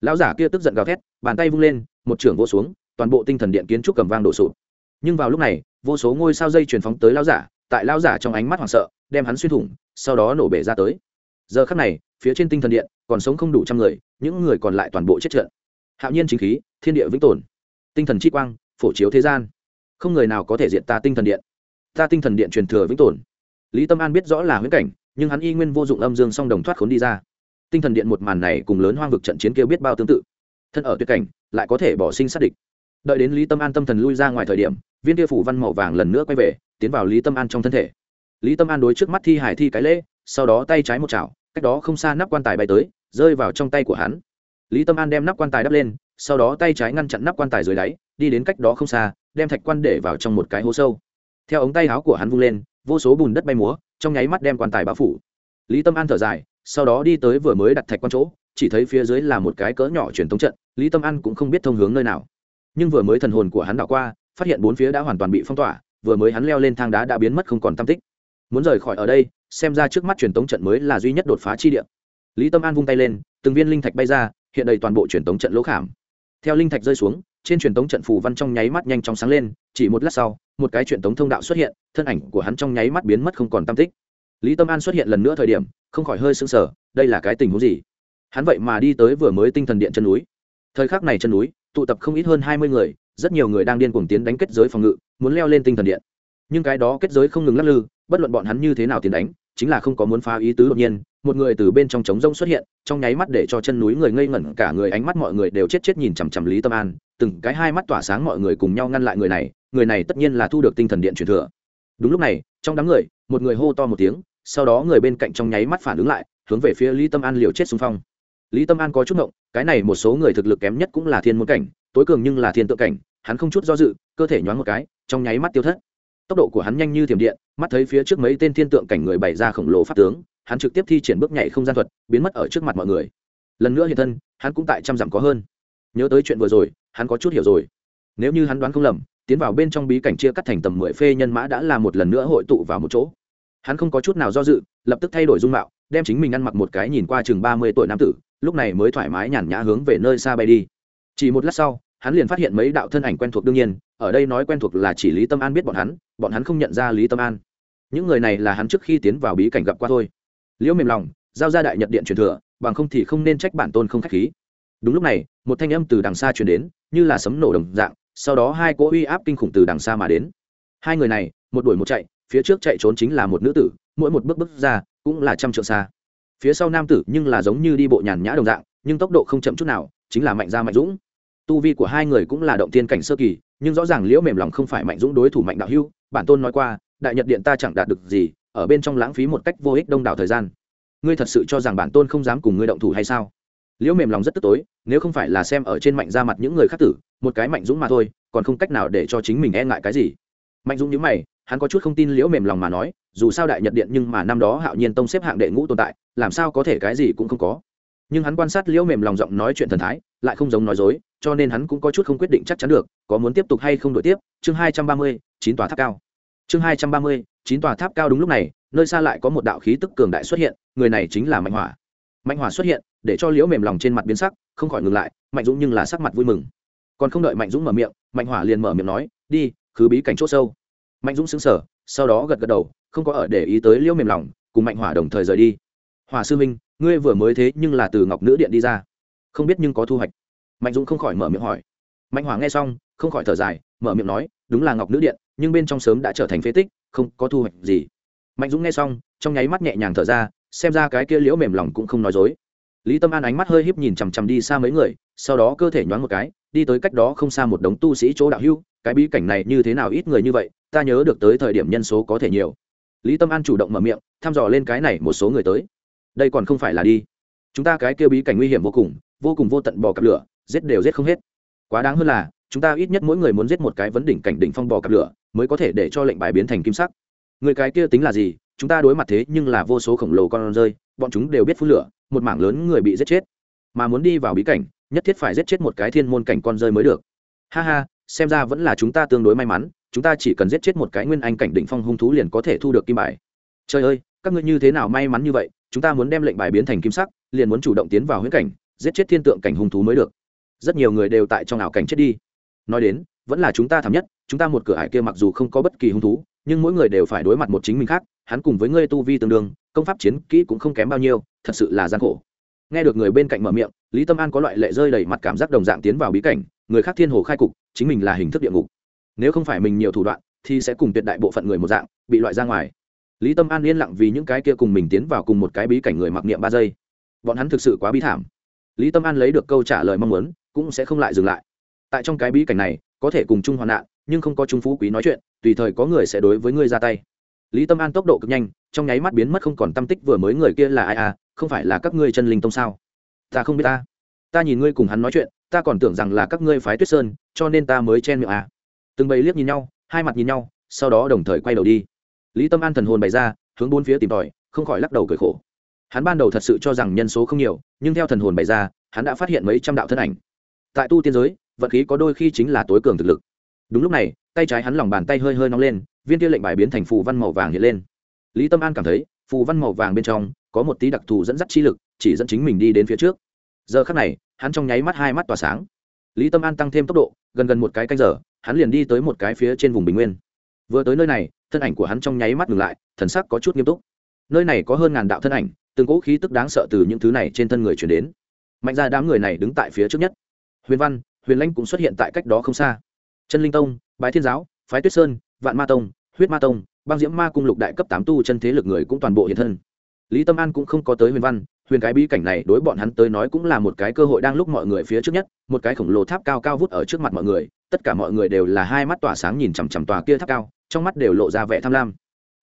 Lão giả kia tức giận gào thét, bàn tay vung lên, một trưởng vô xuống, toàn bộ tinh thần điện kiến trúc cầm vang đổ sụp. Nhưng vào lúc này vô số ngôi sao dây truyền phóng tới lão giả, tại lão giả trong ánh mắt hoảng sợ, đem hắn xuyên thủng, sau đó nổ bể ra tới. Giờ khắc này, phía trên tinh thần điện còn sống không đủ trăm người, những người còn lại toàn bộ chết trận. Hạo nhiên chính khí, thiên địa vĩnh tồn. Tinh thần chi quang, phổ chiếu thế gian. Không người nào có thể diện ta tinh thần điện. Ta tinh thần điện truyền thừa vĩnh tồn. Lý tâm an biết rõ là huyễn cảnh, nhưng hắn y nguyên vô dụng âm dương song đồng thoát khốn đi ra. Tinh thần điện một màn này cùng lớn hoang vực trận chiến kêu biết bao tương tự. Thân ở tuyệt cảnh, lại có thể bỏ sinh sát địch. Đợi đến lý tâm an tâm thần lui ra ngoài thời điểm viên kia phủ văn màu vàng lần nữa quay về, tiến vào lý tâm an trong thân thể. Lý tâm an đối trước mắt thi hải thi cái lễ, sau đó tay trái một chảo, cách đó không xa nắp quan tài bay tới, rơi vào trong tay của hắn. Lý tâm an đem nắp quan tài đắp lên, sau đó tay trái ngăn chặn nắp quan tài dưới đáy, đi đến cách đó không xa, đem thạch quan để vào trong một cái hố sâu. Theo ống tay áo của hắn vung lên, vô số bùn đất bay múa, trong nháy mắt đem quan tài bao phủ. Lý tâm an thở dài, sau đó đi tới vừa mới đặt thạch quan chỗ, chỉ thấy phía dưới là một cái cỡ nhỏ truyền thống trận, lý tâm an cũng không biết thông hướng nơi nào. Nhưng vừa mới thần hồn của hắn đảo qua phát hiện bốn phía đã hoàn toàn bị phong tỏa, vừa mới hắn leo lên thang đá đã biến mất không còn tam tích. Muốn rời khỏi ở đây, xem ra trước mắt truyền tống trận mới là duy nhất đột phá chi địa. Lý tâm an vung tay lên, từng viên linh thạch bay ra, hiện đầy toàn bộ truyền tống trận lỗ khảm. Theo linh thạch rơi xuống, trên truyền tống trận phù văn trong nháy mắt nhanh chóng sáng lên, chỉ một lát sau, một cái truyền tống thông đạo xuất hiện, thân ảnh của hắn trong nháy mắt biến mất không còn tam tích. Lý tâm an xuất hiện lần nữa thời điểm, không khỏi hơi sững sờ, đây là cái tình huống gì? Hắn vậy mà đi tới vừa mới tinh thần điện chân núi. Thời khắc này chân núi, tụ tập không ít hơn hai mươi người rất nhiều người đang điên cuồng tiến đánh kết giới phòng ngự, muốn leo lên tinh thần điện. Nhưng cái đó kết giới không ngừng lắc lư, bất luận bọn hắn như thế nào tiến đánh, chính là không có muốn phá ý tứ đột nhiên, một người từ bên trong trống rông xuất hiện, trong nháy mắt để cho chân núi người ngây ngẩn, cả người ánh mắt mọi người đều chết chết nhìn chằm chằm lý tâm an, từng cái hai mắt tỏa sáng mọi người cùng nhau ngăn lại người này người này tất nhiên là thu được tinh thần điện truyền thừa. Đúng lúc này, trong đám người, một người hô to một tiếng, sau đó người bên cạnh trong nháy mắt phản ứng lại, hướng về phía lý tâm an liều chết xung phong. Lý tâm an có chút ngộng, cái này một số người thực lực kém nhất cũng là thiên môn cảnh tối cường nhưng là thiên tượng cảnh, hắn không chút do dự, cơ thể nhoáng một cái, trong nháy mắt tiêu thất. Tốc độ của hắn nhanh như thiểm điện, mắt thấy phía trước mấy tên thiên tượng cảnh người bày ra khổng lồ pháp tướng, hắn trực tiếp thi triển bước nhảy không gian thuật, biến mất ở trước mặt mọi người. Lần nữa hiện thân, hắn cũng tại trăm dặm có hơn. Nhớ tới chuyện vừa rồi, hắn có chút hiểu rồi. Nếu như hắn đoán không lầm, tiến vào bên trong bí cảnh chia cắt thành tầm mười phê nhân mã đã là một lần nữa hội tụ vào một chỗ. Hắn không có chút nào do dự, lập tức thay đổi dung mạo, đem chính mình ăn mặc một cái nhìn qua chừng ba mươi tuổi nam tử, lúc này mới thoải mái nhàn nhã hướng về nơi xa bay đi chỉ một lát sau, hắn liền phát hiện mấy đạo thân ảnh quen thuộc đương nhiên, ở đây nói quen thuộc là chỉ lý tâm an biết bọn hắn bọn hắn không nhận ra lý tâm an. Những người này là hắn trước khi tiến vào bí cảnh gặp qua thôi. Liễu mềm lòng, giao ra đại nhật điện truyền thừa, bằng không thì không nên trách bản tôn không k h á c h khí. Đúng lúc này, một thanh âm từ đằng xa truyền đến, như là sấm nổ đồng dạng, sau đó hai cỗ uy áp kinh khủng từ đằng xa mà đến. Hai người này, một đuổi một chạy, phía trước chạy trốn chính là một nữ tử, mỗi một bước bước ra, cũng là trăm trượng xa. Phía sau nam tử nhưng là giống như đi bộ nhàn nhã đồng dạng, nhưng tốc độ không chậm chút nào, chính là mạnh gia mạnh dũng tu vi của hai người cũng là động tiên cảnh sơ kỳ, nhưng rõ ràng liễu mềm lòng không phải mạnh dũng đối thủ mạnh đạo hưu bản tôn nói qua, đại nhật điện ta chẳng đạt được gì, ở bên trong lãng phí một cách vô ích đông đảo thời gian. Ngươi thật sự cho rằng bản tôn không dám cùng ngươi động thủ hay sao? Liễu mềm lòng rất tức tối, nếu không phải là xem ở trên mạnh ra mặt những người khác tử, một cái mạnh dũng mà thôi, còn không cách nào để cho chính mình e ngại cái gì. Mạnh dũng nhớ mày, hắn có chút không tin liễu mềm lòng mà nói, dù sao đại nhật điện nhưng mà năm đó hạo nhiên tông xếp hạng đệ ngũ tồn tại, làm sao có thể cái gì cũng không có. Nhưng hắn quan sát liễu mềm lòng giọng nói chuyện thần thái lại không giống nói dối, cho nên hắn cũng có chút không quyết định chắc chắn được, có muốn tiếp tục hay không đổi tiếp, chương hai trăm ba mươi, chín tòa tháp cao. Chương hai trăm ba mươi, chín tòa tháp cao đúng lúc này, nơi xa lại có một đạo khí tức cường đại xuất hiện, người này chính là mạnh hỏa. Mạnh hỏa xuất hiện, để cho liễu mềm lòng trên mặt biến sắc, không khỏi ngừng lại, mạnh dũng nhưng là sắc mặt vui mừng. Còn không đợi mạnh dũng mở miệng, mạnh hỏa liền mở miệng nói, đi, khứ bí cảnh c h ỗ sâu. Mạnh dũng xứng sở sau đó gật gật đầu, không có ở để ý tới liễu mềm lòng, cùng mạnh hỏa đồng thời rời đi. Hỏa sư minh ngươi vừa mới thế nhưng là từ ngọc nữ điện đi ra không biết nhưng có thu hoạch. Mạnh dũng không khỏi mở miệng hỏi. Mạnh hỏa nghe xong, không khỏi thở dài, mở miệng nói, đúng là ngọc nữ điện, nhưng bên trong sớm đã trở thành phế tích, không có thu hoạch gì. Mạnh dũng nghe xong, trong nháy mắt nhẹ nhàng thở ra, xem ra cái kia liễu mềm lòng cũng không nói dối. Lý tâm an ánh mắt hơi híp nhìn chằm chằm đi xa mấy người, sau đó cơ thể nhoáng một cái, đi tới cách đó không xa một đống tu sĩ chỗ đạo hưu, cái bí cảnh này như thế nào ít người như vậy, ta nhớ được tới thời điểm nhân số có thể nhiều. Lý tâm an chủ động mở miệng, thăm dò lên cái này một số người tới. Đây còn không phải là đi. Chúng ta cái kia bí cảnh nguy hiểm vô cùng vô cùng vô tận bò cặp lửa, giết đều giết không hết. Quá đáng hơn là, chúng ta ít nhất mỗi người muốn giết một cái vấn đỉnh cảnh đỉnh phong bò cặp lửa, mới có thể để cho lệnh bài biến thành kim sắc. Người cái kia tính là gì? Chúng ta đối mặt thế nhưng là vô số khổng lồ con rơi, bọn chúng đều biết phun lửa, một mảng lớn người bị giết chết. Mà muốn đi vào bí cảnh, nhất thiết phải giết chết một cái thiên môn cảnh con rơi mới được. Ha ha, xem ra vẫn là chúng ta tương đối may mắn, chúng ta chỉ cần giết chết một cái nguyên anh cảnh đỉnh phong hung thú liền có thể thu được kim bài. Trời ơi, các ngươi như thế nào may mắn như vậy, chúng ta muốn đem lệnh bài biến thành kim sắc, liền muốn chủ động tiến vào huyễn cảnh giết chết thiên tượng cảnh hung thú mới được. Rất nhiều người đều tại trong ảo cảnh chết đi. Nói đến, vẫn là chúng ta thảm nhất, chúng ta một cửa ải kia mặc dù không có bất kỳ hung thú, nhưng mỗi người đều phải đối mặt một chính mình khác, hắn cùng với ngươi tu vi tương đương, công pháp chiến kỹ cũng không kém bao nhiêu, thật sự là gian khổ. Nghe được người bên cạnh mở miệng, lý tâm an có loại lệ rơi đầy mặt cảm giác đồng dạng tiến vào bí cảnh, người khác thiên hồ khai cục, chính mình là hình thức địa ngục. Nếu không phải mình nhiều thủ đoạn, thì sẽ cùng tuyệt đại bộ phận người một dạng, bị loại ra ngoài. Lý tâm an yên lặng vì những cái kia cùng mình tiến vào cùng một cái bí cảnh người mặc niệm ba giây. Bọn hắn thực sự quá bí thảm lý tâm an lấy được câu trả lời mong muốn, cũng sẽ không lại dừng lại. Tại trong cái bí cảnh này, có thể cùng chung hoạn nạn, nhưng không có trung phú quý nói chuyện, tùy thời có người sẽ đối với ngươi ra tay. Lý tâm an tốc độ cực nhanh, trong nháy mắt biến mất không còn tâm tích vừa mới người kia là ai à không phải là các ngươi chân linh tông sao? Ta không biết ta. Ta nhìn ngươi cùng hắn nói chuyện, ta còn tưởng rằng là các ngươi phái tuyết sơn, cho nên ta mới chen miệng à. Từng bầy liếc nhìn nhau, hai mặt nhìn nhau, sau đó đồng thời quay đầu đi. Lý tâm an thần hồn bày ra, hướng bốn phía tìm tòi, không khỏi lắc đầu cười khổ hắn ban đầu thật sự cho rằng nhân số không nhiều, nhưng theo thần hồn bày ra, hắn đã phát hiện mấy trăm đạo thân ảnh. Tại tu tiên giới vận khí có đôi khi chính là tối cường thực lực. Đúng lúc này, tay trái hắn lòng bàn tay hơi hơi nóng lên, viên kia lệnh bài biến thành phù văn màu vàng hiện lên. Lý tâm an cảm thấy, phù văn màu vàng bên trong có một tí đặc thù dẫn dắt chi lực, chỉ dẫn chính mình đi đến phía trước. Giờ khắc này, hắn trong nháy mắt hai mắt tỏa sáng. Lý tâm an tăng thêm tốc độ, gần gần một cái canh giờ, hắn liền đi tới một cái phía trên vùng bình nguyên. Vừa tới nơi này, thân ảnh của hắn trong nháy mắt ngừng lại, thần sắc có chút nghiêm túc. Nơi này có hơn ngàn đạo thân ảnh từng cỗ khí tức đáng sợ từ những thứ này trên thân người chuyển đến. Mạnh ra đám người này đứng tại phía trước nhất. Huyền văn, huyền lãnh cũng xuất hiện tại cách đó không xa. Chân linh tông, bái thiên giáo, phái tuyết sơn, vạn ma tông, huyết ma tông, băng diễm ma cung lục đại cấp tám tu chân thế lực người cũng toàn bộ hiện thân. Lý tâm an cũng không có tới huyền văn, huyền cái bí cảnh này đối bọn hắn tới nói cũng là một cái cơ hội đang lúc mọi người phía trước nhất, một cái khổng lồ tháp cao cao vút ở trước mặt mọi người, tất cả mọi người đều là hai mắt tỏa sáng nhìn chằm chằm tòa kia tháp cao, trong mắt đều lộ ra vẻ tham lam.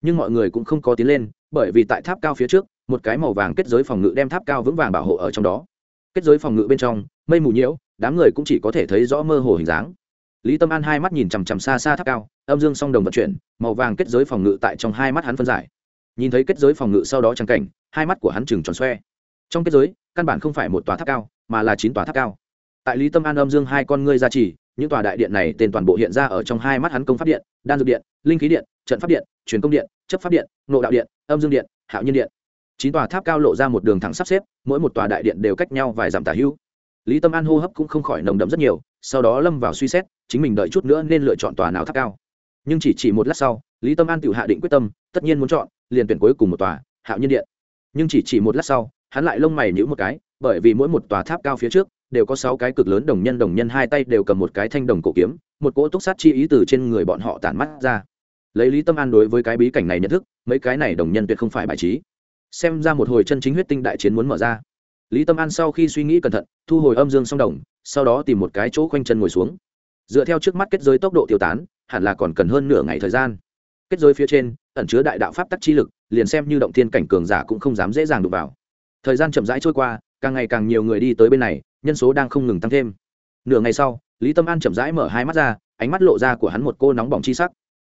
Nhưng mọi người cũng không có tiến lên, bởi vì tại tháp cao phía trước một cái màu vàng kết giới phòng ngự đem tháp cao vững vàng bảo hộ ở trong đó. Kết giới phòng ngự bên trong, mây mù nhiễu, đám người cũng chỉ có thể thấy rõ mơ hồ hình dáng. Lý tâm an hai mắt nhìn chằm chằm xa xa tháp cao, âm dương song đồng vận chuyển, màu vàng kết giới phòng ngự tại trong hai mắt hắn phân giải. Nhìn thấy kết giới phòng ngự sau đó trắng cảnh, hai mắt của hắn chừng tròn xoe. Trong kết giới, căn bản không phải một tòa tháp cao, mà là chín tòa tháp cao. Tại lý tâm an âm dương hai con ngươi ra chỉ những tòa đại điện này tên toàn bộ hiện ra ở trong hai mắt hắn công pháp điện, đan dược điện, linh khí điện, trận pháp điện, truyền công điện, chấp pháp điện nộ đạo điện, âm dương điện, hạo nhiên điện chín tòa tháp cao lộ ra một đường thẳng sắp xếp, mỗi một tòa đại điện đều cách nhau vài dặm tả hữu lý tâm an hô hấp cũng không khỏi nồng đậm rất nhiều, sau đó lâm vào suy xét, chính mình đợi chút nữa nên lựa chọn tòa nào tháp cao. Nhưng chỉ chỉ một lát sau, lý tâm an tự hạ định quyết tâm, tất nhiên muốn chọn, liền tuyển cuối cùng một tòa, hạo nhiên điện. Nhưng chỉ chỉ một lát sau, hắn lại lông mày nhữ một cái, bởi vì mỗi một tòa tháp cao phía trước, đều có sáu cái cực lớn đồng nhân đồng nhân hai tay đều cầm một cái thanh đồng cổ kiếm, một cỗ túc sát chi ý từ trên người bọn họ tản mắt ra. Lấy lý tâm an đối với cái bí cảnh này nhận thức, mấy cái này đồng nhân tuyệt không phải bài trí xem ra một hồi chân chính huyết tinh đại chiến muốn mở ra. Lý tâm an sau khi suy nghĩ cẩn thận, thu hồi âm dương song đồng, sau đó tìm một cái chỗ khoanh chân ngồi xuống. Dựa theo trước mắt kết giới tốc độ tiêu tán, hẳn là còn cần hơn nửa ngày thời gian. Kết giới phía trên, ẩn chứa đại đạo pháp tắc chi lực, liền xem như động thiên cảnh cường giả cũng không dám dễ dàng đụng vào. Thời gian chậm rãi trôi qua, càng ngày càng nhiều người đi tới bên này, nhân số đang không ngừng tăng thêm. Nửa ngày sau, lý tâm an chậm rãi mở hai mắt ra, ánh mắt lộ ra của hắn một cô nóng bỏng chi sắc.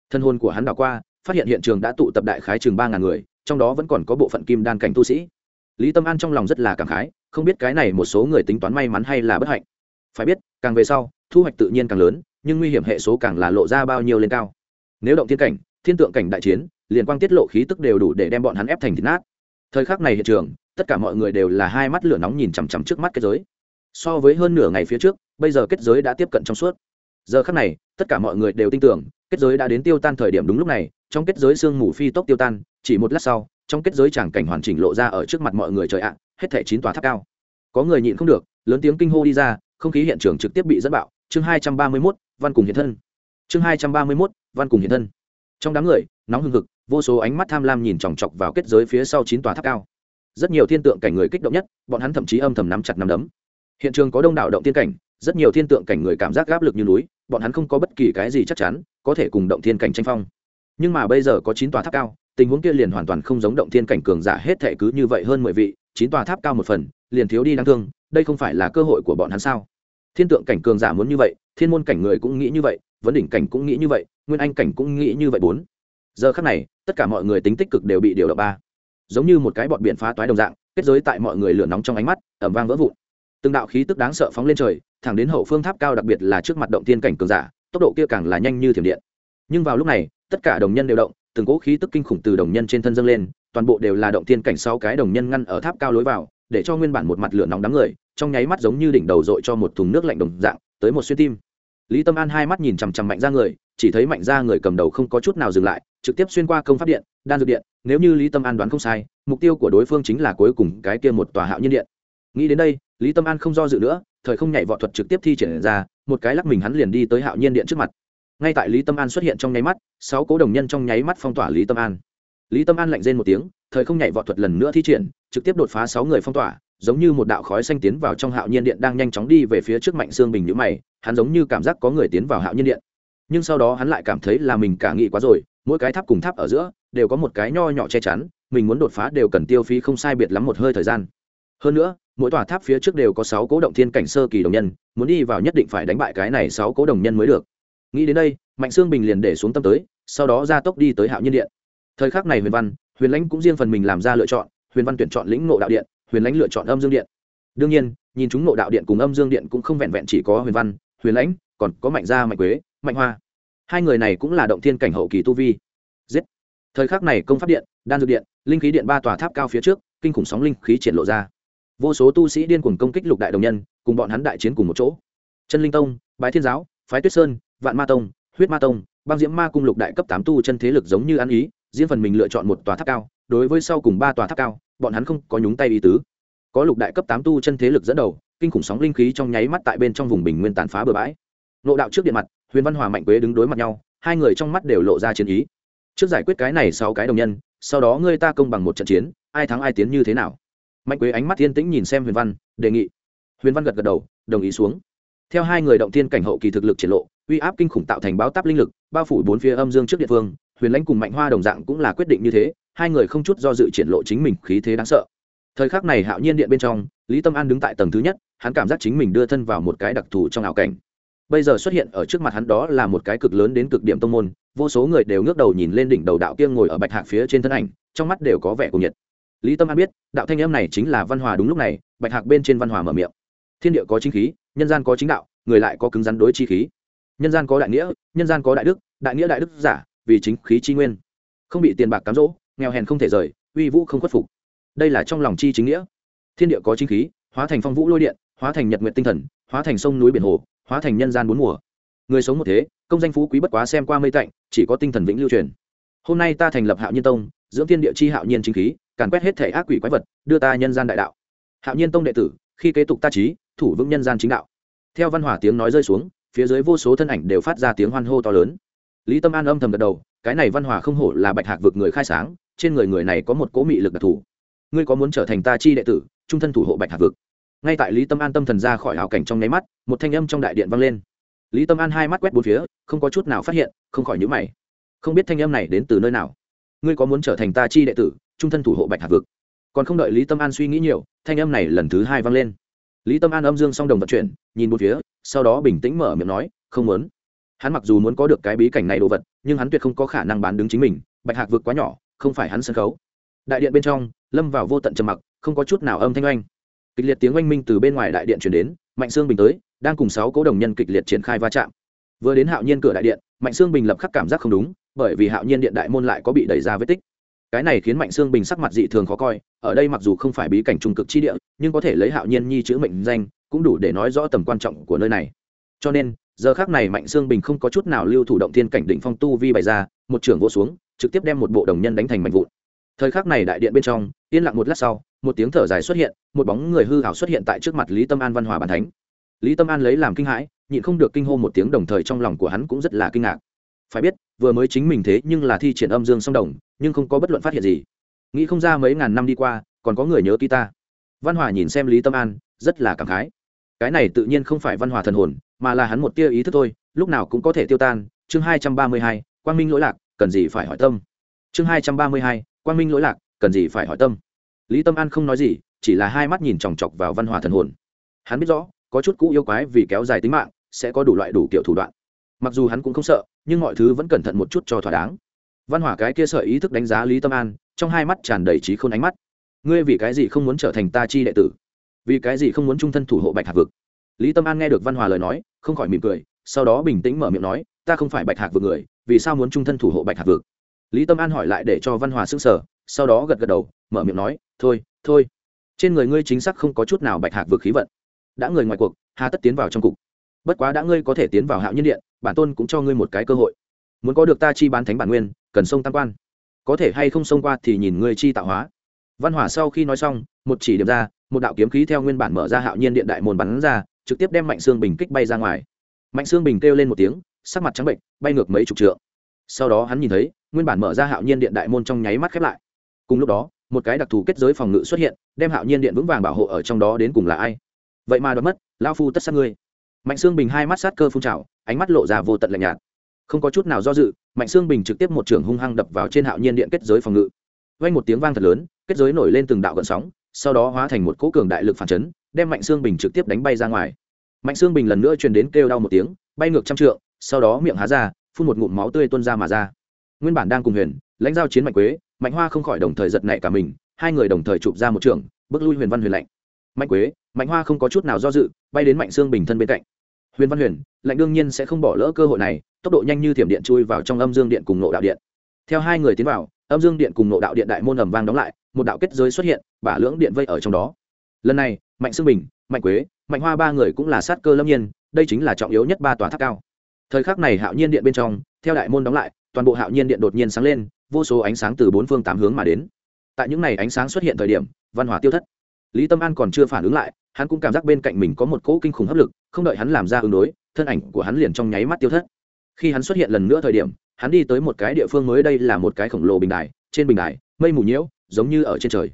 Thân hôn của hắn đảo qua, phát hiện hiện trường đã tụ tập đại khái chừng ba ngàn người trong đó vẫn còn có bộ phận kim đan cảnh tu sĩ. Lý tâm an trong lòng rất là cảm khái, không biết cái này một số người tính toán may mắn hay là bất hạnh. Phải biết, càng về sau, thu hoạch tự nhiên càng lớn, nhưng nguy hiểm hệ số càng là lộ ra bao nhiêu lên cao. Nếu động thiên cảnh, thiên tượng cảnh đại chiến, liền quang tiết lộ khí tức đều đủ để đem bọn hắn ép thành thịt nát. Thời khắc này hiện trường, tất cả mọi người đều là hai mắt lửa nóng nhìn chằm chằm trước mắt kết giới. So với hơn nửa ngày phía trước, bây giờ kết giới đã tiếp cận trong suốt. Giờ khắc này, tất cả mọi người đều tin tưởng, kết giới đã đến tiêu tan thời điểm đúng lúc này, trong kết giới sương mù phi tốc tiêu tan chỉ một lát sau, trong kết giới tràng cảnh hoàn chỉnh lộ ra ở trước mặt mọi người trời ạ, hết thảy chín tòa tháp cao. Có người nhịn không được, lớn tiếng kinh hô đi ra, không khí hiện trường trực tiếp bị dẫn bạo. Chương hai trăm ba mươi mốt, văn cùng hiện thân. Chương hai trăm ba mươi mốt, văn cùng hiện thân. Trong đám người, nóng hừng hực, vô số ánh mắt tham lam nhìn chòng chọc vào kết giới phía sau chín tòa tháp cao. Rất nhiều thiên tượng cảnh người kích động nhất, bọn hắn thậm chí âm thầm nắm chặt nắm đấm. Hiện trường có đông đảo động thiên cảnh, rất nhiều thiên tượng cảnh người cảm giác áp lực như núi, bọn hắn không có bất kỳ cái gì chắc chắn, có thể cùng động thiên cảnh tranh phong. Nhưng mà bây giờ có chín tòa tháp cao tình huống kia liền hoàn toàn không giống động thiên cảnh cường giả hết thể cứ như vậy hơn mười vị, chín tòa tháp cao một phần, liền thiếu đi đáng thương, đây không phải là cơ hội của bọn hắn sao? Thiên tượng cảnh cường giả muốn như vậy, thiên môn cảnh người cũng nghĩ như vậy, vấn đỉnh cảnh cũng nghĩ như vậy, nguyên anh cảnh cũng nghĩ như vậy bốn. Giờ khắc này, tất cả mọi người tính tích cực đều bị điều động ba. Giống như một cái bọn biển phá toái đồng dạng, kết giới tại mọi người lửa nóng trong ánh mắt ẩm vang vỡ vụn. Từng đạo khí tức đáng sợ phóng lên trời, thẳng đến hậu phương tháp cao đặc biệt là trước mặt động thiên cảnh cường giả, tốc độ kia càng là nhanh như thiểm điện. Nhưng vào lúc này, tất cả đồng nhân đều động từng cỗ khí tức kinh khủng từ đồng nhân trên thân dâng lên, toàn bộ đều là động thiên cảnh sau cái đồng nhân ngăn ở tháp cao lối vào, để cho nguyên bản một mặt lửa nóng đám người, trong nháy mắt giống như đỉnh đầu dội cho một thùng nước lạnh đồng dạng, tới một xuyên tim. Lý tâm an hai mắt nhìn chằm chằm mạnh ra người, chỉ thấy mạnh ra người cầm đầu không có chút nào dừng lại, trực tiếp xuyên qua công pháp điện, đan dược điện, nếu như lý tâm an đoán không sai, mục tiêu của đối phương chính là cuối cùng cái kia một tòa hạo nhiên điện. Nghĩ đến đây, lý tâm an không do dự nữa, thời không nhảy vọt thuật trực tiếp thi triển ra, một cái lắc mình hắn liền đi tới hạo nhiên điện trước mặt ngay tại lý tâm an xuất hiện trong nháy mắt, sáu cố đồng nhân trong nháy mắt phong tỏa lý tâm an. Lý tâm an lạnh rên một tiếng, thời không nhảy vọt thuật lần nữa thi triển, trực tiếp đột phá sáu người phong tỏa, giống như một đạo khói xanh tiến vào trong hạo nhiên điện đang nhanh chóng đi về phía trước mạnh xương bình nhữ mày, hắn giống như cảm giác có người tiến vào hạo nhiên điện. Nhưng sau đó hắn lại cảm thấy là mình cả nghị quá rồi, mỗi cái tháp cùng tháp ở giữa, đều có một cái nho nhỏ che chắn, mình muốn đột phá đều cần tiêu phí không sai biệt lắm một hơi thời gian. Hơn nữa, mỗi tòa tháp phía trước đều có sáu cố động thiên cảnh sơ kỳ đồng nhân, muốn đi vào nhất định phải đánh bại cái này sáu cố đồng nhân mới được nghĩ đến đây, mạnh sương bình liền để xuống tâm tới, sau đó ra tốc đi tới hạo nhiên điện. Thời khắc này huyền văn, huyền lãnh cũng riêng phần mình làm ra lựa chọn, huyền văn tuyển chọn lĩnh ngộ đạo điện, huyền lãnh lựa chọn âm dương điện. Đương nhiên, nhìn chúng ngộ đạo điện cùng âm dương điện cũng không vẹn vẹn chỉ có huyền văn, huyền lãnh, còn có mạnh gia, mạnh quế, mạnh hoa. Hai người này cũng là động thiên cảnh hậu kỳ tu vi. Giết! Thời khắc này công pháp điện, đan dược điện, linh khí điện ba tòa tháp cao phía trước, kinh khủng sóng linh khí triển lộ ra. Vô số tu sĩ điên cuồng công kích lục đại đồng nhân, cùng bọn hắn đại chiến cùng một chỗ. Chân linh tông, bái thiên giáo, phái tuyết sơn vạn ma tông, huyết ma tông, băng diễm ma cung lục đại cấp tám tu chân thế lực giống như ăn ý, diễn phần mình lựa chọn một tòa tháp cao, đối với sau cùng ba tòa tháp cao, bọn hắn không có nhúng tay ý tứ. Có lục đại cấp tám tu chân thế lực dẫn đầu, kinh khủng sóng linh khí trong nháy mắt tại bên trong vùng bình nguyên tàn phá bừa bãi. Nộ đạo trước điện mặt, huyền văn hòa mạnh quế đứng đối mặt nhau, hai người trong mắt đều lộ ra chiến ý. Trước giải quyết cái này sau cái đồng nhân, sau đó ngươi ta công bằng một trận chiến, ai thắng ai tiến như thế nào? Mạnh quế ánh mắt thiên tĩnh nhìn xem huyền văn, đề nghị. Huyền văn gật gật đầu, đồng ý xuống. Theo hai người động thiên cảnh hậu kỳ thực lực triển lộ uy áp kinh khủng tạo thành báo táp linh lực, bao phủ bốn phía âm dương trước địa phương, huyền lãnh cùng mạnh hoa đồng dạng cũng là quyết định như thế, hai người không chút do dự triển lộ chính mình khí thế đáng sợ. Thời khắc này hạo nhiên điện bên trong, lý tâm an đứng tại tầng thứ nhất, hắn cảm giác chính mình đưa thân vào một cái đặc thù trong ảo cảnh. Bây giờ xuất hiện ở trước mặt hắn đó là một cái cực lớn đến cực điểm tông môn, vô số người đều ngước đầu nhìn lên đỉnh đầu đạo kia ngồi ở bạch hạc phía trên thân ảnh, trong mắt đều có vẻ cùng nhiệt. Lý tâm an biết, đạo thanh em này chính là văn hòa đúng lúc này, bạch hạc bên trên văn hòa mở miệng. Thiên địa có chính khí, nhân gian có chính đạo, người lại có cứng rắn đối chi khí nhân gian có đại nghĩa, nhân gian có đại đức, đại nghĩa đại đức giả, vì chính khí chi nguyên. Không bị tiền bạc cám dỗ, nghèo hèn không thể rời, uy vũ không khuất phục. Đây là trong lòng chi chính nghĩa. Thiên địa có chính khí, hóa thành phong vũ lôi điện, hóa thành nhật nguyện tinh thần, hóa thành sông núi biển hồ, hóa thành nhân gian bốn mùa. Người sống một thế, công danh phú quý bất quá xem qua mây tạnh, chỉ có tinh thần vĩnh lưu truyền. Hôm nay ta thành lập hạo nhiên tông, dưỡng thiên địa chi hạo nhiên chính khí, càn quét hết thể ác quỷ quái vật, đưa ta nhân gian đại đạo. Hạo nhiên tông đệ tử, khi kế tục ta trí, thủ vững nhân gian chính đạo. Theo văn hỏa tiếng nói rơi xuống phía dưới vô số thân ảnh đều phát ra tiếng hoan hô to lớn. Lý tâm an âm thầm gật đầu, cái này văn hòa không hổ là bạch hạc vực người khai sáng, trên người người này có một cố mị lực đặc thù. Ngươi có muốn trở thành ta chi đệ tử, trung thân thủ hộ bạch hạc vực? Ngay tại lý tâm an tâm thần ra khỏi ảo cảnh trong nháy mắt, một thanh âm trong đại điện vang lên. Lý tâm an hai mắt quét bốn phía, không có chút nào phát hiện, không khỏi nhữ mày. Không biết thanh âm này đến từ nơi nào? Ngươi có muốn trở thành ta chi đệ tử, trung thân thủ hộ bạch hạc vực? Còn không đợi lý tâm an suy nghĩ nhiều, thanh âm này lần thứ hai vang lên. Lý tâm an âm dương song đồng vận chuyển, nhìn một phía sau đó bình tĩnh mở miệng nói, không muốn. Hắn mặc dù muốn có được cái bí cảnh này đồ vật, nhưng hắn tuyệt không có khả năng bán đứng chính mình, bạch hạc vực quá nhỏ, không phải hắn sân khấu. Đại điện bên trong, lâm vào vô tận trầm mặc, không có chút nào âm thanh oanh. Kịch liệt tiếng oanh minh từ bên ngoài đại điện chuyển đến, mạnh sương bình tới, đang cùng sáu cố đồng nhân kịch liệt triển khai va chạm. Vừa đến hạo nhiên cửa đại điện, mạnh sương bình lập khắc cảm giác không đúng, bởi vì hạo nhiên điện đại môn lại có bị đẩy ra vết tích. Cái này khiến mạnh sương bình sắc mặt dị thường khó coi, ở đây mặc dù không phải bí cảnh trung cực chi địa, nhưng có thể lấy hạo nhiên nhi chữ mệnh danh cũng đủ để nói rõ tầm quan trọng của nơi này. Cho nên, giờ khác này mạnh sương bình không có chút nào lưu thủ động thiên cảnh định phong tu vi bày ra, một trưởng vô xuống, trực tiếp đem một bộ đồng nhân đánh thành mạnh vụn. Thời khắc này đại điện bên trong, yên lặng một lát sau, một tiếng thở dài xuất hiện, một bóng người hư hảo xuất hiện tại trước mặt lý tâm an văn hòa bàn thánh. Lý tâm an lấy làm kinh hãi, nhịn không được kinh hô một tiếng đồng thời trong lòng của hắn cũng rất là kinh ngạc. Phải biết, vừa mới chính mình thế nhưng là thi triển âm dương song đồng, nhưng không có bất luận phát hiện gì. Nghĩ không ra mấy ngàn năm đi qua, còn có người nhớ ký ta. Văn hòa nhìn xem lý tâm an, rất là cảm khái cái này tự nhiên không phải văn hòa thần hồn, mà là hắn một tia ý thức thôi, lúc nào cũng có thể tiêu tan. Chương hai trăm ba mươi hai, quang minh lỗi lạc, cần gì phải hỏi tâm? Chương hai trăm ba mươi hai, quang minh lỗi lạc, cần gì phải hỏi tâm? Lý tâm an không nói gì, chỉ là hai mắt nhìn chòng chọc vào văn hòa thần hồn. Hắn biết rõ, có chút cũ yêu quái vì kéo dài tính mạng, sẽ có đủ loại đủ kiểu thủ đoạn. Mặc dù hắn cũng không sợ, nhưng mọi thứ vẫn cẩn thận một chút cho thỏa đáng. Văn hỏa cái kia sợ ý thức đánh giá lý tâm an, trong hai mắt tràn đầy trí khôn ánh mắt. Ngươi vì cái gì không muốn trở thành ta chi đệ tử? Vì cái gì không muốn trung thân thủ hộ bạch hạc vực? Lý tâm an nghe được văn hòa lời nói, không khỏi mỉm cười, sau đó bình tĩnh mở miệng nói, ta không phải bạch hạc vực người, vì sao muốn trung thân thủ hộ bạch hạc vực? Lý tâm an hỏi lại để cho văn hòa s ư n g sở sau đó gật gật đầu, mở miệng nói, thôi thôi. Trên người ngươi chính xác không có chút nào bạch hạc vực khí vận. Đã người ngoài cuộc, hà tất tiến vào trong cục. Bất quá đã ngươi có thể tiến vào hạo nhiên điện, bản tôn cũng cho ngươi một cái cơ hội. Muốn có được ta chi bán thánh bản nguyên, cần sông tam quan. Có thể hay không xông qua thì nhìn ngươi chi tạo hóa. Văn hỏa sau khi nói xong, một chỉ điểm ra một đạo kiếm khí theo nguyên bản mở ra hạo nhiên điện đại môn bắn ra, trực tiếp đem mạnh xương bình kích bay ra ngoài. Mạnh xương bình kêu lên một tiếng, sắc mặt trắng bệnh, bay ngược mấy chục trượng. Sau đó hắn nhìn thấy, nguyên bản mở ra hạo nhiên điện đại môn trong nháy mắt khép lại. Cùng lúc đó, một cái đặc thù kết giới phòng ngự xuất hiện, đem hạo nhiên điện vững vàng bảo hộ ở trong đó đến cùng là ai? Vậy mà đoán mất lao phu tất sát ngươi. Mạnh xương bình hai mắt sát cơ phun trào, ánh mắt lộ ra vô tận lạnh nhạt. Không có chút nào do dự, mạnh xương bình trực tiếp một trường hung hăng đập vào trên hạo nhiên điện kết giới phòng ngự. Vang một tiếng vang thật lớn, kết giới nổi lên từng đạo gợn sóng sau đó hóa thành một cỗ cường đại lực phản chấn, đem mạnh xương bình trực tiếp đánh bay ra ngoài. Mạnh xương bình lần nữa truyền đến kêu đau một tiếng, bay ngược trăm trượng, sau đó miệng há ra, phun một ngụm máu tươi tuôn ra mà ra. Nguyên bản đang cùng huyền, lãnh giao chiến mạnh quế, mạnh hoa không khỏi đồng thời giật nảy cả mình, hai người đồng thời chụp ra một trường, bước lui huyền văn huyền lạnh. Mạnh quế, mạnh hoa không có chút nào do dự, bay đến mạnh xương bình thân bên cạnh. Huyền văn huyền, lạnh đương nhiên sẽ không bỏ lỡ cơ hội này, tốc độ nhanh như thiểm điện chui vào trong âm dương điện cùng nộ đạo điện. Theo hai người tiến vào, âm dương điện cùng nộ đạo điện đại môn ầm vang đóng lại một đạo kết giới xuất hiện, bả lưỡng điện vây ở trong đó. Lần này, mạnh sương bình, mạnh quế, mạnh hoa ba người cũng là sát cơ lâm nhiên, đây chính là trọng yếu nhất ba tòa tháp cao. Thời khắc này hạo nhiên điện bên trong, theo đại môn đóng lại, toàn bộ hạo nhiên điện đột nhiên sáng lên, vô số ánh sáng từ bốn phương tám hướng mà đến. Tại những n à y ánh sáng xuất hiện thời điểm, văn hóa tiêu thất. Lý tâm an còn chưa phản ứng lại, hắn cũng cảm giác bên cạnh mình có một cỗ kinh khủng hấp lực, không đợi hắn làm ra ứng đối, thân ảnh của hắn liền trong nháy mắt tiêu thất. Khi hắn xuất hiện lần nữa thời điểm, hắn đi tới một cái địa phương mới, đây là một cái khổng lồ bình đài, trên bình đài, mây mù nhiễu giống như ở trên trời.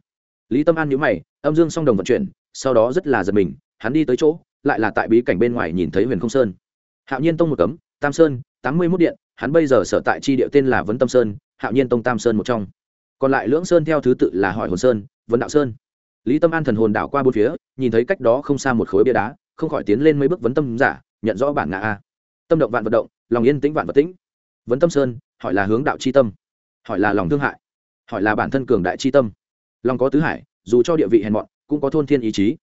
Lý tâm an nhíu mày, âm dương song đồng vận chuyển, sau đó rất là giật mình, hắn đi tới chỗ, lại là tại bí cảnh bên ngoài nhìn thấy huyền không sơn. Hạo nhiên tông một cấm, tam sơn, tám mươi mốt điện, hắn bây giờ sở tại chi địa tên là vấn tâm sơn, hạo nhiên tông tam sơn một trong. Còn lại lưỡng sơn theo thứ tự là hỏi hồn sơn, vấn đạo sơn. Lý tâm an thần hồn đảo qua bốn phía, nhìn thấy cách đó không xa một khối bia đá, không khỏi tiến lên mấy bước vấn tâm giả, nhận rõ bản ngã a. Tâm động vạn vận động, lòng yên tĩnh vạn vật tĩnh. Vấn tâm sơn, hỏi là hướng đạo c h i tâm, hỏi là lòng thương hại hỏi là bản thân cường đại chi tâm. Lòng có tứ hải, dù cho địa vị hèn mọn, cũng có thôn thiên ý chí.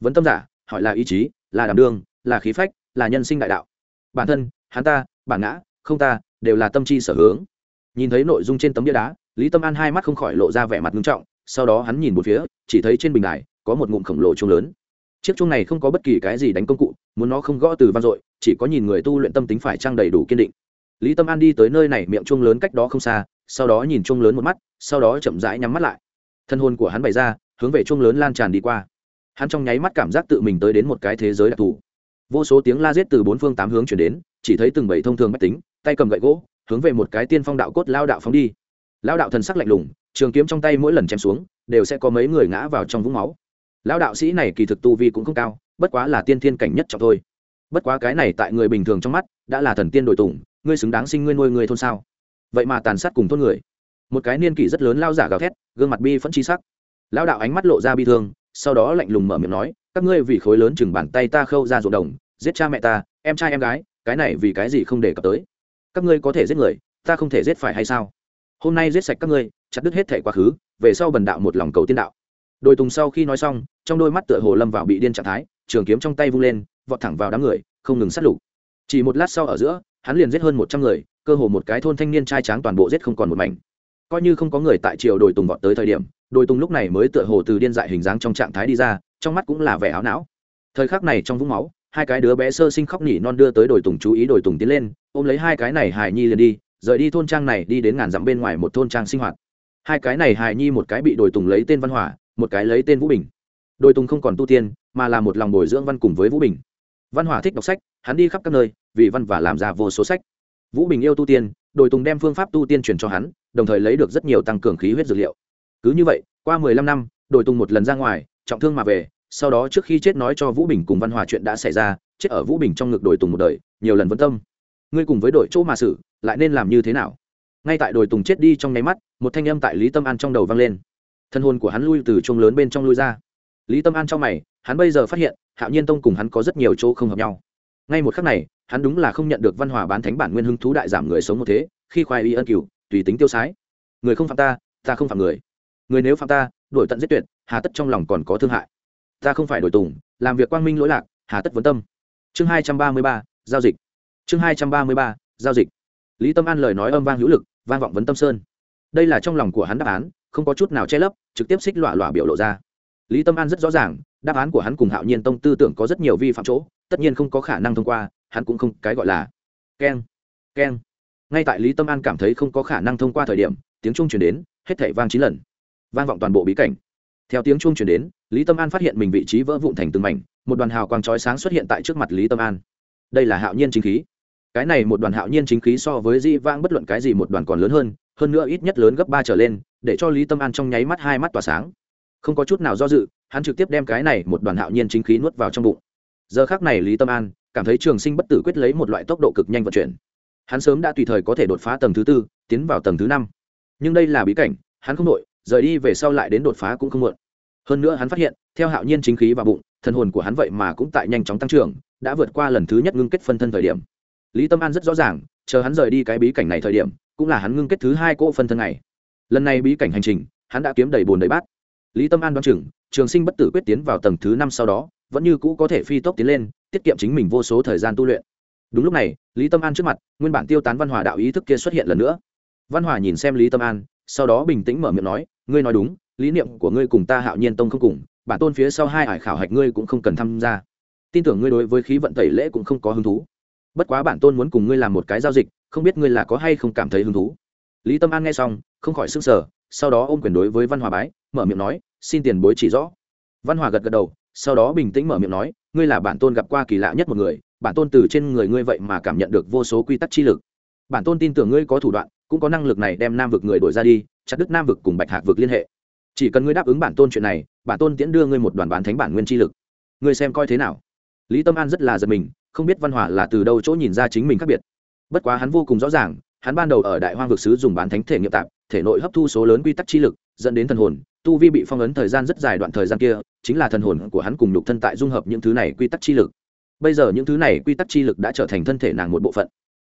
Vấn tâm giả, hỏi là ý chí, là đảm đương, là khí phách, là nhân sinh đại đạo. Bản thân, hắn ta, bản ngã, không ta, đều là tâm chi sở hướng. Nhìn thấy nội dung trên tấm bia đá, lý tâm an hai mắt không khỏi lộ ra vẻ mặt nghiêm trọng, sau đó hắn nhìn một phía, chỉ thấy trên bình đài, có một ngụm khổng lồ chuông lớn. Chiếc chuông này không có bất kỳ cái gì đánh công cụ, muốn nó không gõ từ vang dội, chỉ có nhìn người tu luyện tâm tính phải trang đầy đủ kiên định. Lý tâm an đi tới nơi này miệng chuông lớn cách đó không xa sau đó nhìn chuông lớn một mắt, sau đó chậm rãi nhắm mắt lại. Thân hồn của hắn bày ra, hướng về chuông lớn lan tràn đi qua. Hắn trong nháy mắt cảm giác tự mình tới đến một cái thế giới đặc thù. Vô số tiếng la giết từ bốn phương tám hướng chuyển đến, chỉ thấy từng bảy thông thường mách tính, tay cầm gậy gỗ, hướng về một cái tiên phong đạo cốt lao đạo phóng đi. Lao đạo thần sắc lạnh lùng, trường kiếm trong tay mỗi lần chém xuống, đều sẽ có mấy người ngã vào trong vũng máu. Lao đạo sĩ này kỳ thực tu vi cũng không cao, bất quá là tiên thiên cảnh nhất trọng thôi. Bất quá cái này tại người bình thường trong mắt, đã là thần tiên đội tùng, ngươi xứng đáng sinh ngươi nuôi người thôn sao? Vậy mà tàn sát cùng thôn người. Một cái niên kỷ rất lớn lao giả gào thét, gương mặt bi phẫn chi sắc. Lao đạo ánh mắt lộ ra bi thương, sau đó lạnh lùng mở miệng nói, các ngươi vì khối lớn chừng bàn tay ta khâu ra ruộng đồng, giết cha mẹ ta, em trai em gái, cái này vì cái gì không để cập tới? Các ngươi có thể giết người, ta không thể giết phải hay sao? Hôm nay giết sạch các ngươi, chặt đứt hết thể quá khứ, về sau bần đạo một lòng cầu tiên đạo. Đồi tùng sau khi nói xong, trong đôi mắt tựa hồ lâm vào bị điên trạng thái, trường kiếm trong tay vung lên, vọt thẳng vào đám người, không ngừng sát lục. Chỉ một lát sau ở giữa, hắn liền giết hơn một trăm người cơ hồ một cái thôn thanh niên trai tráng toàn bộ giết không còn một mảnh. Coi như không có người tại triều đồi tùng vọt tới thời điểm, đồi tùng lúc này mới tựa hồ từ điên dại hình dáng trong trạng thái đi ra, trong mắt cũng là vẻ áo não. Thời khắc này trong vũng máu, hai cái đứa bé sơ sinh khóc nỉ non đưa tới đồi tùng chú ý đồi tùng tiến lên, ôm lấy hai cái này hài nhi liền đi, rời đi thôn trang này đi đến ngàn dặm bên ngoài một thôn trang sinh hoạt. Hai cái này hài nhi một cái bị đồi tùng lấy tên văn hỏa, một cái lấy tên vũ bình. Đồi tùng không còn tu tiên, mà là một lòng bồi dưỡng văn cùng với vũ bình. Văn hỏa thích đọc sách, hắn đi khắp các nơi, vì văn và làm ra vô số sách vũ bình yêu tu tiên, đồi tùng đem phương pháp tu tiên truyền cho hắn, đồng thời lấy được rất nhiều tăng cường khí huyết dược liệu. Cứ như vậy, qua mười lăm năm, đồi tùng một lần ra ngoài, trọng thương mà về, sau đó trước khi chết nói cho vũ bình cùng văn hòa chuyện đã xảy ra, chết ở vũ bình trong ngực đồi tùng một đời, nhiều lần vấn tâm. Ngươi cùng với đội chỗ mà xử, lại nên làm như thế nào? Ngay tại đồi tùng chết đi trong nháy mắt, một thanh âm tại lý tâm an trong đầu vang lên. Thân hồn của hắn lui từ chuông lớn bên trong lui ra. Lý tâm an trong mày, hắn bây giờ phát hiện, hạo nhiên tông cùng hắn có rất nhiều chỗ không hợp nhau. Ngay một khắc này hắn đúng là không nhận được văn hòa bán thánh bản nguyên hưng thú đại giảm người sống một thế, khi khoai y ân cửu, tùy tính tiêu sái. Người không phạm ta ta không phạm người. Người nếu phạm ta đổi tận giết tuyệt, hà tất trong lòng còn có thương hại. Ta không phải đổi tùng, làm việc quang minh lỗi lạc, hà tất vấn tâm. Chương hai trăm ba mươi ba, giao dịch. Chương hai trăm ba mươi ba, giao dịch. Lý tâm an lời nói âm vang hữu lực, vang vọng vấn tâm sơn. Đây là trong lòng của hắn đáp án, không có chút nào che lấp, trực tiếp xích lọa lọa biểu lộ ra. Lý tâm an rất rõ ràng, đáp án của hắn cùng hạo nhiên tông tư tưởng có rất nhiều vi phạm chỗ, tất nhiên không có khả năng thông qua hắn cũng không cái gọi là. Keng keng. Ngay tại lý tâm an cảm thấy không có khả năng thông qua thời điểm, tiếng chuông chuyển đến, hết thảy vang chín lần. Vang vọng toàn bộ bí cảnh. Theo tiếng chuông chuyển đến, lý tâm an phát hiện mình vị trí vỡ vụn thành từng mảnh, một đoàn hào quang chói sáng xuất hiện tại trước mặt lý tâm an. Đây là hạo nhiên chính khí. Cái này một đoàn hạo nhiên chính khí so với di vang bất luận cái gì một đoàn còn lớn hơn hơn nữa ít nhất lớn gấp ba trở lên, để cho lý tâm an trong nháy mắt hai mắt tỏa sáng. Không có chút nào do dự, hắn trực tiếp đem cái này một đoàn hạo nhiên chính khí nuốt vào trong bụng. Giờ khác này lý tâm an cảm thấy trường sinh bất tử quyết lấy một loại tốc độ cực nhanh vận chuyển. Hắn sớm đã tùy thời có thể đột phá tầng thứ tư, tiến vào tầng thứ năm. Nhưng đây là bí cảnh, hắn không nội rời đi về sau lại đến đột phá cũng không muộn. Hơn nữa hắn phát hiện, theo hạo nhiên chính khí và bụng, thần hồn của hắn vậy mà cũng tại nhanh chóng tăng trưởng, đã vượt qua lần thứ nhất ngưng kết phân thân thời điểm. Lý tâm an rất rõ ràng, chờ hắn rời đi cái bí cảnh này thời điểm, cũng là hắn ngưng kết thứ hai cỗ phân thân này. Lần này bí cảnh hành trình, hắn đã kiếm đầy bồn đầy bát. Lý tâm an đoán chừng, trường sinh bất tử quyết tiến vào tầng thứ năm sau đó, vẫn như cũ có thể phi tốc tiến lên tiết kiệm chính mình vô số thời gian tu luyện. Đúng lúc này, lý tâm an trước mặt, nguyên bản tiêu tán văn hòa đạo ý thức kia xuất hiện lần nữa. Văn hòa nhìn xem lý tâm an, sau đó bình tĩnh mở miệng nói, ngươi nói đúng, lý niệm của ngươi cùng ta hạo nhiên tông không cùng, bản tôn phía sau hai ải khảo hạch ngươi cũng không cần tham gia. Tin tưởng ngươi đối với khí vận tẩy lễ cũng không có hứng thú. Bất quá bản tôn muốn cùng ngươi làm một cái giao dịch, không biết ngươi là có hay không cảm thấy hứng thú. Lý tâm an nghe xong, không khỏi s ư n g sở sau đó ôm quyền đối với văn hòa bái, mở miệng nói, xin tiền bối chỉ rõ. Văn hòa gật gật đầu sau đó bình tĩnh mở miệng nói, ngươi là bản tôn gặp qua kỳ lạ nhất một người, bản tôn từ trên người ngươi vậy mà cảm nhận được vô số quy tắc chi lực. Bản tôn tin tưởng ngươi có thủ đoạn, cũng có năng lực này đem nam vực người đổi ra đi, chặt đứt nam vực cùng bạch hạc vực liên hệ. Chỉ cần ngươi đáp ứng bản tôn chuyện này, bản tôn tiễn đưa ngươi một đoàn bán thánh bản nguyên chi lực. Ngươi xem coi thế nào? Lý tâm an rất là giật mình, không biết văn hỏa là từ đâu chỗ nhìn ra chính mình khác biệt. Bất quá hắn vô cùng rõ ràng, hắn ban đầu ở đại hoang vực sứ dùng bán thánh thể nghiệm tạp, thể nội hấp thu số lớn quy tắc chi lực, dẫn đến thần hồn tu vi bị phong ấn thời gian rất dài đoạn thời gian kia, chính là thần hồn của hắn cùng nhục thân tại dung hợp những thứ này quy tắc chi lực. Bây giờ những thứ này quy tắc chi lực đã trở thành thân thể nàng một bộ phận.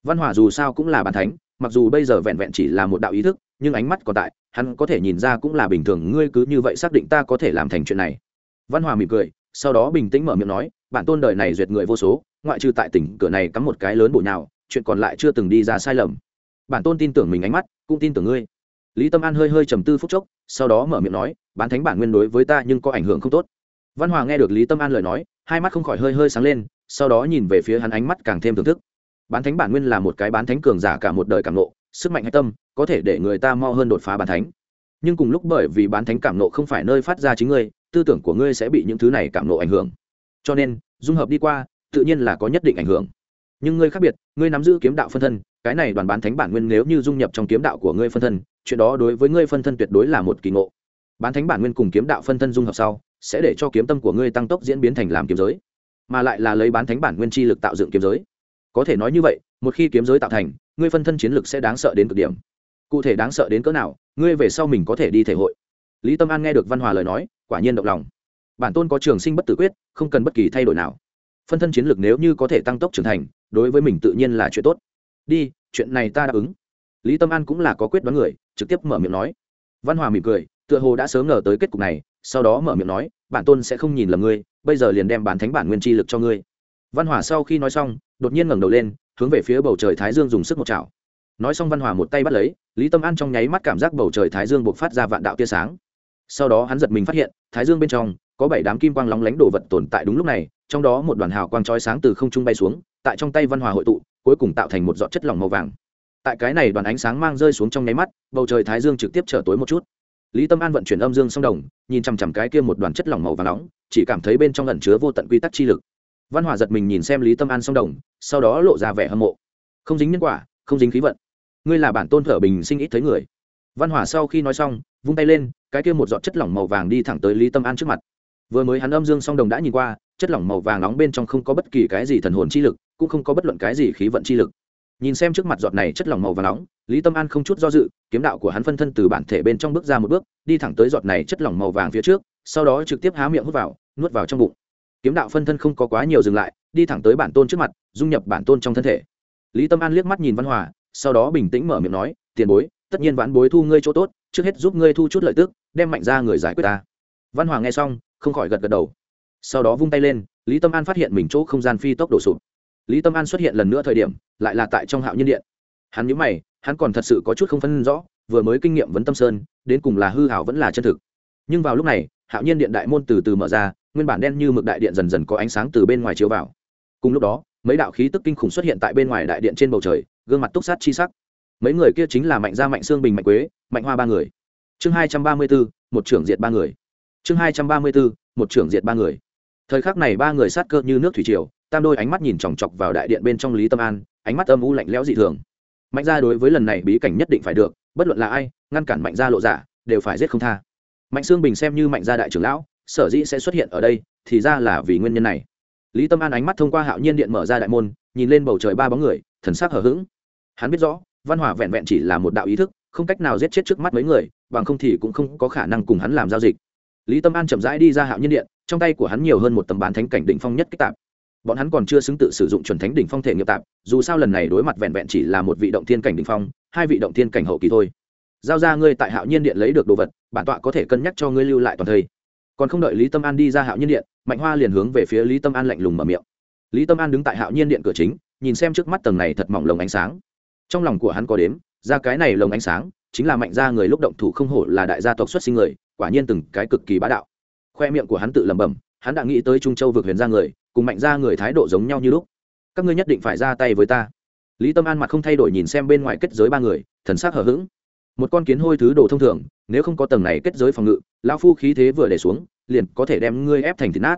Văn hỏa dù sao cũng là bàn thánh, mặc dù bây giờ vẹn vẹn chỉ là một đạo ý thức, nhưng ánh mắt còn tại, hắn có thể nhìn ra cũng là bình thường, ngươi cứ như vậy xác định ta có thể làm thành chuyện này. Văn hòa mỉm cười, sau đó bình tĩnh mở miệng nói, bản tôn đời này duyệt người vô số, ngoại trừ tại tỉnh cửa này cắm một cái lớn bộ nhào, chuyện còn lại chưa từng đi ra sai lầm. Bản tôn tin tưởng mình ánh mắt, cũng tin tưởng ngươi lý tâm an hơi hơi trầm tư phút chốc, sau đó mở miệng nói, bán thánh bản nguyên đối với ta nhưng có ảnh hưởng không tốt. Văn hòa nghe được lý tâm an lời nói, hai mắt không khỏi hơi hơi sáng lên, sau đó nhìn về phía hắn ánh mắt càng thêm thưởng thức. Bán thánh bản nguyên là một cái bán thánh cường giả cả một đời cảm nộ sức mạnh hay tâm, có thể để người ta mo hơn đột phá bán thánh. Nhưng cùng lúc bởi vì bán thánh cảm nộ không phải nơi phát ra chính ngươi, tư tưởng của ngươi sẽ bị những thứ này cảm nộ ảnh hưởng. Cho nên, dung hợp đi qua, tự nhiên là có nhất định ảnh hưởng. Nhưng ngươi khác biệt, ngươi nắm giữ kiếm đạo phân thân cái này đoàn bán thánh bản nguyên nếu như dung nhập trong kiếm đạo của ngươi phân thân, chuyện đó đối với ngươi phân thân tuyệt đối là một kỳ ngộ. Bán thánh bản nguyên cùng kiếm đạo phân thân dung hợp sau, sẽ để cho kiếm tâm của ngươi tăng tốc diễn biến thành làm kiếm giới, mà lại là lấy bán thánh bản nguyên chi lực tạo dựng kiếm giới. Có thể nói như vậy, một khi kiếm giới tạo thành, ngươi phân thân chiến lực sẽ đáng sợ đến cực điểm. Cụ thể đáng sợ đến cỡ nào, ngươi về sau mình có thể đi thể hội. Lý tâm an nghe được văn hòa lời nói, quả nhiên động lòng. Bản tôn có trường sinh bất tử quyết, không cần bất kỳ thay đổi nào. Phân thân chiến lược nếu như có thể tăng tốc trưởng thành, đối với mình tự nhiên là chuyện tốt đi, chuyện này ta đáp ứng. Lý tâm an cũng là có quyết đoán người, trực tiếp mở miệng nói. Văn hòa mỉm cười, tựa hồ đã sớm ngờ tới kết cục này, sau đó mở miệng nói, bản tôn sẽ không nhìn lầm ngươi, bây giờ liền đem bản thánh bản nguyên chi lực cho ngươi. Văn hòa sau khi nói xong, đột nhiên ngẩng đầu lên, hướng về phía bầu trời thái dương dùng sức một chảo. Nói xong văn hòa một tay bắt lấy, lý tâm an trong nháy mắt cảm giác bầu trời thái dương buộc phát ra vạn đạo tia sáng. Sau đó hắn giật mình phát hiện, thái dương bên trong có bảy đám kim quang lóng lánh đồ vật tồn tại đúng lúc này, trong đó một đoàn hào quang trói sáng từ không trung bay xuống, tại trong tay văn hòa hội tụ cuối cùng tạo thành một giọt chất lỏng màu vàng. Tại cái này đoàn ánh sáng mang rơi xuống trong nháy mắt, bầu trời thái dương trực tiếp trở tối một chút. Lý tâm an vận chuyển âm dương song đồng, nhìn chằm chằm cái kia một đoàn chất lỏng màu vàng nóng, chỉ cảm thấy bên trong ẩn chứa vô tận quy tắc chi lực. Văn hòa giật mình nhìn xem lý tâm an song đồng, sau đó lộ ra vẻ hâm mộ. Không dính nhân quả, không dính khí vận. Ngươi là bản tôn thở bình sinh ít thấy người. Văn hòa sau khi nói xong, vung tay lên, cái kia một giọt chất lỏng màu vàng đi thẳng tới lý tâm an trước mặt vừa mới hắn âm dương song đồng đã nhìn qua, chất lỏng màu vàng nóng bên trong không có bất kỳ cái gì thần hồn chi lực, cũng không có bất luận cái gì khí vận chi lực. Nhìn xem trước mặt giọt này chất lỏng màu vàng nóng, lý tâm an không chút do dự, kiếm đạo của hắn phân thân từ bản thể bên trong bước ra một bước, đi thẳng tới giọt này chất lỏng màu vàng phía trước, sau đó trực tiếp há miệng hút vào, nuốt vào trong bụng. Kiếm đạo phân thân không có quá nhiều dừng lại, đi thẳng tới bản tôn trước mặt, dung nhập bản tôn trong thân thể. Lý tâm an liếc mắt nhìn văn hòa, sau đó bình tĩnh mở miệng nói, tiền bối, tất nhiên vãn bối thu ngươi chỗ tốt, trước hết giúp ngươi thu chút lợi tức, đem mạnh ra người giải quyết ta. Văn hòa nghe xong không khỏi gật gật đầu. Sau đó vung tay lên, lý tâm an phát hiện mình chỗ không gian phi tốc đổ sụp. Lý tâm an xuất hiện lần nữa thời điểm, lại là tại trong hạo nhiên điện. Hắn nhớ mày, hắn còn thật sự có chút không phân rõ, vừa mới kinh nghiệm vấn tâm sơn, đến cùng là hư hảo vẫn là chân thực. Nhưng vào lúc này, hạo nhiên điện đại môn từ từ mở ra, nguyên bản đen như mực đại điện dần dần có ánh sáng từ bên ngoài chiếu vào. Cùng lúc đó, mấy đạo khí tức kinh khủng xuất hiện tại bên ngoài đại điện trên bầu trời, gương mặt túc sát chi sắc. Mấy người kia chính là mạnh gia mạnh sương bình mạnh quế, mạnh hoa ba người. Chương hai trăm ba mươi bốn, một trưởng diệt ba người chương hai trăm ba mươi bốn một trưởng diệt ba người. Thời khắc này ba người sát cơ như nước thủy triều, tam đôi ánh mắt nhìn chòng chọc vào đại điện bên trong lý tâm an, ánh mắt âm u lạnh lẽo dị thường. Mạnh gia đối với lần này bí cảnh nhất định phải được, bất luận là ai, ngăn cản mạnh gia lộ giả, đều phải giết không tha. Mạnh sương bình xem như mạnh gia đại trưởng lão, sở dĩ sẽ xuất hiện ở đây, thì ra là vì nguyên nhân này. Lý tâm an ánh mắt thông qua hạo nhiên điện mở ra đại môn, nhìn lên bầu trời ba bóng người, thần sắc hở h ữ g hắn biết rõ, văn hỏa vẹn vẹn chỉ là một đạo ý thức, không cách nào giết chết trước mắt mấy người, bằng không thì cũng không có khả năng cùng hắn làm giao dịch lý tâm an chậm rãi đi ra hạo nhiên điện, trong tay của hắn nhiều hơn một tầm bán thánh cảnh đỉnh phong nhất kích tạp. Bọn hắn còn chưa xứng tự sử dụng chuẩn thánh đỉnh phong thể nghiệp tạp, dù sao lần này đối mặt vẹn vẹn chỉ là một vị động thiên cảnh đỉnh phong, hai vị động thiên cảnh hậu kỳ thôi. Giao ra ngươi tại hạo nhiên điện lấy được đồ vật, bản tọa có thể cân nhắc cho ngươi lưu lại toàn thây. Còn không đợi lý tâm an đi ra hạo nhiên điện, mạnh hoa liền hướng về phía lý tâm an lạnh lùng mở miệng. Lý tâm an đứng tại hạo nhiên điện cửa chính, nhìn xem trước mắt tầng này thật mỏng lồng ánh sáng. Trong lòng của hắn có đếm, ra cái này lồng ánh sáng chính là mạnh gia người lúc động thủ không hổ là đại gia tộc xuất sinh người, quả nhiên từng cái cực kỳ bá đạo. Khoe miệng của hắn tự lẩm bẩm, hắn đã nghĩ tới trung châu vực huyền gia người, cùng mạnh gia người thái độ giống nhau như lúc. Các ngươi nhất định phải ra tay với ta. Lý tâm an mặt không thay đổi nhìn xem bên ngoài kết giới ba người, thần sắc hở h ữ g một con kiến hôi thứ đồ thông thường, nếu không có tầng này kết giới phòng ngự lao phu khí thế vừa để xuống, liền có thể đem ngươi ép thành thịt nát.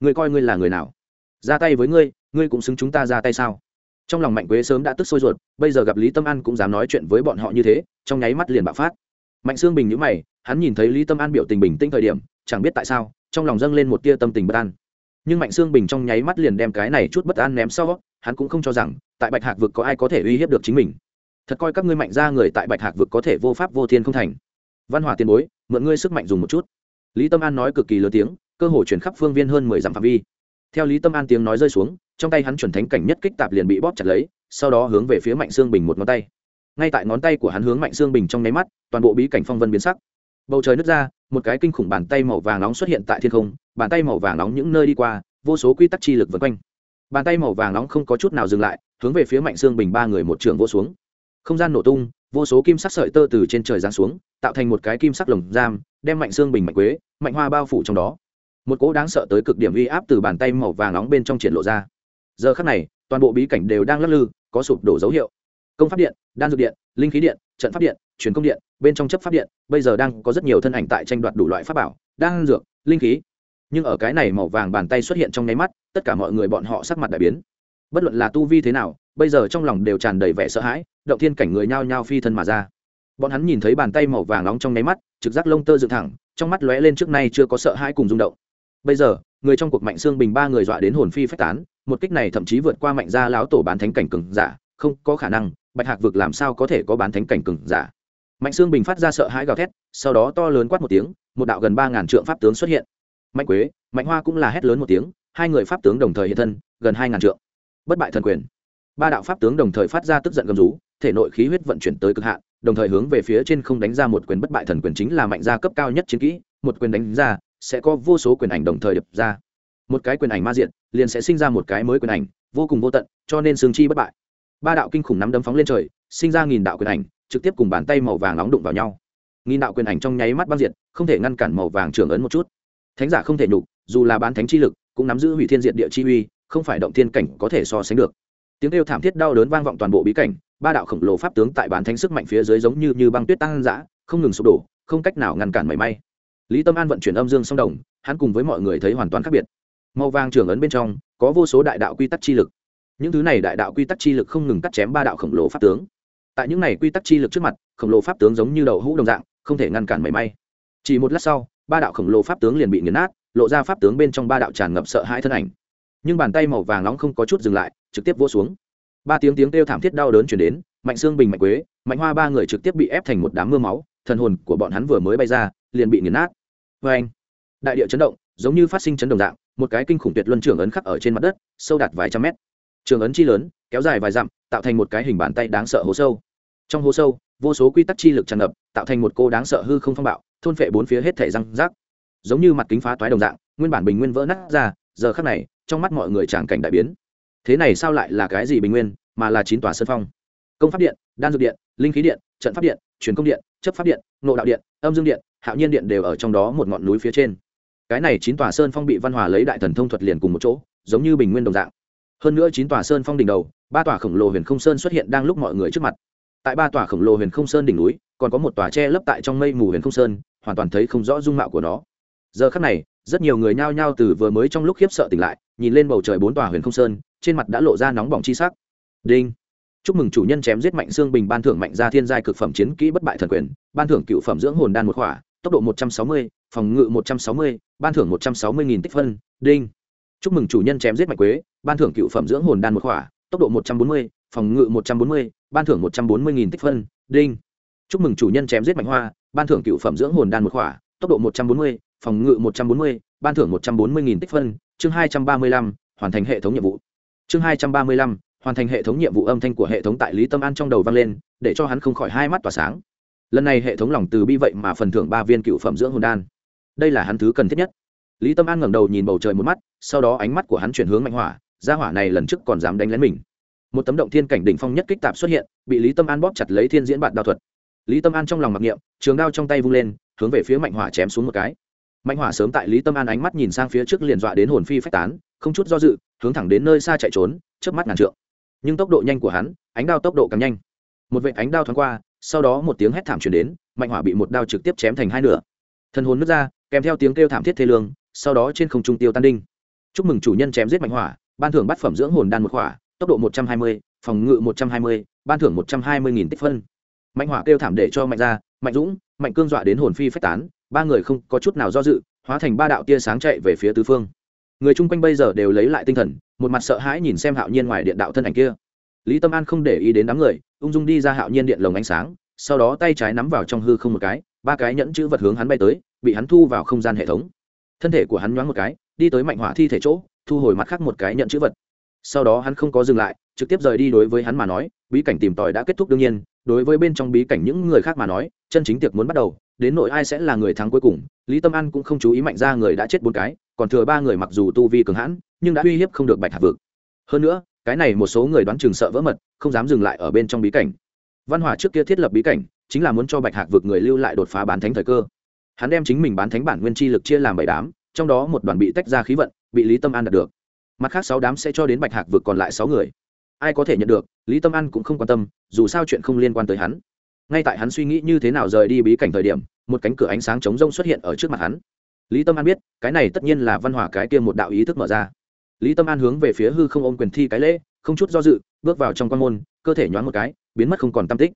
Ngươi coi ngươi là người nào? Ra tay với ngươi ngươi cũng xứng chúng ta ra tay sao? Trong lòng mạnh quế sớm đã tức sôi ruột, bây giờ gặp lý tâm an cũng dám nói chuyện với bọn họ như thế, trong nháy mắt liền bạo phát. Mạnh xương bình nhữ mày, hắn nhìn thấy lý tâm an biểu tình bình tĩnh thời điểm, chẳng biết tại sao, trong lòng dâng lên một tia tâm tình bất an. Nhưng mạnh xương bình trong nháy mắt liền đem cái này chút bất an ném sau, hắn cũng không cho rằng, tại bạch hạc vực có ai có thể uy hiếp được chính mình. Thật coi các ngươi mạnh ra người tại bạch hạc vực có thể vô pháp vô thiên không thành. Văn hòa tiền bối, mượn ngươi sức mạnh dùng một chút. Lý tâm an nói cực kỳ lớn tiếng, cơ hồ chuyển khắp phương viên hơn mười dặm phạm vi theo lý tâm an tiếng nói rơi xuống, trong tay hắn chuẩn thánh cảnh nhất kích tạp liền bị bóp chặt lấy, sau đó hướng về phía mạnh xương bình một ngón tay. Ngay tại ngón tay của hắn hướng mạnh xương bình trong nháy mắt, toàn bộ bí cảnh phong vân biến sắc. Bầu trời nứt ra, một cái kinh khủng bàn tay màu vàng nóng xuất hiện tại thiên không, bàn tay màu vàng nóng những nơi đi qua, vô số quy tắc chi lực vân quanh. Bàn tay màu vàng nóng không có chút nào dừng lại, hướng về phía mạnh xương bình ba người một trường vô xuống. Không gian nổ tung, vô số kim sắc sợi tơ từ trên trời giáng xuống, tạo thành một cái kim sắc lồng giam, đem mạnh xương bình mạnh quế, mạnh hoa bao phủ trong đó một cỗ đáng sợ tới cực điểm uy áp từ bàn tay màu vàng nóng bên trong triển lộ ra. Giờ khắc này, toàn bộ bí cảnh đều đang lắc lư, có sụp đổ dấu hiệu. Công pháp điện, đan dược điện, linh khí điện, trận pháp điện, truyền công điện, bên trong chấp pháp điện, bây giờ đang có rất nhiều thân ảnh tại tranh đoạt đủ loại pháp bảo, đan dược, linh khí. Nhưng ở cái này màu vàng bàn tay xuất hiện trong nháy mắt, tất cả mọi người bọn họ sắc mặt đại biến. Bất luận là tu vi thế nào, bây giờ trong lòng đều tràn đầy vẻ sợ hãi, động thiên cảnh người nhao nhao phi thân mà ra. Bọn hắn nhìn thấy bàn tay màu vàng nóng trong nháy mắt, trực giác lông tơ dựng thẳng, trong mắt lóe lên trước nay chưa có sợ hãi cùng rung động bây giờ, người trong cuộc mạnh xương bình ba người dọa đến hồn phi phách tán, một kích này thậm chí vượt qua mạnh gia lão tổ bán thánh cảnh cường giả, không có khả năng, bạch hạc vực làm sao có thể có bán thánh cảnh cường giả? Mạnh xương bình phát ra sợ hãi gào thét, sau đó to lớn quát một tiếng, một đạo gần ba ngàn trượng pháp tướng xuất hiện. Mạnh quế, mạnh hoa cũng là hét lớn một tiếng, hai người pháp tướng đồng thời hiện thân, gần hai ngàn trượng. Bất bại thần quyền. Ba đạo pháp tướng đồng thời phát ra tức giận gầm rú, thể nội khí huyết vận chuyển tới cực hạn, đồng thời hướng về phía trên không đánh ra một quyền bất bại thần quyền chính là mạnh gia cấp cao nhất chiến kỹ, một quyền đánh ra sẽ có vô số quyền ảnh đồng thời đập ra. Một cái quyền ảnh ma diện liền sẽ sinh ra một cái mới quyền ảnh vô cùng vô tận cho nên xương chi bất bại. Ba đạo kinh khủng nắm đấm phóng lên trời sinh ra nghìn đạo quyền ảnh trực tiếp cùng bàn tay màu vàng nóng đụng vào nhau. Nghìn đạo quyền ảnh trong nháy mắt băng diện không thể ngăn cản màu vàng trưởng ấn một chút. Thánh giả không thể nhục dù là bán thánh chi lực cũng nắm giữ hủy thiên diện địa chi uy không phải động thiên cảnh có thể so sánh được. Tiếng kêu thảm thiết đau đớn vang vọng toàn bộ bí cảnh ba đạo khổng lồ pháp tướng tại bán thánh sức mạnh phía dưới giống như như băng tuyết tăng rã, không ngừng sụp đổ không cách nào ngăn cản mảy may lý tâm an vận chuyển âm dương song đồng, hắn cùng với mọi người thấy hoàn toàn khác biệt. Màu vàng trường ấn bên trong có vô số đại đạo quy tắc chi lực. Những thứ này đại đạo quy tắc chi lực không ngừng cắt chém ba đạo khổng lồ pháp tướng. Tại những này quy tắc chi lực trước mặt, khổng lồ pháp tướng giống như đậu hũ đồng dạng, không thể ngăn cản mảy may. Chỉ một lát sau, ba đạo khổng lồ pháp tướng liền bị nghiền nát, lộ ra pháp tướng bên trong ba đạo tràn ngập sợ hãi thân ảnh. Nhưng bàn tay màu vàng nóng không có chút dừng lại, trực tiếp vỗ xuống. Ba tiếng tiếng kêu thảm thiết đau đớn chuyển đến, mạnh xương bình mạnh quế, mạnh hoa ba người trực tiếp bị ép thành một đám mưa máu, thần hồn của bọn hắn vừa mới bay ra liền bị nghiền nát. Vê anh, đại địa chấn động, giống như phát sinh chấn động dạng, một cái kinh khủng tuyệt luân trường ấn khắc ở trên mặt đất, sâu đạt vài trăm mét. Trường ấn chi lớn, kéo dài vài dặm, tạo thành một cái hình bàn tay đáng sợ hố sâu. Trong hố sâu, vô số quy tắc chi lực tràn ngập, tạo thành một cô đáng sợ hư không phong bạo, thôn phệ bốn phía hết thể răng rác. Giống như mặt kính phá toái đồng dạng, nguyên bản bình nguyên vỡ nát ra, giờ khắc này, trong mắt mọi người tràn cảnh đại biến. Thế này sao lại là cái gì bình nguyên, mà là chín tòa sân phong? Công pháp điện, đan dược điện, linh khí điện, trận pháp điện, truyền công điện, chấp pháp điện nộ đạo điện, âm dương điện hạo nhiên điện đều ở trong đó một ngọn núi phía trên. Cái này chín tòa sơn phong bị văn hòa lấy đại thần thông thuật liền cùng một chỗ, giống như bình nguyên đồng dạng. Hơn nữa chín tòa sơn phong đỉnh đầu, ba tòa khổng lồ huyền không sơn xuất hiện đang lúc mọi người trước mặt. Tại ba tòa khổng lồ huyền không sơn đỉnh núi, còn có một tòa tre lấp tại trong mây mù huyền không sơn, hoàn toàn thấy không rõ dung mạo của nó. Giờ khắc này, rất nhiều người nhao nhao từ vừa mới trong lúc khiếp sợ tỉnh lại, nhìn lên bầu trời bốn tòa huyền không sơn, trên mặt đã lộ ra nóng bỏng chi sắc. Đinh! Chúc mừng chủ nhân chém giết mạnh xương bình ban thưởng mạnh gia thiên giai cực phẩm chiến kỹ bất bại thần quyền, ban thưởng cựu phẩm dưỡng hồn đan một khỏa tốc độ 160, phòng ngự 160, ban thưởng 160.000 tích phân, đinh. Chúc mừng chủ nhân chém giết Mạch Quế, ban thưởng cựu phẩm dưỡng hồn đan một khỏa, tốc độ 140, phòng ngự 140, ban thưởng 140.000 tích phân, đinh. Chúc mừng chủ nhân chém giết Mạnh Hoa, ban thưởng cựu phẩm dưỡng hồn đan một khỏa, tốc độ 140, phòng ngự 140, ban thưởng 140.000 tích phân, chương 235, hoàn thành hệ thống nhiệm vụ. Chương 235, hoàn thành hệ thống nhiệm vụ âm thanh của hệ thống tại Lý Tâm An trong đầu vang lên, để cho hắn không khỏi hai mắt tỏa sáng lần này hệ thống lòng từ bi vậy mà phần thưởng ba viên cựu phẩm dưỡng hồn đan. Đây là hắn thứ cần thiết nhất. Lý tâm an ngẩng đầu nhìn bầu trời một mắt, sau đó ánh mắt của hắn chuyển hướng mạnh hỏa, gia hỏa này lần trước còn dám đánh lén mình. Một tấm động thiên cảnh đỉnh phong nhất kích tạp xuất hiện, bị lý tâm an bóp chặt lấy thiên diễn bản đao thuật. Lý tâm an trong lòng mặc niệm, trường đao trong tay vung lên, hướng về phía mạnh hỏa chém xuống một cái. Mạnh hỏa sớm tại lý tâm an ánh mắt nhìn sang phía trước liền dọa đến hồn phi phách tán, không chút do dự, hướng thẳng đến nơi xa chạy trốn trước mắt ngàn trượng. Nhưng tốc độ nhanh của hắn, ánh đao tốc độ càng nhanh. Một vệ ánh đao thoáng qua sau đó một tiếng hét thảm truyền đến, mạnh hỏa bị một đao trực tiếp chém thành hai nửa. Thân hồn nứt ra, kèm theo tiếng kêu thảm thiết thê lương, sau đó trên không trung tiêu tan đinh. Chúc mừng chủ nhân chém giết mạnh hỏa, ban thưởng bát phẩm dưỡng hồn đan một hỏa, tốc độ một trăm hai mươi, phòng ngự một trăm hai mươi, ban thưởng một trăm hai mươi nghìn tích phân. Mạnh hỏa kêu thảm để cho mạnh ra, mạnh dũng, mạnh cương dọa đến hồn phi phách tán, ba người không có chút nào do dự, hóa thành ba đạo tia sáng chạy về phía tứ phương. Người chung quanh bây giờ đều lấy lại tinh thần, một mặt sợ hãi nhìn xem hạo nhiên ngoài điện đạo thân ảnh kia lý tâm an không để ý đến đám người, ung dung đi ra hạo nhiên điện lồng ánh sáng, sau đó tay trái nắm vào trong hư không một cái, ba cái nhẫn chữ vật hướng hắn bay tới, bị hắn thu vào không gian hệ thống. Thân thể của hắn nhoáng một cái, đi tới mạnh hỏa thi thể chỗ, thu hồi mặt khác một cái nhận chữ vật. Sau đó hắn không có dừng lại, trực tiếp rời đi đối với hắn mà nói, bí cảnh tìm tòi đã kết thúc đương nhiên, đối với bên trong bí cảnh những người khác mà nói, chân chính tiệc muốn bắt đầu, đến nội ai sẽ là người thắng cuối cùng, lý tâm an cũng không chú ý mạnh ra người đã chết bốn cái, còn thừa ba người mặc dù tu vi cường hãn, nhưng đã uy hiếp không được bạch hạc vực. Hơn nữa cái này một số người đoán chừng sợ vỡ mật, không dám dừng lại ở bên trong bí cảnh. Văn hòa trước kia thiết lập bí cảnh, chính là muốn cho bạch hạc vực người lưu lại đột phá bán thánh thời cơ. Hắn đem chính mình bán thánh bản nguyên chi lực chia làm bảy đám, trong đó một đoàn bị tách ra khí vận, bị lý tâm an đạt được. Mặt khác sáu đám sẽ cho đến bạch hạc vực còn lại sáu người. Ai có thể nhận được, lý tâm an cũng không quan tâm, dù sao chuyện không liên quan tới hắn. Ngay tại hắn suy nghĩ như thế nào rời đi bí cảnh thời điểm, một cánh cửa ánh sáng chống rông xuất hiện ở trước mặt hắn. Lý tâm an biết, cái này tất nhiên là văn hỏa cái kia một đạo ý thức mở ra lý tâm an hướng về phía hư không ôm quyền thi cái lễ, không chút do dự, bước vào trong quan môn, cơ thể nhoáng một cái, biến mất không còn tam tích.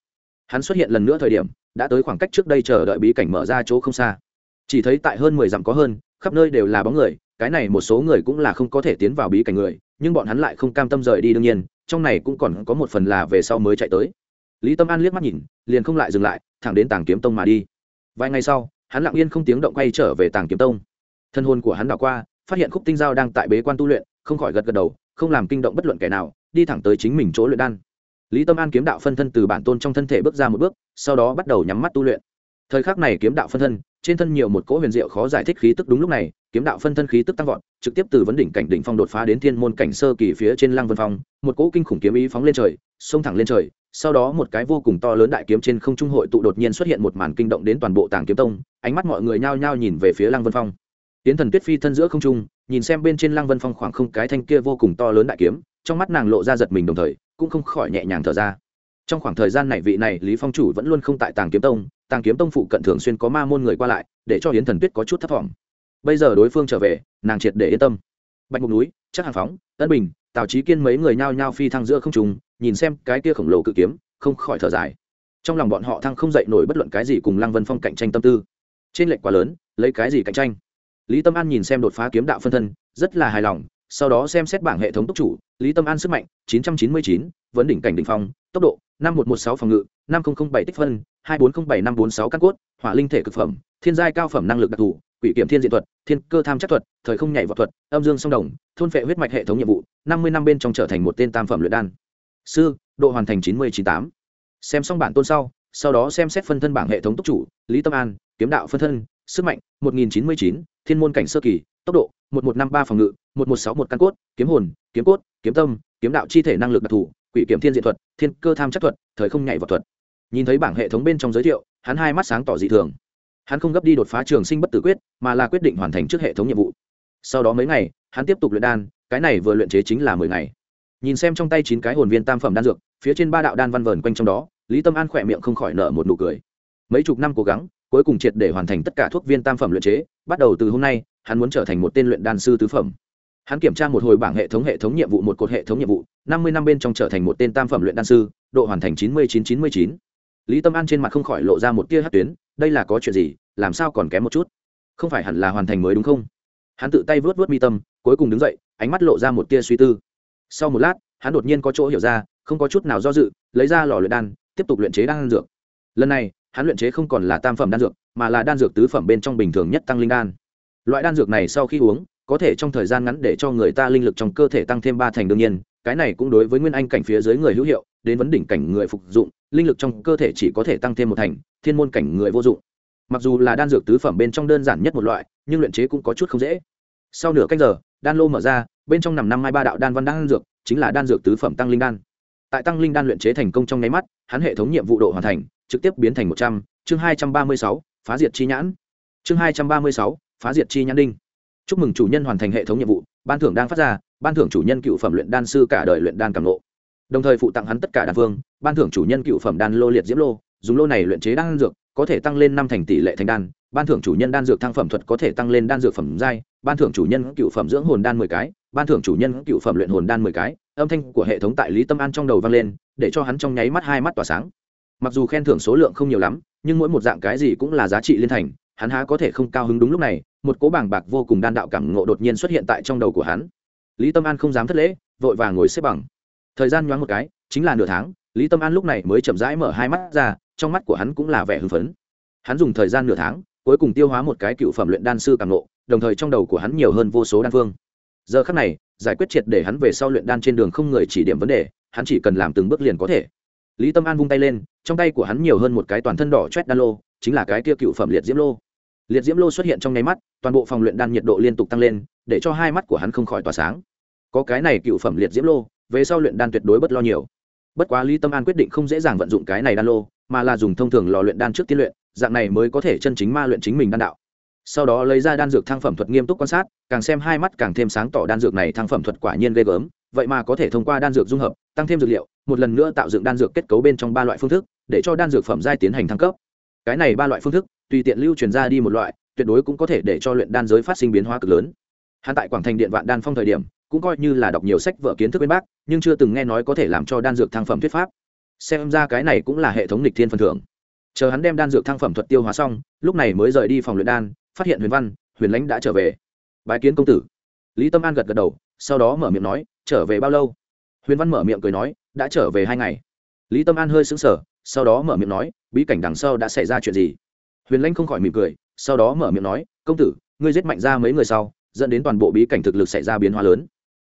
Hắn xuất hiện lần nữa thời điểm, đã tới khoảng cách trước đây chờ đợi bí cảnh mở ra chỗ không xa. Chỉ thấy tại hơn mười dặm có hơn, khắp nơi đều là bóng người, cái này một số người cũng là không có thể tiến vào bí cảnh người, nhưng bọn hắn lại không cam tâm rời đi đương nhiên, trong này cũng còn có một phần là về sau mới chạy tới. Lý tâm an liếc mắt nhìn, liền không lại dừng lại, thẳng đến tàng kiếm tông mà đi. Vài ngày sau, hắn lặng yên không tiếng động quay trở về tàng kiếm tông. Thân hồn của hắn đảo qua phát hiện khúc tinh giao đang tại bế quan tu luyện, không khỏi gật gật đầu, không làm kinh động bất luận kẻ nào, đi thẳng tới chính mình chỗ luyện đan. Lý tâm an kiếm đạo phân thân từ bản tôn trong thân thể bước ra một bước, sau đó bắt đầu nhắm mắt tu luyện. Thời khắc này kiếm đạo phân thân, trên thân nhiều một cỗ huyền diệu khó giải thích khí tức đúng lúc này, kiếm đạo phân thân khí tức tăng vọt, trực tiếp từ vấn đỉnh cảnh đỉnh phong đột phá đến thiên môn cảnh sơ kỳ phía trên lăng vân phong, một cỗ kinh khủng kiếm ý phóng lên trời, xông thẳng lên trời, sau đó một cái vô cùng to lớn đại kiếm trên không trung hội tụ đột nhiên xuất hiện một màn kinh động đến toàn bộ tàng kiếm tông, ánh mắt mọi người nhao nhao nhìn về phía lăng vân phong. Yến thần tuyết phi thân giữa không trung nhìn xem bên trên lăng vân phong khoảng không cái thanh kia vô cùng to lớn đại kiếm trong mắt nàng lộ ra giật mình đồng thời cũng không khỏi nhẹ nhàng thở ra. Trong khoảng thời gian này vị này lý phong chủ vẫn luôn không tại tàng kiếm tông tàng kiếm tông phụ cận thường xuyên có ma môn người qua lại để cho Yến thần tuyết có chút thất vọng. Bây giờ đối phương trở về nàng triệt để yên tâm. Bạch mục núi chắc hàng phóng Tân bình tào Chí kiên mấy người nhao nhao phi thăng giữa không trung, nhìn xem cái kia khổng lồ cự kiếm không khỏi thở dài. Trong lòng bọn họ thăng không dậy nổi bất luận cái gì cùng lăng vân phong cạnh tranh tâm tư. Trên lệnh quá lớn lấy cái gì cạnh tranh? Lý tâm an nhìn xem đột phá kiếm đạo phân thân rất là hài lòng sau đó xem xét bảng hệ thống tốc chủ lý tâm an sức mạnh 999, vấn đỉnh cảnh đỉnh phong tốc độ 5116 phòng ngự 5007 tích phân 2407546 căn cốt hỏa linh thể cực phẩm thiên giai cao phẩm năng lực đặc thù quỷ kiểm thiên diện thuật thiên cơ tham chắc thuật thời không nhảy vọt thuật âm dương song đồng thôn phệ huyết mạch hệ thống nhiệm vụ năm mươi năm bên trong trở thành một tên tam phẩm luyện đan. Sư độ hoàn thành chín mươi chín tám. Xem xong bản tôn sau sau đó xem xét phân thân bảng hệ thống tốc chủ lý tâm an kiếm đạo phân thân sức mạnh, một nghìn chín mươi chín, thiên môn cảnh sơ kỳ, tốc độ, một một năm ba phòng ngự, một một sáu một căn cốt, kiếm hồn, kiếm cốt, kiếm tâm, kiếm đạo chi thể năng lực đặc thù, quỷ kiếm thiên diện thuật, thiên cơ tham chất thuật, thời không nhảy vào thuật. Nhìn thấy bảng hệ thống bên trong giới thiệu, hắn hai mắt sáng tỏ dị thường. Hắn không gấp đi đột phá trường sinh bất tử quyết, mà là quyết định hoàn thành trước hệ thống nhiệm vụ. Sau đó mấy ngày, hắn tiếp tục luyện đan, cái này vừa luyện chế chính là mười ngày. Nhìn xem trong tay chín cái hồn viên tam phẩm đan dược, phía trên ba đạo đan văn vờn quanh trong đó, lý tâm an khỏe miệng không khỏi nở một nụ cười. Mấy chục năm cố gắng cuối cùng triệt để hoàn thành tất cả thuốc viên tam phẩm luyện chế, bắt đầu từ hôm nay, hắn muốn trở thành một tên luyện đan sư tứ phẩm. Hắn kiểm tra một hồi bảng hệ thống hệ thống nhiệm vụ một cột hệ thống nhiệm vụ, năm mươi năm bên trong trở thành một tên tam phẩm luyện đan sư, độ hoàn thành chín mươi chín chín mươi chín. Lý tâm an trên mặt không khỏi lộ ra một tia hát tuyến, đây là có chuyện gì, làm sao còn kém một chút? Không phải hẳn là hoàn thành mới đúng không? Hắn tự tay vớt vớt mi tâm, cuối cùng đứng dậy, ánh mắt lộ ra một tia suy tư. Sau một lát, hắn đột nhiên có chỗ hiểu ra, không có chút nào do dự, lấy ra lò luyện đan, tiếp tục luyện chế đan dược. Lần này hắn luyện chế không còn là tam phẩm đan dược, mà là đan dược tứ phẩm bên trong bình thường nhất tăng linh đan. Loại đan dược này sau khi uống, có thể trong thời gian ngắn để cho người ta linh lực trong cơ thể tăng thêm ba thành đương nhiên, cái này cũng đối với nguyên anh cảnh phía dưới người hữu hiệu, đến vấn đỉnh cảnh người phục dụng, linh lực trong cơ thể chỉ có thể tăng thêm một thành, thiên môn cảnh người vô dụng. Mặc dù là đan dược tứ phẩm bên trong đơn giản nhất một loại, nhưng luyện chế cũng có chút không dễ. Sau nửa cách giờ, đan lô mở ra, bên trong nằm năm mai ba đạo đan văn đan dược, chính là đan dược tứ phẩm tăng linh đan tại tăng linh đan luyện chế thành công trong nháy mắt, hắn hệ thống nhiệm vụ độ hoàn thành trực tiếp biến thành một trăm, chương hai trăm ba mươi sáu, phá diệt chi nhãn. Chương hai trăm ba mươi sáu, phá diệt chi nhãn đinh. Chúc mừng chủ nhân hoàn thành hệ thống nhiệm vụ, ban thưởng đang phát ra, ban thưởng chủ nhân cựu phẩm luyện đan sư cả đời luyện đan cảm lộ đồng thời phụ tặng hắn tất cả đan phương ban thưởng chủ nhân cựu phẩm đan lô liệt diễm lô, dùng lô này luyện chế đan dược, có thể tăng lên năm thành tỷ lệ thành đan, ban thưởng chủ nhân đan dược thăng phẩm thuật có thể tăng lên đan dược phẩm giai, ban thưởng chủ nhân cựu phẩm dưỡng hồn đan mười cái, ban thưởng chủ nhân cựu phẩm luyện hồn đan mười cái âm thanh của hệ thống tại lý tâm an trong đầu vang lên để cho hắn trong nháy mắt hai mắt tỏa sáng. Mặc dù khen thưởng số lượng không nhiều lắm nhưng mỗi một dạng cái gì cũng là giá trị liên thành hắn há có thể không cao hứng đúng lúc này một cố bảng bạc vô cùng đan đạo cảm ngộ đột nhiên xuất hiện tại trong đầu của hắn. Lý tâm an không dám thất lễ vội vàng ngồi xếp bằng. Thời gian nhoáng một cái chính là nửa tháng lý tâm an lúc này mới chậm rãi mở hai mắt ra trong mắt của hắn cũng là vẻ hưng phấn. Hắn dùng thời gian nửa tháng cuối cùng tiêu hóa một cái cựu phẩm luyện đan sư càng ngộ, đồng thời trong đầu của hắn nhiều hơn vô số đan phương. Giờ khắc này giải quyết triệt để hắn về sau luyện đan trên đường không người chỉ điểm vấn đề, hắn chỉ cần làm từng bước liền có thể. Lý tâm an vung tay lên, trong tay của hắn nhiều hơn một cái toàn thân đỏ chét đan lô, chính là cái kia cựu phẩm liệt diễm lô. Liệt diễm lô xuất hiện trong nháy mắt, toàn bộ phòng luyện đan nhiệt độ liên tục tăng lên, để cho hai mắt của hắn không khỏi tỏa sáng. Có cái này cựu phẩm liệt diễm lô, về sau luyện đan tuyệt đối bất lo nhiều. Bất quá lý tâm an quyết định không dễ dàng vận dụng cái này đan lô, mà là dùng thông thường lò luyện đan trước tiên luyện, dạng này mới có thể chân chính ma luyện chính mình đan đạo sau đó lấy ra đan dược thăng phẩm thuật nghiêm túc quan sát, càng xem hai mắt càng thêm sáng tỏ đan dược này thăng phẩm thuật quả nhiên ghê gớm, vậy mà có thể thông qua đan dược dung hợp, tăng thêm dược liệu, một lần nữa tạo dựng đan dược kết cấu bên trong ba loại phương thức, để cho đan dược phẩm giai tiến hành thăng cấp. Cái này ba loại phương thức, tùy tiện lưu truyền ra đi một loại, tuyệt đối cũng có thể để cho luyện đan giới phát sinh biến hóa cực lớn. Hắn tại quảng thành điện vạn đan phong thời điểm, cũng coi như là đọc nhiều sách vở kiến thức bên bác nhưng chưa từng nghe nói có thể làm cho đan dược thăng phẩm thuyết pháp. Xem ra cái này cũng là hệ thống lịch thiên phần thưởng. Chờ hắn đem đan dược thăng phẩm thuật tiêu hóa xong, lúc này mới rời đi phòng luyện đan phát hiện huyền văn, huyền lãnh đã trở về. Bái kiến công tử. Lý tâm an gật gật đầu, sau đó mở miệng nói, trở về bao lâu? Huyền văn mở miệng cười nói, đã trở về hai ngày. Lý tâm an hơi xứng sở sau đó mở miệng nói, bí cảnh đằng sau đã xảy ra chuyện gì? Huyền lãnh không khỏi mỉm cười, sau đó mở miệng nói, công tử, ngươi giết mạnh ra mấy người sau, dẫn đến toàn bộ bí cảnh thực lực xảy ra biến hóa lớn.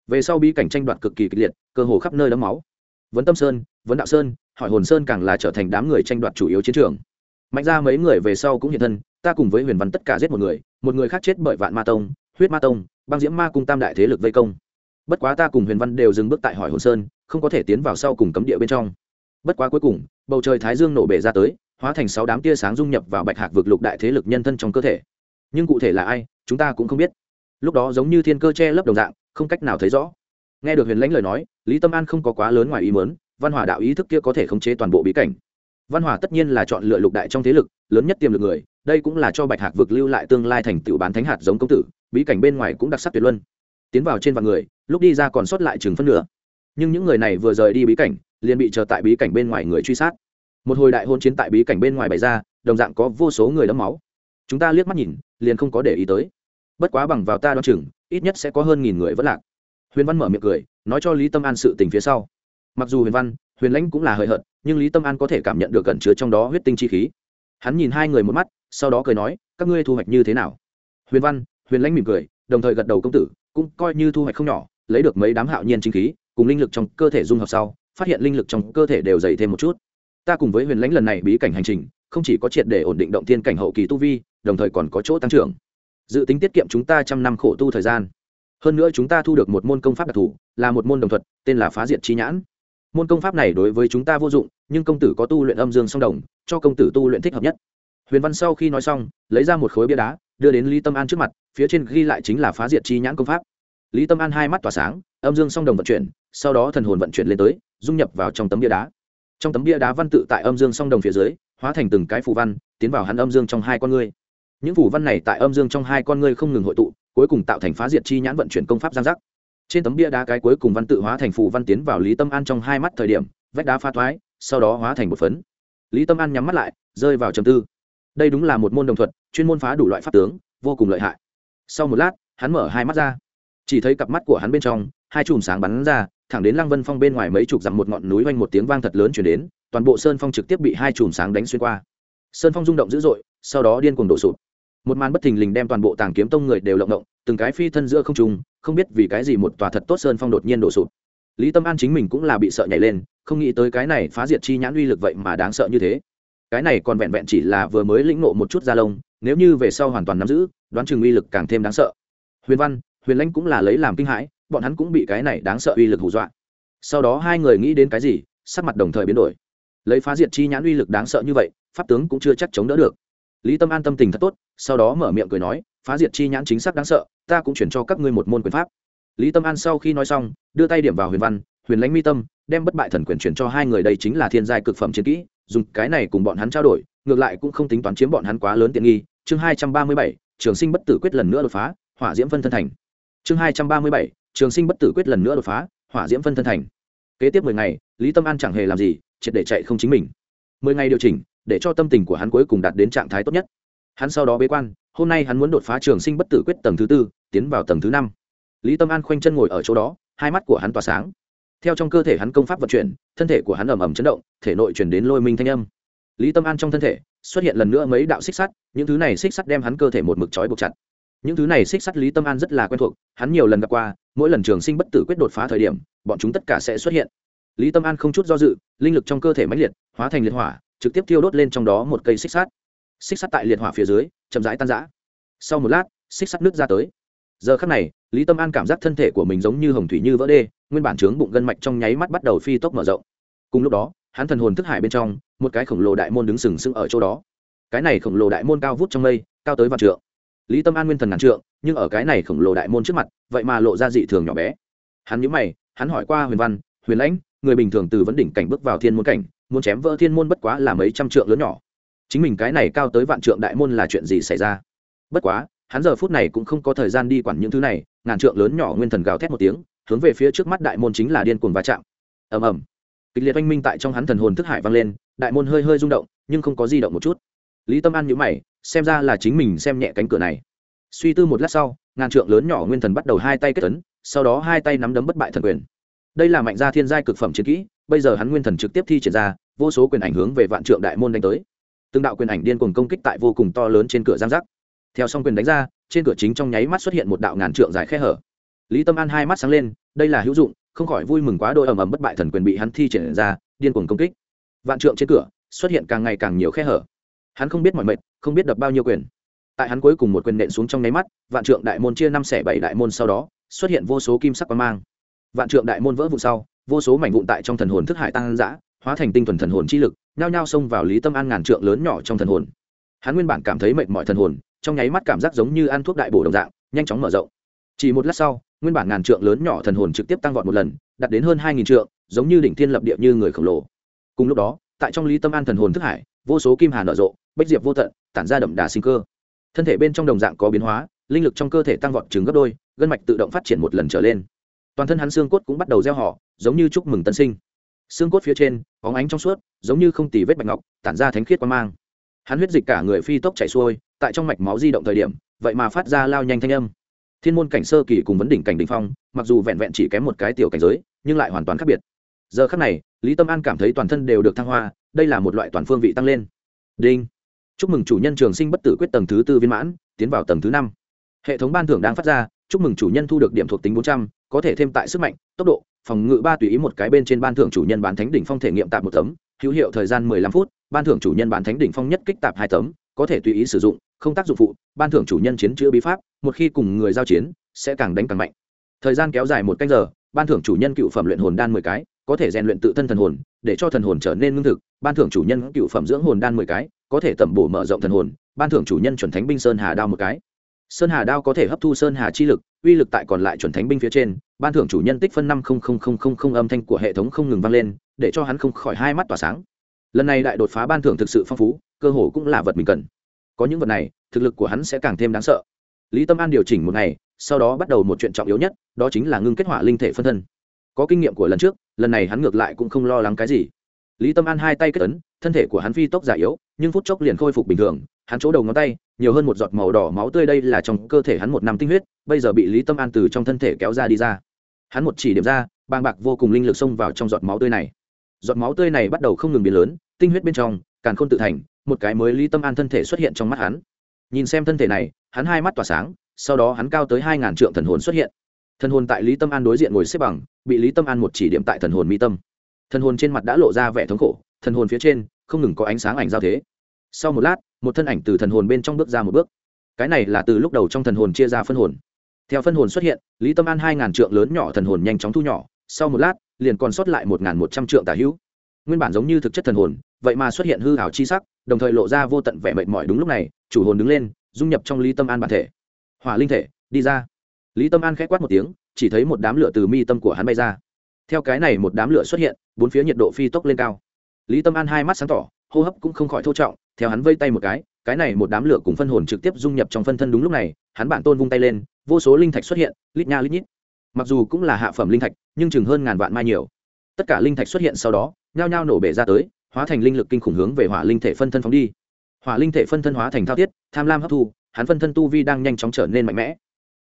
Về sau bí cảnh tranh đoạt cực kỳ kịch liệt, cơ hồ khắp nơi đấm máu. Vấn tâm sơn, vấn đạo sơn, hỏi hồn sơn càng là trở thành đám người tranh đoạt chủ yếu chiến trường. Mạnh ra mấy người về sau cũng hiện thân ta cùng với huyền văn tất cả giết một người một người khác chết bởi vạn ma tông, huyết ma tông, băng diễm ma cung tam đại thế lực vây công. Bất quá ta cùng huyền văn đều dừng bước tại hỏi hồn sơn, không có thể tiến vào sau cùng cấm địa bên trong. Bất quá cuối cùng, bầu trời thái dương nổ bể ra tới, hóa thành sáu đám tia sáng dung nhập vào bạch hạc vực lục đại thế lực nhân thân trong cơ thể. Nhưng cụ thể là ai, chúng ta cũng không biết. Lúc đó giống như thiên cơ che lấp đồng dạng, không cách nào thấy rõ. Nghe được huyền lãnh lời nói, lý tâm an không có quá lớn ngoài ý mớn văn hòa đạo ý thức kia có thể khống chế toàn bộ bí cảnh văn hòa tất nhiên là chọn lựa lục đại trong thế lực, lớn nhất tiềm lực người, đây cũng là cho bạch hạc vực lưu lại tương lai thành tựu bán thánh hạt giống công tử, bí cảnh bên ngoài cũng đặc sắc tuyệt luân. Tiến vào trên vạn người, lúc đi ra còn sót lại chừng phân nửa. Nhưng những người này vừa rời đi bí cảnh, liền bị chờ tại bí cảnh bên ngoài người truy sát. Một hồi đại hôn chiến tại bí cảnh bên ngoài bày ra, đồng dạng có vô số người đẫm máu. Chúng ta liếc mắt nhìn, liền không có để ý tới. Bất quá bằng vào ta đo chừng, ít nhất sẽ có hơn nghìn người vẫn lạc. Huyền văn mở miệng cười, nói cho lý tâm an sự tình phía sau. Mặc dù huyền văn, huyền lãnh cũng là hời hợt nhưng lý tâm an có thể cảm nhận được cẩn chứa trong đó huyết tinh chi khí. Hắn nhìn hai người một mắt, sau đó cười nói, các ngươi thu hoạch như thế nào? Huyền văn, huyền lãnh mỉm cười, đồng thời gật đầu công tử, cũng coi như thu hoạch không nhỏ, lấy được mấy đám hạo nhiên chính khí, cùng linh lực trong cơ thể dung hợp sau, phát hiện linh lực trong cơ thể đều dày thêm một chút. Ta cùng với huyền lãnh lần này bí cảnh hành trình, không chỉ có triệt để ổn định động thiên cảnh hậu kỳ tu vi, đồng thời còn có chỗ tăng trưởng. Dự tính tiết kiệm chúng ta trăm năm khổ tu thời gian. Hơn nữa chúng ta thu được một môn công pháp đặc thù, là một môn đồng thuật, tên là phá diệt chi nhãn môn công pháp này đối với chúng ta vô dụng, nhưng công tử có tu luyện âm dương song đồng, cho công tử tu luyện thích hợp nhất. Huyền văn sau khi nói xong, lấy ra một khối bia đá, đưa đến lý tâm an trước mặt, phía trên ghi lại chính là phá diệt chi nhãn công pháp. Lý tâm an hai mắt tỏa sáng, âm dương song đồng vận chuyển, sau đó thần hồn vận chuyển lên tới, dung nhập vào trong tấm bia đá. Trong tấm bia đá văn tự tại âm dương song đồng phía dưới, hóa thành từng cái phù văn, tiến vào hắn âm dương trong hai con ngươi. Những phù văn này tại âm dương trong hai con ngươi không ngừng hội tụ, cuối cùng tạo thành phá diệt chi nhãn vận chuyển công pháp giang giác trên tấm bia đá cái cuối cùng văn tự hóa thành phù văn tiến vào lý tâm an trong hai mắt thời điểm, vách đá pha thoái, sau đó hóa thành một phấn. Lý tâm an nhắm mắt lại, rơi vào trầm tư. Đây đúng là một môn đồng thuật, chuyên môn phá đủ loại pháp tướng, vô cùng lợi hại. Sau một lát, hắn mở hai mắt ra. Chỉ thấy cặp mắt của hắn bên trong, hai chùm sáng bắn ra, thẳng đến lăng vân phong bên ngoài mấy chục dặm một ngọn núi vang một tiếng vang thật lớn chuyển đến, toàn bộ sơn phong trực tiếp bị hai chùm sáng đánh xuyên qua. Sơn phong rung động dữ dội, sau đó điên cuồng đổ sụp. Một màn bất thình lình đem toàn bộ tàng kiếm tông người đều lộng động, từng cái phi thân giữa không trung không biết vì cái gì một tòa thật tốt sơn phong đột nhiên đổ sụp. Lý tâm an chính mình cũng là bị sợ nhảy lên, không nghĩ tới cái này phá diệt chi nhãn uy lực vậy mà đáng sợ như thế. Cái này còn vẹn vẹn chỉ là vừa mới lĩnh ngộ một chút da lông, nếu như về sau hoàn toàn nắm giữ, đoán chừng uy lực càng thêm đáng sợ. Huyền văn, huyền lãnh cũng là lấy làm kinh hãi, bọn hắn cũng bị cái này đáng sợ uy lực hù dọa. Sau đó hai người nghĩ đến cái gì, sắc mặt đồng thời biến đổi. Lấy phá diệt chi nhãn uy lực đáng sợ như vậy, pháp tướng cũng chưa chắc chống đỡ được lý tâm an tâm tình thật tốt, sau đó mở miệng cười nói, phá diệt chi nhãn chính xác đáng sợ, ta cũng chuyển cho các ngươi một môn quyền pháp. Lý tâm an sau khi nói xong, đưa tay điểm vào huyền văn, huyền lãnh mi tâm, đem bất bại thần quyền chuyển cho hai người đây chính là thiên giai cực phẩm chiến kỹ, dùng cái này cùng bọn hắn trao đổi, ngược lại cũng không tính toán chiếm bọn hắn quá lớn tiện nghi. Chương hai trăm ba mươi bảy, trường sinh bất tử quyết lần nữa đột phá, hỏa diễm phân thân thành. Chương hai trăm ba mươi bảy, trường sinh bất tử quyết lần nữa đột phá, hỏa diễm phân thân thành. Kế tiếp mười ngày, lý tâm an chẳng hề làm gì, triệt để chạy không chính mình. Mười ngày điều chỉnh để cho tâm tình của hắn cuối cùng đạt đến trạng thái tốt nhất. Hắn sau đó bế quan, hôm nay hắn muốn đột phá trường sinh bất tử quyết tầng thứ tư, tiến vào tầng thứ năm. Lý tâm an khoanh chân ngồi ở chỗ đó, hai mắt của hắn tỏa sáng. Theo trong cơ thể hắn công pháp vận chuyển, thân thể của hắn ầm ầm chấn động, thể nội chuyển đến lôi minh thanh âm. Lý tâm an trong thân thể xuất hiện lần nữa mấy đạo xích sắt, những thứ này xích sắt đem hắn cơ thể một mực trói buộc chặt. Những thứ này xích sắt lý tâm an rất là quen thuộc, hắn nhiều lần gặp qua, mỗi lần trường sinh bất tử quyết đột phá thời điểm, bọn chúng tất cả sẽ xuất hiện. Lý tâm an không chút do dự, linh lực trong cơ thể mãnh liệt, hóa thành liệt hỏa trực tiếp thiêu đốt lên trong đó một cây xích sắt. Xích sắt tại liệt hỏa phía dưới, chậm rãi tan rã. Sau một lát, xích sắt nước ra tới. Giờ khắc này, lý tâm an cảm giác thân thể của mình giống như hồng thủy như vỡ đê, nguyên bản trướng bụng gân mạch trong nháy mắt bắt đầu phi tốc mở rộng. Cùng lúc đó, hắn thần hồn thức hải bên trong, một cái khổng lồ đại môn đứng sừng sững ở chỗ đó. Cái này khổng lồ đại môn cao vút trong mây, cao tới vạn trượng. Lý tâm an nguyên thần ngàn trượng, nhưng ở cái này khổng lồ đại môn trước mặt, vậy mà lộ ra dị thường nhỏ bé. Hắn nhíu mày, hắn hỏi qua huyền văn, huyền lãnh, người bình thường từ vấn đỉnh cảnh bước vào thiên môn cảnh muốn chém vỡ thiên môn bất quá là mấy trăm trượng lớn nhỏ. Chính mình cái này cao tới vạn trượng đại môn là chuyện gì xảy ra? Bất quá, hắn giờ phút này cũng không có thời gian đi quản những thứ này, ngàn trượng lớn nhỏ nguyên thần gào thét một tiếng, hướng về phía trước mắt đại môn chính là điên cuồng va chạm. Ầm ầm. Kịch liệt oanh minh tại trong hắn thần hồn thức hải vang lên, đại môn hơi hơi rung động, nhưng không có di động một chút. Lý tâm an nhữ mày, xem ra là chính mình xem nhẹ cánh cửa này. Suy tư một lát sau, ngàn trượng lớn nhỏ nguyên thần bắt đầu hai tay kết tấn sau đó hai tay nắm đấm bất bại thần quyền đây là mạnh gia thiên giai cực phẩm chiến kỹ, bây giờ hắn nguyên thần trực tiếp thi triển ra, vô số quyền ảnh hướng về vạn trượng đại môn đánh tới. Từng đạo quyền ảnh điên cuồng công kích tại vô cùng to lớn trên cửa giang giác. Theo song quyền đánh ra, trên cửa chính trong nháy mắt xuất hiện một đạo ngàn trượng dài khe hở. Lý tâm an hai mắt sáng lên, đây là hữu dụng, không khỏi vui mừng quá đôi ầm ầm bất bại thần quyền bị hắn thi triển ra, điên cuồng công kích. Vạn trượng trên cửa, xuất hiện càng ngày càng nhiều khe hở. Hắn không biết mọi mệt không biết đập bao nhiêu quyền. Tại hắn cuối cùng một quyền nện xuống trong nháy mắt, vạn trượng đại môn chia năm xẻ bảy đại môn sau đó, xuất hiện vô số kim sắc quang mang vạn trượng đại môn vỡ vụn sau, vô số mảnh vụn tại trong thần hồn thức hải tăng dã, hóa thành tinh thuần thần hồn chi lực, nhao nhao xông vào lý tâm an ngàn trượng lớn nhỏ trong thần hồn. Hắn nguyên bản cảm thấy mệt mỏi thần hồn, trong nháy mắt cảm giác giống như ăn thuốc đại bổ đồng dạng, nhanh chóng mở rộng. Chỉ một lát sau, nguyên bản ngàn trượng lớn nhỏ thần hồn trực tiếp tăng vọt một lần, đạt đến hơn hai nghìn trượng, giống như đỉnh thiên lập địa như người khổng lồ. Cùng lúc đó, tại trong lý tâm an thần hồn thức hải, vô số kim hà nở rộ, bách diệp vô tận, tản ra đậm đà sinh cơ. Thân thể bên trong đồng dạng có biến hóa, linh lực trong cơ thể tăng vọt trứng gấp đôi, gân mạch tự động phát triển một lần trở lên toàn thân hắn xương cốt cũng bắt đầu gieo họ, giống như chúc mừng tân sinh. Xương cốt phía trên, óng ánh trong suốt, giống như không tì vết bạch ngọc, tản ra thánh khiết quan mang. Hắn huyết dịch cả người phi tốc chảy xuôi, tại trong mạch máu di động thời điểm, vậy mà phát ra lao nhanh thanh âm. Thiên môn cảnh sơ kỳ cùng vấn đỉnh cảnh đình phong, mặc dù vẹn vẹn chỉ kém một cái tiểu cảnh giới, nhưng lại hoàn toàn khác biệt. Giờ khác này, lý tâm an cảm thấy toàn thân đều được thăng hoa, đây là một loại toàn phương vị tăng lên. Đinh. Chúc mừng chủ nhân trường sinh bất tử quyết tầng thứ tư viên mãn, tiến vào tầng thứ năm. Hệ thống ban thưởng đang phát ra chúc mừng chủ nhân thu được điểm thuộc tính bốn trăm, có thể thêm tại sức mạnh, tốc độ, phòng ngự ba tùy ý một cái bên trên ban thưởng chủ nhân bán thánh đỉnh phong thể nghiệm tạm một tấm, hữu hiệu thời gian mười lăm phút, ban thưởng chủ nhân bán thánh đỉnh phong nhất kích tạp hai tấm, có thể tùy ý sử dụng, không tác dụng phụ, ban thưởng chủ nhân chiến chữa bí pháp, một khi cùng người giao chiến, sẽ càng đánh càng mạnh. Thời gian kéo dài một canh giờ, ban thưởng chủ nhân cựu phẩm luyện hồn đan mười cái, có thể rèn luyện tự thân thần hồn, để cho thần hồn trở nên ngưng thực, ban thưởng chủ nhân cựu phẩm dưỡng hồn đan mười cái, có thể tẩm bổ mở rộng thần hồn, ban thưởng chủ nhân chuẩn thánh binh sơn hà đao một cái sơn hà đao có thể hấp thu sơn hà chi lực, uy lực tại còn lại chuẩn thánh binh phía trên, ban thưởng chủ nhân tích phân năm âm thanh của hệ thống không ngừng vang lên, để cho hắn không khỏi hai mắt tỏa sáng. Lần này đại đột phá ban thưởng thực sự phong phú, cơ hồ cũng là vật mình cần. Có những vật này, thực lực của hắn sẽ càng thêm đáng sợ. Lý tâm an điều chỉnh một ngày, sau đó bắt đầu một chuyện trọng yếu nhất, đó chính là ngưng kết hỏa linh thể phân thân. Có kinh nghiệm của lần trước, lần này hắn ngược lại cũng không lo lắng cái gì. Lý tâm an hai tay kết ấn, thân thể của hắn phi tốc già yếu, nhưng phút chốc liền khôi phục bình thường, hắn chỗ đầu ngón tay nhiều hơn một giọt màu đỏ máu tươi đây là trong cơ thể hắn một năm tinh huyết, bây giờ bị lý tâm an từ trong thân thể kéo ra đi ra. Hắn một chỉ điểm ra, bàng bạc vô cùng linh lực xông vào trong giọt máu tươi này. Giọt máu tươi này bắt đầu không ngừng biến lớn, tinh huyết bên trong, càn khôn tự thành, một cái mới lý tâm an thân thể xuất hiện trong mắt hắn. Nhìn xem thân thể này, hắn hai mắt tỏa sáng, sau đó hắn cao tới hai ngàn trượng thần hồn xuất hiện. Thần hồn tại lý tâm an đối diện ngồi xếp bằng, bị lý tâm an một chỉ điểm tại thần hồn mi tâm. Thần hồn trên mặt đã lộ ra vẻ thống khổ, thần hồn phía trên, không ngừng có ánh sáng ảnh giao thế. Sau một lát một thân ảnh từ thần hồn bên trong bước ra một bước. Cái này là từ lúc đầu trong thần hồn chia ra phân hồn. Theo phân hồn xuất hiện, lý tâm an hai ngàn trượng lớn nhỏ thần hồn nhanh chóng thu nhỏ, sau một lát, liền còn sót lại một ngàn một trăm trượng tả hữu. Nguyên bản giống như thực chất thần hồn, vậy mà xuất hiện hư hảo chi sắc, đồng thời lộ ra vô tận vẻ mệt mỏi đúng lúc này, chủ hồn đứng lên, dung nhập trong lý tâm an bản thể. Hỏa linh thể, đi ra. Lý tâm an k h ẽ quát một tiếng, chỉ thấy một đám lửa từ mi tâm của hắn bay ra. Theo cái này một đám lửa xuất hiện, bốn phía nhiệt độ phi tốc lên cao. Lý tâm an hai mắt sáng tỏ hô hấp cũng không khỏi thô trọng, theo hắn vây tay một cái cái này một đám lửa cùng phân hồn trực tiếp dung nhập trong phân thân đúng lúc này, hắn bản tôn vung tay lên, vô số linh thạch xuất hiện, lít nha lít nhít. Mặc dù cũng là hạ phẩm linh thạch, nhưng chừng hơn ngàn vạn mai nhiều. Tất cả linh thạch xuất hiện sau đó, nhao nhao nổ bể ra tới, hóa thành linh lực kinh khủng hướng về hỏa linh thể phân thân phóng đi. Hỏa linh thể phân thân hóa thành thao thiết, tham lam hấp thu, hắn phân thân tu vi đang nhanh chóng trở nên mạnh mẽ.